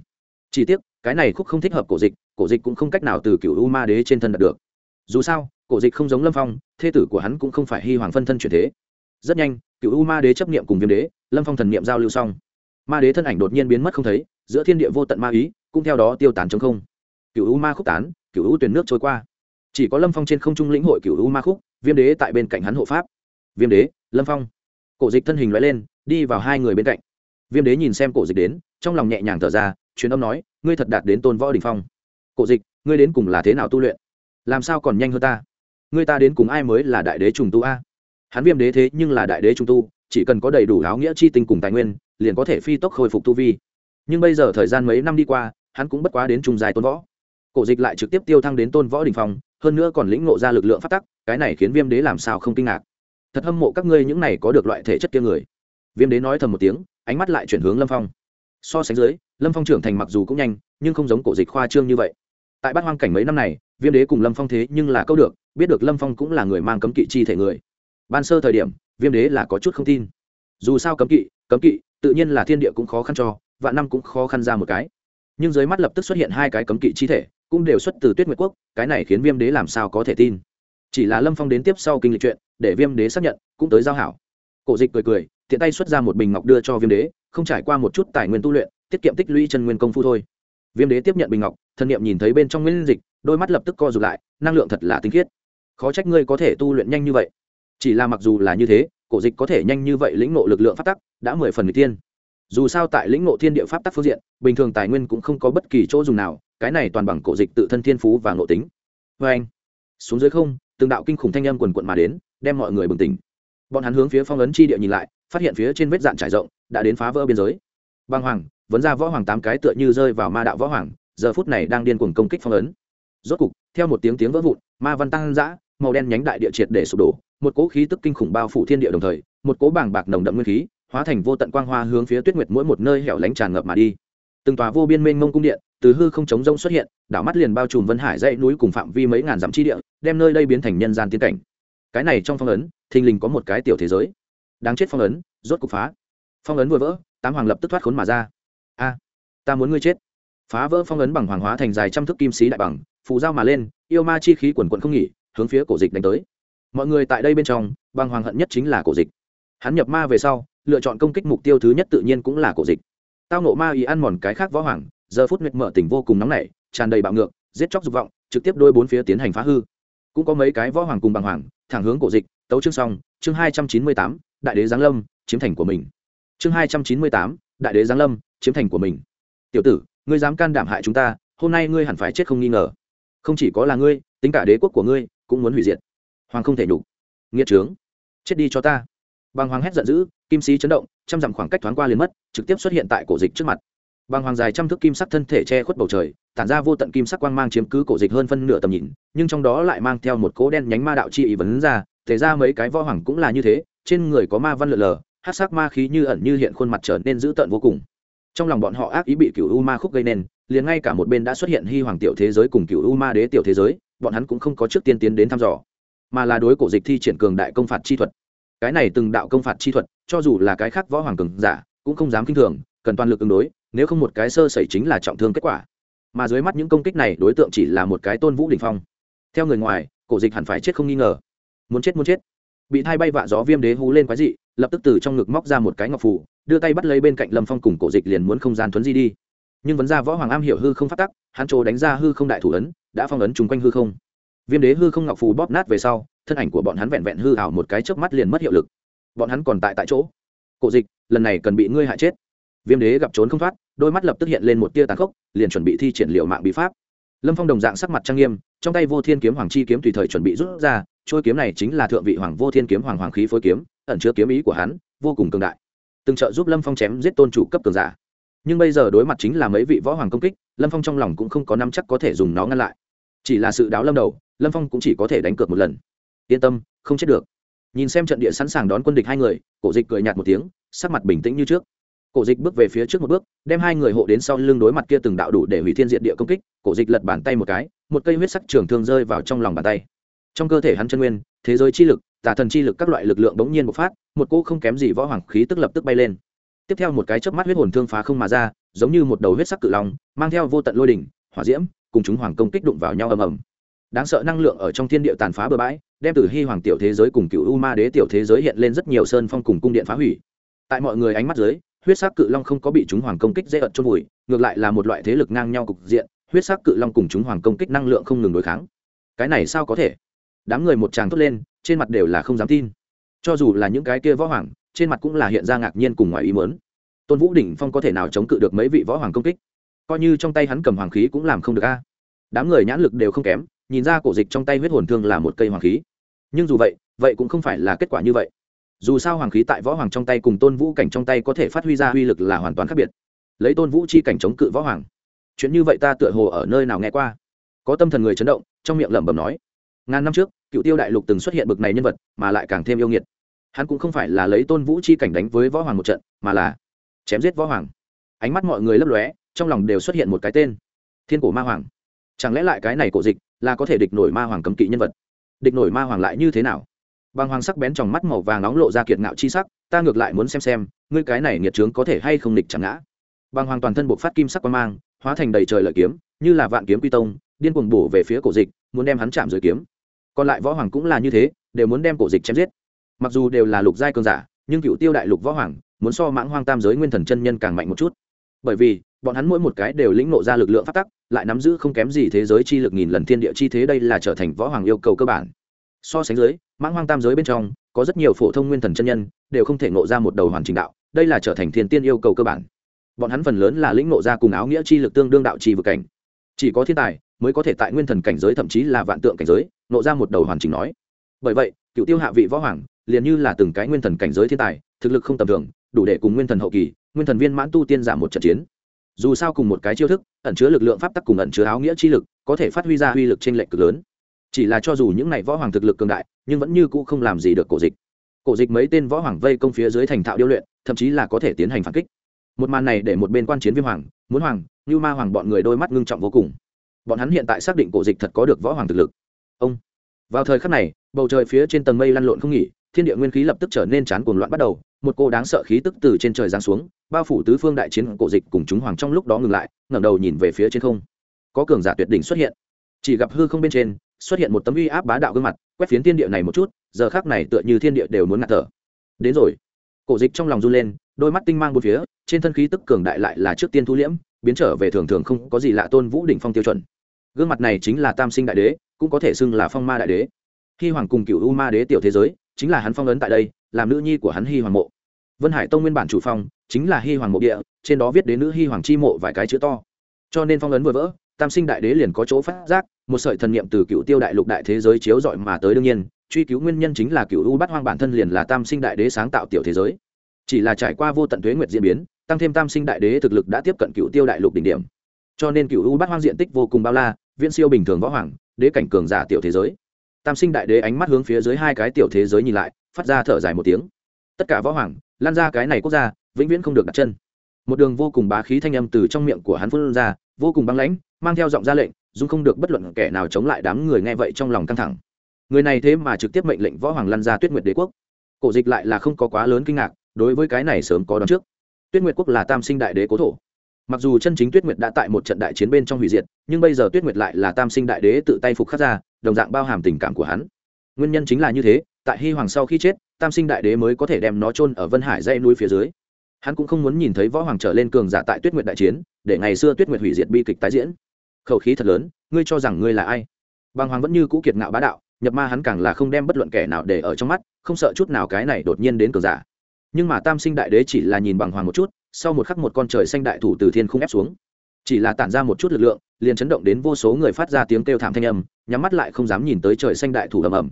Chỉ tiếc, cái này khúc không thích hợp cổ dịch cổ dịch cũng không cách nào từ cựu u ma đế trên thân đạt được. Dù sao, cổ dịch không giống lâm phong, thê tử của hắn cũng không phải hy hoàng phân thân chuyển thế. Rất nhanh cựu u ma đế chấp nghiệm cùng viêm đế, lâm phong thần nghiệm giao lưu xong. Ma đế thân ảnh đột nhiên biến mất không thấy, giữa thiên địa vô tận ma ý, cũng theo đó tiêu tán chống không. Cựu u ma khúc tán cựu u tuyển nước trôi qua. Chỉ có lâm phong trên không trung lĩnh hội cựu u ma khúc viêm đế tại bên cạnh hắn hộ pháp. Viêm đế, lâm phong. Cổ dịch thân hình loại lên, đi vào hai người bên cạnh. Viêm đế nhìn xem cổ dịch đến, trong lòng nhẹ nhàng thở ra, truyền âm nói, ngươi thật đạt đến tôn võ đình phong. Cổ dịch, ngươi đến cùng là thế nào tu luyện? Làm sao còn nhanh hơn ta? Ngươi ta đến cùng ai mới là đại đế trùng tu a? Hắn viêm đế thế nhưng là đại đế trùng tu, chỉ cần có đầy đủ áo nghĩa chi tinh cùng tài nguyên, liền có thể phi tốc khôi phục tu vi. Nhưng bây giờ thời gian mấy năm đi qua, hắn cũng bất quá đến trùng dài tôn võ. Cổ dịch lại trực tiếp tiêu thăng đến tôn võ đình phong, hơn nữa còn lĩnh ngộ ra lực lượng phát tắc cái này khiến viêm đế làm sao không kinh ngạc. Thật hâm mộ các ngươi những này có được loại thể chất kia người. Viêm đế nói thầm một tiếng, ánh mắt lại chuyển hướng lâm phong. So sánh dưới, lâm phong trưởng thành mặc dù cũng nhanh, nhưng không giống cổ dịch khoa trương như vậy. Tại bát hoang cảnh mấy năm này, viêm đế cùng lâm phong thế nhưng là câu được, biết được lâm phong cũng là người mang cấm kỵ chi thể người. Ban sơ thời điểm, viêm đế là có chút không tin. Dù sao cấm kỵ cấm kỵ, tự nhiên là thiên địa cũng khó khăn cho, vạn năm cũng khó khăn ra một cái. Nhưng dưới mắt lập tức xuất hiện hai cái cấm kỵ chi thể, cũng đều xuất từ tuyết nguyệt quốc, cái này khiến viêm đế làm sao có thể tin chỉ là lâm phong đến tiếp sau kinh lịch chuyện, để viêm đế xác nhận, cũng tới giao hảo. Cổ dịch cười cười, tiện tay xuất ra một bình ngọc đưa cho viêm đế, không trải qua một chút tài nguyên tu luyện, tiết kiệm tích lũy chân nguyên công phu thôi. Viêm đế tiếp nhận bình ngọc thân nhiệm nhìn thấy bên trong nguyên dịch, đôi mắt lập tức co rụt lại, năng lượng thật là tinh khiết. Khó trách ngươi có thể tu luyện nhanh như vậy. Chỉ là mặc dù là như thế, cổ dịch có thể nhanh như vậy lĩnh nộ lực lượng pháp tắc, đã mười phần người tiên. Dù sao tại lĩnh nộ thiên địa pháp tắc phương diện, bình thường tài nguyên cũng không có bất kỳ chỗ dùng nào, cái này toàn bằng cổ dịch tự thân thiên phú và ngộ tính. Vê anh xuống dưới không từng đạo kinh khủng thanh âm quần quận mà đến, đem mọi người bừng tỉnh. Bọn hắn hướng phía phong ấn chi địa nhìn lại, phát hiện phía trên vết dạn trải rộng, đã đến phá vỡ biên giới. Băng hoàng vấn ra võ hoàng tám cái tựa như rơi vào ma đạo võ hoàng, giờ phút này đang điên cuồng công kích phong ấn. Rốt cục, theo một tiếng tiếng vỡ vụn, ma văn tăng dã, màu đen nhánh đại địa triệt để sụp đổ, một cỗ khí tức kinh khủng bao phủ thiên địa đồng thời, một cỗ bảng bạc nồng đậm nguyên khí, hóa thành vô tận quang hoa hướng phía tuyết nguyệt mỗi một nơi hẻo lánh tràn ngập mà đi. Từng tòa vô biên mênh mông cung điện từ hư không chống rông xuất hiện, đảo mắt liền bao trùm vân hải dãy núi cùng phạm vi mấy ngàn dặm chi địa, đem nơi đây biến thành nhân gian tiến cảnh. Cái này trong phong ấn, thình lình có một cái tiểu thế giới. Đáng chết phong ấn, rốt cục phá. Phong ấn vừa vỡ, tám hoàng lập tức thoát khốn mà ra. A, ta muốn ngươi chết. Phá vỡ phong ấn bằng hoàng hóa thành dài trăm thước kim sĩ đại bằng, phù dao mà lên, yêu ma chi khí quần quận không nghỉ, hướng phía cổ dịch đánh tới. Mọi người tại đây bên trong bằng hoàng hận nhất chính là cổ dịch. Hắn nhập ma về sau, lựa chọn công kích mục tiêu thứ nhất tự nhiên cũng là cổ dịch. Tao nộ ma ý ăn mòn cái khác võ hoàng giờ phút nguyệt mở tỉnh vô cùng nóng nảy, tràn đầy bạo ngược, giết chóc dục vọng, trực tiếp đôi bốn phía tiến hành phá hư. Cũng có mấy cái võ hoàng cùng bằng hoàng, thẳng hướng cổ dịch, tấu chương xong, chương hai trăm chín mươi tám, đại đế giáng lâm, chiếm thành của mình. Chương hai trăm chín mươi tám, đại đế giáng lâm, chiếm thành của mình. Tiểu tử, ngươi dám can đảm hại chúng ta, hôm nay ngươi hẳn phải chết không nghi ngờ. Không chỉ có là ngươi, tính cả đế quốc của ngươi cũng muốn hủy diệt. Hoàng không thể nhục. Nghĩa trướng. Chết đi cho ta. Bằng hoàng hét giận dữ, kim sĩ chấn động, trăm dặm khoảng cách thoáng qua liền mất, trực tiếp xuất hiện tại cổ dịch trước mặt bằng hoàng dài trăm thước kim sắc thân thể che khuất bầu trời, tản ra vô tận kim sắc quang mang chiếm cứ cổ dịch hơn phân nửa tầm nhìn, nhưng trong đó lại mang theo một cỗ đen nhánh ma đạo chi ý vấn ra thể ra mấy cái võ hoàng cũng là như thế, trên người có ma văn lượn lờ, hát sắc ma khí như ẩn như hiện khuôn mặt trở nên dữ tợn vô cùng. Trong lòng bọn họ ác ý bị cựu u ma khúc gây nên, liền ngay cả một bên đã xuất hiện hy hoàng tiểu thế giới cùng cựu u ma đế tiểu thế giới, bọn hắn cũng không có trước tiên tiến đến thăm dò, mà là đối cổ dịch thi triển cường đại công phạt chi thuật. Cái này từng đạo công phạt chi thuật, cho dù là cái khác võ hoàng cường giả, cũng không dám k i n h thường, cần toàn lực ứng đối nếu không một cái sơ sẩy chính là trọng thương kết quả. Mà dưới mắt những công kích này, đối tượng chỉ là một cái tôn vũ đình phong. Theo người ngoài, cổ dịch hẳn phải chết không nghi ngờ. Muốn chết muốn chết. Bị thai bay vạ gió viêm đế hú lên quái dị, lập tức từ trong ngực móc ra một cái ngọc phủ đưa tay bắt lấy bên cạnh lâm phong cùng cổ dịch liền muốn không gian thuấn di đi. Nhưng vấn ra võ hoàng am hiểu hư không phát tắc, hắn trồ đánh ra hư không đại thủ ấn, đã phong ấn chung quanh hư không. Viêm đế hư không ngọc phù bóp nát về sau, thân ảnh của bọn hắn vẹn vẹn hư hảo một cái chớp mắt liền mất hiệu lực. Bọn hắn còn tại tại chỗ. Cổ dịch, lần này cần bị ngươi hại chết viêm đế gặp trốn không thoát, đôi mắt lập tức hiện lên một tia tàn khốc, liền chuẩn bị thi triển liệu mạng bí pháp. Lâm phong đồng dạng sắc mặt trang nghiêm, trong tay vô thiên kiếm hoàng chi kiếm tùy thời chuẩn bị rút ra trôi kiếm này chính là thượng vị hoàng vô thiên kiếm hoàng hoàng khí phối kiếm, ẩn chứa kiếm ý của hắn, vô cùng cường đại. Từng trợ giúp lâm phong chém giết tôn chủ cấp cường giả. Nhưng bây giờ đối mặt chính là mấy vị võ hoàng công kích, lâm phong trong lòng cũng không có năm chắc có thể dùng nó ngăn lại. Chỉ là sự đáo lâm đầu, lâm phong cũng chỉ có thể đánh cược một lần. Yên tâm, không chết được. Nhìn xem trận địa sẵn sàng đón quân địch hai người, cổ dịch cười nhạt một tiếng, sắc mặt bình tĩnh như trước cổ dịch bước về phía trước một bước, đem hai người hộ đến sau lưng đối mặt kia từng đạo đủ để hủy thiên diện địa công kích, cổ dịch lật bàn tay một cái, một cây huyết sắc trường thương rơi vào trong lòng bàn tay. Trong cơ thể hắn chân nguyên, thế giới chi lực, tà thần chi lực các loại lực lượng bỗng nhiên bộc phát, một cỗ không kém gì võ hoàng khí tức lập tức bay lên. Tiếp theo một cái chớp mắt huyết hồn thương phá không mà ra, giống như một đầu huyết sắc cự long, mang theo vô tận lôi đỉnh, hỏa diễm, cùng chúng hoàng công kích đụng vào nhau ầm ầm. Đáng sợ năng lượng ở trong thiên địa tàn phá bừa bãi, đem từ hy hoàng tiểu thế giới cùng cựu u ma đế tiểu thế giới hiện lên rất nhiều sơn phong cùng cung điện phá hủy. Tại mọi người ánh mắt dưới huyết sắc cự long không có bị chúng hoàng công kích dễ ợt chôn vùi, ngược lại là một loại thế lực ngang nhau cục diện, huyết sắc cự long cùng chúng hoàng công kích năng lượng không ngừng đối kháng. Cái này sao có thể? Đám người một tràng thốt lên, trên mặt đều là không dám tin. Cho dù là những cái kia võ hoàng, trên mặt cũng là hiện ra ngạc nhiên cùng ngoài ý mớn tôn vũ đỉnh phong có thể nào chống cự được mấy vị võ hoàng công kích? Coi như trong tay hắn cầm hoàng khí cũng làm không được a. Đám người nhãn lực đều không kém, nhìn ra cổ dịch trong tay huyết hồn thương là một cây hoàng khí. Nhưng dù vậy vậy cũng không phải là kết quả như vậy dù sao hoàng khí tại võ hoàng trong tay cùng tôn vũ cảnh trong tay có thể phát huy ra uy lực là hoàn toàn khác biệt. Lấy tôn vũ chi cảnh chống cự võ hoàng, chuyện như vậy ta tựa hồ ở nơi nào nghe qua? Có tâm thần người chấn động, trong miệng lẩm bẩm nói. Ngàn năm trước, cựu tiêu đại lục từng xuất hiện bực này nhân vật, mà lại càng thêm yêu nghiệt. Hắn cũng không phải là lấy tôn vũ chi cảnh đánh với võ hoàng một trận, mà là chém giết võ hoàng. Ánh mắt mọi người lấp lóe, trong lòng đều xuất hiện một cái tên. Thiên cổ ma hoàng. Chẳng lẽ lại cái này cổ dịch là có thể địch nổi ma hoàng cấm kỵ nhân vật? Địch nổi ma hoàng lại như thế nào? Băng hoàng sắc bén trong mắt màu vàng nóng lộ ra kiệt ngạo chi sắc, ta ngược lại muốn xem xem, ngươi cái này nghiệt trướng có thể hay không địch chẳng ngã. Băng hoàng toàn thân buộc phát kim sắc quan mang, hóa thành đầy trời lợi kiếm, như là vạn kiếm quy tông, điên cuồng bổ về phía cổ dịch, muốn đem hắn chạm dưới kiếm. Còn lại võ hoàng cũng là như thế, đều muốn đem cổ dịch chém giết. Mặc dù đều là lục giai cường giả, nhưng cựu tiêu đại lục võ hoàng, muốn so mãng hoang tam giới nguyên thần chân nhân càng mạnh một chút. Bởi vì, bọn hắn mỗi một cái đều lĩnh nộ ra lực lượng phát tắc, lại nắm giữ không kém gì thế giới chi lực nghìn lần thiên địa chi thế đây là trở thành võ hoàng yêu cầu cơ bản so sánh dưới, mãng hoang tam giới bên trong, có rất nhiều phổ thông nguyên thần chân nhân, đều không thể ngộ ra một đầu hoàn trình đạo, đây là trở thành thiên tiên yêu cầu cơ bản. Bọn hắn phần lớn là lĩnh ngộ ra cùng áo nghĩa chi lực tương đương đạo trì vực cảnh. Chỉ có thiên tài mới có thể tại nguyên thần cảnh giới thậm chí là vạn tượng cảnh giới, ngộ ra một đầu hoàn chỉnh nói. Bởi vậy, cựu tiêu hạ vị võ hoàng, liền như là từng cái nguyên thần cảnh giới thiên tài, thực lực không tầm thường, đủ để cùng nguyên thần hậu kỳ, nguyên thần viên mãn tu tiên giảm một trận chiến. Dù sao cùng một cái chiêu thức, ẩn chứa lực lượng pháp tắc cùng ẩn chứa áo nghĩa chi lực, có thể phát huy ra uy lực trên lệnh cực lớn chỉ là cho dù những ngày võ hoàng thực lực cường đại, nhưng vẫn như cũ không làm gì được cổ dịch. Cổ dịch mấy tên võ hoàng vây công phía dưới thành thạo điêu luyện, thậm chí là có thể tiến hành phản kích. Một màn này để một bên quan chiến viêm hoàng, muốn hoàng, như ma hoàng bọn người đôi mắt ngưng trọng vô cùng. Bọn hắn hiện tại xác định cổ dịch thật có được võ hoàng thực lực. Ông! Vào thời khắc này, bầu trời phía trên tầng mây lăn lộn không nghỉ, thiên địa nguyên khí lập tức trở nên chán cuồng loạn bắt đầu, một cô đáng sợ khí tức từ trên trời giáng xuống, bao phủ tứ phương đại chiến cổ dịch cùng chúng hoàng trong lúc đó ngừng lại, ngẩng đầu nhìn về phía trên không. Có cường giả tuyệt đỉnh xuất hiện. Chỉ gặp hư không bên trên xuất hiện một tấm uy áp bá đạo gương mặt, quét phiến thiên địa này một chút, giờ khác này tựa như thiên địa đều muốn ngạt thở. Đến rồi. Cổ dịch trong lòng run lên, đôi mắt tinh mang một phía, trên thân khí tức cường đại lại là trước tiên thu liễm, biến trở về thường thường không có gì lạ tôn vũ đỉnh phong tiêu chuẩn. Gương mặt này chính là tam sinh đại đế, cũng có thể xưng là phong ma đại đế. Hy hoàng cùng cựu u ma đế tiểu thế giới, chính là hắn phong ấn tại đây, làm nữ nhi của hắn hy hoàng mộ. Vân hải tông nguyên bản chủ phong chính là hy hoàng mộ địa, trên đó viết đến nữ hy hoàng chi mộ vài cái chữ to. Cho nên phong ấn vừa vỡ tam sinh đại đế liền có chỗ phát giác, một sợi thần niệm từ cựu tiêu đại lục đại thế giới chiếu rọi mà tới đương nhiên, truy cứu nguyên nhân chính là cựu u bắt hoang bản thân liền là tam sinh đại đế sáng tạo tiểu thế giới. Chỉ là trải qua vô tận thuế nguyệt diễn biến, tăng thêm tam sinh đại đế thực lực đã tiếp cận cựu tiêu đại lục đỉnh điểm. Cho nên cựu u bát hoang diện tích vô cùng bao la, viễn siêu bình thường võ hoàng, đế cảnh cường giả tiểu thế giới. Tam sinh đại đế ánh mắt hướng phía dưới hai cái tiểu thế giới nhìn lại, phát ra thở dài một tiếng. Tất cả võ hoàng, lan ra cái này quốc gia, vĩnh viễn không được đặt chân. Một đường vô cùng bá khí thanh âm từ trong miệng của hắn phun ra, vô cùng băng lãnh mang theo giọng ra lệnh, dung không được bất luận kẻ nào chống lại đám người nghe vậy trong lòng căng thẳng. Người này thế mà trực tiếp mệnh lệnh võ hoàng lăn ra tuyết nguyệt đế quốc. Cổ dịch lại là không có quá lớn kinh ngạc, đối với cái này sớm có đón trước. Tuyết nguyệt quốc là tam sinh đại đế cố thổ. Mặc dù chân chính tuyết nguyệt đã tại một trận đại chiến bên trong hủy diệt, nhưng bây giờ tuyết nguyệt lại là tam sinh đại đế tự tay phục khắc ra, đồng dạng bao hàm tình cảm của hắn. Nguyên nhân chính là như thế, tại hy hoàng sau khi chết, tam sinh đại đế mới có thể đem nó chôn ở vân hải dây núi phía dưới. Hắn cũng không muốn nhìn thấy võ hoàng trở lên cường giả tại tuyết nguyệt đại chiến, để ngày xưa tuyết nguyệt hủy diệt bi kịch tái diễn khẩu khí thật lớn, ngươi cho rằng ngươi là ai? Bàng hoàng vẫn như cũ kiệt ngạo bá đạo, nhập ma hắn càng là không đem bất luận kẻ nào để ở trong mắt, không sợ chút nào cái này đột nhiên đến cường giả. Nhưng mà tam sinh đại đế chỉ là nhìn bằng hoàng một chút, sau một khắc một con trời xanh đại thủ từ thiên không ép xuống. Chỉ là tản ra một chút lực lượng, liền chấn động đến vô số người phát ra tiếng kêu thảm thanh âm, nhắm mắt lại không dám nhìn tới trời xanh đại thủ ầm ầm.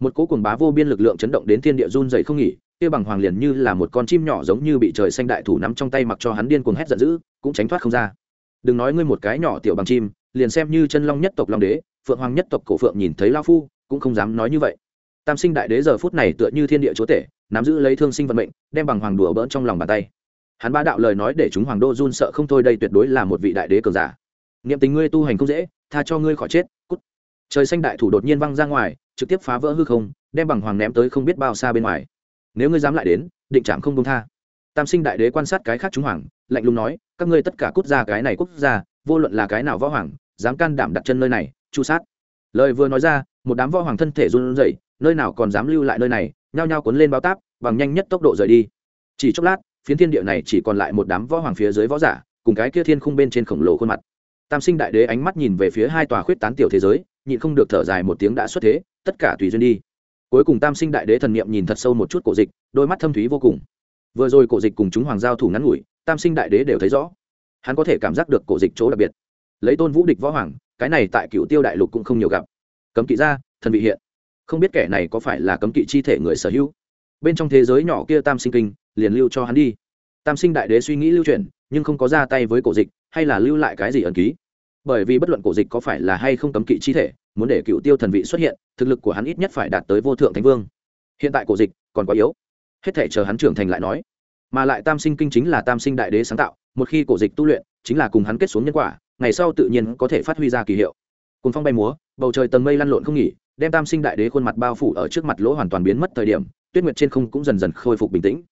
Một cỗ cuồng bá vô biên lực lượng chấn động đến thiên địa run dày không nghỉ, kia bằng hoàng liền như là một con chim nhỏ giống như bị trời xanh đại thủ nắm trong tay mặc cho hắn điên cuồng hét giận dữ, cũng tránh thoát không ra đừng nói ngươi một cái nhỏ tiểu bằng chim, liền xem như chân long nhất tộc long đế, phượng hoàng nhất tộc cổ phượng nhìn thấy lao phu, cũng không dám nói như vậy. Tam sinh đại đế giờ phút này tựa như thiên địa chúa tể, nắm giữ lấy thương sinh vận mệnh, đem bằng hoàng đùa bỡn trong lòng bàn tay. Hắn ba đạo lời nói để chúng hoàng đô run sợ không thôi, đây tuyệt đối là một vị đại đế cường giả. Niệm tình ngươi tu hành không dễ, tha cho ngươi khỏi chết, cút. Trời xanh đại thủ đột nhiên văng ra ngoài, trực tiếp phá vỡ hư không, đem bằng hoàng ném tới không biết bao xa bên ngoài. Nếu ngươi dám lại đến, định trạm không công tha tam sinh đại đế quan sát cái khác chúng hoàng, lạnh lùng nói, các ngươi tất cả cút ra cái này quốc gia, vô luận là cái nào võ hoàng, dám can đảm đặt chân nơi này, chu sát. Lời vừa nói ra, một đám võ hoàng thân thể run rẩy, nơi nào còn dám lưu lại nơi này, nhao nhao cuốn lên bao táp, bằng nhanh nhất tốc độ rời đi. Chỉ chốc lát, phiến thiên địa này chỉ còn lại một đám võ hoàng phía dưới võ giả, cùng cái kia thiên khung bên trên khổng lồ khuôn mặt. Tam sinh đại đế ánh mắt nhìn về phía hai tòa khuyết tán tiểu thế giới, nhịn không được thở dài một tiếng đã xuất thế, tất cả tùy duyên đi. Cuối cùng tam sinh đại đế thần niệm nhìn thật sâu một chút cổ dịch, đôi mắt thâm thúy vô cùng vừa rồi cổ dịch cùng chúng hoàng giao thủ ngắn ngủi, tam sinh đại đế đều thấy rõ. Hắn có thể cảm giác được cổ dịch chỗ đặc biệt. Lấy tôn vũ địch võ hoàng, cái này tại cựu tiêu đại lục cũng không nhiều gặp. Cấm kỵ ra thần vị hiện. Không biết kẻ này có phải là cấm kỵ chi thể người sở hữu. Bên trong thế giới nhỏ kia tam sinh kinh, liền lưu cho hắn đi. Tam sinh đại đế suy nghĩ lưu truyền nhưng không có ra tay với cổ dịch, hay là lưu lại cái gì ẩn ký? Bởi vì bất luận cổ dịch có phải là hay không cấm kỵ chi thể, muốn để cựu tiêu thần vị xuất hiện, thực lực của hắn ít nhất phải đạt tới vô thượng thánh vương. Hiện tại cổ dịch còn quá yếu hết thể chờ hắn trưởng thành lại nói. Mà lại tam sinh kinh chính là tam sinh đại đế sáng tạo, một khi cổ dịch tu luyện, chính là cùng hắn kết xuống nhân quả, ngày sau tự nhiên có thể phát huy ra kỳ hiệu. Cùng phong bay múa, bầu trời tầng mây lăn lộn không nghỉ, đem tam sinh đại đế khuôn mặt bao phủ ở trước mặt lỗ hoàn toàn biến mất thời điểm, tuyết nguyệt trên không cũng dần dần khôi phục bình tĩnh.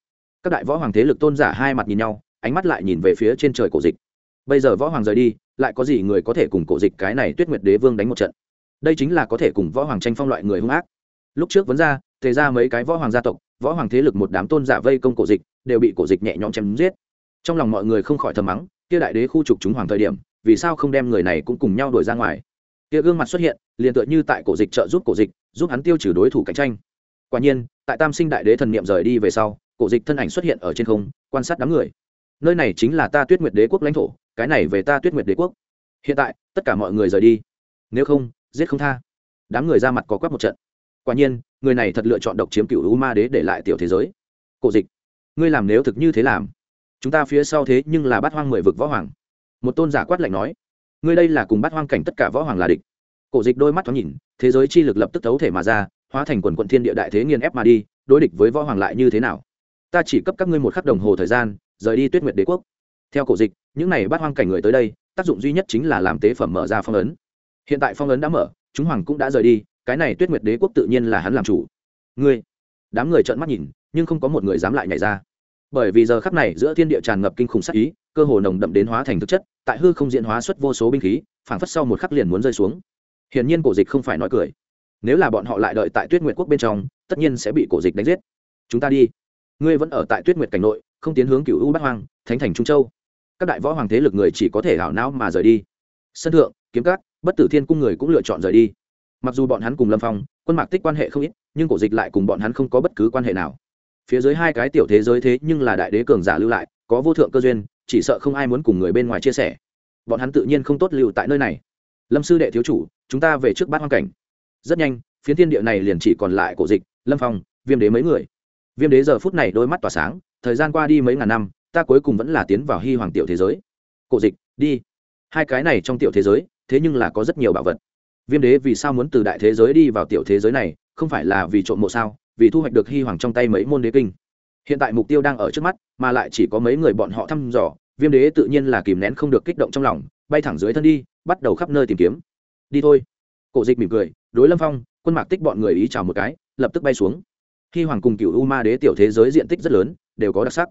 Các đại võ hoàng thế lực tôn giả hai mặt nhìn nhau, ánh mắt lại nhìn về phía trên trời cổ dịch. Bây giờ võ hoàng rời đi, lại có gì người có thể cùng cổ dịch cái này tuyết nguyệt đế vương đánh một trận? Đây chính là có thể cùng võ hoàng tranh phong loại người hung ác. Lúc trước vấn ra thế ra mấy cái võ hoàng gia tộc võ hoàng thế lực một đám tôn giả vây công cổ dịch, đều bị cổ dịch nhẹ nhõm chém giết. Trong lòng mọi người không khỏi thầm mắng, kia đại đế khu trục chúng hoàng thời điểm, vì sao không đem người này cũng cùng nhau đuổi ra ngoài? Kia gương mặt xuất hiện, liền tựa như tại cổ dịch trợ giúp cổ dịch, giúp hắn tiêu trừ đối thủ cạnh tranh. Quả nhiên, tại tam sinh đại đế thần niệm rời đi về sau, cổ dịch thân ảnh xuất hiện ở trên không, quan sát đám người. Nơi này chính là ta tuyết nguyệt đế quốc lãnh thổ, cái này về ta tuyết nguyệt đế quốc. Hiện tại, tất cả mọi người rời đi. Nếu không, giết không tha. Đám người ra mặt có quắc một trận quả nhiên, người này thật lựa chọn độc chiếm cựu u ma đế để lại tiểu thế giới. Cổ dịch, ngươi làm nếu thực như thế làm. Chúng ta phía sau thế nhưng là bát hoang mười vực võ hoàng. Một tôn giả quát lạnh nói, ngươi đây là cùng bát hoang cảnh tất cả võ hoàng là địch. Cổ dịch đôi mắt thoáng nhìn, thế giới chi lực lập tức thấu thể mà ra, hóa thành quần quận thiên địa đại thế nghiền ép mà đi, đối địch với võ hoàng lại như thế nào? Ta chỉ cấp các ngươi một khắc đồng hồ thời gian, rời đi tuyết nguyệt đế quốc. Theo cổ dịch, những này bắt hoang cảnh người tới đây, tác dụng duy nhất chính là làm tế phẩm mở ra phong ấn. Hiện tại phong ấn đã mở, chúng hoàng cũng đã rời đi cái này tuyết nguyệt đế quốc tự nhiên là hắn làm chủ. Ngươi, đám người trợn mắt nhìn, nhưng không có một người dám lại nhảy ra. Bởi vì giờ khắc này giữa thiên địa tràn ngập kinh khủng sắc ý, cơ hồ nồng đậm đến hóa thành thực chất, tại hư không diễn hóa xuất vô số binh khí, phảng phất sau một khắc liền muốn rơi xuống. Hiển nhiên cổ dịch không phải nói cười. Nếu là bọn họ lại đợi tại tuyết nguyệt quốc bên trong, tất nhiên sẽ bị cổ dịch đánh giết. Chúng ta đi. Ngươi vẫn ở tại tuyết nguyệt cảnh nội, không tiến hướng cựu u bắc hoang, thánh thành trung châu. Các đại võ hoàng thế lực người chỉ có thể hảo não mà rời đi. Sân thượng, kiếm cát bất tử thiên cung người cũng lựa chọn rời đi mặc dù bọn hắn cùng lâm phong, quân mạc tích quan hệ không ít, nhưng cổ dịch lại cùng bọn hắn không có bất cứ quan hệ nào. Phía dưới hai cái tiểu thế giới thế nhưng là đại đế cường giả lưu lại, có vô thượng cơ duyên, chỉ sợ không ai muốn cùng người bên ngoài chia sẻ. Bọn hắn tự nhiên không tốt lưu tại nơi này. Lâm sư đệ thiếu chủ, chúng ta về trước bát hoang cảnh. Rất nhanh, phiến thiên địa này liền chỉ còn lại cổ dịch, lâm phong, viêm đế mấy người. Viêm đế giờ phút này đôi mắt tỏa sáng, thời gian qua đi mấy ngàn năm, ta cuối cùng vẫn là tiến vào hy hoàng tiểu thế giới. Cổ dịch, đi. Hai cái này trong tiểu thế giới, thế nhưng là có rất nhiều bảo vật viêm đế vì sao muốn từ đại thế giới đi vào tiểu thế giới này, không phải là vì trộm mộ sao, vì thu hoạch được hy hoàng trong tay mấy môn đế kinh. Hiện tại mục tiêu đang ở trước mắt, mà lại chỉ có mấy người bọn họ thăm dò, viêm đế tự nhiên là kìm nén không được kích động trong lòng, bay thẳng dưới thân đi, bắt đầu khắp nơi tìm kiếm. Đi thôi. Cổ dịch mỉm cười, đối lâm phong, quân mạc tích bọn người ý chào một cái, lập tức bay xuống. Khi hoàng cùng cựu u ma đế tiểu thế giới diện tích rất lớn, đều có đặc sắc.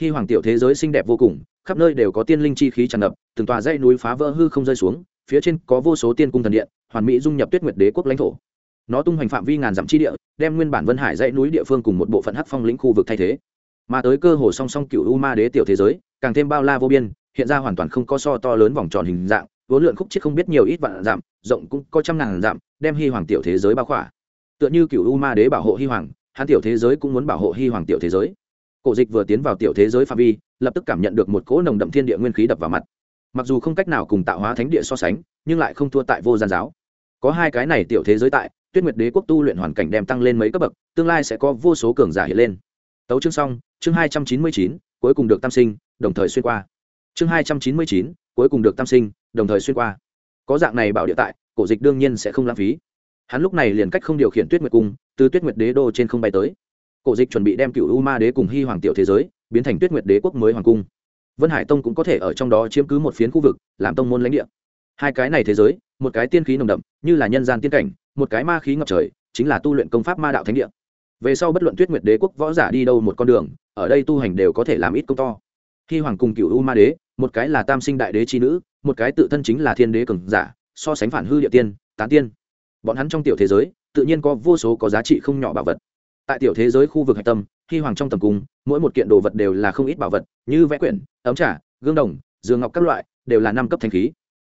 Khi hoàng tiểu thế giới xinh đẹp vô cùng, khắp nơi đều có tiên linh chi khí tràn ngập, từng tòa dãy núi phá vỡ hư không rơi xuống phía trên có vô số tiên cung thần điện, hoàn mỹ dung nhập tuyết nguyệt đế quốc lãnh thổ. Nó tung hoành phạm vi ngàn dặm chi địa, đem nguyên bản vân hải dãy núi địa phương cùng một bộ phận hắc phong lĩnh khu vực thay thế. Mà tới cơ hồ song song cựu u ma đế tiểu thế giới, càng thêm bao la vô biên, hiện ra hoàn toàn không có so to lớn vòng tròn hình dạng, vốn lượn khúc chiết không biết nhiều ít vạn dặm, rộng cũng có trăm ngàn dặm, đem hy hoàng tiểu thế giới bao khỏa. Tựa như cựu u ma đế bảo hộ hy hoàng, hắn tiểu thế giới cũng muốn bảo hộ hy hoàng tiểu thế giới. Cổ dịch vừa tiến vào tiểu thế giới phạm vi, lập tức cảm nhận được một cỗ nồng đậm thiên địa nguyên khí đập vào mặt mặc dù không cách nào cùng tạo hóa thánh địa so sánh, nhưng lại không thua tại vô gian giáo. Có hai cái này tiểu thế giới tại, tuyết nguyệt đế quốc tu luyện hoàn cảnh đem tăng lên mấy cấp bậc, tương lai sẽ có vô số cường giả hiện lên. Tấu chương xong, chương hai trăm chín mươi chín, cuối cùng được tam sinh, đồng thời xuyên qua. Chương hai trăm chín mươi chín, cuối cùng được tam sinh, đồng thời xuyên qua. Có dạng này bảo địa tại, cổ dịch đương nhiên sẽ không lãng phí. Hắn lúc này liền cách không điều khiển tuyết nguyệt cung, từ tuyết nguyệt đế đô trên không bay tới. Cổ dịch chuẩn bị đem cựu u ma đế cùng hy hoàng tiểu thế giới, biến thành tuyết nguyệt đế quốc mới hoàng cung vân hải tông cũng có thể ở trong đó chiếm cứ một phiến khu vực, làm tông môn lãnh địa. Hai cái này thế giới, một cái tiên khí nồng đậm, như là nhân gian tiên cảnh, một cái ma khí ngập trời, chính là tu luyện công pháp ma đạo thánh địa. Về sau bất luận tuyết nguyệt đế quốc võ giả đi đâu một con đường, ở đây tu hành đều có thể làm ít công to. Khi hoàng cùng cựu u ma đế, một cái là tam sinh đại đế c h i nữ, một cái tự thân chính là thiên đế cường giả, so sánh phản hư địa tiên, tán tiên. Bọn hắn trong tiểu thế giới, tự nhiên có vô số có giá trị không nhỏ bảo vật. Tại tiểu thế giới khu vực hạch tâm khi hoàng trong tầm cung, mỗi một kiện đồ vật đều là không ít bảo vật, như vẽ quyển, ấm trà, gương đồng giường ngọc các loại, đều là năm cấp thanh khí.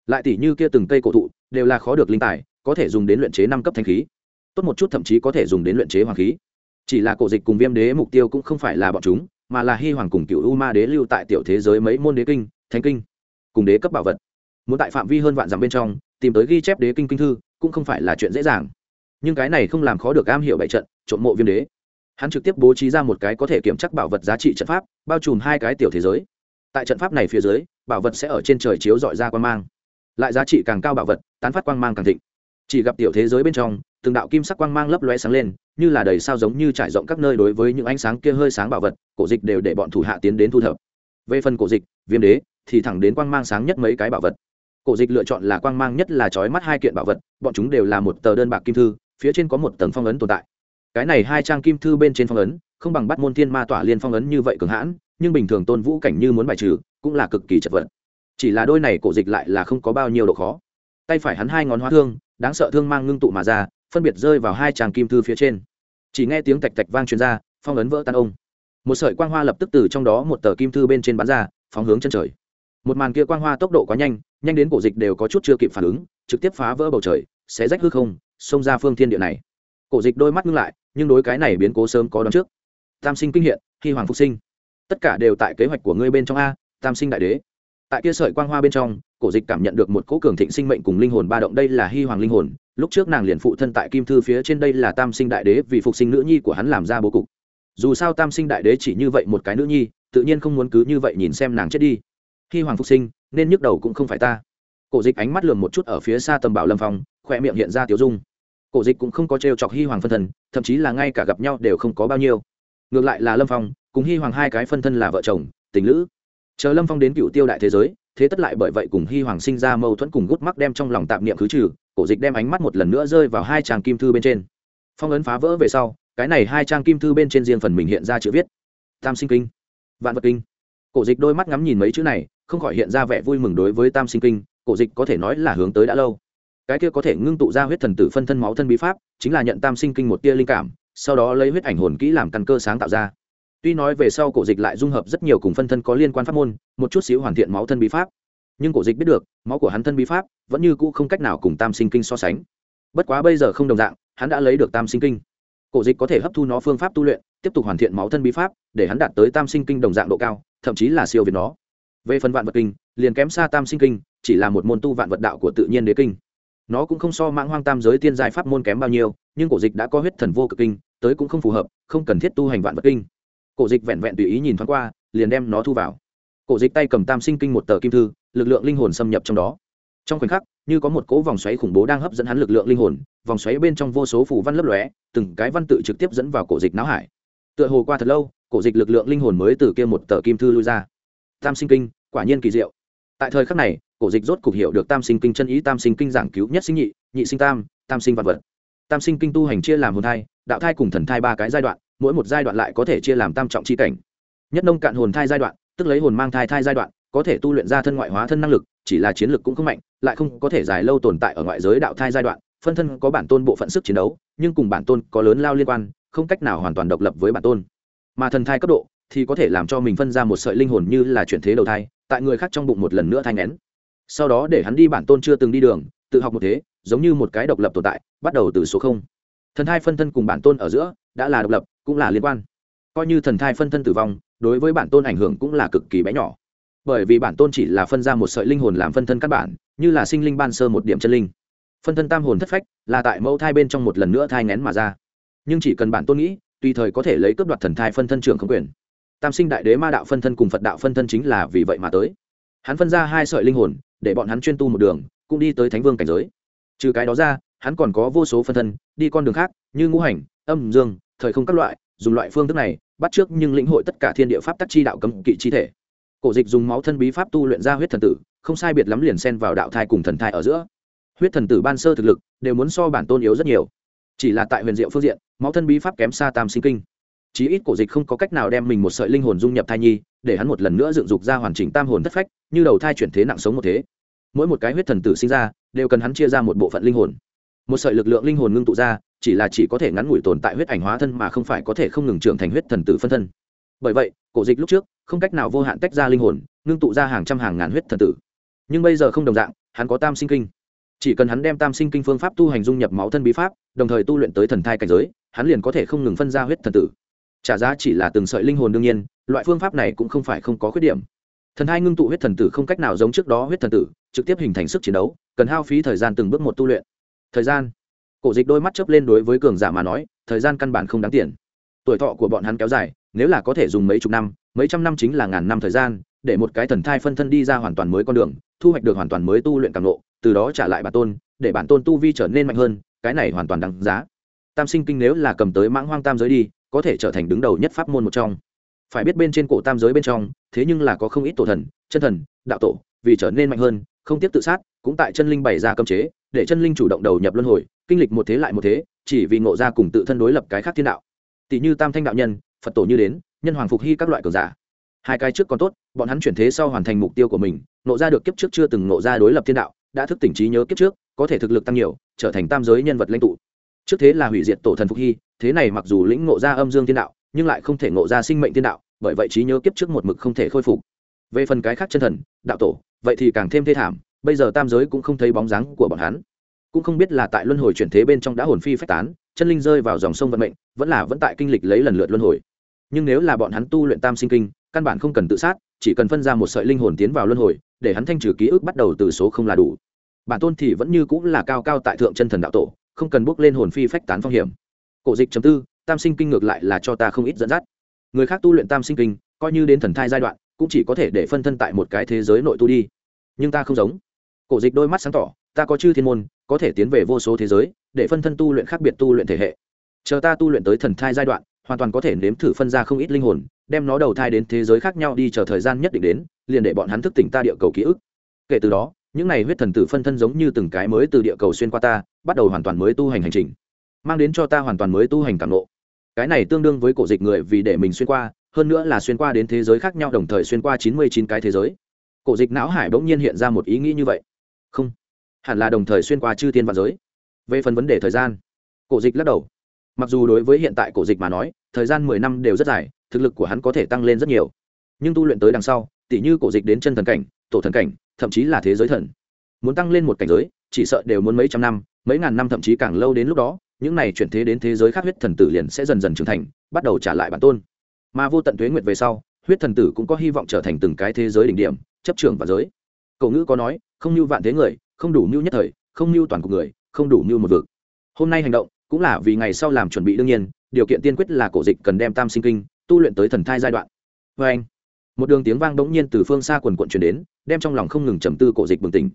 Lại tỷ như kia từng cây cổ thụ, đều là khó được linh tài, có thể dùng đến luyện chế năm cấp thanh khí. Tốt một chút thậm chí có thể dùng đến luyện chế hoàng khí. Chỉ là cổ dịch cùng viêm đế mục tiêu cũng không phải là bọn chúng, mà là hy hoàng cùng cựu u ma đế lưu tại tiểu thế giới mấy môn đế kinh, thánh kinh, cùng đế cấp bảo vật. Muốn tại phạm vi hơn vạn dặm bên trong, tìm tới ghi chép đế kinh kinh thư, cũng không phải là chuyện dễ dàng. Nhưng cái này không làm khó được am hiểu bại trận, trộm mộ viêm đế hắn trực tiếp bố trí ra một cái có thể kiểm chắc bảo vật giá trị trận pháp, bao trùm hai cái tiểu thế giới. Tại trận pháp này phía dưới, bảo vật sẽ ở trên trời chiếu dọi ra quan mang. Lại giá trị càng cao bảo vật, tán phát quang mang càng thịnh. Chỉ gặp tiểu thế giới bên trong, từng đạo kim sắc quang mang lấp lóe sáng lên, như là đầy sao giống như trải rộng các nơi đối với những ánh sáng kia hơi sáng bảo vật, cổ dịch đều để bọn thủ hạ tiến đến thu thập. Về phần cổ dịch, viêm đế, thì thẳng đến quang mang sáng nhất mấy cái bảo vật. Cổ dịch lựa chọn là quang mang nhất là trói mắt hai kiện bảo vật, bọn chúng đều là một tờ đơn bạc kim thư, phía trên có một tầng phong ấn tồn tại cái này hai trang kim thư bên trên phong ấn, không bằng bắt môn thiên ma tỏa liên phong ấn như vậy cường hãn, nhưng bình thường tôn vũ cảnh như muốn bài trừ, cũng là cực kỳ chật vật. Chỉ là đôi này cổ dịch lại là không có bao nhiêu độ khó. Tay phải hắn hai ngón hóa thương, đáng sợ thương mang ngưng tụ mà ra, phân biệt rơi vào hai tràng kim thư phía trên. Chỉ nghe tiếng tạch tạch vang truyền ra, phong ấn vỡ tan ông. Một sợi quang hoa lập tức từ trong đó một tờ kim thư bên trên bắn ra, phóng hướng chân trời. Một màn kia quang hoa tốc độ quá nhanh nhanh đến cổ dịch đều có chút chưa kịp phản ứng, trực tiếp phá vỡ bầu trời sẽ rách hư không, xông ra phương thiên địa này cổ dịch đôi mắt ngưng lại, nhưng đối cái này biến cố sớm có đón trước. Tam sinh kinh hiện, khi hoàng phục sinh. Tất cả đều tại kế hoạch của ngươi bên trong a, tam sinh đại đế. Tại kia sợi quang hoa bên trong, cổ dịch cảm nhận được một cỗ cường thịnh sinh mệnh cùng linh hồn ba động. Đây là hy hoàng linh hồn. Lúc trước nàng liền phụ thân tại kim thư phía trên, đây là tam sinh đại đế, vì phục sinh nữ nhi của hắn làm ra bố cục. Dù sao tam sinh đại đế chỉ như vậy một cái nữ nhi, tự nhiên không muốn cứ như vậy nhìn xem nàng chết đi. Hy hoàng phục sinh, nên nhức đầu cũng không phải ta. Cổ dịch ánh mắt lườm một chút ở phía xa tầm bảo lâm phong khoe miệng hiện ra tiểu dung cổ dịch cũng không có trêu chọc hy hoàng phân thân, thậm chí là ngay cả gặp nhau đều không có bao nhiêu. Ngược lại là lâm phong, cùng hy hoàng hai cái phân thân là vợ chồng, tình lữ. Chờ lâm phong đến cựu tiêu đại thế giới, thế tất lại bởi vậy cùng hy hoàng sinh ra mâu thuẫn cùng gút mắc đem trong lòng tạp niệm khứ trừ, cổ dịch đem ánh mắt một lần nữa rơi vào hai trang kim thư bên trên. Phong ấn phá vỡ về sau, cái này hai trang kim thư bên trên riêng phần mình hiện ra chữ viết. Tam sinh kinh, vạn vật kinh. Cổ dịch đôi mắt ngắm nhìn mấy chữ này, không khỏi hiện ra vẻ vui mừng đối với tam sinh kinh, cổ dịch có thể nói là hướng tới đã lâu cái kia có thể ngưng tụ ra huyết thần tử phân thân máu thân bí pháp, chính là nhận tam sinh kinh một tia linh cảm, sau đó lấy huyết ảnh hồn kỹ làm căn cơ sáng tạo ra. Tuy nói về sau cổ dịch lại dung hợp rất nhiều cùng phân thân có liên quan pháp môn, một chút xíu hoàn thiện máu thân bí pháp. Nhưng cổ dịch biết được, máu của hắn thân bí pháp vẫn như cũ không cách nào cùng tam sinh kinh so sánh. Bất quá bây giờ không đồng dạng, hắn đã lấy được tam sinh kinh. Cổ dịch có thể hấp thu nó phương pháp tu luyện, tiếp tục hoàn thiện máu thân bí pháp, để hắn đạt tới tam sinh kinh đồng dạng độ cao, thậm chí là siêu việt nó. Về phần vạn vật kinh, liền kém xa tam sinh kinh, chỉ là một môn tu vạn vật đạo của tự nhiên đế kinh nó cũng không so mãng hoang tam giới tiên giai pháp môn kém bao nhiêu, nhưng cổ dịch đã có huyết thần vô cực kinh, tới cũng không phù hợp, không cần thiết tu hành vạn vật kinh. Cổ dịch vẹn vẹn tùy ý nhìn thoáng qua, liền đem nó thu vào. Cổ dịch tay cầm tam sinh kinh một tờ kim thư, lực lượng linh hồn xâm nhập trong đó. Trong khoảnh khắc, như có một cỗ vòng xoáy khủng bố đang hấp dẫn hắn lực lượng linh hồn, vòng xoáy bên trong vô số phù văn lấp lóe, từng cái văn tự trực tiếp dẫn vào cổ dịch não hải. Tựa hồ qua thật lâu, cổ dịch lực lượng linh hồn mới từ kia một tờ kim thư lui ra. Tam sinh kinh, quả nhiên kỳ diệu tại thời khắc này, cổ dịch rốt cục hiểu được tam sinh kinh chân ý, tam sinh kinh giảng cứu nhất sinh nhị nhị sinh tam tam sinh vật vật. Tam sinh kinh tu hành chia làm hồn thai, đạo thai cùng thần thai ba cái giai đoạn, mỗi một giai đoạn lại có thể chia làm tam trọng c h i cảnh. Nhất nông cạn hồn thai giai đoạn, tức lấy hồn mang thai thai giai đoạn, có thể tu luyện ra thân ngoại hóa thân năng lực, chỉ là chiến lực cũng không mạnh, lại không có thể dài lâu tồn tại ở ngoại giới đạo thai giai đoạn, phân thân có bản tôn bộ phận sức chiến đấu, nhưng cùng bản tôn có lớn lao liên quan, không cách nào hoàn toàn độc lập với bản tôn. Mà thần thai cấp độ thì có thể làm cho mình phân ra một sợi linh hồn như là chuyển thế đầu thai tại người khác trong bụng một lần nữa thai ngén. Sau đó để hắn đi bản tôn chưa từng đi đường, tự học một thế, giống như một cái độc lập tồn tại, bắt đầu từ số không. Thần thai phân thân cùng bản tôn ở giữa, đã là độc lập, cũng là liên quan. Coi như thần thai phân thân tử vong, đối với bản tôn ảnh hưởng cũng là cực kỳ bé nhỏ. Bởi vì bản tôn chỉ là phân ra một sợi linh hồn làm phân thân căn bản, như là sinh linh ban sơ một điểm chân linh. Phân thân tam hồn thất phách, là tại mẫu thai bên trong một lần nữa thai ngén mà ra. Nhưng chỉ cần bản tôn nghĩ, tùy thời có thể lấy cướp đoạt thần thai phân thân trưởng không quyền tam sinh đại đế ma đạo phân thân cùng phật đạo phân thân chính là vì vậy mà tới. Hắn phân ra hai sợi linh hồn, để bọn hắn chuyên tu một đường, cũng đi tới thánh vương cảnh giới. Trừ cái đó ra, hắn còn có vô số phân thân, đi con đường khác, như ngũ hành, âm dương, thời không các loại, dùng loại phương thức này, bắt trước nhưng lĩnh hội tất cả thiên địa pháp tắc chi đạo cấm kỵ chi thể. Cổ dịch dùng máu thân bí pháp tu luyện ra huyết thần tử, không sai biệt lắm liền xen vào đạo thai cùng thần thai ở giữa. Huyết thần tử ban sơ thực lực, đều muốn so bản tôn yếu rất nhiều. Chỉ là tại huyền diệu phương diện, máu thân bí pháp kém xa tam sinh kinh chí ít cổ dịch không có cách nào đem mình một sợi linh hồn dung nhập thai nhi, để hắn một lần nữa dựng dục ra hoàn chỉnh tam hồn thất phách, như đầu thai chuyển thế nặng sống một thế. Mỗi một cái huyết thần tử sinh ra, đều cần hắn chia ra một bộ phận linh hồn. Một sợi lực lượng linh hồn ngưng tụ ra, chỉ là chỉ có thể ngắn ngủi tồn tại huyết ảnh hóa thân mà không phải có thể không ngừng trưởng thành huyết thần tử phân thân. Bởi vậy, cổ dịch lúc trước, không cách nào vô hạn tách ra linh hồn, ngưng tụ ra hàng trăm hàng ngàn huyết thần tử. Nhưng bây giờ không đồng dạng, hắn có tam sinh kinh. Chỉ cần hắn đem tam sinh kinh phương pháp tu hành dung nhập máu thân bí pháp, đồng thời tu luyện tới thần thai cảnh giới, hắn liền có thể không ngừng phân ra huyết thần tử trả giá chỉ là từng sợi linh hồn đương nhiên, loại phương pháp này cũng không phải không có khuyết điểm. Thần hai ngưng tụ huyết thần tử không cách nào giống trước đó huyết thần tử, trực tiếp hình thành sức chiến đấu, cần hao phí thời gian từng bước một tu luyện. Thời gian. Cổ dịch đôi mắt chớp lên đối với cường giả mà nói, thời gian căn bản không đáng tiền. Tuổi thọ của bọn hắn kéo dài, nếu là có thể dùng mấy chục năm, mấy trăm năm chính là ngàn năm thời gian, để một cái thần thai phân thân đi ra hoàn toàn mới con đường, thu hoạch được hoàn toàn mới tu luyện càng lộ, từ đó trả lại bản tôn, để bản tôn tu vi trở nên mạnh hơn, cái này hoàn toàn đáng giá. Tam sinh kinh nếu là cầm tới mãng hoang tam giới đi có thể trở thành đứng đầu nhất pháp môn một trong. Phải biết bên trên cổ tam giới bên trong, thế nhưng là có không ít tổ thần, chân thần, đạo tổ, vì trở nên mạnh hơn, không tiếp tự sát, cũng tại chân linh bày ra cấm chế, để chân linh chủ động đầu nhập luân hồi, kinh lịch một thế lại một thế, chỉ vì ngộ ra cùng tự thân đối lập cái khác thiên đạo. Tỷ như tam thanh đạo nhân, phật tổ như đến, nhân hoàng phục hy các loại cường giả. Hai cái trước còn tốt, bọn hắn chuyển thế sau hoàn thành mục tiêu của mình, ngộ ra được kiếp trước chưa từng ngộ ra đối lập thiên đạo, đã thức tỉnh trí nhớ kiếp trước, có thể thực lực tăng nhiều, trở thành tam giới nhân vật lãnh tụ trước thế là hủy diệt tổ thần phục hy, thế này mặc dù lĩnh ngộ ra âm dương thiên đạo, nhưng lại không thể ngộ ra sinh mệnh thiên đạo, bởi vậy trí nhớ kiếp trước một mực không thể khôi phục. Về phần cái khác chân thần, đạo tổ, vậy thì càng thêm thê thảm, bây giờ tam giới cũng không thấy bóng dáng của bọn hắn. Cũng không biết là tại luân hồi chuyển thế bên trong đã hồn phi phách tán, chân linh rơi vào dòng sông vận mệnh, vẫn là vẫn tại kinh lịch lấy lần lượt luân hồi. Nhưng nếu là bọn hắn tu luyện tam sinh kinh, căn bản không cần tự sát, chỉ cần phân ra một sợi linh hồn tiến vào luân hồi, để hắn thanh trừ ký ức bắt đầu từ số không là đủ. Bản tôn thì vẫn như cũng là cao cao tại thượng chân thần đạo tổ không cần bước lên hồn phi phách tán phong hiểm. Cổ dịch chấm tư, tam sinh kinh ngược lại là cho ta không ít dẫn dắt. Người khác tu luyện tam sinh kinh, coi như đến thần thai giai đoạn, cũng chỉ có thể để phân thân tại một cái thế giới nội tu đi. Nhưng ta không giống. Cổ dịch đôi mắt sáng tỏ, ta có chư thiên môn, có thể tiến về vô số thế giới, để phân thân tu luyện khác biệt tu luyện thể hệ. Chờ ta tu luyện tới thần thai giai đoạn, hoàn toàn có thể nếm thử phân ra không ít linh hồn, đem nó đầu thai đến thế giới khác nhau đi chờ thời gian nhất định đến, liền để bọn hắn thức tỉnh ta địa cầu ký ức. Kể từ đó, những này huyết thần tử phân thân giống như từng cái mới từ địa cầu xuyên qua ta bắt đầu hoàn toàn mới tu hành hành trình, mang đến cho ta hoàn toàn mới tu hành cảm lộ cái này tương đương với cổ dịch người vì để mình xuyên qua, hơn nữa là xuyên qua đến thế giới khác nhau đồng thời xuyên qua chín mươi chín cái thế giới. Cổ dịch não hải bỗng nhiên hiện ra một ý nghĩ như vậy. Không, hẳn là đồng thời xuyên qua chư thiên và giới. Về phần vấn đề thời gian, cổ dịch lắc đầu. Mặc dù đối với hiện tại cổ dịch mà nói, thời gian mười năm đều rất dài, thực lực của hắn có thể tăng lên rất nhiều. Nhưng tu luyện tới đằng sau, tỉ như cổ dịch đến chân thần cảnh, tổ thần cảnh, thậm chí là thế giới thần, muốn tăng lên một cảnh giới, chỉ sợ đều muốn mấy trăm năm mấy ngàn năm thậm chí càng lâu đến lúc đó, những này chuyển thế đến thế giới khác huyết thần tử liền sẽ dần dần trưởng thành, bắt đầu trả lại bản tôn. Mà vô tận tuế nguyệt về sau, huyết thần tử cũng có hy vọng trở thành từng cái thế giới đỉnh điểm, chấp trưởng và giới. Cậu ngữ có nói, không như vạn thế người, không đủ mưu nhất thời, không mưu toàn cục người, không đủ mưu một vực. Hôm nay hành động, cũng là vì ngày sau làm chuẩn bị đương nhiên, điều kiện tiên quyết là cổ dịch cần đem tam sinh kinh, tu luyện tới thần thai giai đoạn. Vê anh một đường tiếng vang bỗng nhiên từ phương xa quần quận chuyển đến, đem trong lòng không ngừng trầm tư cổ dịch bừng tỉnh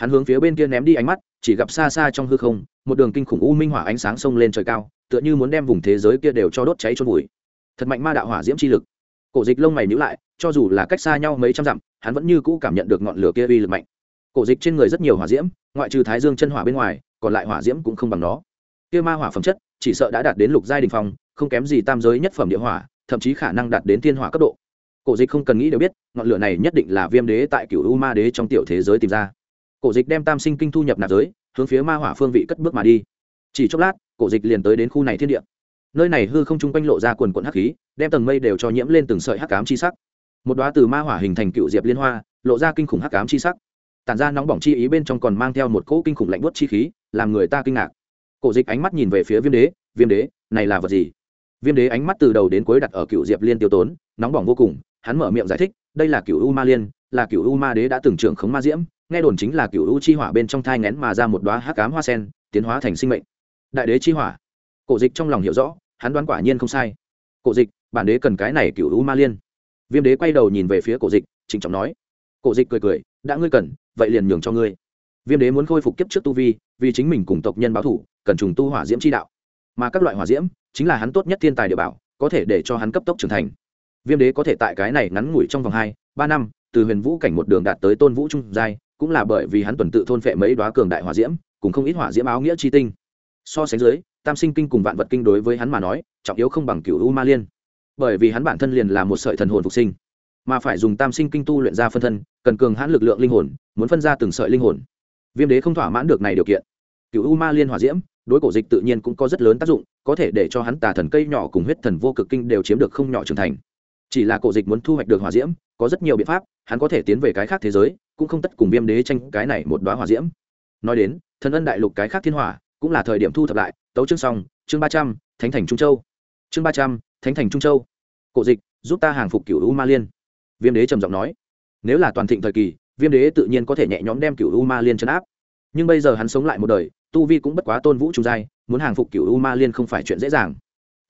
hắn hướng phía bên kia ném đi ánh mắt, chỉ gặp xa xa trong hư không, một đường kinh khủng u minh hỏa ánh sáng sông lên trời cao, tựa như muốn đem vùng thế giới kia đều cho đốt cháy trôn vùi. Thật mạnh ma đạo hỏa diễm chi lực. Cổ dịch lông mày nhữ lại, cho dù là cách xa nhau mấy trăm dặm, hắn vẫn như cũ cảm nhận được ngọn lửa kia uy lực mạnh. Cổ dịch trên người rất nhiều hỏa diễm, ngoại trừ thái dương chân hỏa bên ngoài, còn lại hỏa diễm cũng không bằng nó. Kia ma hỏa phẩm chất, chỉ sợ đã đạt đến lục giai đình phong, không kém gì tam giới nhất phẩm địa hỏa, thậm chí khả năng đạt đến thiên hỏa cấp độ. Cổ dịch không cần nghĩ đều biết, ngọn lửa này nhất định là viêm đế tại cựu u ma đế trong tiểu thế giới tìm ra cổ dịch đem tam sinh kinh thu nhập nạp giới, hướng phía ma hỏa phương vị cất bước mà đi. Chỉ chốc lát, cổ dịch liền tới đến khu này thiên địa. Nơi này hư không chung quanh lộ ra quần quận hắc khí, đem tầng mây đều cho nhiễm lên từng sợi hắc cám chi sắc. Một đoá từ ma hỏa hình thành cựu diệp liên hoa, lộ ra kinh khủng hắc cám chi sắc. Tản ra nóng bỏng chi ý bên trong còn mang theo một cỗ kinh khủng lạnh bút chi khí, làm người ta kinh ngạc. Cổ dịch ánh mắt nhìn về phía viêm đế viêm đế, này là vật gì? Viêm đế ánh mắt từ đầu đến cuối đặt ở cựu diệp liên tiêu tốn, nóng bỏng vô cùng, hắn mở miệng giải thích, đây là cựu u ma liên, là cựu u ma đế đã từng trưởng khống ma diễm nghe đồn chính là cựu u chi hỏa bên trong thai ngén mà ra một đoá hắc cám hoa sen, tiến hóa thành sinh mệnh. Đại đế chi hỏa. Cổ dịch trong lòng hiểu rõ, hắn đoán quả nhiên không sai. Cổ dịch, bản đế cần cái này cựu u ma liên. Viêm đế quay đầu nhìn về phía cổ dịch, trịnh trọng nói. Cổ dịch cười cười, đã ngươi cần, vậy liền nhường cho ngươi. Viêm đế muốn khôi phục kiếp trước tu vi, vì chính mình cùng tộc nhân báo thủ cần trùng tu hỏa diễm chi đạo. Mà các loại hỏa diễm, chính là hắn tốt nhất thiên tài địa bảo, có thể để cho hắn cấp tốc trưởng thành. Viêm đế có thể tại cái này ngắn ngủi trong vòng hai, ba năm, từ huyền vũ cảnh một đường đạt tới tôn vũ trung giai cũng là bởi vì hắn tuần tự thôn phệ mấy đoá cường đại hỏa diễm, cùng không ít hỏa diễm áo nghĩa chi tinh. So sánh dưới, tam sinh kinh cùng vạn vật kinh đối với hắn mà nói, trọng yếu không bằng cựu u ma liên. Bởi vì hắn bản thân liền là một sợi thần hồn phục sinh, mà phải dùng tam sinh kinh tu luyện ra phân thân, cần cường hãn lực lượng linh hồn, muốn phân ra từng sợi linh hồn. Viêm đế không thỏa mãn được này điều kiện. Cựu u ma liên hòa diễm, đối cổ dịch tự nhiên cũng có rất lớn tác dụng, có thể để cho hắn tà thần cây nhỏ cùng huyết thần vô cực kinh đều chiếm được không nhỏ trưởng thành chỉ là cổ dịch muốn thu hoạch được hòa diễm, có rất nhiều biện pháp, hắn có thể tiến về cái khác thế giới, cũng không tất cùng viêm đế tranh cái này một đoá hòa diễm. Nói đến, thần ân đại lục cái khác thiên hỏa, cũng là thời điểm thu thập lại, tấu chương xong, chương ba trăm, thánh thành trung châu. Chương ba trăm, thánh thành trung châu. Cổ dịch, giúp ta hàng phục cựu u ma liên. Viêm đế trầm giọng nói, nếu là toàn thịnh thời kỳ, viêm đế tự nhiên có thể nhẹ nhõm đem cựu u ma liên chấn áp. Nhưng bây giờ hắn sống lại một đời, tu vi cũng bất quá tôn vũ trung giai, muốn hàng phục cựu u ma liên không phải chuyện dễ dàng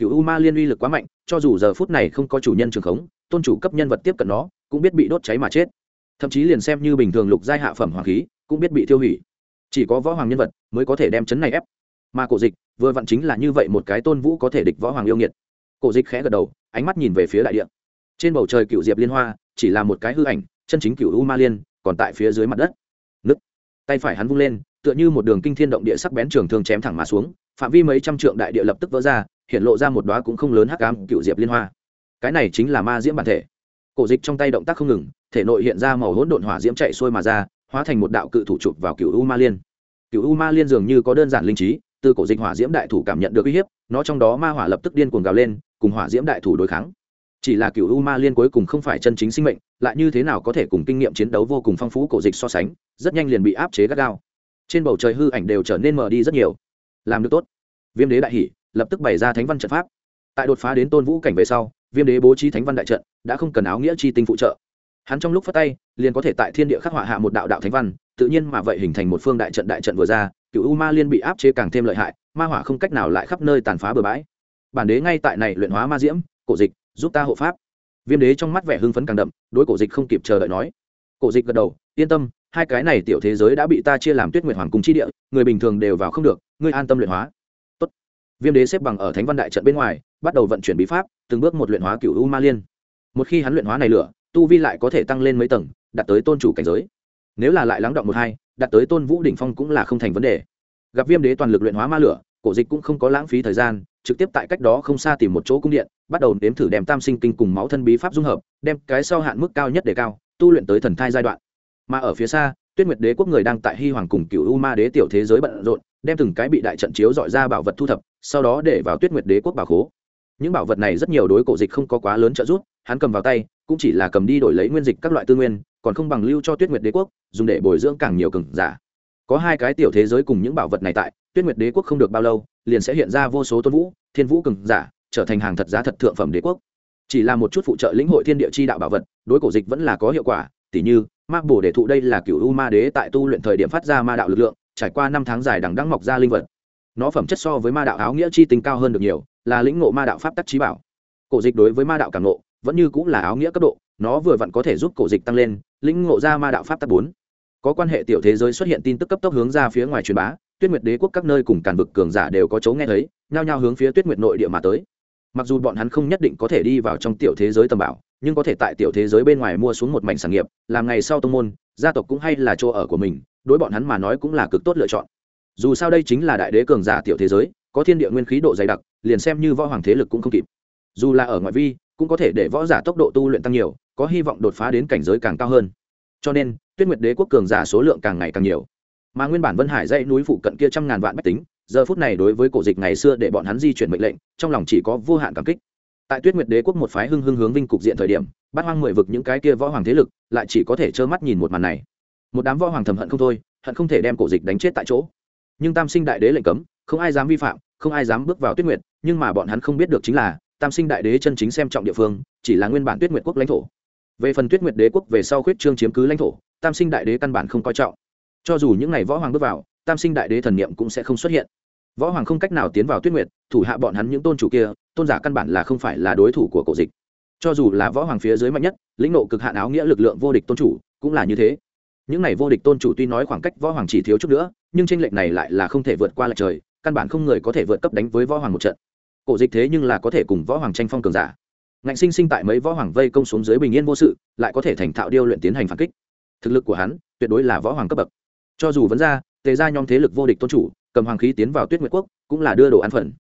cựu u ma liên uy lực quá mạnh, cho dù giờ phút này không có chủ nhân trường khống, tôn chủ cấp nhân vật tiếp cận nó, cũng biết bị đốt cháy mà chết. Thậm chí liền xem như bình thường lục giai hạ phẩm hoàng khí, cũng biết bị tiêu hủy. Chỉ có võ hoàng nhân vật mới có thể đem chấn này ép. Mà cổ dịch, vừa vặn chính là như vậy một cái tôn vũ có thể địch võ hoàng yêu nghiệt. Cổ dịch khẽ gật đầu, ánh mắt nhìn về phía đại địa. Trên bầu trời cựu diệp liên hoa, chỉ là một cái hư ảnh, chân chính cựu u ma liên, còn tại phía dưới mặt đất. Nứt. Tay phải hắn vung lên, tựa như một đường kinh thiên động địa sắc bén trường thương chém thẳng mà xuống, phạm vi mấy trăm trượng đại địa lập tức vỡ ra hiện lộ ra một đóa cũng không lớn hắc ám cựu diệp liên hoa. Cái này chính là ma diễm bản thể. Cổ dịch trong tay động tác không ngừng, thể nội hiện ra màu hỗn độn hỏa diễm chạy xuôi mà ra, hóa thành một đạo cự thủ chụp vào cựu u ma liên. Cựu u ma liên dường như có đơn giản linh trí, từ cổ dịch hỏa diễm đại thủ cảm nhận được uy hiếp, nó trong đó ma hỏa lập tức điên cuồng gào lên, cùng hỏa diễm đại thủ đối kháng. Chỉ là cựu u ma liên cuối cùng không phải chân chính sinh mệnh, lại như thế nào có thể cùng kinh nghiệm chiến đấu vô cùng phong phú cổ dịch so sánh, rất nhanh liền bị áp chế gắt gao. Trên bầu trời hư ảnh đều trở nên mờ đi rất nhiều. Làm được tốt. Viêm đế đại hỷ lập tức bày ra thánh văn trận pháp. Tại đột phá đến tôn vũ cảnh về sau, viêm đế bố trí thánh văn đại trận, đã không cần áo nghĩa chi tinh phụ trợ. Hắn trong lúc phát tay, liền có thể tại thiên địa khắc họa hạ một đạo đạo thánh văn, tự nhiên mà vậy hình thành một phương đại trận đại trận vừa ra cựu u ma liên bị áp chế càng thêm lợi hại, ma hỏa không cách nào lại khắp nơi tàn phá bừa bãi. Bản đế ngay tại này luyện hóa ma diễm, cổ dịch, giúp ta hộ pháp. Viêm đế trong mắt vẻ hưng phấn càng đậm, đối cổ dịch không kịp chờ đợi nói. Cổ dịch gật đầu, yên tâm, hai cái này tiểu thế giới đã bị ta chia làm tuyết nguyệt hoàng cung chi địa, người bình thường đều vào không được, ngươi an tâm luyện hóa viêm đế xếp bằng ở thánh văn đại trận bên ngoài, bắt đầu vận chuyển bí pháp, từng bước một luyện hóa cựu u ma liên. Một khi hắn luyện hóa này lửa, tu vi lại có thể tăng lên mấy tầng, đạt tới tôn chủ cảnh giới. Nếu là lại lắng động một hai, đạt tới tôn vũ đỉnh phong cũng là không thành vấn đề. Gặp viêm đế toàn lực luyện hóa ma lửa, cổ dịch cũng không có lãng phí thời gian, trực tiếp tại cách đó không xa tìm một chỗ cung điện, bắt đầu nếm thử đem tam sinh kinh cùng máu thân bí pháp dung hợp, đem cái sau hạn mức cao nhất để cao, tu luyện tới thần thai giai đoạn. Mà ở phía xa, tuyết nguyệt đế quốc người đang tại hy hoàng cùng cựu u ma đế tiểu thế giới bận rộn đem từng cái bị đại trận chiếu dọi ra bảo vật thu thập, sau đó để vào tuyết nguyệt đế quốc bảo khố. Những bảo vật này rất nhiều đối cổ dịch không có quá lớn trợ giúp, hắn cầm vào tay, cũng chỉ là cầm đi đổi lấy nguyên dịch các loại tư nguyên, còn không bằng lưu cho tuyết nguyệt đế quốc, dùng để bồi dưỡng càng nhiều cừng giả. Có hai cái tiểu thế giới cùng những bảo vật này tại, tuyết nguyệt đế quốc không được bao lâu, liền sẽ hiện ra vô số tôn vũ, thiên vũ cừng giả, trở thành hàng thật giá thật thượng phẩm đế quốc. Chỉ là một chút phụ trợ lĩnh hội thiên địa chi đạo bảo vật, đối cổ dịch vẫn là có hiệu quả, tỉ như, ma bồ để thụ đây là cựu u ma đế tại tu luyện thời điểm phát ra ma đạo lực lượng trải qua năm tháng dài đằng đang mọc ra linh vật. Nó phẩm chất so với ma đạo áo nghĩa chi tình cao hơn được nhiều, là lĩnh ngộ ma đạo pháp tắc trí bảo. Cổ dịch đối với ma đạo cảm ngộ, vẫn như cũng là áo nghĩa cấp độ, nó vừa vặn có thể giúp cổ dịch tăng lên, lĩnh ngộ ra ma đạo pháp tắc bốn. Có quan hệ tiểu thế giới xuất hiện tin tức cấp tốc hướng ra phía ngoài truyền bá, tuyết nguyệt đế quốc các nơi cùng càn vực cường giả đều có chấu nghe thấy, nhao nhao hướng phía tuyết nguyệt nội địa mà tới. Mặc dù bọn hắn không nhất định có thể đi vào trong tiểu thế giới tầm bảo, nhưng có thể tại tiểu thế giới bên ngoài mua xuống một mảnh sản nghiệp, làm ngày sau tông môn, gia tộc cũng hay là chỗ ở của mình đối bọn hắn mà nói cũng là cực tốt lựa chọn. Dù sao đây chính là đại đế cường giả tiểu thế giới, có thiên địa nguyên khí độ dày đặc, liền xem như võ hoàng thế lực cũng không kịp. Dù là ở ngoại vi, cũng có thể để võ giả tốc độ tu luyện tăng nhiều, có hy vọng đột phá đến cảnh giới càng cao hơn. Cho nên, tuyết nguyệt đế quốc cường giả số lượng càng ngày càng nhiều. Mà nguyên bản vân hải dãy núi phụ cận kia trăm ngàn vạn bách tính, giờ phút này đối với cổ dịch ngày xưa để bọn hắn di chuyển mệnh lệnh, trong lòng chỉ có vô hạn cảm kích. Tại tuyết nguyệt đế quốc một phái hưng hưng hướng vinh cục diện thời điểm bát hoang mười vực những cái kia võ hoàng thế lực, lại chỉ có thể trơ mắt nhìn một màn này một đám võ hoàng thầm hận không thôi, hận không thể đem cổ dịch đánh chết tại chỗ. Nhưng tam sinh đại đế lệnh cấm, không ai dám vi phạm, không ai dám bước vào tuyết nguyệt, nhưng mà bọn hắn không biết được chính là, tam sinh đại đế chân chính xem trọng địa phương, chỉ là nguyên bản tuyết nguyệt quốc lãnh thổ. Về phần tuyết nguyệt đế quốc về sau khuyết trương chiếm cứ lãnh thổ, tam sinh đại đế căn bản không coi trọng. Cho dù những ngày võ hoàng bước vào, tam sinh đại đế thần niệm cũng sẽ không xuất hiện. Võ hoàng không cách nào tiến vào tuyết nguyệt, thủ hạ bọn hắn những tôn chủ kia, tôn giả căn bản là không phải là đối thủ của cổ dịch. Cho dù là võ hoàng phía dưới mạnh nhất, lĩnh nộ cực hạn áo nghĩa lực lượng vô địch tôn chủ, cũng là như thế những này vô địch tôn chủ tuy nói khoảng cách võ hoàng chỉ thiếu chút nữa, nhưng tranh lệch này lại là không thể vượt qua lệch trời, căn bản không người có thể vượt cấp đánh với võ hoàng một trận. Cổ dịch thế nhưng là có thể cùng võ hoàng tranh phong cường giả. Ngạnh sinh sinh tại mấy võ hoàng vây công xuống dưới bình yên vô sự, lại có thể thành thạo điêu luyện tiến hành phản kích. Thực lực của hắn tuyệt đối là võ hoàng cấp bậc. Cho dù vấn ra, tề ra nhóm thế lực vô địch tôn chủ, cầm hoàng khí tiến vào tuyết nguyệt quốc, cũng là đưa đồ ăn phần.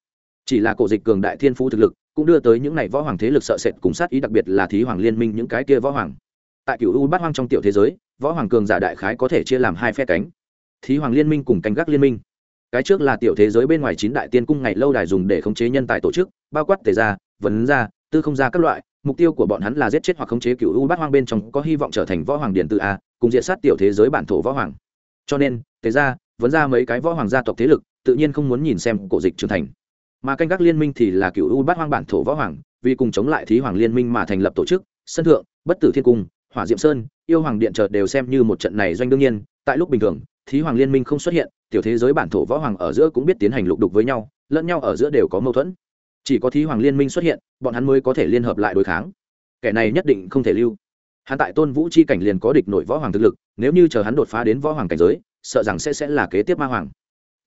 Chỉ là cổ dịch cường đại thiên phú thực lực, cũng đưa tới những n à y võ hoàng thế lực sợ sệt cùng sát ý, đặc biệt là thí hoàng liên minh những cái kia võ hoàng. Tại cựu u bát hoang trong tiểu thế giới võ hoàng cường giả đại khái có thể chia làm hai phe cánh. Thí hoàng liên minh cùng canh gác liên minh. Cái trước là tiểu thế giới bên ngoài chín đại tiên cung ngày lâu đài dùng để khống chế nhân tài tổ chức, bao quát tề gia, vấn gia, tư không gia các loại. Mục tiêu của bọn hắn là giết chết hoặc khống chế cựu u bát hoang bên trong có hy vọng trở thành võ hoàng điện tự a, cùng diện sát tiểu thế giới bản thổ võ hoàng. Cho nên, tề gia, vấn Gia mấy cái võ hoàng gia tộc thế lực, tự nhiên không muốn nhìn xem cổ dịch trưởng thành. Mà canh gác liên minh thì là cựu u bát hoang bản thổ võ hoàng, vì cùng chống lại thí hoàng liên minh mà thành lập tổ chức, sân thượng, bất tử thiên cung hỏa diệm sơn, yêu hoàng điện chợt đều xem như một trận này doanh đương nhiên. Tại lúc bình thường, thí hoàng liên minh không xuất hiện, tiểu thế giới bản thổ võ hoàng ở giữa cũng biết tiến hành lục đục với nhau, lẫn nhau ở giữa đều có mâu thuẫn. Chỉ có thí hoàng liên minh xuất hiện, bọn hắn mới có thể liên hợp lại đối kháng. Kẻ này nhất định không thể lưu. Hắn tại tôn vũ c h i cảnh liền có địch nội võ hoàng thực lực, nếu như chờ hắn đột phá đến võ hoàng cảnh giới, sợ rằng sẽ sẽ là kế tiếp ma hoàng.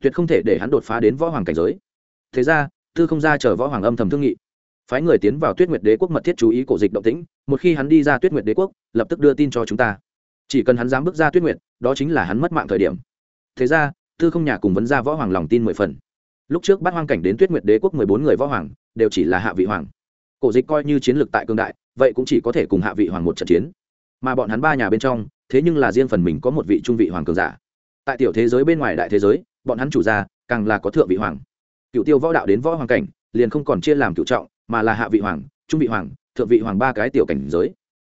Tuyệt không thể để hắn đột phá đến võ hoàng cảnh giới. Thế ra, tư không ra chờ võ hoàng âm thầm thương nghị phái người tiến vào tuyết nguyệt đế quốc mật thiết chú ý cổ dịch động tĩnh, một khi hắn đi ra tuyết nguyệt đế quốc, lập tức đưa tin cho chúng ta. Chỉ cần hắn dám bước ra tuyết nguyệt, đó chính là hắn mất mạng thời điểm. Thế ra, tư không nhà cùng vấn ra võ hoàng lòng tin mười phần. Lúc trước bắt hoang cảnh đến tuyết nguyệt đế quốc mười bốn người võ hoàng, đều chỉ là hạ vị hoàng. Cổ dịch coi như chiến lược tại cương đại, vậy cũng chỉ có thể cùng hạ vị hoàng một trận chiến. Mà bọn hắn ba nhà bên trong, thế nhưng là riêng phần mình có một vị trung vị hoàng cường giả. Tại tiểu thế giới bên ngoài đại thế giới, bọn hắn chủ gia càng là có thượng vị hoàng. Cựu tiêu võ đạo đến võ hoàng cảnh, liền không còn chia làm cựu trọng mà là hạ vị hoàng, trung vị hoàng, thượng vị hoàng ba cái tiểu cảnh giới.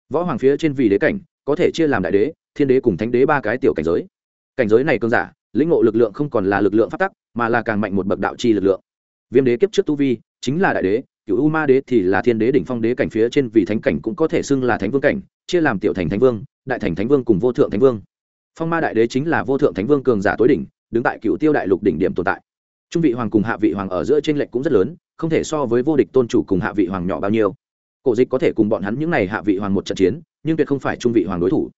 Võ hoàng phía trên vị đế cảnh, có thể chia làm đại đế, thiên đế cùng thánh đế ba cái tiểu cảnh giới. Cảnh giới này cơn giả, lĩnh ngộ lực lượng không còn là lực lượng phát tắc, mà là càng mạnh một bậc đạo chi lực lượng. Viêm đế kiếp trước tu vi, chính là đại đế cựu u ma đế thì là thiên đế đỉnh phong đế cảnh phía trên vì thánh cảnh cũng có thể xưng là thánh vương cảnh, chia làm tiểu thành thánh vương, đại thành thánh vương cùng vô thượng thánh vương. Phong ma đại đế chính là vô thượng thánh vương cường giả tối đỉnh, đứng tại cựu tiêu đại lục đỉnh điểm tồn tại. Trung vị hoàng cùng hạ vị hoàng ở giữa t r ê n lệch cũng rất lớn không thể so với vô địch tôn chủ cùng hạ vị hoàng nhỏ bao nhiêu. Cổ dịch có thể cùng bọn hắn những n à y hạ vị hoàng một trận chiến, nhưng tuyệt không phải trung vị hoàng đối thủ.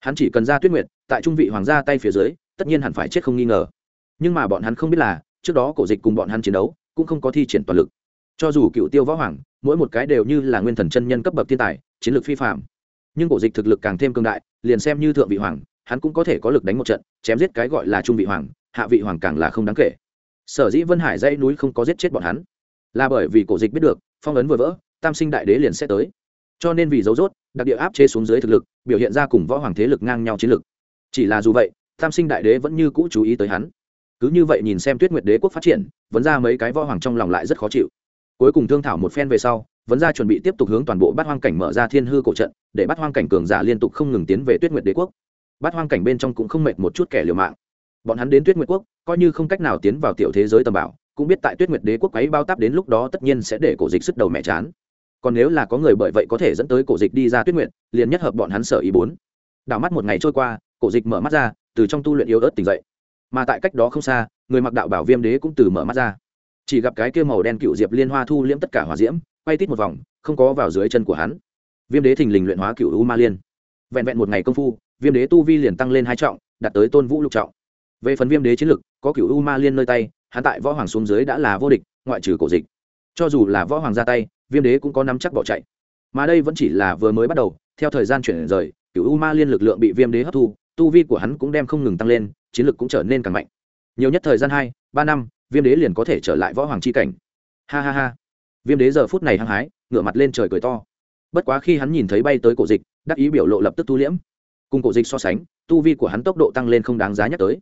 Hắn chỉ cần ra tuyết nguyệt, tại trung vị hoàng ra tay phía dưới, tất nhiên hẳn phải chết không nghi ngờ. Nhưng mà bọn hắn không biết là, trước đó cổ dịch cùng bọn hắn chiến đấu, cũng không có thi triển toàn lực. Cho dù cựu tiêu võ hoàng, mỗi một cái đều như là nguyên thần chân nhân cấp bậc thiên tài, chiến lược phi phạm. Nhưng cổ dịch thực lực càng thêm cương đại, liền xem như thượng vị hoàng, hắn cũng có thể có lực đánh một trận, chém giết cái gọi là trung vị hoàng, hạ vị hoàng càng là không đáng kể. Sở dĩ vân hải dãy núi không có giết chết bọn hắn là bởi vì cổ dịch biết được, phong ấn vừa vỡ, tam sinh đại đế liền sẽ tới. Cho nên vì dấu dốt đặc địa áp chế xuống dưới thực lực, biểu hiện ra cùng võ hoàng thế lực ngang nhau chiến lực. Chỉ là dù vậy, tam sinh đại đế vẫn như cũ chú ý tới hắn. Cứ như vậy nhìn xem tuyết nguyệt đế quốc phát triển, vấn ra mấy cái võ hoàng trong lòng lại rất khó chịu. Cuối cùng thương thảo một phen về sau, vấn ra chuẩn bị tiếp tục hướng toàn bộ bát hoang cảnh mở ra thiên hư cổ trận, để bát hoang cảnh cường giả liên tục không ngừng tiến về tuyết nguyệt đế quốc. Bát hoang cảnh bên trong cũng không mệt một chút kẻ liều mạng. Bọn hắn đến tuyết nguyệt quốc, coi như không cách nào tiến vào tiểu thế giới tầm bảo cũng biết tại tuyết nguyệt đế quốc ấy bao táp đến lúc đó tất nhiên sẽ để cổ dịch sức đầu mẹ chán. Còn nếu là có người bởi vậy có thể dẫn tới cổ dịch đi ra tuyết nguyệt, liền nhất hợp bọn hắn sở ý bốn. Đảo mắt một ngày trôi qua, cổ dịch mở mắt ra, từ trong tu luyện yếu ớt tỉnh dậy. Mà tại cách đó không xa, người mặc đạo bảo viêm đế cũng từ mở mắt ra. Chỉ gặp cái kia màu đen cựu diệp liên hoa thu liễm tất cả hỏa diễm, quay tít một vòng, không có vào dưới chân của hắn. Viêm đế thình lình luyện hóa cựu u ma liên. Vẹn vẹn một ngày công phu, viêm đế tu vi liền tăng lên hai trọng, đạt tới tôn vũ lục trọng. Về phần viêm đế chiến lực, có cựu u ma liên nơi tay hắn tại võ hoàng xuống dưới đã là vô địch, ngoại trừ cổ dịch. Cho dù là võ hoàng ra tay, viêm đế cũng có nắm chắc bỏ chạy. Mà đây vẫn chỉ là vừa mới bắt đầu, theo thời gian chuyển rời cựu u ma liên lực lượng bị viêm đế hấp thu, tu vi của hắn cũng đem không ngừng tăng lên, chiến lực cũng trở nên càng mạnh. Nhiều nhất thời gian hai, ba năm, viêm đế liền có thể trở lại võ hoàng c h i cảnh. Ha ha ha. Viêm đế giờ phút này hăng hái ngựa mặt lên trời cười to. Bất quá khi hắn nhìn thấy bay tới cổ dịch, đắc ý biểu lộ lập tức tu liễm. Cùng cổ dịch so sánh, tu vi của hắn tốc độ tăng lên không đáng giá nhắc tới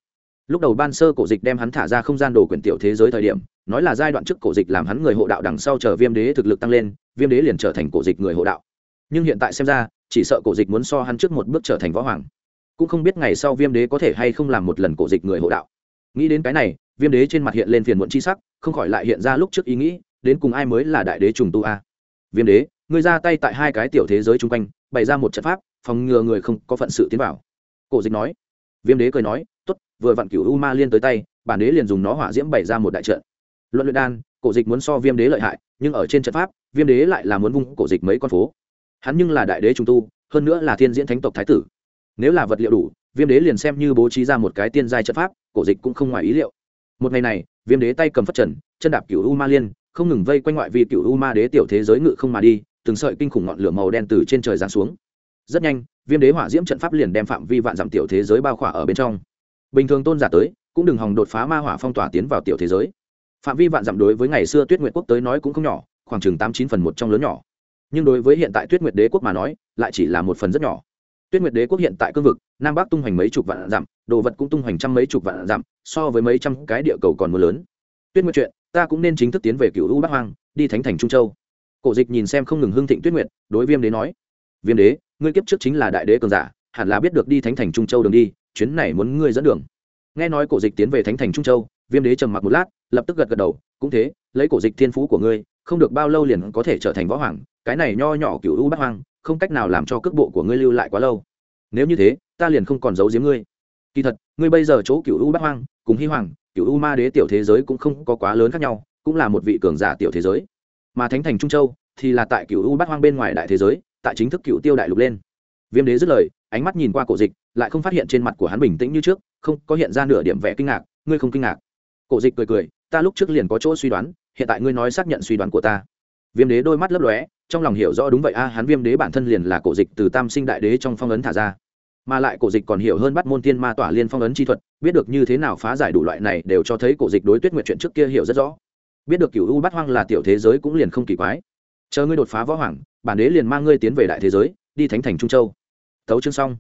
lúc đầu ban sơ cổ dịch đem hắn thả ra không gian đồ quyển tiểu thế giới thời điểm, nói là giai đoạn trước cổ dịch làm hắn người hộ đạo đằng sau chờ viêm đế thực lực tăng lên, viêm đế liền trở thành cổ dịch người hộ đạo. Nhưng hiện tại xem ra, chỉ sợ cổ dịch muốn so hắn trước một bước trở thành võ hoàng. Cũng không biết ngày sau viêm đế có thể hay không làm một lần cổ dịch người hộ đạo. Nghĩ đến cái này, viêm đế trên mặt hiện lên phiền muộn chi sắc, không khỏi lại hiện ra lúc trước ý nghĩ, đến cùng ai mới là đại đế trùng tu a? Viêm đế, ngươi ra tay tại hai cái tiểu thế giới chung quanh, bày ra một trận pháp, phòng ngừa người không có phận sự tiến vào. Cổ dịch nói. Viêm đế cười nói t ố t vừa vặn cửu u ma liên tới tay, bản đế liền dùng nó hỏa diễm bày ra một đại trận. Luận luyện đan, cổ dịch muốn so viêm đế lợi hại, nhưng ở trên trận pháp, viêm đế lại là muốn vung cổ dịch mấy con phố. Hắn nhưng là đại đế trung tu, hơn nữa là thiên diễn thánh tộc thái tử. Nếu là vật liệu đủ, viêm đế liền xem như bố trí ra một cái tiên giai trận pháp, cổ dịch cũng không ngoài ý liệu. Một ngày này, viêm đế tay cầm phất trần, chân đạp cựu u ma liên, không ngừng vây quanh ngoại vi cựu u ma đế tiểu thế giới ngự không mà đi, từng sợi kinh khủng ngọn lửa màu đen từ trên trời giáng xuống. Rất nhanh, viêm đế hỏa diễm trận pháp liền đem phạm vi vạn dặm tiểu thế giới bao khỏa ở bên trong bình thường tôn giả tới, cũng đừng hòng đột phá ma hỏa phong tỏa tiến vào tiểu thế giới. Phạm vi vạn dặm đối với ngày xưa tuyết nguyệt quốc tới nói cũng không nhỏ, khoảng chừng tám chín phần một trong lớn nhỏ. Nhưng đối với hiện tại tuyết nguyệt đế quốc mà nói, lại chỉ là một phần rất nhỏ. Tuyết nguyệt đế quốc hiện tại cương vực, nam bắc tung hoành mấy chục vạn dặm, đồ vật cũng tung hoành trăm mấy chục vạn dặm, so với mấy trăm cái địa cầu còn mưa lớn. Tuyết nguyệt chuyện, ta cũng nên chính thức tiến về cựu u bắc hoang, đi thánh thành trung châu. Cổ dịch nhìn xem không ngừng hưng thịnh tuyết nguyệt, đối viêm đế nói, viêm đế, ngươi kiếp trước chính là đại đế cường giả, hẳn là biết được đi thánh thành trung châu đường đi chuyến này muốn ngươi dẫn đường. Nghe nói cổ dịch tiến về thánh thành trung châu, viêm đế trầm mặc một lát, lập tức gật gật đầu, cũng thế, lấy cổ dịch thiên phú của ngươi, không được bao lâu liền có thể trở thành võ hoàng, cái này nho nhỏ cựu u bắc hoang, không cách nào làm cho cước bộ của ngươi lưu lại quá lâu. Nếu như thế, ta liền không còn giấu giếm ngươi. Kỳ thật, ngươi bây giờ chỗ cựu u bắc hoang, cùng hy hoàng cựu u ma đế tiểu thế giới cũng không có quá lớn khác nhau, cũng là một vị cường giả tiểu thế giới. Mà thánh thành trung châu thì là tại cựu u bắc hoang bên ngoài đại thế giới, tại chính thức cựu tiêu đại lục lên viêm đế dứt lời, ánh mắt nhìn qua cổ dịch, lại không phát hiện trên mặt của hắn bình tĩnh như trước, không, có hiện ra nửa điểm vẻ kinh ngạc, ngươi không kinh ngạc. Cổ dịch cười cười, ta lúc trước liền có chỗ suy đoán, hiện tại ngươi nói xác nhận suy đoán của ta. Viêm đế đôi mắt lấp lóe, trong lòng hiểu rõ đúng vậy a, hắn viêm đế bản thân liền là cổ dịch từ tam sinh đại đế trong phong ấn thả ra. Mà lại cổ dịch còn hiểu hơn bắt môn tiên ma tỏa liên phong ấn chi thuật, biết được như thế nào phá giải đủ loại này đều cho thấy cổ dịch đối tuyết nguyện chuyện trước kia hiểu rất rõ. Biết được cựu u bắt hoang là tiểu thế giới cũng liền không kỳ quái. Chờ ngươi đột phá võ hoàng, bản đế liền mang ngươi tiến về đại thế giới đi thánh thành trung châu. Thấu chương xong.